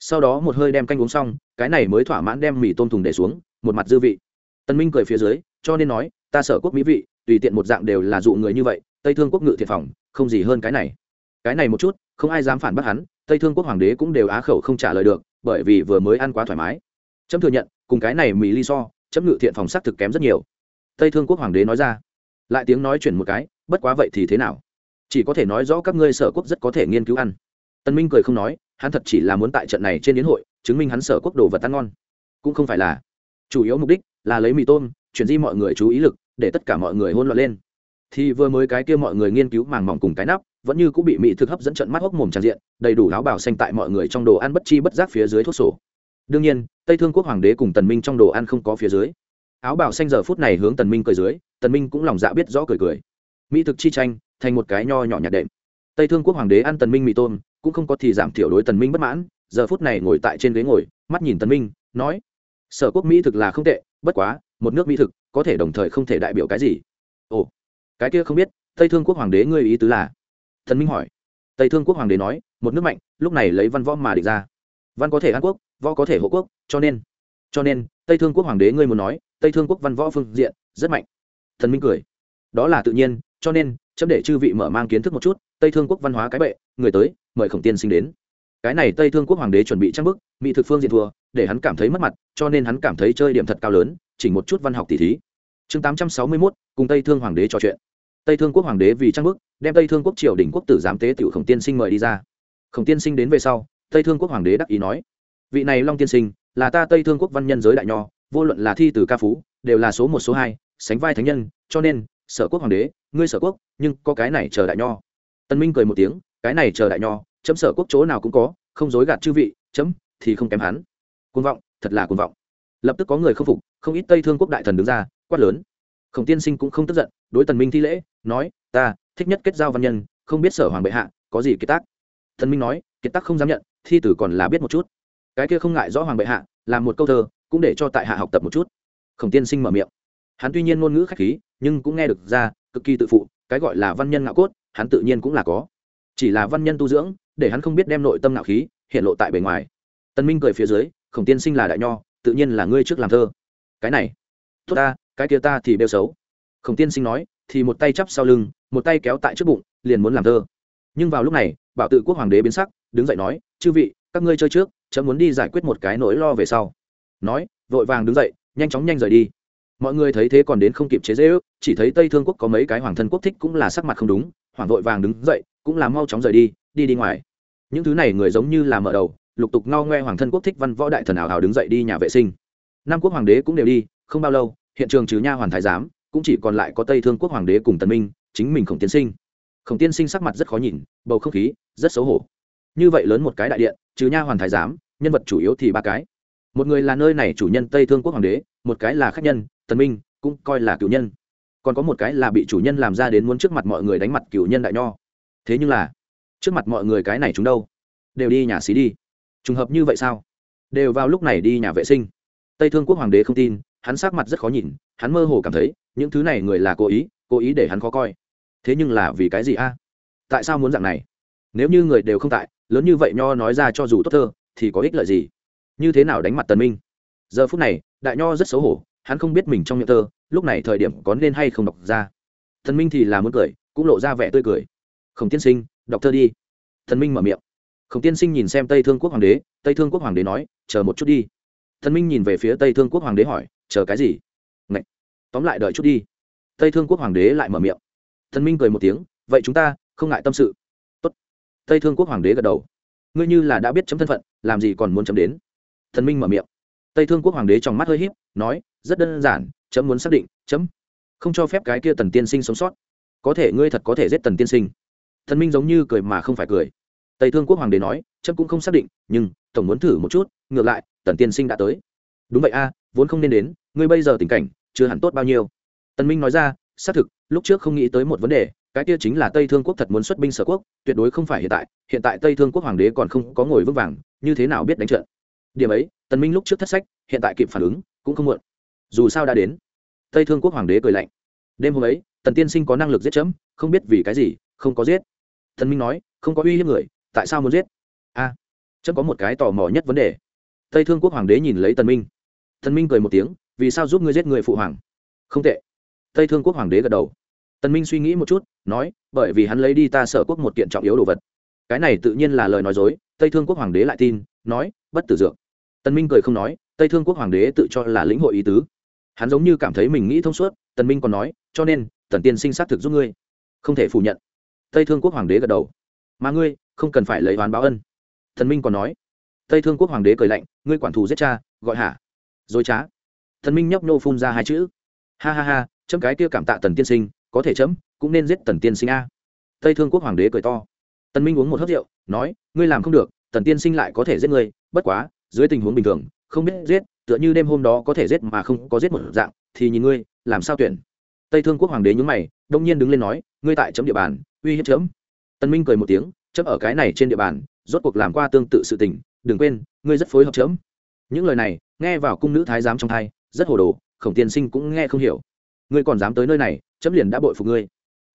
Sau đó một hơi đem canh uống xong, cái này mới thỏa mãn đem mì tôm thùng để xuống, một mặt dư vị. Tân minh cười phía dưới, cho nên nói, ta sở quốc mỹ vị, tùy tiện một dạng đều là dụ người như vậy, tây thương quốc ngự thiệt phòng, không gì hơn cái này. Cái này một chút, không ai dám phản bác hắn tây thương quốc hoàng đế cũng đều á khẩu không trả lời được, bởi vì vừa mới ăn quá thoải mái. Chấm thừa nhận, cùng cái này mì ly so, chấm ngự thiện phòng xác thực kém rất nhiều. Tây thương quốc hoàng đế nói ra. Lại tiếng nói chuyển một cái, bất quá vậy thì thế nào? Chỉ có thể nói rõ các ngươi sở quốc rất có thể nghiên cứu ăn. Tân minh cười không nói, hắn thật chỉ là muốn tại trận này trên đến hội, chứng minh hắn sở quốc đồ vật ăn ngon. Cũng không phải là. Chủ yếu mục đích là lấy mì tôm, chuyển di mọi người chú ý lực, để tất cả mọi người hôn loạn lên. Thì vừa mới cái kia mọi người nghiên cứu màng mỏng cùng cái nắp vẫn như cũng bị mỹ thực hấp dẫn trận mắt hốc mồm tràn diện, đầy đủ áo bào xanh tại mọi người trong đồ ăn bất chi bất giác phía dưới thuốc sổ. Đương nhiên, tây thương quốc hoàng đế cùng tần minh trong đồ ăn không có phía dưới. Áo bào xanh giờ phút này hướng tần minh cười dưới, tần minh cũng lòng dạ biết rõ cười cười. Mỹ thực chi tranh, thành một cái nho nhỏ nhạt đệm. Tây thương quốc hoàng đế ăn tần minh mì tôm, cũng không có thì giảm thiểu đối tần minh bất mãn, giờ phút này ngồi tại trên ghế ngồi, mắt nhìn tần minh, nói, sở quốc mỹ thực là không tệ, bất quá, một nước mỹ thực có thể đồng thời không thể đại biểu cái gì. Ồ, cái kia không biết, tây thương quốc hoàng đế ngươi ý tứ là? Thần minh hỏi. Tây thương quốc hoàng đế nói, một nước mạnh, lúc này lấy văn võ mà địch ra. Văn có thể an quốc, võ có thể hộ quốc, cho nên cho nên, tây thương quốc hoàng đế ngươi muốn nói, tây thương quốc văn võ phương diện, rất mạnh. Thần minh cười. Đó là tự nhiên, cho nên, chấm để chư vị mở mang kiến thức một chút, tây thương quốc văn hóa cái bệ, người tới, mời khổng tiên sinh đến. Cái này tây thương quốc hoàng đế chuẩn bị trang bức, mỹ thực phương diện thua, để hắn cảm thấy mất mặt, cho nên hắn cảm thấy chơi điểm thật cao lớn chỉ một chút văn học tỷ thí. Chương tám trăm sáu mươi mốt, cùng tây thương hoàng đế trò chuyện tây thương quốc hoàng đế vì trang bức, đem tây thương quốc triều đình quốc tử giám tế tiểu khổng tiên sinh mời đi ra. Khổng tiên sinh đến về sau, tây thương quốc hoàng đế đắc ý nói, vị này long tiên sinh, là ta tây thương quốc văn nhân giới đại nho, vô luận là thi từ ca phú, đều là số một, số hai, sánh vai thánh nhân, cho nên, sở quốc hoàng đế, ngươi sở quốc, nhưng có cái này chờ đại nho. Tân minh cười một tiếng, cái này chờ đại nho, chấm sở quốc chỗ nào cũng có, không dối gạt chư vị, chấm thì không kém hắn. Côn vọng, thật là côn vọng. Lập tức có người không phục, không ít tây thương quốc đại thần đứng ra, quát lớn khổng tiên sinh cũng không tức giận, đối tần minh thi lễ, nói, ta, thích nhất kết giao văn nhân, không biết sở hoàng bệ hạ có gì kiệt tác. Thần minh nói, kiệt tác không dám nhận, thi tử còn là biết một chút. Cái kia không ngại rõ hoàng bệ hạ, làm một câu thơ, cũng để cho tại hạ học tập một chút. Khổng tiên sinh mở miệng. Hắn tuy nhiên ngôn ngữ khách khí, nhưng cũng nghe được ra, cực kỳ tự phụ, cái gọi là văn nhân ngạo cốt, hắn tự nhiên cũng là có. Chỉ là văn nhân tu dưỡng, để hắn không biết đem nội tâm ngạo khí, hiện lộ tại bề ngoài. Tân minh cười phía dưới, khổng tiên sinh là đại nho, tự nhiên là ngươi trước làm thơ. Cái này, tốt ta cái kia ta thì bêu xấu. Khổng tiên sinh nói, thì một tay chắp sau lưng, một tay kéo tại trước bụng, liền muốn làm thơ. Nhưng vào lúc này, bảo tự quốc hoàng đế biến sắc, đứng dậy nói, chư vị, các ngươi chơi trước chấm muốn đi giải quyết một cái nỗi lo về sau. Nói, vội vàng đứng dậy, nhanh chóng nhanh rời đi. Mọi người thấy thế còn đến không kịp chế dễ ước chỉ thấy tây thương quốc có mấy cái hoàng thân quốc thích cũng là sắc mặt không đúng, hoàng vội vàng đứng dậy, cũng là mau chóng rời đi đi đi ngoài. Những thứ này người giống như là mở đầu, lục tục ngao ngoe hoàng thân quốc thích văn võ đại thần ảo hào đứng dậy đi nhà vệ sinh. Nam quốc hoàng đế cũng đều đi, không bao lâu hiện trường trừ nha hoàn thái giám, cũng chỉ còn lại có tây thương quốc hoàng đế cùng tần minh, chính mình khổng tiên sinh. Khổng tiên sinh sắc mặt rất khó nhìn, bầu không khí rất xấu hổ. Như vậy lớn một cái đại điện, trừ nha hoàn thái giám, nhân vật chủ yếu thì ba cái. Một người là nơi này chủ nhân tây thương quốc hoàng đế, một cái là khách nhân, tần minh, cũng coi là cựu nhân. Còn có một cái là bị chủ nhân làm ra đến muốn trước mặt mọi người đánh mặt cựu nhân đại nho. Thế nhưng là, trước mặt mọi người cái này chúng đâu? Đều đi nhà xí đi. Trùng hợp như vậy sao? Đều vào lúc này đi nhà vệ sinh. Tây thương quốc hoàng đế không tin hắn sắc mặt rất khó nhìn, hắn mơ hồ cảm thấy, những thứ này người là cố ý cố ý để hắn khó coi. Thế nhưng là vì cái gì a? Tại sao muốn dạng này? Nếu như người đều không tại, lớn như vậy nho nói ra cho dù tốt thơ, thì có ích lợi gì? Như thế nào đánh mặt tần minh? Giờ phút này, đại nho rất xấu hổ, hắn không biết mình trong miệng thơ, lúc này thời điểm có nên hay không đọc ra. Thần minh thì là muốn cười, cũng lộ ra vẻ tươi cười. Khổng tiên sinh, đọc thơ đi. Thần minh mở miệng. Khổng tiên sinh nhìn xem tây thương quốc hoàng đế, tây thương quốc hoàng đế nói, chờ một chút đi. Thần minh nhìn về phía tây thương quốc hoàng đế hỏi chờ cái gì? Ngậy! tóm lại đợi chút đi. Tây thương quốc hoàng đế lại mở miệng. Thần minh cười một tiếng, vậy chúng ta không ngại tâm sự. Tốt. tây thương quốc hoàng đế gật đầu. Ngươi như là đã biết chấm thân phận, làm gì còn muốn chấm đến? Thần minh mở miệng. Tây thương quốc hoàng đế trong mắt hơi h í p nói, rất đơn giản, chấm muốn xác định, chấm không cho phép cái kia tần tiên sinh sống sót. Có thể ngươi thật có thể giết tần tiên sinh. Thần minh giống như cười mà không phải cười. Tây thương quốc hoàng đế nói, chấm cũng không xác định, nhưng tổng muốn thử một chút, ngược lại, tần tiên sinh đã tới. Đúng vậy a, vốn không nên đến ngươi bây giờ tình cảnh chưa hẳn tốt bao nhiêu. Tần minh nói ra xác thực lúc trước không nghĩ tới một vấn đề cái kia chính là tây thương quốc thật muốn xuất binh sở quốc tuyệt đối không phải hiện tại hiện tại tây thương quốc hoàng đế còn không có ngồi vững vàng như thế nào biết đánh trận? Điểm ấy tần minh lúc trước thất sách hiện tại kịp phản ứng cũng không muộn. Dù sao đã đến tây thương quốc hoàng đế cười lạnh. Đêm hôm ấy tần tiên sinh có năng lực giết chấm không biết vì cái gì không có giết. Tần minh nói không có uy hiếp người tại sao muốn giết? A à, chấm có một cái tò mò nhất vấn đề. Tây thương quốc hoàng đế nhìn lấy tần minh. Tần minh cười một tiếng vì sao giúp ngươi giết người phụ hoàng? Không tệ. Tây thương quốc hoàng đế gật đầu. Tần minh suy nghĩ một chút, nói, bởi vì hắn lấy đi ta sở quốc một kiện trọng yếu đồ vật. Cái này tự nhiên là lời nói dối, tây thương quốc hoàng đế lại tin, nói, bất tử dược. Tần minh cười không nói, tây thương quốc hoàng đế tự cho là lĩnh hội ý tứ. Hắn giống như cảm thấy mình nghĩ thông suốt, tần minh còn nói, cho nên, tần tiên sinh xác thực giúp ngươi. Không thể phủ nhận. Tây thương quốc hoàng đế gật đầu. Mà ngươi, không cần phải lấy oán báo ân. Tần minh còn nói. Tây thương quốc hoàng đế cười lạnh, ngươi quản thù giết cha, gọi hả? Dối trá thần minh nhóc nô phun ra hai chữ. Ha ha ha, chấm cái kia cảm tạ tần tiên sinh, có thể chấm, cũng nên giết tần tiên sinh a. Tây thương quốc hoàng đế cười to. Tần minh uống một hớp rượu, nói, ngươi làm không được, tần tiên sinh lại có thể giết ngươi, bất quá, dưới tình huống bình thường, không biết giết, tựa như đêm hôm đó có thể giết mà không có giết một dạng, thì nhìn ngươi, làm sao tuyển. Tây thương quốc hoàng đế nhúng mày, đông nhiên đứng lên nói, ngươi tại chấm địa bàn, uy hiếp chấm. Tần minh cười một tiếng, chấm ở cái này trên địa bàn, rốt cuộc làm qua tương tự sự tình, đừng quên, ngươi rất phối hợp chấm. Những lời này, nghe vào cung nữ thái giám trong thai rất hồ đồ, khổng tiên sinh cũng nghe không hiểu. Ngươi còn dám tới nơi này, chấm liền đã bội phục ngươi.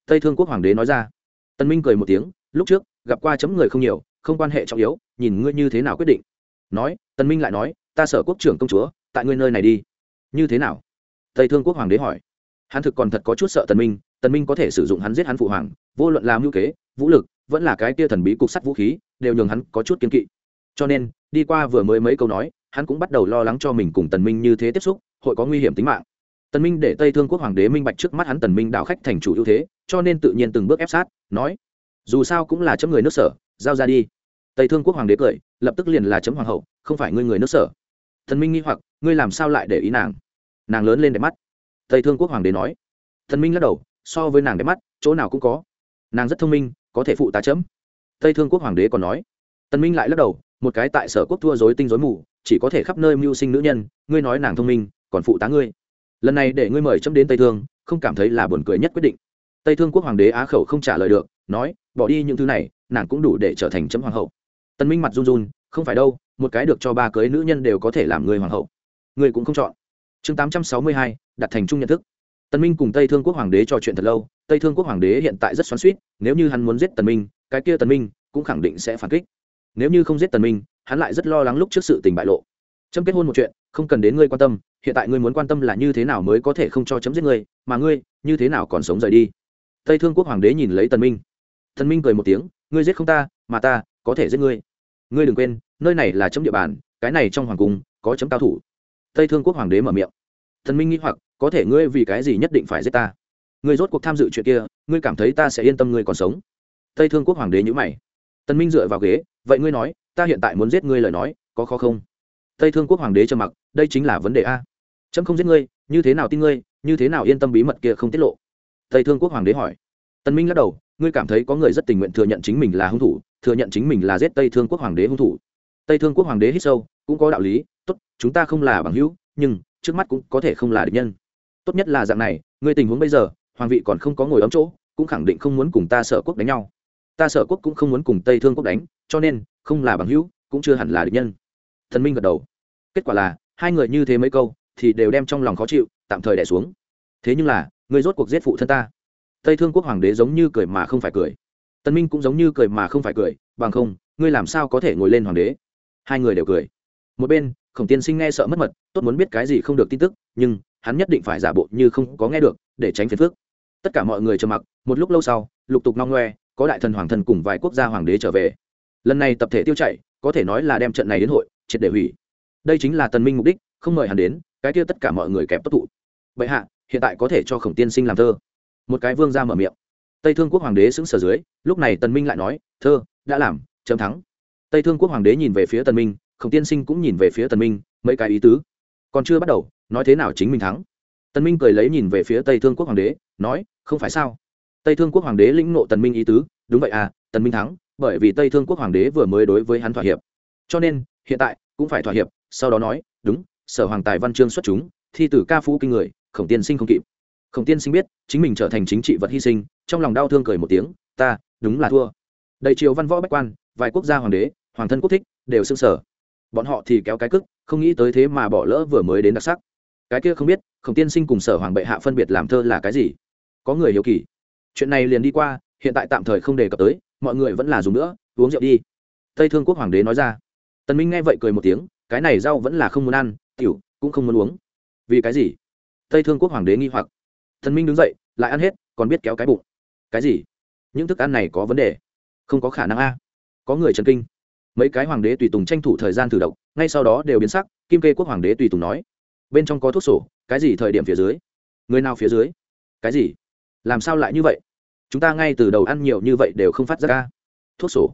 Tây thương quốc hoàng đế nói ra. Tân minh cười một tiếng, lúc trước, gặp qua chấm người không nhiều, không quan hệ trọng yếu, nhìn ngươi như thế nào quyết định. Nói, tân minh lại nói, ta sở quốc trưởng công chúa, tại ngươi nơi này đi. Như thế nào? Tây thương quốc hoàng đế hỏi. Hắn thực còn thật có chút sợ tần minh tần minh có thể sử dụng hắn giết hắn phụ hoàng, vô luận làm mưu kế, vũ lực, vẫn là cái kia thần bí cục sắt vũ khí, đều nhường hắn có chút kiên kỵ. Cho nên, đi qua vừa mới mấy câu nói, hắn cũng bắt đầu lo lắng cho mình cùng tần minh như thế tiếp xúc hội có nguy hiểm tính mạng. Tần minh để tây thương quốc hoàng đế minh bạch trước mắt hắn tần minh đạo khách thành chủ ưu thế, cho nên tự nhiên từng bước ép sát, nói, dù sao cũng là chấm người nước sở, giao ra đi. Tây thương quốc hoàng đế cười, lập tức liền là chấm hoàng hậu, không phải ngươi người nước sở. Tần minh nghi hoặc, ngươi làm sao lại để ý nàng? Nàng lớn lên đẹp mắt. Tây thương quốc hoàng đế nói. Tần minh lắc đầu, so với nàng đẹp mắt, chỗ nào cũng có. Nàng rất thông minh, có thể phụ tá chấm. Tây thương quốc hoàng đế còn nói. Tần minh lại lắc đầu, một cái tại sở quốc thua dối tinh dối mù, chỉ có thể khắp nơi mưu sinh nữ nhân, ngươi nói nàng thông minh còn phụ tá ngươi. Lần này để ngươi mời chấm đến tây thương, không cảm thấy là buồn cười nhất quyết định. Tây thương quốc hoàng đế á khẩu không trả lời được, nói, bỏ đi những thứ này, nàng cũng đủ để trở thành chấm hoàng hậu. Tần minh mặt run run, không phải đâu, một cái được cho ba cưới nữ nhân đều có thể làm người hoàng hậu. Ngươi cũng không chọn. Chương tám trăm sáu mươi hai, đặt thành chung nhận thức. Tần minh cùng tây thương quốc hoàng đế trò chuyện thật lâu, tây thương quốc hoàng đế hiện tại rất xoắn xuýt, nếu như hắn muốn giết tần minh, cái kia tần minh cũng khẳng định sẽ phản kích. Nếu như không giết tần minh, hắn lại rất lo lắng lúc trước sự tình bại lộ chấm kết hôn một chuyện, không cần đến ngươi quan tâm, hiện tại ngươi muốn quan tâm là như thế nào mới có thể không cho chấm giết ngươi, mà ngươi, như thế nào còn sống rời đi? Tây thương quốc hoàng đế nhìn lấy tần minh. Tần minh cười một tiếng, ngươi giết không ta, mà ta có thể giết ngươi. Ngươi đừng quên, nơi này là chấm địa bàn, cái này trong hoàng cung, có chấm cao thủ. Tây thương quốc hoàng đế mở miệng. Tần minh nghĩ hoặc, có thể ngươi vì cái gì nhất định phải giết ta? Ngươi rốt cuộc tham dự chuyện kia, ngươi cảm thấy ta sẽ yên tâm ngươi còn sống? Tây thương quốc hoàng đế nhữ mày. Tần minh dựa vào ghế, vậy ngươi nói, ta hiện tại muốn giết ngươi lời nói, có khó không? Tây thương quốc hoàng đế trầm mặc, đây chính là vấn đề a. Trâm không giết ngươi, như thế nào tin ngươi, như thế nào yên tâm bí mật kia không tiết lộ? Tây thương quốc hoàng đế hỏi. Tân minh lắc đầu, ngươi cảm thấy có người rất tình nguyện thừa nhận chính mình là hung thủ, thừa nhận chính mình là giết tây thương quốc hoàng đế hung thủ. Tây thương quốc hoàng đế hít sâu, cũng có đạo lý, tốt, chúng ta không là bằng hữu, nhưng trước mắt cũng có thể không là địch nhân. Tốt nhất là dạng này, ngươi tình huống bây giờ, hoàng vị còn không có ngồi ấm chỗ, cũng khẳng định không muốn cùng ta sở quốc đánh nhau. Ta sở quốc cũng không muốn cùng tây thương quốc đánh, cho nên, không là bằng hữu, cũng chưa hẳn là địch nhân thần minh gật đầu. Kết quả là, hai người như thế mấy câu, thì đều đem trong lòng khó chịu, tạm thời đẻ xuống. Thế nhưng là, người rốt cuộc giết phụ thân ta. Tây thương quốc hoàng đế giống như cười mà không phải cười. Tân minh cũng giống như cười mà không phải cười, bằng không, ngươi làm sao có thể ngồi lên hoàng đế? Hai người đều cười. Một bên, khổng tiên sinh nghe sợ mất mật, tốt muốn biết cái gì không được tin tức, nhưng, hắn nhất định phải giả bộ như không có nghe được, để tránh phiền phước tất cả mọi người trầm mặc, một lúc lâu sau, lục tục nong ngoe, có đại thần hoàng thần cùng vài quốc gia hoàng đế trở về. Lần này tập thể tiêu chạy, có thể nói là đem trận này đến hội triệt để hủy. Đây chính là tần minh mục đích, không mời hắn đến, cái kia tất cả mọi người kẹp tốt thụ Bệ hạ, hiện tại có thể cho khổng tiên sinh làm thơ. Một cái vương ra mở miệng. Tây thương quốc hoàng đế xứng sở dưới, lúc này tần minh lại nói, thơ, đã làm, chấm thắng. Tây thương quốc hoàng đế nhìn về phía tần minh, khổng tiên sinh cũng nhìn về phía tần minh, mấy cái ý tứ. Còn chưa bắt đầu, nói thế nào chính mình thắng? Tần minh cười lấy nhìn về phía tây thương quốc hoàng đế, nói, không phải sao? Tây thương quốc hoàng đế lĩnh ngộ tần minh ý tứ, đúng vậy à tần minh thắng, bởi vì tây thương quốc hoàng đế vừa mới đối với hắn thỏa hiệp. Cho nên hiện tại cũng phải thỏa hiệp, sau đó nói, đúng, sở hoàng tài văn chương xuất chúng, thi tử ca phú kinh người, khổng tiên sinh không kịp. Khổng tiên sinh biết, chính mình trở thành chính trị vật hy sinh, trong lòng đau thương cười một tiếng, ta, đúng là thua. Đầy triều văn võ bách quan, vài quốc gia hoàng đế, hoàng thân quốc thích, đều xưng sở bọn họ thì kéo cái cức, không nghĩ tới thế mà bỏ lỡ vừa mới đến đặc sắc. Cái kia không biết, khổng tiên sinh cùng sở hoàng bệ hạ phân biệt làm thơ là cái gì? Có người hiểu kỳ. Chuyện này liền đi qua, hiện tại tạm thời không đề cập tới, mọi người vẫn là dùng nữa, uống rượu đi. Tây thương quốc hoàng đế nói ra tần minh nghe vậy cười một tiếng, cái này rau vẫn là không muốn ăn, tiểu, cũng không muốn uống. Vì cái gì? Tây thương quốc hoàng đế nghi hoặc. Tần minh đứng dậy, lại ăn hết, còn biết kéo cái bụng. Cái gì? Những thức ăn này có vấn đề? Không có khả năng a. Có người chấn kinh. Mấy cái hoàng đế tùy tùng tranh thủ thời gian thử độc, ngay sau đó đều biến sắc, kim kê quốc hoàng đế tùy tùng nói. Bên trong có thuốc sổ, cái gì thời điểm phía dưới? Người nào phía dưới? Cái gì? Làm sao lại như vậy? Chúng ta ngay từ đầu ăn nhiều như vậy đều không phát ra ca. Thuốc sổ.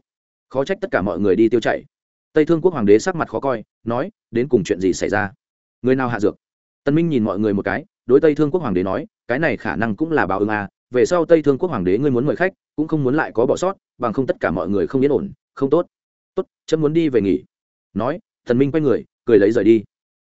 Khó trách tất cả mọi người đi tiêu chảy tây thương quốc hoàng đế sắc mặt khó coi, nói, đến cùng chuyện gì xảy ra? Người nào hạ dược? Tân minh nhìn mọi người một cái, đối tây thương quốc hoàng đế nói, cái này khả năng cũng là báo ứng à về sau tây thương quốc hoàng đế ngươi muốn mời khách, cũng không muốn lại có bỏ sót, bằng không tất cả mọi người không yên ổn, không tốt. Tốt, chấm muốn đi về nghỉ. Nói thần minh quay người, cười lấy rời đi.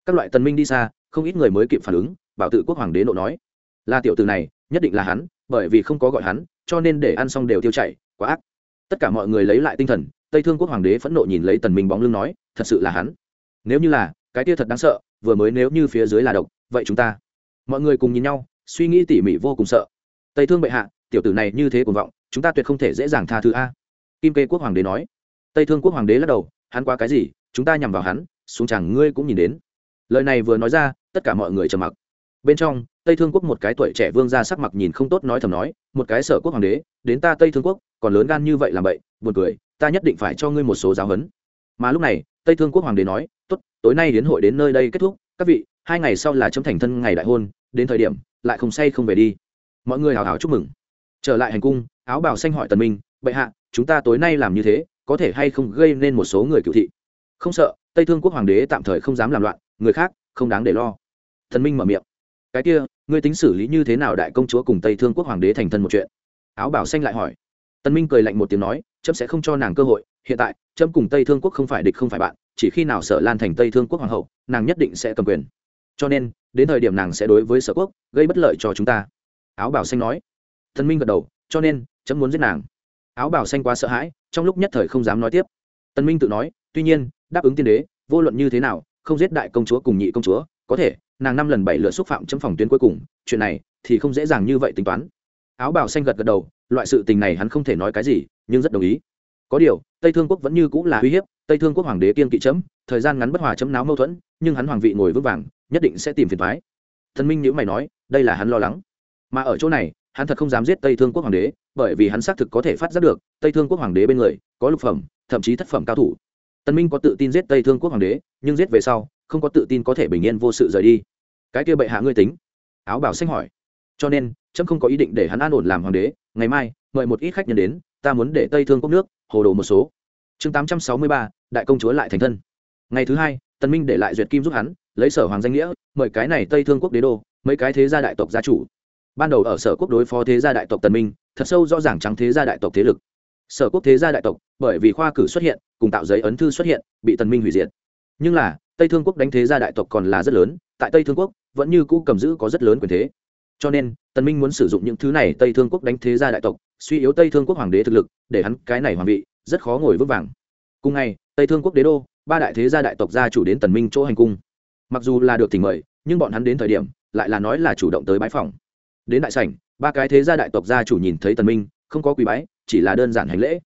Các loại tần minh đi xa, không ít người mới kịp phản ứng, bảo tự quốc hoàng đế nộ nói, là tiểu từ này, nhất định là hắn, bởi vì không có gọi hắn, cho nên để ăn xong đều tiêu chảy, quá ác. Tất cả mọi người lấy lại tinh thần tây thương quốc hoàng đế phẫn nộ nhìn lấy tần minh bóng lưng nói, thật sự là hắn. Nếu như là, cái kia thật đáng sợ, vừa mới nếu như phía dưới là độc, vậy chúng ta mọi người cùng nhìn nhau, suy nghĩ tỉ mỉ vô cùng sợ. Tây thương bệ hạ, tiểu tử này như thế cuồng vọng, chúng ta tuyệt không thể dễ dàng tha thứ a. Kim kê quốc hoàng đế nói. Tây thương quốc hoàng đế lắc đầu, hắn quá cái gì? Chúng ta nhằm vào hắn, xuống chẳng ngươi cũng nhìn đến. Lời này vừa nói ra, tất cả mọi người trầm mặc. Bên trong, tây thương quốc một cái tuổi trẻ vương ra sắc mặt nhìn không tốt nói thầm nói, một cái sở quốc hoàng đế, đến ta tây thương quốc, còn lớn gan như vậy làm vậy buồn cười ta nhất định phải cho ngươi một số giáo huấn. Mà lúc này, tây thương quốc hoàng đế nói, tốt, tối nay đến hội đến nơi đây kết thúc, các vị, hai ngày sau là chấm thành thân ngày đại hôn, đến thời điểm, lại không say không về đi. Mọi người hào hào chúc mừng. Trở lại hành cung, áo bào xanh hỏi tần minh, bệ hạ, chúng ta tối nay làm như thế, có thể hay không gây nên một số người cựu thị? Không sợ, tây thương quốc hoàng đế tạm thời không dám làm loạn, người khác, không đáng để lo. Thần minh mở miệng, cái kia, ngươi tính xử lý như thế nào đại công chúa cùng tây thương quốc hoàng đế thành thân một chuyện? Áo bảo xanh lại hỏi. Tân minh cười lạnh một tiếng nói trâm sẽ không cho nàng cơ hội. Hiện tại, trâm cùng tây thương quốc không phải địch không phải bạn, chỉ khi nào sở lan thành tây thương quốc hoàng hậu, nàng nhất định sẽ cầm quyền. Cho nên, đến thời điểm nàng sẽ đối với sở quốc gây bất lợi cho chúng ta. Áo bảo xanh nói. Tân minh gật đầu, cho nên chấm muốn giết nàng. Áo bảo xanh quá sợ hãi, trong lúc nhất thời không dám nói tiếp. Tân minh tự nói, tuy nhiên, đáp ứng tiên đế, vô luận như thế nào, không giết đại công chúa cùng nhị công chúa, có thể, nàng năm lần bảy lượt xúc phạm chấm phòng tuyến cuối cùng, chuyện này thì không dễ dàng như vậy tính toán. Áo Bảo xanh gật gật đầu, loại sự tình này hắn không thể nói cái gì nhưng rất đồng ý. Có điều, tây thương quốc vẫn như cũng là uy hiếp, tây thương quốc hoàng đế kiên kỵ chấm, thời gian ngắn bất hòa chấm náo mâu thuẫn, nhưng hắn hoàng vị ngồi vững vàng, nhất định sẽ tìm phiền thoái thần minh nhữ mày nói, đây là hắn lo lắng. Mà ở chỗ này, hắn thật không dám giết tây thương quốc hoàng đế, bởi vì hắn xác thực có thể phát giác được, tây thương quốc hoàng đế bên người, có lục phẩm, thậm chí thất phẩm cao thủ. Tân minh có tự tin giết tây thương quốc hoàng đế, nhưng giết về sau, không có tự tin có thể bình yên vô sự rời đi. Cái kia bệ hạ ngươi tính. Áo bảo xanh hỏi. Cho nên trâm không có ý định để hắn an ổn làm hoàng đế, ngày mai, mời một ít khách nhân đến ta muốn để tây thương quốc nước, hồ đồ một số. Chương tám trăm sáu mươi ba, đại công chúa lại thành thân. Ngày thứ hai tân minh để lại duyệt kim giúp hắn, lấy sở hoàng danh nghĩa, mời cái này tây thương quốc đế đô, mấy cái thế gia đại tộc gia chủ. Ban đầu ở sở quốc đối phó thế gia đại tộc tần minh, thật sâu rõ ràng trắng thế gia đại tộc thế lực. Sở quốc thế gia đại tộc, bởi vì khoa cử xuất hiện, cùng tạo giấy ấn thư xuất hiện, bị tần minh hủy diệt. Nhưng là, tây thương quốc đánh thế gia đại tộc còn là rất lớn, tại tây thương quốc, vẫn như cũ cầm giữ có rất lớn quyền thế. Cho nên, tần minh muốn sử dụng những thứ này tây thương quốc đánh thế gia đại tộc suy yếu tây thương quốc hoàng đế thực lực, để hắn cái này hoàng vị, rất khó ngồi vững vàng. Cùng ngày, tây thương quốc đế đô, ba đại thế gia đại tộc gia chủ đến tần minh chỗ hành cung. Mặc dù là được thỉnh mời, nhưng bọn hắn đến thời điểm, lại là nói là chủ động tới bãi phòng. Đến đại sảnh, ba cái thế gia đại tộc gia chủ nhìn thấy tần minh, không có quỳ bái, chỉ là đơn giản hành lễ.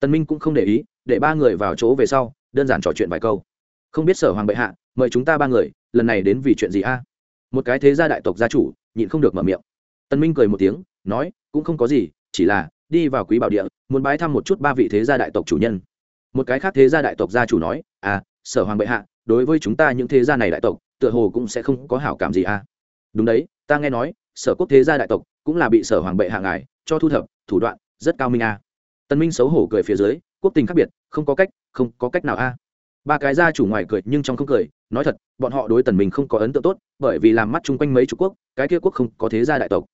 Tần minh cũng không để ý, để ba người vào chỗ về sau, đơn giản trò chuyện vài câu. Không biết sở hoàng bệ hạ, mời chúng ta ba người, lần này đến vì chuyện gì a? Một cái thế gia đại tộc gia chủ, nhịn không được mở miệng. Tần minh cười một tiếng, nói, cũng không có gì chỉ là, đi vào quý bảo địa, muốn bái thăm một chút ba vị thế gia đại tộc chủ nhân. Một cái khác thế gia đại tộc gia chủ nói à sở hoàng bệ hạ, đối với chúng ta những thế gia này đại tộc, tựa hồ cũng sẽ không có hảo cảm gì à? Đúng đấy, ta nghe nói, sở quốc thế gia đại tộc cũng là bị sở hoàng bệ hạ ngài cho thu thập, thủ đoạn rất cao minh à. tân minh xấu hổ cười phía dưới, quốc tình khác biệt, không có cách, không có cách nào a ba cái gia chủ ngoài cười nhưng trong không cười, nói thật, bọn họ đối tần minh không có ấn tượng tốt, bởi vì làm mắt chung quanh mấy chục quốc, cái kia quốc không có thế gia đại tộc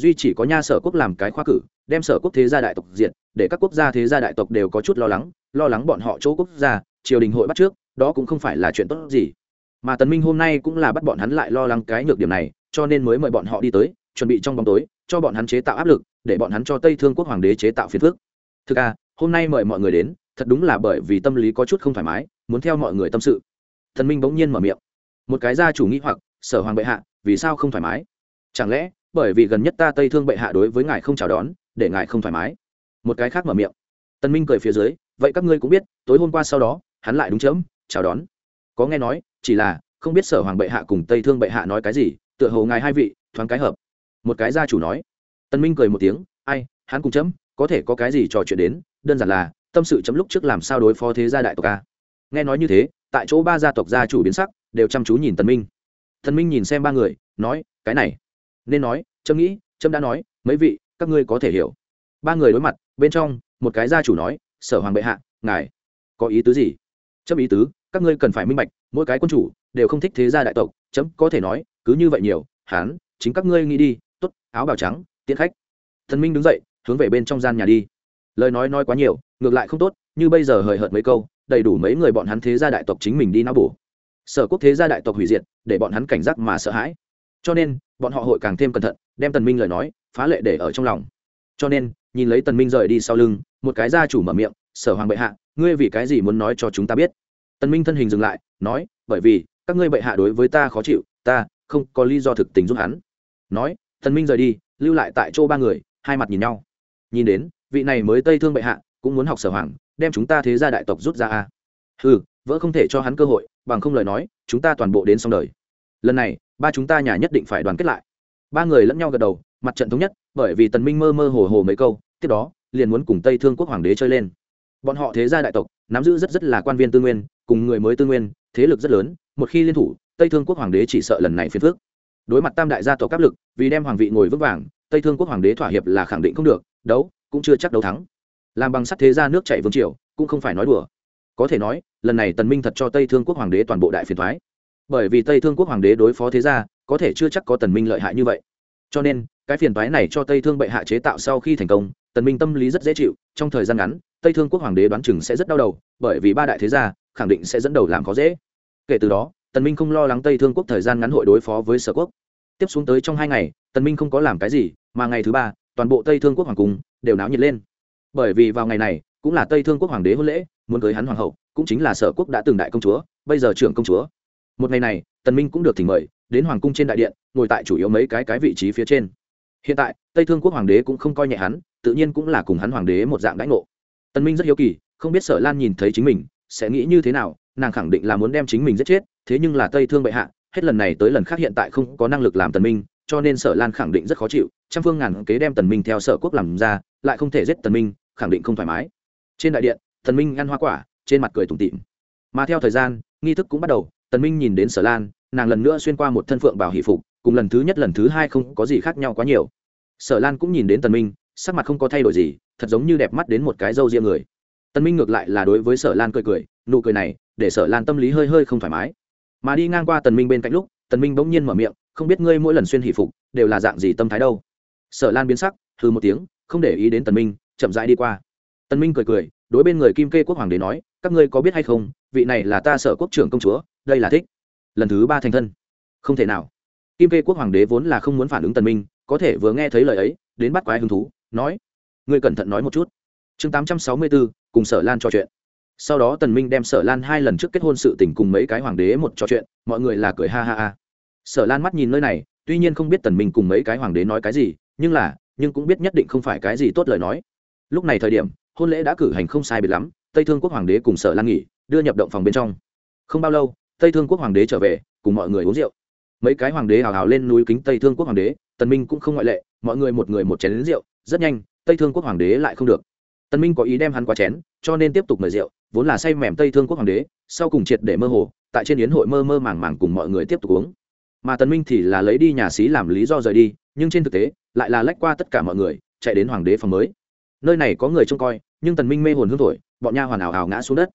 duy chỉ có nha sở quốc làm cái khoa cử, đem sở quốc thế gia đại tộc diện để các quốc gia thế gia đại tộc đều có chút lo lắng lo lắng bọn họ chỗ quốc gia, triều đình hội bắt trước, đó cũng không phải là chuyện tốt gì. Mà tần minh hôm nay cũng là bắt bọn hắn lại lo lắng cái nhược điểm này, cho nên mới mời bọn họ đi tới, chuẩn bị trong bóng tối, cho bọn hắn chế tạo áp lực, để bọn hắn cho tây thương quốc hoàng đế chế tạo phiền phức. Thực à hôm nay mời mọi người đến, thật đúng là bởi vì tâm lý có chút không thoải mái, muốn theo mọi người tâm sự. Thần minh bỗng nhiên mở miệng. Một cái gia chủ nghĩ hoặc, sở hoàng bệ hạ, vì sao không thoải mái? Chẳng lẽ bởi vì gần nhất ta tây thương bệ hạ đối với ngài không chào đón, để ngài không thoải mái. Một cái khác mở miệng. Tân minh cười phía dưới, vậy các ngươi cũng biết, tối hôm qua sau đó, hắn lại đúng chớm, chào đón. Có nghe nói, chỉ là, không biết sở hoàng bệ hạ cùng tây thương bệ hạ nói cái gì, tựa hồ ngài hai vị, thoáng cái hợp. Một cái gia chủ nói. Tân minh cười một tiếng, ai, hắn cùng chấm, có thể có cái gì trò chuyện đến, đơn giản là, tâm sự chấm lúc trước làm sao đối phó thế gia đại tộc a. Nghe nói như thế, tại chỗ ba gia tộc gia chủ biến sắc, đều chăm chú nhìn tần minh. Tần minh nhìn xem ba người, nói, cái này nên nói, trâm nghĩ, trâm đã nói, mấy vị, các ngươi có thể hiểu. Ba người đối mặt, bên trong, một cái gia chủ nói, sở hoàng bệ hạ, ngài có ý tứ gì? Trâm ý tứ, các ngươi cần phải minh bạch, mỗi cái quân chủ đều không thích thế gia đại tộc chấm có thể nói, cứ như vậy nhiều hán chính các ngươi nghĩ đi, tốt, áo bào trắng, tiễn khách. Thần minh đứng dậy, hướng về bên trong gian nhà đi. Lời nói nói quá nhiều, ngược lại không tốt, như bây giờ hời hợt mấy câu, đầy đủ mấy người bọn hắn thế gia đại tộc chính mình đi não bổ. Sở quốc thế gia đại tộc hủy diệt, để bọn hắn cảnh giác mà sợ hãi. Cho nên bọn họ hội càng thêm cẩn thận, đem tần minh lời nói, phá lệ để ở trong lòng. Cho nên, nhìn lấy tần minh rời đi sau lưng, một cái gia chủ mở miệng, sở hoàng bệ hạ, ngươi vì cái gì muốn nói cho chúng ta biết? Tần minh thân hình dừng lại, nói, bởi vì, các ngươi bệ hạ đối với ta khó chịu, ta không có lý do thực tình giúp hắn. Nói, tần minh rời đi, lưu lại tại chỗ ba người, hai mặt nhìn nhau. Nhìn đến, vị này mới tây thương bệ hạ, cũng muốn học sở hoàng, đem chúng ta thế gia đại tộc rút ra a. Ừ vỡ không thể cho hắn cơ hội, bằng không lời nói, chúng ta toàn bộ đến xong đời. Lần này ba chúng ta nhà nhất định phải đoàn kết lại. Ba người lẫn nhau gật đầu, mặt trận thống nhất, bởi vì tần minh mơ mơ hồ hồ mấy câu, tiếp đó, liền muốn cùng tây thương quốc hoàng đế chơi lên. Bọn họ thế gia đại tộc, nắm giữ rất rất là quan viên tư nguyên, cùng người mới tư nguyên, thế lực rất lớn, một khi liên thủ, tây thương quốc hoàng đế chỉ sợ lần này phiền phức. Đối mặt tam đại gia tộc áp lực, vì đem hoàng vị ngồi vững vàng, tây thương quốc hoàng đế thỏa hiệp là khẳng định không được, đấu, cũng chưa chắc đấu thắng. Làm bằng sắt thế gia nước chạy vương triều, cũng không phải nói đùa. Có thể nói, lần này tần minh thật cho tây thương quốc hoàng đế toàn bộ đại phiền thoái bởi vì tây thương quốc hoàng đế đối phó thế gia, có thể chưa chắc có tần minh lợi hại như vậy. Cho nên, cái phiền toái này cho tây thương bệ hạ chế tạo sau khi thành công, tần minh tâm lý rất dễ chịu, trong thời gian ngắn, tây thương quốc hoàng đế đoán chừng sẽ rất đau đầu, bởi vì ba đại thế gia khẳng định sẽ dẫn đầu làm khó dễ. Kể từ đó, tần minh không lo lắng tây thương quốc thời gian ngắn hội đối phó với sở quốc. Tiếp xuống tới trong hai ngày, tần minh không có làm cái gì, mà ngày thứ ba, toàn bộ tây thương quốc hoàng cung đều náo nhiệt lên. Bởi vì vào ngày này, cũng là tây thương quốc hoàng đế hôn lễ, muốn cưới hắn hoàng hậu, cũng chính là sở quốc đã từng đại công chúa, bây giờ trưởng công chúa một ngày này, tần minh cũng được thỉnh mời, đến hoàng cung trên đại điện, ngồi tại chủ yếu mấy cái cái vị trí phía trên. Hiện tại, tây thương quốc hoàng đế cũng không coi nhẹ hắn, tự nhiên cũng là cùng hắn hoàng đế một dạng đãi ngộ. Tần minh rất hiếu kỳ, không biết sở lan nhìn thấy chính mình, sẽ nghĩ như thế nào, nàng khẳng định là muốn đem chính mình giết chết, thế nhưng là tây thương bệ hạ, hết lần này tới lần khác hiện tại không có năng lực làm tần minh, cho nên sở lan khẳng định rất khó chịu, trăm phương ngàn kế đem tần minh theo sở quốc làm ra, lại không thể giết tần minh, khẳng định không thoải mái. Trên đại điện, tần minh ăn hoa quả, trên mặt cười tủm tỉm. Mà theo thời gian, nghi thức cũng bắt đầu tần minh nhìn đến sở lan, nàng lần nữa xuyên qua một thân phượng bảo hỷ phục, cùng lần thứ nhất lần thứ hai không có gì khác nhau quá nhiều. Sở lan cũng nhìn đến tần minh, sắc mặt không có thay đổi gì, thật giống như đẹp mắt đến một cái râu riêng người. Tần minh ngược lại là đối với sở lan cười cười, nụ cười này, để sở lan tâm lý hơi hơi không thoải mái. Mà đi ngang qua tần minh bên cạnh lúc, tần minh bỗng nhiên mở miệng, không biết ngươi mỗi lần xuyên hỷ phục, đều là dạng gì tâm thái đâu. Sở lan biến sắc, hừ một tiếng, không để ý đến tần minh, chậm rãi đi qua. Tần minh cười cười, đối bên người kim kê quốc hoàng đế nói, các ngươi có biết hay không, vị này là ta sở quốc trưởng công chúa đây là thích. Lần thứ ba thành thân. Không thể nào. Kim kê quốc hoàng đế vốn là không muốn phản ứng tần minh, có thể vừa nghe thấy lời ấy, đến bắt quái hứng thú, nói, ngươi cẩn thận nói một chút. Chương tám trăm sáu mươi bốn cùng sở lan trò chuyện. Sau đó tần minh đem sở lan hai lần trước kết hôn sự tình cùng mấy cái hoàng đế một trò chuyện, mọi người là cười ha ha ha. Sở lan mắt nhìn nơi này, tuy nhiên không biết tần minh cùng mấy cái hoàng đế nói cái gì, nhưng là, nhưng cũng biết nhất định không phải cái gì tốt lời nói. Lúc này thời điểm, hôn lễ đã cử hành không sai biệt lắm, tây thương quốc hoàng đế cùng sở lan nghỉ, đưa nhập động phòng bên trong. Không bao lâu tây thương quốc hoàng đế trở về, cùng mọi người uống rượu. Mấy cái hoàng đế hào hào lên núi kính tây thương quốc hoàng đế, tần minh cũng không ngoại lệ, mọi người một người một chén rượu, rất nhanh, tây thương quốc hoàng đế lại không được. Tần minh có ý đem hắn qua chén, cho nên tiếp tục mời rượu, vốn là say mềm tây thương quốc hoàng đế, sau cùng triệt để mơ hồ, tại trên yến hội mơ mơ màng màng cùng mọi người tiếp tục uống. Mà tần minh thì là lấy đi nhà xí làm lý do rời đi, nhưng trên thực tế, lại là lách qua tất cả mọi người, chạy đến hoàng đế phòng mới. Nơi này có người trông coi, nhưng tần minh mê hồn hương thổi, bọn nha hoàn ảo ảo ngã xuống đất.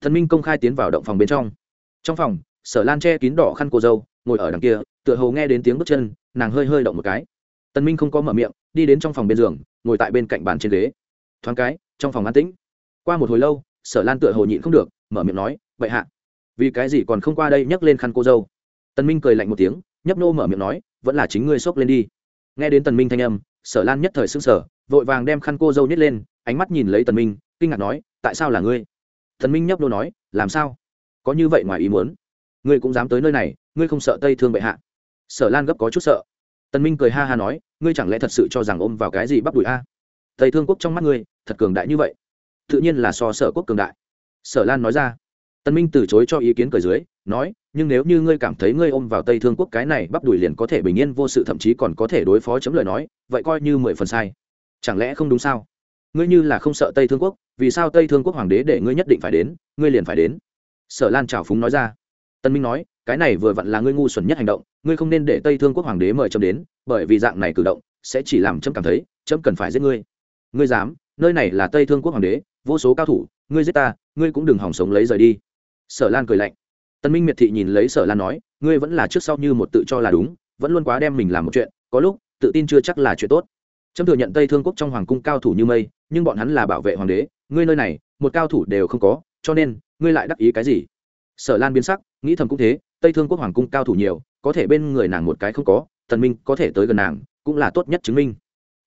Tần minh công khai tiến vào động phòng bên trong trong phòng, sở lan che kín đỏ khăn cô dâu, ngồi ở đằng kia, tựa hồ nghe đến tiếng bước chân, nàng hơi hơi động một cái. Tần minh không có mở miệng, đi đến trong phòng bên giường, ngồi tại bên cạnh bàn trên ghế. Thoáng cái, trong phòng an tĩnh. Qua một hồi lâu, sở lan tựa hồ nhịn không được, mở miệng nói, vậy hạ, vì cái gì còn không qua đây nhấc lên khăn cô dâu? Tần minh cười lạnh một tiếng, nhấp nô mở miệng nói, vẫn là chính ngươi xốc lên đi. Nghe đến tần minh thanh âm, sở lan nhất thời sững sờ, vội vàng đem khăn cô dâu nhét lên, ánh mắt nhìn lấy tần minh, kinh ngạc nói, tại sao là ngươi? Tần minh nhấp nô nói, làm sao? Có như vậy ngoài ý muốn. Ngươi cũng dám tới nơi này, ngươi không sợ tây thương bệ hạ? Sở lan gấp có chút sợ. Tần minh cười ha ha nói, ngươi chẳng lẽ thật sự cho rằng ôm vào cái gì bắp đùi a? Tây thương quốc trong mắt ngươi, thật cường đại như vậy. Tự nhiên là so sở quốc cường đại. Sở lan nói ra. Tần minh từ chối cho ý kiến cười dưới, nói, nhưng nếu như ngươi cảm thấy ngươi ôm vào tây thương quốc cái này bắp đùi liền có thể bình yên vô sự, thậm chí còn có thể đối phó chấm lời nói, vậy coi như mười phần sai. Chẳng lẽ không đúng sao? Ngươi như là không sợ tây thương quốc, vì sao tây thương quốc hoàng đế để ngươi nhất định phải đến, ngươi liền phải đến? Sở lan trào phúng nói ra. Tân minh nói, cái này vừa vặn là ngươi ngu xuẩn nhất hành động, ngươi không nên để tây thương quốc hoàng đế mời trâm đến, bởi vì dạng này cử động sẽ chỉ làm trâm cảm thấy trâm cần phải giết ngươi. Ngươi dám, nơi này là tây thương quốc hoàng đế, vô số cao thủ, ngươi giết ta, ngươi cũng đừng hỏng sống lấy rời đi. Sở lan cười lạnh. Tân minh miệt thị nhìn lấy sở lan nói, ngươi vẫn là trước sau như một tự cho là đúng, vẫn luôn quá đem mình làm một chuyện, có lúc, tự tin chưa chắc là chuyện tốt. Trâm thừa nhận tây thương quốc trong hoàng cung cao thủ như mây, nhưng bọn hắn là bảo vệ hoàng đế, ngươi nơi này, một cao thủ đều không có, cho nên ngươi lại đắc ý cái gì? Sở lan biến sắc, nghĩ thầm cũng thế, tây thương quốc hoàng cung cao thủ nhiều, có thể bên người nàng một cái không có, tần minh có thể tới gần nàng, cũng là tốt nhất chứng minh.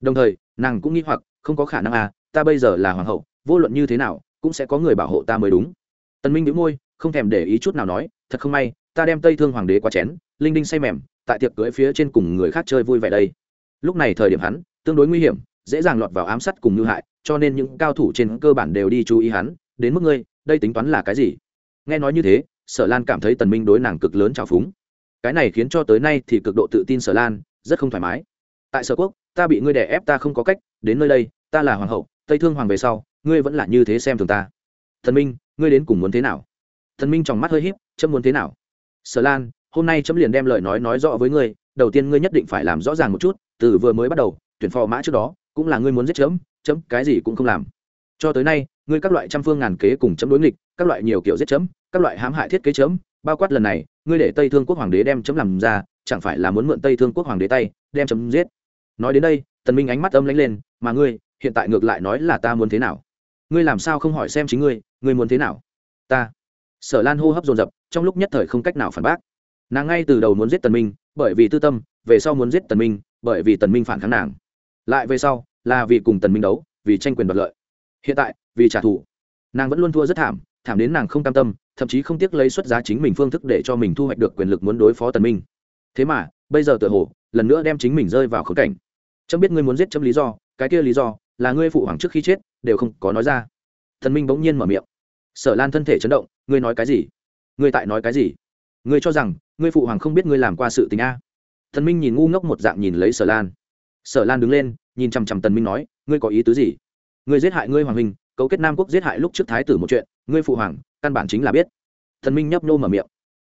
Đồng thời, nàng cũng nghĩ hoặc, không có khả năng à ta bây giờ là hoàng hậu, vô luận như thế nào, cũng sẽ có người bảo hộ ta mới đúng. Tần minh nhíu môi, không thèm để ý chút nào nói, thật không may, ta đem tây thương hoàng đế qua chén, linh đinh say mềm, tại tiệc cưới phía trên cùng người khác chơi vui vẻ đây. Lúc này thời điểm hắn, tương đối nguy hiểm, dễ dàng lọt vào ám sát cùng như hại, cho nên những cao thủ trên cơ bản đều đi chú ý hắn, đến mức ngươi đây tính toán là cái gì? Nghe nói như thế, sở lan cảm thấy tần minh đối nàng cực lớn trào phúng. Cái này khiến cho tới nay thì cực độ tự tin sở lan, rất không thoải mái. Tại sở quốc, ta bị ngươi đè ép ta không có cách, đến nơi đây, ta là hoàng hậu, tây thương hoàng về sau, ngươi vẫn là như thế xem thường ta. Thần minh, ngươi đến cùng muốn thế nào? Thần minh trong mắt hơi híp, chấm muốn thế nào? Sở lan, hôm nay chấm liền đem lời nói nói rõ với ngươi, đầu tiên ngươi nhất định phải làm rõ ràng một chút, từ vừa mới bắt đầu, tuyển phò mã trước đó, cũng là ngươi muốn giết chấm chấm cái gì cũng không làm cho tới nay, ngươi các loại trăm phương ngàn kế cùng chấm đối nghịch, các loại nhiều kiểu giết chấm, các loại hãm hại thiết kế chấm, bao quát lần này, ngươi để tây thương quốc hoàng đế đem chấm làm ra, chẳng phải là muốn mượn tây thương quốc hoàng đế tay, đem chấm giết. Nói đến đây, tần minh ánh mắt âm lãnh lên, mà ngươi, hiện tại ngược lại nói là ta muốn thế nào? Ngươi làm sao không hỏi xem chính ngươi ngươi muốn thế nào? Ta. Sở lan hô hấp dồn dập, trong lúc nhất thời không cách nào phản bác. Nàng ngay từ đầu muốn giết tần minh, bởi vì tư tâm, về sau muốn giết tần minh, bởi vì tần minh phản kháng nàng. Lại về sau, là vì cùng tần minh đấu, vì tranh quyền đoạt lợi hiện tại, vì trả thù, nàng vẫn luôn thua rất thảm thảm đến nàng không cam tâm, thậm chí không tiếc lấy xuất giá chính mình phương thức để cho mình thu hoạch được quyền lực muốn đối phó tần minh. Thế mà, bây giờ tựa hồ, lần nữa đem chính mình rơi vào khốn cảnh. Chấm biết ngươi muốn giết chấm lý do, cái kia lý do là ngươi phụ hoàng trước khi chết đều không có nói ra. Thần minh bỗng nhiên mở miệng. Sở lan thân thể chấn động, ngươi nói cái gì? Ngươi tại nói cái gì? Ngươi cho rằng, ngươi phụ hoàng không biết ngươi làm qua sự tình a? Thần minh nhìn ngu ngốc một dạng nhìn lấy sở lan. Sở lan đứng lên, nhìn chằm chằm tần minh nói, ngươi có ý tứ gì? Ngươi giết hại ngươi hoàng huynh, cấu kết nam quốc giết hại lúc trước thái tử một chuyện, ngươi phụ hoàng, căn bản chính là biết. Thần minh nhấp nô mở miệng.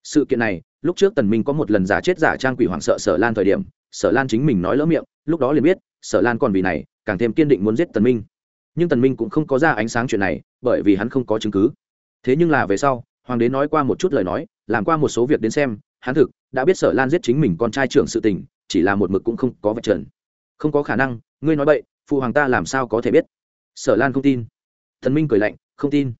Sự kiện này, lúc trước tần minh có một lần giả chết giả trang quỷ hoàng sợ sở lan thời điểm, sở lan chính mình nói lỡ miệng, lúc đó liền biết, sở lan còn vì này, càng thêm kiên định muốn giết tần minh. Nhưng tần minh cũng không có ra ánh sáng chuyện này, bởi vì hắn không có chứng cứ. Thế nhưng là về sau, hoàng đế nói qua một chút lời nói, làm qua một số việc đến xem, hắn thực đã biết sở lan giết chính mình con trai trưởng sự tình, chỉ là một mực cũng không có vật trần. Không có khả năng, ngươi nói bậy, phụ hoàng ta làm sao có thể biết? Sở lan không tin. Thần minh cười lạnh, không tin.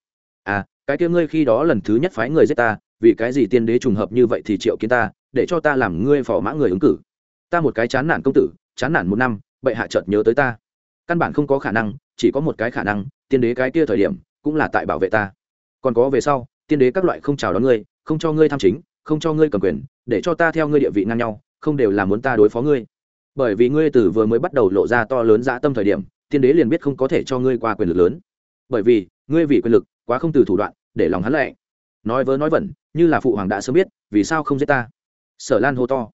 À cái kia ngươi khi đó lần thứ nhất phái người giết ta, vì cái gì tiên đế trùng hợp như vậy thì triệu kiến ta, để cho ta làm ngươi phò mã người ứng cử? Ta một cái chán nản công tử, chán nản một năm, bệ hạ chợt nhớ tới ta. Căn bản không có khả năng, chỉ có một cái khả năng, tiên đế cái kia thời điểm, cũng là tại bảo vệ ta. Còn có về sau, tiên đế các loại không chào đón ngươi, không cho ngươi tham chính, không cho ngươi cầm quyền, để cho ta theo ngươi địa vị ngang nhau, không đều là muốn ta đối phó ngươi. Bởi vì ngươi từ vừa mới bắt đầu lộ ra to lớn dã tâm thời điểm tiên đế liền biết không có thể cho ngươi qua quyền lực lớn. Bởi vì, ngươi vì quyền lực, quá không từ thủ đoạn, để lòng hắn lệ nói vớ nói vẩn, như là phụ hoàng đã sớm biết, vì sao không giết ta? Sở lan hô to.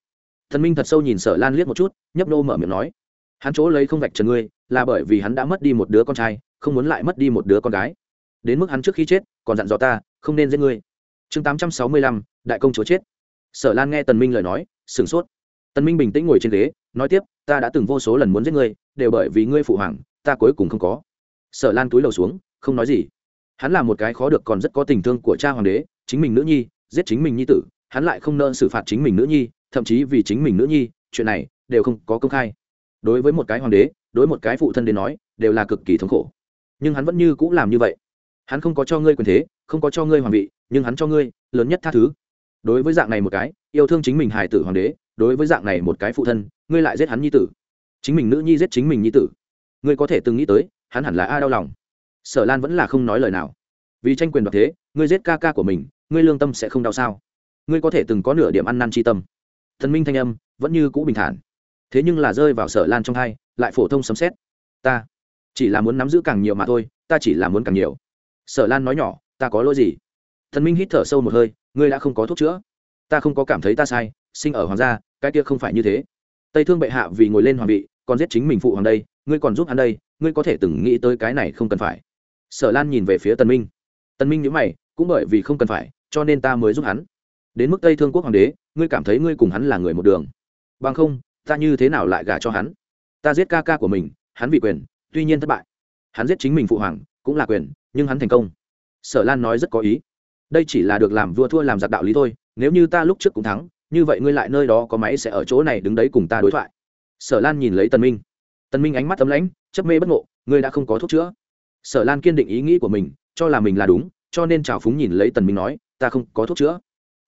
Thần minh thật sâu nhìn sở lan liếc một chút, nhấp nô mở miệng nói. Hắn chỗ lấy không vạch trần ngươi, là bởi vì hắn đã mất đi một đứa con trai, không muốn lại mất đi một đứa con gái. Đến mức hắn trước khi chết, còn dặn dò ta, không nên giết ngươi. Chương tám trăm sáu mươi lăm, đại công chúa chết. Sở lan nghe tần minh lời nói, sửng sốt. Tần minh bình tĩnh ngồi trên ghế nói tiếp, ta đã từng vô số lần muốn giết ngươi, đều bởi vì ngươi phụ hoàng, ta cuối cùng không có. Sở lan túi lầu xuống, không nói gì. Hắn là một cái khó được còn rất có tình thương của cha hoàng đế, chính mình nữ nhi, giết chính mình nhi tử, hắn lại không nợ xử phạt chính mình nữ nhi, thậm chí vì chính mình nữ nhi, chuyện này đều không có công khai. Đối với một cái hoàng đế, đối một cái phụ thân đến nói, đều là cực kỳ thống khổ. Nhưng hắn vẫn như cũng làm như vậy. Hắn không có cho ngươi quyền thế, không có cho ngươi hoàng vị, nhưng hắn cho ngươi lớn nhất tha thứ. Đối với dạng này một cái, yêu thương chính mình hài tử hoàng đế, đối với dạng này một cái phụ thân ngươi lại giết hắn nhi tử. Chính mình nữ nhi giết chính mình nhi tử. Ngươi có thể từng nghĩ tới, hắn hẳn là a đau lòng. Sở lan vẫn là không nói lời nào. Vì tranh quyền đoạt thế, ngươi giết ca ca của mình, ngươi lương tâm sẽ không đau sao? Ngươi có thể từng có nửa điểm ăn năn tri tâm. Thần minh thanh âm vẫn như cũ bình thản. Thế nhưng là rơi vào sở lan trong hai, lại phổ thông sấm xét ta chỉ là muốn nắm giữ càng nhiều mà thôi, ta chỉ là muốn càng nhiều. Sở lan nói nhỏ, ta có lỗi gì? Thần minh hít thở sâu một hơi, ngươi đã không có thuốc chữa. Ta không có cảm thấy ta sai, sinh ở hoàng gia, cái kia không phải như thế tây thương bệ hạ vì ngồi lên hoàng vị, còn giết chính mình phụ hoàng đây, ngươi còn giúp hắn đây, ngươi có thể từng nghĩ tới cái này không cần phải. Sở lan nhìn về phía tần minh. Tần minh nhíu mày, cũng bởi vì không cần phải, cho nên ta mới giúp hắn. Đến mức tây thương quốc hoàng đế, ngươi cảm thấy ngươi cùng hắn là người một đường. Bằng không, ta như thế nào lại gả cho hắn? Ta giết ca ca của mình, hắn vì quyền, tuy nhiên thất bại. Hắn giết chính mình phụ hoàng, cũng là quyền, nhưng hắn thành công. Sở lan nói rất có ý. Đây chỉ là được làm vua thua làm giặc đạo lý thôi, nếu như ta lúc trước cũng thắng như vậy ngươi lại nơi đó có máy sẽ ở chỗ này đứng đấy cùng ta đối thoại. Sở lan nhìn lấy tần minh. Tần minh ánh mắt tấm lãnh, chấp mê bất ngộ, ngươi đã không có thuốc chữa. Sở lan kiên định ý nghĩ của mình, cho là mình là đúng, cho nên chào phúng nhìn lấy tần minh nói, ta không có thuốc chữa.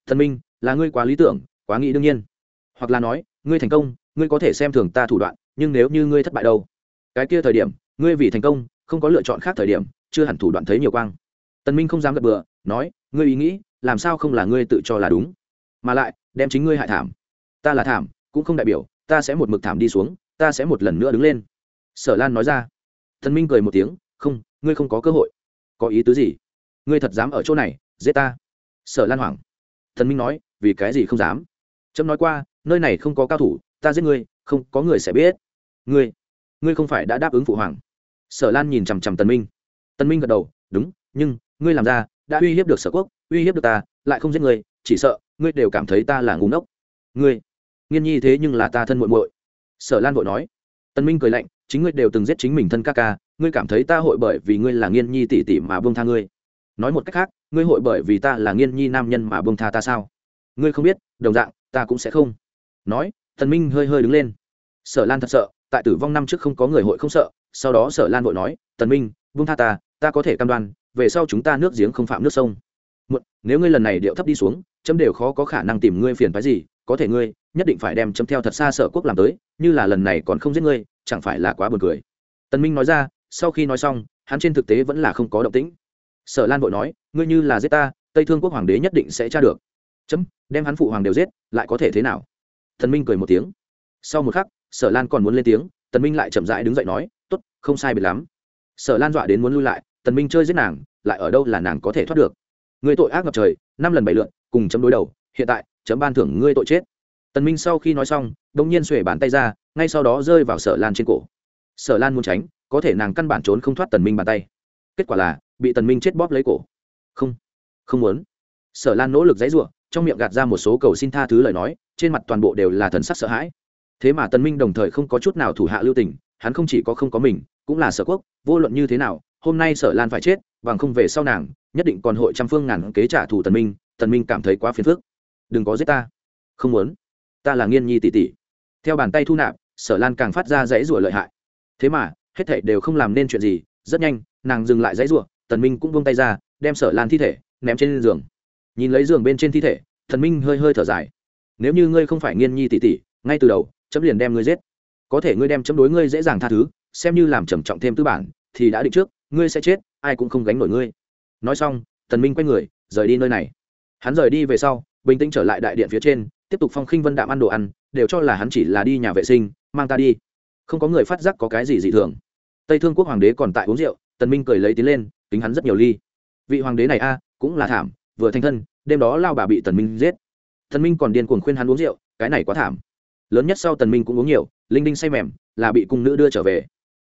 Tần minh, là ngươi quá lý tưởng, quá nghĩ đương nhiên. Hoặc là nói, ngươi thành công, ngươi có thể xem thường ta thủ đoạn, nhưng nếu như ngươi thất bại đâu? Cái kia thời điểm, ngươi vì thành công, không có lựa chọn khác thời điểm, chưa hẳn thủ đoạn thấy nhiều quang. Tần minh không dám gật bừa, nói, ngươi ý nghĩ, làm sao không là ngươi tự cho là đúng? Mà lại, đem chính ngươi hại thảm. Ta là thảm, cũng không đại biểu, ta sẽ một mực thảm đi xuống, ta sẽ một lần nữa đứng lên. Sở lan nói ra. Thần minh cười một tiếng, không, ngươi không có cơ hội. Có ý tứ gì? Ngươi thật dám ở chỗ này, giết ta? Sở lan hoảng. Thần minh nói, vì cái gì không dám? Trâm nói qua, nơi này không có cao thủ, ta giết ngươi, không, có người sẽ biết. Ngươi ngươi không phải đã đáp ứng phụ hoàng? Sở lan nhìn chằm chằm tần minh. Tần minh gật đầu, đúng, nhưng ngươi làm ra, đã uy hiếp được sở quốc, uy hiếp được ta, lại không giết ngươi, chỉ sợ ngươi đều cảm thấy ta là ngu ngốc. Ngươi, nghiên nhi thế nhưng là ta thân muội muội. Sở lan vội nói. Tần minh cười lạnh, chính ngươi đều từng giết chính mình thân ca ca, ngươi cảm thấy ta hội bởi vì ngươi là nghiên nhi tỷ tỷ mà buông tha ngươi. Nói một cách khác, ngươi hội bởi vì ta là nghiên nhi nam nhân mà buông tha ta sao? Ngươi không biết, đồng dạng, ta cũng sẽ không. Nói, tần minh hơi hơi đứng lên. Sở lan thật sợ, tại tử vong năm trước không có người hội không sợ, sau đó sở lan vội nói, tần minh, buông tha ta ta có thể cam đoan, về sau chúng ta nước giếng không phạm nước sông muộn, nếu ngươi lần này điệu thấp đi xuống, chấm đều khó có khả năng tìm ngươi phiền phái gì, có thể ngươi nhất định phải đem chấm theo thật xa sở quốc làm tới, như là lần này còn không giết ngươi, chẳng phải là quá buồn cười. Tần minh nói ra, sau khi nói xong, hắn trên thực tế vẫn là không có động tĩnh. Sở lan vội nói, ngươi như là giết ta, tây thương quốc hoàng đế nhất định sẽ tra được. Chấm, đem hắn phụ hoàng đều giết, lại có thể thế nào? Tần minh cười một tiếng. Sau một khắc, sở lan còn muốn lên tiếng, tần minh lại chậm rãi đứng dậy nói, tốt, không sai biệt lắm. Sở lan dọa đến muốn lui lại, tần minh chơi giết nàng, lại ở đâu là nàng có thể thoát được? Người tội ác ngập trời, năm lần bảy lượn cùng chấm đối đầu, hiện tại, chấm ban thưởng ngươi tội chết. Tần minh sau khi nói xong đông nhiên xuề bàn tay ra, ngay sau đó rơi vào sở lan trên cổ. Sở lan muốn tránh, có thể nàng căn bản trốn không thoát tần minh bàn tay. Kết quả là, bị tần minh chết bóp lấy cổ. Không không muốn. Sở lan nỗ lực dãy rủa trong miệng gạt ra một số cầu xin tha thứ lời nói, trên mặt toàn bộ đều là thần sắc sợ hãi. Thế mà tần minh đồng thời không có chút nào thủ hạ lưu tình, hắn không chỉ có không có mình, cũng là sở quốc, vô luận như thế nào, hôm nay sở lan phải chết bằng không về sau nàng, nhất định còn hội trăm phương ngàn kế trả thù tần minh tần minh cảm thấy quá phiền phức. Đừng có giết ta. Không muốn. Ta là nghiên nhi tỷ tỷ. Theo bàn tay thu nạp, sở lan càng phát ra dãy rủa lợi hại. Thế mà, hết thảy đều không làm nên chuyện gì, rất nhanh, nàng dừng lại dãy rủa, tần minh cũng buông tay ra, đem sở lan thi thể ném trên giường. Nhìn lấy giường bên trên thi thể, tần minh hơi hơi thở dài. Nếu như ngươi không phải nghiên nhi tỷ tỷ, ngay từ đầu, chấm liền đem ngươi giết. Có thể ngươi đem chấm đối ngươi dễ dàng tha thứ, xem như làm trầm trọng thêm tư bản, thì đã định trước ngươi sẽ chết, ai cũng không gánh nổi ngươi. Nói xong, tần minh quay người, rời đi nơi này. Hắn rời đi về sau, bình tĩnh trở lại đại điện phía trên, tiếp tục phong khinh vân đạm ăn đồ ăn, đều cho là hắn chỉ là đi nhà vệ sinh, mang ta đi. Không có người phát giác có cái gì dị thường. Tây thương quốc hoàng đế còn tại uống rượu, tần minh cười lấy tiến lên tính hắn rất nhiều ly. Vị hoàng đế này a, cũng là thảm, vừa thanh thân, đêm đó lao bà bị tần minh giết. Tần minh còn điên cuồng khuyên hắn uống rượu, cái này quá thảm. Lớn nhất sau tần minh cũng uống nhiều, linh đinh say mềm, là bị cung nữ đưa trở về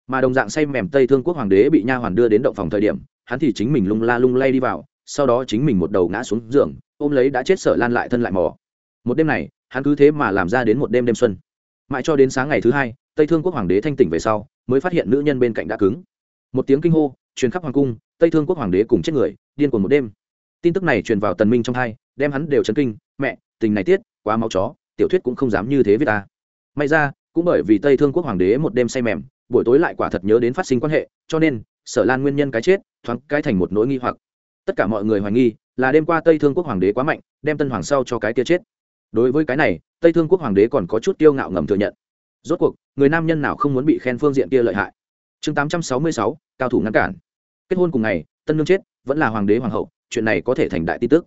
mà đồng dạng say mềm tây thương quốc hoàng đế bị nha hoàn đưa đến động phòng thời điểm, hắn thì chính mình lung la lung lay đi vào, sau đó chính mình một đầu ngã xuống giường, ôm lấy đã chết sở lan lại thân lại mò. Một đêm này, hắn cứ thế mà làm ra đến một đêm đêm xuân. Mãi cho đến sáng ngày thứ hai, tây thương quốc hoàng đế thanh tỉnh về sau, mới phát hiện nữ nhân bên cạnh đã cứng. Một tiếng kinh hô, truyền khắp hoàng cung, tây thương quốc hoàng đế cùng chết người, điên cuồng một đêm. Tin tức này truyền vào tần minh trong hai, đem hắn đều chấn kinh, mẹ, tình này tiết, quá máu chó, tiểu thuyết cũng không dám như thế với ta. May ra, cũng bởi vì tây thương quốc hoàng đế một đêm say mềm buổi tối lại quả thật nhớ đến phát sinh quan hệ, cho nên, sở lan nguyên nhân cái chết, thoáng cái thành một nỗi nghi hoặc. Tất cả mọi người hoài nghi, là đêm qua tây thương quốc hoàng đế quá mạnh, đem tân hoàng sau cho cái kia chết. Đối với cái này, tây thương quốc hoàng đế còn có chút tiêu ngạo ngầm thừa nhận. Rốt cuộc, người nam nhân nào không muốn bị khen phương diện kia lợi hại? Chương tám trăm sáu mươi sáu, cao thủ ngăn cản. Kết hôn cùng ngày, tân nương chết, vẫn là hoàng đế hoàng hậu, chuyện này có thể thành đại tin tức.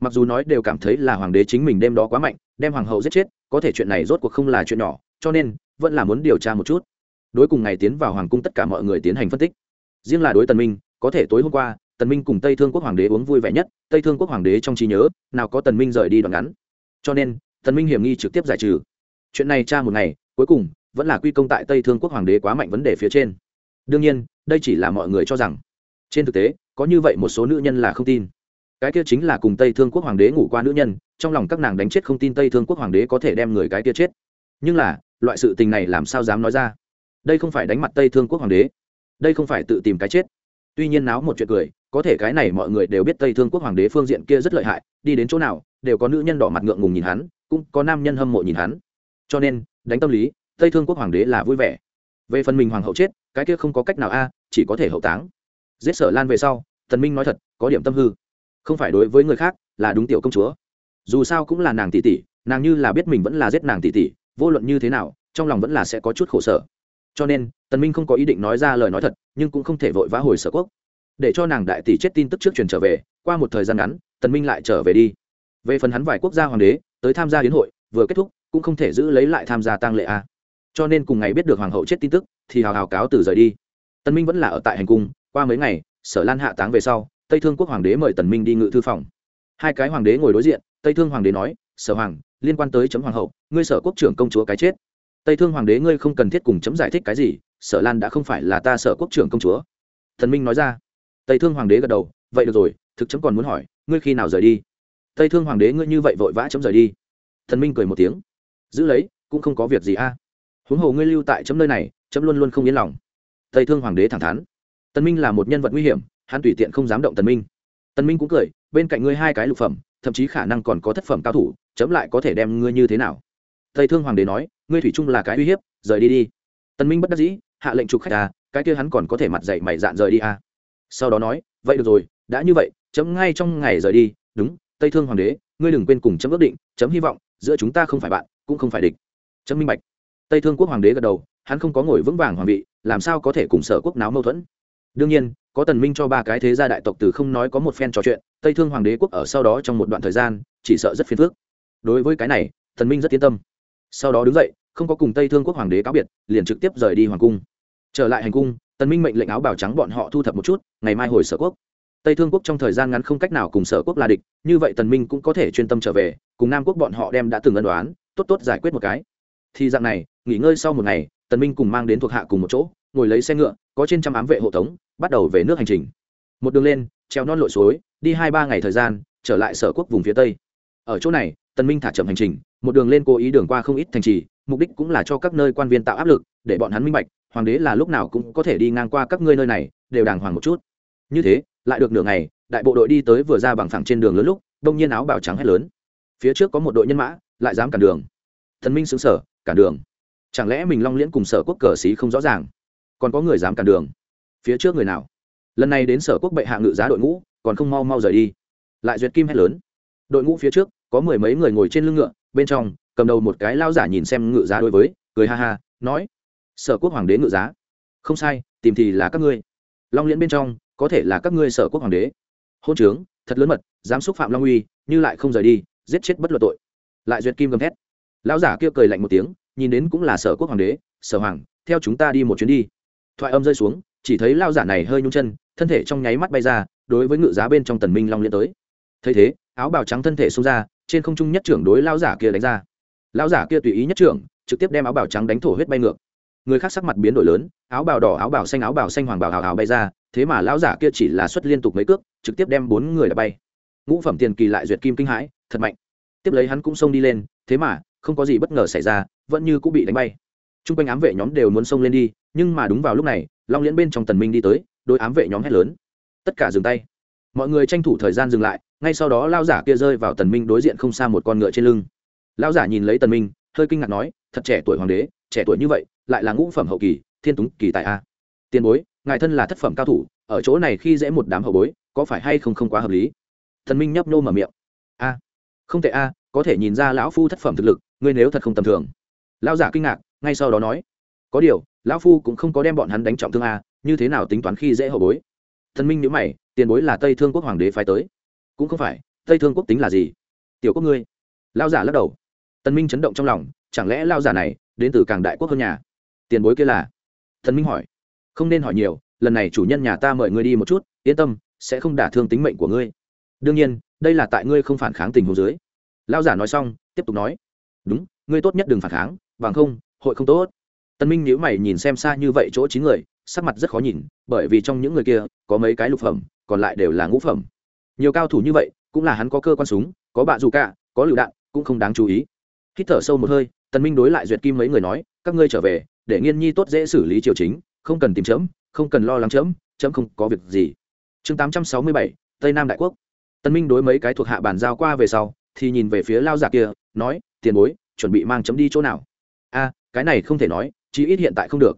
Mặc dù nói đều cảm thấy là hoàng đế chính mình đêm đó quá mạnh, đem hoàng hậu giết chết, có thể chuyện này rốt cuộc không là chuyện nhỏ, cho nên, vẫn là muốn điều tra một chút đối cùng ngày tiến vào hoàng cung tất cả mọi người tiến hành phân tích. Riêng là đối tần minh, có thể tối hôm qua, tần minh cùng tây thương quốc hoàng đế uống vui vẻ nhất, tây thương quốc hoàng đế trong trí nhớ, nào có tần minh rời đi đoạn ngắn. Cho nên, tần minh hiểm nghi trực tiếp giải trừ. Chuyện này tra một ngày, cuối cùng, vẫn là quy công tại tây thương quốc hoàng đế quá mạnh vấn đề phía trên. Đương nhiên, đây chỉ là mọi người cho rằng. Trên thực tế, có như vậy một số nữ nhân là không tin. Cái kia chính là cùng tây thương quốc hoàng đế ngủ qua nữ nhân, trong lòng các nàng đánh chết không tin tây thương quốc hoàng đế có thể đem người cái kia chết. Nhưng là, loại sự tình này làm sao dám nói ra? Đây không phải đánh mặt tây thương quốc hoàng đế. Đây không phải tự tìm cái chết. Tuy nhiên náo một chuyện cười, có thể cái này mọi người đều biết tây thương quốc hoàng đế phương diện kia rất lợi hại, đi đến chỗ nào, đều có nữ nhân đỏ mặt ngượng ngùng nhìn hắn, cũng có nam nhân hâm mộ nhìn hắn. Cho nên, đánh tâm lý, tây thương quốc hoàng đế là vui vẻ. Về phần mình hoàng hậu chết, cái kia không có cách nào a, chỉ có thể hậu táng. Giết sở lan về sau thần minh nói thật, có điểm tâm hư. Không phải đối với người khác, là đúng tiểu công chúa. Dù sao cũng là nàng tỷ tỷ, nàng như là biết mình vẫn là giết nàng tỷ tỷ, vô luận như thế nào, trong lòng vẫn là sẽ có chút khổ sở cho nên, tần minh không có ý định nói ra lời nói thật, nhưng cũng không thể vội vã hồi sở quốc. Để cho nàng đại tỷ chết tin tức trước truyền trở về, qua một thời gian ngắn, tần minh lại trở về đi. Về phần hắn vài quốc gia hoàng đế, tới tham gia hiến hội, vừa kết thúc, cũng không thể giữ lấy lại tham gia tang lễ a. Cho nên cùng ngày biết được hoàng hậu chết tin tức, thì hào hào cáo từ rời đi. Tần minh vẫn là ở tại hành cung, qua mấy ngày, sở lan hạ táng về sau, tây thương quốc hoàng đế mời tần minh đi ngự thư phòng. Hai cái hoàng đế ngồi đối diện, tây thương hoàng đế nói, sở hoàng, liên quan tới chấm hoàng hậu, ngươi sở quốc trưởng công chúa cái chết tây thương hoàng đế ngươi không cần thiết cùng chấm giải thích cái gì, sở lan đã không phải là ta sở quốc trưởng công chúa. Thần minh nói ra. Tây thương hoàng đế gật đầu, vậy được rồi, thực chấm còn muốn hỏi, ngươi khi nào rời đi? Tây thương hoàng đế ngươi như vậy vội vã chấm rời đi. Thần minh cười một tiếng. Giữ lấy, cũng không có việc gì a. Huống hồ ngươi lưu tại chấm nơi này, chấm luôn luôn không yên lòng. Tây thương hoàng đế thẳng thắn. Tần minh là một nhân vật nguy hiểm, hắn tùy tiện không dám động tần minh. Tần minh cũng cười, bên cạnh ngươi hai cái lục phẩm, thậm chí khả năng còn có thất phẩm cao thủ, chấm lại có thể đem ngươi như thế nào? Tây thương hoàng đế nói, ngươi thủy Trung là cái uy hiếp, rời đi đi. Tần minh bất đắc dĩ, hạ lệnh trục khách à cái kia hắn còn có thể mặt dậy mày dạn rời đi à. Sau đó nói, vậy được rồi, đã như vậy, chấm ngay trong ngày rời đi. Đúng, tây thương hoàng đế, ngươi đừng quên cùng chấm ước định, chấm hy vọng, giữa chúng ta không phải bạn, cũng không phải địch. Chấm minh bạch. Tây thương quốc hoàng đế gật đầu, hắn không có ngồi vững vàng hoàng vị, làm sao có thể cùng sở quốc náo mâu thuẫn? Đương nhiên, có tần minh cho ba cái thế gia đại tộc từ không nói có một phen trò chuyện, tây thương hoàng đế quốc ở sau đó trong một đoạn thời gian, chỉ sợ rất phiền phức. Đối với cái này, tần minh rất yên tâm sau đó đứng dậy, không có cùng tây thương quốc hoàng đế cáo biệt, liền trực tiếp rời đi hoàng cung. Trở lại hành cung, tần minh mệnh lệnh áo bào trắng bọn họ thu thập một chút, ngày mai hồi sở quốc. Tây thương quốc trong thời gian ngắn không cách nào cùng sở quốc là địch, như vậy tần minh cũng có thể chuyên tâm trở về, cùng nam quốc bọn họ đem đã từng ân đoán tốt tốt giải quyết một cái. Thì dạng này, nghỉ ngơi sau một ngày, tần minh cùng mang đến thuộc hạ cùng một chỗ, ngồi lấy xe ngựa, có trên trăm ám vệ hộ tống, bắt đầu về nước hành trình. Một đường lên, treo non lội suối, đi hai ba ngày thời gian, trở lại sở quốc vùng phía tây. Ở chỗ này tần minh thả chậm hành trình, một đường lên cố ý đường qua không ít thành trì, mục đích cũng là cho các nơi quan viên tạo áp lực, để bọn hắn minh bạch, hoàng đế là lúc nào cũng có thể đi ngang qua các ngươi nơi này, đều đàng hoàng một chút. Như thế, lại được nửa ngày, đại bộ đội đi tới vừa ra bằng phẳng trên đường lớn lúc, đông nhiên áo bào trắng hét lớn. Phía trước có một đội nhân mã, lại dám cản đường. Thần minh xứng sở cản đường. Chẳng lẽ mình long liễn cùng sở quốc cờ xí không rõ ràng? Còn có người dám cản đường? Phía trước người nào? Lần này đến sở quốc bệ hạ ngự giá đội ngũ, còn không mau mau rời đi. Lại duyệt kim hét lớn. Đội ngũ phía trước có mười mấy người ngồi trên lưng ngựa, bên trong, cầm đầu một cái lao giả nhìn xem ngựa giá đối với, cười ha ha, nói, sở quốc hoàng đế ngựa giá. Không sai, tìm thì là các ngươi. Long liễn bên trong, có thể là các ngươi sở quốc hoàng đế. Hôn trướng, thật lớn mật dám xúc phạm long uy, như lại không rời đi, giết chết bất luận tội. Lại duyệt kim gầm thét. Lão giả kia cười lạnh một tiếng, nhìn đến cũng là sở quốc hoàng đế, sở hoàng, theo chúng ta đi một chuyến đi. Thoại âm rơi xuống, chỉ thấy lao giả này hơi nhung chân, thân thể trong nháy mắt bay ra, đối với ngự giá bên trong tần minh long liên tới. Thấy thế, áo bào trắng thân thể xông ra trên không trung nhất trưởng đối lao giả kia đánh ra. Lao giả kia tùy ý nhất trưởng, trực tiếp đem áo bào trắng đánh thổ huyết bay ngược. Người khác sắc mặt biến đổi lớn, áo bào đỏ, áo bào xanh, áo bào xanh hoàng bào hào hào bay ra, thế mà lão giả kia chỉ là xuất liên tục mấy cước, trực tiếp đem bốn người đã bay. Ngũ phẩm tiền kỳ lại duyệt kim kinh hãi, thật mạnh. Tiếp lấy hắn cũng xông đi lên, thế mà, không có gì bất ngờ xảy ra, vẫn như cũng bị đánh bay. T r u n g quanh ám vệ nhóm đều muốn xông lên đi, nhưng mà đúng vào lúc này, long liễn bên trong tần minh đi tới đôi ám vệ nhóm hét lớn. Tất cả dừng tay mọi người tranh thủ thời gian dừng lại, ngay sau đó lao giả kia rơi vào tần minh đối diện không xa một con ngựa trên lưng. Lao giả nhìn lấy tần minh, hơi kinh ngạc nói, thật trẻ tuổi hoàng đế, trẻ tuổi như vậy, lại là ngũ phẩm hậu kỳ, thiên túng kỳ tại a. Tiền bối, ngài thân là thất phẩm cao thủ, ở chỗ này khi dễ một đám hậu bối, có phải hay không không quá hợp lý? Tần minh nhấp nô mở miệng. A, không thể a, có thể nhìn ra lão phu thất phẩm thực lực, ngươi nếu thật không tầm thường. Lão giả kinh ngạc, ngay sau đó nói, có điều, lão phu cũng không có đem bọn hắn đánh trọng thương a, như thế nào tính toán khi dễ hậu bối? Thần minh nhữ mày tiền bối là tây thương quốc hoàng đế phái tới. Cũng không phải, tây thương quốc tính là gì? Tiểu quốc ngươi. Lão giả lắc đầu. Tần minh chấn động trong lòng, chẳng lẽ lão giả này đến từ càng đại quốc hơn nhà? Tiền bối kia là? Thần minh hỏi. Không nên hỏi nhiều, lần này chủ nhân nhà ta mời ngươi đi một chút, yên tâm, sẽ không đả thương tính mệnh của ngươi. Đương nhiên, đây là tại ngươi không phản kháng tình hồ dưới. Lao giả nói xong, tiếp tục nói. Đúng, ngươi tốt nhất đừng phản kháng, bằng không, hội không tốt. Tân minh nhíu mày nhìn xem xa như vậy chỗ chín người, sắc mặt rất khó nhìn, bởi vì trong những người kia có mấy cái lục phẩm còn lại đều là ngũ phẩm. Nhiều cao thủ như vậy, cũng là hắn có cơ quan súng, có bạ dù cả, có lựu đạn, cũng không đáng chú ý. Hít thở sâu một hơi tân minh đối lại duyệt kim mấy người nói, các ngươi trở về, để nghiên nhi tốt dễ xử lý triều chính, không cần tìm chấm, không cần lo lắng chấm chấm không có việc gì. Chương tám trăm sáu mươi bảy, tây nam đại quốc. Tân minh đối mấy cái thuộc hạ bàn giao qua về sau, thì nhìn về phía lao giả kia, nói, tiền bối, chuẩn bị mang chấm đi chỗ nào? A, cái này không thể nói, chí ít hiện tại không được.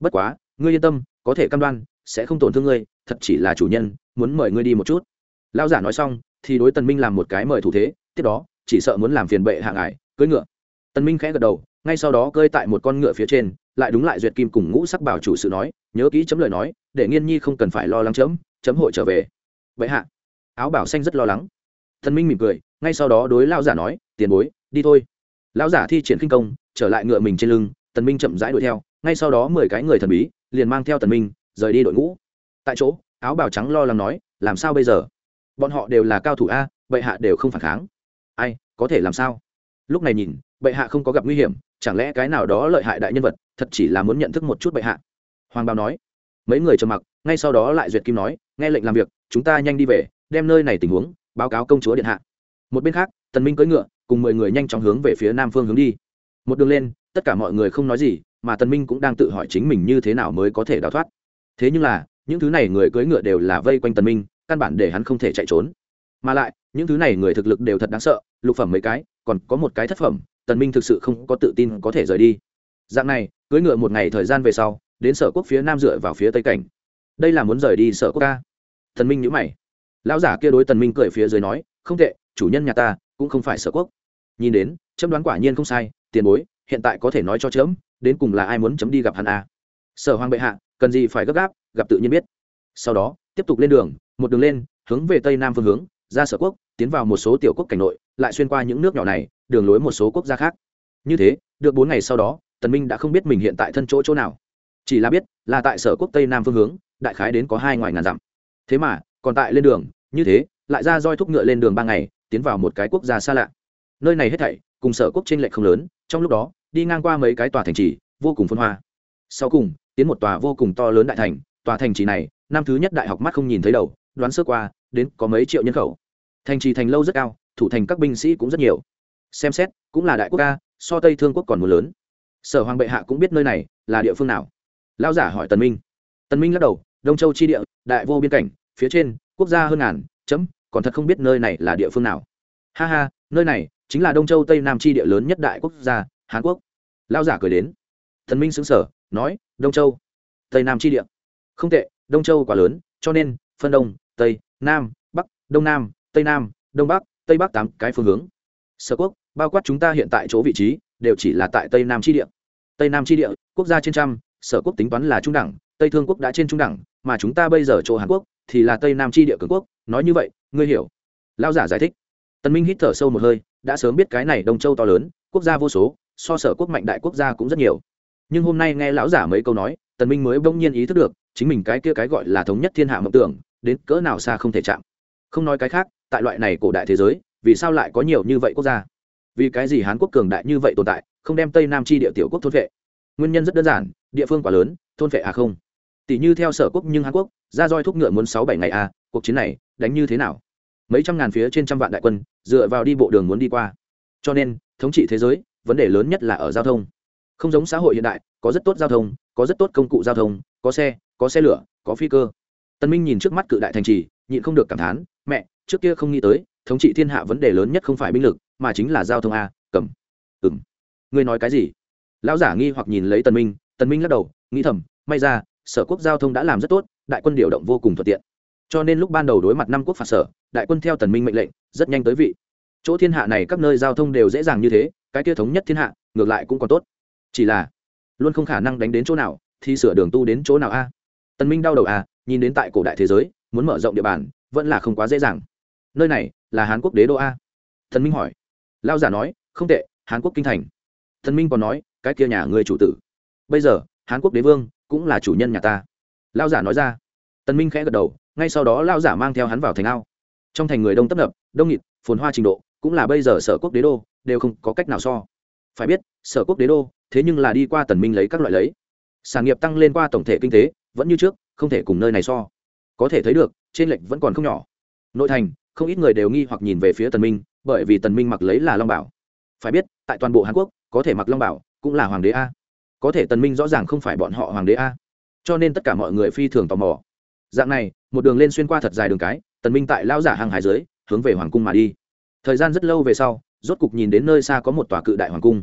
Bất quá, ngươi yên tâm, có thể cam đoan, sẽ không tổn thương ngươi thật chỉ là chủ nhân, muốn mời ngươi đi một chút. Lao giả nói xong, thì đối tần minh làm một cái mời thủ thế, tiếp đó, chỉ sợ muốn làm phiền bệ hạ ngài, cưỡi ngựa. Tần minh khẽ gật đầu, ngay sau đó cơi tại một con ngựa phía trên, lại đúng lại duyệt kim cùng ngũ sắc bảo chủ sự nói, nhớ kỹ chấm lời nói, để nghiên nhi không cần phải lo lắng chấm chấm hội trở về. Vậy hạ. Áo bảo xanh rất lo lắng. Thần minh mỉm cười, ngay sau đó đối lao giả nói, tiền bối, đi thôi. Lão giả thi triển kinh công, trở lại ngựa mình trên lưng, tần minh chậm rãi đuổi theo, ngay sau đó mười cái người thần bí, liền mang theo tần minh, rời đi đội ngũ tại chỗ, áo bào trắng lo lắng nói, làm sao bây giờ? Bọn họ đều là cao thủ a, bệ hạ đều không phản kháng. Ai, có thể làm sao? Lúc này nhìn, bệ hạ không có gặp nguy hiểm, chẳng lẽ cái nào đó lợi hại đại nhân vật, thật chỉ là muốn nhận thức một chút bệ hạ? Hoàng bào nói. Mấy người trầm mặc, ngay sau đó lại duyệt kim nói, nghe lệnh làm việc, chúng ta nhanh đi về, đem nơi này tình huống báo cáo công chúa điện hạ. Một bên khác, tần minh cưỡi ngựa, cùng mười người nhanh chóng hướng về phía nam phương hướng đi. Một đường lên, tất cả mọi người không nói gì, mà tần minh cũng đang tự hỏi chính mình như thế nào mới có thể đào thoát. Thế nhưng là những thứ này người cưỡi ngựa đều là vây quanh tần minh, căn bản để hắn không thể chạy trốn. Mà lại, những thứ này người thực lực đều thật đáng sợ, lục phẩm mấy cái, còn có một cái thất phẩm, tần minh thực sự không có tự tin có thể rời đi. Dạng này, cưỡi ngựa một ngày thời gian về sau, đến sở quốc phía nam dựa vào phía tây cảnh. Đây là muốn rời đi sở quốc ca tần minh nhíu mày. Lão giả kia đối tần minh cười phía dưới nói, không tệ, chủ nhân nhà ta cũng không phải sở quốc. Nhìn đến, chấm đoán quả nhiên không sai, tiền bối, hiện tại có thể nói cho chấm, đến cùng là ai muốn chấm đi gặp hắn à. sở hoàng bệ hạ, cần gì phải gấp gáp? Gặp tự nhiên biết. Sau đó, tiếp tục lên đường, một đường lên, hướng về tây nam phương hướng, ra sở quốc, tiến vào một số tiểu quốc cảnh nội, lại xuyên qua những nước nhỏ này, đường lối một số quốc gia khác. Như thế, được bốn ngày sau đó, tần minh đã không biết mình hiện tại thân chỗ chỗ nào. Chỉ là biết, là tại sở quốc tây nam phương hướng, đại khái đến có hai ngoài ngàn dặm. Thế mà, còn tại lên đường, như thế, lại ra roi thúc ngựa lên đường ba ngày, tiến vào một cái quốc gia xa lạ. Nơi này hết thảy, cùng sở quốc trên lệch không lớn, trong lúc đó, đi ngang qua mấy cái tòa thành trì, vô cùng phân hoa. Sau cùng, tiến một tòa vô cùng to lớn đại thành tòa thành trì này, năm thứ nhất đại học mắt không nhìn thấy đầu, đoán sơ qua, đến có mấy triệu nhân khẩu. Thành trì thành lâu rất cao, thủ thành các binh sĩ cũng rất nhiều. Xem xét, cũng là đại quốc ca so tây thương quốc còn một lớn. Sở hoàng bệ hạ cũng biết nơi này là địa phương nào. Lao giả hỏi tần minh. Tần minh lắc đầu, đông châu chi địa, đại vô biên cảnh, phía trên, quốc gia hơn ngàn, chấm, còn thật không biết nơi này là địa phương nào. Ha ha, nơi này chính là đông châu tây nam chi địa lớn nhất đại quốc gia, Hàn quốc. Lao giả cười đến. Thần minh xứng sở nói, đông châu, tây nam chi địa không tệ, đông châu quá lớn, cho nên, phân đông, tây, nam, bắc, đông nam, tây nam, đông bắc, tây bắc tám cái phương hướng. Sở quốc, bao quát chúng ta hiện tại chỗ vị trí, đều chỉ là tại tây nam tri địa. Tây nam tri địa, quốc gia trên trăm, sở quốc tính toán là trung đẳng, tây thương quốc đã trên trung đẳng, mà chúng ta bây giờ chỗ hàn quốc, thì là tây nam tri địa cường quốc. Nói như vậy, ngươi hiểu. Lao giả giải thích. Tân minh hít thở sâu một hơi, đã sớm biết cái này đông châu to lớn, quốc gia vô số, so sở quốc mạnh đại quốc gia cũng rất nhiều. Nhưng hôm nay nghe lão giả mấy câu nói tần minh mới bỗng nhiên ý thức được, chính mình cái kia cái gọi là thống nhất thiên hạ mộng tưởng, đến cỡ nào xa không thể chạm. Không nói cái khác, tại loại này cổ đại thế giới, vì sao lại có nhiều như vậy quốc gia? Vì cái gì hán quốc cường đại như vậy tồn tại, không đem tây nam chi địa tiểu quốc thôn vệ? Nguyên nhân rất đơn giản, địa phương quá lớn, thôn vệ à không? Tỷ như theo sở quốc nhưng hán quốc, ra roi thúc ngựa muốn sáu bảy ngày à cuộc chiến này, đánh như thế nào? Mấy trăm ngàn phía trên trăm vạn đại quân, dựa vào đi bộ đường muốn đi qua. Cho nên, thống trị thế giới, vấn đề lớn nhất là ở giao thông. Không giống xã hội hiện đại, có rất tốt giao thông có rất tốt công cụ giao thông, có xe có xe lửa, có phi cơ. Tân minh nhìn trước mắt cự đại thành trì, nhịn không được cảm thán, mẹ, trước kia không nghĩ tới, thống trị thiên hạ vấn đề lớn nhất không phải binh lực, mà chính là giao thông a, cầm. Ừng ngươi nói cái gì? Lão giả nghi hoặc nhìn lấy tần minh tần minh lắc đầu, nghĩ thầm, may ra, sở quốc giao thông đã làm rất tốt, đại quân điều động vô cùng thuận tiện. Cho nên lúc ban đầu đối mặt năm quốc phạt sở, đại quân theo tần minh mệnh lệnh, rất nhanh tới vị. Chỗ thiên hạ này các nơi giao thông đều dễ dàng như thế, cái kia thống nhất thiên hạ, ngược lại cũng còn tốt. Chỉ là luôn không khả năng đánh đến chỗ nào, thì sửa đường tu đến chỗ nào a? Tần minh đau đầu à nhìn đến tại cổ đại thế giới, muốn mở rộng địa bàn, vẫn là không quá dễ dàng. Nơi này là hán quốc đế đô a? Tần minh hỏi. Lao giả nói, không tệ, hán quốc kinh thành. Tần minh còn nói, cái kia nhà người chủ tử. Bây giờ, hán quốc đế vương cũng là chủ nhân nhà ta. Lao giả nói ra. Tần minh khẽ gật đầu, ngay sau đó lao giả mang theo hắn vào thành ao. Trong thành người đông tấp nập, đông nghịt, phồn hoa trình độ, cũng là bây giờ sở quốc đế đô, đều không có cách nào so. Phải biết, sở quốc đế đô thế nhưng là đi qua tần minh lấy các loại lấy. Sản nghiệp tăng lên qua tổng thể kinh tế, vẫn như trước, không thể cùng nơi này so. Có thể thấy được, trên lệnh vẫn còn không nhỏ. Nội thành, không ít người đều nghi hoặc nhìn về phía tần minh, bởi vì tần minh mặc lấy là long bảo. Phải biết, tại toàn bộ hàn quốc, có thể mặc long bảo cũng là hoàng đế a. Có thể tần minh rõ ràng không phải bọn họ hoàng đế a. Cho nên tất cả mọi người phi thường tò mò. Dạng này, một đường lên xuyên qua thật dài đường cái, tần minh tại lao giả hàng hải dưới, hướng về hoàng cung mà đi. Thời gian rất lâu về sau, rốt cục nhìn đến nơi xa có một tòa cự đại hoàng cung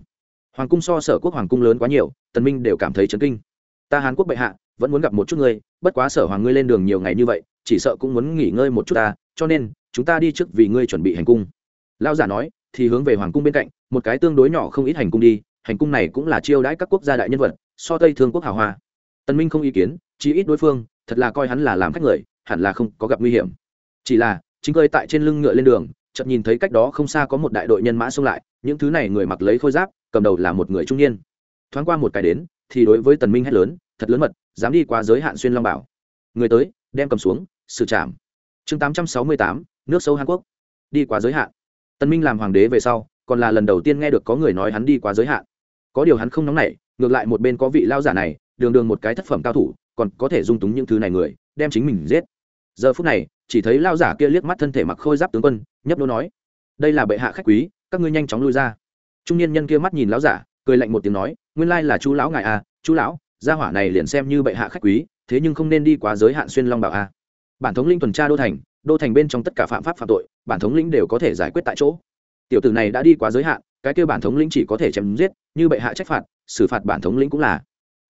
hoàng cung so sở quốc hoàng cung lớn quá nhiều, tần minh đều cảm thấy chấn kinh. Ta hàn quốc bệ hạ, vẫn muốn gặp một chút ngươi, bất quá sở hoàng ngươi lên đường nhiều ngày như vậy, chỉ sợ cũng muốn nghỉ ngơi một chút ta, cho nên, chúng ta đi trước vì ngươi chuẩn bị hành cung. Lao giả nói, thì hướng về hoàng cung bên cạnh, một cái tương đối nhỏ không ít hành cung đi, hành cung này cũng là chiêu đãi các quốc gia đại nhân vật, so tây thương quốc hào hoa. Tần minh không ý kiến chỉ ít đối phương, thật là coi hắn là làm khách người, hẳn là không có gặp nguy hiểm. Chỉ là, chính cơi tại trên lưng ngựa lên đường, chợt nhìn thấy cách đó không xa có một đại đội nhân mã xông lại, những thứ này người mặc lấy khôi giáp cầm đầu là một người trung niên. Thoáng qua một cái đến thì đối với tần minh hét lớn thật lớn mật dám đi qua giới hạn xuyên long bảo. Người tới đem cầm xuống xử trảm. Chương 868, nước sâu hàn quốc. Đi qua giới hạn. Tần minh làm hoàng đế về sau còn là lần đầu tiên nghe được có người nói hắn đi qua giới hạn. Có điều hắn không nóng nảy ngược lại một bên có vị lao giả này đường đường một cái thất phẩm cao thủ còn có thể dung túng những thứ này người đem chính mình giết. Giờ phút này chỉ thấy lao giả kia liếc mắt thân thể mặc khôi giáp tướng quân nhấp nô nói đây là bệ hạ khách quý các ngươi nhanh chóng lui ra trung niên nhân kia mắt nhìn lão giả, cười lạnh một tiếng nói, nguyên lai là chú lão ngài à chú lão, gia hỏa này liền xem như bệ hạ khách quý, thế nhưng không nên đi quá giới hạn xuyên long bảo à. bản thống lĩnh tuần tra đô thành đô thành bên trong tất cả phạm pháp phạm tội, bản thống lĩnh đều có thể giải quyết tại chỗ. Tiểu tử này đã đi quá giới hạn, cái kêu bản thống lĩnh chỉ có thể chém giết, như bệ hạ trách phạt, xử phạt bản thống lĩnh cũng là.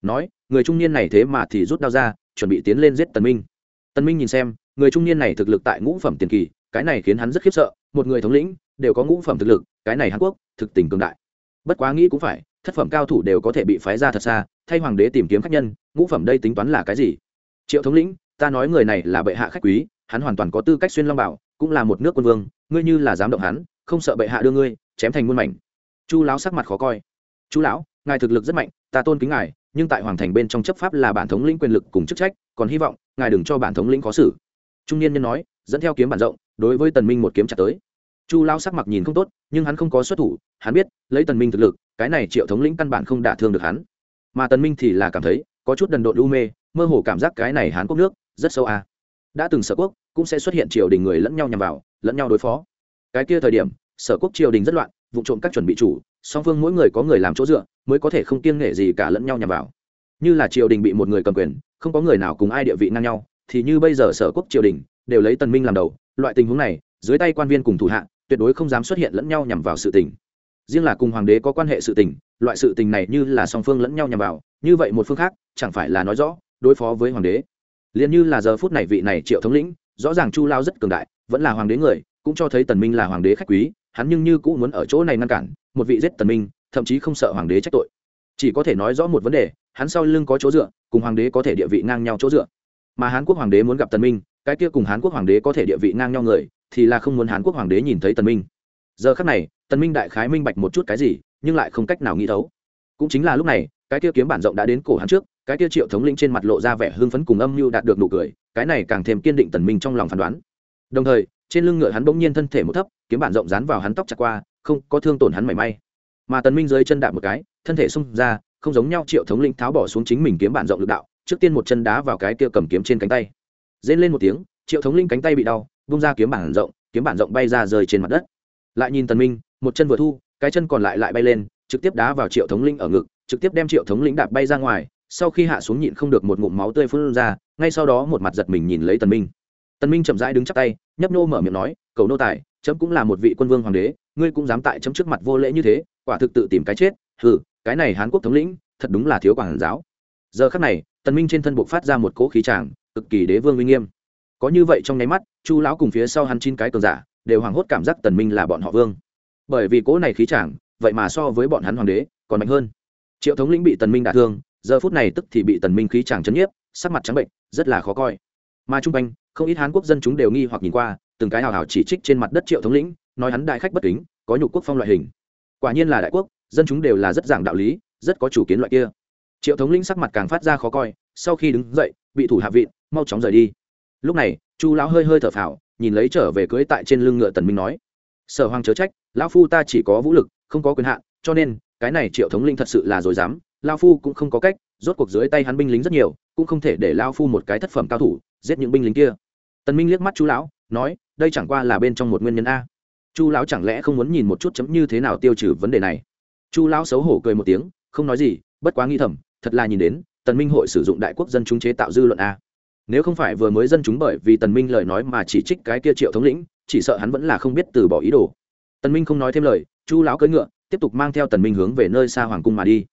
Nói, người trung niên này thế mà thì rút đao ra, chuẩn bị tiến lên giết tần minh. Tần minh nhìn xem, người trung niên này thực lực tại ngũ phẩm tiền kỳ, cái này khiến hắn rất khiếp sợ, một người thống lĩnh, đều có ngũ phẩm thực lực, cái này hàn quốc thực tình cường đại. Bất quá nghĩ cũng phải, thất phẩm cao thủ đều có thể bị phái ra thật xa, thay hoàng đế tìm kiếm khách nhân, ngũ phẩm đây tính toán là cái gì? Triệu thống lĩnh, ta nói người này là bệ hạ khách quý, hắn hoàn toàn có tư cách xuyên long bảo, cũng là một nước quân vương, ngươi như là dám động hắn, không sợ bệ hạ đưa ngươi, chém thành muôn mảnh. Chu lão sắc mặt khó coi. Chu lão, ngài thực lực rất mạnh, ta tôn kính ngài, nhưng tại hoàng thành bên trong chấp pháp là bản thống lĩnh quyền lực cùng chức trách, còn hy vọng ngài đừng cho bản thống lĩnh khó xử. Trung niên nhân nói, dẫn theo kiếm bản rộng, đối với tần minh một kiếm chặt tới chu lao sắc mặt nhìn không tốt, nhưng hắn không có xuất thủ, hắn biết, lấy tần minh thực lực, cái này triệu thống lĩnh căn bản không đả thương được hắn. Mà tần minh thì là cảm thấy, có chút đần độn u mê, mơ hồ cảm giác cái này hán quốc nước, rất sâu à. đã từng sở quốc, cũng sẽ xuất hiện triều đình người lẫn nhau nhằm vào, lẫn nhau đối phó. Cái kia thời điểm, sở quốc triều đình rất loạn, vụ trộm các chuẩn bị chủ, song phương mỗi người có người làm chỗ dựa, mới có thể không kiêng nghệ gì cả lẫn nhau nhằm vào. Như là triều đình bị một người cầm quyền, không có người nào cùng ai địa vị ngang nhau, thì như bây giờ sở quốc triều đình, đều lấy tần minh làm đầu, loại tình huống này, dưới tay quan viên cùng thủ hạ tuyệt đối không dám xuất hiện lẫn nhau nhằm vào sự tình. Riêng là cùng hoàng đế có quan hệ sự tình, loại sự tình này như là song phương lẫn nhau nhằm vào, như vậy một phương khác, chẳng phải là nói rõ, đối phó với hoàng đế. Liền như là giờ phút này vị này triệu thống lĩnh, rõ ràng chu lao rất cường đại, vẫn là hoàng đế người, cũng cho thấy tần minh là hoàng đế khách quý, hắn nhưng như cũng muốn ở chỗ này ngăn cản, một vị giết tần minh, thậm chí không sợ hoàng đế trách tội. Chỉ có thể nói rõ một vấn đề, hắn sau lưng có chỗ dựa, cùng hoàng đế có thể địa vị ngang nhau chỗ dựa. Mà hán quốc hoàng đế muốn gặp tần minh, cái kia cùng hán quốc hoàng đế có thể địa vị ngang nhau người thì là không muốn hán quốc hoàng đế nhìn thấy tần minh. Giờ khắc này, tần minh đại khái minh bạch một chút cái gì, nhưng lại không cách nào nghĩ thấu. Cũng chính là lúc này, cái kia kiếm bản rộng đã đến cổ hắn trước, cái kia triệu thống lĩnh trên mặt lộ ra vẻ hưng phấn cùng âm mưu đạt được nụ cười, cái này càng thêm kiên định tần minh trong lòng phán đoán. Đồng thời, trên lưng ngựa hắn bỗng nhiên thân thể một thấp, kiếm bản rộng dán vào hắn tóc chặt qua, không có thương tổn hắn mảy may. Mà tần minh dưới chân đạp một cái, thân thể xung ra, không giống nhau triệu thống lĩnh tháo bỏ xuống chính mình kiếm bản rộng lực đạo, trước tiên một chân đá vào cái kia cầm kiếm trên cánh tay. Dên lên một tiếng, triệu thống lĩnh cánh tay bị đau bung ra kiếm bản rộng, kiếm bản rộng bay ra rơi trên mặt đất. Lại nhìn tần minh, một chân vừa thu, cái chân còn lại lại bay lên, trực tiếp đá vào triệu thống linh ở ngực, trực tiếp đem triệu thống lĩnh đạp bay ra ngoài, sau khi hạ xuống nhịn không được một ngụm máu tươi phun ra, ngay sau đó một mặt giật mình nhìn lấy tần minh. Tần minh chậm rãi đứng chắp tay, nhấp nô mở miệng nói, cầu nô tài, chấm cũng là một vị quân vương hoàng đế, ngươi cũng dám tại chấm trước mặt vô lễ như thế, quả thực tự tìm cái chết, hừ, cái này hán quốc thống lĩnh, thật đúng là thiếu quản giáo. Giờ khắc này, tần minh trên thân buộc phát ra một cỗ khí tràng, cực kỳ đế vương uy nghiêm. Có như vậy trong nháy mắt chu lão cùng phía sau hắn chín cái cường giả, đều hoảng hốt cảm giác tần minh là bọn họ vương. Bởi vì cố này khí chàng, vậy mà so với bọn hắn hoàng đế còn mạnh hơn. Triệu thống lĩnh bị tần minh đả thương, giờ phút này tức thì bị tần minh khí chàng chấn nhiếp, sắc mặt trắng bệnh, rất là khó coi. Mà trung quanh, không ít hán quốc dân chúng đều nghi hoặc nhìn qua, từng cái hào hào chỉ trích trên mặt đất triệu thống lĩnh, nói hắn đại khách bất kính, có nhục quốc phong loại hình. Quả nhiên là đại quốc, dân chúng đều là rất giảng đạo lý, rất có chủ kiến loại kia. Triệu thống lĩnh sắc mặt càng phát ra khó coi, sau khi đứng dậy, bị thủ hạ vịn, mau chóng rời đi. Lúc này chu lão hơi hơi thở phào, nhìn lấy trở về cưới tại trên lưng ngựa tần minh nói, sở hoàng chớ trách, lão phu ta chỉ có vũ lực, không có quyền hạn, cho nên, cái này triệu thống linh thật sự là dối dám, lão phu cũng không có cách, rốt cuộc dưới tay hắn binh lính rất nhiều, cũng không thể để lão phu một cái thất phẩm cao thủ, giết những binh lính kia. Tần minh liếc mắt chu lão, nói, đây chẳng qua là bên trong một nguyên nhân a. Chu lão chẳng lẽ không muốn nhìn một chút chấm như thế nào tiêu trừ vấn đề này? Chu lão xấu hổ cười một tiếng, không nói gì, bất quá nghi thầm, thật là nhìn đến, tần minh hội sử dụng đại quốc dân chúng chế tạo dư luận a nếu không phải vừa mới dân chúng bởi vì tần minh lời nói mà chỉ trích cái kia triệu thống lĩnh, chỉ sợ hắn vẫn là không biết từ bỏ ý đồ. Tần minh không nói thêm lời, chu lão cưỡi ngựa, tiếp tục mang theo tần minh hướng về nơi xa hoàng cung mà đi.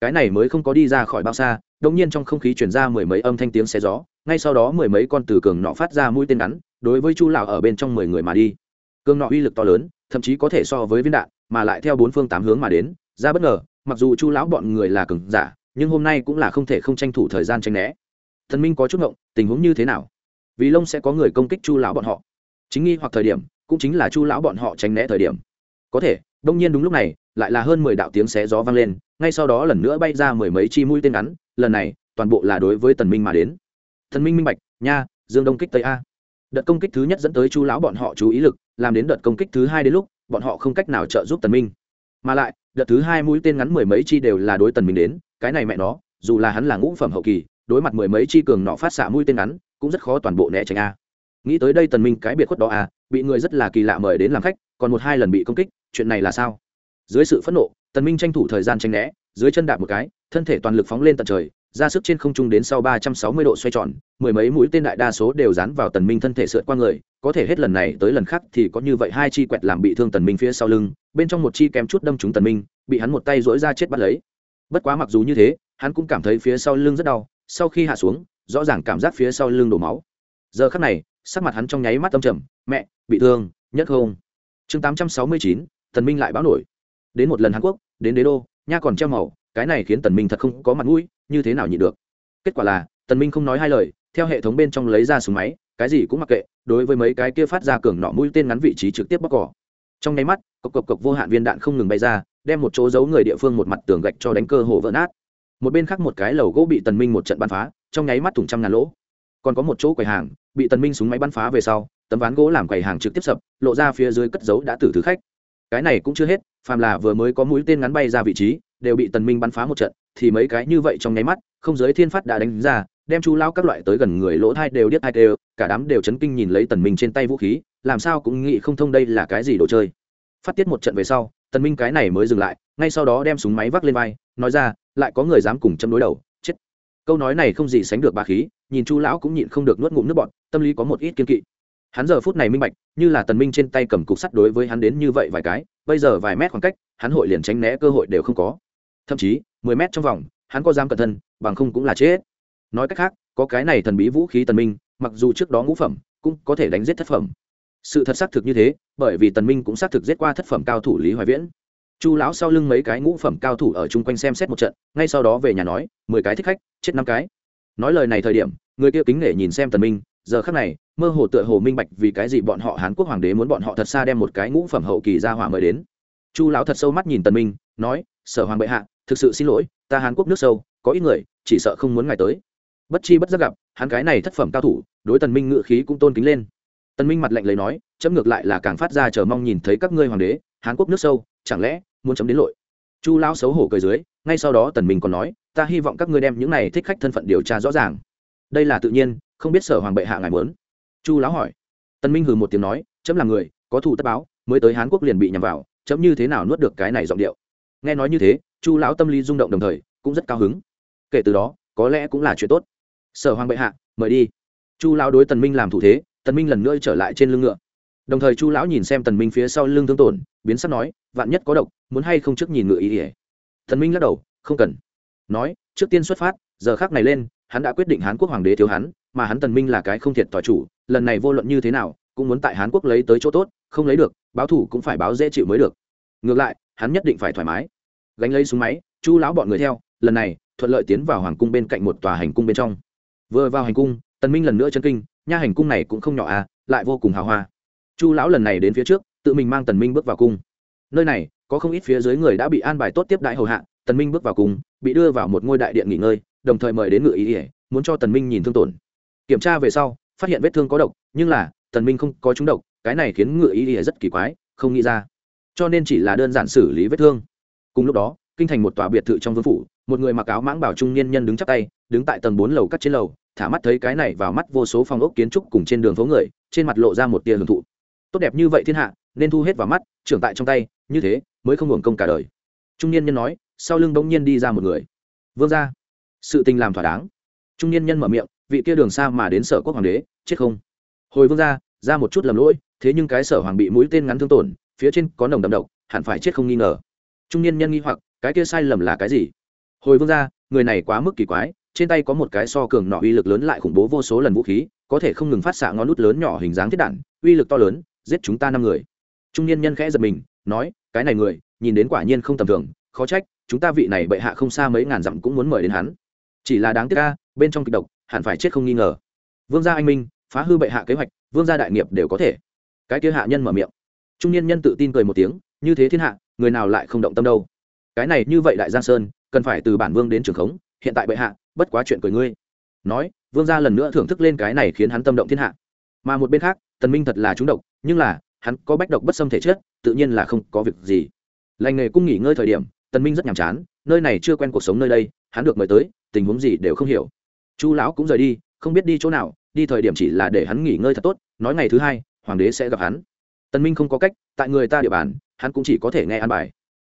Cái này mới không có đi ra khỏi bao xa, đột nhiên trong không khí truyền ra mười mấy âm thanh tiếng xé gió, ngay sau đó mười mấy con từ cường nọ phát ra mũi tên ngắn, đối với chu lão ở bên trong mười người mà đi. Cường nọ uy lực to lớn, thậm chí có thể so với viên đạn, mà lại theo bốn phương tám hướng mà đến, ra bất ngờ, mặc dù chu lão bọn người là cường giả, nhưng hôm nay cũng là không thể không tranh thủ thời gian tranh né. Thần minh có chút ngộng tình huống như thế nào? Vì lông sẽ có người công kích chu lão bọn họ. Chính nghi hoặc thời điểm, cũng chính là chu lão bọn họ tránh né thời điểm. Có thể, đông nhiên đúng lúc này, lại là hơn mười đạo tiếng xé gió vang lên, ngay sau đó lần nữa bay ra mười mấy chi mũi tên ngắn, lần này, toàn bộ là đối với tần minh mà đến. Thần minh minh bạch, nha, dương đông kích tây a. Đợt công kích thứ nhất dẫn tới chu lão bọn họ chú ý lực, làm đến đợt công kích thứ hai đến lúc, bọn họ không cách nào trợ giúp tần minh. Mà lại, đợt thứ hai mũi tên ngắn mười mấy chi đều là đối tần minh đến, cái này mẹ nó, dù là hắn là ngũ phẩm hậu kỳ đối mặt mười mấy chi cường nọ phát xạ mũi tên ngắn, cũng rất khó toàn bộ né tránh a. Nghĩ tới đây tần minh cái biệt khuất đó a, bị người rất là kỳ lạ mời đến làm khách, còn một hai lần bị công kích, chuyện này là sao? Dưới sự phẫn nộ, tần minh tranh thủ thời gian tranh né, dưới chân đạp một cái, thân thể toàn lực phóng lên tận trời, ra sức trên không trung đến sau ba trăm sáu mươi độ xoay tròn, mười mấy mũi tên đại đa số đều dán vào tần minh thân thể sượt qua người, có thể hết lần này tới lần khác thì có như vậy hai chi quẹt làm bị thương tần minh phía sau lưng, bên trong một chi kém chút đâm trúng tần minh, bị hắn một tay duỗi ra chết bắt lấy. Bất quá mặc dù như thế, hắn cũng cảm thấy phía sau lưng rất đau sau khi hạ xuống, rõ ràng cảm giác phía sau lưng đổ máu. Giờ khắc này, sắc mặt hắn trong nháy mắt tâm trầm, mẹ, bị thương, nhất không? Chương tám trăm sáu mươi chín, tần minh lại báo nổi. Đến một lần hàn quốc, đến đế đô, nha còn treo màu, cái này khiến tần minh thật không có mặt mũi, như thế nào nhịn được? Kết quả là, tần minh không nói hai lời, theo hệ thống bên trong lấy ra súng máy, cái gì cũng mặc kệ, đối với mấy cái kia phát ra cường nọ mũi tên ngắn vị trí trực tiếp bóc cỏ. Trong nháy mắt, cộc cộc cộc vô hạn viên đạn không ngừng bay ra, đem một chỗ giấu người địa phương một mặt tường gạch cho đánh cơ hồ vỡ nát một bên khác một cái lầu gỗ bị tần minh một trận bắn phá, trong nháy mắt thủng trăm ngàn lỗ. Còn có một chỗ quầy hàng, bị tần minh súng máy bắn phá về sau, tấm ván gỗ làm quầy hàng trực tiếp sập, lộ ra phía dưới cất giấu đã tử thứ khách. Cái này cũng chưa hết, phàm là vừa mới có mũi tên ngắn bay ra vị trí, đều bị tần minh bắn phá một trận, thì mấy cái như vậy trong nháy mắt, không giới thiên phát đã đánh ra, đem chu lao các loại tới gần người lỗ thai đều điếc hai đều, cả đám đều chấn kinh nhìn lấy tần minh trên tay vũ khí, làm sao cũng nghĩ không thông đây là cái gì đồ chơi. Phát tiết một trận về sau, tần minh cái này mới dừng lại, ngay sau đó đem súng máy vác lên vai nói ra, lại có người dám cùng châm đối đầu, chết. Câu nói này không gì sánh được bà khí, nhìn chu lão cũng nhịn không được nuốt ngụm nước bọt, tâm lý có một ít kiên kỵ. Hắn giờ phút này minh bạch, như là tần minh trên tay cầm cục sắt đối với hắn đến như vậy vài cái, bây giờ vài mét khoảng cách, hắn hội liền tránh né cơ hội đều không có. Thậm chí, mười mét trong vòng, hắn có dám cẩn thân bằng không cũng là chết. Nói cách khác, có cái này thần bí vũ khí tần minh, mặc dù trước đó ngũ phẩm, cũng có thể đánh giết thất phẩm. Sự thật xác thực như thế, bởi vì tần minh cũng xác thực giết qua thất phẩm cao thủ lý hoài viễn chu lão sau lưng mấy cái ngũ phẩm cao thủ ở chung quanh xem xét một trận, ngay sau đó về nhà nói, mười cái thích khách, chết năm cái. Nói lời này thời điểm, người kia kính nể nhìn xem tần minh, giờ khắc này, mơ hồ tựa hồ minh bạch vì cái gì bọn họ hán quốc hoàng đế muốn bọn họ thật xa đem một cái ngũ phẩm hậu kỳ ra hỏa mời đến. Chu lão thật sâu mắt nhìn tần minh, nói, sở hoàng bệ hạ, thực sự xin lỗi, ta hán quốc nước sâu, có ít người, chỉ sợ không muốn ngài tới. Bất chi bất giác gặp, hắn cái này thất phẩm cao thủ, đối tần minh ngựa khí cũng tôn kính lên. Tần minh mặt lạnh lấy nói, chấm ngược lại là càng phát ra chờ mong nhìn thấy các ngươi hoàng đế, hán quốc nước sâu, chẳng lẽ muốn chấm đến lội. Chu lão xấu hổ cười dưới, ngay sau đó tần minh còn nói, ta hy vọng các ngươi đem những này thích khách thân phận điều tra rõ ràng. Đây là tự nhiên, không biết sở hoàng bệ hạ ngài muốn. Chu lão hỏi. Tần minh hừ một tiếng nói, chấm là người, có thủ tất báo, mới tới hán quốc liền bị nhầm vào, chấm như thế nào nuốt được cái này giọng điệu? Nghe nói như thế, chu lão tâm lý rung động đồng thời, cũng rất cao hứng. Kể từ đó, có lẽ cũng là chuyện tốt. Sở hoàng bệ hạ, mời đi. Chu lão đối tần minh làm thủ thế, tần minh lần nữa trở lại trên lưng ngựa đồng thời chu lão nhìn xem tần minh phía sau lưng thương tổn, biến sắc nói, vạn nhất có độc, muốn hay không trước nhìn ngựa ý ỉa tần minh lắc đầu, không cần. Nói, trước tiên xuất phát, giờ khắc này lên, hắn đã quyết định hán quốc hoàng đế thiếu hắn, mà hắn tần minh là cái không thiệt tỏi chủ, lần này vô luận như thế nào, cũng muốn tại hán quốc lấy tới chỗ tốt, không lấy được, báo thủ cũng phải báo dễ chịu mới được. Ngược lại, hắn nhất định phải thoải mái. Gánh lấy súng máy, chu lão bọn người theo, lần này, thuận lợi tiến vào hoàng cung bên cạnh một tòa hành cung bên trong. Vừa vào hành cung, tần minh lần nữa chân kinh, nha hành cung này cũng không nhỏ à lại vô cùng hào hoa chu lão lần này đến phía trước, tự mình mang tần minh bước vào cung. Nơi này, có không ít phía dưới người đã bị an bài tốt tiếp đại hầu hạ, tần minh bước vào cung, bị đưa vào một ngôi đại điện nghỉ ngơi, đồng thời mời đến ngự ý ỉa muốn cho tần minh nhìn thương tổn. Kiểm tra về sau, phát hiện vết thương có độc, nhưng là, tần minh không có trúng độc, cái này khiến ngự ý ỉa rất kỳ quái, không nghĩ ra. Cho nên chỉ là đơn giản xử lý vết thương. Cùng lúc đó, kinh thành một tòa biệt thự trong vương phủ, một người mặc áo mãng bảo trung niên nhân đứng chắp tay, đứng tại tầng bốn lầu cắt trên lầu, thả mắt thấy cái này vào mắt vô số phong ốc kiến trúc cùng trên đường phố người, trên mặt lộ ra một tia hưởng thụ tốt đẹp như vậy thiên hạ, nên thu hết vào mắt, trưởng tại trong tay, như thế, mới không hưởng công cả đời. Trung niên nhân nói, sau lưng bỗng nhiên đi ra một người. Vương ra sự tình làm thỏa đáng. Trung niên nhân mở miệng, vị kia đường xa mà đến sở quốc hoàng đế, chết không? Hồi vương ra ra một chút lầm lỗi, thế nhưng cái sở hoàng bị mũi tên ngắn thương tổn, phía trên có nồng đậm độc, hẳn phải chết không nghi ngờ. Trung niên nhân nghi hoặc, cái kia sai lầm là cái gì? Hồi vương ra người này quá mức kỳ quái, trên tay có một cái so cường nọ uy lực lớn lại khủng bố vô số lần vũ khí, có thể không ngừng phát xạ ngón nút lớn nhỏ hình dáng thiết đạn, uy lực to lớn giết chúng ta năm người. Trung niên nhân khẽ giật mình, nói, cái này người, nhìn đến quả nhiên không tầm thường, khó trách, chúng ta vị này bệ hạ không xa mấy ngàn dặm cũng muốn mời đến hắn. Chỉ là đáng tiếc ca bên trong kịch độc, hẳn phải chết không nghi ngờ. Vương gia anh minh, phá hư bệ hạ kế hoạch, vương gia đại nghiệp đều có thể. Cái kia hạ nhân mở miệng. Trung niên nhân tự tin cười một tiếng, như thế thiên hạ, người nào lại không động tâm đâu. Cái này như vậy đại giang sơn, cần phải từ bản vương đến trường khống, hiện tại bệ hạ, bất quá chuyện cười ngươi. Nói, vương gia lần nữa thưởng thức lên cái này khiến hắn tâm động thiên hạ. Mà một bên khác tần minh thật là trúng độc, nhưng là, hắn có bách độc bất xâm thể chất, tự nhiên là không có việc gì. Lành nghề cung nghỉ ngơi thời điểm, tần minh rất nhàm chán, nơi này chưa quen cuộc sống nơi đây, hắn được mời tới, tình huống gì đều không hiểu. Chu lão cũng rời đi, không biết đi chỗ nào, đi thời điểm chỉ là để hắn nghỉ ngơi thật tốt, nói ngày thứ hai, hoàng đế sẽ gặp hắn. Tần minh không có cách, tại người ta địa bàn, hắn cũng chỉ có thể nghe an bài.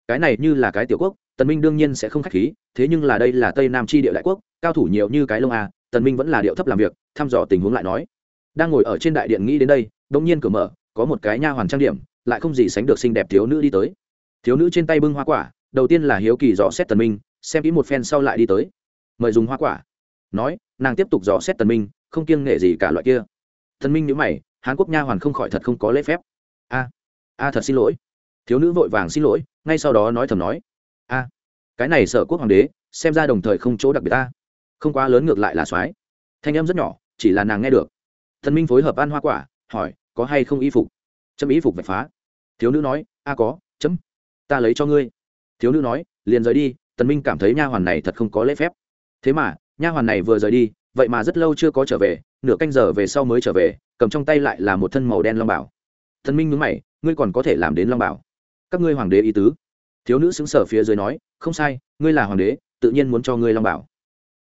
Cái này như là cái tiểu quốc, tần minh đương nhiên sẽ không khách khí, thế nhưng là đây là tây nam chi địa đại quốc, cao thủ nhiều như cái lông a tần minh vẫn là điệu thấp làm việc, thăm dò tình huống lại nói đang ngồi ở trên đại điện nghĩ đến đây đông nhiên cửa mở, có một cái nha hoàn trang điểm, lại không gì sánh được xinh đẹp thiếu nữ đi tới. Thiếu nữ trên tay bưng hoa quả, đầu tiên là hiếu kỳ dò xét tần minh, xem kỹ một phen sau lại đi tới. Mời dùng hoa quả. Nói, nàng tiếp tục dò xét tần minh, không kiêng nghệ gì cả loại kia. Tần minh nhíu mày, hán quốc nha hoàn không khỏi thật không có lễ phép. A a thật xin lỗi. Thiếu nữ vội vàng xin lỗi, ngay sau đó nói thầm nói. A, cái này sở quốc hoàng đế, xem ra đồng thời không chỗ đặc biệt ta. Không quá lớn ngược lại là soái. Thanh âm rất nhỏ, chỉ là nàng nghe được thần minh phối hợp ăn hoa quả, hỏi, có hay không y phục? Chấm y phục vạch phá. Thiếu nữ nói, a có, chấm, ta lấy cho ngươi. Thiếu nữ nói, liền rời đi, tần minh cảm thấy nha hoàn này thật không có lễ phép. Thế mà, nha hoàn này vừa rời đi, vậy mà rất lâu chưa có trở về, nửa canh giờ về sau mới trở về, cầm trong tay lại là một thân màu đen long bảo. Thần minh nhướng mày, ngươi còn có thể làm đến long bảo? Các ngươi hoàng đế ý tứ. Thiếu nữ xứng sở phía dưới nói, không sai, ngươi là hoàng đế, tự nhiên muốn cho ngươi long bảo.